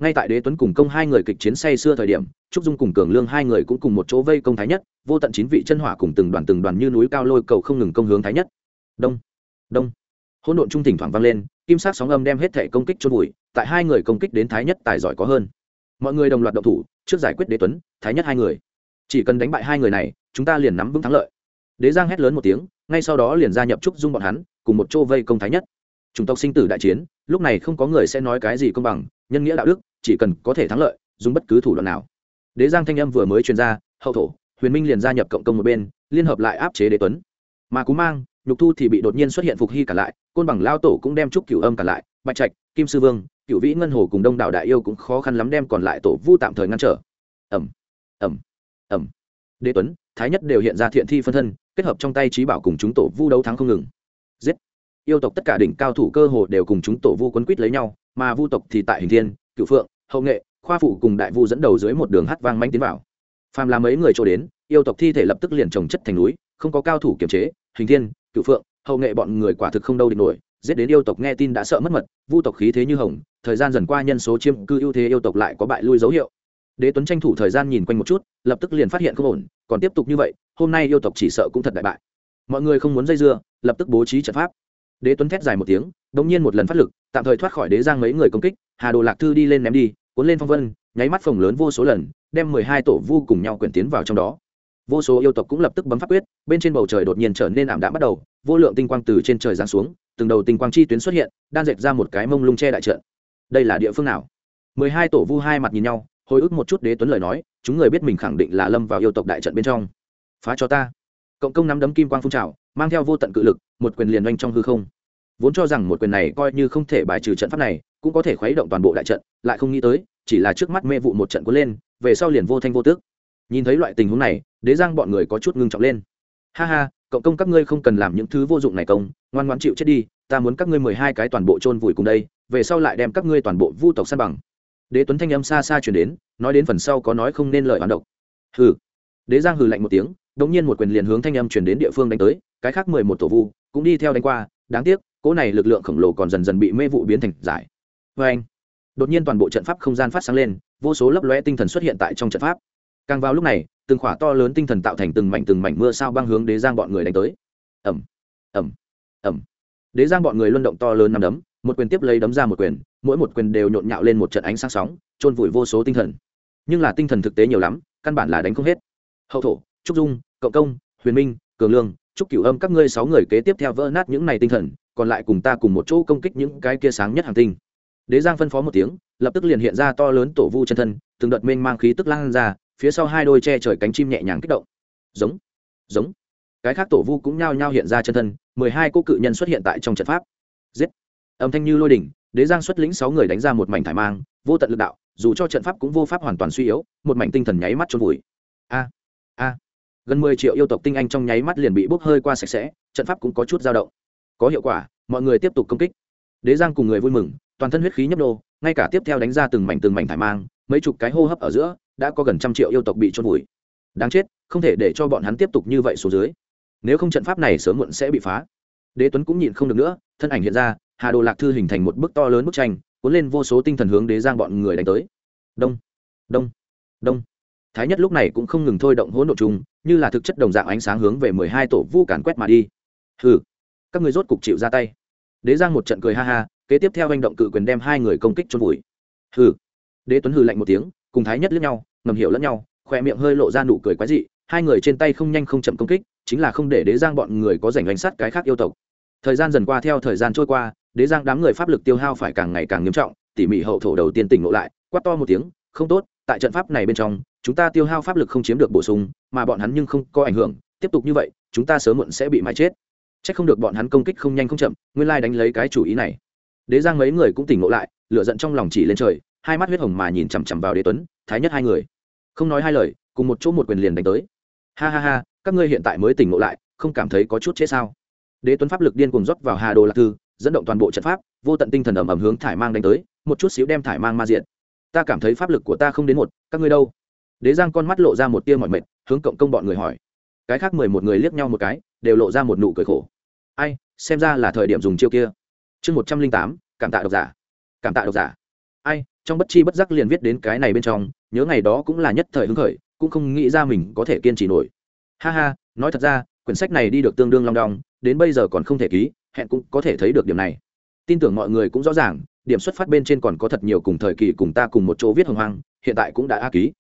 Ngay tại đế tuấn cùng công hai người kịch chiến say xưa thời điểm, trúc dung cùng cường lương hai người cũng cùng một chỗ vây công thái nhất, vô tận chín vị chân hỏa cùng từng đoàn từng đoàn như núi cao lôi cầu không ngừng công hướng thái nhất. Đông đông. Hỗn độn trung thỉnh thoảng vang lên, kim sắc sóng âm đem hết thể công kích chôn vùi, tại hai người công kích đến thái nhất tài giỏi có hơn. Mọi người đồng loạt động thủ, trước giải quyết đế tuấn, thái nhất hai người. Chỉ cần đánh bại hai người này, chúng ta liền nắm vững thắng lợi. Đế giang hét lớn một tiếng, ngay sau đó liền gia nhập trúc dung bọn hắn, cùng một chỗ vây công thái nhất. Chủng tộc sinh tử đại chiến, lúc này không có người sẽ nói cái gì công bằng, nhân nghĩa đạo đức, chỉ cần có thể thắng lợi, dùng bất cứ thủ đoạn nào. Đế giang thanh âm vừa mới truyền ra, hậu thổ, huyền minh liền gia nhập cộng công một bên, liên hợp lại áp chế đế tuấn. Mà cú mang nhục thu thì bị đột nhiên xuất hiện phục hy cả lại, côn bằng lao tổ cũng đem trúc cửu âm cả lại, bạch trạch, kim sư vương, cửu vĩ ngân hồ cùng đông đảo đại yêu cũng khó khăn lắm đem còn lại tổ vu tạm thời ngăn trở. Ẩm ẩm ẩm đế tuấn, thái nhất đều hiện ra thiện thi phân thân, kết hợp trong tay trí bảo cùng chúng tổ vu đấu thắng không ngừng. Giết. Yêu tộc tất cả đỉnh cao thủ cơ hồ đều cùng chúng tổ vu quấn quýt lấy nhau, mà vu tộc thì tại hình thiên cựu phượng, hậu nghệ, khoa phụ cùng đại vu dẫn đầu dưới một đường hát vang manh tiến vào. Phàm là mấy người trôi đến, yêu tộc thi thể lập tức liền trồng chất thành núi, không có cao thủ kiềm chế hình thiên cựu phượng, hậu nghệ bọn người quả thực không đâu địch nổi, giết đến yêu tộc nghe tin đã sợ mất mật, vu tộc khí thế như hồng, thời gian dần qua nhân số chiêm cư ưu thế yêu tộc lại có bại lui dấu hiệu. Đế tuấn tranh thủ thời gian nhìn quanh một chút, lập tức liền phát hiện không ổn, còn tiếp tục như vậy, hôm nay yêu tộc chỉ sợ cũng thật đại bại. Mọi người không muốn dây dưa, lập tức bố trí trận pháp. Đế tuấn thét dài một tiếng đ nhiên một lần phát lực, tạm thời thoát khỏi đế giang mấy người công kích, hà đồ lạc thư đi lên ném đi, cuốn lên phong vân, nháy mắt phồng lớn vô số lần, đem mười hai tổ vu cùng nhau quyển tiến vào trong đó vô số yêu tộc cũng lập tức bấm pháp quyết, bên trên bầu trời đột nhiên trở nên ảm đạm bắt đầu, vô lượng tinh quang từ trên trời giáng xuống, từng đầu tinh quang chi tuyến xuất hiện, đan dệt ra một cái mông lung che đại trận. Đây là địa phương nào? Mười hai tổ vu hai mặt nhìn nhau, hồi ức một chút đế tuấn lời nói, chúng người biết mình khẳng định là lâm vào yêu tộc đại trận bên trong. Phá cho ta. Cộng công nắm đấm kim quang phun trào, mang theo vô tận cự lực, một quyền liền oanh trong hư không. Vốn cho rằng một quyền này coi như không thể bài trừ trận pháp này, cũng có thể khuấy động toàn bộ đại trận, lại không nghĩ tới, chỉ là trước mắt mê vụ một trận cuốn lên, về sau liền vô thanh vô tước nhìn thấy loại tình huống này, đế giang bọn người có chút ngưng trọng lên. Ha ha cộng công các ngươi không cần làm những thứ vô dụng này công, ngoan ngoan chịu chết đi, ta muốn các ngươi mười hai cái toàn bộ chôn vùi cùng đây, về sau lại đem các ngươi toàn bộ vu tộc san bằng. Đế tuấn thanh âm xa xa chuyển đến, nói đến phần sau có nói không nên lời hoán độc. Hừ. Đế giang hừ lạnh một tiếng đ ỗ n g nhiên một quyền liền hướng thanh âm chuyển đến địa phương đánh tới, cái khác mười một tổ vu cũng đi theo đánh qua, đáng tiếc, cỗ này lực lượng khổng lồ còn dần dần bị mê vụ biến thành giải. Vê anh đột nhiên toàn bộ trận pháp không gian phát sáng lên, vô số lấp lóe tinh thần xuất hiện tại trong trận pháp càng vào lúc này, từng khỏa to lớn tinh thần tạo thành từng mảnh từng mảnh mưa sao băng hướng đế giang bọn người đánh tới. Ẩm ẩm ẩm đế giang bọn người luân động to lớn nằm đấm, một quyền tiếp lấy đấm ra một quyền, mỗi một quyền đều nhộn nhạo lên một trận ánh sáng sóng trôn vùi vô số tinh thần. Nhưng là tinh thần thực tế nhiều lắm, căn bản là đánh không hết. Hậu thổ, trúc dung, cộng công, huyền minh, cường lương, trúc cửu âm các ngươi sáu người kế tiếp theo vỡ nát những này tinh thần, còn lại cùng ta cùng một chỗ công kích những cái kia sáng nhất hàng tinh. Đế giang phân phó một tiếng, lập tức liền hiện ra to lớn tổ vu chân thân, từng đợt mênh mang khí tức lan ra phía sau hai đôi che trời cánh chim nhẹ nhàng kích động. Giống giống. Cái khác tổ vu cũng nhao nhao hiện ra chân thân, mười hai cô cự nhân xuất hiện tại trong trận pháp. Giết. Âm thanh như lôi đỉnh, đế giang xuất lĩnh sáu người đánh ra một mảnh thải mang, vô tận lực đạo, dù cho trận pháp cũng vô pháp hoàn toàn suy yếu, một mảnh tinh thần nháy mắt trôn vùi. A a. Gần mười triệu yêu tộc tinh anh trong nháy mắt liền bị bốc hơi qua sạch sẽ, trận pháp cũng có chút dao động. Có hiệu quả, mọi người tiếp tục công kích. Đế giang cùng người vui mừng, toàn thân huyết khí nhấp đô ngay cả tiếp theo đánh ra từng mảnh từng mảnh thải mang, mấy chục cái hô hấp ở giữa đã có gần trăm triệu yêu tộc bị trôn vùi. Đáng chết, không thể để cho bọn hắn tiếp tục như vậy xuống dưới. Nếu không trận pháp này sớm muộn sẽ bị phá. Đế tuấn cũng nhịn không được nữa, thân ảnh hiện ra, hà đồ lạc thư hình thành một bức to lớn bức tranh, cuốn lên vô số tinh thần hướng đế giang bọn người đánh tới. Đông đông đông. Thái nhất lúc này cũng không ngừng thôi động hỗn độ chung như là thực chất đồng dạng ánh sáng hướng về mười hai tổ vu càn quét mà đi. Hừ, các người rốt cục chịu ra tay. Đế giang một trận cười ha ha, kế tiếp theo hành động cự quyền đem hai người công kích chôn vùi. Hừ. Đế tuấn hừ lạnh một tiếng, cùng thái nhất lướt nhau ngầm hiểu lẫn nhau, khoe miệng hơi lộ ra nụ cười quái dị, hai người trên tay không nhanh không chậm công kích, chính là không để đế giang bọn người có giành đánh sát cái khác yêu tộc. Thời gian dần qua theo thời gian trôi qua, đế giang đám người pháp lực tiêu hao phải càng ngày càng nghiêm trọng, tỉ mỉ hậu thổ đầu tiên tỉnh ngộ lại, quát to một tiếng, không tốt, tại trận pháp này bên trong, chúng ta tiêu hao pháp lực không chiếm được bổ sung, mà bọn hắn nhưng không có ảnh hưởng, tiếp tục như vậy, chúng ta sớm muộn sẽ bị mãi chết. C h ắ c không được bọn hắn công kích không nhanh không chậm, nguyên lai đánh lấy cái chủ ý này. Đế giang mấy người cũng tỉnh ngộ lại lựa giận trong lòng chỉ lên trời hai mắt huyết hồng mà nhìn chằm chằm vào đế tuấn, thái nhất hai người. Không nói hai lời, cùng một chỗ một quyền liền đánh tới. Ha ha ha, các ngươi hiện tại mới tỉnh ngộ lại, không cảm thấy có chút chết sao? Đế tuấn pháp lực điên cùng rót vào hà đồ lạc thư, dẫn động toàn bộ trận pháp, vô tận tinh thần ẩm ẩm hướng thải mang đánh tới, một chút xíu đem thải mang ma diện ta cảm thấy pháp lực của ta không đến một, các ngươi đâu? Đế giang con mắt lộ ra một tia mọi mệt, hướng cộng công bọn người hỏi. Cái khác mười một người liếc nhau một cái, đều lộ ra một nụ cười khổ. Ai, xem ra là thời điểm dùng chiêu kia. Chương một trăm linh tám, cảm tạ độc giả. Cảm tạ độc giả. Ai trong bất chi bất giác liền viết đến cái này bên trong, nhớ ngày đó cũng là nhất thời hứng khởi, cũng không nghĩ ra mình có thể kiên trì nổi. Ha ha, nói thật ra, quyển sách này đi được tương đương long đong, đến bây giờ còn không thể ký, hẹn cũng có thể thấy được điểm này. Tin tưởng mọi người cũng rõ ràng, điểm xuất phát bên trên còn có thật nhiều cùng thời kỳ cùng ta cùng một chỗ viết hồng hoang, hiện tại cũng đã a ký.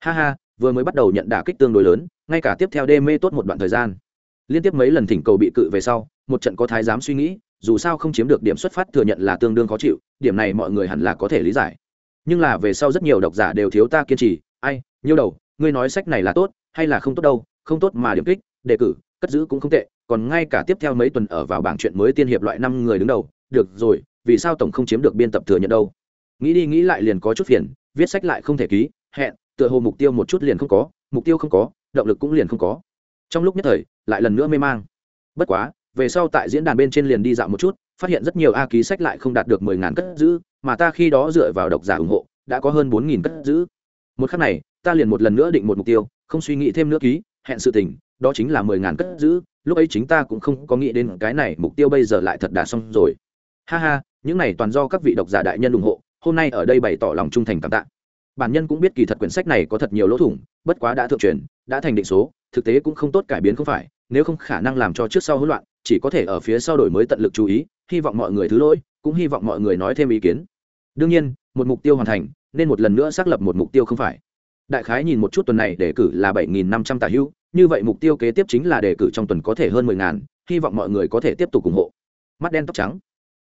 Ha ha, vừa mới bắt đầu nhận đả kích tương đối lớn, ngay cả tiếp theo đê mê tốt một đoạn thời gian. Liên tiếp mấy lần thỉnh cầu bị cự về sau, một trận có thái giám suy nghĩ, dù sao không chiếm được điểm xuất phát thừa nhận là tương đương khó chịu, điểm này mọi người hẳn là có thể lý giải nhưng là về sau rất nhiều độc giả đều thiếu ta kiên trì. Ai nhiêu đầu, ngươi nói sách này là tốt hay là không tốt đâu, không tốt mà điểm kích, đề cử, cất giữ cũng không tệ, còn ngay cả tiếp theo mấy tuần ở vào bảng chuyện mới tiên hiệp loại năm người đứng đầu, được rồi, vì sao tổng không chiếm được biên tập thừa nhận đâu? Nghĩ đi nghĩ lại liền có chút phiền, viết sách lại không thể ký, hẹn, tựa hồ mục tiêu một chút liền không có, mục tiêu không có, động lực cũng liền không có. Trong lúc nhất thời, lại lần nữa mê mang. Bất quá, về sau tại diễn đàn bên trên liền đi dạo một chút phát hiện rất nhiều a ký sách lại không đạt được mười ngàn cất giữ, mà ta khi đó dựa vào độc giả ủng hộ, đã có hơn bốn nghìn cất giữ. Một khắc này, ta liền một lần nữa định một mục tiêu, không suy nghĩ thêm nữa ký, hẹn sự tình, đó chính là mười ngàn cất giữ, lúc ấy chính ta cũng không có nghĩ đến cái này mục tiêu bây giờ lại thật đã xong rồi. Ha ha, những này toàn do các vị độc giả đại nhân ủng hộ, hôm nay ở đây bày tỏ lòng trung thành cảm tạ. Bản nhân cũng biết kỳ thật quyển sách này có thật nhiều lỗ thủng, bất quá đã thượng truyền, đã thành định số, thực tế cũng không tốt cải biến không phải, nếu không khả năng làm cho trước sau hỗn loạn, chỉ có thể ở phía sau đổi mới tận lực chú ý hy vọng mọi người thứ lỗi, cũng hy vọng mọi người nói thêm ý kiến. Đương nhiên, một mục tiêu hoàn thành, nên một lần nữa xác lập một mục tiêu không phải. Đại khái nhìn một chút tuần này đề cử là bảy nghìn năm trăm tả hữu, như vậy mục tiêu kế tiếp chính là đề cử trong tuần có thể hơn mười ngàn, hy vọng mọi người có thể tiếp tục ủng hộ. Mắt đen tóc trắng.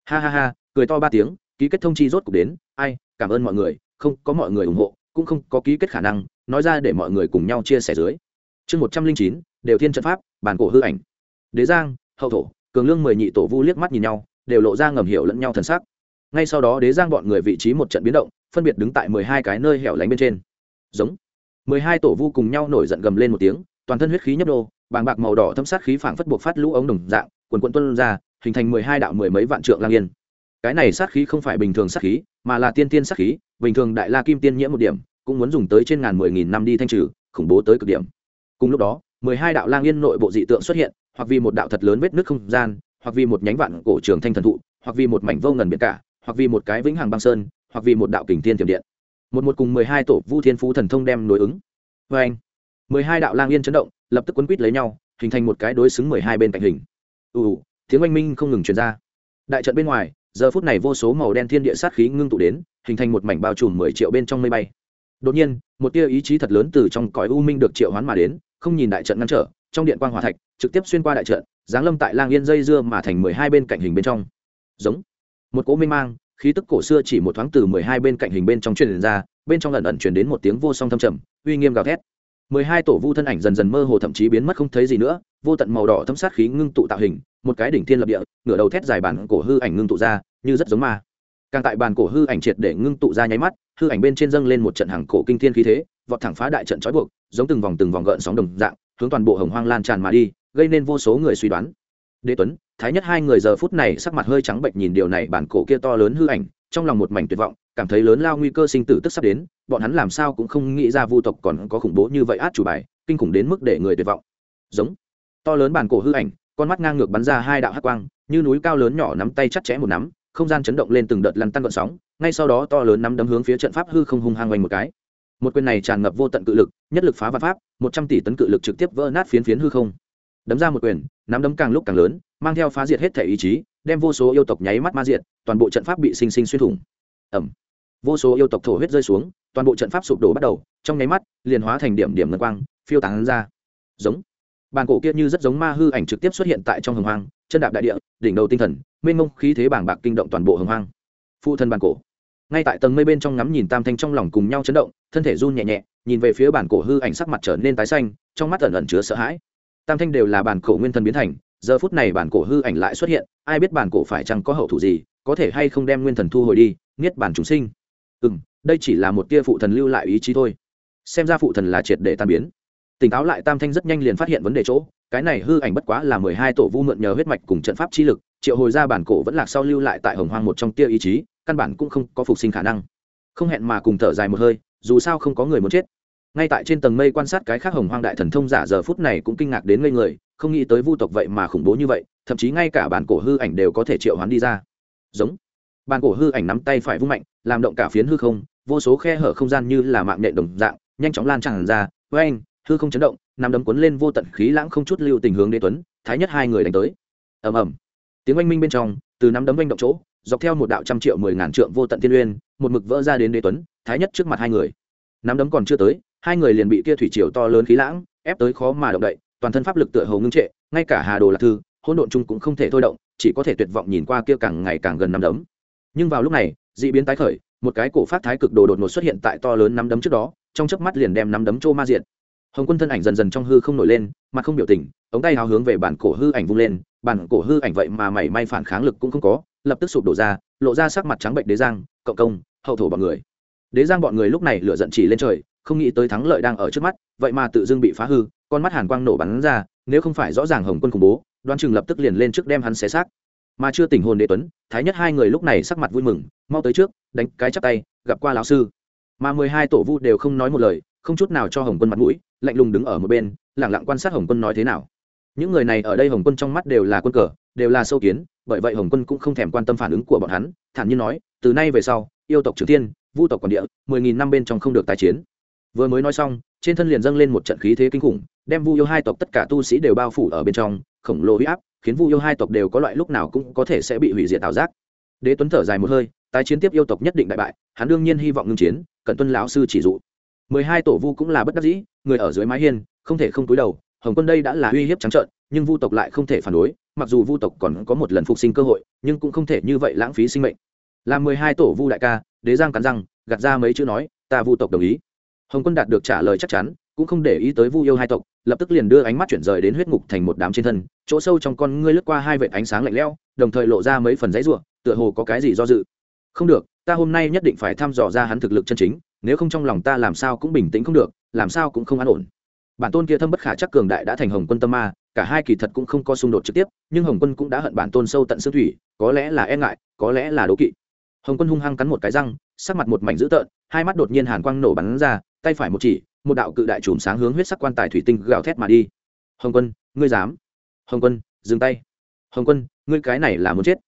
Ha ha ha, cười to ba tiếng, ký kết thông chi rốt cục đến. Ai, cảm ơn mọi người, không, có mọi người ủng hộ, cũng không có ký kết khả năng, nói ra để mọi người cùng nhau chia sẻ dưới. Chương một trăm linh chín, đều thiên trận pháp, bản cổ hư ảnh. Đế giang, hậu thổ, cường lương mười nhị tổ vu liếc mắt nhìn nhau đều lộ ra ngầm hiểu lẫn nhau thần sắc. Ngay sau đó đế giang bọn người vị trí một trận biến động, phân biệt đứng tại mười hai cái nơi hẻo lánh bên trên. Giống. Mười hai tổ vu cùng nhau nổi giận gầm lên một tiếng, toàn thân huyết khí nhấp đô bàng bạc màu đỏ thâm sát khí phảng phất buộc phát lũ ống đồng dạng, quần quận tuân ra, hình thành mười hai đạo mười mấy vạn trượng lang yên. Cái này sát khí không phải bình thường sát khí, mà là tiên tiên sát khí, bình thường đại la kim tiên nhiễm một điểm, cũng muốn dùng tới trên ngàn mười nghìn năm đi thanh trừ, khủng bố tới cực điểm. Cùng lúc đó, mười hai đạo lang yên nội bộ dị tượng xuất hiện, hoặc vì một đạo thật lớn vết nước không gian hoặc vì một nhánh vạn cổ trường thanh thần thụ, hoặc vì một mảnh vô ngần biển cả, hoặc vì một cái vĩnh hằng băng sơn, hoặc vì một đạo kình thiên tiềm điện. Một một cùng mười hai tổ vu thiên phú thần thông đem nối ứng. Vê anh, mười hai đạo lang yên chấn động, lập tức quấn quýt lấy nhau, hình thành một cái đối xứng mười hai bên cạnh hình. Ù ù, tiếng oanh minh không ngừng truyền ra. Đại trận bên ngoài, giờ phút này vô số màu đen thiên địa sát khí ngưng tụ đến, hình thành một mảnh bao trùm mười triệu bên trong mây bay. Đột nhiên, một tia ý chí thật lớn từ trong cõi u minh được triệu hoán mà đến, không nhìn đại trận ngăn trở, trong điện quang hòa thạch, trực tiếp xuyên qua đại trận giáng lâm tại lang yên dây dưa mà thành mười hai bên cạnh hình bên trong. Giống. Một cỗ minh mang, khí tức cổ xưa chỉ một thoáng từ mười hai bên cạnh hình bên trong truyền ra, bên trong lần ẩn truyền đến một tiếng vô song thâm trầm, uy nghiêm gào thét. Mười hai tổ vu thân ảnh dần dần mơ hồ thậm chí biến mất không thấy gì nữa, vô tận màu đỏ thâm sát khí ngưng tụ tạo hình, một cái đỉnh thiên lập địa, ngửa đầu thét dài bản cổ hư ảnh ngưng tụ ra, như rất giống ma. Càng tại bàn cổ hư ảnh triệt để ngưng tụ ra nháy mắt, hư ảnh bên trên dâng lên một trận hàng cổ kinh thiên khí thế, vọt thẳng phá đại trận trói buộc, giống từng vòng từng vòng gợn sóng đồng dạng, hướng toàn bộ hồng hoang lan tràn mà đi gây nên vô số người suy đoán. Đế tuấn, thái nhất hai người giờ phút này sắc mặt hơi trắng bệnh nhìn điều này, bản cổ kia to lớn hư ảnh, trong lòng một mảnh tuyệt vọng, cảm thấy lớn lao nguy cơ sinh tử tức sắp đến, bọn hắn làm sao cũng không nghĩ ra vu tộc còn có khủng bố như vậy át chủ bài, kinh khủng đến mức để người tuyệt vọng. Giống, to lớn bản cổ hư ảnh, con mắt ngang ngược bắn ra hai đạo hắc quang, như núi cao lớn nhỏ nắm tay chặt chẽ một nắm, không gian chấn động lên từng đợt lăn tăn gợn sóng, ngay sau đó to lớn nắm đấm hướng phía trận pháp hư không hung hăng quanh một cái. Một quyền này tràn ngập vô tận cự lực, nhất lực phá và pháp, một trăm tỷ tấn cự lực trực tiếp vỡ nát phiến phiến hư không đấm ra một quyền, nắm đấm càng lúc càng lớn, mang theo phá diệt hết thể ý chí, đem vô số yêu tộc nháy mắt ma diệt, toàn bộ trận pháp bị sinh sinh xuyên thủng. Ẩm vô số yêu tộc thổ huyết rơi xuống, toàn bộ trận pháp sụp đổ bắt đầu, trong nháy mắt, liền hóa thành điểm điểm ngân quang, phiêu tán ra. Giống. Bàn cổ kia như rất giống ma hư ảnh trực tiếp xuất hiện tại trong hồng hoang, chân đạp đại địa, đỉnh đầu tinh thần, mênh mông khí thế bảng bạc kinh động toàn bộ hồng hoang. Phụ thân bàn cổ. Ngay tại tầng mây bên trong ngắm nhìn tam thanh trong lòng cùng nhau chấn động, thân thể run nhẹ nhẹ, nhìn về phía bản cổ hư ảnh sắc mặt trở nên tái xanh, trong mắt ẩn ẩn chứa sợ hãi tam thanh đều là bản cổ nguyên thần biến thành, giờ phút này bản cổ hư ảnh lại xuất hiện, ai biết bản cổ phải chăng có hậu thủ gì, có thể hay không đem nguyên thần thu hồi đi, niết bản chúng sinh. Ừ m đây chỉ là một tia phụ thần lưu lại ý chí thôi. Xem ra phụ thần là triệt để tan biến. Tỉnh táo lại, tam thanh rất nhanh liền phát hiện vấn đề chỗ, cái này hư ảnh bất quá là mười hai tổ vu mượn nhờ huyết mạch cùng trận pháp chi lực, triệu hồi ra bản cổ vẫn lạc sau lưu lại tại hồng hoang một trong tia ý chí, căn bản cũng không có phục sinh khả năng. Không hẹn mà cùng thở dài một hơi, dù sao không có người muốn chết ngay tại trên tầng mây quan sát cái khác hồng hoang đại thần thông giả giờ phút này cũng kinh ngạc đến ngây người, không nghĩ tới vu tộc vậy mà khủng bố như vậy, thậm chí ngay cả bản cổ hư ảnh đều có thể triệu hoán đi ra. Giống. Bản cổ hư ảnh nắm tay phải vung mạnh, làm động cả phiến hư không, vô số khe hở không gian như là mạng nhện đồng dạng, nhanh chóng lan tràn ra với anh hư không chấn động nằm đấm cuốn lên vô tận khí lãng không chút lưu tình hướng đế tuấn, thái nhất hai người đánh tới. Ầm ầm. Tiếng oanh minh bên trong, từ nắm đấm oanh động chỗ, dọc theo một đạo trăm triệu mười ngàn trượng vô tận thiên uyên một mực vỡ ra đến đế tuấn, thái nhất trước mặt hai người. Nắm đấm còn chưa tới hai người liền bị kia thủy triều to lớn khí lãng ép tới khó mà động đậy, toàn thân pháp lực tựa hầu ngưng trệ, ngay cả hà đồ lạc thư, hỗn độn chung cũng không thể thôi động, chỉ có thể tuyệt vọng nhìn qua kia càng ngày càng gần nắm đấm. Nhưng vào lúc này, dị biến tái khởi, một cái cổ phát thái cực đồ đột ngột xuất hiện tại to lớn nắm đấm trước đó, trong chớp mắt liền đem nắm đấm trô ma diện hồng quân thân ảnh dần dần trong hư không nổi lên, mặt không biểu tình, ống tay hào hướng về bản cổ hư ảnh vung lên, bản cổ hư ảnh vậy mà mảy may phản kháng lực cũng không có, lập tức sụp đổ ra, lộ ra sắc mặt trắng bệnh đế giang, cộng công, hậu thổ bọn người. Đế giang bọn người lúc này lựa giận chỉ lên trời không nghĩ tới thắng lợi đang ở trước mắt, vậy mà tự dưng bị phá hư, con mắt hàn quang nổ bắn ra, nếu không phải rõ ràng hồng quân khủng bố đoan chừng lập tức liền lên trước đem hắn xé xác. Mà chưa tỉnh hồn đệ tuấn, thái nhất hai người lúc này sắc mặt vui mừng, mau tới trước, đánh cái chắp tay, gặp qua lão sư. Mà mười hai tổ vu đều không nói một lời, không chút nào cho hồng quân mặt mũi, lạnh lùng đứng ở một bên lẳng lặng quan sát hồng quân nói thế nào. Những người này ở đây hồng quân trong mắt đều là quân cờ, đều là sâu kiến, bởi vậy hồng quân cũng không thèm quan tâm phản ứng của bọn hắn, thản nhiên nói, từ nay về sau, yêu tộc triều thiên vu tộc còn địa, mười nghìn năm bên trong không được tái chiến vừa mới nói xong, trên thân liền dâng lên một trận khí thế kinh khủng, đem vu yêu hai tộc tất cả tu sĩ đều bao phủ ở bên trong, khổng lồ huy áp, khiến vu yêu hai tộc đều có loại lúc nào cũng có thể sẽ bị hủy diệt tạo giác. Đế tuấn thở dài một hơi, tái chiến tiếp yêu tộc nhất định đại bại, hắn đương nhiên hy vọng ngưng chiến cần tuân lão sư chỉ dụ. Mười hai tổ vu cũng là bất đắc dĩ, người ở dưới mái hiên, không thể không túi đầu, hồng quân đây đã là uy hiếp trắng trợn, nhưng vu tộc lại không thể phản đối, mặc dù vu tộc còn có một lần phục sinh cơ hội, nhưng cũng không thể như vậy lãng phí sinh mệnh. Làm mười hai tổ vu đại ca, đế giang cắn răng, gạt ra mấy chữ nói, ta vu tộc đồng ý hồng quân đạt được trả lời chắc chắn, cũng không để ý tới vu yêu hai tộc, lập tức liền đưa ánh mắt chuyển rời đến huyết ngục thành một đám trên thân, chỗ sâu trong con ngươi lướt qua hai vệt ánh sáng lạnh lẽo, đồng thời lộ ra mấy phần giấy ruộng tựa hồ có cái gì do dự. Không được, ta hôm nay nhất định phải thăm dò ra hắn thực lực chân chính, nếu không trong lòng ta làm sao cũng bình tĩnh không được, làm sao cũng không an ổn. Bản tôn kia thâm bất khả chắc cường đại đã thành hồng quân tâm ma, cả hai kỳ thật cũng không có xung đột trực tiếp, nhưng hồng quân cũng đã hận bản tôn sâu tận xương thủy, có lẽ là e ngại, có lẽ là đố kỵ. Hồng quân hung hăng cắn một cái răng, sắc mặt một mảnh dữ tợn, hai mắt đột nhiên hàn quang nổ bắn ra tay phải một chỉ, một đạo cự đại chùm sáng hướng huyết sắc quan tài thủy tinh gào thét mà đi. Hồng quân, ngươi dám? Hồng quân, dừng tay. Hồng quân, ngươi cái này là muốn chết.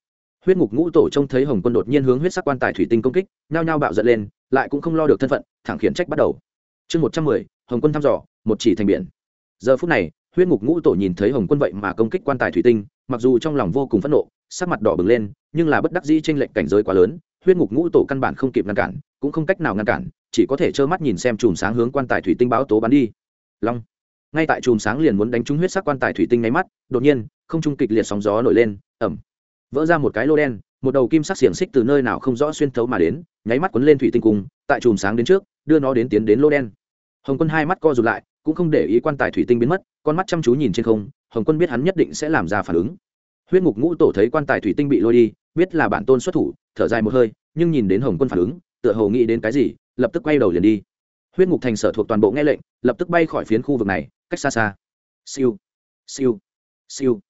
Huyết ngục ngũ tổ trông thấy hồng quân đột nhiên hướng huyết sắc quan tài thủy tinh công kích, nhao nhao bạo giận lên, lại cũng không lo được thân phận, thẳng khiển trách bắt đầu. Chương một trăm mười, hồng quân thăm dò, một chỉ thành biển. Giờ phút này, huyết ngục ngũ tổ nhìn thấy hồng quân vậy mà công kích quan tài thủy tinh, mặc dù trong lòng vô cùng phẫn nộ, sắc mặt đỏ bừng lên, nhưng là bất đắc dĩ trên lệnh cảnh giới quá lớn, huyết ngục ngũ tổ căn bản không kịp ngăn cản, cũng không cách nào ngăn cản chỉ có thể trơ mắt nhìn xem chùm sáng hướng quan tài thủy tinh báo tố bắn đi. Long. Ngay tại chùm sáng liền muốn đánh trúng huyết sắc quan tài thủy tinh nháy mắt, đột nhiên, không trung kịch liệt sóng gió nổi lên ẩm vỡ ra một cái lô đen, một đầu kim sắc xiềng xích từ nơi nào không rõ xuyên thấu mà đến, nháy mắt quấn lên thủy tinh cùng, tại chùm sáng đến trước, đưa nó đến tiến đến lô đen. Hồng quân hai mắt co rụt lại, cũng không để ý quan tài thủy tinh biến mất, con mắt chăm chú nhìn trên không, hồng quân biết hắn nhất định sẽ làm ra phản ứng. Huyết ngục ngũ tổ thấy quan tài thủy tinh bị lôi đi, biết là bản tôn xuất thủ, thở dài một hơi, nhưng nhìn đến hồng quân phản ứng, tựa hồ nghĩ đến cái gì lập tức quay đầu liền đi. Huyết ngục thành sở thuộc toàn bộ nghe lệnh, lập tức bay khỏi phiến khu vực này, cách xa xa. Siêu siêu siêu.